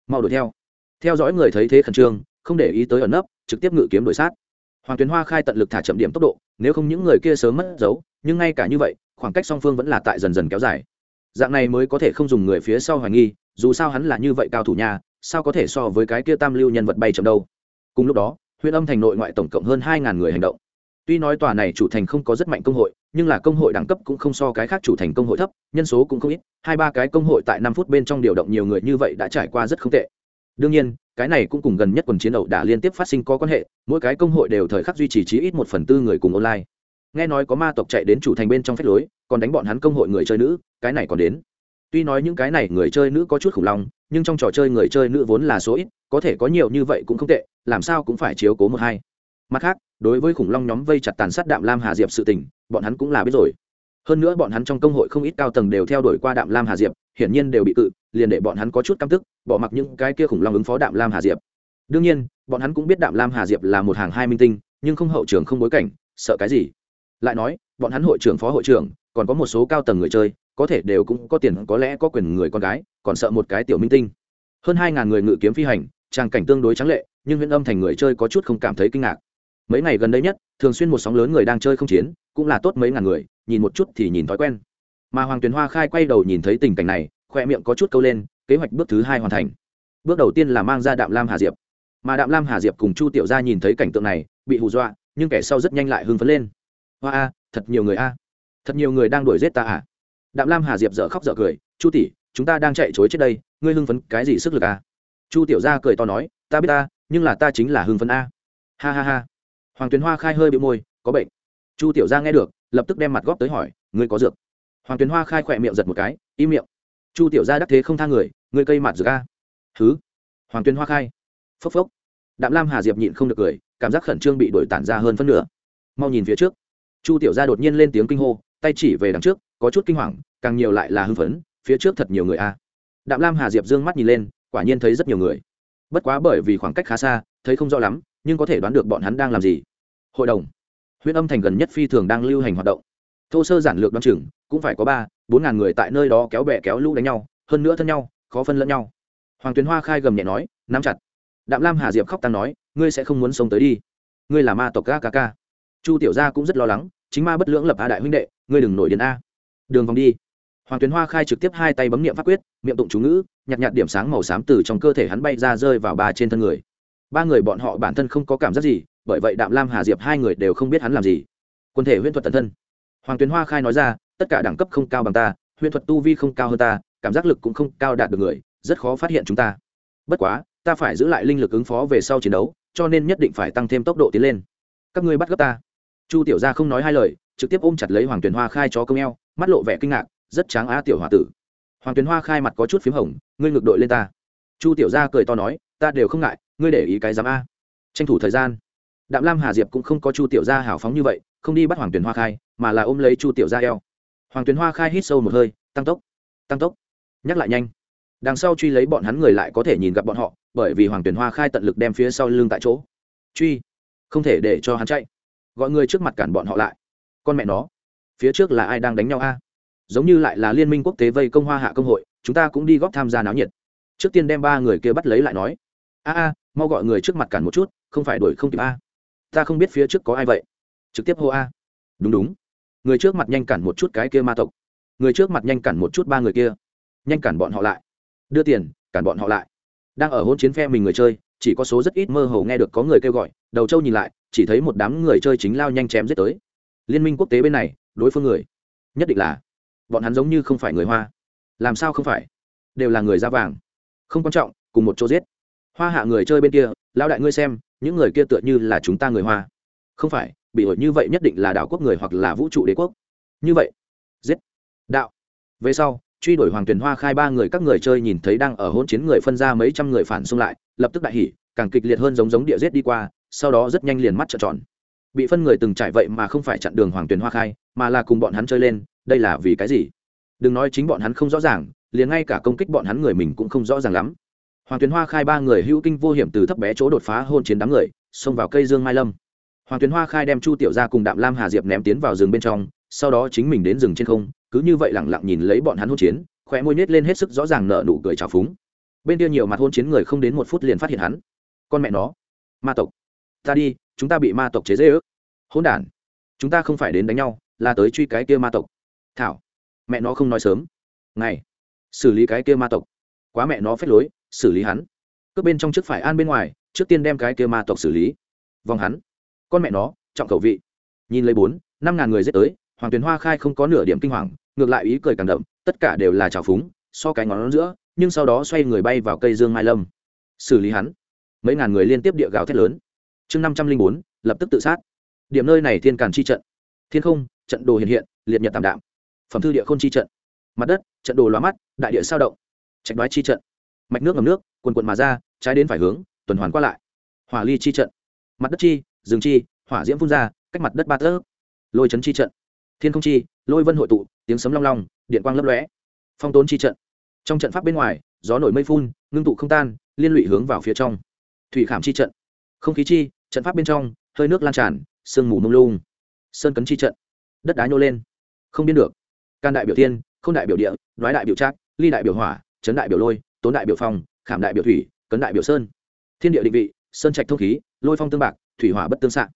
Mau đuổi theo. Theo dõi người thấy thế khẩn trương, không để ý tới ẩn nấp, trực tiếp ngự kiếm đuổi sát. Hoàng tuyến hoa khai tận lực thả chậm điểm tốc độ, nếu không những người kia sớm mất dấu, nhưng ngay cả như vậy, khoảng cách song phương vẫn là tại dần dần kéo dài dạng này mới có thể không dùng người phía sau hoài nghi, dù sao hắn là như vậy cao thủ nhà sao có thể so với cái kia tam lưu nhân vật bay chậm đâu? Cùng lúc đó, huyện âm thành nội ngoại tổng cộng hơn hai người hành động. Tuy nói tòa này chủ thành không có rất mạnh công hội, nhưng là công hội đẳng cấp cũng không so cái khác chủ thành công hội thấp, nhân số cũng không ít, hai ba cái công hội tại năm phút bên trong điều động nhiều người như vậy đã trải qua rất không tệ. Đương nhiên, cái này cũng cùng gần nhất quần chiến đấu đã liên tiếp phát sinh có quan hệ, mỗi cái công hội đều thời khắc duy trì chí ít một phần tư người cùng online. Nghe nói có ma tộc chạy đến chủ thành bên trong phép lối còn đánh bọn hắn công hội người chơi nữ, cái này còn đến. Tuy nói những cái này người chơi nữ có chút khủng long, nhưng trong trò chơi người chơi nữ vốn là số ít, có thể có nhiều như vậy cũng không tệ, làm sao cũng phải chiếu cố một hai. Mặt khác, đối với khủng long nhóm vây chặt tàn sát đạm lam hà diệp sự tình, bọn hắn cũng là biết rồi. Hơn nữa bọn hắn trong công hội không ít cao tầng đều theo đuổi qua đạm lam hà diệp, hiển nhiên đều bị cự, liền để bọn hắn có chút căm tức, bỏ mặc những cái kia khủng long ứng phó đạm lam hà diệp. Đương nhiên, bọn hắn cũng biết đạm lam hà diệp là một hàng hai minh tinh, nhưng không hậu trường không bối cảnh, sợ cái gì? Lại nói, bọn hắn hội trưởng phó hội trưởng còn có một số cao tầng người chơi, có thể đều cũng có tiền, có lẽ có quyền người con gái, còn sợ một cái tiểu minh tinh. Hơn hai ngàn người ngự kiếm phi hành trang cảnh tương đối trắng lệ, nhưng huyện âm thành người chơi có chút không cảm thấy kinh ngạc. Mấy ngày gần đây nhất, thường xuyên một sóng lớn người đang chơi không chiến, cũng là tốt mấy ngàn người, nhìn một chút thì nhìn thói quen. Mà hoàng tuyền hoa khai quay đầu nhìn thấy tình cảnh này khoe miệng có chút câu lên, kế hoạch bước thứ hai hoàn thành. Bước đầu tiên là mang ra đạm lam hà diệp. Mà đạm lam hà diệp cùng chu tiểu gia nhìn thấy cảnh tượng này, bị hù dọa, nhưng kẻ sau rất nhanh lại hưng phấn lên. Hoa a, thật nhiều người a thật nhiều người đang đuổi giết ta à? Đạm lam hà diệp dở khóc dở cười, chu tỷ, chúng ta đang chạy chối chết đây, ngươi hưng phấn cái gì sức lực à? chu tiểu gia cười to nói, ta biết ta, nhưng là ta chính là hưng phấn a. Ha ha ha. Hoàng tuyền hoa khai hơi bị môi, có bệnh. Chu tiểu gia nghe được, lập tức đem mặt góp tới hỏi, ngươi có dược? Hoàng tuyền hoa khai khỏe miệng giật một cái, im miệng. Chu tiểu gia đắc thế không tha người, ngươi cây mặt dược a? Thứ hoàng tuyền hoa khai. Phốc phốc. Đạm lam hà diệp nhịn không được cười, cảm giác khẩn trương bị đổi tản ra hơn phân nửa. Mau nhìn phía trước. Chu tiểu gia đột nhiên lên tiếng kinh hô tay chỉ về đằng trước, có chút kinh hoàng, càng nhiều lại là hưng phấn, phía trước thật nhiều người a. Đạm lam hà diệp d ư ơ n g mắt nhìn lên, quả nhiên thấy rất nhiều người. Bất quá bởi vì khoảng cách khá xa, thấy không rõ lắm, nhưng có thể đoán được bọn hắn đang làm gì. Hội đồng. Huyện âm thành gần nhất phi thường đang lưu hành hoạt động. Thô sơ giản lược đ o á n chừng, cũng phải có ba, bốn ngàn người tại nơi đó kéo bẹ kéo lũ đánh nhau, hơn nữa thân nhau, khó phân lẫn nhau. Hoàng tuyến hoa khai gầm nhẹ nói, nắm chặt. Đạm lam hà diệp khóc tăng nói, ngươi sẽ không muốn sống tới đi. Ngươi là ma tộc ga ca ca chu tiểu gia cũng rất lo lắng chính ma bất lưỡng lập a đại huynh đệ, ngươi đừng nổi đến a. Đường vòng đi. Hoàng tuyến hoa khai trực tiếp hai tay bấm niệm pháp quyết, miệng tụng chú ngữ nhặt nhạt điểm sáng màu xám từ trong cơ thể hắn bay ra rơi vào ba trên thân người. Ba người bọn họ bản thân không có cảm giác gì, bởi vậy đạm lam hà diệp hai người đều không biết hắn làm gì. Quân thể huyễn thuật tận thân. Hoàng tuyến hoa khai nói ra, tất cả đẳng cấp không cao bằng ta, huyễn thuật tu vi không cao hơn ta, cảm giác lực cũng không cao đạt được người, rất khó phát hiện chúng ta. Bất quá, ta phải giữ lại linh lực ứng phó về sau chiến đấu, cho nên nhất định phải tăng thêm tốc độ tiến lên. Các ngươi bắt gấp ta chu tiểu gia không nói hai lời, trực tiếp ôm chặt lấy hoàng tuyền hoa khai cho công eo, mắt lộ vẻ kinh ngạc, rất tráng á tiểu h tử. Hoàng tuyền hoa khai mặt có chút p h í m hồng, ngươi ngược đội lên ta. Chu tiểu gia cười to nói, ta đều không ngại, ngươi để ý cái dám a. Tranh thủ thời gian. Đạm lam hà diệp cũng không có chu tiểu gia hào phóng như vậy, không đi bắt hoàng tuyền hoa khai, mà là ôm lấy chu tiểu gia eo. Hoàng tuyền hoa khai hít sâu một hơi, tăng tốc tăng tốc. Nhắc lại nhanh. Đằng sau truy lấy bọn hắn người lại có thể nhìn gặp bọn họ, bởi vì hoàng tuyền hoa khai tận lực đem phía sau lưng tại chỗ. Truy. Không thể để cho hắn chạy gọi người trước mặt cản bọn họ lại. Con mẹ nó, phía trước là ai đang đánh nhau a? Giống như lại là liên minh quốc tế vây công hoa hạ công hội, chúng ta cũng đi góp tham gia náo nhiệt. Trước tiên đem ba người kia bắt lấy lại nói. A a, mau gọi người trước mặt cản một chút, không phải đuổi không kịp a. Ta không biết phía trước có ai vậy. Trực tiếp hô a. Đúng đúng. Người trước mặt nhanh cản một chút cái kia ma tộc. Người trước mặt nhanh cản một chút ba người kia. Nhanh cản bọn họ lại. Đưa tiền, cản bọn họ lại. Đang ở hôn chiến phe mình người chơi, chỉ có số rất ít mơ hồ nghe được có người kêu gọi, đầu châu nhìn lại chỉ thấy một đám người chơi chính lao nhanh chém giết tới. Liên minh quốc tế bên này, đối phương người. Nhất định là, bọn hắn giống như không phải người hoa. Làm sao không phải? Đều là người da vàng. Không quan trọng, cùng một chỗ giết. Hoa hạ người chơi bên kia, lao đại ngươi xem, những người kia tựa như là chúng ta người hoa. Không phải, bị ổi như vậy nhất định là đảo quốc người hoặc là vũ trụ đế quốc. Như vậy, giết. Đạo. Về sau, truy đuổi hoàng tuyền hoa khai ba người các người chơi nhìn thấy đang ở hôn chiến người phân ra mấy trăm người phản xung lại, lập tức đại hỉ, càng kịch liệt hơn giống giống địa giết đi qua sau đó rất nhanh liền mắt trợn tròn. Bị phân người từng trải vậy mà không phải chặn đường hoàng tuyền hoa khai, mà là cùng bọn hắn chơi lên, đây là vì cái gì? Đừng nói chính bọn hắn không rõ ràng, liền ngay cả công kích bọn hắn người mình cũng không rõ ràng lắm. Hoàng tuyền hoa khai ba người hữu kinh vô hiểm từ thấp bé chỗ đột phá hôn chiến đám người, xông vào cây dương mai lâm. Hoàng tuyền hoa khai đem chu tiểu ra cùng đạm lam hà diệp ném tiến vào rừng bên trong, sau đó chính mình đến rừng trên không, cứ như vậy lẳng lặng nhìn lấy bọn hắn hôn chiến, khóe môi nhếch lên hết sức rõ ràng nở nụ cười trào phúng. Bên kia nhiều mặt hôn chiến người không đến một phút liền phát hiện hắn. Con mẹ nó. Ma tộc ta đi, chúng ta bị ma tộc chế dễ ước hôn đản, chúng ta không phải đến đánh nhau, là tới truy cái kia ma tộc. Thảo, mẹ nó không nói sớm. Ngày, xử lý cái kia ma tộc. Quá mẹ nó phép lối, xử lý hắn. Cướp bên trong trước phải an bên ngoài, trước tiên đem cái kia ma tộc xử lý. Vòng hắn. Con mẹ nó, trọng khẩu vị. Nhìn lấy bốn, năm ngàn người giết tới, hoàng tuyền hoa khai không có nửa điểm kinh hoàng, ngược lại ý cười càng đậm, tất cả đều là trào phúng, so cái ngón giữa, nhưng sau đó xoay người bay vào cây dương mai lâm. Xử lý hắn. Mấy ngàn người liên tiếp địa gào thét lớn chương năm trăm linh bốn, lập tức tự sát. Điểm nơi này thiên càn chi trận. Thiên không, trận đồ hiện hiện, liệt nhật tạm đạm. Phẩm thư địa k h ô n chi trận. Mặt đất, trận đồ loa mắt, đại địa sao động. Trạch đoái chi trận. Mạch nước ngầm nước, quần quận mà ra, trái đến phải hướng, tuần hoàn qua lại. Hỏa ly chi trận. Mặt đất chi, rừng chi, hỏa diễm phun ra, cách mặt đất ba tớ lôi chấn chi trận. Thiên không chi, lôi vân hội tụ, tiếng sấm long long, điện quang lấp lóe. Phong tốn chi trận. Trong trận pháp bên ngoài, gió nổi mây phun, ngưng tụ không tan, liên lụy hướng vào phía trong. Thủy khảm chi trận. Không khí chi trận pháp bên trong, hơi nước lan tràn, sương mù mông lung. Sơn cấn chi trận. Đất đá nhô lên. Không biên được. Can đại biểu tiên không đại biểu địa nói đại biểu trác, ly đại biểu hỏa trấn đại biểu lôi, tốn đại biểu phong, khảm đại biểu thủy, cấn đại biểu sơn. Thiên địa định vị, sơn trạch thông khí, lôi phong tương bạc, thủy hỏa bất tương xạ.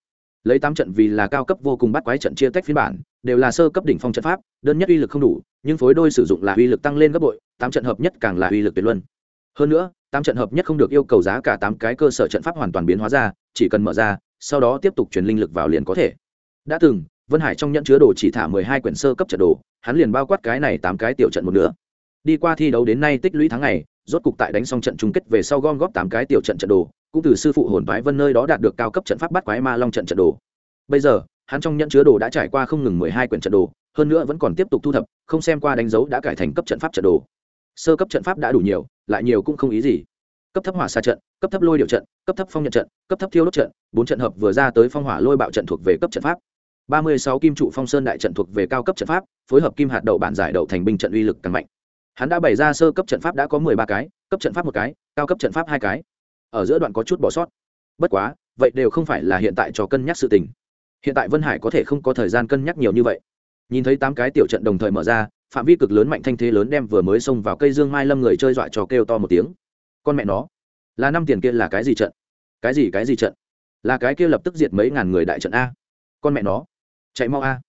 Lấy tám trận vì là cao cấp vô cùng bắt quái trận chia tách phiên bản, đều là sơ cấp đỉnh phong trận pháp, đơn nhất uy lực không đủ, nhưng phối đôi sử dụng là uy lực tăng lên gấp bội, tám trận hợp nhất càng là uy lực tuyệt luân hơn nữa tám trận hợp nhất không được yêu cầu giá cả tám cái cơ sở trận pháp hoàn toàn biến hóa ra chỉ cần mở ra sau đó tiếp tục truyền linh lực vào liền có thể. Đã từng vân hải trong nhận chứa đồ chỉ thả mười hai quyển sơ cấp trận đồ hắn liền bao quát cái này tám cái tiểu trận một nửa. đi qua thi đấu đến nay tích lũy tháng này, rốt cục tại đánh xong trận chung kết về sau gom góp tám cái tiểu trận trận đồ cũng từ sư phụ hồn thoái vân nơi đó đạt được cao cấp trận pháp bắt quái ma long trận trận đồ. Bây giờ hắn trong nhận chứa đồ đã trải qua không ngừng mười hai quyển trận đồ hơn nữa vẫn còn tiếp tục thu thập không xem qua đánh dấu đã cải thành cấp trận pháp trận đồ sơ cấp trận pháp đã đủ nhiều, lại nhiều cũng không ý gì. Cấp thấp hỏa xa trận, cấp thấp lôi điệu trận, cấp thấp phong nhận trận, cấp thấp thiêu đốt trận, bốn trận hợp vừa ra tới phong hỏa lôi bạo trận thuộc về cấp trận pháp. Ba mươi sáu kim trụ phong sơn đại trận thuộc về cao cấp trận pháp, phối hợp kim hạt đậu bản giải đậu thành binh trận uy lực càng mạnh. Hắn đã bày ra sơ cấp trận pháp đã có mười ba cái, cấp trận pháp một cái, cao cấp trận pháp hai cái. Ở giữa đoạn có chút bỏ sót. Bất quá, vậy đều không phải là hiện tại cho cân nhắc sự tình. Hiện tại vân hải có thể không có thời gian cân nhắc nhiều như vậy. Nhìn thấy tám cái tiểu trận đồng thời mở ra phạm vi cực lớn mạnh thanh thế lớn đem vừa mới xông vào cây dương mai lâm người chơi dọa cho kêu to một tiếng. Con mẹ nó, là năm tiền kia là cái gì trận? Cái gì cái gì trận? Là cái kia lập tức diệt mấy ngàn người đại trận a. Con mẹ nó, chạy mau a.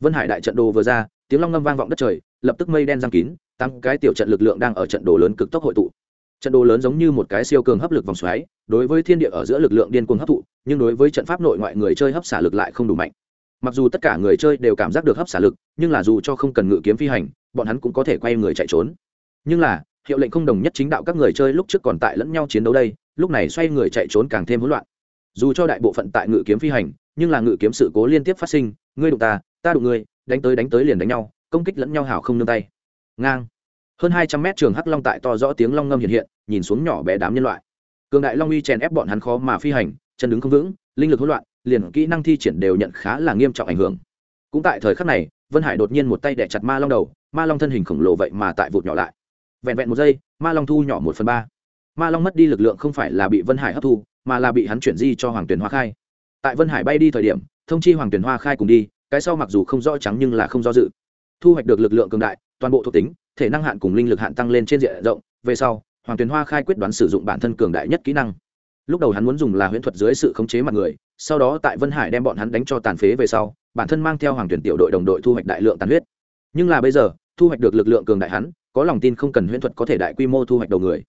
Vân hải đại trận đồ vừa ra, tiếng long ngâm vang vọng đất trời, lập tức mây đen giang kín tăng cái tiểu trận lực lượng đang ở trận đồ lớn cực tốc hội tụ. Trận đồ lớn giống như một cái siêu cường hấp lực vòng xoáy, đối với thiên địa ở giữa lực lượng điên cuồng hấp thụ, nhưng đối với trận pháp nội ngoại người chơi hấp xả lực lại không đủ mạnh mặc dù tất cả người chơi đều cảm giác được hấp xả lực, nhưng là dù cho không cần ngự kiếm phi hành, bọn hắn cũng có thể quay người chạy trốn. Nhưng là, hiệu lệnh không đồng nhất chính đạo các người chơi lúc trước còn tại lẫn nhau chiến đấu đây, lúc này xoay người chạy trốn càng thêm hỗn loạn. Dù cho đại bộ phận tại ngự kiếm phi hành, nhưng là ngự kiếm sự cố liên tiếp phát sinh, ngươi đụng ta ta đụng ngươi, đánh tới đánh tới liền đánh nhau, công kích lẫn nhau hảo không nương tay. Ngang. Hơn hai trăm mét trường hắc long tại to rõ tiếng long ngâm hiện hiện, nhìn xuống nhỏ bé đám nhân loại. Cường đại long uy chèn ép bọn hắn khó mà phi hành, chân đứng không vững, linh lực hỗn loạn liền kỹ năng thi triển đều nhận khá là nghiêm trọng ảnh hưởng. Cũng tại thời khắc này, vân hải đột nhiên một tay đẻ chặt ma long đầu, ma long thân hình khổng lồ vậy mà tại vụt nhỏ lại. Vẹn vẹn một giây, ma long thu nhỏ một phần ba. Ma long mất đi lực lượng không phải là bị vân hải hấp thu, mà là bị hắn chuyển di cho hoàng tuyền hoa khai. Tại vân hải bay đi thời điểm, thông chi hoàng tuyền hoa khai cùng đi, cái sau mặc dù không rõ trắng nhưng là không do dự. Thu hoạch được lực lượng cường đại, toàn bộ thuộc tính, thể năng hạn cùng linh lực hạn tăng lên trên diện rộng, về sau, hoàng tuyền hoa khai quyết đoán sử dụng bản thân cường đại nhất kỹ năng. Lúc đầu hắn muốn dùng là huyễn thuật dưới sự khống chế mặt người sau đó tại vân hải đem bọn hắn đánh cho tàn phế về sau, bản thân mang theo hoàng tuyển tiểu đội đồng đội thu hoạch đại lượng tàn huyết. Nhưng là bây giờ, thu hoạch được lực lượng cường đại hắn, có lòng tin không cần huyễn thuật có thể đại quy mô thu hoạch đầu người.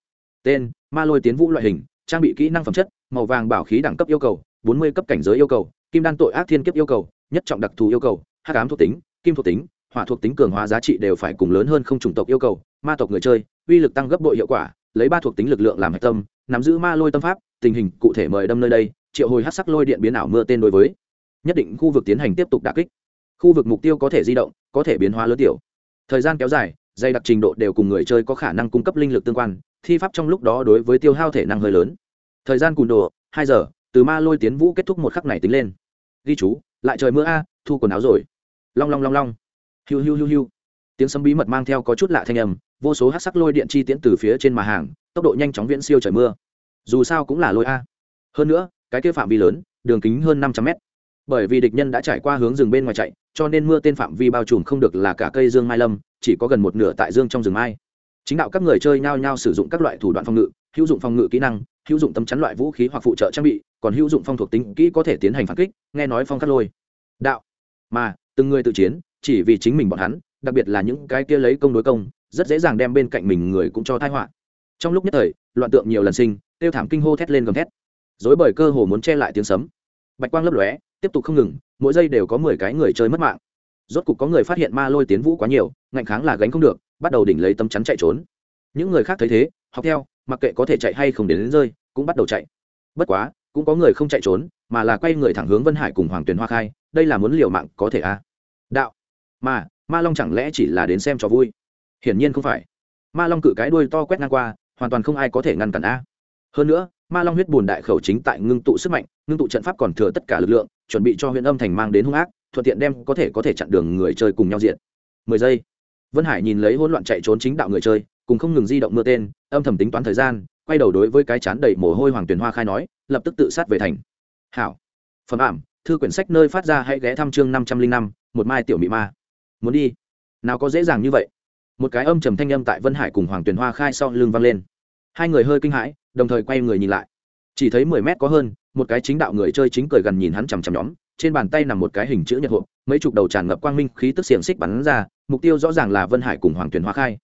Tên, ma lôi tiến vũ loại hình, trang bị kỹ năng phẩm chất, màu vàng bảo khí đẳng cấp yêu cầu, bốn mươi cấp cảnh giới yêu cầu, kim đan tội ác thiên kiếp yêu cầu, nhất trọng đặc thù yêu cầu, hắc ám thuộc tính, kim thuộc tính, hỏa thuộc tính cường hóa giá trị đều phải cùng lớn hơn không chủng tộc yêu cầu, ma tộc người chơi, uy lực tăng gấp bội hiệu quả, lấy ba thuộc tính lực lượng làm hạch tâm, nắm giữ ma lôi tâm pháp, tình hình cụ thể mời đâm nơi đây triệu hồi hát sắc lôi điện biến ảo mưa tên đối với. Nhất định khu vực tiến hành tiếp tục đà kích. Khu vực mục tiêu có thể di động, có thể biến hóa lớn tiểu. Thời gian kéo dài, dày đặc trình độ đều cùng người chơi có khả năng cung cấp linh lực tương quan, thi pháp trong lúc đó đối với tiêu hao thể năng hơi lớn. Thời gian cùn đồ, hai giờ, từ ma lôi tiến vũ kết thúc một khắc này tính lên. Ghi chú, lại trời mưa a, thu quần áo rồi. Long long long long. Hiu hiu hiu hiu. Tiếng sấm bí mật mang theo có chút lạ thanh âm, vô số hát sắc lôi điện chi tiễn từ phía trên mà hàng, tốc độ nhanh chóng viễn siêu trời mưa. Dù sao cũng là lôi a. Hơn nữa cái kia phạm vi lớn, đường kính hơn năm trăm mét. Bởi vì địch nhân đã trải qua hướng rừng bên ngoài chạy, cho nên mưa tên phạm vi bao trùm không được là cả cây dương mai lâm, chỉ có gần một nửa tại dương trong rừng mai. Chính đạo các người chơi nhao nhao sử dụng các loại thủ đoạn phòng ngự, hữu dụng phòng ngự kỹ năng, hữu dụng tấm chắn loại vũ khí hoặc phụ trợ trang bị, còn hữu dụng phong thuộc tính kỹ có thể tiến hành phản kích, nghe nói phong cắt lôi. Đạo. Mà, từng người tự chiến, chỉ vì chính mình bọn hắn, đặc biệt là những cái kia lấy công đối công, rất dễ dàng đem bên cạnh mình người cũng cho tai họa. Trong lúc nhất thời, loạn tượng nhiều lần sinh, tiêu thảm kinh hô thét lên gầm thét dối bởi cơ hồ muốn che lại tiếng sấm. Bạch quang lấp lóe tiếp tục không ngừng mỗi giây đều có mười cái người chơi mất mạng. Rốt cục có người phát hiện ma lôi tiến vũ quá nhiều ngạnh kháng là gánh không được bắt đầu đỉnh lấy tấm chắn chạy trốn. Những người khác thấy thế học theo mặc kệ có thể chạy hay không đến, đến rơi cũng bắt đầu chạy. Bất quá cũng có người không chạy trốn mà là quay người thẳng hướng vân hải cùng hoàng tuyền hoa khai đây là muốn liều mạng có thể a. À? đạo. Mà ma long chẳng lẽ chỉ là đến xem cho vui? Hiển nhiên không phải. Ma long cự cái đuôi to quét ngang qua hoàn toàn không ai có thể ngăn cản a hơn nữa, ma long huyết bùn đại khẩu chính tại ngưng tụ sức mạnh, ngưng tụ trận pháp còn thừa tất cả lực lượng, chuẩn bị cho huyện âm thành mang đến hung ác, thuận tiện đem có thể có thể chặn đường người chơi cùng nhau diện mười giây. Vân hải nhìn lấy hỗn loạn chạy trốn chính đạo người chơi, cùng không ngừng di động mưa tên, âm thầm tính toán thời gian, quay đầu đối với cái chán đầy mồ hôi hoàng tuyền hoa khai nói, lập tức tự sát về thành. Hảo. Phẩm ảm, thư quyển sách nơi phát ra hãy ghé thăm chương năm trăm linh năm, một mai tiểu mị ma. Muốn đi? Nào có dễ dàng như vậy? Một cái âm trầm thanh âm tại vân hải cùng hoàng tuyền hoa khai sau lưng vang lên. Hai người hơi kinh hãi đồng thời quay người nhìn lại. Chỉ thấy mười mét có hơn, một cái chính đạo người chơi chính cười gần nhìn hắn chằm chằm nhóm, trên bàn tay nằm một cái hình chữ nhật hộp, mấy chục đầu tràn ngập quang minh khí tức xiềng xích bắn ra, mục tiêu rõ ràng là vân hải cùng hoàng tuyền hoa khai.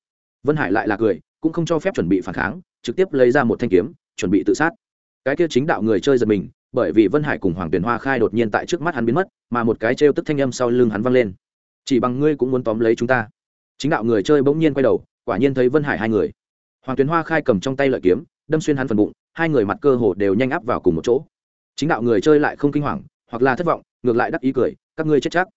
Vân hải lại là cười, cũng không cho phép chuẩn bị phản kháng, trực tiếp lấy ra một thanh kiếm, chuẩn bị tự sát. Cái kia chính đạo người chơi giật mình, bởi vì vân hải cùng hoàng tuyền hoa khai đột nhiên tại trước mắt hắn biến mất, mà một cái trêu tức thanh âm sau lưng hắn văng lên. Chỉ bằng ngươi cũng muốn tóm lấy chúng ta. Chính đạo người chơi bỗng nhiên quay đầu, quả nhiên thấy vân hải hai người. Hoàng tuyền hoa khai cầm trong tay lợi kiếm đâm xuyên hắn phần bụng, hai người mặt cơ hồ đều nhanh áp vào cùng một chỗ. Chính đạo người chơi lại không kinh hoàng, hoặc là thất vọng, ngược lại đắc ý cười, các ngươi chết chắc.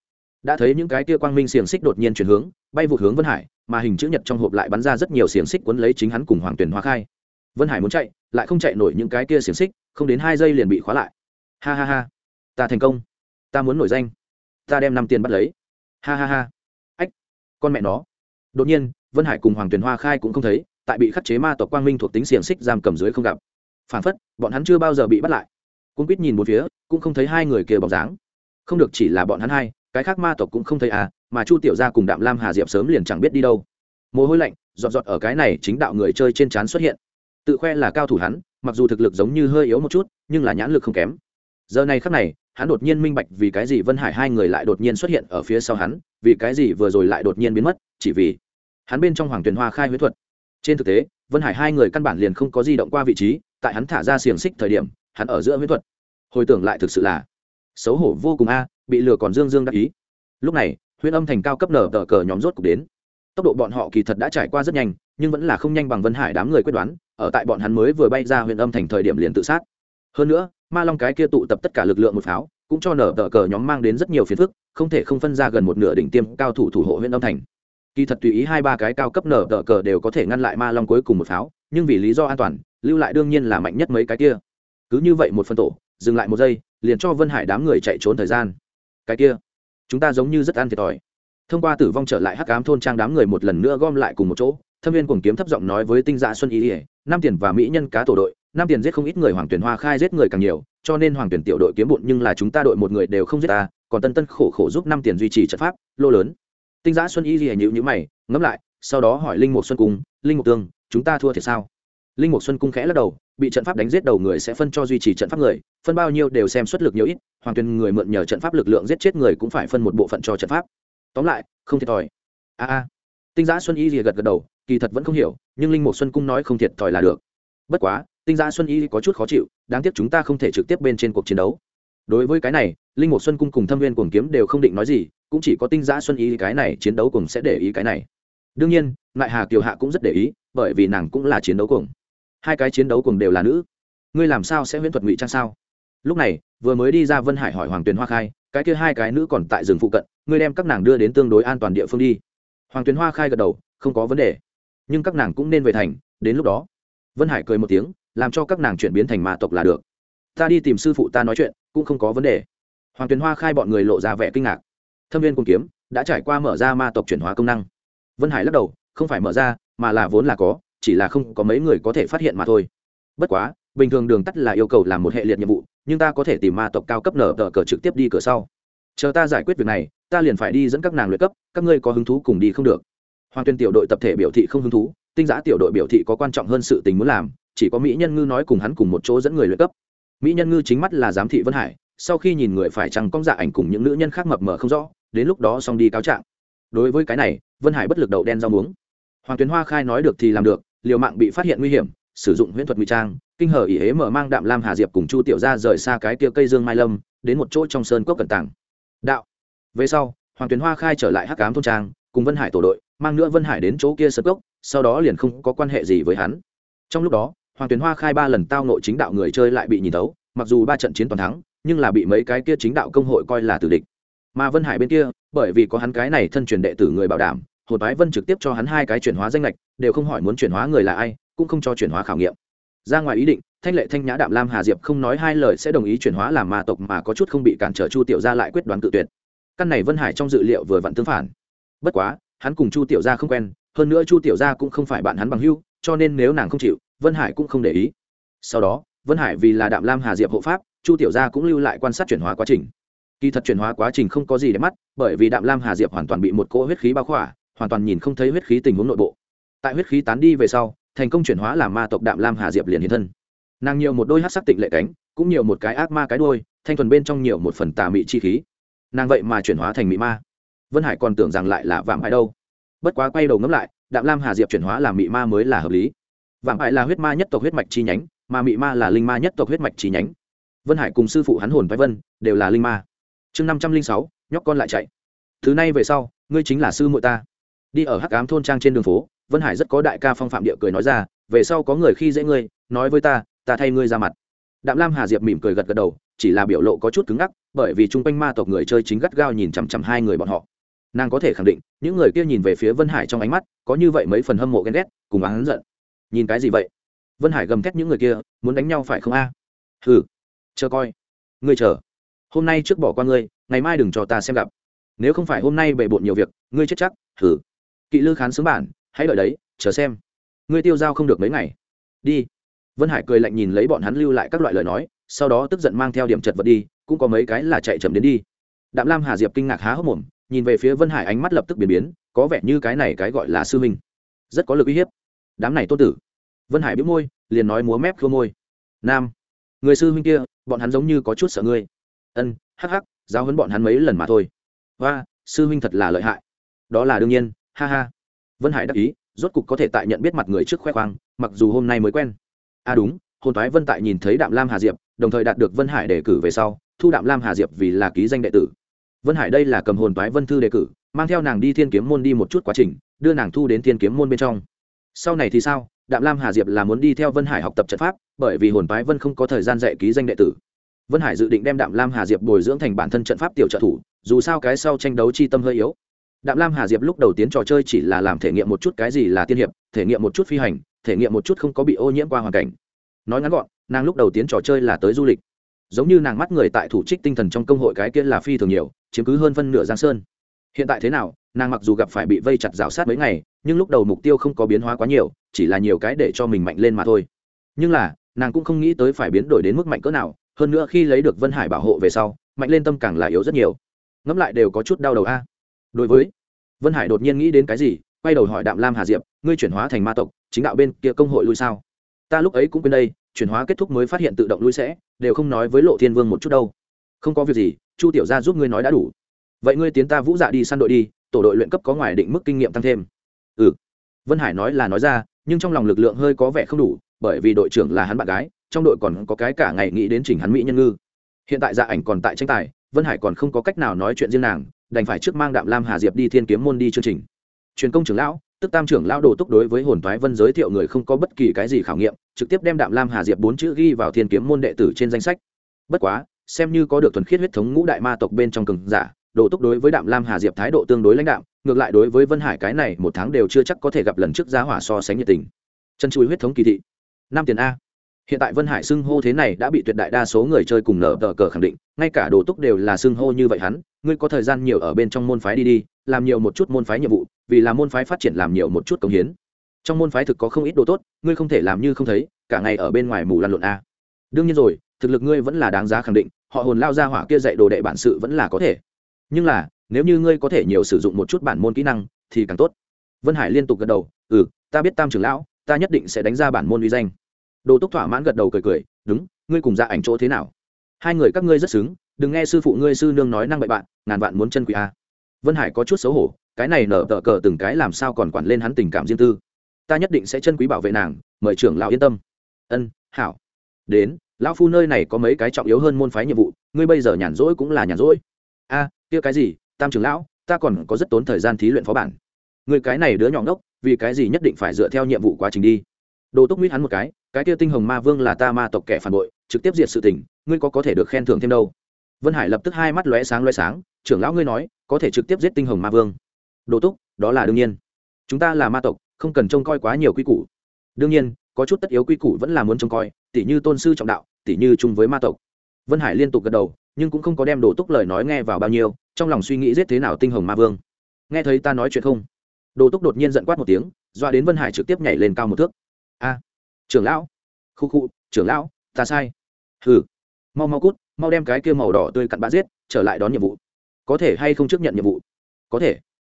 Đã thấy những cái kia quang minh xiềng xích đột nhiên chuyển hướng, bay vụt hướng vân hải, mà hình chữ nhật trong hộp lại bắn ra rất nhiều xiềng xích quấn lấy chính hắn cùng hoàng tuyền hoa khai. Vân hải muốn chạy, lại không chạy nổi những cái kia xiềng xích, không đến hai giây liền bị khóa lại. Ha ha ha, ta thành công, ta muốn nổi danh, ta đem năm tiền bắt lấy. Ha ha ha. Ách, con mẹ nó. Đột nhiên, vân hải cùng hoàng tuyền hoa khai cũng không thấy tại bị khắc chế ma tộc quang minh thuộc tính xiềng xích giam cầm dưới không gặp. Phản phất, bọn hắn chưa bao giờ bị bắt lại. Cung quýt nhìn một phía, cũng không thấy hai người kia bóng dáng. Không được chỉ là bọn hắn hai, cái khác ma tộc cũng không thấy à mà chu tiểu gia cùng đạm lam hà diệp sớm liền chẳng biết đi đâu. Mồ hôi lạnh, giọt giọt ở cái này chính đạo người chơi trên trán xuất hiện. Tự khoe là cao thủ hắn, mặc dù thực lực giống như hơi yếu một chút, nhưng là nhãn lực không kém. Giờ này khắc này, hắn đột nhiên minh bạch vì cái gì vân hải hai người lại đột nhiên xuất hiện ở phía sau hắn, vì cái gì vừa rồi lại đột nhiên biến mất, chỉ vì hắn bên trong hoàng tuyền hoa khai huyết thuật trên thực tế, vân hải hai người căn bản liền không có di động qua vị trí, tại hắn thả ra xiềng xích thời điểm, hắn ở giữa huyết thuật. Hồi tưởng lại thực sự là xấu hổ vô cùng a, bị lừa còn dương dương đắc ý. Lúc này, huyễn âm thành cao cấp nở tờ cờ nhóm rốt cục đến. Tốc độ bọn họ kỳ thật đã trải qua rất nhanh, nhưng vẫn là không nhanh bằng vân hải đám người quyết đoán, ở tại bọn hắn mới vừa bay ra huyện âm thành thời điểm liền tự sát. Hơn nữa, ma long cái kia tụ tập tất cả lực lượng một pháo, cũng cho nở tờ cờ nhóm mang đến rất nhiều phiền phức, không thể không phân ra gần một nửa đỉnh tiêm cao thủ thủ hộ huyện âm thành kỳ thật tùy ý hai ba cái cao cấp nở tờ cờ đều có thể ngăn lại ma long cuối cùng một pháo, nhưng vì lý do an toàn, lưu lại đương nhiên là mạnh nhất mấy cái kia. Cứ như vậy một phân tổ, dừng lại một giây, liền cho vân hải đám người chạy trốn thời gian. Cái kia, chúng ta giống như rất ăn thiệt thòi. Thông qua tử vong trở lại hắc cám thôn trang đám người một lần nữa gom lại cùng một chỗ, thâm viên cùng kiếm thấp giọng nói với tinh dạ xuân ý ỉa nam tiền và mỹ nhân cá tổ đội, Nam tiền giết không ít người, hoàng tuyển hoa khai giết người càng nhiều, cho nên hoàng tuyển tiểu đội kiếm bụn nhưng là chúng ta đội một người đều không giết ta, còn tân tân khổ khổ giúp năm tiền duy trì trận pháp, lô lớn tinh giã xuân y gì nhịu nhữ mày, ngẫm lại, sau đó hỏi linh mục xuân cung, linh mục tương, chúng ta thua thì sao? Linh mục xuân cung khẽ lắc đầu, bị trận pháp đánh giết đầu người sẽ phân cho duy trì trận pháp người, phân bao nhiêu đều xem xuất lực nhiều ít, hoàng tuyền người mượn nhờ trận pháp lực lượng giết chết người cũng phải phân một bộ phận cho trận pháp. Tóm lại, không thiệt thòi. A a. Tinh giã xuân y rìa gật gật đầu, kỳ thật vẫn không hiểu, nhưng linh mục xuân cung nói không thiệt thòi là được. Bất quá, tinh giã xuân y có chút khó chịu, đáng tiếc chúng ta không thể trực tiếp bên trên cuộc chiến đấu đối với cái này, linh mục xuân cung cùng thâm viên cuồng kiếm đều không định nói gì, cũng chỉ có tinh giã xuân ý cái này chiến đấu cùng sẽ để ý cái này. Đương nhiên, ngại hà kiều hạ cũng rất để ý, bởi vì nàng cũng là chiến đấu cùng hai cái chiến đấu cùng đều là nữ. Ngươi làm sao sẽ huyễn thuật ngụy trang sao? Lúc này, vừa mới đi ra vân hải hỏi hoàng tuyền hoa khai, cái kia hai cái nữ còn tại rừng phụ cận, ngươi đem các nàng đưa đến tương đối an toàn địa phương đi. Hoàng tuyền hoa khai gật đầu, không có vấn đề. Nhưng các nàng cũng nên về thành, đến lúc đó. Vân hải cười một tiếng, làm cho các nàng chuyển biến thành ma tộc là được ta đi tìm sư phụ ta nói chuyện, cũng không có vấn đề. Hoàng tuyền hoa khai bọn người lộ ra vẻ kinh ngạc. Thâm viên cung kiếm đã trải qua mở ra ma tộc chuyển hóa công năng. Vân hải lắc đầu, không phải mở ra, mà là vốn là có, chỉ là không có mấy người có thể phát hiện mà thôi. Bất quá, bình thường đường tắt là yêu cầu làm một hệ liệt nhiệm vụ, nhưng ta có thể tìm ma tộc cao cấp nở tờ cờ trực tiếp đi cửa sau. Chờ ta giải quyết việc này, ta liền phải đi dẫn các nàng luyện cấp, các ngươi có hứng thú cùng đi không được. Hoàng tuyên tiểu đội tập thể biểu thị không hứng thú, tinh giã tiểu đội biểu thị có quan trọng hơn sự tình muốn làm, chỉ có mỹ nhân ngư nói cùng hắn cùng một chỗ dẫn người luyện cấp mỹ nhân ngư chính mắt là giám thị vân hải, sau khi nhìn người phải chăng cong dạ ảnh cùng những nữ nhân khác mập mờ không rõ, đến lúc đó xong đi cáo trạng. Đối với cái này, vân hải bất lực đậu đen rau muống. Hoàng tuyến hoa khai nói được thì làm được, liều mạng bị phát hiện nguy hiểm, sử dụng huyễn thuật nguy trang, kinh hở ỉ hế mở mang đạm lam hà diệp cùng chu tiểu ra rời xa cái tia cây dương mai lâm, đến một chỗ trong sơn cốc cẩn tàng. Đạo. Về sau, hoàng tuyến hoa khai trở lại hắc cám thôn trang, cùng vân hải tổ đội, mang nữa vân hải đến chỗ kia sơn cốc, sau đó liền không có quan hệ gì với hắn. Trong lúc đó hoàng tuyến hoa khai ba lần tao nội chính đạo người chơi lại bị nhìn tấu mặc dù ba trận chiến toàn thắng, nhưng là bị mấy cái kia chính đạo công hội coi là tử địch. Mà vân hải bên kia, bởi vì có hắn cái này thân truyền đệ tử người bảo đảm, hồ tái vân trực tiếp cho hắn hai cái chuyển hóa danh lệch, đều không hỏi muốn chuyển hóa người là ai, cũng không cho chuyển hóa khảo nghiệm. Ra ngoài ý định, thanh lệ thanh nhã đạm lam hà diệp không nói hai lời sẽ đồng ý chuyển hóa làm ma tộc mà có chút không bị cản trở chu tiểu gia lại quyết đoán tự tuyệt. Căn này vân hải trong dự liệu vừa vặn tương phản. Bất quá, hắn cùng chu tiểu gia không quen, hơn nữa chu tiểu gia cũng không phải bạn hắn bằng hưu cho nên nếu nàng không chịu vân hải cũng không để ý. Sau đó, vân hải vì là đạm lam hà diệp hộ pháp, chu tiểu gia cũng lưu lại quan sát chuyển hóa quá trình. Kỳ thật chuyển hóa quá trình không có gì để mắt, bởi vì đạm lam hà diệp hoàn toàn bị một cỗ huyết khí bao khỏa, hoàn toàn nhìn không thấy huyết khí tình huống nội bộ. Tại huyết khí tán đi về sau, thành công chuyển hóa làm ma tộc đạm lam hà diệp liền hiện thân. Nàng nhiều một đôi hát sắc tịnh lệ cánh, cũng nhiều một cái ác ma cái đôi thanh thuần bên trong nhiều một phần tà mị chi khí. Nàng vậy mà chuyển hóa thành mị ma. Vân hải còn tưởng rằng lại là vạm hại đâu. Bất quá quay đầu ngẫm lại, đạm lam hà diệp chuyển hóa làm mị ma mới là hợp lý vạm hại là huyết ma nhất tộc huyết mạch chi nhánh, mà mị ma là linh ma nhất tộc huyết mạch chi nhánh. Vân hải cùng sư phụ hắn hồn vai vân đều là linh ma. Chương năm trăm linh sáu, nhóc con lại chạy. Thứ này về sau, ngươi chính là sư muội ta. Đi ở hắc ám thôn trang trên đường phố, vân hải rất có đại ca phong phạm địa cười nói ra, về sau có người khi dễ ngươi, nói với ta ta thay ngươi ra mặt. Đạm lam hà diệp mỉm cười gật gật đầu, chỉ là biểu lộ có chút cứng ngắc, bởi vì chung quanh ma tộc người chơi chính gắt gao nhìn chằm chằm hai người bọn họ. Nàng có thể khẳng định, những người kia nhìn về phía vân hải trong ánh mắt, có như vậy mấy phần hâm mộ ghen ghét, cùng oán giận nhìn cái gì vậy? Vân hải gầm thét những người kia muốn đánh nhau phải không a? À? hừ chờ coi. Ngươi chờ. Hôm nay trước bỏ qua ngươi ngày mai đừng cho ta xem gặp. Nếu không phải hôm nay bề bộn nhiều việc ngươi chết chắc hừ, kỵ lư khán xứng bản hãy đợi đấy chờ xem. Ngươi tiêu dao không được mấy ngày. Đi. Vân hải cười lạnh nhìn lấy bọn hắn lưu lại các loại lời nói sau đó tức giận mang theo điểm chật vật đi cũng có mấy cái là chạy chậm đến đi. Đạm lam hà diệp kinh ngạc há hốc mồm nhìn về phía vân hải ánh mắt lập tức biến biến có vẻ như cái này cái gọi là sư minh rất có lực uy hiếp đám này tôn tử. Vân hải biết môi, liền nói múa mép khua môi. Nam, người sư huynh kia, bọn hắn giống như có chút sợ ngươi. Ân, hắc hắc, giáo huấn bọn hắn mấy lần mà thôi. Và sư huynh thật là lợi hại. Đó là đương nhiên, ha ha. Vân hải đắc ý, rốt cục có thể tại nhận biết mặt người trước khoe khoang, mặc dù hôm nay mới quen. À đúng, hồn thoái vân tại nhìn thấy đạm lam hà diệp, đồng thời đạt được vân hải đề cử về sau, thu đạm lam hà diệp vì là ký danh đệ tử. Vân hải đây là cầm hồn thoái vân thư đề cử, mang theo nàng đi thiên kiếm môn đi một chút quá trình, đưa nàng thu đến thiên kiếm môn bên trong sau này thì sao? Đạm lam hà diệp là muốn đi theo vân hải học tập trận pháp, bởi vì hồn Phái vân không có thời gian dạy ký danh đệ tử. Vân hải dự định đem đạm lam hà diệp bồi dưỡng thành bản thân trận pháp tiểu trợ thủ, dù sao cái sau tranh đấu chi tâm hơi yếu. Đạm lam hà diệp lúc đầu tiến trò chơi chỉ là làm thể nghiệm một chút cái gì là tiên hiệp, thể nghiệm một chút phi hành, thể nghiệm một chút không có bị ô nhiễm qua hoàn cảnh. Nói ngắn gọn, nàng lúc đầu tiến trò chơi là tới du lịch. Giống như nàng mắt người tại thủ trích tinh thần trong công hội cái kia là phi thường nhiều, chiếm cứ hơn phân nửa giang sơn. Hiện tại thế nào? Nàng mặc dù gặp phải bị vây chặt rào sát mấy ngày, nhưng lúc đầu mục tiêu không có biến hóa quá nhiều, chỉ là nhiều cái để cho mình mạnh lên mà thôi. Nhưng là, nàng cũng không nghĩ tới phải biến đổi đến mức mạnh cỡ nào, hơn nữa khi lấy được vân hải bảo hộ về sau, mạnh lên tâm càng là yếu rất nhiều. Ngẫm lại đều có chút đau đầu a. Đối với vân hải đột nhiên nghĩ đến cái gì, quay đầu hỏi đạm lam hà diệp, ngươi chuyển hóa thành ma tộc, chính đạo bên kia công hội lui sao? Ta lúc ấy cũng quên đây, chuyển hóa kết thúc mới phát hiện tự động lui sẽ, đều không nói với lộ thiên vương một chút đâu. Không có việc gì, chu tiểu gia giúp ngươi nói đã đủ. Vậy ngươi tiến ta vũ dạ đi săn đội đi tổ đội luyện cấp có ngoài định mức kinh nghiệm tăng thêm. Ừ. Vân hải nói là nói ra, nhưng trong lòng lực lượng hơi có vẻ không đủ, bởi vì đội trưởng là hắn bạn gái, trong đội còn có cái cả ngày nghĩ đến chỉnh hắn mỹ nhân ngư. Hiện tại dạ ảnh còn tại tranh tài, vân hải còn không có cách nào nói chuyện riêng nàng, đành phải trước mang đạm lam hà diệp đi thiên kiếm môn đi chương trình. Truyền công trưởng lão, tức tam trưởng lão đồ túc đối với hồn thoái vân giới thiệu người không có bất kỳ cái gì khảo nghiệm, trực tiếp đem đạm lam hà diệp bốn chữ ghi vào thiên kiếm môn đệ tử trên danh sách. Bất quá, xem như có được thuần khiết huyết thống ngũ đại ma tộc bên trong cường giả đồ túc đối với đạm lam hà diệp thái độ tương đối lãnh đạm, ngược lại đối với vân hải cái này một tháng đều chưa chắc có thể gặp lần trước giá hỏa so sánh nhiệt tình. Chân chui huyết thống kỳ thị. Năm tiền a. Hiện tại vân hải xưng hô thế này đã bị tuyệt đại đa số người chơi cùng nở tờ cờ khẳng định, ngay cả đồ túc đều là xưng hô như vậy hắn, ngươi có thời gian nhiều ở bên trong môn phái đi đi, làm nhiều một chút môn phái nhiệm vụ, vì là môn phái phát triển làm nhiều một chút công hiến. Trong môn phái thực có không ít đồ tốt, ngươi không thể làm như không thấy, cả ngày ở bên ngoài mù lăn lộn a. Đương nhiên rồi, thực lực ngươi vẫn là đáng giá khẳng định, họ hồn lao ra hỏa kia dạy đồ đệ bản sự vẫn là có thể nhưng là, nếu như ngươi có thể nhiều sử dụng một chút bản môn kỹ năng, thì càng tốt. Vân hải liên tục gật đầu ừ ta biết tam trưởng lão, ta nhất định sẽ đánh ra bản môn uy danh. Đồ túc thỏa mãn gật đầu cười cười, đúng, ngươi cùng ra ảnh chỗ thế nào? Hai người các ngươi rất xứng, đừng nghe sư phụ ngươi sư nương nói năng bậy bạn, ngàn vạn muốn chân quỷ a. Vân hải có chút xấu hổ, cái này nở tờ cờ từng cái làm sao còn quản lên hắn tình cảm riêng tư? Ta nhất định sẽ chân quý bảo vệ nàng, mời trưởng lão yên tâm. Ân, hảo. Đến, lão phu nơi này có mấy cái trọng yếu hơn môn phái nhiệm vụ, ngươi bây giờ nhàn rỗi cũng là nhàn rỗi. A kia cái gì? Tam trưởng lão, ta còn có rất tốn thời gian thí luyện phó bản. Người cái này đứa nhỏ ngốc, vì cái gì nhất định phải dựa theo nhiệm vụ quá trình đi? Đồ túc mít hắn một cái cái kia tinh hồng ma vương là ta ma tộc kẻ phản bội, trực tiếp diệt sự tình, ngươi có có thể được khen thưởng thêm đâu? Vân hải lập tức hai mắt lóe sáng lóe sáng, trưởng lão ngươi nói, có thể trực tiếp giết tinh hồng ma vương. Đồ túc, đó là đương nhiên. Chúng ta là ma tộc, không cần trông coi quá nhiều quy củ. Đương nhiên, có chút tất yếu quy củ vẫn là muốn trông coi, tỉ như tôn sư trọng đạo, tỉ như chung với ma tộc. Vân hải liên tục gật đầu nhưng cũng không có đem đồ túc lời nói nghe vào bao nhiêu, trong lòng suy nghĩ giết thế nào tinh hồng ma vương. Nghe thấy ta nói chuyện không? Đồ túc đột nhiên giận quát một tiếng, doa đến vân hải trực tiếp nhảy lên cao một thước. A, trưởng lão. Khu khu, trưởng lão, ta sai. Hừ. Mau mau cút, mau đem cái kia màu đỏ tươi cặn bã giết, trở lại đón nhiệm vụ. Có thể hay không chấp nhận nhiệm vụ? Có thể.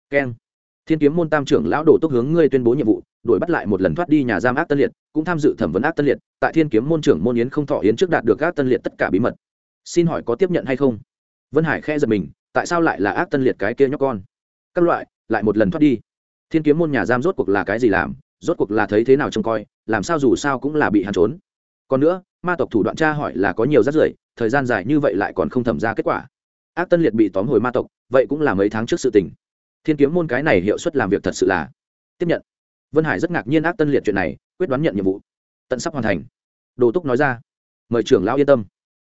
Keng. Thiên kiếm môn tam trưởng lão đồ túc hướng ngươi tuyên bố nhiệm vụ, đuổi bắt lại một lần thoát đi nhà giam ác tân liệt, cũng tham dự thẩm vấn ác tân liệt. Tại thiên kiếm môn trưởng môn yến không thọ yến trước đạt được ác tân liệt tất cả bí mật xin hỏi có tiếp nhận hay không? Vân hải khe giật mình, tại sao lại là ác tân liệt cái kia nhóc con? Các loại, lại một lần thoát đi. Thiên kiếm môn nhà giam rốt cuộc là cái gì làm? Rốt cuộc là thấy thế nào trông coi? Làm sao dù sao cũng là bị hắn trốn? Còn nữa, ma tộc thủ đoạn tra hỏi là có nhiều rắt rưởi, thời gian dài như vậy lại còn không thẩm ra kết quả. Ác tân liệt bị tóm hồi ma tộc, vậy cũng là mấy tháng trước sự tình. Thiên kiếm môn cái này hiệu suất làm việc thật sự là tiếp nhận. Vân hải rất ngạc nhiên ác tân liệt chuyện này, quyết đoán nhận nhiệm vụ. Tận sắp hoàn thành. Đồ túc nói ra. Mời trưởng lão yên tâm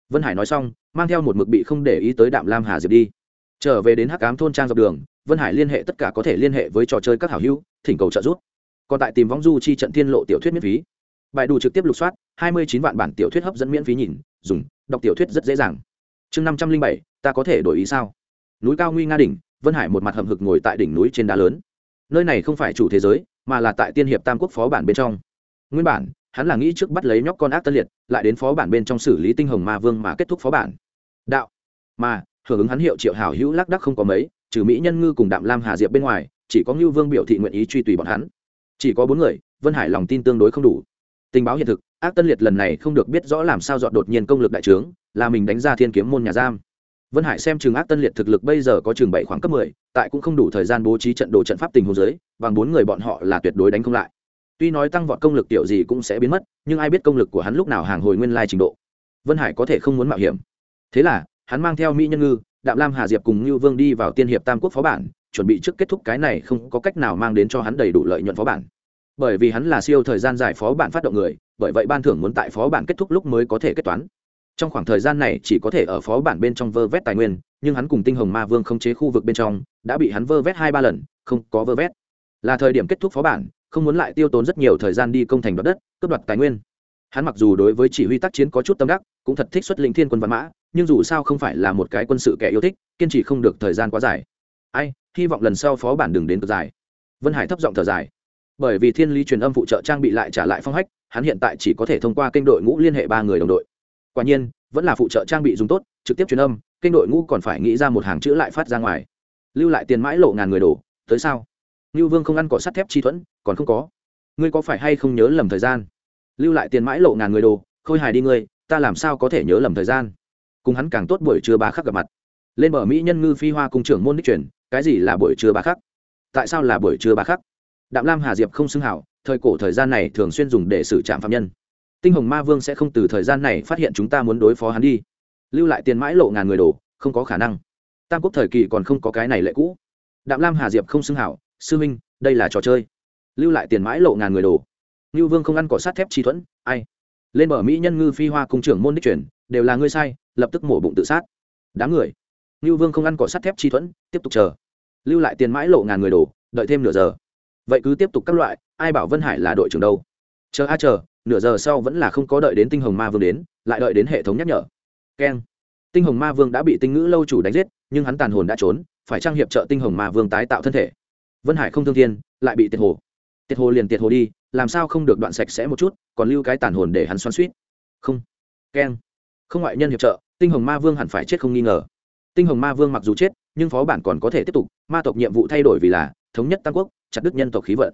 vân hải nói xong, mang theo một mực bị không để ý tới đạm lam hà diệp đi. Trở về đến hắc cám thôn trang dọc đường, vân hải liên hệ tất cả có thể liên hệ với trò chơi các hảo hữu, thỉnh cầu trợ giúp. Còn tại tìm vong du chi trận thiên lộ tiểu thuyết miễn phí. Bài đủ trực tiếp lục soát, hai mươi chín vạn bản tiểu thuyết hấp dẫn miễn phí nhìn, dùng, đọc tiểu thuyết rất dễ dàng. Chương năm trăm linh bảy, ta có thể đổi ý sao? Núi cao nguy nga đỉnh, vân hải một mặt hầm hực ngồi tại đỉnh núi trên đá lớn. Nơi này không phải chủ thế giới, mà là tại tiên hiệp tam quốc phó bản bên trong. Nguyên bản hắn là nghĩ trước bắt lấy nhóc con ác tân liệt, lại đến phó bản bên trong xử lý tinh hồng ma vương mà kết thúc phó bản. Đạo. Mà, hưởng ứng hắn hiệu triệu hảo hữu lác đắc không có mấy, trừ mỹ nhân ngư cùng đạm lam hà diệp bên ngoài, chỉ có ngưu vương biểu thị nguyện ý truy tùy bọn hắn. Chỉ có bốn người, vân hải lòng tin tương đối không đủ. Tình báo hiện thực, ác tân liệt lần này không được biết rõ làm sao dọn đột nhiên công lực đại trướng, là mình đánh ra thiên kiếm môn nhà giam. Vân hải xem trường ác tân liệt thực lực bây giờ có trường bảy khoảng cấp mười, tại cũng không đủ thời gian bố trí trận đồ trận pháp tình hồ dưới, bằng bốn người bọn họ là tuyệt đối đánh không lại tuy nói tăng vọt công lực tiểu gì cũng sẽ biến mất, nhưng ai biết công lực của hắn lúc nào hàng hồi nguyên lai trình độ. Vân hải có thể không muốn mạo hiểm. Thế là, hắn mang theo mỹ nhân ngư, đạm lam hà diệp cùng ngưu vương đi vào tiên hiệp tam quốc phó bản, chuẩn bị trước kết thúc cái này không có cách nào mang đến cho hắn đầy đủ lợi nhuận phó bản. Bởi vì hắn là siêu thời gian giải phó bản phát động người, bởi vậy ban thưởng muốn tại phó bản kết thúc lúc mới có thể kết toán. Trong khoảng thời gian này chỉ có thể ở phó bản bên trong vơ vét tài nguyên, nhưng hắn cùng tinh hồng ma vương không chế khu vực bên trong, đã bị hắn vơ vét hai ba lần, không có vơ vét. Là thời điểm kết thúc phó bản không muốn lại tiêu tốn rất nhiều thời gian đi công thành đoạt đất, cướp đoạt tài nguyên. Hắn mặc dù đối với chỉ huy tác chiến có chút tâm đắc, cũng thật thích xuất lĩnh thiên quân văn mã, nhưng dù sao không phải là một cái quân sự kẻ yêu thích, kiên trì không được thời gian quá dài. Ai, hy vọng lần sau phó bản đừng đến cực dài. Vân hải thấp giọng thở dài. Bởi vì thiên lý truyền âm phụ trợ trang bị lại trả lại phong hách, hắn hiện tại chỉ có thể thông qua kênh đội ngũ liên hệ ba người đồng đội. Quả nhiên, vẫn là phụ trợ trang bị dùng tốt, trực tiếp truyền âm, kênh đội ngũ còn phải nghĩ ra một hàng chữ lại phát ra ngoài. Lưu lại tiền mãi lộ ngàn người đổ, tới sao? Lưu vương không ăn cỏ sắt thép chi thuẫn, còn không có. Ngươi có phải hay không nhớ lầm thời gian? Lưu lại tiền mãi lộ ngàn người đồ, khôi hài đi ngươi, ta làm sao có thể nhớ lầm thời gian? Cùng hắn càng tốt buổi trưa ba khắc gặp mặt. Lên bờ mỹ nhân ngư phi hoa cung trưởng môn đích truyền, cái gì là buổi trưa ba khắc? Tại sao là buổi trưa ba khắc? Đạm lam hà diệp không xưng hảo, thời cổ thời gian này thường xuyên dùng để xử trạm phạm nhân. Tinh hồng ma vương sẽ không từ thời gian này phát hiện chúng ta muốn đối phó hắn đi. Lưu lại tiền mãi lộ ngàn người đồ, không có khả năng. Tam quốc thời kỳ còn không có cái này lệ cũ. Đạm lam hà diệp không xưng hảo sư minh, đây là trò chơi. Lưu lại tiền mãi lộ ngàn người đồ. Ngưu vương không ăn cỏ sát thép chi thuẫn, ai? Lên bờ mỹ nhân ngư phi hoa cung trưởng môn đích truyền, đều là ngươi sai, lập tức mổ bụng tự sát. Đám người. Ngưu vương không ăn cỏ sắt thép chi thuẫn, tiếp tục chờ. Lưu lại tiền mãi lộ ngàn người đồ, đợi thêm nửa giờ. Vậy cứ tiếp tục các loại, ai bảo vân hải là đội trưởng đâu? Chờ a, chờ, nửa giờ sau vẫn là không có đợi đến tinh hồng ma vương đến, lại đợi đến hệ thống nhắc nhở. Keng. Tinh hồng ma vương đã bị tinh ngữ lâu chủ đánh giết, nhưng hắn tàn hồn đã trốn, phải trang hiệp trợ tinh hồng ma vương tái tạo thân thể vân hải không thương thiên, lại bị tiệt hồ. Tiệt hồ liền tiệt hồ đi, làm sao không được đoạn sạch sẽ một chút, còn lưu cái tàn hồn để hắn xoắn suýt. Không. Keng. Không ngoại nhân hiệp trợ, tinh hồng ma vương hẳn phải chết không nghi ngờ. Tinh hồng ma vương mặc dù chết, nhưng phó bản còn có thể tiếp tục, ma tộc nhiệm vụ thay đổi vì là, thống nhất tam quốc, chặt đứt nhân tộc khí vận.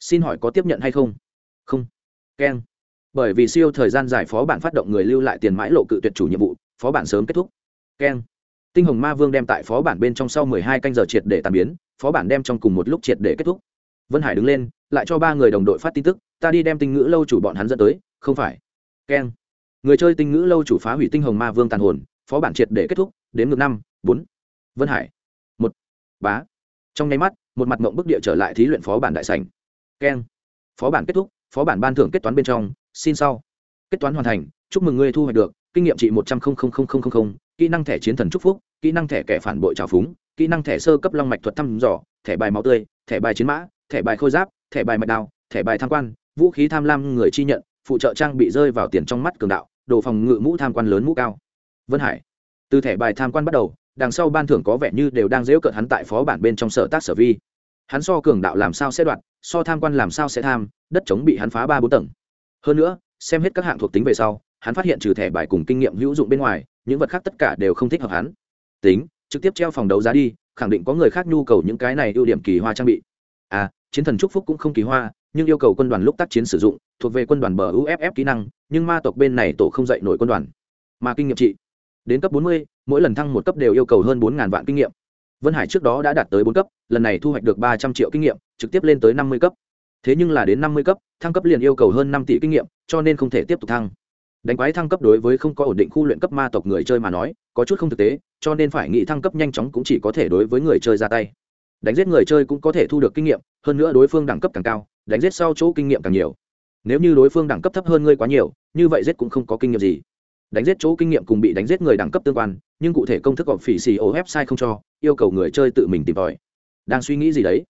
Xin hỏi có tiếp nhận hay không? Không. Keng. Bởi vì siêu thời gian giải phó bản phát động người lưu lại tiền mãi lộ cự tuyệt chủ nhiệm vụ, phó bản sớm kết thúc. Keng. Tinh hồng ma vương đem tại phó bản bên trong sau mười hai canh giờ triệt để tàn biến phó bản đem trong cùng một lúc triệt để kết thúc. Vân hải đứng lên, lại cho ba người đồng đội phát tin tức, ta đi đem tinh ngữ lâu chủ bọn hắn dẫn tới, không phải. Keng. Người chơi tinh ngữ lâu chủ phá hủy tinh hồng ma vương tàn hồn, phó bản triệt để kết thúc, đến ngược năm, bốn. Vân hải. Một. Bá. Trong nháy mắt, một mặt mộng bức địa trở lại thí luyện phó bản đại sành keng. Phó bản kết thúc, phó bản ban thưởng kết toán bên trong, xin sau. Kết toán hoàn thành, chúc mừng ngươi thu hoạch được, kinh nghiệm trị một trăm linh kỹ năng thẻ chiến thần chúc phúc, kỹ năng thẻ kẻ phản bội trào phúng kỹ năng thẻ sơ cấp long mạch thuật thăm dò, thẻ bài máu tươi, thẻ bài chiến mã, thẻ bài khôi giáp, thẻ bài mạch đao, thẻ bài tham quan, vũ khí tham lam người chi nhận, phụ trợ trang bị rơi vào tiền trong mắt cường đạo, đồ phòng ngự mũ tham quan lớn mũ cao. Vân hải, từ thẻ bài tham quan bắt đầu, đằng sau ban thưởng có vẻ như đều đang dễu cợt hắn tại phó bản bên trong sở tác sở vi. Hắn so cường đạo làm sao sẽ đoạt, so tham quan làm sao sẽ tham, đất chống bị hắn phá ba bốn tầng. Hơn nữa, xem hết các hạng thuộc tính về sau, hắn phát hiện trừ thẻ bài cùng kinh nghiệm hữu dụng bên ngoài, những vật khác tất cả đều không thích hợp hắn. Tính trực tiếp treo phòng đấu giá đi khẳng định có người khác nhu cầu những cái này ưu điểm kỳ hoa trang bị. À chiến thần trúc phúc cũng không kỳ hoa nhưng yêu cầu quân đoàn lúc tác chiến sử dụng thuộc về quân đoàn bờ uff kỹ năng nhưng ma tộc bên này tổ không dạy nổi quân đoàn. Mà kinh nghiệm trị. Đến cấp 40, mỗi lần thăng một cấp đều yêu cầu hơn bốn vạn kinh nghiệm. Vân hải trước đó đã đạt tới bốn cấp lần này thu hoạch được ba trăm triệu kinh nghiệm trực tiếp lên tới năm mươi cấp. Thế nhưng là đến năm mươi cấp thăng cấp liền yêu cầu hơn năm tỷ kinh nghiệm cho nên không thể tiếp tục thăng đánh quái thăng cấp đối với không có ổn định khu luyện cấp ma tộc người chơi mà nói, có chút không thực tế, cho nên phải nghĩ thăng cấp nhanh chóng cũng chỉ có thể đối với người chơi ra tay. Đánh giết người chơi cũng có thể thu được kinh nghiệm, hơn nữa đối phương đẳng cấp càng cao, đánh giết sau chỗ kinh nghiệm càng nhiều. Nếu như đối phương đẳng cấp thấp hơn ngươi quá nhiều, như vậy giết cũng không có kinh nghiệm gì. Đánh giết chỗ kinh nghiệm cùng bị đánh giết người đẳng cấp tương quan, nhưng cụ thể công thức gọp phỉ xì ô website không cho, yêu cầu người chơi tự mình tìm tòi. Đang suy nghĩ gì đấy?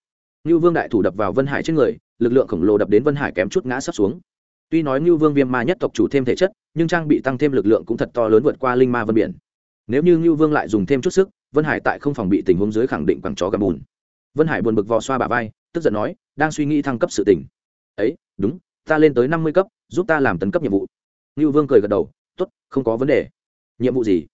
Như vương đại thủ đập vào vân hải trên người, lực lượng khổng lồ đập đến vân hải kém chút ngã sắp xuống tuy nói ngưu vương viêm ma nhất tộc chủ thêm thể chất, nhưng trang bị tăng thêm lực lượng cũng thật to lớn vượt qua linh ma vân biển. Nếu như ngưu vương lại dùng thêm chút sức, vân hải tại không phòng bị tình huống dưới khẳng định bằng chó gặp bùn. Vân hải buồn bực vò xoa bà vai, tức giận nói, đang suy nghĩ thăng cấp sự tình. Ấy, đúng, ta lên tới năm mươi cấp, giúp ta làm tấn cấp nhiệm vụ. Ngưu vương cười gật đầu t ố t không có vấn đề. Nhiệm vụ gì?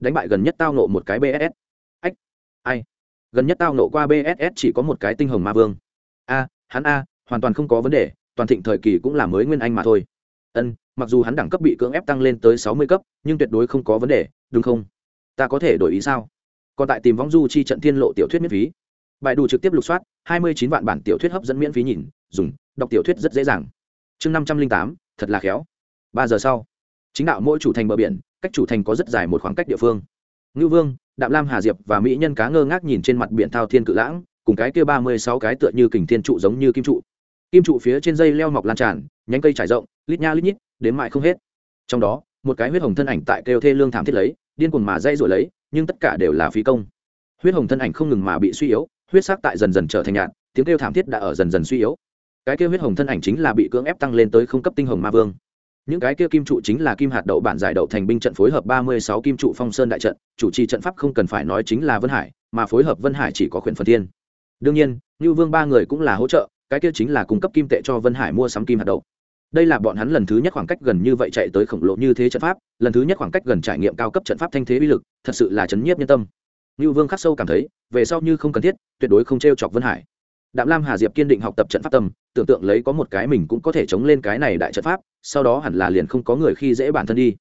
Đánh bại gần nhất tao nộ một cái bss ách, ai? Gần nhất tao nộ qua bss chỉ có một cái tinh hồng ma vương. A, hắn a, hoàn toàn không có vấn đề toàn thịnh thời kỳ cũng là mới nguyên anh mà thôi. Ân, mặc dù hắn đẳng cấp bị cưỡng ép tăng lên tới sáu mươi cấp, nhưng tuyệt đối không có vấn đề, đúng không? Ta có thể đổi ý sao? Còn tại tìm võng du chi trận thiên lộ tiểu thuyết miễn phí. Bài đủ trực tiếp lục soát, hai mươi chín vạn bản tiểu thuyết hấp dẫn miễn phí nhìn, dùng, đọc tiểu thuyết rất dễ dàng. Chương năm trăm linh tám, thật là khéo. Ba giờ sau, chính đạo mỗi chủ thành bờ biển, cách chủ thành có rất dài một khoảng cách địa phương. Ngưu vương, đạm lam hà diệp và mỹ nhân cá ngơ ngác nhìn trên mặt biển thao thiên cự lãng, cùng cái kia ba mươi sáu cái tựa như kình thiên trụ giống như kim trụ kim trụ phía trên dây leo mọc lan tràn, nhánh cây trải rộng, lít nha lít nhít, đến mại không hết. Trong đó, một cái huyết hồng thân ảnh tại kêu thê lương thảm thiết lấy, điên cuồng mà dây rồi lấy, nhưng tất cả đều là phí công. Huyết hồng thân ảnh không ngừng mà bị suy yếu, huyết sắc tại dần dần trở thành nhạt, tiếng kêu thảm thiết đã ở dần dần suy yếu. Cái kêu huyết hồng thân ảnh chính là bị cưỡng ép tăng lên tới không cấp tinh hồng ma vương. Những cái kia kim trụ chính là kim hạt đậu bản giải đậu thành binh trận phối hợp ba mươi sáu kim trụ phong sơn đại trận, chủ trì trận pháp không cần phải nói chính là vân hải, mà phối hợp vân hải chỉ có khuyển phần thiên. Đương nhiên như vương ba người cũng là hỗ trợ cái kia chính là cung cấp kim tệ cho vân hải mua sắm kim hạt đậu. Đây là bọn hắn lần thứ nhất khoảng cách gần như vậy chạy tới khổng lồ như thế trận pháp, lần thứ nhất khoảng cách gần trải nghiệm cao cấp trận pháp thanh thế uy lực, thật sự là chấn nhiếp nhân tâm. Như vương khắc sâu cảm thấy, về sau như không cần thiết, tuyệt đối không t r e o chọc vân hải. Đạm lam hà diệp kiên định học tập trận pháp tâm, tưởng tượng lấy có một cái mình cũng có thể chống lên cái này đại trận pháp, sau đó hẳn là liền không có người khi dễ bản thân đi.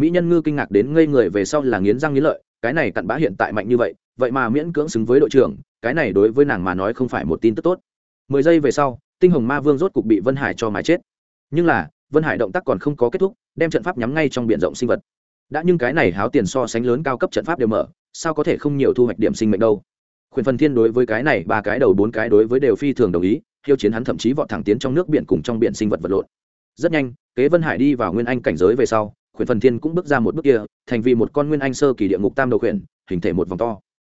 Mỹ nhân ngư kinh ngạc đến ngây người về sau là nghiến răng nghiến lợi, cái này cặn bã hiện tại mạnh như vậy vậy mà miễn cưỡng xứng với đội trưởng, cái này đối với nàng mà nói không phải một tin tức tốt mười giây về sau, tinh hồng ma vương rốt cục bị vân hải cho mái chết. Nhưng là, vân hải động tác còn không có kết thúc, đem trận pháp nhắm ngay trong b i ể n rộng sinh vật. Đã nhưng cái này háo tiền so sánh lớn cao cấp trận pháp đều mở, sao có thể không nhiều thu hoạch điểm sinh mệnh đâu? Khuyển phần thiên đối với cái này, ba cái đầu bốn cái đối với đều phi thường đồng ý hiêu chiến hắn thậm chí vọt thẳng tiến trong nước biển cùng trong biển sinh vật vật lộn. Rất nhanh, kế vân hải đi vào nguyên anh cảnh giới về sau, khuyển phần thiên cũng bước ra một bước kia, thành vì một con nguyên anh sơ kỳ địa ngục tam đầu khuyển, hình thể một vòng to.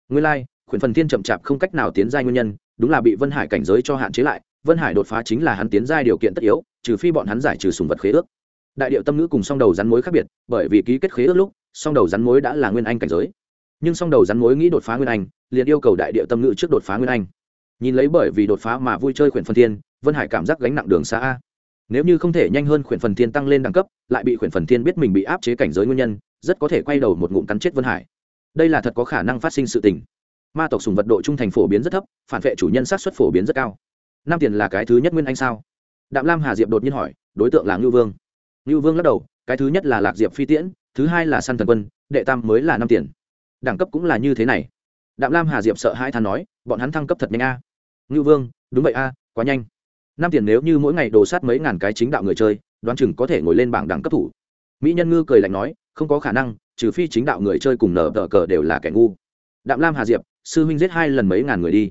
Nguyên lai, khuyển phần thiên chậm chạp không cách nào tiến giai nguyên nhân đúng là bị vân hải cảnh giới cho hạn chế lại, vân hải đột phá chính là hắn tiến giai điều kiện tất yếu, trừ phi bọn hắn giải trừ sùng vật khế ước. Đại điệu tâm ngữ cùng song đầu rắn mối khác biệt, bởi vì ký kết khế ước lúc, song đầu rắn mối đã là nguyên anh cảnh giới. Nhưng song đầu rắn mối nghĩ đột phá nguyên anh, liền yêu cầu đại điệu tâm ngữ trước đột phá nguyên anh. Nhìn lấy bởi vì đột phá mà vui chơi khuyển Phần thiên, vân hải cảm giác gánh nặng đường xa a. Nếu như không thể nhanh hơn khuyển phần thiên tăng lên đẳng cấp, lại bị khuyển phần thiên biết mình bị áp chế cảnh giới nguyên nhân, rất có thể quay đầu một ngụm cắn chết vân hải. Đây là thật có khả năng phát sinh sự tình ma tộc sùng vật độ trung thành phổ biến rất thấp, phản vệ chủ nhân sát xuất phổ biến rất cao. Năm tiền là cái thứ nhất nguyên anh sao? Đạm lam hà diệp đột nhiên hỏi, đối tượng là ngưu vương. Ngưu vương lắc đầu, cái thứ nhất là lạc diệp phi tiễn, thứ hai là săn thần quân, đệ tam mới là năm tiền. Đẳng cấp cũng là như thế này. Đạm lam hà diệp sợ hai than nói, bọn hắn thăng cấp thật nhanh a. Ngưu vương, đúng vậy a, quá nhanh. Năm tiền nếu như mỗi ngày đồ sát mấy ngàn cái chính đạo người chơi, đoán chừng có thể ngồi lên bảng đẳng cấp thủ. Mỹ nhân ngư cười lạnh nói, không có khả năng, trừ phi chính đạo người chơi cùng nở tờ cờ đều là kẻ ngu. Đạm lam hà diệp sư huynh giết hai lần mấy ngàn người đi.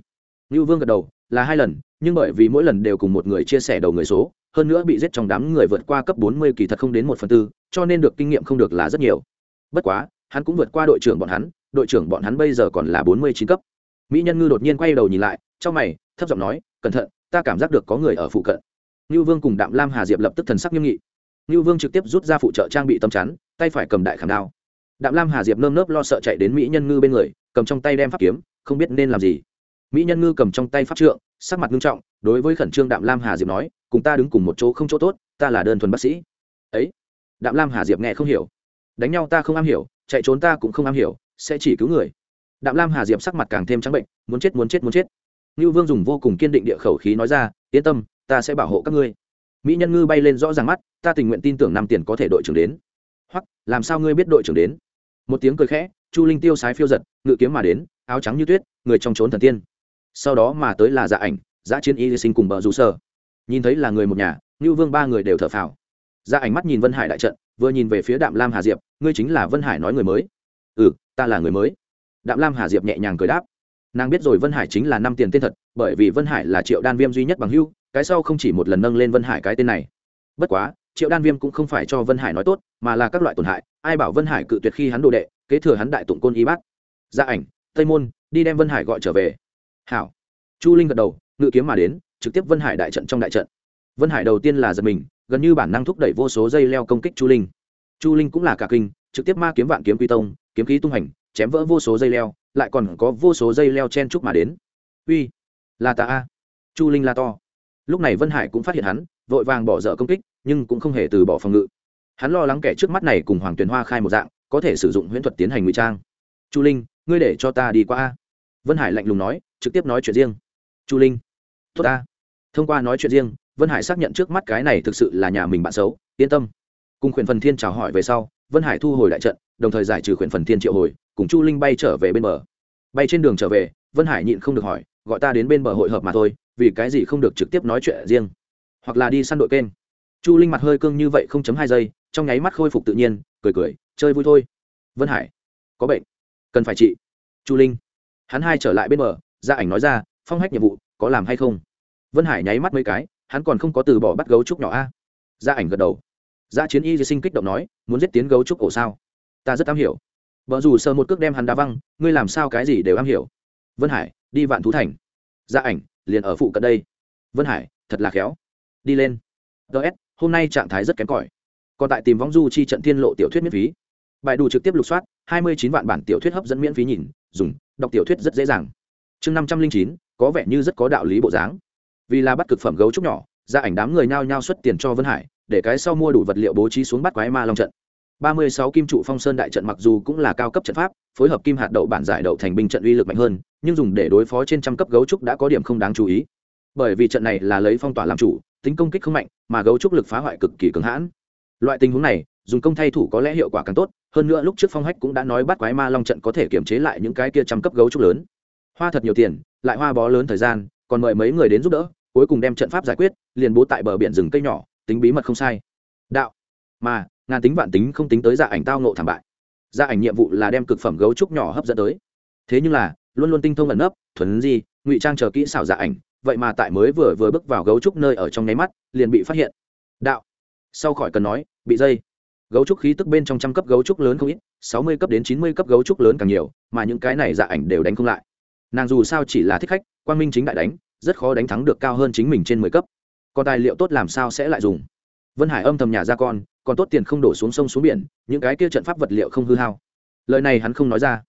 Ngưu vương gật đầu, là hai lần, nhưng bởi vì mỗi lần đều cùng một người chia sẻ đầu người số, hơn nữa bị giết trong đám người vượt qua cấp bốn mươi kỳ thật không đến một phần tư, cho nên được kinh nghiệm không được là rất nhiều. Bất quá, hắn cũng vượt qua đội trưởng bọn hắn, đội trưởng bọn hắn bây giờ còn là bốn mươi chín cấp. Mỹ nhân ngư đột nhiên quay đầu nhìn lại, trong mày, thấp giọng nói, cẩn thận, ta cảm giác được có người ở phụ cận. Ngưu vương cùng đạm lam hà diệp lập tức thần sắc nghiêm nghị. Ngưu vương trực tiếp rút ra phụ trợ trang bị tâm chắn, tay phải cầm đại khảm đao. Đạm lam hà diệp nơm nớp lo sợ chạy đến mỹ nhân ngư bên người cầm trong tay đem pháp kiếm, không biết nên làm gì. Mỹ nhân ngư cầm trong tay pháp trượng, sắc mặt nghiêm trọng, đối với khẩn trương đạm lam hà diệp nói, cùng ta đứng cùng một chỗ không chỗ tốt, ta là đơn thuần bác sĩ. Ấy? Đạm lam hà diệp nghe không hiểu. Đánh nhau ta không am hiểu, chạy trốn ta cũng không am hiểu, sẽ chỉ cứu người. Đạm lam hà diệp sắc mặt càng thêm trắng bệnh, muốn chết muốn chết muốn chết. Ngưu vương dùng vô cùng kiên định địa khẩu khí nói ra, yên tâm, ta sẽ bảo hộ các ngươi. Mỹ nhân ngư bay lên rõ ràng mắt, ta tình nguyện tin tưởng năm tiền có thể đội trưởng đến. Hoặc làm sao ngươi biết đội trưởng đến? Một tiếng cười khẽ chu linh tiêu sái phiêu giật, ngự kiếm mà đến, áo trắng như tuyết, người trong trốn thần tiên. Sau đó mà tới là dạ ảnh dạ chiến y sinh cùng bờ rủ sơ nhìn thấy là người một nhà, ngưu vương ba người đều thở phào. Dạ ảnh mắt nhìn vân hải đại trận, vừa nhìn về phía đạm lam hà diệp, ngươi chính là vân hải nói người mới. Ừ ta là người mới. Đạm lam hà diệp nhẹ nhàng cười đáp. Nàng biết rồi vân hải chính là năm tiền tên thật, bởi vì vân hải là triệu đan viêm duy nhất bằng hưu cái sau không chỉ một lần nâng lên vân hải cái tên này. Bất quá, triệu đan viêm cũng không phải cho vân hải nói tốt, mà là các loại tổn hại, ai bảo vân hải cự tuyệt khi hắn đồ đệ kế thừa hắn đại tụng côn y bát. Gia ảnh, tây môn, đi đem vân hải gọi trở về. Hảo. Chu linh gật đầu, ngự kiếm mà đến, trực tiếp vân hải đại trận trong đại trận. Vân hải đầu tiên là giật mình, gần như bản năng thúc đẩy vô số dây leo công kích chu linh. Chu linh cũng là cả kinh, trực tiếp ma kiếm vạn kiếm quy tông, kiếm khí tung hành, chém vỡ vô số dây leo, lại còn có vô số dây leo chen chúc mà đến. Uy, là ta a. Chu linh la to. Lúc này vân hải cũng phát hiện hắn, vội vàng bỏ dở công kích, nhưng cũng không hề từ bỏ phòng ngự. Hắn lo lắng kẻ trước mắt này cùng hoàng tuyền hoa khai một dạng có thể sử dụng huyễn thuật tiến hành ngụy trang. Chu linh, ngươi để cho ta đi qua a. Vân hải lạnh lùng nói, trực tiếp nói chuyện riêng. Chu linh, tốt ta. Thông qua nói chuyện riêng, vân hải xác nhận trước mắt cái này thực sự là nhà mình bạn xấu, yên tâm. Cùng khuyển phần thiên chào hỏi về sau, vân hải thu hồi đại trận, đồng thời giải trừ khuyển phần thiên triệu hồi, cùng chu linh bay trở về bên bờ. Bay trên đường trở về, vân hải nhịn không được hỏi, gọi ta đến bên bờ hội hợp mà thôi, vì cái gì không được trực tiếp nói chuyện riêng? Hoặc là đi săn đội kênh. Chu linh mặt hơi cương như vậy không chấm hai giây, trong nháy mắt khôi phục tự nhiên, cười cười chơi vui thôi. Vân hải, có bệnh. Cần phải trị. Chu linh, hắn hai trở lại bên bờ gia ảnh nói ra, phong hách nhiệm vụ, có làm hay không? Vân hải nháy mắt mấy cái, hắn còn không có từ bỏ bắt gấu trúc nhỏ a. Gia ảnh gật đầu. Gia chiến y sinh kích động nói, muốn giết tiến gấu trúc cổ sao? Ta rất am hiểu. Vợ dù sờ một cước đem hắn đá văng, ngươi làm sao cái gì đều am hiểu. Vân hải, đi vạn thú thành. Gia ảnh, liền ở phụ cận đây. Vân hải, thật là khéo. Đi lên. Ts hôm nay trạng thái rất kém cỏi. Còn tại tìm vong du chi trận thiên lộ tiểu thuyết miễn phí bài đủ trực tiếp lục soát, hai mươi chín vạn bản tiểu thuyết hấp dẫn miễn phí nhìn, dùng, đọc tiểu thuyết rất dễ dàng. Chương năm trăm linh chín, có vẻ như rất có đạo lý bộ dáng. Vì là bắt cực phẩm gấu trúc nhỏ, ra ảnh đám người nhao nhao xuất tiền cho vân hải, để cái sau mua đủ vật liệu bố trí xuống bắt quái ma long trận. ba mươi sáu kim trụ phong sơn đại trận mặc dù cũng là cao cấp trận pháp, phối hợp kim hạt đậu bản giải đậu thành binh trận uy lực mạnh hơn, nhưng dùng để đối phó trên trăm cấp gấu trúc đã có điểm không đáng chú ý. Bởi vì trận này là lấy phong tỏa làm chủ, tính công kích không mạnh, mà gấu trúc lực phá hoại cực kỳ cứng hãn. Loại tình huống này dùng công thay thủ có lẽ hiệu quả càng tốt, hơn nữa lúc trước phong hách cũng đã nói bắt quái ma long trận có thể kiềm chế lại những cái kia trăm cấp gấu trúc lớn. Hoa thật nhiều tiền, lại hoa bó lớn thời gian, còn mời mấy người đến giúp đỡ, cuối cùng đem trận pháp giải quyết, liền bố tại bờ biển rừng cây nhỏ, tính bí mật không sai. Đạo, mà, ngàn tính vạn tính không tính tới dạ ảnh tao nộ thảm bại. Dạ ảnh nhiệm vụ là đem cực phẩm gấu trúc nhỏ hấp dẫn tới. Thế nhưng là, luôn luôn tinh thông ẩn nấp, thuần di, ngụy trang chờ kỹ xảo dạ ảnh, vậy mà tại mới vừa vừa bước vào gấu trúc nơi ở trong nháy mắt, liền bị phát hiện. Đạo, sau khỏi cần nói, bị dây gấu trúc khí tức bên trong trăm cấp gấu trúc lớn không ít, sáu mươi cấp đến chín mươi cấp gấu trúc lớn càng nhiều, mà những cái này dạ ảnh đều đánh không lại. Nàng dù sao chỉ là thích khách quan minh chính đại đánh, rất khó đánh thắng được cao hơn chính mình trên mười cấp. Còn tài liệu tốt làm sao sẽ lại dùng? Vân hải âm thầm nhà ra con, còn tốt tiền không đổ xuống sông xuống biển, những cái kia trận pháp vật liệu không hư hao. Lời này hắn không nói ra.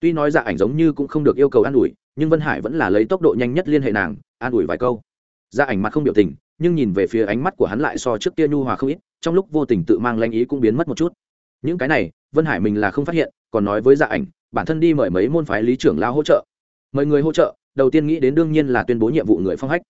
Tuy nói dạ ảnh giống như cũng không được yêu cầu an ủi, nhưng vân hải vẫn là lấy tốc độ nhanh nhất liên hệ nàng, an ủi vài câu. Dạ ảnh mặt không biểu tình, nhưng nhìn về phía ánh mắt của hắn lại so trước kia nhu hòa không ít trong lúc vô tình tự mang lanh ý cũng biến mất một chút. Những cái này, vân hải mình là không phát hiện, còn nói với dạ ảnh, bản thân đi mời mấy môn phái lý trưởng lao hỗ trợ. Mời người hỗ trợ, đầu tiên nghĩ đến đương nhiên là tuyên bố nhiệm vụ người phong hách.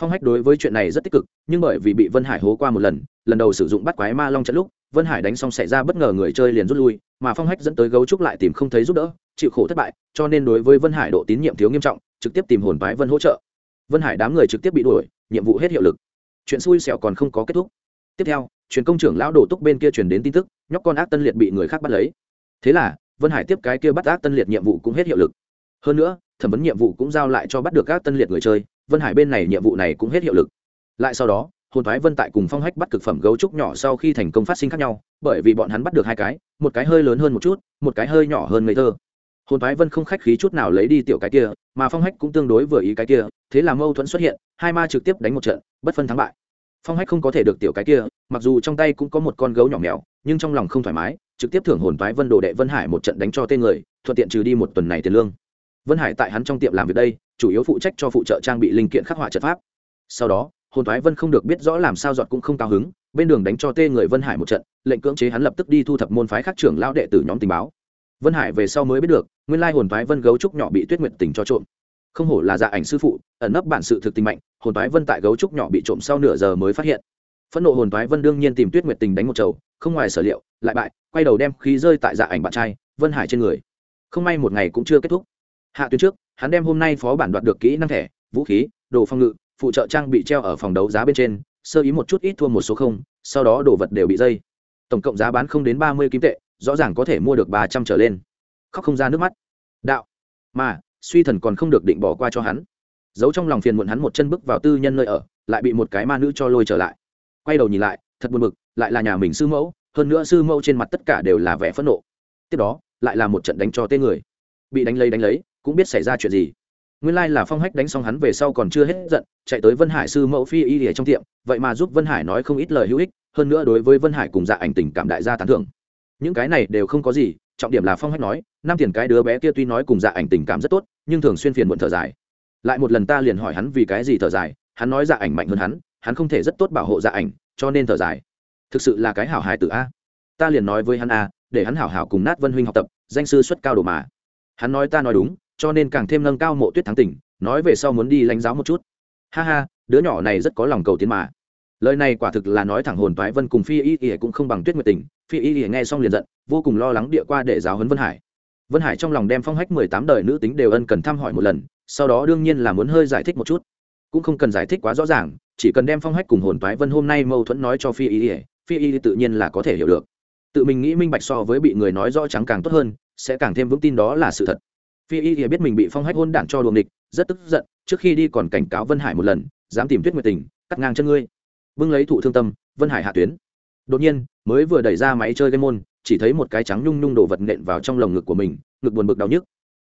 Phong hách đối với chuyện này rất tích cực, nhưng bởi vì bị vân hải hố qua một lần lần đầu sử dụng bắt quái ma long trận lúc, vân hải đánh xong xảy ra bất ngờ người chơi liền rút lui, mà phong hách dẫn tới gấu trúc lại tìm không thấy giúp đỡ, chịu khổ thất bại, cho nên đối với vân hải độ tín nhiệm thiếu nghiêm trọng, trực tiếp tìm hồn phái vân hỗ trợ. Vân hải đám người trực tiếp bị đuổi, nhiệm vụ hết hiệu lực. Chuyện xui xẻo còn không có kết thúc. Tiếp theo truyền công trưởng lão đổ túc bên kia truyền đến tin tức, nhóc con ác tân liệt bị người khác bắt lấy. Thế là, vân hải tiếp cái kia bắt ác tân liệt nhiệm vụ cũng hết hiệu lực. Hơn nữa, thẩm vấn nhiệm vụ cũng giao lại cho bắt được các tân liệt người chơi, vân hải bên này nhiệm vụ này cũng hết hiệu lực. Lại sau đó, hồn thoái vân tại cùng phong hách bắt cực phẩm gấu trúc nhỏ sau khi thành công phát sinh khác nhau, bởi vì bọn hắn bắt được hai cái, một cái hơi lớn hơn một chút, một cái hơi nhỏ hơn ngây thơ. Hồn thoái vân không khách khí chút nào lấy đi tiểu cái kia, mà phong hách cũng tương đối vừa ý cái kia, thế là mâu thuẫn xuất hiện, hai ma trực tiếp đánh một trận, bất phân thắng bại phong hách không có thể được tiểu cái kia, mặc dù trong tay cũng có một con gấu nhỏ mèo, nhưng trong lòng không thoải mái, trực tiếp thưởng hồn thoái vân đồ đệ vân hải một trận đánh cho tên người, thuận tiện trừ đi một tuần này tiền lương. Vân hải tại hắn trong tiệm làm việc đây, chủ yếu phụ trách cho phụ trợ trang bị linh kiện khắc họa trận pháp. Sau đó, hồn thoái vân không được biết rõ làm sao dọn cũng không cao hứng, bên đường đánh cho tê người vân hải một trận, lệnh cưỡng chế hắn lập tức đi thu thập môn phái khắc trưởng lao đệ tử nhóm tình báo. Vân hải về sau mới biết được, nguyên lai hồn thoái vân gấu trúc nhỏ bị tuyết nguyệt tình cho trộm không hổ là dạ ảnh sư phụ, ẩn nấp bản sự thực tình mạnh, hồn toái vân tại gấu trúc nhỏ bị trộm sau nửa giờ mới phát hiện. Phẫn nộ hồn toái vân đương nhiên tìm tuyết nguyệt tình đánh một chầu, không ngoài sở liệu, lại bại, quay đầu đem khí rơi tại dạ ảnh bạn trai, vân hải trên người. Không may một ngày cũng chưa kết thúc. Hạ tuyến trước, hắn đem hôm nay phó bản đoạt được kỹ năng thẻ, vũ khí, đồ phong ngự, phụ trợ trang bị treo ở phòng đấu giá bên trên, sơ ý một chút ít thua một số không, sau đó đồ vật đều bị dây. Tổng cộng giá bán không đến ba mươi kim tệ, rõ ràng có thể mua được ba trăm trở lên. Khóc không ra nước mắt. Đạo. Mà suy thần còn không được định bỏ qua cho hắn. Giấu trong lòng phiền muộn hắn một chân bước vào tư nhân nơi ở, lại bị một cái ma nữ cho lôi trở lại. Quay đầu nhìn lại, thật buồn bực, lại là nhà mình sư mẫu, hơn nữa sư mẫu trên mặt tất cả đều là vẻ phẫn nộ. Tiếp đó, lại là một trận đánh cho tên người. Bị đánh lấy đánh lấy, cũng biết xảy ra chuyện gì. Nguyên lai là phong hách đánh xong hắn về sau còn chưa hết giận, chạy tới vân hải sư mẫu phi y lìa trong tiệm, vậy mà giúp vân hải nói không ít lời hữu ích, hơn nữa đối với vân hải cùng dạ ảnh tình cảm đại gia tán thưởng. Những cái này đều không có gì, trọng điểm là phong hách nói năm tiền cái đứa bé kia tuy nói cùng dạ ảnh tình cảm rất tốt, nhưng thường xuyên phiền muộn thở dài. Lại một lần ta liền hỏi hắn vì cái gì thở dài, hắn nói dạ ảnh mạnh hơn hắn hắn không thể rất tốt bảo hộ dạ ảnh, cho nên thở dài. Thực sự là cái hảo hài tử a. Ta liền nói với hắn a, để hắn hảo hảo cùng nát vân huynh học tập, danh sư xuất cao đồ mà. Hắn nói ta nói đúng, cho nên càng thêm nâng cao mộ tuyết thắng tỉnh nói về sau muốn đi lãnh giáo một chút. Ha ha, đứa nhỏ này rất có lòng cầu tiến mà. Lời này quả thực là nói thẳng hồn toái vân cùng phi y ỉa cũng không bằng tuyết nguyệt tình, phi y ỉa nghe xong liền giận, vô cùng lo lắng địa qua để giáo huấn vân hải vân hải trong lòng đem phong hách mười tám đời nữ tính đều ân cần thăm hỏi một lần, sau đó đương nhiên là muốn hơi giải thích một chút. Cũng không cần giải thích quá rõ ràng, chỉ cần đem phong hách cùng hồn toái vân hôm nay mâu thuẫn nói cho phi y phi y tự nhiên là có thể hiểu được. Tự mình nghĩ minh bạch so với bị người nói rõ trắng càng tốt hơn, sẽ càng thêm vững tin đó là sự thật. Phi y biết mình bị phong hách hôn đản cho đuồng địch rất tức giận, trước khi đi còn cảnh cáo vân hải một lần, dám tìm tuyết nguyệt tình, cắt ngang chân ngươi. Bưng lấy thụ thương tâm, vân hải hạ tuyến. Đột nhiên, mới vừa đẩy ra máy chơi game môn chỉ thấy một cái trắng nhung nhung đồ vật nện vào trong lồng ngực của mình, ngực buồn bực đau nhức.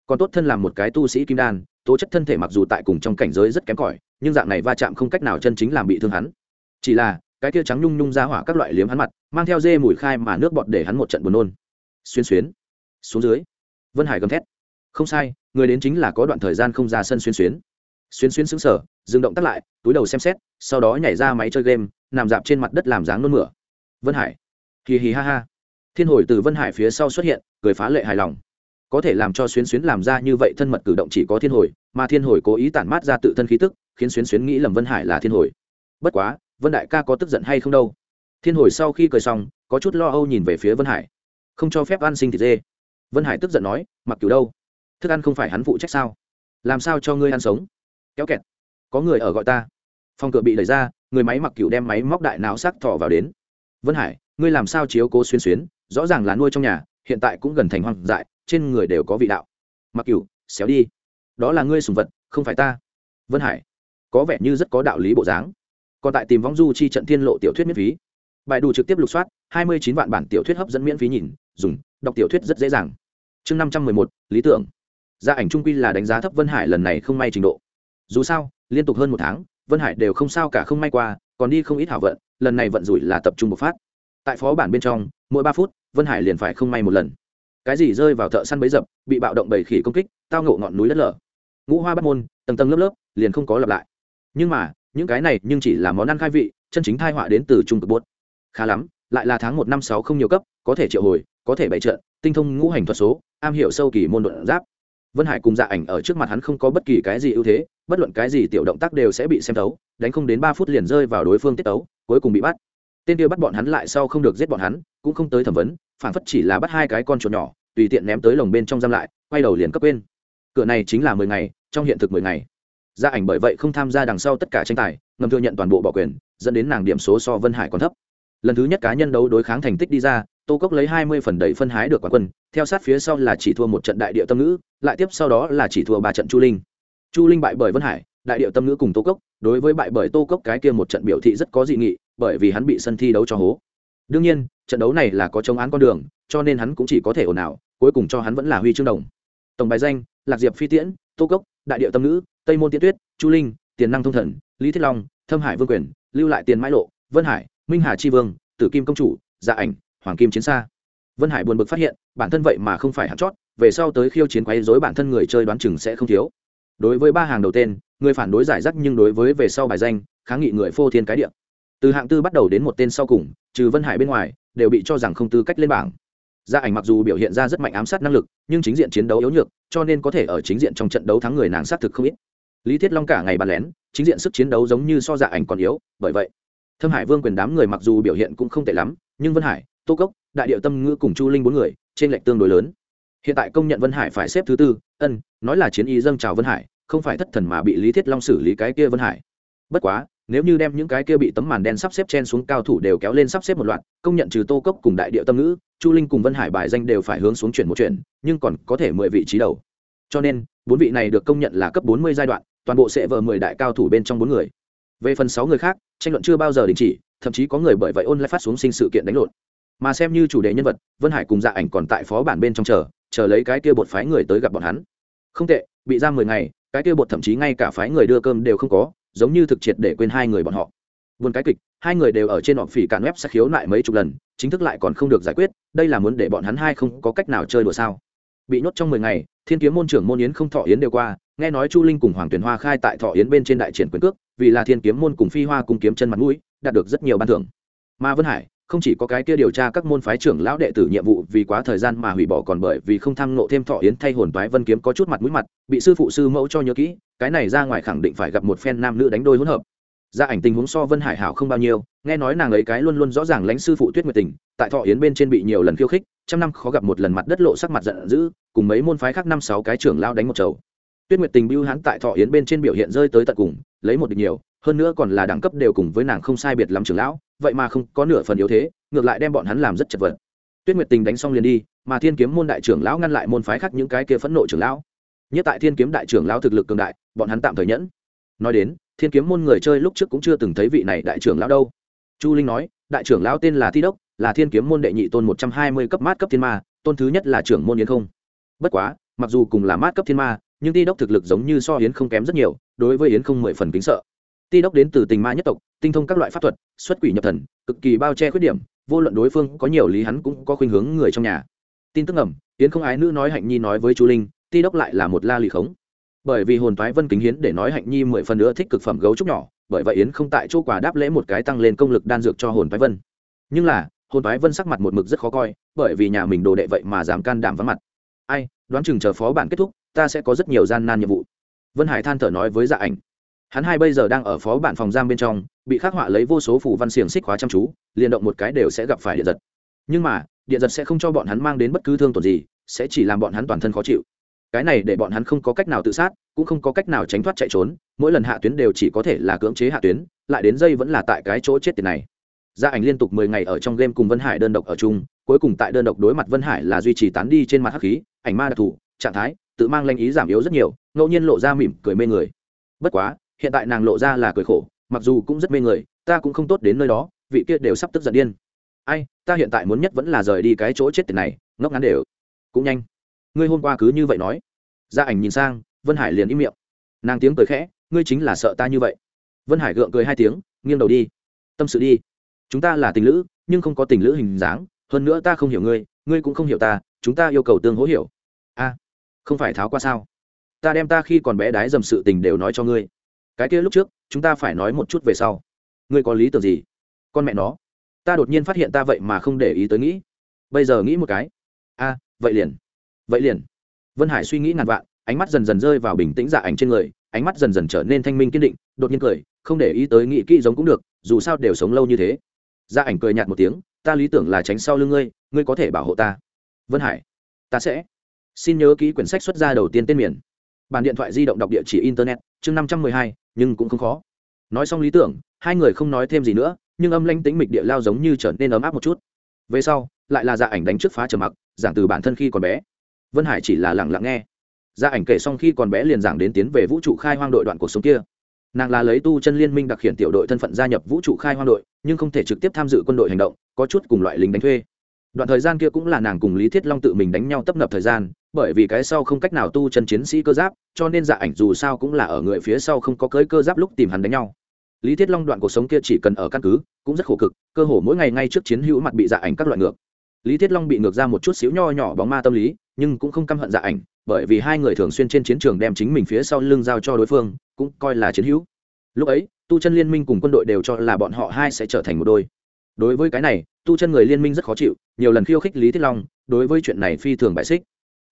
Còn tốt thân làm một cái tu sĩ kim đan, tố chất thân thể mặc dù tại cùng trong cảnh giới rất kém cỏi, nhưng dạng này va chạm không cách nào chân chính làm bị thương hắn. Chỉ là, cái kia trắng nhung nhung ra hỏa các loại liếm hắn mặt, mang theo dê mùi khai mà nước bọt để hắn một trận buồn nôn. Xuyên xuyến, xuống dưới. Vân hải gầm thét. Không sai, người đến chính là có đoạn thời gian không ra sân xuyên xuyến. Xuyên xuyến xứng sở dừng động tắt lại, túi đầu xem xét, sau đó nhảy ra máy chơi game, nằm dạp trên mặt đất làm dáng nôn mửa. Vân hải, hì hì ha ha thiên hồi từ vân hải phía sau xuất hiện, cười phá lệ hài lòng. Có thể làm cho xuyến xuyến làm ra như vậy thân mật cử động chỉ có thiên hồi, mà thiên hồi cố ý tản mát ra tự thân khí tức, khiến xuyến xuyến nghĩ lầm vân hải là thiên hồi. Bất quá, vân đại ca có tức giận hay không đâu? Thiên hồi sau khi cười xong, có chút lo âu nhìn về phía vân hải. Không cho phép ăn sinh thịt dê. Vân hải tức giận nói, mặc cửu đâu? Thức ăn không phải hắn phụ trách sao? Làm sao cho ngươi ăn sống? Kéo kẹt. Có người ở gọi ta. Phòng cửa bị đẩy ra, người máy mặc cửu đem máy móc đại não sắc thọ vào đến. Vân hải, ngươi làm sao chiếu cố xuyên xuyến? Rõ ràng là nuôi trong nhà, hiện tại cũng gần thành hoang dại, trên người đều có vị đạo. Mặc cửu, xéo đi. Đó là ngươi sùng vật, không phải ta. Vân hải, có vẻ như rất có đạo lý bộ dáng. Còn tại tìm vong du chi trận thiên lộ tiểu thuyết miễn phí. Bài đủ trực tiếp lục soát, hai mươi chín vạn bản tiểu thuyết hấp dẫn miễn phí nhìn, dùng, đọc tiểu thuyết rất dễ dàng. Chương năm trăm mười một, lý tưởng. Gia ảnh trung quy là đánh giá thấp vân hải lần này không may trình độ. Dù sao, liên tục hơn một tháng, vân hải đều không sao cả không may qua, còn đi không ít hảo vận, lần này vận rủi là tập trung một phát. Tại phó bản bên trong, mỗi ba phút vân hải liền phải không may một lần cái gì rơi vào thợ săn bấy dập bị bạo động bầy khỉ công kích tao ngộ ngọn núi đất lở ngũ hoa bắt môn tầng tầng lớp lớp liền không có lặp lại nhưng mà những cái này nhưng chỉ là món ăn khai vị chân chính thai họa đến từ trung cực bốt khá lắm lại là tháng một năm sáu không nhiều cấp có thể triệu hồi có thể bày trận tinh thông ngũ hành thuật số am hiểu sâu kỳ môn luận giáp vân hải cùng dạ ảnh ở trước mặt hắn không có bất kỳ cái gì ưu thế bất luận cái gì tiểu động tác đều sẽ bị xem tấu đánh không đến ba phút liền rơi vào đối phương tiết tấu cuối cùng bị bắt tên kia bắt bọn hắn lại sau không được giết bọn hắn, cũng không tới thẩm vấn, phản phất chỉ là bắt hai cái con chuột nhỏ, tùy tiện ném tới lồng bên trong giam lại, quay đầu liền cấp quên. Cửa này chính là mười ngày, trong hiện thực mười ngày. Gia ảnh bởi vậy không tham gia đằng sau tất cả tranh tài, ngầm thừa nhận toàn bộ bỏ quyền, dẫn đến nàng điểm số so vân hải còn thấp. Lần thứ nhất cá nhân đấu đối kháng thành tích đi ra, tô cốc lấy hai mươi phần đầy phân hái được quán quân, theo sát phía sau là chỉ thua một trận đại địa tâm ngữ, lại tiếp sau đó là chỉ thua ba trận chu linh. Chu linh bại bởi vân hải đại điệu tâm ngữ cùng tô cốc, đối với bại bởi tô cốc cái kia một trận biểu thị rất có dị nghị, bởi vì hắn bị sân thi đấu cho hố. Đương nhiên, trận đấu này là có chống án con đường, cho nên hắn cũng chỉ có thể ồn ào, cuối cùng cho hắn vẫn là huy chương đồng. Tổng bài danh, lạc diệp phi tiễn, tô cốc, đại điệu tâm ngữ, tây môn tiễn tuyết, chu linh, tiền năng thông thần, lý thiết long, thâm hải vương quyền, lưu lại tiền mãi lộ, vân hải, minh hà tri vương, tử kim công chủ dạ ảnh, hoàng kim chiến xa vân hải buồn bực phát hiện, bản thân vậy mà không phải hạt chót, về sau tới khiêu chiến quấy dối bản thân người chơi đoán chừng sẽ không thiếu đối với ba hàng đầu tên, người phản đối giải rác nhưng đối với về sau bài danh, kháng nghị người phô thiên cái địa. Từ hạng tư bắt đầu đến một tên sau cùng, trừ vân hải bên ngoài, đều bị cho rằng không tư cách lên bảng. Gia ảnh mặc dù biểu hiện ra rất mạnh ám sát năng lực, nhưng chính diện chiến đấu yếu nhược, cho nên có thể ở chính diện trong trận đấu thắng người nàng sát thực không ít. Lý thiết long cả ngày bàn lén, chính diện sức chiến đấu giống như so dạ ảnh còn yếu, bởi vậy, thâm hải vương quyền đám người mặc dù biểu hiện cũng không tệ lắm, nhưng vân hải, tô cốc, đại điệu tâm ngữ cùng chu linh bốn người trên lệch tương đối lớn. Hiện tại công nhận vân hải phải xếp thứ tư, ân, nói là chiến y dâng chào vân hải không phải thất thần mà bị lý thiết long xử lý cái kia vân hải. Bất quá, nếu như đem những cái kia bị tấm màn đen sắp xếp chen xuống cao thủ đều kéo lên sắp xếp một loạt, công nhận trừ tô cốc cùng đại điệu tâm ngữ, chu linh cùng vân hải bài danh đều phải hướng xuống chuyển một chuyển, nhưng còn có thể mười vị trí đầu. Cho nên, bốn vị này được công nhận là cấp bốn mươi giai đoạn, toàn bộ sẽ vờ mười đại cao thủ bên trong bốn người. Về phần sáu người khác, tranh luận chưa bao giờ đình chỉ, thậm chí có người bởi vậy ôn lại phát xuống sinh sự kiện đánh lộn. Mà xem như chủ đề nhân vật, vân hải cùng dạ ảnh còn tại phó bản bên trong chờ chờ lấy cái kia bột phái người tới gặp bọn hắn. Không tệ, bị giam mười ngày cái kia bột thậm chí ngay cả phái người đưa cơm đều không có, giống như thực triệt để quên hai người bọn họ. Vườn cái kịch, hai người đều ở trên họ phỉ cạn web sẽ khiếu nại mấy chục lần, chính thức lại còn không được giải quyết, đây là muốn để bọn hắn hai không có cách nào chơi đùa sao. Bị nhốt trong mười ngày, thiên kiếm môn trưởng môn yến không thọ yến đều qua, nghe nói chu linh cùng hoàng tuyền hoa khai tại thọ yến bên trên đại triển quyền cước, vì là thiên kiếm môn cùng phi hoa cùng kiếm chân mặt mũi, đạt được rất nhiều ban thưởng. Mà vân hải không chỉ có cái kia điều tra các môn phái trưởng lão đệ tử nhiệm vụ vì quá thời gian mà hủy bỏ còn bởi vì không tham nộ thêm thọ yến thay hồn toái vân kiếm có chút mặt mũi mặt, bị sư phụ sư mẫu cho nhớ kỹ, cái này ra ngoài khẳng định phải gặp một phen nam nữ đánh đôi hỗn hợp. Gia ảnh tình huống so vân hải hảo không bao nhiêu, nghe nói nàng ấy cái luôn luôn rõ ràng lãnh sư phụ tuyết nguyệt tình, tại thọ yến bên trên bị nhiều lần khiêu khích, trăm năm khó gặp một lần mặt đất lộ sắc mặt giận dữ, cùng mấy môn phái khác năm sáu cái trưởng lao đánh một chầu. Tuyết nguyệt tình bưu hãn tại thọ yến bên trên biểu hiện rơi tới tận cùng, lấy một địch nhiều, hơn nữa còn là đẳng cấp đều cùng với nàng không sai biệt lắm trưởng lão vậy mà không có nửa phần yếu thế, ngược lại đem bọn hắn làm rất chật vật. Tuyết nguyệt tình đánh xong liền đi, mà thiên kiếm môn đại trưởng lão ngăn lại môn phái khác những cái kia phẫn nộ trưởng lão. Nhất tại thiên kiếm đại trưởng lão thực lực cường đại, bọn hắn tạm thời nhẫn. Nói đến, thiên kiếm môn người chơi lúc trước cũng chưa từng thấy vị này đại trưởng lão đâu. Chu linh nói, đại trưởng lão tên là thi đốc, là thiên kiếm môn đệ nhị tôn một trăm hai mươi cấp mát cấp thiên ma, tôn thứ nhất là trưởng môn yến không. Bất quá, mặc dù cùng là mát cấp thiên ma, nhưng ti đốc thực lực giống như so yến không kém rất nhiều, đối với yến không mười phần kính sợ ti đốc đến từ tình ma nhất tộc, tinh thông các loại pháp thuật, xuất quỷ nhập thần, cực kỳ bao che khuyết điểm, vô luận đối phương có nhiều lý hắn cũng có khuynh hướng người trong nhà. Tin tức ngầm, yến không ái nữ nói hạnh nhi nói với chú linh, ti đốc lại là một la lì khống. Bởi vì hồn thoái vân kính hiến để nói hạnh nhi mười phần nữa thích cực phẩm gấu trúc nhỏ, bởi vậy yến không tại chỗ quả đáp lễ một cái tăng lên công lực đan dược cho hồn thoái vân. Nhưng là, hồn thoái vân sắc mặt một mực rất khó coi, bởi vì nhà mình đồ đệ vậy mà dám can đảm vắng mặt. Ai, đoán chừng chờ phó bản kết thúc, ta sẽ có rất nhiều gian nan nhiệm vụ. Vân hải than thở nói với dạ ảnh hắn hai bây giờ đang ở phó bản phòng giam bên trong, bị khắc họa lấy vô số phủ văn xiềng xích khóa chăm chú, liền động một cái đều sẽ gặp phải điện giật. Nhưng mà, điện giật sẽ không cho bọn hắn mang đến bất cứ thương tổn gì, sẽ chỉ làm bọn hắn toàn thân khó chịu. Cái này để bọn hắn không có cách nào tự sát, cũng không có cách nào tránh thoát chạy trốn, mỗi lần hạ tuyến đều chỉ có thể là cưỡng chế hạ tuyến, lại đến dây vẫn là tại cái chỗ chết tiền này. Gia ảnh liên tục mười ngày ở trong game cùng vân hải đơn độc ở chung, cuối cùng tại đơn độc đối mặt vân hải là duy trì tán đi trên mặt hắc khí, ảnh ma đặc thù, trạng thái, tự mang lanh ý giảm yếu rất nhiều, ngẫu nhiên lộ ra mỉm cười mê người. Bất quá hiện tại nàng lộ ra là cười khổ, mặc dù cũng rất mê người, ta cũng không tốt đến nơi đó, vị kia đều sắp tức giận điên. Ai, ta hiện tại muốn nhất vẫn là rời đi cái chỗ chết tiền này, ngốc ngắn đều. Cũng nhanh. Ngươi hôm qua cứ như vậy nói. Gia ảnh nhìn sang, vân hải liền im miệng. Nàng tiếng cười khẽ, ngươi chính là sợ ta như vậy. Vân hải gượng cười hai tiếng, nghiêng đầu đi. Tâm sự đi. Chúng ta là tình lữ, nhưng không có tình lữ hình dáng, hơn nữa ta không hiểu ngươi ngươi cũng không hiểu ta, chúng ta yêu cầu tương hỗ hiểu. A, không phải tháo qua sao? Ta đem ta khi còn bé đái dầm sự tình đều nói cho ngươi cái kia lúc trước, chúng ta phải nói một chút về sau. Ngươi có lý tưởng gì? Con mẹ nó. Ta đột nhiên phát hiện ta vậy mà không để ý tới nghĩ. Bây giờ nghĩ một cái. A, vậy liền. Vậy liền. Vân hải suy nghĩ ngàn vạn, ánh mắt dần dần rơi vào bình tĩnh dạ ảnh trên người, ánh mắt dần dần trở nên thanh minh kiên định, đột nhiên cười, không để ý tới nghĩ kỹ giống cũng được, dù sao đều sống lâu như thế. Dạ ảnh cười nhạt một tiếng, ta lý tưởng là tránh sau lưng ngươi ngươi có thể bảo hộ ta. Vân hải, ta sẽ xin nhớ ký quyển sách xuất ra đầu tiên tên miền bàn điện thoại di động đọc địa chỉ internet, chương năm trăm mười hai, nhưng cũng không khó. Nói xong lý tưởng, hai người không nói thêm gì nữa, nhưng âm lanh tính mịch địa lao giống như trở nên ấm áp một chút. Về sau, lại là dạ ảnh đánh trước phá trầm mặc, giảng từ bản thân khi còn bé. Vân hải chỉ là lặng lặng nghe. Dạ ảnh kể xong khi còn bé liền giảng đến tiến về vũ trụ khai hoang đội đoạn cuộc sống kia. Nàng là lấy tu chân liên minh đặc hiện tiểu đội thân phận gia nhập vũ trụ khai hoang đội, nhưng không thể trực tiếp tham dự quân đội hành động, có chút cùng loại lính đánh thuê. Đoạn thời gian kia cũng là nàng cùng lý thiết long tự mình đánh nhau tấp nập thời gian bởi vì cái sau không cách nào tu chân chiến sĩ cơ giáp, cho nên dạ ảnh dù sao cũng là ở người phía sau không có cưới cơ giáp lúc tìm hắn đánh nhau. Lý thiết long đoạn cuộc sống kia chỉ cần ở căn cứ, cũng rất khổ cực, cơ hồ mỗi ngày ngay trước chiến hữu mặt bị dạ ảnh các loại ngược. Lý thiết long bị ngược ra một chút xíu nho nhỏ bóng ma tâm lý, nhưng cũng không căm hận dạ ảnh, bởi vì hai người thường xuyên trên chiến trường đem chính mình phía sau lưng giao cho đối phương, cũng coi là chiến hữu. Lúc ấy, tu chân liên minh cùng quân đội đều cho là bọn họ hai sẽ trở thành một đôi. Đối với cái này, tu chân người liên minh rất khó chịu, nhiều lần khiêu khích lý thiết long, đối với chuyện này phi thường bại xích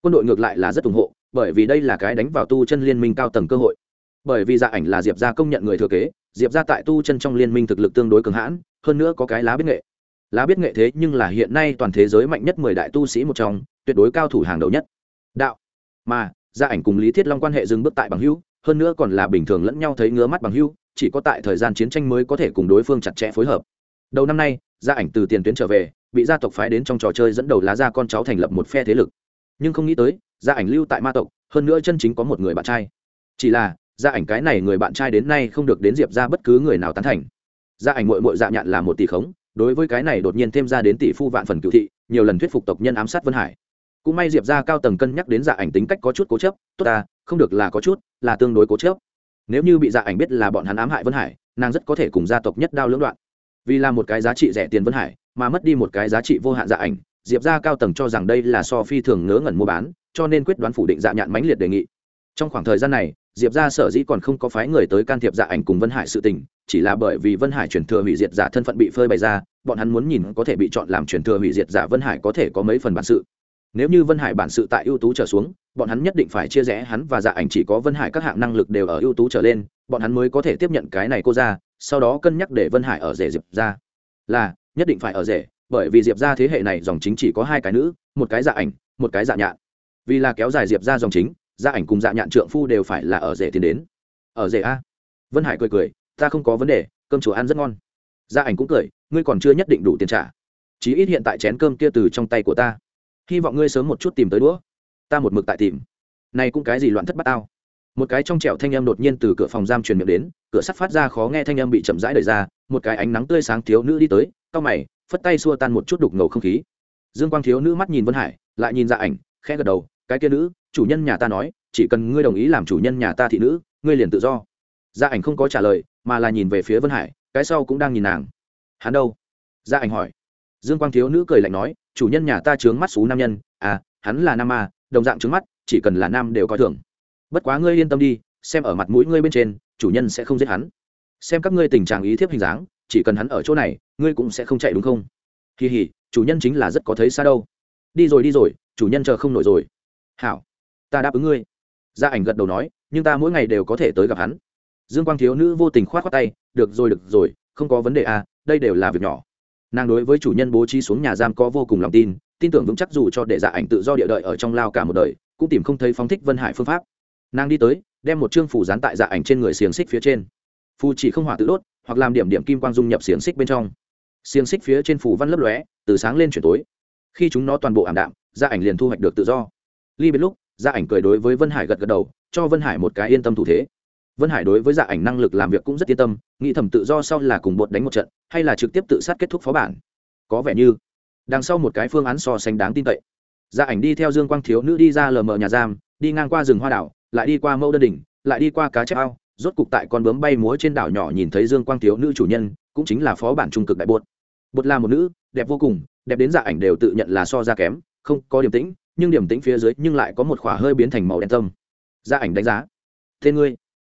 quân đội ngược lại là rất ủng hộ, bởi vì đây là cái đánh vào tu chân liên minh cao tầng cơ hội. Bởi vì dạ ảnh là diệp gia công nhận người thừa kế, diệp gia tại tu chân trong liên minh thực lực tương đối cường hãn, hơn nữa có cái lá biết nghệ. Lá biết nghệ thế nhưng là hiện nay toàn thế giới mạnh nhất mười đại tu sĩ một trong, tuyệt đối cao thủ hàng đầu nhất. Đạo. Mà gia ảnh cùng lý thiết long quan hệ dừng bước tại bằng hữu, hơn nữa còn là bình thường lẫn nhau thấy ngứa mắt bằng hữu, chỉ có tại thời gian chiến tranh mới có thể cùng đối phương chặt chẽ phối hợp. Đầu năm nay gia ảnh từ tiền tuyến trở về, bị gia tộc phái đến trong trò chơi dẫn đầu lá gia con cháu thành lập một phe thế lực nhưng không nghĩ tới, gia ảnh lưu tại ma tộc, hơn nữa chân chính có một người bạn trai. Chỉ là, gia ảnh cái này người bạn trai đến nay không được đến diệp ra bất cứ người nào tán thành. Gia ảnh mội mội dạ nhạn là một tỷ khống, đối với cái này đột nhiên thêm ra đến tỷ phu vạn phần cựu thị, nhiều lần thuyết phục tộc nhân ám sát vân hải. Cũng may diệp ra cao tầng cân nhắc đến dạ ảnh tính cách có chút cố chấp, tốt ta, không được là có chút, là tương đối cố chấp. Nếu như bị dạ ảnh biết là bọn hắn ám hại vân hải, nàng rất có thể cùng gia tộc nhất đao lưỡng đoạn. Vì là một cái giá trị rẻ tiền vân hải, mà mất đi một cái giá trị vô hạn dạ ảnh diệp ra cao tầng cho rằng đây là so phi thường ngớ ngẩn mua bán, cho nên quyết đoán phủ định dạ nhạn mãnh liệt đề nghị. Trong khoảng thời gian này, diệp ra sở dĩ còn không có phái người tới can thiệp dạ ảnh cùng vân hải sự tình, chỉ là bởi vì vân hải truyền thừa hủy diệt giả thân phận bị phơi bày ra, bọn hắn muốn nhìn có thể bị chọn làm truyền thừa hủy diệt giả vân hải có thể có mấy phần bản sự. Nếu như vân hải bản sự tại ưu tú trở xuống, bọn hắn nhất định phải chia rẽ hắn và dạ ảnh chỉ có vân hải các hạng năng lực đều ở ưu tú trở lên, bọn hắn mới có thể tiếp nhận cái này cô ra, sau đó cân nhắc để vân hải ở rể diệp ra là, nhất định phải ở rể bởi vì diệp ra thế hệ này dòng chính chỉ có hai cái nữ, một cái dạ ảnh, một cái dạ nhạn. Vì là kéo dài diệp ra dòng chính dạ ảnh cùng dạ nhạn trượng phu đều phải là ở rể tiến đến. Ở rể a. Vân hải cười cười, ta không có vấn đề, cơm chùa ăn rất ngon. Gia ảnh cũng cười, ngươi còn chưa nhất định đủ tiền trả. Chí ít hiện tại chén cơm kia từ trong tay của ta. Hy vọng ngươi sớm một chút tìm tới đũa. Ta một mực tại tìm. Này cũng cái gì loạn thất bát tao. Một cái trong trẻo thanh âm đột nhiên từ cửa phòng giam truyền miệng đến, cửa sắt phát ra khó nghe thanh âm bị chậm rãi đẩy ra, một cái ánh nắng tươi sáng thiếu nữ đi tới, cau mày phất tay xua tan một chút đục ngầu không khí. Dương quang thiếu nữ mắt nhìn vân hải, lại nhìn ra ảnh, khẽ gật đầu, cái kia nữ, chủ nhân nhà ta nói, chỉ cần ngươi đồng ý làm chủ nhân nhà ta thị nữ, ngươi liền tự do. Gia ảnh không có trả lời, mà là nhìn về phía vân hải, cái sau cũng đang nhìn nàng. Hắn đâu? Gia ảnh hỏi. Dương quang thiếu nữ cười lạnh nói, chủ nhân nhà ta trướng mắt xú nam nhân à hắn là nam à? đồng dạng trướng mắt, chỉ cần là nam đều coi thường. Bất quá ngươi yên tâm đi, xem ở mặt mũi ngươi bên trên, chủ nhân sẽ không giết hắn. Xem các ngươi tình trạng ý thiếp hình dáng chỉ cần hắn ở chỗ này, ngươi cũng sẽ không chạy đúng không? Kỳ hỉ chủ nhân chính là rất có thấy xa đâu. Đi rồi đi rồi, chủ nhân chờ không nổi rồi. Hảo, ta đáp ứng ngươi. Gia ảnh gật đầu nói, nhưng ta mỗi ngày đều có thể tới gặp hắn. Dương quang thiếu nữ vô tình k h o á t khoác tay, được rồi được rồi, không có vấn đề à đây đều là việc nhỏ. Nàng đối với chủ nhân bố trí xuống nhà giam có vô cùng lòng tin tin tưởng vững chắc dù cho để dạ ảnh tự do địa đợi ở trong lao cả một đời, cũng tìm không thấy phóng thích vân hải phương pháp. Nàng đi tới, đem một chương phủ dán tại dạ ảnh trên người xiềng xích phía trên. Phù chỉ không hỏa tự đốt hoặc làm điểm điểm kim quang dung nhập xiềng xích bên trong. Xiềng xích phía trên phủ văn lấp lóe, từ sáng lên chuyển tối. Khi chúng nó toàn bộ ảm đạm gia ảnh liền thu hoạch được tự do. Ly biệt lúc gia ảnh cười đối với vân hải gật gật đầu, cho vân hải một cái yên tâm thủ thế. Vân hải đối với gia ảnh năng lực làm việc cũng rất yên tâm, nghĩ thầm tự do sau là cùng bột đánh một trận, hay là trực tiếp tự sát kết thúc phó bản. Có vẻ như, đằng sau một cái phương án so sánh đáng tin cậy. Gia ảnh đi theo dương quang thiếu nữ đi ra lờ mờ nhà giam, đi ngang qua rừng hoa đảo, lại đi qua mẫu đơn đỉnh, lại đi qua cá chép ao rốt cục tại con bướm bay múa trên đảo nhỏ nhìn thấy dương quang thiếu nữ chủ nhân, cũng chính là phó bản trung cực đại bột. Bột là một nữ, đẹp vô cùng, đẹp đến dạ ảnh đều tự nhận là so ra kém, không có điểm tĩnh, nhưng điểm tĩnh phía dưới nhưng lại có một khỏa hơi biến thành màu đen tâm dạ ảnh đánh giá. Thế ngươi.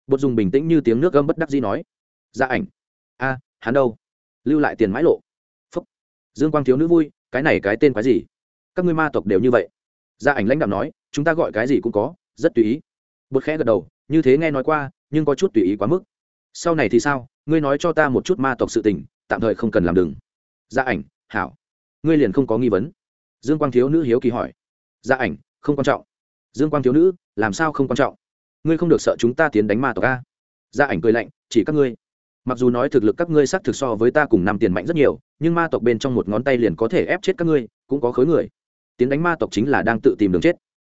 Bột dùng bình tĩnh như tiếng nước gâm bất đắc dĩ nói. Dạ ảnh. A, hắn đâu? Lưu lại tiền mãi lộ. Phúc. Dương quang thiếu nữ vui, cái này cái tên quái gì? Các ngươi ma tộc đều như vậy. Gia dạ ảnh lãnh đạo nói, chúng ta gọi cái gì cũng có, rất tùy ý. Bột khẽ gật đầu, như thế nghe nói qua nhưng có chút tùy ý quá mức. Sau này thì sao? Ngươi nói cho ta một chút ma tộc sự tình, tạm thời không cần làm đừng. Gia ảnh, hảo. Ngươi liền không có nghi vấn. Dương quang thiếu nữ hiếu kỳ hỏi. Gia ảnh, không quan trọng. Dương quang thiếu nữ, làm sao không quan trọng? Ngươi không được sợ chúng ta tiến đánh ma tộc a? Gia ảnh cười lạnh, chỉ các ngươi. Mặc dù nói thực lực các ngươi xác thực so với ta cùng năm tiền mạnh rất nhiều, nhưng ma tộc bên trong một ngón tay liền có thể ép chết các ngươi, cũng có khối người. Tiến đánh ma tộc chính là đang tự tìm đường chết.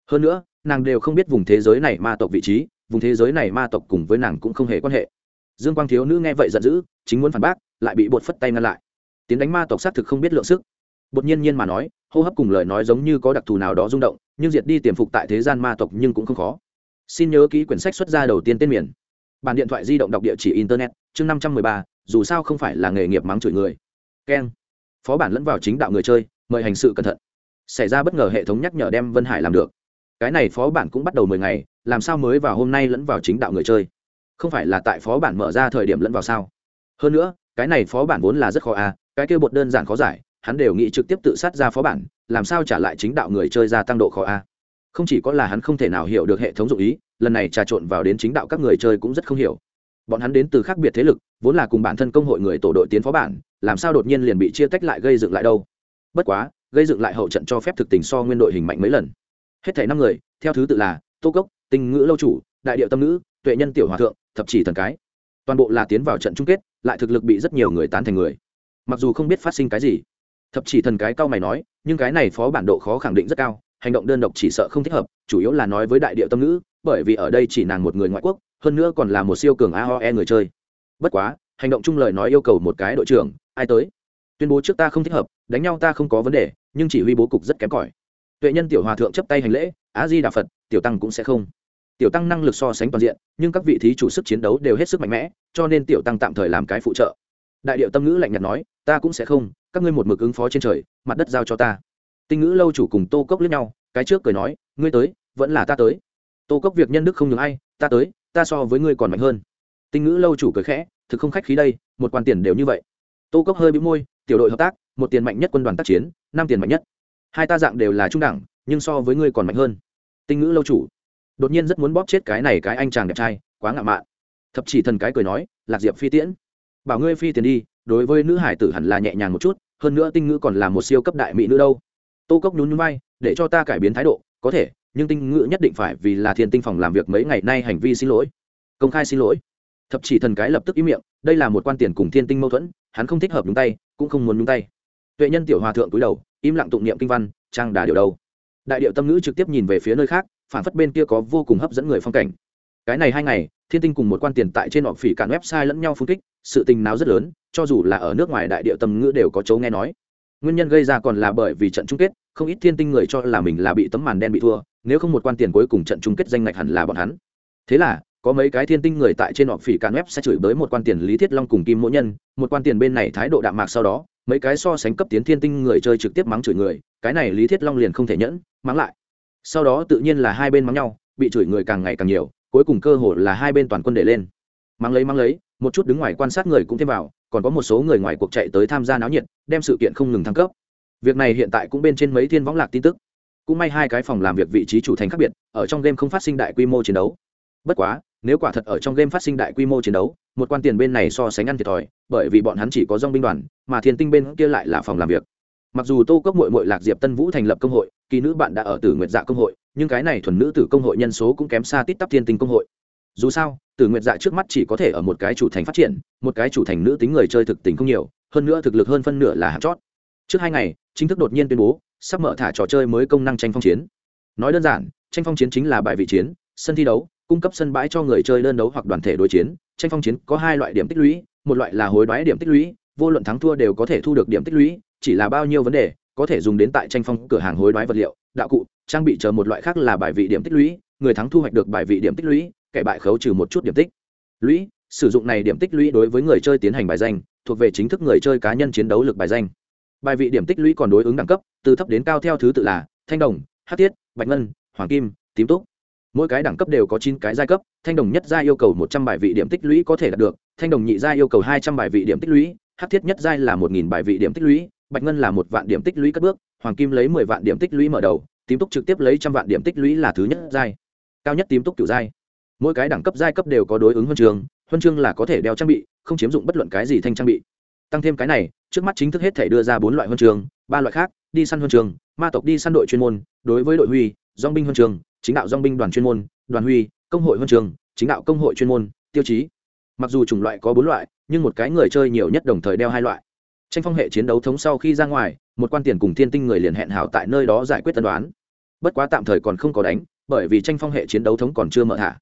Hơn nữa, nàng đều không biết vùng thế giới này ma tộc vị trí vùng thế giới này ma tộc cùng với nàng cũng không hề quan hệ. Dương quang thiếu nữ nghe vậy giận dữ, chính muốn phản bác, lại bị bột phất tay ngăn lại. Tiến đánh ma tộc xác thực không biết lượng sức. Bột nhiên nhiên mà nói, hô hấp cùng lời nói giống như có đặc thù nào đó rung động, nhưng diệt đi tiềm phục tại thế gian ma tộc nhưng cũng không khó. Xin nhớ ký quyển sách xuất ra đầu tiên tên miền. Bản điện thoại di động đọc địa chỉ internet, chương năm trăm mười ba, dù sao không phải là nghề nghiệp mắng chửi người. Keng. Phó bản lẫn vào chính đạo người chơi, mời hành sự cẩn thận. Xảy ra bất ngờ hệ thống nhắc nhở đem vân hải làm được cái này phó bản cũng bắt đầu mười ngày, làm sao mới vào hôm nay lẫn vào chính đạo người chơi? Không phải là tại phó bản mở ra thời điểm lẫn vào sao? Hơn nữa, cái này phó bản vốn là rất khó à cái kêu bột đơn giản khó giải, hắn đều nghĩ trực tiếp tự sát ra phó bản, làm sao trả lại chính đạo người chơi ra tăng độ khó a không chỉ có là hắn không thể nào hiểu được hệ thống dụng ý, lần này trà trộn vào đến chính đạo các người chơi cũng rất không hiểu. Bọn hắn đến từ khác biệt thế lực, vốn là cùng bản thân công hội người tổ đội tiến phó bản, làm sao đột nhiên liền bị chia tách lại gây dựng lại đâu? Bất quá, gây dựng lại hậu trận cho phép thực tình so nguyên đội hình mạnh mấy lần hết thảy năm người theo thứ tự là tô cốc tinh ngữ lâu chủ đại điệu tâm Nữ, tuệ nhân tiểu hòa thượng thập chỉ thần cái. Toàn bộ là tiến vào trận chung kết lại thực lực bị rất nhiều người tán thành người. Mặc dù không biết phát sinh cái gì thập chỉ thần cái cao mày nói nhưng cái này phó bản độ khó khẳng định rất cao hành động đơn độc chỉ sợ không thích hợp chủ yếu là nói với đại điệu tâm Nữ, bởi vì ở đây chỉ nàng một người ngoại quốc hơn nữa còn là một siêu cường aoe người chơi. Bất quá hành động chung lời nói yêu cầu một cái đội trưởng ai tới? Tuyên bố trước ta không thích hợp đánh nhau ta không có vấn đề nhưng chỉ huy bố cục rất kém cỏi tuệ nhân tiểu hòa thượng chấp tay hành lễ á di đà phật, tiểu tăng cũng sẽ không. Tiểu tăng năng lực so sánh toàn diện, nhưng các vị thí chủ sức chiến đấu đều hết sức mạnh mẽ, cho nên tiểu tăng tạm thời làm cái phụ trợ. Đại điệu tâm ngữ lạnh nhạt nói, ta cũng sẽ không, các ngươi một mực ứng phó trên trời, mặt đất giao cho ta. Tinh ngữ lâu chủ cùng tô cốc lướt nhau, cái trước cười nói, ngươi tới, vẫn là ta tới. Tô cốc việc nhân đức không ngừng ai, ta tới, ta so với ngươi còn mạnh hơn. Tinh ngữ lâu chủ cười khẽ, thực không khách khí đây, một quan tiền đều như vậy. Tô cốc hơi bị môi, tiểu đội hợp tác, một tiền mạnh nhất quân đoàn tác chiến, năm tiền mạnh nhất hai ta dạng đều là trung đẳng, nhưng so với ngươi còn mạnh hơn. Tinh ngữ lâu chủ, đột nhiên rất muốn bóp chết cái này cái anh chàng đẹp trai, quá ngạo mạn. Thập chỉ thần cái cười nói, lạc diệp phi tiễn. Bảo ngươi phi tiền đi, đối với nữ hải tử hẳn là nhẹ nhàng một chút, hơn nữa tinh ngữ còn là một siêu cấp đại mỹ nữ đâu. Tô cốc nhún nhún vai, để cho ta cải biến thái độ, có thể, nhưng tinh ngữ nhất định phải vì là thiên tinh phòng làm việc mấy ngày nay hành vi xin lỗi. Công khai xin lỗi. Thập chỉ thần cái lập tức ý miệng, đây là một quan tiền cùng thiên tinh mâu thuẫn, hắn không thích hợp nhúng tay, cũng không muốn nhúng tay tuệ nhân tiểu hòa thượng cúi đầu, im lặng tụng niệm kinh văn, trang đà điều đâu? Đại điệu tâm ngữ trực tiếp nhìn về phía nơi khác, phản phất bên kia có vô cùng hấp dẫn người phong cảnh. Cái này hai ngày, thiên tinh cùng một quan tiền tại trên họ phỉ cản website lẫn nhau phun kích, sự tình nào rất lớn, cho dù là ở nước ngoài đại điệu tâm ngữ đều có chấu nghe nói. Nguyên nhân gây ra còn là bởi vì trận chung kết, không ít thiên tinh người cho là mình là bị tấm màn đen bị thua, nếu không một quan tiền cuối cùng trận chung kết danh ngạch hẳn là bọn hắn. Thế là có mấy cái thiên tinh người tại trên họ phỉ càn web sẽ chửi bới một quan tiền lý thiết long cùng kim mỗi nhân, một quan tiền bên này thái độ đạm mạc sau đó, mấy cái so sánh cấp tiến thiên tinh người chơi trực tiếp mắng chửi người, cái này lý thiết long liền không thể nhẫn, mắng lại. Sau đó tự nhiên là hai bên mắng nhau, bị chửi người càng ngày càng nhiều, cuối cùng cơ hội là hai bên toàn quân để lên. Mắng lấy mắng lấy, một chút đứng ngoài quan sát người cũng thêm vào, còn có một số người ngoài cuộc chạy tới tham gia náo nhiệt, đem sự kiện không ngừng thăng cấp. Việc này hiện tại cũng bên trên mấy thiên võng lạc tin tức. Cũng may hai cái phòng làm việc vị trí chủ thành khác biệt, ở trong game không phát sinh đại quy mô chiến đấu. Bất quá nếu quả thật ở trong game phát sinh đại quy mô chiến đấu, một quan tiền bên này so sánh ăn thiệt thòi, bởi vì bọn hắn chỉ có dong binh đoàn, mà thiên tinh bên kia lại là phòng làm việc. Mặc dù tô cốc mội mội lạc diệp tân vũ thành lập công hội, kỳ nữ bạn đã ở tử nguyệt dạ công hội, nhưng cái này thuần nữ tử công hội nhân số cũng kém xa tít tắp thiên tinh công hội. Dù sao, tử nguyệt dạ trước mắt chỉ có thể ở một cái chủ thành phát triển, một cái chủ thành nữ tính người chơi thực tình không nhiều, hơn nữa thực lực hơn phân nửa là hạt chót. Trước hai ngày, chính thức đột nhiên tuyên bố, sắp mở thả trò chơi mới công năng tranh phong chiến. Nói đơn giản, tranh phong chiến chính là bài vị chiến, sân thi đấu cung cấp sân bãi cho người chơi đơn đấu hoặc đoàn thể đối chiến, tranh phong chiến có hai loại điểm tích lũy, một loại là hối đoái điểm tích lũy, vô luận thắng thua đều có thể thu được điểm tích lũy, chỉ là bao nhiêu vấn đề, có thể dùng đến tại tranh phong cửa hàng hối đoái vật liệu, đạo cụ, trang bị chờ một loại khác là bài vị điểm tích lũy, người thắng thu hoạch được bài vị điểm tích lũy, kẻ bại khấu trừ một chút điểm tích. Lũy, sử dụng này điểm tích lũy đối với người chơi tiến hành bài danh, thuộc về chính thức người chơi cá nhân chiến đấu lực bài danh. Bài vị điểm tích lũy còn đối ứng đẳng cấp, từ thấp đến cao theo thứ tự là thanh đồng, hát tiết, bạch ngân, hoàng kim, tím túc mỗi cái đẳng cấp đều có chín cái giai cấp, thanh đồng nhất giai yêu cầu một trăm bài vị điểm tích lũy có thể đạt được, thanh đồng nhị giai yêu cầu hai trăm bài vị điểm tích lũy hát thiết nhất giai là một nghìn bài vị điểm tích lũy, bạch ngân là một vạn điểm tích lũy cất bước, hoàng kim lấy mười vạn điểm tích lũy mở đầu, tím túc trực tiếp lấy trăm vạn điểm tích lũy là thứ nhất giai. Cao nhất tím túc cửu giai. Mỗi cái đẳng cấp giai cấp đều có đối ứng huân trường huân chương là có thể đeo trang bị, không chiếm dụng bất luận cái gì thanh trang bị. Tăng thêm cái này, trước mắt chính thức hết thể đưa ra bốn loại huân trường ba loại khác, đi săn huân trường ma tộc đi săn đội chuyên môn, đối với đội huy dong binh huân trường chính đạo dong binh đoàn chuyên môn, đoàn huy, công hội huân trường, chính đạo công hội chuyên môn, tiêu chí. Mặc dù chủng loại có bốn loại, nhưng một cái người chơi nhiều nhất đồng thời đeo hai loại. Tranh phong hệ chiến đấu thống sau khi ra ngoài, một quan tiền cùng thiên tinh người liền hẹn hảo tại nơi đó giải quyết tân đoán. Bất quá tạm thời còn không có đánh, bởi vì tranh phong hệ chiến đấu thống còn chưa mở thả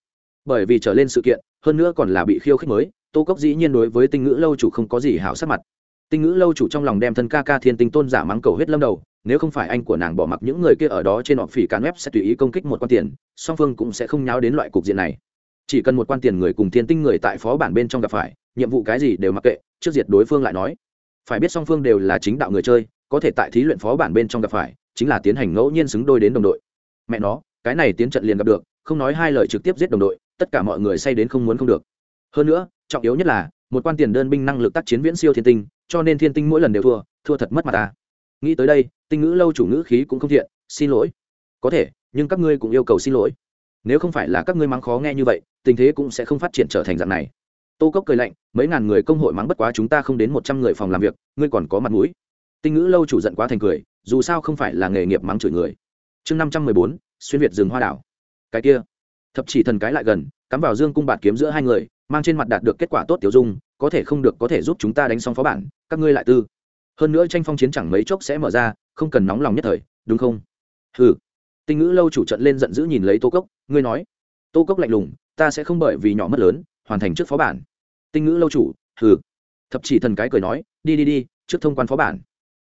bởi vì trở lên sự kiện, hơn nữa còn là bị khiêu khích mới, tô cốc dĩ nhiên đối với tinh ngữ lâu chủ không có gì hảo sắc mặt. Tinh ngữ lâu chủ trong lòng đem thân ca ca thiên tinh tôn giả mắng cầu huyết lâm đầu nếu không phải anh của nàng bỏ mặc những người kia ở đó trên họ phỉ cán web sẽ tùy ý công kích một quan tiền, song phương cũng sẽ không nháo đến loại cục diện này. Chỉ cần một quan tiền người cùng thiên tinh người tại phó bản bên trong gặp phải, nhiệm vụ cái gì đều mặc kệ, trước diệt đối phương lại nói. Phải biết song phương đều là chính đạo người chơi, có thể tại thí luyện phó bản bên trong gặp phải, chính là tiến hành ngẫu nhiên xứng đôi đến đồng đội. Mẹ nó, cái này tiến trận liền gặp được, không nói hai lời trực tiếp giết đồng đội, tất cả mọi người say đến không muốn không được. Hơn nữa, trọng yếu nhất là, một quan tiền đơn binh năng lực tác chiến viễn siêu thiên tinh, cho nên thiên tinh mỗi lần đều thua thua thật mất mặt ta nghĩ tới đây, tinh ngữ lâu chủ ngữ khí cũng không thiện, xin lỗi. Có thể, nhưng các ngươi cũng yêu cầu xin lỗi. Nếu không phải là các ngươi mắng khó nghe như vậy, tình thế cũng sẽ không phát triển trở thành dạng này. Tô cốc cười lạnh, mấy ngàn người công hội mắng bất quá chúng ta không đến một trăm người phòng làm việc, ngươi còn có mặt mũi. Tinh ngữ lâu chủ giận quá thành cười, dù sao không phải là nghề nghiệp mắng chửi người. Chương năm trăm mười bốn, xuyên việt rừng hoa đảo. Cái kia, thập chỉ thần cái lại gần, cắm vào dương cung bạt kiếm giữa hai người, mang trên mặt đạt được kết quả tốt tiểu dung, có thể không được có thể giúp chúng ta đánh xong phó bản, các ngươi lại tư hơn nữa tranh phong chiến chẳng mấy chốc sẽ mở ra, không cần nóng lòng nhất thời, đúng không? Ừ tinh ngữ lâu chủ trận lên giận dữ nhìn lấy tô cốc, ngươi nói, tô cốc lạnh lùng, ta sẽ không bởi vì nhỏ mất lớn, hoàn thành trước phó bản. Tinh ngữ lâu chủ, hừ. Thập chỉ thần cái cười nói, đi đi đi, trước thông quan phó bản.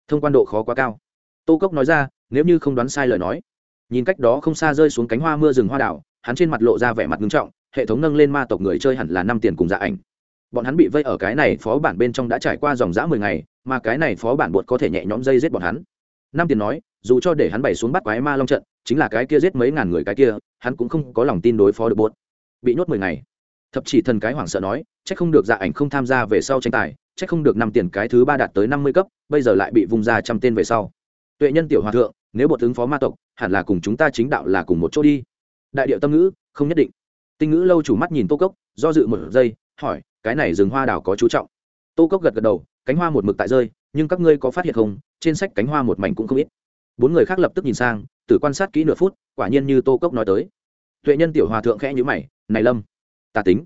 Thông quan độ khó quá cao. Tô cốc nói ra, nếu như không đoán sai lời nói. Nhìn cách đó không xa rơi xuống cánh hoa mưa rừng hoa đảo, hắn trên mặt lộ ra vẻ mặt nghiêm trọng, hệ thống nâng lên ma tộc người chơi hẳn là năm tiền cùng dạ ảnh bọn hắn bị vây ở cái này phó bản bên trong đã trải qua dòng dã mười ngày, mà cái này phó bản buộc có thể nhẹ nhõm dây giết bọn hắn. Năm tiền nói, dù cho để hắn bày xuống bắt quái ma long trận, chính là cái kia giết mấy ngàn người cái kia, hắn cũng không có lòng tin đối phó được buốt bị nhốt mười ngày. Thập chỉ thần cái hoảng sợ nói, chắc không được dạ ảnh không tham gia về sau tranh tài, chắc không được năm tiền cái thứ ba đạt tới năm mươi cấp, bây giờ lại bị vùng ra trăm tên về sau. Tuệ nhân tiểu hòa thượng, nếu bột ứng phó ma tộc, hẳn là cùng chúng ta chính đạo là cùng một chỗ đi. Đại điệu tâm ngữ, không nhất định. Tinh ngữ lâu chủ mắt nhìn tô cốc, do dự một giây hỏi, cái này rừng hoa đào có chú trọng. Tô cốc gật gật đầu, cánh hoa một mực tại rơi, nhưng các ngươi có phát hiện không? Trên sách cánh hoa một mảnh cũng không ít. Bốn người khác lập tức nhìn sang, tử quan sát kỹ nửa phút, quả nhiên như tô cốc nói tới. Tuệ nhân tiểu hòa thượng khẽ nhữ mày, này lâm, tà tính.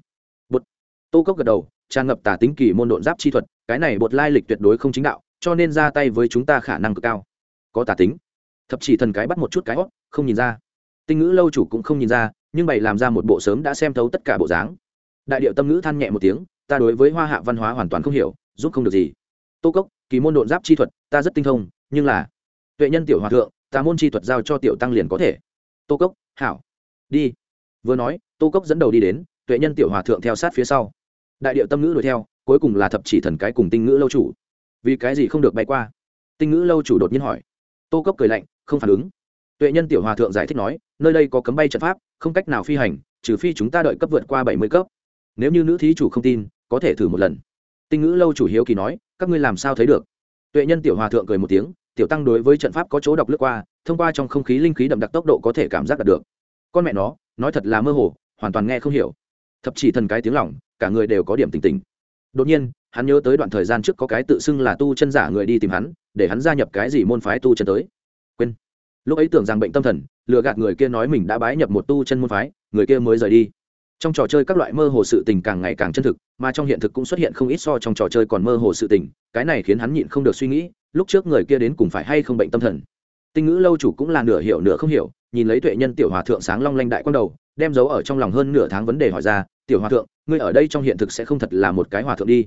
Bột tô cốc gật đầu, tràn ngập tà tính kỳ môn độn giáp chi thuật, cái này bột lai lịch tuyệt đối không chính đạo, cho nên ra tay với chúng ta khả năng cực cao. Có tà tính. Thập chỉ thần cái bắt một chút cái hót không nhìn ra. Tinh ngữ lâu chủ cũng không nhìn ra, nhưng bày làm ra một bộ sớm đã xem thấu tất cả bộ dáng đại điệu tâm ngữ than nhẹ một tiếng, ta đối với hoa hạ văn hóa hoàn toàn không hiểu, giúp không được gì. Tô cốc, kỳ môn độn giáp chi thuật, ta rất tinh thông, nhưng là tuệ nhân tiểu hòa thượng, ta môn chi thuật giao cho tiểu tăng liền có thể. Tô cốc, hảo. Đi. Vừa nói, tô cốc dẫn đầu đi đến, tuệ nhân tiểu hòa thượng theo sát phía sau. Đại điệu tâm ngữ đuổi theo, cuối cùng là thập chỉ thần cái cùng tinh ngữ lâu chủ. Vì cái gì không được bay qua? Tinh ngữ lâu chủ đột nhiên hỏi. Tô cốc cười lạnh, không phản ứng. Tuệ nhân tiểu hòa thượng giải thích nói, nơi đây có cấm bay trận pháp, không cách nào phi hành, trừ phi chúng ta đợi cấp vượt qua bảy mươi cấp nếu như nữ thí chủ không tin, có thể thử một lần. Tinh ngữ lâu chủ hiếu kỳ nói, các ngươi làm sao thấy được? Tuệ nhân tiểu hòa thượng cười một tiếng, tiểu tăng đối với trận pháp có chỗ đọc lướt qua, thông qua trong không khí linh khí đậm đặc tốc độ có thể cảm giác đạt được. Con mẹ nó, nói thật là mơ hồ, hoàn toàn nghe không hiểu. Thập chỉ thần cái tiếng lỏng cả người đều có điểm tình tình đột nhiên, hắn nhớ tới đoạn thời gian trước có cái tự xưng là tu chân giả người đi tìm hắn, để hắn gia nhập cái gì môn phái tu chân tới. Quên. Lúc ấy tưởng rằng bệnh tâm thần, lừa gạt người kia nói mình đã bái nhập một tu chân môn phái, người kia mới rời đi trong trò chơi các loại mơ hồ sự tình càng ngày càng chân thực, mà trong hiện thực cũng xuất hiện không ít so trong trò chơi còn mơ hồ sự tình, cái này khiến hắn nhịn không được suy nghĩ, lúc trước người kia đến cùng phải hay không bệnh tâm thần. Tinh ngữ lâu chủ cũng là nửa hiểu nửa không hiểu, nhìn lấy tuệ nhân tiểu hòa thượng sáng long lanh đại quang đầu, đem giấu ở trong lòng hơn nửa tháng vấn đề hỏi ra, tiểu hòa thượng, ngươi ở đây trong hiện thực sẽ không thật là một cái hòa thượng đi?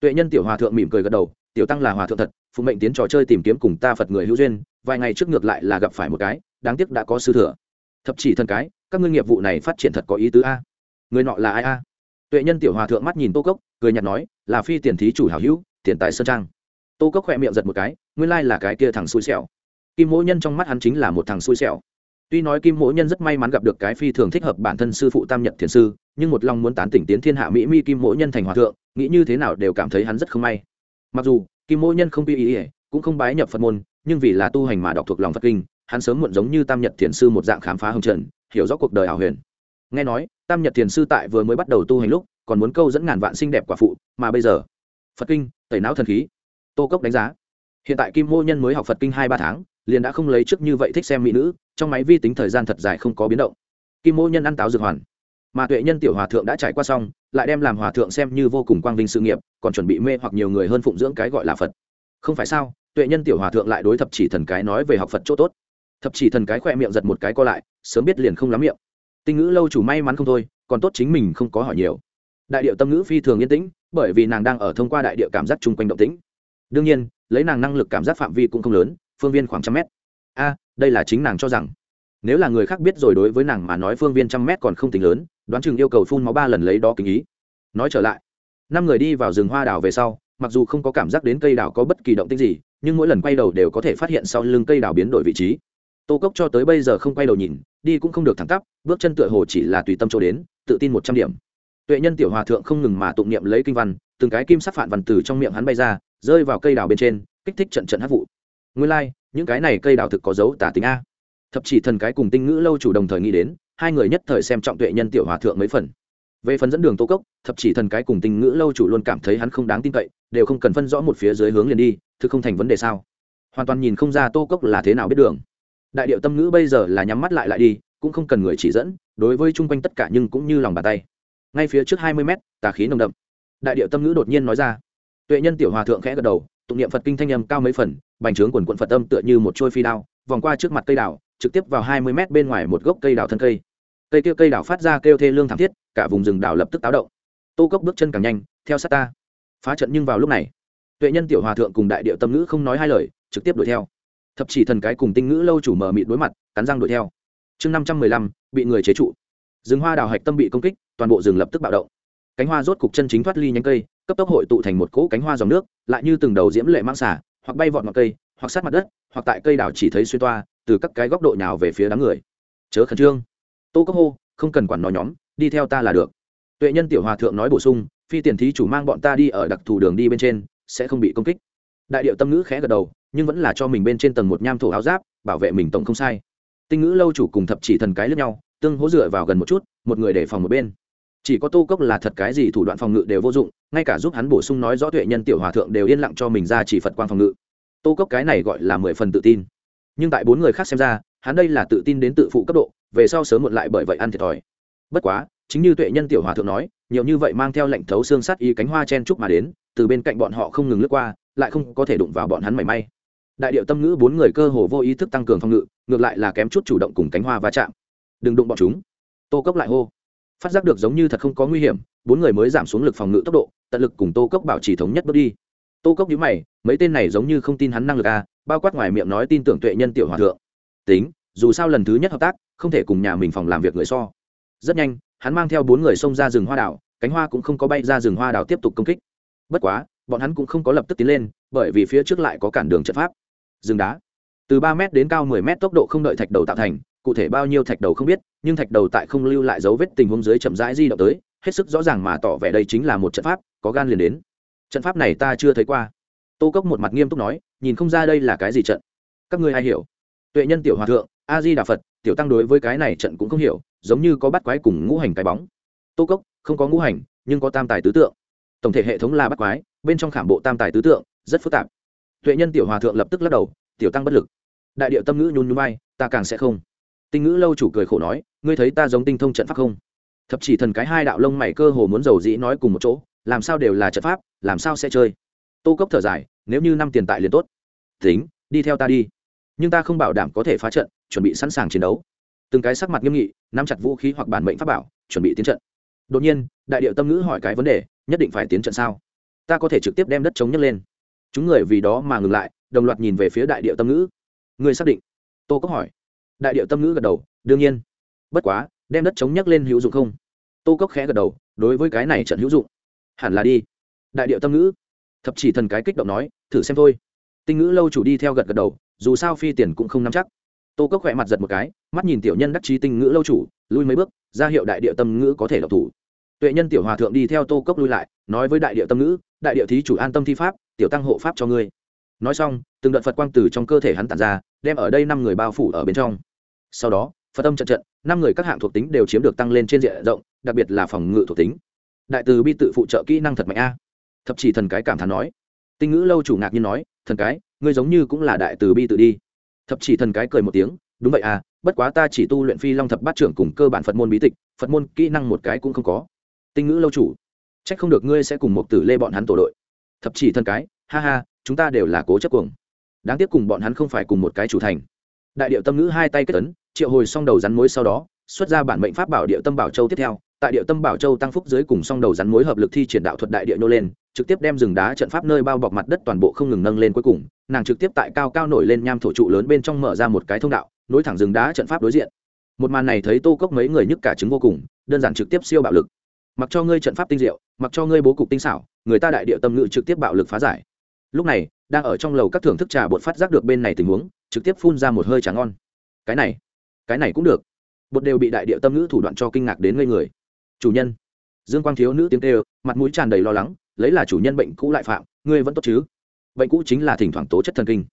Tuệ nhân tiểu hòa thượng mỉm cười gật đầu, tiểu tăng là hòa thượng thật, phụ mệnh tiến trò chơi tìm kiếm cùng ta phật người hữu duyên, vài ngày trước ngược lại là gặp phải một cái, đáng tiếc đã có sư thừa. Thập chỉ thần cái, các ngươi nghiệp vụ này phát triển thật có ý tứ a người nọ là ai a? Tuệ nhân tiểu hòa thượng mắt nhìn tô cốc, cười nhạt nói, là phi tiền thí chủ hảo hữu, tiền tài sơn trang. Tô cốc khỏe miệng giật một cái, nguyên lai là cái kia thằng xui xẻo. Kim mỗ nhân trong mắt hắn chính là một thằng xui xẻo. Tuy nói kim mỗ nhân rất may mắn gặp được cái phi thường thích hợp bản thân sư phụ tam nhật thiền sư, nhưng một lòng muốn tán tỉnh tiến thiên hạ mỹ mi kim mỗ nhân thành hòa thượng, nghĩ như thế nào đều cảm thấy hắn rất không may. Mặc dù, kim mỗ nhân không bị ý ỉa cũng không bái nhập phật môn, nhưng vì là tu hành mà đọc thuộc lòng phật kinh, hắn sớm muộn giống như tam nhật thiền sư một dạng khám phá hồng trần, hiểu rõ cuộc đời ảo huyền. Nghe nói tam nhật thiền sư tại vừa mới bắt đầu tu hành lúc, còn muốn câu dẫn ngàn vạn xinh đẹp quả phụ, mà bây giờ, phật kinh, tẩy não thần khí, tô cốc đánh giá. Hiện tại kim mô nhân mới học phật kinh hai ba tháng, liền đã không lấy trước như vậy thích xem mỹ nữ, trong máy vi tính thời gian thật dài không có biến động. Kim mô nhân ăn táo dược hoàn. Mà tuệ nhân tiểu hòa thượng đã trải qua xong, lại đem làm hòa thượng xem như vô cùng quang vinh sự nghiệp, còn chuẩn bị mê hoặc nhiều người hơn phụng dưỡng cái gọi là phật. Không phải sao, tuệ nhân tiểu hòa thượng lại đối thập chỉ thần cái nói về học phật chỗ tốt. Thập chỉ thần cái khoe miệng giật một cái co lại, sớm biết liền không lắm miệng tinh ngữ lâu chủ may mắn không thôi, còn tốt chính mình không có hỏi nhiều. Đại điệu tâm ngữ phi thường yên tĩnh, bởi vì nàng đang ở thông qua đại điệu cảm giác chung quanh động tĩnh. Đương nhiên, lấy nàng năng lực cảm giác phạm vi cũng không lớn, phương viên khoảng trăm mét. A, đây là chính nàng cho rằng. Nếu là người khác biết rồi đối với nàng mà nói phương viên trăm mét còn không tính lớn, đoán chừng yêu cầu phun máu ba lần lấy đó kính ý. Nói trở lại, năm người đi vào rừng hoa đào về sau, mặc dù không có cảm giác đến cây đào có bất kỳ động tích gì, nhưng mỗi lần quay đầu đều có thể phát hiện sau lưng cây đào biến đổi vị trí tô cốc cho tới bây giờ không quay đầu nhìn đi cũng không được thẳng tắp bước chân tựa hồ chỉ là tùy tâm chỗ đến tự tin một trăm điểm. Tuệ nhân tiểu hòa thượng không ngừng mà tụng niệm lấy kinh văn từng cái kim sắc phản văn từ trong miệng hắn bay ra rơi vào cây đào bên trên kích thích trận trận hát vụ. Nguyên lai、like, những cái này cây đào thực có dấu tả tính a. Thập chỉ thần cái cùng tinh ngữ lâu chủ đồng thời nghĩ đến hai người nhất thời xem trọng tuệ nhân tiểu hòa thượng mấy phần. Về phần dẫn đường tô cốc thập chỉ thần cái cùng tinh ngữ lâu chủ luôn cảm thấy hắn không đáng tin cậy đều không cần phân rõ một phía dưới hướng liền đi thực không thành vấn đề sao? Hoàn toàn nhìn không ra tô cốc là thế nào biết đường đại điệu tâm ngữ bây giờ là nhắm mắt lại lại đi, cũng không cần người chỉ dẫn, đối với chung quanh tất cả nhưng cũng như lòng bàn tay. Ngay phía trước hai mươi mét, tà khí nồng đậm. Đại điệu tâm ngữ đột nhiên nói ra. Tuệ nhân tiểu hòa thượng khẽ gật đầu, tụng niệm phật kinh thanh âm cao mấy phần, bành trướng quần quận phật âm tựa như một trôi phi đao, vòng qua trước mặt cây đào trực tiếp vào hai mươi mét bên ngoài một gốc cây đào thân cây. Cây kia cây đào phát ra kêu thê lương thảm thiết, cả vùng rừng đào lập tức táo động. Tô cốc bước chân càng nhanh, theo sát ta. Phá trận nhưng vào lúc này, tuệ nhân tiểu hòa thượng cùng đại điệu tâm ngữ không nói hai lời, trực tiếp đuổi theo thập chỉ thần cái cùng tinh ngữ lâu chủ mở mịt đối mặt, cắn răng đuổi theo. Chương năm trăm mười lăm, bị người chế trụ. Rừng hoa đào hạch tâm bị công kích, toàn bộ rừng lập tức bạo động. Cánh hoa rốt cục chân chính thoát ly nhánh cây, cấp tốc hội tụ thành một cỗ cánh hoa dòng nước, lại như từng đầu diễm lệ mang xả, hoặc bay vọt ngọn cây, hoặc sát mặt đất, hoặc tại cây đảo chỉ thấy xuyên toa, từ các cái góc độ nhào về phía đám người. Chớ khẩn trương. Tô cốc hô, không cần quản nó nhóm, đi theo ta là được. Tuệ nhân tiểu hòa thượng nói bổ sung, phi tiền thí chủ mang bọn ta đi ở đặc thù đường đi bên trên, sẽ không bị công kích đại điệu tâm ngữ khẽ gật đầu, nhưng vẫn là cho mình bên trên tầng một nham thổ áo giáp, bảo vệ mình tổng không sai. Tinh ngữ lâu chủ cùng thập chỉ thần cái lướt nhau, tương hỗ dựa vào gần một chút, một người để phòng một bên. Chỉ có tô cốc là thật cái gì thủ đoạn phòng ngự đều vô dụng, ngay cả giúp hắn bổ sung nói rõ tuệ nhân tiểu hòa thượng đều yên lặng cho mình ra chỉ phật quan phòng ngự. Tô cốc cái này gọi là mười phần tự tin. Nhưng tại bốn người khác xem ra, hắn đây là tự tin đến tự phụ cấp độ, về sau sớm muộn lại bởi vậy ăn thiệt thòi. Bất quá, chính như tuệ nhân tiểu hòa thượng nói, nhiều như vậy mang theo lệnh thấu xương sắt y cánh hoa chen trúc mà đến, từ bên cạnh bọn họ không ngừng lướt qua lại không có thể đụng vào bọn hắn mảy may. Đại điệu tâm ngữ bốn người cơ hồ vô ý thức tăng cường phòng ngự, ngược lại là kém chút chủ động cùng cánh hoa va chạm. Đừng đụng bọn chúng. Tô cốc lại hô. Phát giác được giống như thật không có nguy hiểm, bốn người mới giảm xuống lực phòng ngự tốc độ, tận lực cùng tô cốc bảo trì thống nhất bước đi. Tô cốc nhíu mày, mấy tên này giống như không tin hắn năng lực à bao quát ngoài miệng nói tin tưởng tuệ nhân tiểu hòa thượng. Tính, dù sao lần thứ nhất hợp tác, không thể cùng nhà mình phòng làm việc người so. Rất nhanh, hắn mang theo bốn người xông ra rừng hoa đảo, cánh hoa cũng không có bay ra rừng hoa đảo tiếp tục công kích. Bất quá bọn hắn cũng không có lập tức tiến lên, bởi vì phía trước lại có cản đường trận pháp. Rừng đá. Từ ba m đến cao mười m tốc độ không đợi thạch đầu tạo thành, cụ thể bao nhiêu thạch đầu không biết, nhưng thạch đầu tại không lưu lại dấu vết tình huống dưới chậm rãi di động tới, hết sức rõ ràng mà tỏ vẻ đây chính là một trận pháp, có gan liền đến. Trận pháp này ta chưa thấy qua. Tô cốc một mặt nghiêm túc nói, nhìn không ra đây là cái gì trận. Các ngươi ai hiểu? Tuệ nhân tiểu hòa thượng a di đà phật, tiểu tăng đối với cái này trận cũng không hiểu, giống như có bắt quái cùng ngũ hành cái bóng. Tô cốc, không có ngũ hành, nhưng có tam tài tứ tượng. Tổng thể hệ thống là bắt quái bên trong khảm bộ tam tài tứ tượng, rất phức tạp. Tuệ nhân tiểu hòa thượng lập tức lắc đầu, tiểu tăng bất lực. Đại điệu tâm ngữ nhún nhún bay ta càng sẽ không. Tinh ngữ lâu chủ cười khổ nói, ngươi thấy ta giống tinh thông trận pháp không? Thập chỉ thần cái hai đạo lông mày cơ hồ muốn giàu dĩ nói cùng một chỗ, làm sao đều là trận pháp, làm sao sẽ chơi? Tô cốc thở dài, nếu như năm tiền tại liền tốt. Tính, đi theo ta đi. Nhưng ta không bảo đảm có thể phá trận, chuẩn bị sẵn sàng chiến đấu. Từng cái sắc mặt nghiêm nghị, nắm chặt vũ khí hoặc bản mệnh pháp bảo, chuẩn bị tiến trận. Đột nhiên, đại điệu tâm ngữ hỏi cái vấn đề, nhất định phải tiến trận sao? Ta có thể trực tiếp đem đất chống nhấc lên. Chúng người vì đó mà ngừng lại, đồng loạt nhìn về phía đại điệu tâm ngữ. Ngươi xác định? Tô cốc hỏi. Đại điệu tâm ngữ gật đầu, đương nhiên. Bất quá, đem đất chống nhấc lên hữu dụng không? Tô cốc khẽ gật đầu, đối với cái này trận hữu dụng. Hẳn là đi. Đại điệu tâm ngữ. Thập chỉ thần cái kích động nói, thử xem thôi. Tinh ngữ lâu chủ đi theo gật gật đầu, dù sao phi tiền cũng không nắm chắc. Tô cốc khỏe mặt giật một cái, mắt nhìn tiểu nhân đắc chí tinh ngữ lâu chủ, lui mấy bước, ra hiệu đại địa tâm ngữ có thể đọc thủ. Tuệ nhân tiểu hòa thượng đi theo tô cốc lui lại, nói với đại địa tâm ngữ đại địa thí chủ an tâm thi pháp, tiểu tăng hộ pháp cho ngươi. Nói xong, từng đợt phật quang từ trong cơ thể hắn tản ra, đem ở đây năm người bao phủ ở bên trong. Sau đó, phật âm trận trận, năm người các hạng thuộc tính đều chiếm được tăng lên trên diện rộng, đặc biệt là phòng ngự thuộc tính. Đại từ bi tự phụ trợ kỹ năng thật mạnh a. Thập chỉ thần cái cảm thán nói. Tinh ngữ lâu chủ ngạc nhiên nói, thần cái, ngươi giống như cũng là đại từ bi tự đi. Thập chỉ thần cái cười một tiếng, đúng vậy à bất quá ta chỉ tu luyện phi long thập bát trưởng cùng cơ bản phật môn bí tịch, phật môn kỹ năng một cái cũng không có. Tinh ngữ lâu chủ trách không được ngươi sẽ cùng một tử lê bọn hắn tổ đội. Thập chỉ thân cái, ha ha, chúng ta đều là cố chấp cuồng. Đáng tiếc cùng bọn hắn không phải cùng một cái chủ thành. Đại điệu tâm ngữ hai tay kết tấn triệu hồi xong đầu rắn mối sau đó, xuất ra bản mệnh pháp bảo điệu tâm bảo châu tiếp theo. Tại điệu tâm bảo châu tăng phúc dưới cùng song đầu rắn mối hợp lực thi triển đạo thuật đại địa nô lên, trực tiếp đem rừng đá trận pháp nơi bao bọc mặt đất toàn bộ không ngừng nâng lên cuối cùng. Nàng trực tiếp tại cao cao nổi lên nham thổ trụ lớn bên trong mở ra một cái thông đạo, nối thẳng rừng đá trận pháp đối diện. Một màn này thấy tô cốc mấy người nhức cả trứng vô cùng, đơn giản trực tiếp siêu bạo lực mặc cho ngươi trận pháp tinh diệu, mặc cho ngươi bố cục tinh xảo, người ta đại địa tâm ngự trực tiếp bạo lực phá giải. Lúc này, đang ở trong lầu các thưởng thức trà bột phát giác được bên này tình huống, trực tiếp phun ra một hơi trà ngon. Cái này cái này cũng được. Bột đều bị đại địa tâm ngữ thủ đoạn cho kinh ngạc đến ngây người. Chủ nhân, dương quang thiếu nữ tiếng kêu, mặt mũi tràn đầy lo lắng, lấy là chủ nhân bệnh cũ lại phạm, ngươi vẫn tốt chứ? Bệnh cũ chính là thỉnh thoảng tố chất thần kinh.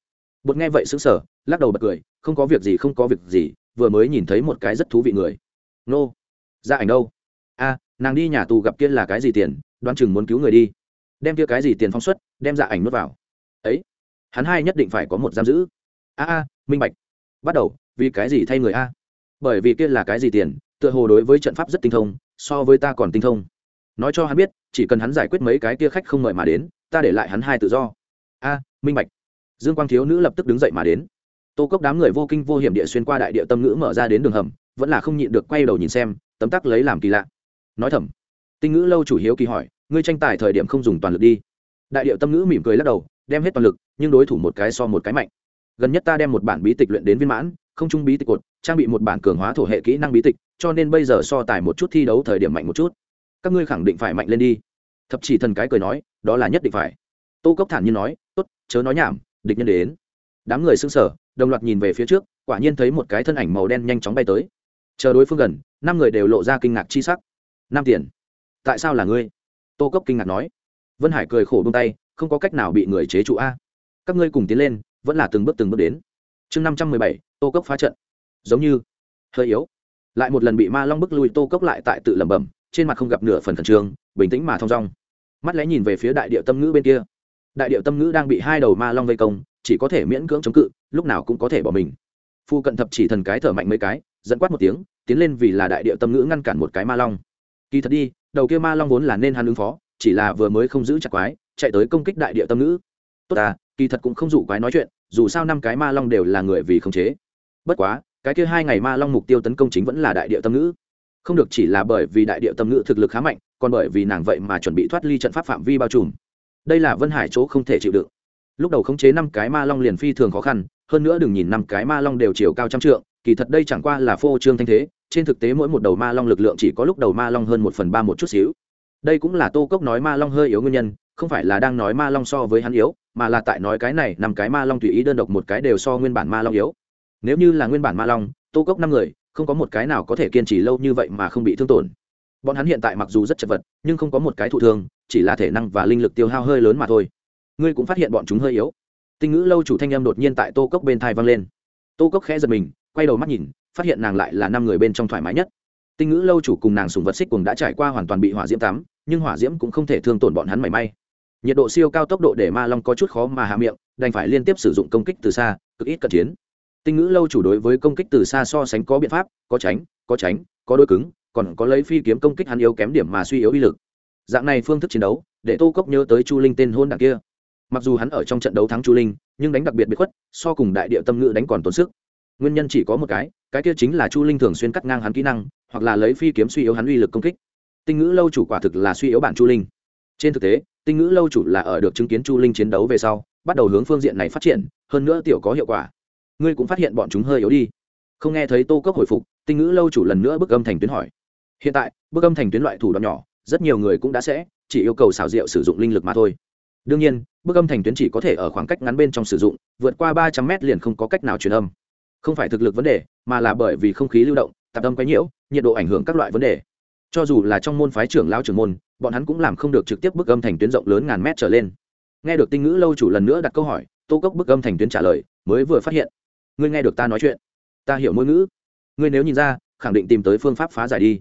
Bột nghe vậy xứng sở lắc đầu bật cười, không có việc gì, không có việc gì, vừa mới nhìn thấy một cái rất thú vị người. Nô, ra ảnh đâu? A, nàng đi nhà tù gặp kia là cái gì tiền, đoán chừng muốn cứu người đi. Đem kia cái gì tiền phóng xuất, đem dạ ảnh nuốt vào. Ấy, hắn hai nhất định phải có một giam giữ. A a, minh bạch. Bắt đầu, vì cái gì thay người a? Bởi vì kia là cái gì tiền, tựa hồ đối với trận pháp rất tinh thông, so với ta còn tinh thông. Nói cho hắn biết, chỉ cần hắn giải quyết mấy cái kia khách không mời mà đến, ta để lại hắn hai tự do. A, minh bạch. Dương quang thiếu nữ lập tức đứng dậy mà đến. Tô cốc đám người vô kinh vô hiểm địa xuyên qua đại địa tâm ngữ mở ra đến đường hầm, vẫn là không nhịn được quay đầu nhìn xem, tấm tắc lấy làm kỳ lạ nói thầm, tinh ngữ lâu chủ hiếu kỳ hỏi, ngươi tranh tài thời điểm không dùng toàn lực đi. Đại điệu tâm ngữ mỉm cười lắc đầu, đem hết toàn lực, nhưng đối thủ một cái so một cái mạnh. Gần nhất ta đem một bản bí tịch luyện đến viên mãn, không trung bí tịch cột, trang bị một bản cường hóa thổ hệ kỹ năng bí tịch, cho nên bây giờ so tài một chút thi đấu thời điểm mạnh một chút. Các ngươi khẳng định phải mạnh lên đi. Thập chỉ thần cái cười nói, đó là nhất định phải. Tô cốc thản nhiên nói, tốt, chớ nói nhảm, địch nhân đến. Đám người xưng sở đồng loạt nhìn về phía trước, quả nhiên thấy một cái thân ảnh màu đen nhanh chóng bay tới. Chờ đối phương gần, năm người đều lộ ra kinh ngạc chi sắc năm tiền. Tại sao là ngươi? Tô cốc kinh ngạc nói. Vân hải cười khổ bông tay, không có cách nào bị người chế trụ a. Các ngươi cùng tiến lên, vẫn là từng bước từng bước đến. Chương năm trăm mười bảy, tô cốc phá trận. Giống như, hơi yếu. Lại một lần bị ma long bức lui, tô cốc lại tại tự lẩm bẩm, trên mặt không gặp nửa phần khẩn trương, bình tĩnh mà thong dong. Mắt lẽ nhìn về phía đại điệu tâm ngữ bên kia. Đại điệu tâm ngữ đang bị hai đầu ma long vây công, chỉ có thể miễn cưỡng chống cự, lúc nào cũng có thể bỏ mình. Phu cận thập chỉ thần cái thở mạnh mấy cái, dẫn quát một tiếng, tiến lên vì là đại điệu tâm ngữ ngăn cản một cái ma long kỳ thật đi, đầu kia ma long vốn là nên hắn ứng phó, chỉ là vừa mới không giữ chặt quái, chạy tới công kích đại địa tâm ngữ. Tốt à kỳ thật cũng không dụ quái nói chuyện, dù sao năm cái ma long đều là người vì khống chế. Bất quá, cái kia hai ngày ma long mục tiêu tấn công chính vẫn là đại địa tâm ngữ. Không được chỉ là bởi vì đại địa tâm ngữ thực lực khá mạnh, còn bởi vì nàng vậy mà chuẩn bị thoát ly trận pháp phạm vi bao trùm. Đây là vân hải chỗ không thể chịu đựng. Lúc đầu khống chế năm cái ma long liền phi thường khó khăn, hơn nữa đừng nhìn năm cái ma long đều chiều cao trăm trượng, kỳ thật đây chẳng qua là phô trương thanh thế trên thực tế mỗi một đầu ma long lực lượng chỉ có lúc đầu ma long hơn một phần ba một chút xíu. Đây cũng là tô cốc nói ma long hơi yếu nguyên nhân, không phải là đang nói ma long so với hắn yếu, mà là tại nói cái này nằm cái ma long tùy ý đơn độc một cái đều so nguyên bản ma long yếu. Nếu như là nguyên bản ma long, tô cốc năm người, không có một cái nào có thể kiên trì lâu như vậy mà không bị thương tổn. Bọn hắn hiện tại mặc dù rất chật vật, nhưng không có một cái thụ thương, chỉ là thể năng và linh lực tiêu hao hơi lớn mà thôi. Ngươi cũng phát hiện bọn chúng hơi yếu. Tinh ngữ lâu chủ thanh em đột nhiên tại tô cốc bên thai vang lên. Tô cốc khẽ giật mình quay đầu mắt nhìn, phát hiện nàng lại là năm người bên trong thoải mái nhất. Tinh ngữ lâu chủ cùng nàng sùng vật xích cùng đã trải qua hoàn toàn bị hỏa diễm tắm, nhưng hỏa diễm cũng không thể thương tổn bọn hắn mảy may. Nhiệt độ siêu cao tốc độ để ma long có chút khó mà hạ miệng, đành phải liên tiếp sử dụng công kích từ xa, cực ít cận chiến. Tinh ngữ lâu chủ đối với công kích từ xa so sánh có biện pháp, có tránh có tránh, có đôi cứng, còn có lấy phi kiếm công kích hắn yếu kém điểm mà suy yếu uy lực. Dạng này phương thức chiến đấu, để tô cốc nhớ tới chu linh tên hôn đảng kia. Mặc dù hắn ở trong trận đấu thắng chu linh, nhưng đánh đặc biệt biệt khuất, so cùng đại địa tâm ngữ đánh còn tốn sức nguyên nhân chỉ có một cái cái kia chính là chu linh thường xuyên cắt ngang hắn kỹ năng, hoặc là lấy phi kiếm suy yếu hắn uy lực công kích. Tinh ngữ lâu chủ quả thực là suy yếu bản chu linh. Trên thực tế, tinh ngữ lâu chủ là ở được chứng kiến chu linh chiến đấu về sau, bắt đầu hướng phương diện này phát triển, hơn nữa tiểu có hiệu quả. Ngươi cũng phát hiện bọn chúng hơi yếu đi. Không nghe thấy tô cốc hồi phục, tinh ngữ lâu chủ lần nữa bức âm thành tuyến hỏi. Hiện tại bức âm thành tuyến loại thủ đoạn nhỏ, rất nhiều người cũng đã sẽ chỉ yêu cầu xảo diệu sử dụng linh lực mà thôi. Đương nhiên bức âm thành tuyến chỉ có thể ở khoảng cách ngắn bên trong sử dụng, vượt qua ba trăm mét liền không có cách nào truyền âm không phải thực lực vấn đề, mà là bởi vì không khí lưu động, tạp tâm quấy nhiễu, nhiệt độ ảnh hưởng các loại vấn đề. Cho dù là trong môn phái trưởng lao trưởng môn, bọn hắn cũng làm không được trực tiếp bức âm thành tuyến rộng lớn ngàn mét trở lên. Nghe được tinh ngữ lâu chủ lần nữa đặt câu hỏi, tô cốc bức âm thành tuyến trả lời, mới vừa phát hiện. Ngươi nghe được ta nói chuyện. Ta hiểu ngôn ngữ. Ngươi nếu nhìn ra, khẳng định tìm tới phương pháp phá giải đi.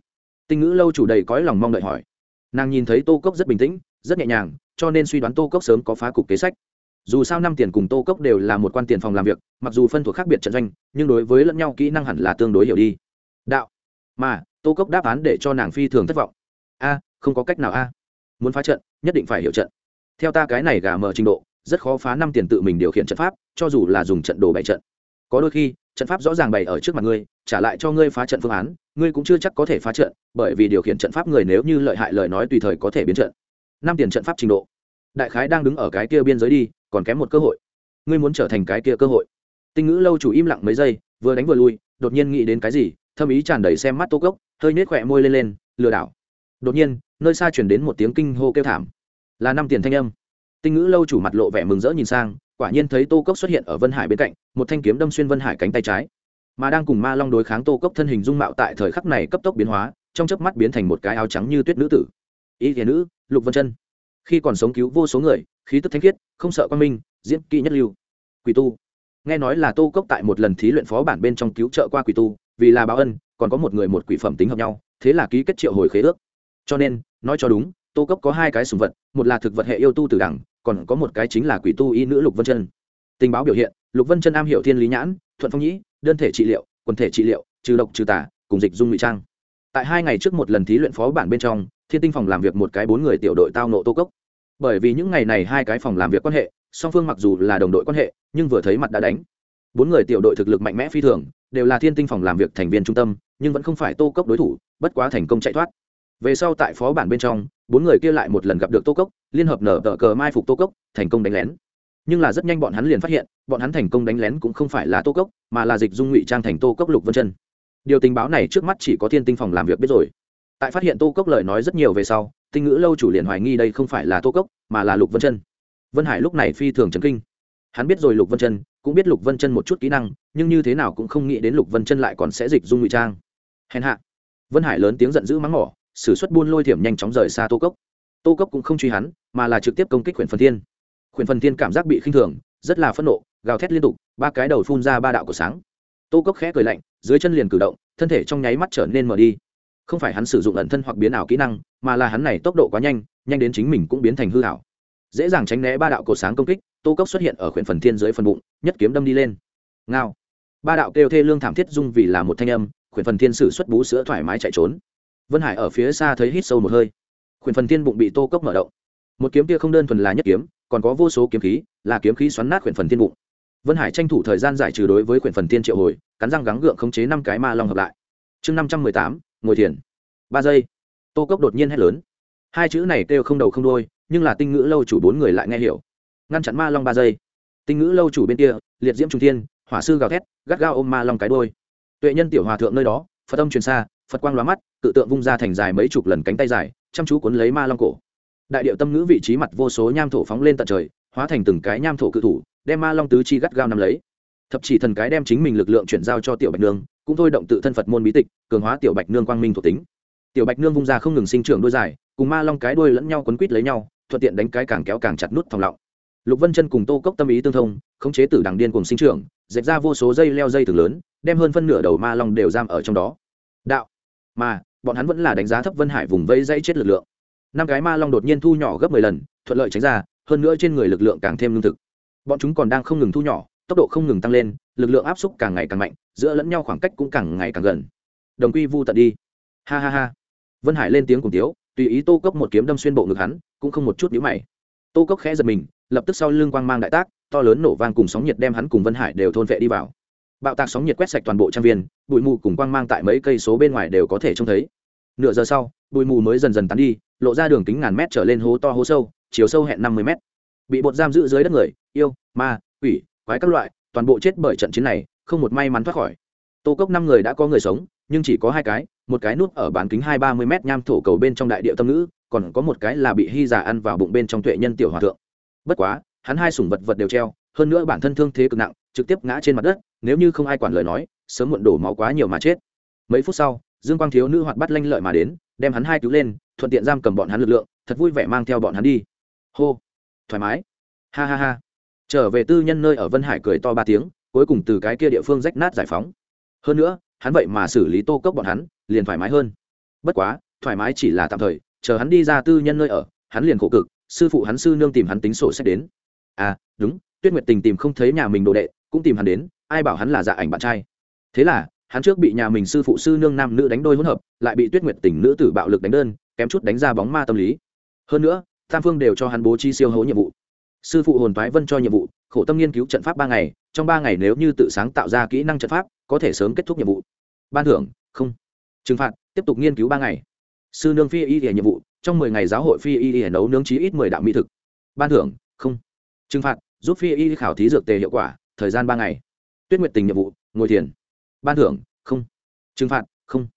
Tinh ngữ lâu chủ đầy cõi lòng mong đợi hỏi. Nàng nhìn thấy tô cốc rất bình tĩnh, rất nhẹ nhàng, cho nên suy đoán tô cốc sớm có phá cục kế sách dù sao năm tiền cùng tô cốc đều là một quan tiền phòng làm việc, mặc dù phân thuộc khác biệt trận doanh, nhưng đối với lẫn nhau kỹ năng hẳn là tương đối hiểu đi. Đạo. Mà, tô cốc đáp án để cho nàng phi thường thất vọng. A, không có cách nào a. Muốn phá trận, nhất định phải hiểu trận. Theo ta cái này gà mờ trình độ, rất khó phá năm tiền tự mình điều khiển trận pháp, cho dù là dùng trận đồ bày trận. Có đôi khi, trận pháp rõ ràng bày ở trước mặt ngươi, trả lại cho ngươi phá trận phương án, ngươi cũng chưa chắc có thể phá trận, bởi vì điều khiển trận pháp người nếu như lợi hại lời nói tùy thời có thể biến trận. Năm tiền trận pháp trình độ. Đại khái đang đứng ở cái kia biên giới đi còn kém một cơ hội. Ngươi muốn trở thành cái kia cơ hội. Tinh ngữ lâu chủ im lặng mấy giây, vừa đánh vừa lui, đột nhiên nghĩ đến cái gì, thâm ý tràn đầy xem mắt tô cốc, hơi nết khỏe môi lên lên, lừa đảo. Đột nhiên, nơi xa chuyển đến một tiếng kinh hô kêu thảm. Là năm tiền thanh âm. Tinh ngữ lâu chủ mặt lộ vẻ mừng rỡ nhìn sang, quả nhiên thấy tô cốc xuất hiện ở vân hải bên cạnh, một thanh kiếm đâm xuyên vân hải cánh tay trái. Mà đang cùng ma long đối kháng tô cốc thân hình dung mạo tại thời khắc này cấp tốc biến hóa, trong chớp mắt biến thành một cái áo trắng như tuyết nữ tử. Ý thiền nữ, lục vân chân khi còn sống cứu vô số người, khí tức thanh khiết, không sợ quan minh, diễn kỹ nhất lưu. Quỷ tu. Nghe nói là tô cốc tại một lần thí luyện phó bản bên trong cứu trợ qua quỷ tu, vì là báo ân, còn có một người một quỷ phẩm tính hợp nhau, thế là ký kết triệu hồi khế ước. Cho nên, nói cho đúng, tô cốc có hai cái sùng vật, một là thực vật hệ yêu tu từ đẳng, còn có một cái chính là quỷ tu y nữ lục vân chân. Tình báo biểu hiện, lục vân chân am hiểu thiên lý nhãn, thuận phong nhĩ, đơn thể trị liệu, quần thể trị liệu, trừ độc trừ tả cùng dịch dung ngụy trang. Tại hai ngày trước một lần thí luyện phó bản bên trong thiên tinh phòng làm việc một cái bốn người tiểu đội tao nộ tô cốc. Bởi vì những ngày này hai cái phòng làm việc quan hệ, song phương mặc dù là đồng đội quan hệ, nhưng vừa thấy mặt đã đánh. Bốn người tiểu đội thực lực mạnh mẽ phi thường, đều là thiên tinh phòng làm việc thành viên trung tâm, nhưng vẫn không phải tô cốc đối thủ, bất quá thành công chạy thoát. Về sau tại phó bản bên trong, bốn người kia lại một lần gặp được tô cốc, liên hợp nở tờ cờ mai phục tô cốc, thành công đánh lén. Nhưng là rất nhanh bọn hắn liền phát hiện, bọn hắn thành công đánh lén cũng không phải là tô cốc, mà là dịch dung ngụy trang thành tô cốc lục vân chân. Điều tình báo này trước mắt chỉ có thiên tinh phòng làm việc biết rồi tại phát hiện tô cốc lời nói rất nhiều về sau, tinh ngữ lâu chủ liền hoài nghi đây không phải là tô cốc, mà là lục vân chân. Vân hải lúc này phi thường trấn kinh. Hắn biết rồi lục vân chân, cũng biết lục vân chân một chút kỹ năng, nhưng như thế nào cũng không nghĩ đến lục vân chân lại còn sẽ dịch dung ngụy trang. Hèn hạ. Vân hải lớn tiếng giận dữ mắng mỏ s ử suất buôn lôi thiểm nhanh chóng rời xa tô cốc. Tô cốc cũng không truy hắn, mà là trực tiếp công kích khuyển phần thiên. Khuyển phần thiên cảm giác bị khinh thường, rất là phẫn nộ, gào thét liên tục, ba cái đầu phun ra ba đạo của sáng. Tô cốc khẽ cười lạnh, dưới chân liền cử động, thân thể trong nháy mắt trở nên mở đi không phải hắn sử dụng ẩn thân hoặc biến ảo kỹ năng, mà là hắn này tốc độ quá nhanh nhanh đến chính mình cũng biến thành hư ảo. Dễ dàng tránh né ba đạo cột sáng công kích, tô cốc xuất hiện ở khuyển phần thiên dưới phần bụng, nhất kiếm đâm đi lên. Ngao. Ba đạo kêu thê lương thảm thiết dung vì là một thanh âm, khuyển phần thiên sử xuất bú sữa thoải mái chạy trốn. Vân hải ở phía xa thấy hít sâu một hơi. Khuyển phần thiên bụng bị tô cốc mở động. Một kiếm kia không đơn thuần là nhất kiếm, còn có vô số kiếm khí, là kiếm khí xoắn nát khuyển phần thiên bụng. Vân hải tranh thủ thời gian giải trừ đối với khuyển phần thiên triệu hồi, cắn răng gắng gượng khống chế năm cái ma long hợp lại. Chương năm trăm mười tám ngồi thiền. Ba giây. Tô cốc đột nhiên hét lớn. Hai chữ này kêu không đầu không đôi nhưng là tinh ngữ lâu chủ bốn người lại nghe hiểu. Ngăn chặn ma long ba giây. Tinh ngữ lâu chủ bên kia, liệt diễm trung thiên, hỏa sư gào thét, gắt gao ôm ma long cái đôi tuệ nhân tiểu hòa thượng nơi đó, phật âm truyền xa, phật quang lóa mắt tự tượng vung ra thành dài mấy chục lần cánh tay dài, chăm chú cuốn lấy ma long cổ. Đại điệu tâm ngữ vị trí mặt vô số nham thổ phóng lên tận trời, hóa thành từng cái nham thổ cự thủ, đem ma long tứ chi gắt gao nắm lấy. Thập chỉ thần cái đem chính mình lực lượng chuyển giao cho tiểu bạch nương cũng thôi động tự thân phật môn bí tịch, cường hóa tiểu bạch nương quang minh thuộc tính. Tiểu bạch nương vung ra không ngừng sinh trưởng đôi dài, cùng ma long cái đuôi lẫn nhau quấn quít lấy nhau, thuận tiện đánh cái càng kéo càng chặt nút thòng lọng. Lục vân chân cùng tô cốc tâm ý tương thông, khống chế tử đằng điên cùng sinh trưởng, dẹp ra vô số dây leo dây từ lớn, đem hơn phân nửa đầu ma long đều giam ở trong đó. Đạo, mà, bọn hắn vẫn là đánh giá thấp vân hải vùng vây dây chết lực lượng. Năm cái ma long đột nhiên thu nhỏ gấp mười lần, thuận lợi tránh ra, hơn nữa trên người lực lượng càng thêm lương thực. Bọn chúng còn đang không ngừng thu nhỏ tốc độ không ngừng tăng lên, lực lượng áp xúc càng ngày càng mạnh, giữa lẫn nhau khoảng cách cũng càng ngày càng gần. Đồng quy vu tận đi. Ha ha ha. Vân hải lên tiếng cùng tiếu, tùy ý tô cốc một kiếm đâm xuyên bộ ngực hắn, cũng không một chút nhữ mày. Tô cốc khẽ giật mình, lập tức sau lưng quang mang đại tác, to lớn nổ vang cùng sóng nhiệt đem hắn cùng vân hải đều thôn vệ đi vào. Bạo tạc sóng nhiệt quét sạch toàn bộ trang viên, bụi mù cùng quang mang tại mấy cây số bên ngoài đều có thể trông thấy. Nửa giờ sau, bụi mù mới dần dần tán đi, lộ ra đường kính ngàn mét trở lên hố to hố sâu, chiều sâu hẹn năm mươi mét. Bị bột giam giữ dưới đất người, yêu, ma, quỷ quái các loại, toàn bộ chết bởi trận chiến này, không một may mắn thoát khỏi. Tô cốc năm người đã có người sống, nhưng chỉ có hai cái, một cái nút ở bán kính hai ba mươi m nham thổ cầu bên trong đại địa tâm ngữ, còn có một cái là bị hy giả ăn vào bụng bên trong tuệ nhân tiểu hòa thượng. Bất quá, hắn hai sủng vật vật đều treo, hơn nữa bản thân thương thế cực nặng, trực tiếp ngã trên mặt đất, nếu như không ai quản lời nói, sớm muộn đổ máu quá nhiều mà chết. Mấy phút sau, dương quang thiếu nữ hoạt bắt lanh lợi mà đến, đem hắn hai cứu lên, thuận tiện giam cầm bọn hắn lực lượng, thật vui vẻ mang theo bọn hắn đi. Hô. Thoải mái. Ha ha ha trở về tư nhân nơi ở vân hải cười to ba tiếng, cuối cùng từ cái kia địa phương rách nát giải phóng. Hơn nữa, hắn vậy mà xử lý tô cốc bọn hắn, liền thoải mái hơn. Bất quá, thoải mái chỉ là tạm thời, chờ hắn đi ra tư nhân nơi ở, hắn liền khổ cực, sư phụ hắn sư nương tìm hắn tính sổ sách đến. À đúng, tuyết nguyệt tình tìm không thấy nhà mình đồ đệ, cũng tìm hắn đến, ai bảo hắn là dạ ảnh bạn trai. Thế là, hắn trước bị nhà mình sư phụ sư nương nam nữ đánh đôi hỗn hợp, lại bị tuyết nguyệt tình nữ tử bạo lực đánh đơn, kém chút đánh ra bóng ma tâm lý. Hơn nữa, tam phương đều cho hắn bố chi siêu hố nhiệm vụ sư phụ hồn thoái vân cho nhiệm vụ, khổ tâm nghiên cứu trận pháp ba ngày, trong ba ngày nếu như tự sáng tạo ra kỹ năng trận pháp, có thể sớm kết thúc nhiệm vụ. Ban thưởng, không. Trừng phạt, tiếp tục nghiên cứu ba ngày. Sư nương phi y hệ nhiệm vụ, trong mười ngày giáo hội phi y hệ nấu nướng chí ít mười đạo mỹ thực. Ban thưởng, không. Trừng phạt, giúp phi y khảo thí dược tề hiệu quả, thời gian ba ngày. Tuyết nguyệt tình nhiệm vụ, ngồi thiền. Ban thưởng, không. Trừng phạt, không.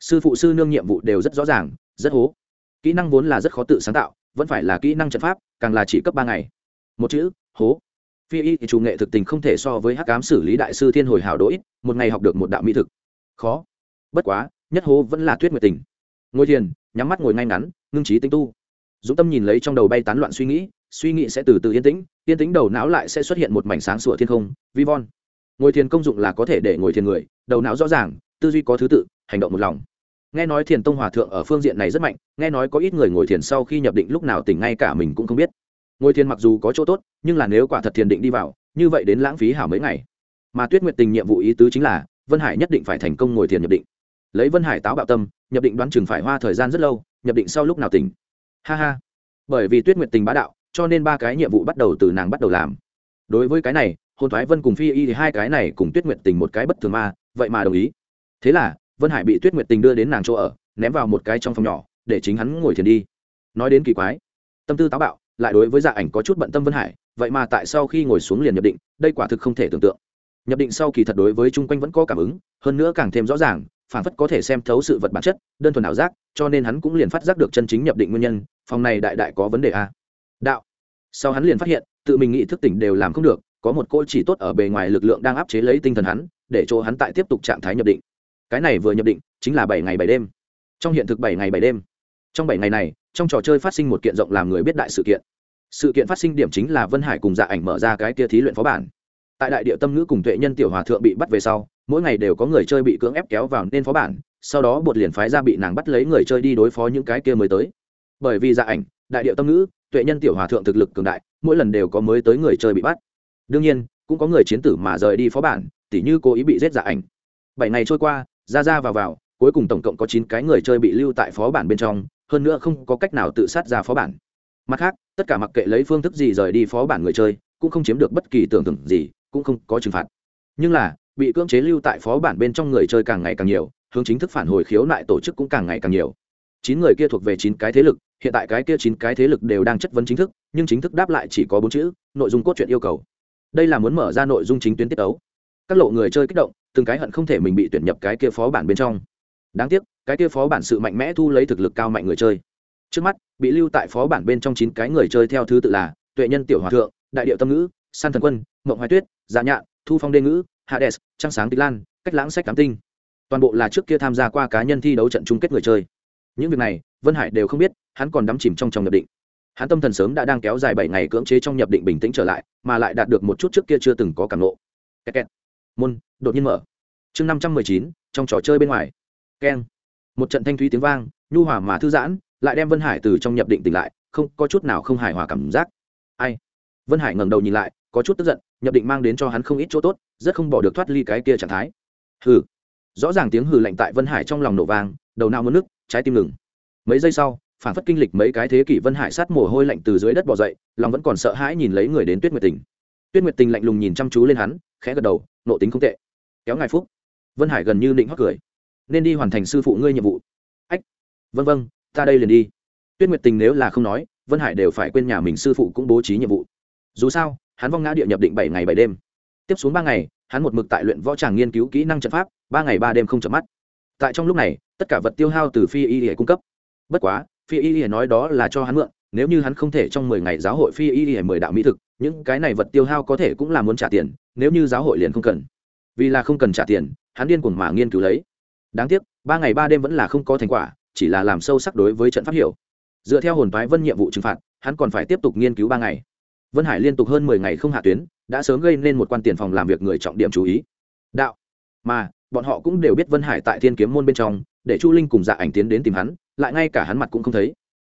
Sư phụ sư nương nhiệm vụ đều rất rõ ràng, rất hố. Kỹ năng vốn là rất khó tự sáng tạo, vẫn phải là kỹ năng trận pháp, càng là chỉ cấp ba ngày một chữ, hố. Phi y thì chủ nghệ thực tình không thể so với hắc cám xử lý đại sư thiên hồi hào đỗi một ngày học được một đạo mỹ thực. Khó. Bất quá, nhất hố vẫn là tuyết nguyệt tình. Ngồi thiền, nhắm mắt ngồi ngay ngắn, ngưng trí tinh tu. Dũng tâm nhìn lấy trong đầu bay tán loạn suy nghĩ suy nghĩ sẽ từ từ yên tĩnh yên tĩnh đầu não lại sẽ xuất hiện một mảnh sáng sủa thiên không, vi von. Ngồi thiền công dụng là có thể để ngồi thiền người, đầu não rõ ràng, tư duy có thứ tự, hành động một lòng. Nghe nói thiền tông hòa thượng ở phương diện này rất mạnh, nghe nói có ít người ngồi thiền sau khi nhập định lúc nào tỉnh ngay cả mình cũng không biết ngồi thiền mặc dù có chỗ tốt, nhưng là nếu quả thật thiền định đi vào, như vậy đến lãng phí hảo mấy ngày. Mà tuyết nguyện tình nhiệm vụ ý tứ chính là, vân hải nhất định phải thành công ngồi thiền nhập định. Lấy vân hải táo bạo tâm, nhập định đoán chừng phải hoa thời gian rất lâu, nhập định sau lúc nào tỉnh. Ha ha. Bởi vì tuyết nguyệt tình bá đạo, cho nên ba cái nhiệm vụ bắt đầu từ nàng bắt đầu làm. Đối với cái này, hôn thoái vân cùng phi y thì hai cái này cùng tuyết nguyệt tình một cái bất thường ma, vậy mà đồng ý. Thế là, vân hải bị tuyết nguyệt tình đưa đến nàng chỗ ở, ném vào một cái trong phòng nhỏ, để chính hắn ngồi thiền đi. Nói đến kỳ quái, tâm tư táo bạo lại đối với dạ ảnh có chút bận tâm vân hải, vậy mà tại sau khi ngồi xuống liền nhập định, đây quả thực không thể tưởng tượng. Nhập định sau kỳ thật đối với chung quanh vẫn có cảm ứng, hơn nữa càng thêm rõ ràng phản phất có thể xem thấu sự vật bản chất, đơn thuần ảo giác, cho nên hắn cũng liền phát giác được chân chính nhập định nguyên nhân, phòng này đại đại có vấn đề a. Đạo. Sau hắn liền phát hiện, tự mình nghĩ thức tỉnh đều làm không được, có một cô chỉ tốt ở bề ngoài lực lượng đang áp chế lấy tinh thần hắn, để cho hắn tại tiếp tục trạng thái nhập định. Cái này vừa nhập định, chính là bảy ngày bảy đêm. Trong hiện thực bảy ngày bảy đêm. Trong bảy ngày này trong trò chơi phát sinh một kiện rộng làm người biết đại sự kiện. Sự kiện phát sinh điểm chính là vân hải cùng dạ ảnh mở ra cái kia thí luyện phó bản. Tại đại địa tâm ngữ cùng tuệ nhân tiểu hòa thượng bị bắt về sau, mỗi ngày đều có người chơi bị cưỡng ép kéo vào nên phó bản, sau đó bột liền phái ra bị nàng bắt lấy người chơi đi đối phó những cái kia mới tới. Bởi vì dạ ảnh, đại điệu tâm ngữ, tuệ nhân tiểu hòa thượng thực lực cường đại, mỗi lần đều có mới tới người chơi bị bắt. Đương nhiên, cũng có người chiến tử mà rời đi phó bản, tỉ như cố ý bị giết dạ ảnh. Bảy ngày trôi qua, ra ra vào vào, cuối cùng tổng cộng có chín cái người chơi bị lưu tại phó bản bên trong hơn nữa không có cách nào tự sát ra phó bản. Mặt khác, tất cả mặc kệ lấy phương thức gì rời đi phó bản người chơi, cũng không chiếm được bất kỳ tưởng tượng gì, cũng không có trừng phạt. Nhưng là, bị cưỡng chế lưu tại phó bản bên trong người chơi càng ngày càng nhiều, hướng chính thức phản hồi khiếu nại tổ chức cũng càng ngày càng nhiều. Chín người kia thuộc về chín cái thế lực, hiện tại cái kia chín cái thế lực đều đang chất vấn chính thức, nhưng chính thức đáp lại chỉ có bốn chữ, nội dung cốt truyện yêu cầu. Đây là muốn mở ra nội dung chính tuyến tiết ấu các lộ người chơi kích động, từng cái hận không thể mình bị tuyển nhập cái kia phó bản bên trong đáng tiếc, cái kia phó bản sự mạnh mẽ thu lấy thực lực cao mạnh người chơi. Trước mắt, bị lưu tại phó bản bên trong chín cái người chơi theo thứ tự là tuệ nhân tiểu hòa thượng, đại điệu tâm ngữ, san thần quân, mộng hoài tuyết giả nhạn, thu phong đê ngữ, hades, trăng sáng tịch lan, cách lãng sách tám tinh. Toàn bộ là trước kia tham gia qua cá nhân thi đấu trận chung kết người chơi. Những việc này, vân hải đều không biết, hắn còn đắm chìm trong trong nhập định. Hắn tâm thần sớm đã đang kéo dài bảy ngày cưỡng chế trong nhập định bình tĩnh trở lại, mà lại đạt được một chút trước kia chưa từng có cảm lộ kẹt kẹt. môn, đột nhiên mở. Chương năm trăm mười chín, trong trò chơi bên ngoài keng. Một trận thanh thúy tiếng vang, nhu hòa mà thư giãn, lại đem vân hải từ trong nhập định tỉnh lại, không, có chút nào không hài hòa cảm giác. Ai? Vân hải ngẩng đầu nhìn lại, có chút tức giận, nhập định mang đến cho hắn không ít chỗ tốt, rất không bỏ được thoát ly cái kia trạng thái. Hừ. Rõ ràng tiếng hừ lạnh tại vân hải trong lòng nổ vàng đầu nào mất nước, trái tim ngừng. Mấy giây sau phản phất kinh lịch mấy cái thế kỷ vân hải sát mồ hôi lạnh từ dưới đất bỏ dậy, lòng vẫn còn sợ hãi nhìn lấy người đến tuyết nguyệt tình. Tuyết nguyệt tình lạnh lùng nhìn chăm chú lên hắn, khẽ gật đầu, nộ tính không tệ. Kéo ngài phúc. Vân hải gần như định hót cười nên đi hoàn thành sư phụ ngươi nhiệm vụ. Ách vân vân ta đây liền đi. Tuyết nguyệt tình nếu là không nói, vân hải đều phải quên nhà mình sư phụ cũng bố trí nhiệm vụ. Dù sao, hắn vong ngã địa nhập định bảy ngày bảy đêm. Tiếp xuống ba ngày, hắn một mực tại luyện võ tràng nghiên cứu kỹ năng trận pháp, ba ngày ba đêm không chợp mắt. Tại trong lúc này, tất cả vật tiêu hao từ phi y để cung cấp. Bất quá, phi y để nói đó là cho hắn mượn, nếu như hắn không thể trong mười ngày giáo hội phi y để mười đạo mỹ thực, những cái này vật tiêu hao có thể cũng là muốn trả tiền, nếu như giáo hội liền không cần. Vì là không cần trả tiền, hắn điên cuồng mà nghiên cứu lấy đáng tiếc, ba ngày ba đêm vẫn là không có thành quả, chỉ là làm sâu sắc đối với trận pháp hiểu. Dựa theo hồn phái vân nhiệm vụ trừng phạt, hắn còn phải tiếp tục nghiên cứu ba ngày. Vân hải liên tục hơn mười ngày không hạ tuyến, đã sớm gây nên một quan tiền phòng làm việc người trọng điểm chú ý. Đạo. Mà, bọn họ cũng đều biết vân hải tại thiên kiếm môn bên trong, để chu linh cùng dạ ảnh tiến đến tìm hắn, lại ngay cả hắn mặt cũng không thấy.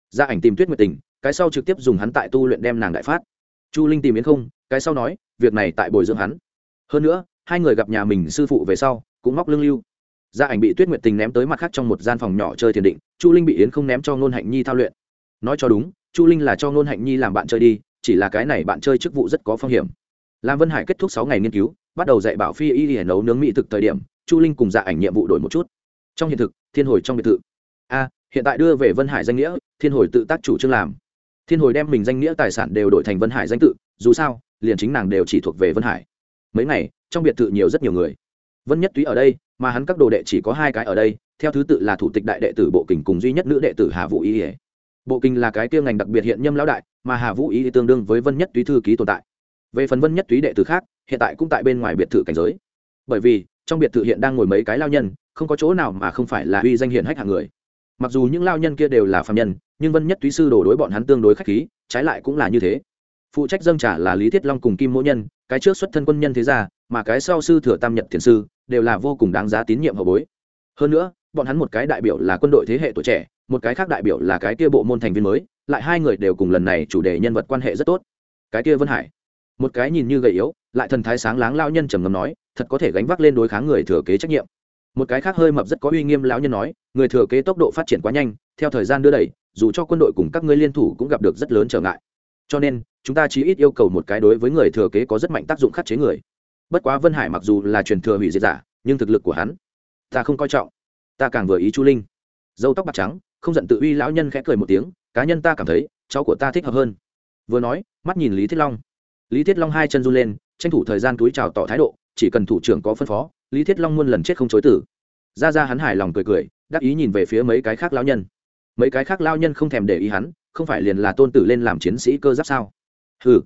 Dạ ảnh tìm tuyết nguyệt tình, cái sau trực tiếp dùng hắn tại tu luyện đem nàng đại phát. Chu linh tìm yến không, cái sau nói, việc này tại bồi dưỡng hắn. Hơn nữa, hai người gặp nhà mình sư phụ về sau, cũng móc lưng lưu gia ảnh bị tuyết nguyệt tình ném tới mặt khác trong một gian phòng nhỏ chơi thiền định, chu linh bị yến không ném cho ngôn hạnh nhi thao luyện. Nói cho đúng, chu linh là cho ngôn hạnh nhi làm bạn chơi đi, chỉ là cái này bạn chơi chức vụ rất có phong hiểm. Lam vân hải kết thúc sáu ngày nghiên cứu, bắt đầu dạy bảo phi y y nấu nướng mỹ thực thời điểm, chu linh cùng dạ ảnh nhiệm vụ đổi một chút. Trong hiện thực, thiên hồi trong biệt thự. A, hiện tại đưa về vân hải danh nghĩa, thiên hồi tự tác chủ trương làm. Thiên hồi đem mình danh nghĩa tài sản đều đổi thành vân hải danh tự, dù sao, liền chính nàng đều chỉ thuộc về vân hải. Mấy ngày, trong biệt thự nhiều rất nhiều người vân nhất túy ở đây, mà hắn các đồ đệ chỉ có hai cái ở đây, theo thứ tự là thủ tịch đại đệ tử bộ kình cùng duy nhất nữ đệ tử hà vũ y bộ kình là cái tiêu ngành đặc biệt hiện nhâm lão đại, mà hà vũ y tương đương với vân nhất túy thư ký tồn tại. Về phần vân nhất túy đệ tử khác, hiện tại cũng tại bên ngoài biệt thự cảnh giới. Bởi vì, trong biệt thự hiện đang ngồi mấy cái lao nhân, không có chỗ nào mà không phải là uy danh hiển hách hạng người. Mặc dù những lao nhân kia đều là phạm nhân, nhưng vân nhất túy sư đổ đối bọn hắn tương đối k h á c h khí, trái lại cũng là như thế. Phụ trách dâng trả là lý thiết long cùng kim mỗ nhân, cái trước xuất thân quân nhân thế gia mà cái sau sư thừa tam nhật thiền sư đều là vô cùng đáng giá tín nhiệm hậu bối. Hơn nữa, bọn hắn một cái đại biểu là quân đội thế hệ tuổi trẻ, một cái khác đại biểu là cái kia bộ môn thành viên mới, lại hai người đều cùng lần này chủ đề nhân vật quan hệ rất tốt. Cái kia vân hải, một cái nhìn như gầy yếu, lại thần thái sáng láng lao nhân trầm ngâm nói, thật có thể gánh vác lên đối kháng người thừa kế trách nhiệm. Một cái khác hơi mập rất có uy nghiêm lão nhân nói, người thừa kế tốc độ phát triển quá nhanh, theo thời gian đưa đẩy, dù cho quân đội cùng các ngươi liên thủ cũng gặp được rất lớn trở ngại. Cho nên, chúng ta chỉ ít yêu cầu một cái đối với người thừa kế có rất mạnh tác dụng khắc chế người bất quá vân hải mặc dù là truyền thừa hủy diệt giả, nhưng thực lực của hắn, ta không coi trọng. Ta càng vừa ý chu linh. Dâu tóc bạc trắng, không giận tự uy lão nhân khẽ cười một tiếng, cá nhân ta cảm thấy, cháu của ta thích hợp hơn. Vừa nói, mắt nhìn lý thiết long. Lý thiết long hai chân run lên, tranh thủ thời gian túi chào tỏ thái độ, chỉ cần thủ trưởng có phân phó, lý thiết long muôn lần chết không chối tử ra ra hắn hài lòng cười cười, đắc ý nhìn về phía mấy cái khác lao nhân. Mấy cái khác lao nhân không thèm để ý hắn, không phải liền là tôn tử lên làm chiến sĩ cơ giáp sao? Ừ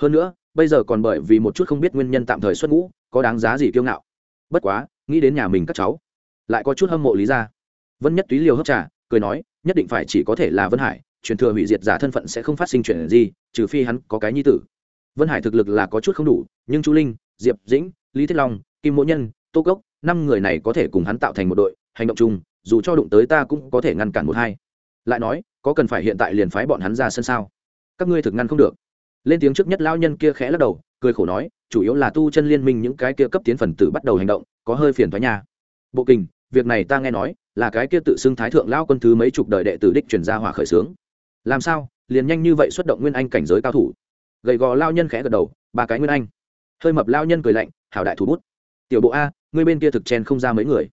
hơn nữa bây giờ còn bởi vì một chút không biết nguyên nhân tạm thời xuất ngũ, có đáng giá gì kiêu ngạo. Bất quá, nghĩ đến nhà mình các cháu, lại có chút hâm mộ lý ra. Vân nhất túy liều hấp trà, cười nói, nhất định phải chỉ có thể là vân hải, truyền thừa hủy diệt giả thân phận sẽ không phát sinh chuyện gì, trừ phi hắn có cái nhi tử. Vân hải thực lực là có chút không đủ, nhưng chu linh, diệp dĩnh, lý thiết long, kim mỗ nhân, tô cốc, năm người này có thể cùng hắn tạo thành một đội, hành động chung, dù cho đụng tới ta cũng có thể ngăn cản một hai. Lại nói, có cần phải hiện tại liền phái bọn hắn ra sân sao? Các ngươi thực ngăn không được lên tiếng trước nhất lao nhân kia khẽ lắc đầu, cười khổ nói, chủ yếu là tu chân liên minh những cái kia cấp tiến phần tử bắt đầu hành động, có hơi phiền thoái nha. Bộ kình, việc này ta nghe nói, là cái kia tự xưng thái thượng lao quân thứ mấy chục đời đệ tử đích chuyển ra hỏa khởi xướng. Làm sao, liền nhanh như vậy xuất động nguyên anh cảnh giới cao thủ? Gầy gò lao nhân khẽ gật đầu, ba cái nguyên anh. Hơi mập lao nhân cười lạnh, hảo đại thủ bút. Tiểu bộ a, ngươi bên kia thực chen không ra mấy người.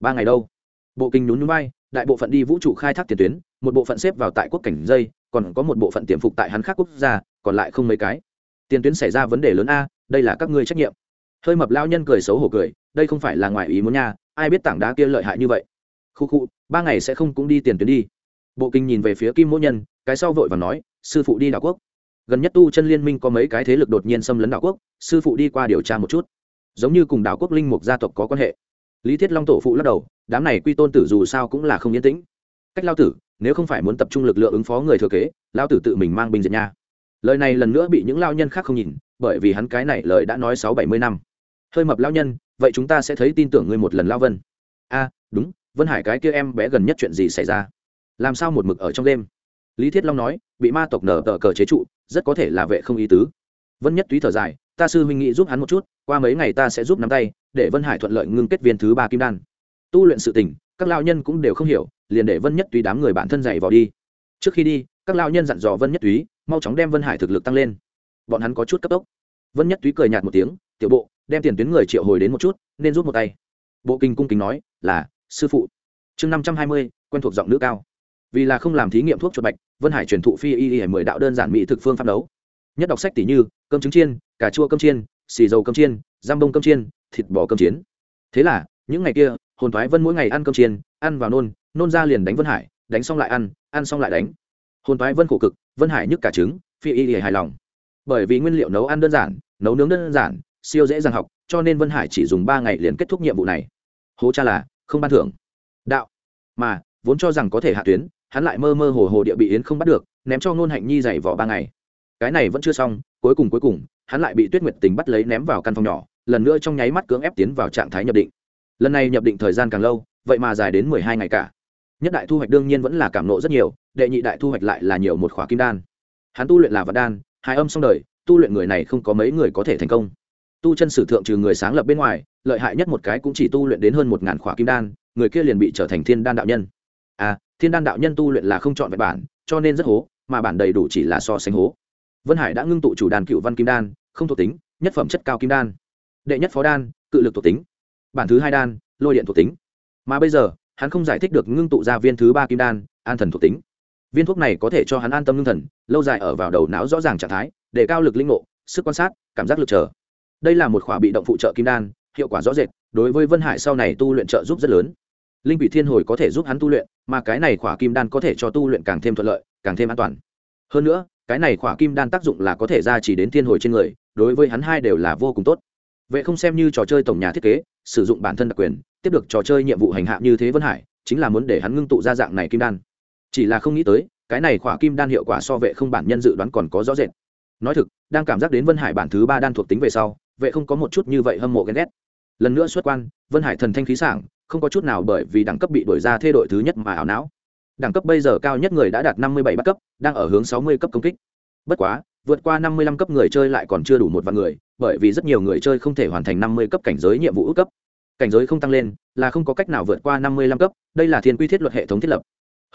Ba ngày đâu? Bộ kinh nhún nhún bay đại bộ phận đi vũ trụ khai thác tiền tuyến một bộ phận xếp vào tại quốc cảnh dây, còn có một bộ phận tiềm phục tại hắn khác quốc gia, còn lại không mấy cái. Tiền tuyến xảy ra vấn đề lớn a, đây là các ngươi trách nhiệm. Hơi mập lao nhân cười xấu hổ cười, đây không phải là ngoài ý muốn nha, ai biết tảng đá kia lợi hại như vậy. Khu khu, ba ngày sẽ không cũng đi tiền tuyến đi. Bộ kinh nhìn về phía kim mỗ nhân, cái sau vội và nói, sư phụ đi đảo quốc. Gần nhất tu chân liên minh có mấy cái thế lực đột nhiên xâm lấn đảo quốc, sư phụ đi qua điều tra một chút. Giống như cùng đảo quốc linh mục gia tộc có quan hệ. Lý thiết long tổ phụ lắc đầu, đám này quy tôn tử dù sao cũng là không yên tĩnh cách lao tử, nếu không phải muốn tập trung lực lượng ứng phó người thừa kế, lao tử tự mình mang binh diệt nha. Lời này lần nữa bị những lao nhân khác không nhìn, bởi vì hắn cái này lời đã nói sáu bảy mươi năm. Hơi mập lao nhân, vậy chúng ta sẽ thấy tin tưởng ngươi một lần lao vân. A, đúng, vân hải cái kia em bé gần nhất chuyện gì xảy ra? Làm sao một mực ở trong đêm? Lý thiết long nói, bị ma tộc nở tờ cờ chế trụ, rất có thể là vệ không ý tứ. Vân nhất túy thở dài, ta sư huynh nghĩ giúp hắn một chút, qua mấy ngày ta sẽ giúp nắm tay, để vân hải thuận lợi ngưng kết viên thứ ba kim đan tu luyện sự tình, các lao nhân cũng đều không hiểu, liền để vân nhất túy đám người bản thân dạy vào đi. Trước khi đi, các lao nhân dặn dò vân nhất túy, mau chóng đem vân hải thực lực tăng lên. Bọn hắn có chút cấp tốc. Vân nhất túy cười nhạt một tiếng, tiểu bộ, đem tiền tuyến người triệu hồi đến một chút, nên rút một tay. Bộ kinh cung kính nói, là, sư phụ. Chương năm trăm hai mươi, quen thuộc giọng nữ cao. Vì là không làm thí nghiệm thuốc chuột bạch, vân hải truyền thụ phi y y mười đạo đơn giản mỹ thực phương pháp đấu. nhất đọc sách tỷ như, cơm trứng chiên, cà chua cơm chiên, xì dầu cơm chiên, giam bông cơm chiên, thịt bò cơm chiến thế là, những ngày kia hồn thoái vân mỗi ngày ăn cơm chiên, ăn vào nôn nôn ra liền đánh vân hải, đánh xong lại ăn ăn xong lại đánh. Hồn thoái vân khổ cực, vân hải nhức cả trứng, phi y hài lòng. Bởi vì nguyên liệu nấu ăn đơn giản, nấu nướng đơn giản, siêu dễ dàng học, cho nên vân hải chỉ dùng ba ngày liền kết thúc nhiệm vụ này. Hố cha là, không ban thưởng. Đạo. Mà, vốn cho rằng có thể hạ tuyến, hắn lại mơ mơ hồ hồ địa bị yến không bắt được, ném cho ngôn hạnh nhi dày vỏ ba ngày. Cái này vẫn chưa xong, cuối cùng cuối cùng, hắn lại bị tuyết nguyệt tình bắt lấy ném vào căn phòng nhỏ, lần nữa trong nháy mắt cưỡng ép tiến vào trạng thái nhập định lần này nhập định thời gian càng lâu, vậy mà dài đến mười hai ngày cả. Nhất đại thu hoạch đương nhiên vẫn là cảm nộ rất nhiều, đệ nhị đại thu hoạch lại là nhiều một khóa kim đan. Hắn tu luyện là vật đan, hai âm xong đời, tu luyện người này không có mấy người có thể thành công. Tu chân sử thượng trừ người sáng lập bên ngoài, lợi hại nhất một cái cũng chỉ tu luyện đến hơn một ngàn khỏa kim đan, người kia liền bị trở thành thiên đan đạo nhân. À thiên đan đạo nhân tu luyện là không chọn vẹn bản, cho nên rất hố, mà bản đầy đủ chỉ là so sánh hố. Vân hải đã ngưng tụ chủ đàn cựu văn kim đan, không thuộc tính, nhất phẩm chất cao kim đan. Đệ nhất phó đan, cự lực thuộc tính bản thứ hai đan, lôi điện thuộc tính. Mà bây giờ, hắn không giải thích được ngưng tụ ra viên thứ ba kim đan, an thần thuộc tính. Viên thuốc này có thể cho hắn an tâm ngưng thần, lâu dài ở vào đầu não rõ ràng trạng thái, để cao lực linh ngộ, sức quan sát, cảm giác lực trở. Đây là một khóa bị động phụ trợ kim đan, hiệu quả rõ rệt, đối với vân hải sau này tu luyện trợ giúp rất lớn. Linh vị thiên hồi có thể giúp hắn tu luyện, mà cái này khỏa kim đan có thể cho tu luyện càng thêm thuận lợi, càng thêm an toàn. Hơn nữa, cái này khỏa kim đan tác dụng là có thể ra chỉ đến thiên hồi trên người, đối với hắn hai đều là vô cùng tốt. Vệ không xem như trò chơi tổng nhà thiết kế, sử dụng bản thân đặc quyền, tiếp được trò chơi nhiệm vụ hành hạ như thế vân hải, chính là muốn để hắn ngưng tụ ra dạng này kim đan. Chỉ là không nghĩ tới, cái này khỏa kim đan hiệu quả so vệ không bản nhân dự đoán còn có rõ rệt. Nói thực, đang cảm giác đến vân hải bản thứ ba đan thuộc tính về sau, vệ không có một chút như vậy hâm mộ ghen ghét. Lần nữa xuất quan, vân hải thần thanh khí sảng, không có chút nào bởi vì đẳng cấp bị đổi ra thê đội thứ nhất mà ảo não. Đẳng cấp bây giờ cao nhất người đã đạt năm mươi bảy bắt cấp, đang ở hướng sáu mươi cấp công kích. Bất quá vượt qua năm mươi lăm cấp người chơi lại còn chưa đủ một vạn người, bởi vì rất nhiều người chơi không thể hoàn thành năm mươi cấp cảnh giới nhiệm vụ ước cấp. Cảnh giới không tăng lên là không có cách nào vượt qua năm mươi lăm cấp, đây là thiên quy thiết luật hệ thống thiết lập.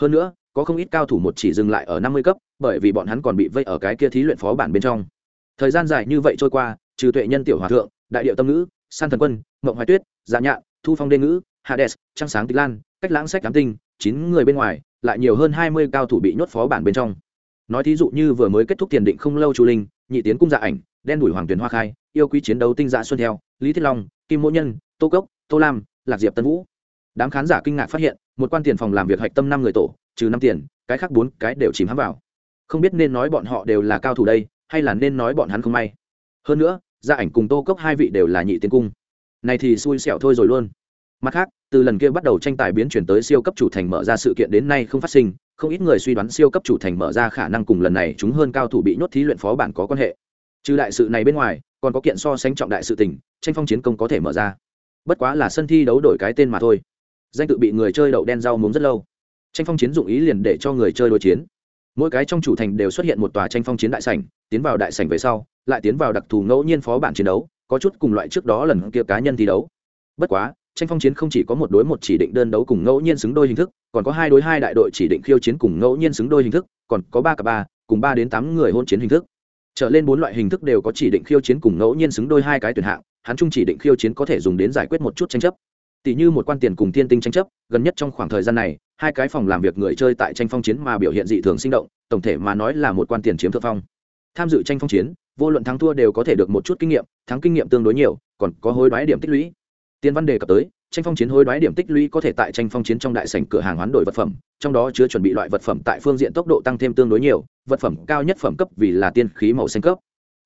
Hơn nữa, có không ít cao thủ một chỉ dừng lại ở năm mươi cấp, bởi vì bọn hắn còn bị vây ở cái kia thí luyện phó bản bên trong. Thời gian dài như vậy trôi qua, trừ tuệ nhân tiểu hòa thượng, đại điệu tâm ngữ, san thần quân, mộng hoài tuyết dạ nhạn, thu phong đê ngữ, hades, trăng sáng tịch lan, cách lãng sách cám tinh, chín người bên ngoài, lại nhiều hơn hai mươi cao thủ bị nhốt phó bản bên trong nói thí dụ như vừa mới kết thúc tiền định không lâu chu linh, nhị tiến cung dạ ảnh, đen đủi hoàng tuyền hoa khai, yêu quý chiến đấu tinh dạ xuân theo, lý thiết long, kim mỗ nhân, tô cốc, tô lam, lạc diệp tân vũ. Đám khán giả kinh ngạc phát hiện, một quan tiền phòng làm việc hạch tâm năm người tổ, trừ năm tiền, cái khác bốn cái đều chìm hãm vào. Không biết nên nói bọn họ đều là cao thủ đây, hay là nên nói bọn hắn không may. Hơn nữa gia ảnh cùng tô cốc hai vị đều là nhị tiến cung. Này thì xui xẻo thôi rồi luôn. Mặt khác, từ lần kia bắt đầu tranh tài biến chuyển tới siêu cấp chủ thành mở ra sự kiện đến nay không phát sinh không ít người suy đoán siêu cấp chủ thành mở ra khả năng cùng lần này chúng hơn cao thủ bị nhốt thí luyện phó bản có quan hệ. Trừ đại sự này bên ngoài, còn có kiện so sánh trọng đại sự tình, tranh phong chiến công có thể mở ra. Bất quá là sân thi đấu đổi cái tên mà thôi. Danh tự bị người chơi đậu đen rau muống rất lâu. Tranh phong chiến dụng ý liền để cho người chơi đối chiến. Mỗi cái trong chủ thành đều xuất hiện một tòa tranh phong chiến đại sảnh, tiến vào đại sảnh về sau, lại tiến vào đặc thù ngẫu nhiên phó bản chiến đấu, có chút cùng loại trước đó lần kia cá nhân thi đấu. Bất quá, tranh phong chiến không chỉ có một đối một chỉ định đơn đấu cùng ngẫu nhiên xứng đôi hình thức còn có hai đối hai đại đội chỉ định khiêu chiến cùng ngẫu nhiên xứng đôi hình thức, còn có ba cả ba, cùng ba đến tám người hôn chiến hình thức. Trở lên bốn loại hình thức đều có chỉ định khiêu chiến cùng ngẫu nhiên xứng đôi hai cái tuyển hạng, hắn chung chỉ định khiêu chiến có thể dùng đến giải quyết một chút tranh chấp. Tỷ như một quan tiền cùng thiên tinh tranh chấp, gần nhất trong khoảng thời gian này, hai cái phòng làm việc người chơi tại tranh phong chiến mà biểu hiện dị thường sinh động, tổng thể mà nói là một quan tiền chiếm thượng phong. Tham dự tranh phong chiến, vô luận thắng thua đều có thể được một chút kinh nghiệm, thắng kinh nghiệm tương đối nhiều, còn có hối đoái điểm tích lũy. Tiên văn đề cập tới tranh phong chiến hối đoái điểm tích lũy có thể tại tranh phong chiến trong đại sảnh cửa hàng hoán đổi vật phẩm, trong đó chứa chuẩn bị loại vật phẩm tại phương diện tốc độ tăng thêm tương đối nhiều, vật phẩm cao nhất phẩm cấp vì là tiên khí màu xanh cấp.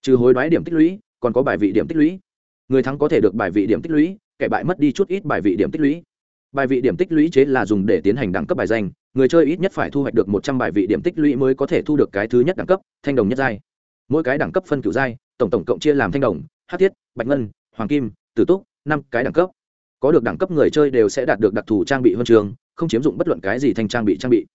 Trừ hối đoái điểm tích lũy, còn có bài vị điểm tích lũy. Người thắng có thể được bài vị điểm tích lũy, kẻ bại mất đi chút ít bài vị điểm tích lũy. Bài vị điểm tích lũy chế là dùng để tiến hành đẳng cấp bài danh, người chơi ít nhất phải thu hoạch được một trăm bài vị điểm tích lũy mới có thể thu được cái thứ nhất đẳng cấp, thanh đồng nhất giai. Mỗi cái đẳng cấp phân cửu giai, tổng tổng cộng chia làm thanh đồng, hát thiết, bạch ngân, hoàng kim, tử túc, năm cái đẳng cấp có được đẳng cấp người chơi đều sẽ đạt được đặc thù trang bị huân trường không chiếm dụng bất luận cái gì thành trang bị trang bị.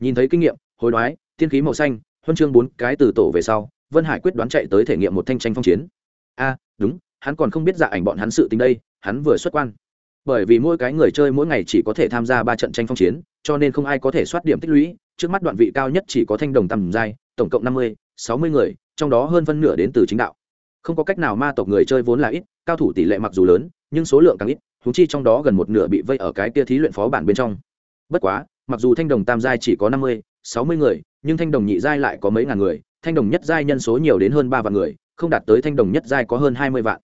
Nhìn thấy kinh nghiệm, hối đoái thiên khí màu xanh, huân chương bốn cái từ tổ về sau, vân hải quyết đoán chạy tới thể nghiệm một thanh tranh phong chiến. A, đúng, hắn còn không biết dạ ảnh bọn hắn sự tình đây, hắn vừa xuất quan. Bởi vì mỗi cái người chơi mỗi ngày chỉ có thể tham gia ba trận tranh phong chiến, cho nên không ai có thể soát điểm tích lũy. Trước mắt đoạn vị cao nhất chỉ có thanh đồng tầm giai, tổng cộng năm mươi, sáu mươi người, trong đó hơn phân nửa đến từ chính đạo. Không có cách nào ma tộc người chơi vốn là ít, cao thủ tỷ lệ mặc dù lớn, nhưng số lượng càng ít húng chi trong đó gần một nửa bị vây ở cái kia thí luyện phó bản bên trong. Bất quá, mặc dù thanh đồng tam giai chỉ có năm mươi, sáu mươi người, nhưng thanh đồng nhị giai lại có mấy ngàn người, thanh đồng nhất giai nhân số nhiều đến hơn ba vạn người, không đạt tới thanh đồng nhất giai có hơn hai mươi vạn.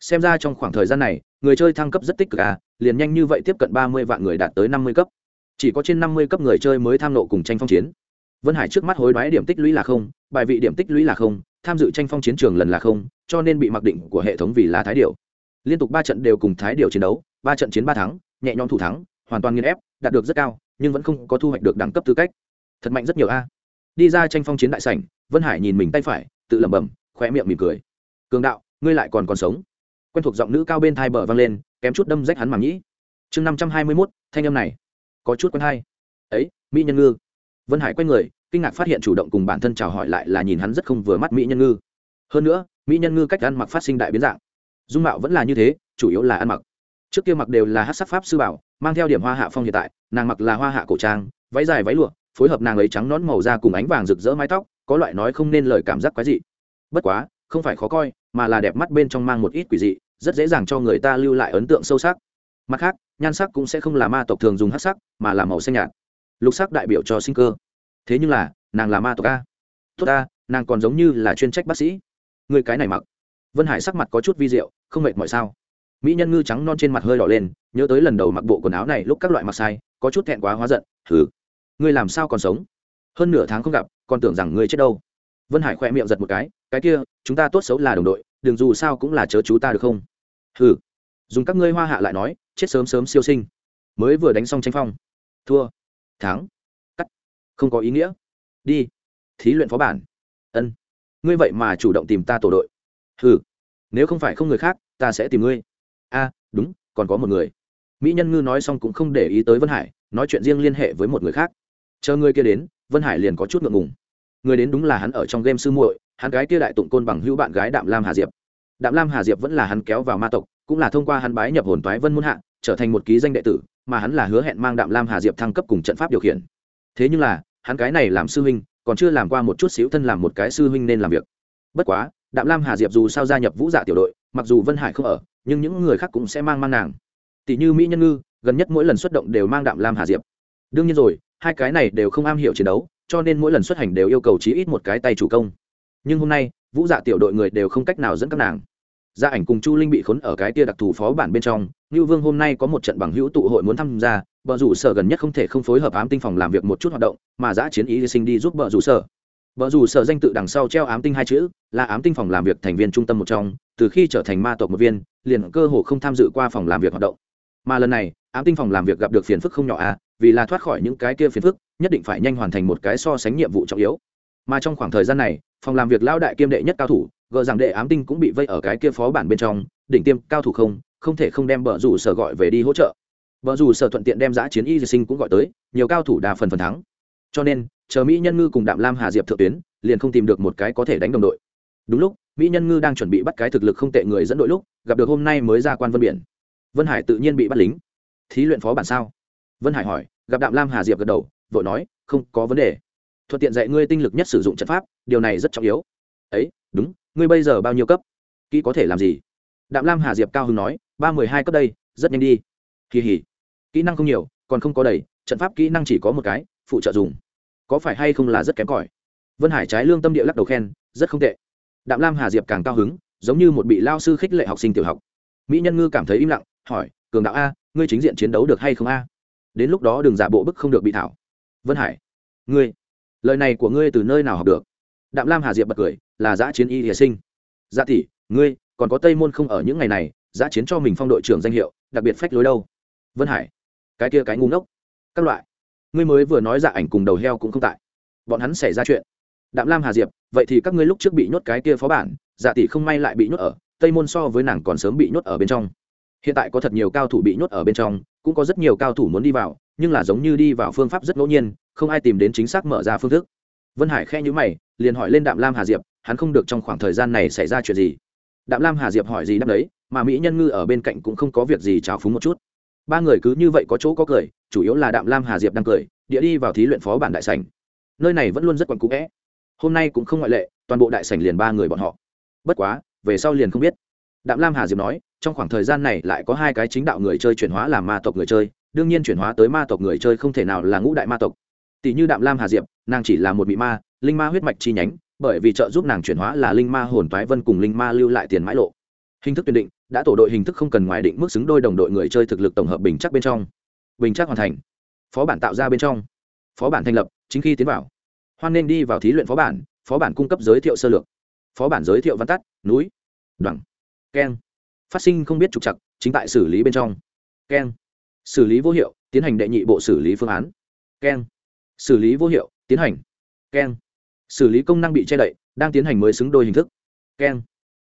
Xem ra trong khoảng thời gian này, người chơi thăng cấp rất tích cực à liền nhanh như vậy tiếp cận ba mươi vạn người đạt tới năm mươi cấp. Chỉ có trên năm mươi cấp người chơi mới tham nộ cùng tranh phong chiến. Vân hải trước mắt hối đoái điểm tích lũy là không, bài vị điểm tích lũy là không, tham dự tranh phong chiến trường lần là không, cho nên bị mặc định của hệ thống vì là thái điệu liên tục ba trận đều cùng thái Điểu chiến đấu, ba trận chiến ba thắng, nhẹ nhõm thủ thắng, hoàn toàn nghiên ép, đạt được rất cao, nhưng vẫn không có thu hoạch được đẳng cấp tư cách. Thật mạnh rất nhiều a. Đi ra tranh phong chiến đại sảnh, vân hải nhìn mình tay phải, tự lẩm bẩm, khóe miệng mỉm cười. Cường đạo, ngươi lại còn còn sống. Quen thuộc giọng nữ cao bên thai bờ vang lên, kém chút đâm rách hắn màng nhĩ. Chương năm trăm hai mươi mốt, thanh âm này. Có chút quen hay. Ấy, mỹ nhân ngư. Vân hải quay người, kinh ngạc phát hiện chủ động cùng bản thân chào hỏi lại là nhìn hắn rất không vừa mắt mỹ nhân ngư. Hơn nữa, mỹ nhân ngư cách ăn mặc phát sinh đại biến dạng dung mạo vẫn là như thế, chủ yếu là ăn mặc. Trước kia mặc đều là hát sắc pháp sư bảo, mang theo điểm hoa hạ phong hiện tại, nàng mặc là hoa hạ cổ trang, váy dài váy lụa, phối hợp nàng ấy trắng nón màu da cùng ánh vàng rực rỡ mái tóc, có loại nói không nên lời cảm giác quái dị. Bất quá, không phải khó coi, mà là đẹp mắt bên trong mang một ít quỷ dị, rất dễ dàng cho người ta lưu lại ấn tượng sâu sắc. Mặt khác, nhan sắc cũng sẽ không là ma tộc thường dùng hát sắc, mà là màu xanh nhạt. Lục sắc đại biểu cho sinh cơ. Thế nhưng là, nàng là ma tộc a. Tốt a, nàng còn giống như là chuyên trách bác sĩ. Người cái này mặc vân hải sắc mặt có chút vi d i ệ u không mệt mọi sao? Mỹ nhân ngư trắng non trên mặt hơi đỏ lên, nhớ tới lần đầu mặc bộ quần áo này lúc các loại mặc sai, có chút thẹn quá hóa giận thử ngươi làm sao còn sống? Hơn nửa tháng không gặp, còn tưởng rằng ngươi chết đâu. Vân hải khỏe miệng giật một cái cái kia, chúng ta tốt xấu là đồng đội, đừng dù sao cũng là chớ chú ta được không? Thử dùng các ngươi hoa hạ lại nói, chết sớm sớm siêu sinh. Mới vừa đánh xong tranh phong. Thua. Thắng. Cắt. Không có ý nghĩa. Đi. Thí luyện phó bản. Ân. Ngươi vậy mà chủ động tìm ta tổ đội hừ, nếu không phải không người khác, ta sẽ tìm ngươi. A, đúng, còn có một người. Mỹ nhân ngư nói xong cũng không để ý tới vân hải, nói chuyện riêng liên hệ với một người khác. Chờ người kia đến, vân hải liền có chút ngượng ngùng. Người đến đúng là hắn ở trong game sư muội, hắn gái kia đại tụng côn bằng hữu bạn gái đạm lam hà diệp. Đạm lam hà diệp vẫn là hắn kéo vào ma tộc, cũng là thông qua hắn bái nhập hồn toái vân muôn hạ, trở thành một ký danh đệ tử, mà hắn là hứa hẹn mang đạm lam hà diệp thăng cấp cùng trận pháp điều khiển. Thế nhưng là, hắn cái này làm sư huynh, còn chưa làm qua một chút xíu thân làm một cái sư huynh nên làm việc. Bất quá đạm lam hà diệp dù sao gia nhập vũ dạ tiểu đội, mặc dù vân hải không ở, nhưng những người khác cũng sẽ mang mang nàng. Tỷ như mỹ nhân ngư, gần nhất mỗi lần xuất động đều mang đạm lam hà diệp. Đương nhiên rồi, hai cái này đều không am hiểu chiến đấu, cho nên mỗi lần xuất hành đều yêu cầu chí ít một cái tay chủ công. Nhưng hôm nay, vũ dạ tiểu đội người đều không cách nào dẫn các nàng. Gia ảnh cùng chu linh bị khốn ở cái tia đặc thù phó bản bên trong như vương hôm nay có một trận bằng hữu tụ hội muốn tham gia, bờ rủ sở gần nhất không thể không phối hợp ám tinh phòng làm việc một chút hoạt động, mà giã chiến ý sinh đi giúp bờ rủ sở vợ dù sở danh tự đằng sau treo ám tinh hai chữ, là ám tinh phòng làm việc thành viên trung tâm một trong, từ khi trở thành ma tộc một viên, liền cơ hồ không tham dự qua phòng làm việc hoạt động. Mà lần này, ám tinh phòng làm việc gặp được phiền phức không nhỏ à vì là thoát khỏi những cái kia phiền phức, nhất định phải nhanh hoàn thành một cái so sánh nhiệm vụ trọng yếu. Mà trong khoảng thời gian này, phòng làm việc lao đại kiêm đệ nhất cao thủ, gờ rằng đệ ám tinh cũng bị vây ở cái kia phó bản bên trong, đỉnh tiêm, cao thủ không không thể không đem bờ rủ sở gọi về đi hỗ trợ. Bờ rủ sở thuận tiện đem giã chiến y sinh cũng gọi tới, nhiều cao thủ đa phần phần thắng cho nên, chờ mỹ nhân ngư cùng đạm lam hà diệp thượng tuyến, liền không tìm được một cái có thể đánh đồng đội. Đúng lúc, mỹ nhân ngư đang chuẩn bị bắt cái thực lực không tệ người dẫn đội lúc, gặp được hôm nay mới ra quan vân biển. Vân hải tự nhiên bị bắt lính. Thí luyện phó bản sao? Vân hải hỏi, gặp đạm lam hà diệp gật đầu, vội nói, không có vấn đề. Thuận tiện dạy ngươi tinh lực nhất sử dụng trận pháp, điều này rất trọng yếu. Ấy, đúng, ngươi bây giờ bao nhiêu cấp? Kỹ có thể làm gì? Đạm lam hà diệp cao hưng nói, ba mười hai cấp đây, rất nhanh đi. Kỳ hỉ. Kỹ năng không nhiều, còn không có đầy, trận pháp kỹ năng chỉ có một cái phụ trợ dùng. Có phải hay không là rất kém cỏi? Vân hải trái lương tâm địa lắc đầu khen, rất không tệ. Đạm lam hà diệp càng cao hứng, giống như một bị lao sư khích lệ học sinh tiểu học. Mỹ nhân ngư cảm thấy im lặng, hỏi, cường đạo a, ngươi chính diện chiến đấu được hay không a? Đến lúc đó đừng giả bộ bức không được bị thảo. Vân hải, ngươi, lời này của ngươi từ nơi nào học được? Đạm lam hà diệp bật cười, là giã chiến y hiệ sinh. Dạ tỷ, ngươi, còn có tây môn không ở những ngày này, giã chiến cho mình phong đội trưởng danh hiệu, đặc biệt phách lối đâu? Vân hải, cái kia cái ngu ngốc, các loại ngươi mới vừa nói dạ ảnh cùng đầu heo cũng không tại. Bọn hắn xảy ra chuyện. Đạm lam hà diệp, vậy thì các ngươi lúc trước bị nhốt cái kia phó bản dạ tỷ không may lại bị nhốt ở, tây môn so với nàng còn sớm bị nhốt ở bên trong. Hiện tại có thật nhiều cao thủ bị nhốt ở bên trong, cũng có rất nhiều cao thủ muốn đi vào, nhưng là giống như đi vào phương pháp rất ngẫu nhiên, không ai tìm đến chính xác mở ra phương thức. Vân hải khe nhữ mày, liền hỏi lên đạm lam hà diệp, hắn không được trong khoảng thời gian này xảy ra chuyện gì? Đạm lam hà diệp hỏi gì đáp đấy, mà mỹ nhân ngư ở bên cạnh cũng không có việc gì trào phúng một chút ba người cứ như vậy có chỗ có cười, chủ yếu là đạm lam hà diệp đang cười, địa đi vào thí luyện phó bản đại sảnh. Nơi này vẫn luôn rất quặn cũ vẽ. Hôm nay cũng không ngoại lệ, toàn bộ đại sảnh liền ba người bọn họ. Bất quá, về sau liền không biết. Đạm lam hà diệp nói, trong khoảng thời gian này lại có hai cái chính đạo người chơi chuyển hóa làm ma tộc người chơi, đương nhiên chuyển hóa tới ma tộc người chơi không thể nào là ngũ đại ma tộc. Tỷ như đạm lam hà diệp, nàng chỉ là một bị ma, linh ma huyết mạch chi nhánh, bởi vì trợ giúp nàng chuyển hóa là linh ma hồn toái vân cùng linh ma lưu lại tiền mãi lộ. Hình thức tuyển định đã tổ đội hình thức không cần ngoài định mức xứng đôi đồng đội người chơi thực lực tổng hợp bình chắc bên trong. Bình chắc hoàn thành. Phó bản tạo ra bên trong. Phó bản thành lập, chính khi tiến vào. Hoan nên đi vào thí luyện phó bản phó bản cung cấp giới thiệu sơ lược. Phó bản giới thiệu văn tắt, núi đoẳng keng. Phát sinh không biết trục chặt chính tại xử lý bên trong. Keng. Xử lý vô hiệu, tiến hành đệ nhị bộ xử lý phương án. Keng. Xử lý vô hiệu, tiến hành. Keng. Xử lý công năng bị che đậy, đang tiến hành mới xứng đôi hình thức. Keng.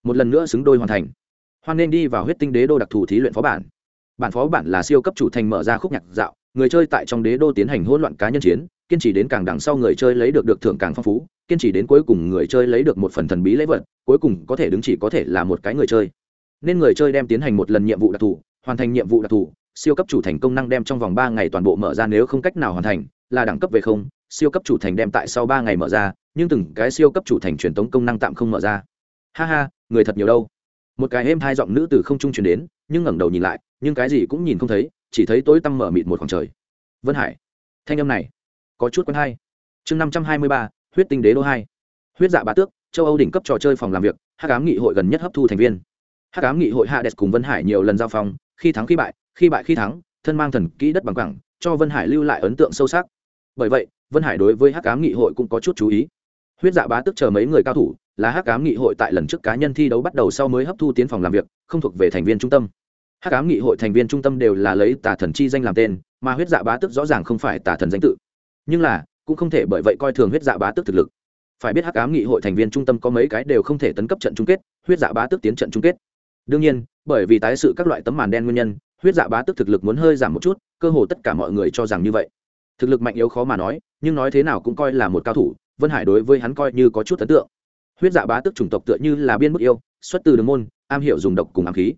Một lần nữa xứng đôi hoàn thành hoan nên đi vào huyết tinh đế đô đặc thù thí luyện phó bản. Bản phó bản là siêu cấp chủ thành mở ra khúc nhạc dạo, người chơi tại trong đế đô tiến hành hỗn loạn cá nhân chiến, kiên trì đến càng đằng sau người chơi lấy được được thưởng càng phong phú, kiên trì đến cuối cùng người chơi lấy được một phần thần bí lễ vật, cuối cùng có thể đứng chỉ có thể là một cái người chơi. Nên người chơi đem tiến hành một lần nhiệm vụ đặc thù, hoàn thành nhiệm vụ đặc thù, siêu cấp chủ thành công năng đem trong vòng ba ngày toàn bộ mở ra nếu không cách nào hoàn thành, là đẳng cấp về không, siêu cấp chủ thành đem tại sau ba ngày mở ra, nhưng từng cái siêu cấp chủ thành truyền tống công năng tạm không mở ra. Ha ha, người thật nhiều đâu một cái êm hai giọng nữ từ không trung truyền đến, nhưng ngẩng đầu nhìn lại, nhưng cái gì cũng nhìn không thấy, chỉ thấy tối tăm mở mịt một khoảng trời. Vân hải, thanh âm này, có chút quen hay. Chương năm trăm hai mươi ba, huyết tinh đế đô hai. Huyết dạ bá tước, châu âu đỉnh cấp trò chơi phòng làm việc hát cám nghị hội gần nhất hấp thu thành viên. Hát cám nghị hội hạ đẹp cùng vân hải nhiều lần giao phong, khi thắng khi bại khi bại khi thắng, thân mang thần kỹ đất bằng cẳng cho vân hải lưu lại ấn tượng sâu sắc. Bởi vậy, vân hải đối với hắc cám nghị hội cũng có chút chú ý. Huyết dạ bá tức chờ mấy người cao thủ là hắc cám nghị hội tại lần trước cá nhân thi đấu bắt đầu sau mới hấp thu tiến phòng làm việc, không thuộc về thành viên trung tâm. Hắc cám nghị hội thành viên trung tâm đều là lấy tà thần chi danh làm tên, mà huyết dạ bá tức rõ ràng không phải tà thần danh tự. Nhưng là, cũng không thể bởi vậy coi thường huyết dạ bá tức thực lực. Phải biết hắc ám nghị hội thành viên trung tâm có mấy cái đều không thể tấn cấp trận chung kết, huyết dạ bá tức tiến trận chung kết. Đương nhiên, bởi vì tái sự các loại tấm màn đen nguyên nhân, huyết dạ bá tức thực lực muốn hơi giảm một chút, cơ hồ tất cả mọi người cho rằng như vậy. Thực lực mạnh yếu khó mà nói, nhưng nói thế nào cũng coi là một cao thủ, vân hải đối với hắn coi như có chút ấn tượng huyết dạ bá tức chủng tộc tựa như là biên mức yêu, xuất từ đường môn, am hiểu dùng độc cùng ám khí.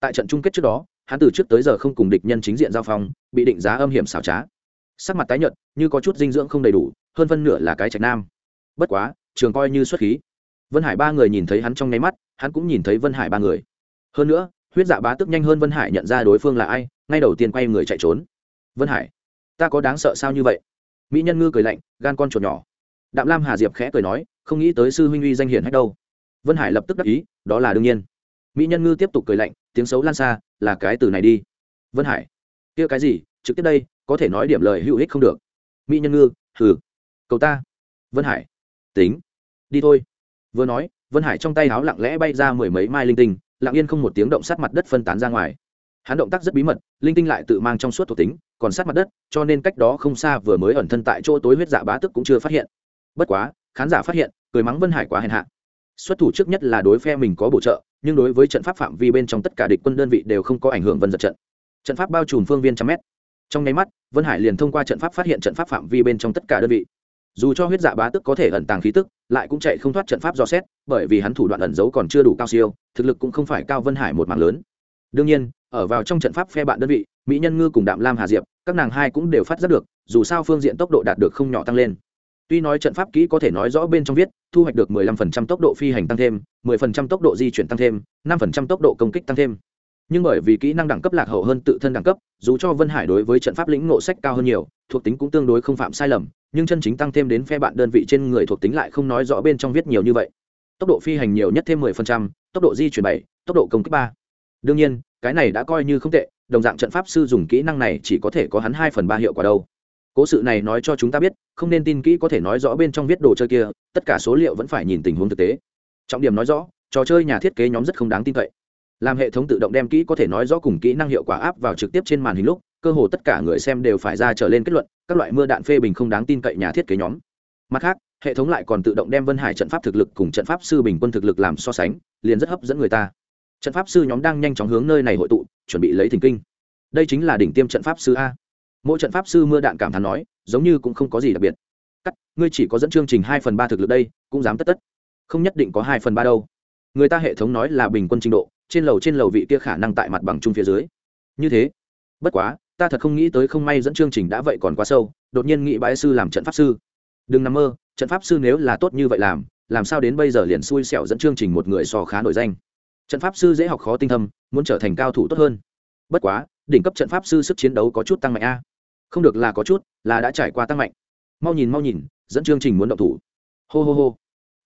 Tại trận chung kết trước đó, hắn từ trước tới giờ không cùng địch nhân chính diện giao phong, bị định giá âm hiểm xảo trá. Sắc mặt tái nhợt, như có chút dinh dưỡng không đầy đủ, hơn phân nửa là cái trạch nam. Bất quá, trường coi như xuất khí. Vân hải ba người nhìn thấy hắn trong nháy mắt, hắn cũng nhìn thấy vân hải ba người. Hơn nữa, huyết dạ bá tức nhanh hơn vân hải nhận ra đối phương là ai, ngay đầu tiên quay người chạy trốn. Vân hải, ta có đáng sợ sao như vậy? Mỹ nhân ngư cười lạnh, gan con chuột nhỏ. Đạm lam hà diệp khẽ cười nói không nghĩ tới sư huynh uy danh hiển hết đâu. Vân hải lập tức đắc ý, đó là đương nhiên. Mỹ nhân ngư tiếp tục cười lạnh, tiếng xấu lan xa, là cái từ này đi. Vân hải, kia cái gì, trực tiếp đây, có thể nói điểm lời hữu ích không được. Mỹ nhân ngư, hừ. Cầu ta. Vân hải, tính. Đi thôi. Vừa nói, vân hải trong tay áo lặng lẽ bay ra mười mấy mai linh tinh, lặng yên không một tiếng động sát mặt đất phân tán ra ngoài. Hắn động tác rất bí mật, linh tinh lại tự mang trong suốt thuộc tính, còn sát mặt đất, cho nên cách đó không xa vừa mới ẩn thân tại chỗ tối huyết dạ bá tức cũng chưa phát hiện. Bất quá khán giả phát hiện, cười mắng vân hải quá hèn hạ. Xuất thủ trước nhất là đối phe mình có bổ trợ, nhưng đối với trận pháp phạm vi bên trong tất cả địch quân đơn vị đều không có ảnh hưởng vân giật trận. Trận pháp bao trùm phương viên trăm mét. Trong nháy mắt, vân hải liền thông qua trận pháp phát hiện trận pháp phạm vi bên trong tất cả đơn vị. Dù cho huyết dạ bá tức có thể ẩn tàng khí tức, lại cũng chạy không thoát trận pháp do xét, bởi vì hắn thủ đoạn ẩn giấu còn chưa đủ cao siêu, thực lực cũng không phải cao vân hải một mạng lớn. Đương nhiên, ở vào trong trận pháp phe bạn đơn vị, mỹ nhân ngư cùng đạm lam hà diệp, các nàng hai cũng đều phát giác được, dù sao phương diện tốc độ đạt được không nhỏ tăng lên tuy nói trận pháp kỹ có thể nói rõ bên trong viết thu hoạch được 15% tốc độ phi hành tăng thêm 10% tốc độ di chuyển tăng thêm 5% tốc độ công kích tăng thêm. Nhưng bởi vì kỹ năng đẳng cấp lạc hậu hơn tự thân đẳng cấp dù cho vân hải đối với trận pháp lĩnh ngộ sách cao hơn nhiều thuộc tính cũng tương đối không phạm sai lầm nhưng chân chính tăng thêm đến phe bạn đơn vị trên người thuộc tính lại không nói rõ bên trong viết nhiều như vậy. Tốc độ phi hành nhiều nhất thêm 10%, tốc độ di chuyển 7, tốc độ công kích 3. đương nhiên cái này đã coi như không tệ đồng dạng trận pháp sư dùng kỹ năng này chỉ có thể có hắn hai phần ba hiệu quả đâu cố sự này nói cho chúng ta biết, không nên tin kỹ có thể nói rõ bên trong viết đồ chơi kia, tất cả số liệu vẫn phải nhìn tình huống thực tế. Trọng điểm nói rõ, trò chơi nhà thiết kế nhóm rất không đáng tin cậy. Làm hệ thống tự động đem kỹ có thể nói rõ cùng kỹ năng hiệu quả áp vào trực tiếp trên màn hình lúc, cơ hồ tất cả người xem đều phải ra trở lên kết luận, các loại mưa đạn phê bình không đáng tin cậy nhà thiết kế nhóm. Mặt khác, hệ thống lại còn tự động đem vân hải trận pháp thực lực cùng trận pháp sư bình quân thực lực làm so sánh, liền rất hấp dẫn người ta. Trận pháp sư nhóm đang nhanh chóng hướng nơi này hội tụ, chuẩn bị lấy thỉnh kinh. Đây chính là đỉnh tiêm trận pháp sư a mỗi trận pháp sư mưa đạn cảm thán nói, giống như cũng không có gì đặc biệt. Cắt, ngươi chỉ có dẫn chương trình hai phần ba thực lực đây, cũng dám tất tất. Không nhất định có hai phần ba đâu. Người ta hệ thống nói là bình quân trình độ, trên lầu trên lầu vị kia khả năng tại mặt bằng chung phía dưới. Như thế, bất quá, ta thật không nghĩ tới không may dẫn chương trình đã vậy còn quá sâu, đột nhiên nghĩ bãi sư làm trận pháp sư. Đừng nằm mơ, trận pháp sư nếu là tốt như vậy làm làm sao đến bây giờ liền xui xẻo dẫn chương trình một người so khá nổi danh. Trận pháp sư dễ học khó tinh thâm, muốn trở thành cao thủ tốt hơn. Bất quá đỉnh cấp trận pháp sư sức chiến đấu có chút tăng mạnh a. Không được là có chút, là đã trải qua tăng mạnh. Mau nhìn mau nhìn, dẫn chương trình muốn động thủ. Hô hô hô.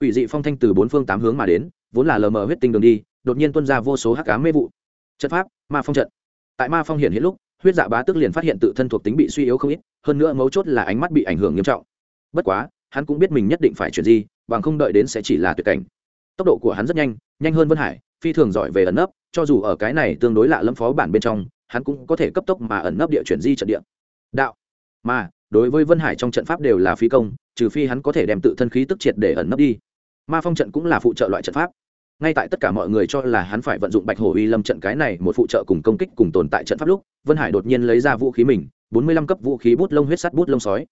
Ủy dị phong thanh từ bốn phương tám hướng mà đến, vốn là lờ mờ huyết tinh đường đi, đột nhiên tuân ra vô số hắc cá mê vụ. Trận pháp, ma phong trận. Tại ma phong hiện hiện lúc, huyết dạ bá tức liền phát hiện tự thân thuộc tính bị suy yếu không ít, hơn nữa mấu chốt là ánh mắt bị ảnh hưởng nghiêm trọng. Bất quá, hắn cũng biết mình nhất định phải chuyển gì bằng không đợi đến sẽ chỉ là tuyệt cảnh. Tốc độ của hắn rất nhanh nhanh hơn vân hải, phi thường giỏi về ẩn nấp, cho dù ở cái này tương đối lạ lâm phó bản bên trong hắn cũng có thể cấp tốc mà ẩn nấp địa chuyển di trận địa. Đạo. Mà, đối với vân hải trong trận pháp đều là phi công, trừ phi hắn có thể đem tự thân khí tức triệt để ẩn nấp đi. Ma phong trận cũng là phụ trợ loại trận pháp. Ngay tại tất cả mọi người cho là hắn phải vận dụng bạch hổ uy lâm trận cái này một phụ trợ cùng công kích cùng tồn tại trận pháp lúc, vân hải đột nhiên lấy ra vũ khí mình, bốn mươi lăm cấp vũ khí bút lông huyết sắt bút lông sói.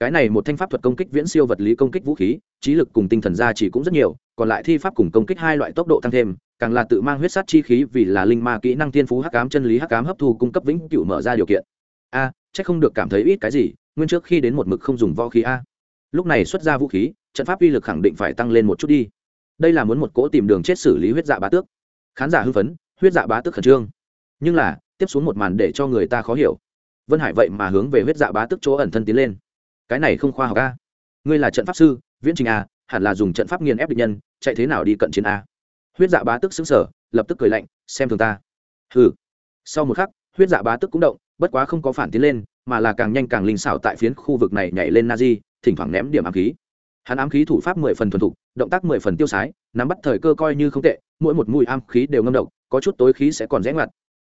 Cái này một thanh pháp thuật công kích viễn siêu vật lý công kích vũ khí, trí lực cùng tinh thần gia chỉ cũng rất nhiều, còn lại thi pháp cùng công kích hai loại tốc độ tăng thêm càng là tự mang huyết sát chi khí vì là linh ma kỹ năng tiên phú hắc ám chân lý hắc ám hấp thu cung cấp vĩnh cửu mở ra điều kiện. A à, chắc không được cảm thấy ít cái gì nguyên trước khi đến một mực không dùng võ khí a. Lúc này xuất ra vũ khí trận pháp uy lực khẳng định phải tăng lên một chút đi. Đây là muốn một cỗ tìm đường chết xử lý huyết dạ bá tước. Khán giả hưng phấn huyết dạ bá tước khẩn trương. Nhưng là tiếp xuống một màn để cho người ta khó hiểu. Vân hải vậy mà hướng về huyết dạ bá tước chỗ ẩn thân tiến lên. Cái này không khoa học a. Ngươi là trận pháp sư viễn trình a hẳn là dùng trận pháp nghiền ép địch nhân chạy thế nào đi cận chiến a? Huyết dạ bá tức xứng sở lập tức cười lạnh, xem thường ta. Hừ. Sau một khắc, huyết dạ bá tức cũng động, bất quá không có phản tiến lên, mà là càng nhanh càng linh xảo tại phiến khu vực này nhảy lên na di thỉnh thoảng ném điểm ám khí. Hắn ám khí thủ pháp mười phần thuần thục, động tác mười phần tiêu sái, nắm bắt thời cơ coi như không tệ, mỗi một mùi ám khí đều ngâm độc, có chút tối khí sẽ còn rẽ ngoặt.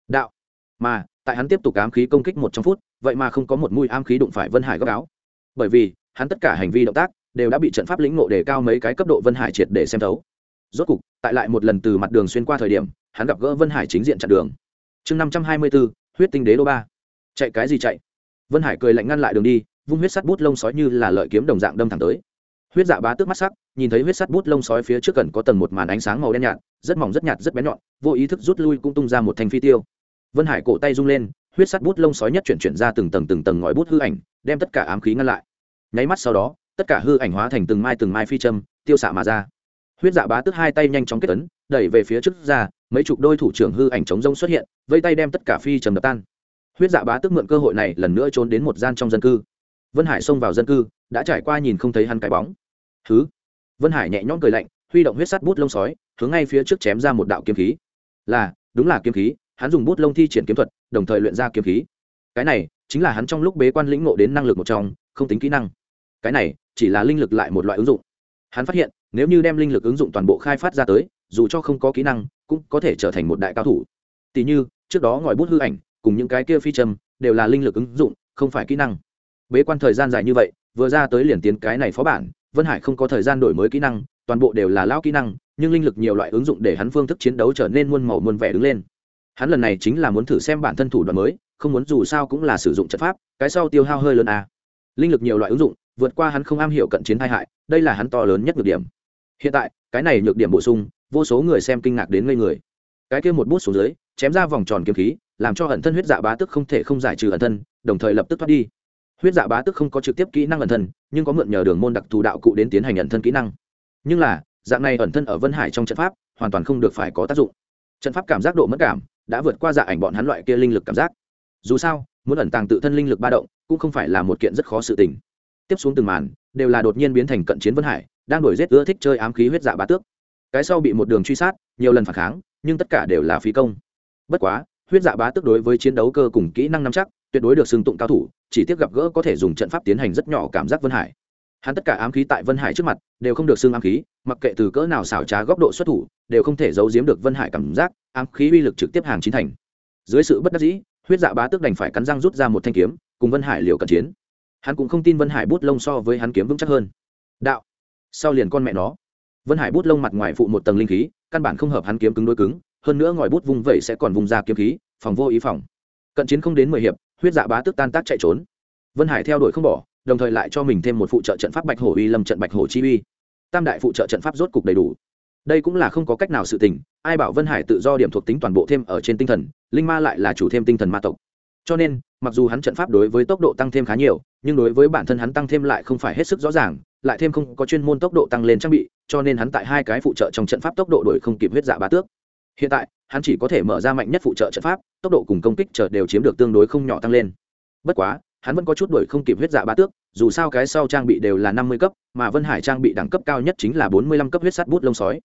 Đạo. Mà, tại hắn tiếp tục ám khí công kích một trong phút, vậy mà không có một mùi ám khí đụng phải vân hải góc áo. Bởi vì, hắn tất cả hành vi động tác đều đã bị trận pháp lĩnh ngộ đề cao mấy cái cấp độ vân hải triệt để xem thấu rốt cục, tại lại một lần từ mặt đường xuyên qua thời điểm, hắn gặp gỡ vân hải chính diện chặn đường. Chương năm trăm hai mươi bốn huyết tinh đế đô ba. Chạy cái gì chạy? Vân hải cười lạnh ngăn lại đường đi, vung huyết sắt bút lông sói như là lợi kiếm đồng dạng đâm thẳng tới. Huyết dạ bá tước mắt sắc, nhìn thấy huyết sắt bút lông sói phía trước cần có tầng một màn ánh sáng màu đen nhạt, rất mỏng rất nhạt rất bén nhọn, vô ý thức rút lui cũng tung ra một thanh phi tiêu. Vân hải cổ tay rung lên, huyết sắt bút lông sói nhất chuyển chuyển ra từng tầng từng tầng ngòi bút hư ảnh, đem tất cả ám khí ngăn lại. Nháy mắt sau đó, tất cả hư ảnh hóa thành từng mai từng mai phi châm, tiêu xạ mà ra huyết dạ bá tức hai tay nhanh chóng kết ấn, đẩy về phía trước ra, mấy chục đôi thủ trưởng hư ảnh chống rông xuất hiện, vây tay đem tất cả phi trầm đập tan. Huyết dạ bá tức mượn cơ hội này lần nữa trốn đến một gian trong dân cư. Vân hải xông vào dân cư, đã trải qua nhìn không thấy hắn cái bóng. Thứ. Vân hải nhẹ nhõm cười lạnh, huy động huyết sắt bút lông sói, hướng ngay phía trước chém ra một đạo kiếm khí. Là, đúng là kiếm khí, hắn dùng bút lông thi triển kiếm thuật, đồng thời luyện ra kiếm khí. Cái này, chính là hắn trong lúc bế quan lĩnh ngộ đến năng lực một trong, không tính kỹ năng. Cái này, chỉ là linh lực lại một loại ứng dụng hắn phát hiện, nếu như đem linh lực ứng dụng toàn bộ khai phát ra tới, dù cho không có kỹ năng, cũng có thể trở thành một đại cao thủ. Tỷ như, trước đó ngòi bút hư ảnh, cùng những cái kia phi châm, đều là linh lực ứng dụng, không phải kỹ năng. Bế quan thời gian dài như vậy, vừa ra tới liền tiến cái này phó bản, vân hải không có thời gian đổi mới kỹ năng, toàn bộ đều là lao kỹ năng, nhưng linh lực nhiều loại ứng dụng để hắn phương thức chiến đấu trở nên muôn màu muôn vẻ đứng lên. Hắn lần này chính là muốn thử xem bản thân thủ đoạn mới, không muốn dù sao cũng là sử dụng trận pháp, cái sau tiêu hao hơi lớn à. linh lực nhiều loại ứng dụng vượt qua hắn không am hiểu cận chiến tai hại, đây là hắn to lớn nhất nhược điểm. Hiện tại, cái này nhược điểm bổ sung, vô số người xem kinh ngạc đến ngây người. Cái kia một bút xuống dưới, chém ra vòng tròn kiếm khí, làm cho ẩn thân huyết dạ bá tức không thể không giải trừ ẩn thân, đồng thời lập tức thoát đi. Huyết dạ bá tức không có trực tiếp kỹ năng ẩn thân, nhưng có mượn nhờ đường môn đặc thù đạo cụ đến tiến hành ẩn thân kỹ năng. Nhưng là, dạng này ẩn thân ở vân hải trong trận pháp, hoàn toàn không được phải có tác dụng. Trận pháp cảm giác độ mất cảm, đã vượt qua dạ ảnh bọn hắn loại kia linh lực cảm giác. Dù sao, muốn ẩn tàng tự thân linh lực ba động, cũng không phải là một kiện rất khó sự tình tiếp xuống từng màn, đều là đột nhiên biến thành cận chiến vân hải, đang đổi giết ưa thích chơi ám khí huyết dạ bá tước. Cái sau bị một đường truy sát, nhiều lần phản kháng, nhưng tất cả đều là phí công. Bất quá, huyết dạ bá tước đối với chiến đấu cơ cùng kỹ năng nắm chắc, tuyệt đối được xưng tụng cao thủ, chỉ tiếc gặp gỡ có thể dùng trận pháp tiến hành rất nhỏ cảm giác vân hải. Hắn tất cả ám khí tại vân hải trước mặt, đều không được xưng ám khí, mặc kệ từ cỡ nào xảo trá góc độ xuất thủ, đều không thể giấu giếm được vân hải cảm giác, ám khí uy lực trực tiếp hàng chín thành. Dưới sự bất đắc dĩ, huyết dạ bá tước đành phải cắn răng rút ra một thanh kiếm, cùng vân hải liều cận chiến hắn cũng không tin vân hải bút lông so với hắn kiếm vững chắc hơn. Đạo sau liền con mẹ nó? Vân hải bút lông mặt ngoài phụ một tầng linh khí, căn bản không hợp hắn kiếm cứng đối cứng, hơn nữa ngòi bút vung vẩy sẽ còn vùng ra kiếm khí, phòng vô ý phòng. Cận chiến không đến mười hiệp, huyết dạ bá tức tan tác chạy trốn. Vân hải theo đuổi không bỏ, đồng thời lại cho mình thêm một phụ trợ trận pháp bạch hổ uy lâm trận bạch hổ chi uy. Tam đại phụ trợ trận pháp rốt cục đầy đủ. Đây cũng là không có cách nào sự tình, ai bảo vân hải tự do điểm thuộc tính toàn bộ thêm ở trên tinh thần, linh ma lại là chủ thêm tinh thần ma tộc cho nên, mặc dù hắn trận pháp đối với tốc độ tăng thêm khá nhiều, nhưng đối với bản thân hắn tăng thêm lại không phải hết sức rõ ràng, lại thêm không có chuyên môn tốc độ tăng lên trang bị, cho nên hắn tại hai cái phụ trợ trong trận pháp tốc độ đổi không kịp huyết dạ bá tước. Hiện tại, hắn chỉ có thể mở ra mạnh nhất phụ trợ trận pháp, tốc độ cùng công kích chợt đều chiếm được tương đối không nhỏ tăng lên. Bất quá, hắn vẫn có chút đổi không kịp huyết dạ bá tước, dù sao cái sau trang bị đều là năm mươi cấp, mà vân hải trang bị đẳng cấp cao nhất chính là bốn mươi lăm cấp huyết sắt bút lông sói.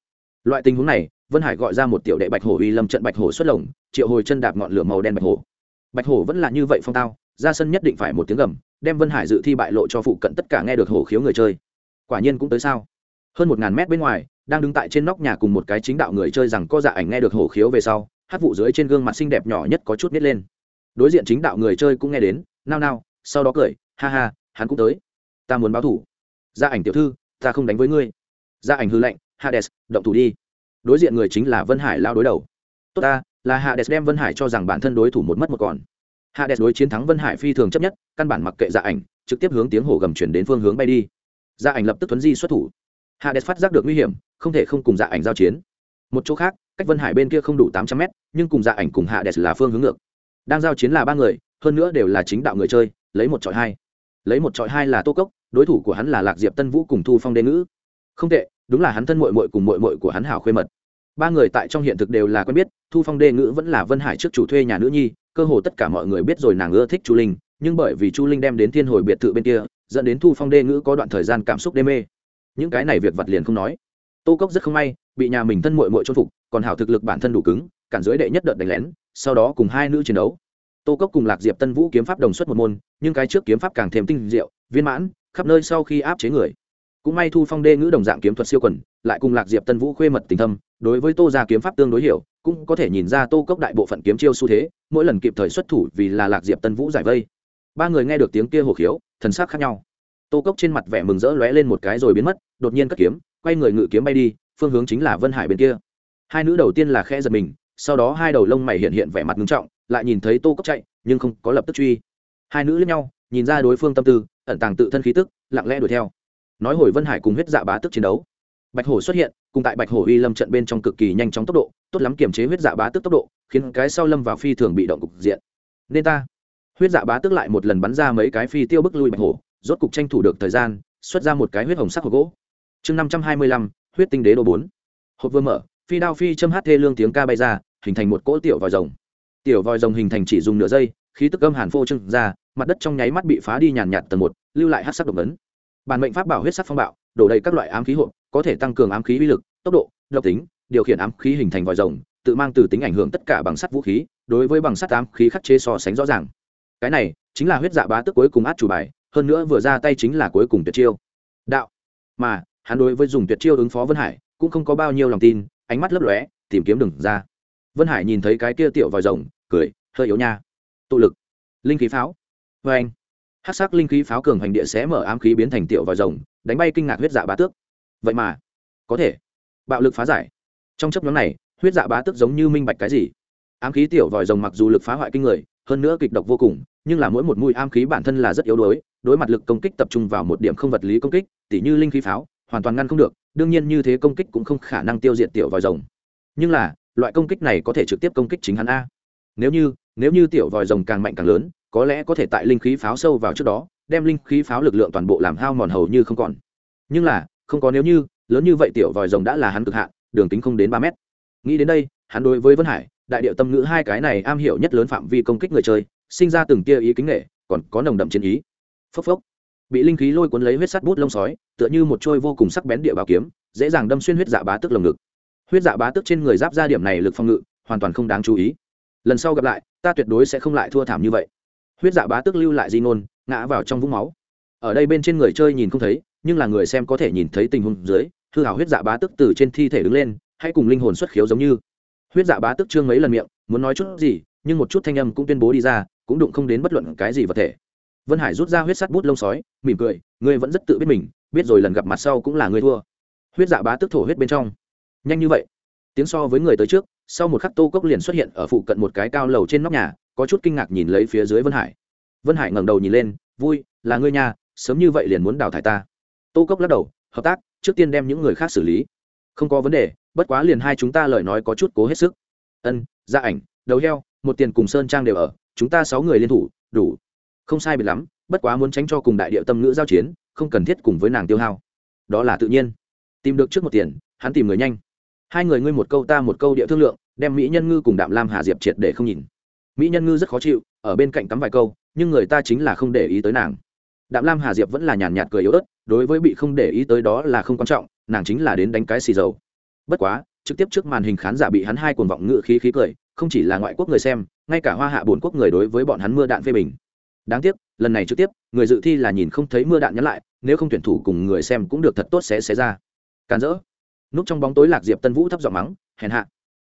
Loại tình huống này, vân hải gọi ra một tiểu đệ bạch hổ uy lâm trận bạch hổ xuất lồng, triệu hồi chân đạp ngọn lửa màu đen bạch hổ bạch hổ vẫn là như vậy phong tao, ra sân nhất định phải một tiếng gầm, đem vân hải dự thi bại lộ cho phụ cận tất cả nghe được hổ khiếu người chơi. Quả nhiên cũng tới sao. Hơn một ngàn mét bên ngoài, đang đứng tại trên nóc nhà cùng một cái chính đạo người chơi rằng có dạ ảnh nghe được hổ khiếu về sau, hát vụ dưới trên gương mặt xinh đẹp nhỏ nhất có chút nít lên. Đối diện chính đạo người chơi cũng nghe đến, nao nao, sau đó cười, ha ha, hắn cũng tới. Ta muốn báo thủ. Gia ảnh tiểu thư, ta không đánh với ngươi. Gia ảnh hư lệnh, hades, động thủ đi. Đối diện người chính là vân hải lao đối đầu. Tốt ta là hades đem vân hải cho rằng bản thân đối thủ một mất một còn. Hades đối chiến thắng vân hải phi thường chấp nhất, căn bản mặc kệ Dạ ảnh, trực tiếp hướng tiếng hổ gầm chuyển đến phương hướng bay đi. Dạ ảnh lập tức tuấn di xuất thủ. Hades phát giác được nguy hiểm, không thể không cùng Dạ ảnh giao chiến. Một chỗ khác, cách vân hải bên kia không đủ tám trăm mét, nhưng cùng Dạ ảnh cùng hades là phương hướng ngược. Đang giao chiến là ba người, hơn nữa đều là chính đạo người chơi, lấy một trọi hai. Lấy một trọi hai là tô cốc, đối thủ của hắn là lạc diệp tân vũ cùng thu phong đế ngữ. Không tệ, đúng là hắn thân mội mội cùng mội mội của hắn hảo khuê mật ba người tại trong hiện thực đều là quen biết, thu phong đê ngữ vẫn là vân hải trước chủ thuê nhà nữ nhi, cơ hồ tất cả mọi người biết rồi nàng ưa thích chu linh, nhưng bởi vì chu linh đem đến thiên hồi biệt thự bên kia, dẫn đến thu phong đê ngữ có đoạn thời gian cảm xúc đê mê. Những cái này việc vặt liền không nói. Tô cốc rất không may, bị nhà mình thân mội mội chôn phục, còn hảo thực lực bản thân đủ cứng, cản dưới đệ nhất đợt đánh lén, sau đó cùng hai nữ chiến đấu. Tô cốc cùng lạc diệp tân vũ kiếm pháp đồng xuất một môn, nhưng cái trước kiếm pháp càng thêm tinh diệu, viên mãn, khắp nơi sau khi áp chế người. Cũng may thu phong đê ngữ đồng dạng kiếm thuật siêu quần, lại cùng lạc diệp tân vũ khuê mật tình thâm đối với tô gia kiếm pháp tương đối hiểu, cũng có thể nhìn ra tô cốc đại bộ phận kiếm chiêu xu thế, mỗi lần kịp thời xuất thủ vì là lạc diệp tân vũ giải vây. Ba người nghe được tiếng kia hồ khiếu, thần sắc khác nhau. Tô cốc trên mặt vẻ mừng rỡ lóe lên một cái rồi biến mất, đột nhiên cất kiếm, quay người ngự kiếm bay đi, phương hướng chính là vân hải bên kia. Hai nữ đầu tiên là khe giật mình, sau đó hai đầu lông mày hiện hiện vẻ mặt ngưng trọng, lại nhìn thấy tô cốc chạy, nhưng không có lập tức truy. Hai nữ lẫn nhau, nhìn ra đối phương tâm tư, ẩn tàng tự thân khí tức, lặng lẽ đuổi theo. Nói hồi vân hải cùng huyết dạ bá tức chiến đấu. Bạch hổ xuất hiện cùng tại bạch hổ uy lâm trận bên trong cực kỳ nhanh chóng tốc độ, tốt lắm kiềm chế huyết dạ bá tức tốc độ, khiến cái sau lâm vào phi thường bị động cục diện. Nên ta, huyết dạ bá tức lại một lần bắn ra mấy cái phi tiêu bức lui bạch hổ, rốt cục tranh thủ được thời gian, xuất ra một cái huyết hồng sắc hộp gỗ. Chương năm trăm hai mươi lăm, huyết tinh đế đồ bốn. Hộp vừa mở, phi đao phi châm hát thê lương tiếng ca bay ra, hình thành một cỗ tiểu vòi rồng. Tiểu vòi rồng hình thành chỉ dùng nửa giây, khí tức âm hàn phô trưng ra, mặt đất trong nháy mắt bị phá đi nhàn nhạt tầng một, lưu lại hát sắc độc ấn. Bản mệnh pháp bảo huyết sắc phong bạo, đổ đầy các loại ám khí hộp có thể tăng cường ám khí uy lực, tốc độ, độc tính, điều khiển ám khí hình thành vòi rồng, tự mang từ tính ảnh hưởng tất cả bằng sắt vũ khí, đối với bằng sắt ám khí khắc chế so sánh rõ ràng. Cái này chính là huyết dạ bá tức cuối cùng át chủ bài, hơn nữa vừa ra tay chính là cuối cùng tuyệt chiêu. Đạo. Mà, hắn đối với dùng tuyệt chiêu ứng phó vân hải cũng không có bao nhiêu lòng tin, ánh mắt lấp lóe, tìm kiếm đừng ra. Vân hải nhìn thấy cái kia tiểu vòi rồng, cười, hơi yếu nha. Tụ lực. Linh khí pháo. Vâng. Vê anh hát sắc linh khí pháo cường hành địa sẽ mở ám khí biến thành tiểu vòi rồng, đánh bay kinh ngạc huyết dạ bá tước vậy mà, có thể. Bạo lực phá giải. Trong chấp nhóm này, huyết dạ bá tức giống như minh bạch cái gì. Ám khí tiểu vòi rồng mặc dù lực phá hoại kinh người, hơn nữa kịch độc vô cùng, nhưng là mỗi một mũi ám khí bản thân là rất yếu đuối, đối mặt lực công kích tập trung vào một điểm không vật lý công kích, tỉ như linh khí pháo, hoàn toàn ngăn không được, đương nhiên như thế công kích cũng không khả năng tiêu diệt tiểu vòi rồng. Nhưng là, loại công kích này có thể trực tiếp công kích chính hắn a. Nếu như nếu như tiểu vòi rồng càng mạnh càng lớn, có lẽ có thể tại linh khí pháo sâu vào trước đó, đem linh khí pháo lực lượng toàn bộ làm hao mòn hầu như không còn. Nhưng là không có nếu như, lớn như vậy tiểu vòi rồng đã là hắn cực hạn, đường kính không đến ba mét. Nghĩ đến đây, hắn đối với vân hải, đại điệu tâm ngữ hai cái này am hiểu nhất lớn phạm vi công kích người chơi, sinh ra từng tia ý kính nghệ còn có nồng đậm chiến ý. Phốc phốc. Bị linh khí lôi cuốn lấy huyết sắt bút lông sói, tựa như một trôi vô cùng sắc bén địa bào kiếm, dễ dàng đâm xuyên huyết dạ bá tức lồng ngực. Huyết dạ bá tức trên người giáp ra điểm này lực phòng ngự, hoàn toàn không đáng chú ý. Lần sau gặp lại, ta tuyệt đối sẽ không lại thua thảm như vậy. Huyết dạ bá tức lưu lại di ngôn, ngã vào trong vũng máu. Ở đây bên trên người chơi nhìn không thấy nhưng là người xem có thể nhìn thấy tình huống dưới, hư hảo huyết dạ bá tức từ trên thi thể đứng lên, hay cùng linh hồn xuất khiếu giống như. Huyết dạ bá tức trương mấy lần miệng, muốn nói chút gì, nhưng một chút thanh âm cũng tuyên bố đi ra, cũng đụng không đến bất luận cái gì vật thể. Vân hải rút ra huyết sắt bút lông sói, mỉm cười, ngươi vẫn rất tự biết mình, biết rồi lần gặp mặt sau cũng là ngươi thua. Huyết dạ bá tức thổ huyết bên trong. Nhanh như vậy. Tiếng so với người tới trước, sau một khắc tô cốc liền xuất hiện ở phụ cận một cái cao lầu trên nóc nhà, có chút kinh ngạc nhìn lấy phía dưới vân hải. Vân hải ngẩng đầu nhìn lên, vui, là ngươi nhà sớm như vậy liền muốn đào thải ta tô cốc lắc đầu, hợp tác, trước tiên đem những người khác xử lý. Không có vấn đề, bất quá liền hai chúng ta lời nói có chút cố hết sức. Ân gia ảnh, đầu heo, một tiền cùng sơn trang đều ở, chúng ta sáu người liên thủ, đủ. Không sai biệt lắm, bất quá muốn tránh cho cùng đại địa tâm ngữ giao chiến, không cần thiết cùng với nàng tiêu hao. Đó là tự nhiên. Tìm được trước một tiền, hắn tìm người nhanh. Hai người ngươi một câu ta một câu địa thương lượng, đem mỹ nhân ngư cùng đạm lam hà diệp triệt để không nhìn. Mỹ nhân ngư rất khó chịu, ở bên cạnh cắm vài câu, nhưng người ta chính là không để ý tới nàng. Đạm lam hà diệp vẫn là nhàn nhạt cười yếu ớt đối với bị không để ý tới đó là không quan trọng, nàng chính là đến đánh cái xì dầu. Bất quá, trực tiếp trước màn hình khán giả bị hắn hai cuồng vọng ngự khí khí cười, không chỉ là ngoại quốc người xem, ngay cả hoa hạ bốn quốc người đối với bọn hắn mưa đạn phê bình. Đáng tiếc, lần này trực tiếp, người dự thi là nhìn không thấy mưa đạn nhắn lại, nếu không tuyển thủ cùng người xem cũng được thật tốt sẽ xé ra. Càn rỡ. Núp trong bóng tối lạc diệp tân vũ thấp giọng mắng, hèn hạ.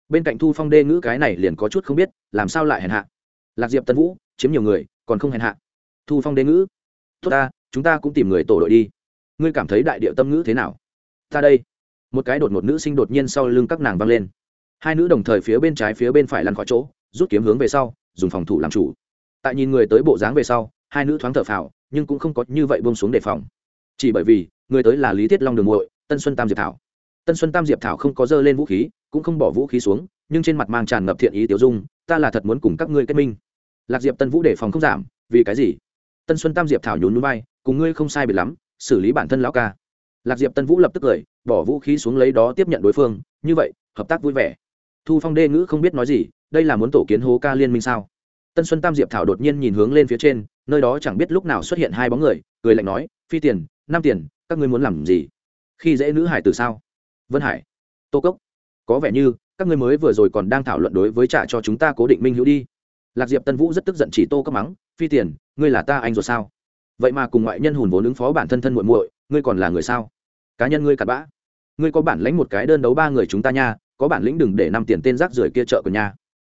Bên cạnh thu phong đê ngữ cái này liền có chút không biết, làm sao lại hèn hạ? Lạc diệp tân vũ, chiếm nhiều người, còn không hèn hạ. Thu phong đê ngữ, tốt ta, chúng ta cũng tìm người tổ đội đi ngươi cảm thấy đại điệu tâm ngữ thế nào? Ta đây. Một cái đột một nữ sinh đột nhiên sau lưng các nàng văng lên. Hai nữ đồng thời phía bên trái phía bên phải lăn khỏi chỗ, rút kiếm hướng về sau, dùng phòng thủ làm chủ. Tại nhìn người tới bộ dáng về sau, hai nữ thoáng thở phào, nhưng cũng không có như vậy bông xuống đề phòng. Chỉ bởi vì, người tới là lý thiết long đường muội, tân xuân tam diệp thảo. Tân xuân tam diệp thảo không có dơ lên vũ khí, cũng không bỏ vũ khí xuống, nhưng trên mặt mang tràn ngập thiện ý tiểu dung, ta là thật muốn cùng các ngươi kết minh. Lạc diệp tân vũ đề phòng không giảm, vì cái gì? Tân xuân tam diệp thảo nhún núi bay cùng ngươi không sai biệt lắm xử lý bản thân lão ca. Lạc diệp tân vũ lập tức cười, bỏ vũ khí xuống lấy đó tiếp nhận đối phương, như vậy, hợp tác vui vẻ. Thu phong đê ngữ không biết nói gì, đây là muốn tổ kiến hố ca liên minh sao? Tân xuân tam diệp thảo đột nhiên nhìn hướng lên phía trên, nơi đó chẳng biết lúc nào xuất hiện hai bóng người, cười lạnh nói, phi tiền, năm tiền, các ngươi muốn làm gì? Khi dễ nữ hải từ sao? Vân hải. Tô cốc. Có vẻ như, các ngươi mới vừa rồi còn đang thảo luận đối với trả cho chúng ta cố định minh hữu đi. Lạc diệp tân vũ rất tức giận chỉ tô cấp mắng, phi tiền, ngươi là ta anh rồi sao? Vậy mà cùng ngoại nhân hùn vốn ứng phó bản thân thân muội muội, ngươi còn là người sao? Cá nhân ngươi cặn bã. Ngươi có bản lãnh một cái đơn đấu ba người chúng ta nha, có bản lĩnh đừng để năm tiền tên rác rưởi kia chợ của nhà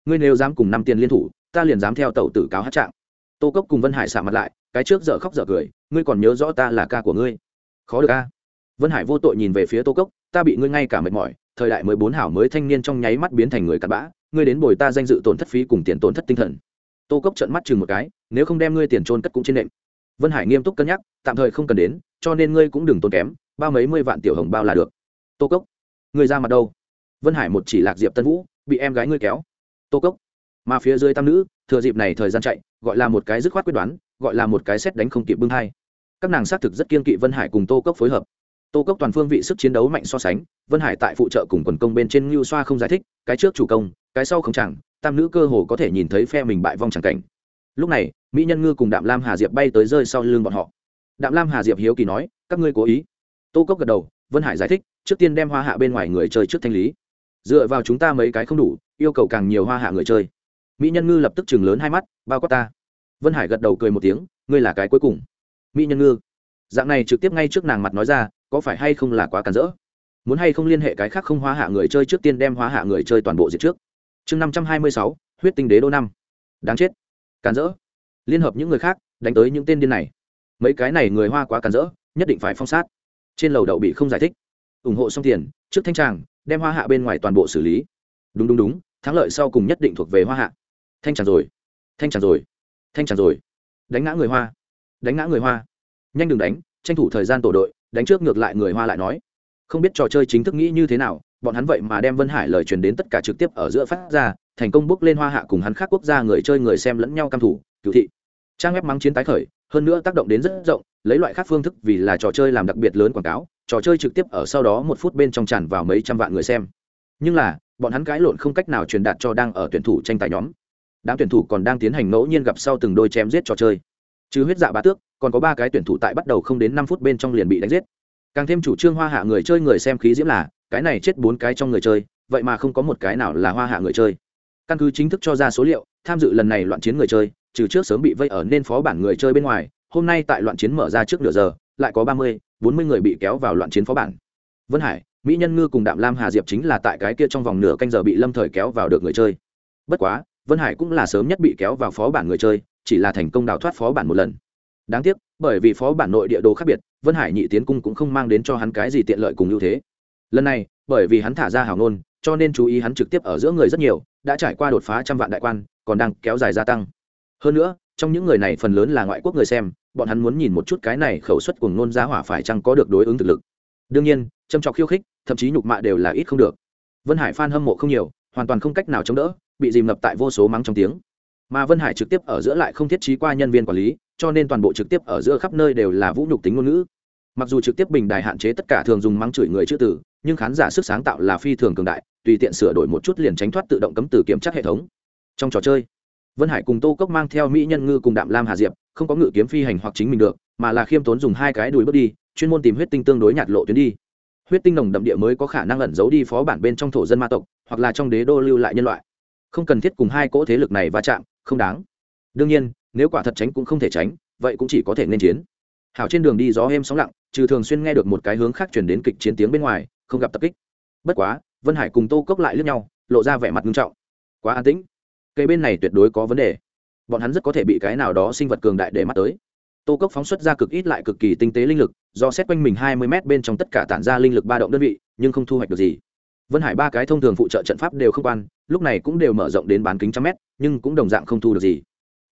ngươi nếu dám cùng năm tiền liên thủ, ta liền dám theo tẩu tử cáo hát trạng. Tô cốc cùng vân hải xả mặt lại, cái trước dở khóc dở cười, ngươi còn nhớ rõ ta là ca của ngươi. Khó được ca vân hải vô tội nhìn về phía tô cốc, ta bị ngươi ngay cả mệt mỏi, thời đại mới bốn hảo mới thanh niên trong nháy mắt biến thành người cặn bã, ngươi đến bồi ta danh dự tổn thất phí cùng tiền tổn thất tinh thần. Tô cốc trợn mắt chừng một cái, nếu không đem ngươi tiền trôn cất cũng trên nệm vân hải nghiêm túc cân nhắc, tạm thời không cần đến, cho nên ngươi cũng đừng tốn kém, bao mấy mươi vạn tiểu hồng bao là được. Tô cốc, ngươi ra mặt đâu? Vân hải một chỉ lạc diệp tân vũ, bị em gái ngươi kéo. Tô cốc, mà phía dưới tam nữ, thừa dịp này thời gian chạy, gọi là một cái dứt khoát quyết đoán, gọi là một cái xét đánh không kịp bưng hai các nàng xác thực rất kiên kỵ vân hải cùng tô cốc phối hợp. Tô cốc toàn phương vị sức chiến đấu mạnh so sánh, vân hải tại phụ trợ cùng quần công bên trên ngưu xoa không giải thích, cái trước chủ công, cái sau không chẳng, tam nữ cơ hồ có thể nhìn thấy phe mình bại vong chẳng cảnh. Lúc này mỹ nhân ngư cùng đạm lam hà diệp bay tới rơi sau lưng bọn họ. Đạm lam hà diệp hiếu kỳ nói, các ngươi cố ý? Tô cốc gật đầu, vân hải giải thích, trước tiên đem hoa hạ bên ngoài người chơi trước thanh lý. Dựa vào chúng ta mấy cái không đủ, yêu cầu càng nhiều hoa hạ người chơi. Mỹ nhân ngư lập tức chừng lớn hai mắt, bao quát ta. Vân hải gật đầu cười một tiếng, ngươi là cái cuối cùng. Mỹ nhân ngư. Dạng này trực tiếp ngay trước nàng mặt nói ra, có phải hay không là quá cản rỡ? Muốn hay không liên hệ cái khác không hóa hạ người chơi trước tiên đem hóa hạ người chơi toàn bộ diệt trước? Chương năm trăm hai mươi sáu, huyết tinh đế đô năm. Đáng chết. Cản rỡ liên hợp những người khác, đánh tới những tên điên này. Mấy cái này người hoa quá cản rỡ, nhất định phải phong sát. Trên lầu đậu bị không giải thích. Ủng hộ xong tiền, trước thanh tràng, đem hoa hạ bên ngoài toàn bộ xử lý. Đúng đúng đúng, thắng lợi sau cùng nhất định thuộc về hoa hạ. Thanh tràng rồi, thanh tràng rồi, thanh tràng rồi. Đánh ngã người hoa, đánh ngã người hoa. Nhanh đừng đánh, tranh thủ thời gian tổ đội, đánh trước ngược lại người hoa lại nói. Không biết trò chơi chính thức nghĩ như thế nào, bọn hắn vậy mà đem vân hải lời truyền đến tất cả trực tiếp ở giữa phát ra, thành công bước lên hoa hạ cùng hắn khác quốc gia người chơi người xem lẫn nhau căm thủ cựu thị. Trang web mắng chiến tái khởi, hơn nữa tác động đến rất rộng, lấy loại khác phương thức vì là trò chơi làm đặc biệt lớn quảng cáo, trò chơi trực tiếp ở sau đó một phút bên trong tràn vào mấy trăm vạn người xem. Nhưng là, bọn hắn cãi lộn không cách nào truyền đạt cho đang ở tuyển thủ tranh tài nhóm. Đám tuyển thủ còn đang tiến hành ngẫu nhiên gặp sau từng đôi chém giết trò chơi. Chứ huyết dạ bá tước, còn có ba cái tuyển thủ tại bắt đầu không đến năm phút bên trong liền bị đánh giết. Càng thêm chủ trương hoa hạ người chơi người xem khí diễm là, cái này chết bốn cái trong người chơi, vậy mà không có một cái nào là hoa hạ người chơi. Căn cứ chính thức cho ra số liệu, tham dự lần này loạn chiến người chơi trừ trước sớm bị vây ở nên phó bản người chơi bên ngoài, hôm nay tại loạn chiến mở ra trước nửa giờ, lại có ba mươi, bốn mươi người bị kéo vào loạn chiến phó bản. Vân hải, mỹ nhân ngư cùng đạm lam hà diệp chính là tại cái kia trong vòng nửa canh giờ bị lâm thời kéo vào được người chơi. Bất quá, vân hải cũng là sớm nhất bị kéo vào phó bản người chơi, chỉ là thành công đào thoát phó bản một lần. Đáng tiếc, bởi vì phó bản nội địa đồ khác biệt, vân hải nhị tiến cung cũng không mang đến cho hắn cái gì tiện lợi cùng ưu thế. Lần này, bởi vì hắn thả ra hào ngôn, cho nên chú ý hắn trực tiếp ở giữa người rất nhiều, đã trải qua đột phá trăm vạn đại quan, còn đang kéo dài gia tăng hơn nữa, trong những người này phần lớn là ngoại quốc người xem, bọn hắn muốn nhìn một chút cái này khẩu suất cùng nôn giá hỏa phải chăng có được đối ứng thực lực. Đương nhiên, châm trọc khiêu khích, thậm chí nhục mạ đều là ít không được. Vân hải f hâm mộ không nhiều, hoàn toàn không cách nào chống đỡ, bị dìm ngập tại vô số mắng trong tiếng. Mà vân hải trực tiếp ở giữa lại không thiết trí qua nhân viên quản lý, cho nên toàn bộ trực tiếp ở giữa khắp nơi đều là vũ nhục tính ngôn ngữ. Mặc dù trực tiếp bình đài hạn chế tất cả thường dùng mắng chửi người chữ tử, nhưng khán giả sức sáng tạo là phi thường cường đại, tùy tiện sửa đổi một chút liền tránh thoát tự động cấm từ kiểm tra hệ thống. Trong trò chơi vân hải cùng tô cốc mang theo mỹ nhân ngư cùng đạm lam hà diệp, không có ngự kiếm phi hành hoặc chính mình được, mà là khiêm tốn dùng hai cái đùi bước đi, chuyên môn tìm huyết tinh tương đối nhạt lộ tuyến đi. Huyết tinh nồng đậm địa mới có khả năng ẩn giấu đi phó bản bên trong thổ dân ma tộc, hoặc là trong đế đô lưu lại nhân loại. Không cần thiết cùng hai cỗ thế lực này va chạm, không đáng. Đương nhiên, nếu quả thật tránh cũng không thể tránh, vậy cũng chỉ có thể nên chiến. Hảo trên đường đi gió êm sóng lặng, trừ thường xuyên nghe được một cái hướng khác chuyển đến kịch chiến tiếng bên ngoài, không gặp tập kích. Bất quá, vân hải cùng tô cốc lại lướt nhau, lộ ra vẻ mặt nghiêm trọng. Quá an tĩnh cây bên này tuyệt đối có vấn đề. Bọn hắn rất có thể bị cái nào đó sinh vật cường đại để mắt tới. Tô cốc phóng xuất ra cực ít lại cực kỳ tinh tế linh lực, do xét quanh mình hai mươi m bên trong tất cả tản ra linh lực ba động đơn vị, nhưng không thu hoạch được gì. Vân hải ba cái thông thường phụ trợ trận pháp đều không quan, lúc này cũng đều mở rộng đến bán kính trăm mét, nhưng cũng đồng dạng không thu được gì.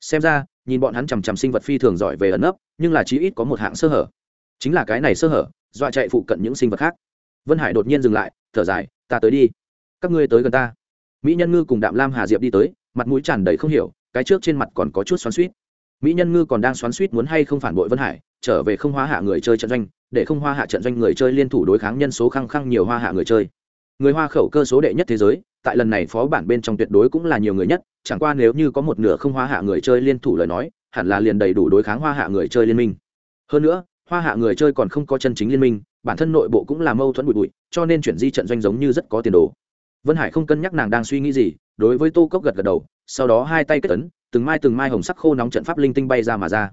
Xem ra, nhìn bọn hắn chằm chằm sinh vật phi thường giỏi về ẩn ấp nhưng là chí ít có một hạng sơ hở. Chính là cái này sơ hở, dọa chạy phụ cận những sinh vật khác. Vân hải đột nhiên dừng lại, thở dài, ta tới đi. Các ngươi tới gần ta. Mỹ nhân ngư cùng đạm lam hà diệp đi tới mặt mũi tràn đầy không hiểu, cái trước trên mặt còn có chút xoắn suýt mỹ nhân ngư còn đang xoắn suýt muốn hay không phản bội vân hải, trở về không hoa hạ người chơi trận doanh, để không hoa hạ trận doanh người chơi liên thủ đối kháng nhân số khăng khăng nhiều hoa hạ người chơi. Người hoa khẩu cơ số đệ nhất thế giới, tại lần này phó bản bên trong tuyệt đối cũng là nhiều người nhất, chẳng qua nếu như có một nửa không hoa hạ người chơi liên thủ lời nói, hẳn là liền đầy đủ đối kháng hoa hạ người chơi liên minh. Hơn nữa, hoa hạ người chơi còn không có chân chính liên minh, bản thân nội bộ cũng là mâu thuẫn bụi bụi, cho nên chuyển di trận doanh giống như rất có tiền đồ. Vân hải không cân nhắc nàng đang suy nghĩ gì đối với tô cốc gật gật đầu, sau đó hai tay kết tấn từng mai từng mai hồng sắc khô nóng trận pháp linh tinh bay ra mà ra.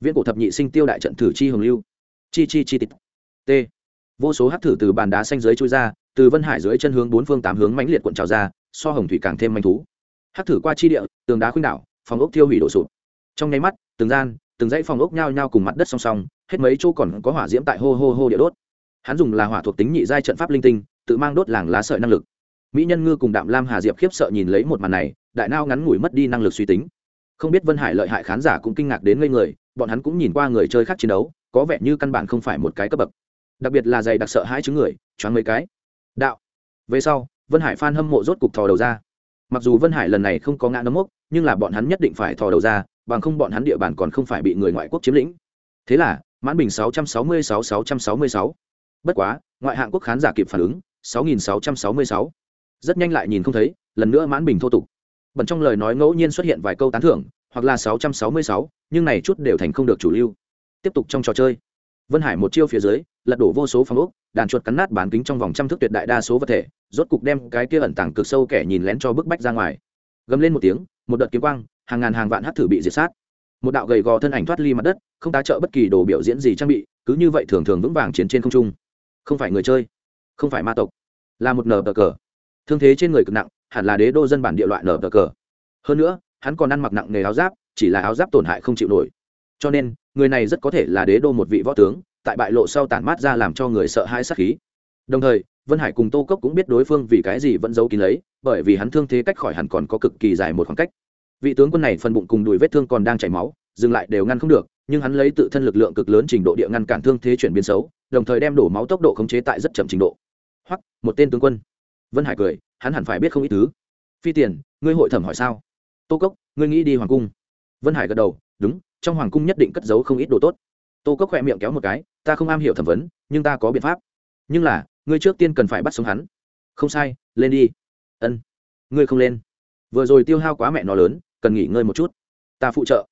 Viễn cổ thập nhị sinh tiêu đại trận thử chi hồng lưu. Chi chi chi tít t. Vô số hát thử từ bàn đá xanh dưới chui ra, từ vân hải dưới chân hướng bốn phương tám hướng mãnh liệt cuộn trào ra, so hồng thủy càng thêm manh thú. Hát thử qua chi địa, tường đá khuynh đảo, phòng ốc tiêu hủy đổ sụp. Trong nháy mắt, từng gian, từng dãy phòng ốc nhao nhao cùng mặt đất song song, hết mấy chỗ còn có hỏa diễm tại hô hô hô địa đốt. Hắn dùng là hỏa thuộc tính nhị giai trận pháp linh tinh, tự mang đốt làng lá sợi năng lực mỹ nhân ngư cùng đạm lam hà diệp khiếp sợ nhìn lấy một màn này, đại nao ngắn ngủi mất đi năng lực suy tính. Không biết vân hải lợi hại khán giả cũng kinh ngạc đến ngây người, bọn hắn cũng nhìn qua người chơi khác chiến đấu, có vẻ như căn bản không phải một cái cấp bậc. Đặc biệt là dày đặc sợ hãi chứng người, choáng mấy cái. Đạo. Về sau, vân hải phan hâm mộ rốt cục thò đầu ra. Mặc dù vân hải lần này không có ngã nấm mốc, nhưng là bọn hắn nhất định phải thò đầu ra, bằng không bọn hắn địa bàn còn không phải bị người ngoại quốc chiếm lĩnh. Thế là, mãn bình 666 666. bất quá, ngoại hạng quốc khán giả kịp phản ứng 6666 rất nhanh lại nhìn không thấy lần nữa mãn bình thô tục. Bẩn trong lời nói ngẫu nhiên xuất hiện vài câu tán thưởng hoặc là 666, nhưng này chút đều thành không được chủ lưu. Tiếp tục trong trò chơi. Vân hải một chiêu phía dưới lật đổ vô số phòng ốc đàn chuột cắn nát bán kính trong vòng trăm thước tuyệt đại đa số vật thể rốt cục đem cái kia ẩn tàng cực sâu kẻ nhìn lén cho bức bách ra ngoài. Gầm lên một tiếng một đợt kiếm quang hàng ngàn hàng vạn hát thử bị diệt sát. Một đạo gầy gò thân ảnh thoát ly mặt đất không tá trợ bất kỳ đồ biểu diễn gì trang bị cứ như vậy thường thường vững vàng chiến trên không trung. Không phải người chơi không phải ma tộc. Là một nờ cờ cờ thương thế trên người cực nặng, hẳn là đế đô dân bản địa loại nở cờ. Hơn nữa, hắn còn ăn mặc nặng nghề áo giáp, chỉ là áo giáp tổn hại không chịu nổi. Cho nên, người này rất có thể là đế đô một vị võ tướng, tại bại lộ sau tản mát ra làm cho người sợ hãi sát khí. Đồng thời, vân hải cùng tô cốc cũng biết đối phương vì cái gì vẫn giấu kín lấy, bởi vì hắn thương thế cách khỏi hẳn còn có cực kỳ dài một khoảng cách. Vị tướng quân này phần bụng cùng đùi vết thương còn đang chảy máu, dừng lại đều ngăn không được, nhưng hắn lấy tự thân lực lượng cực lớn trình độ địa ngăn cản thương thế chuyển biến xấu, đồng thời đem đổ máu tốc độ khống chế tại rất chậm trình độ. Hoặc một tên tướng quân vân hải cười, hắn hẳn phải biết không ít thứ. Phi tiền, ngươi hội thẩm hỏi sao? Tô cốc, ngươi nghĩ đi hoàng cung. Vân hải gật đầu, đúng, trong hoàng cung nhất định cất giấu không ít đồ tốt. Tô cốc khỏe miệng kéo một cái, ta không am hiểu thẩm vấn, nhưng ta có biện pháp. Nhưng là, ngươi trước tiên cần phải bắt sống hắn. Không sai, lên đi. Ân. Ngươi không lên. Vừa rồi tiêu hao quá mẹ nó lớn, cần nghỉ ngơi một chút. Ta phụ trợ.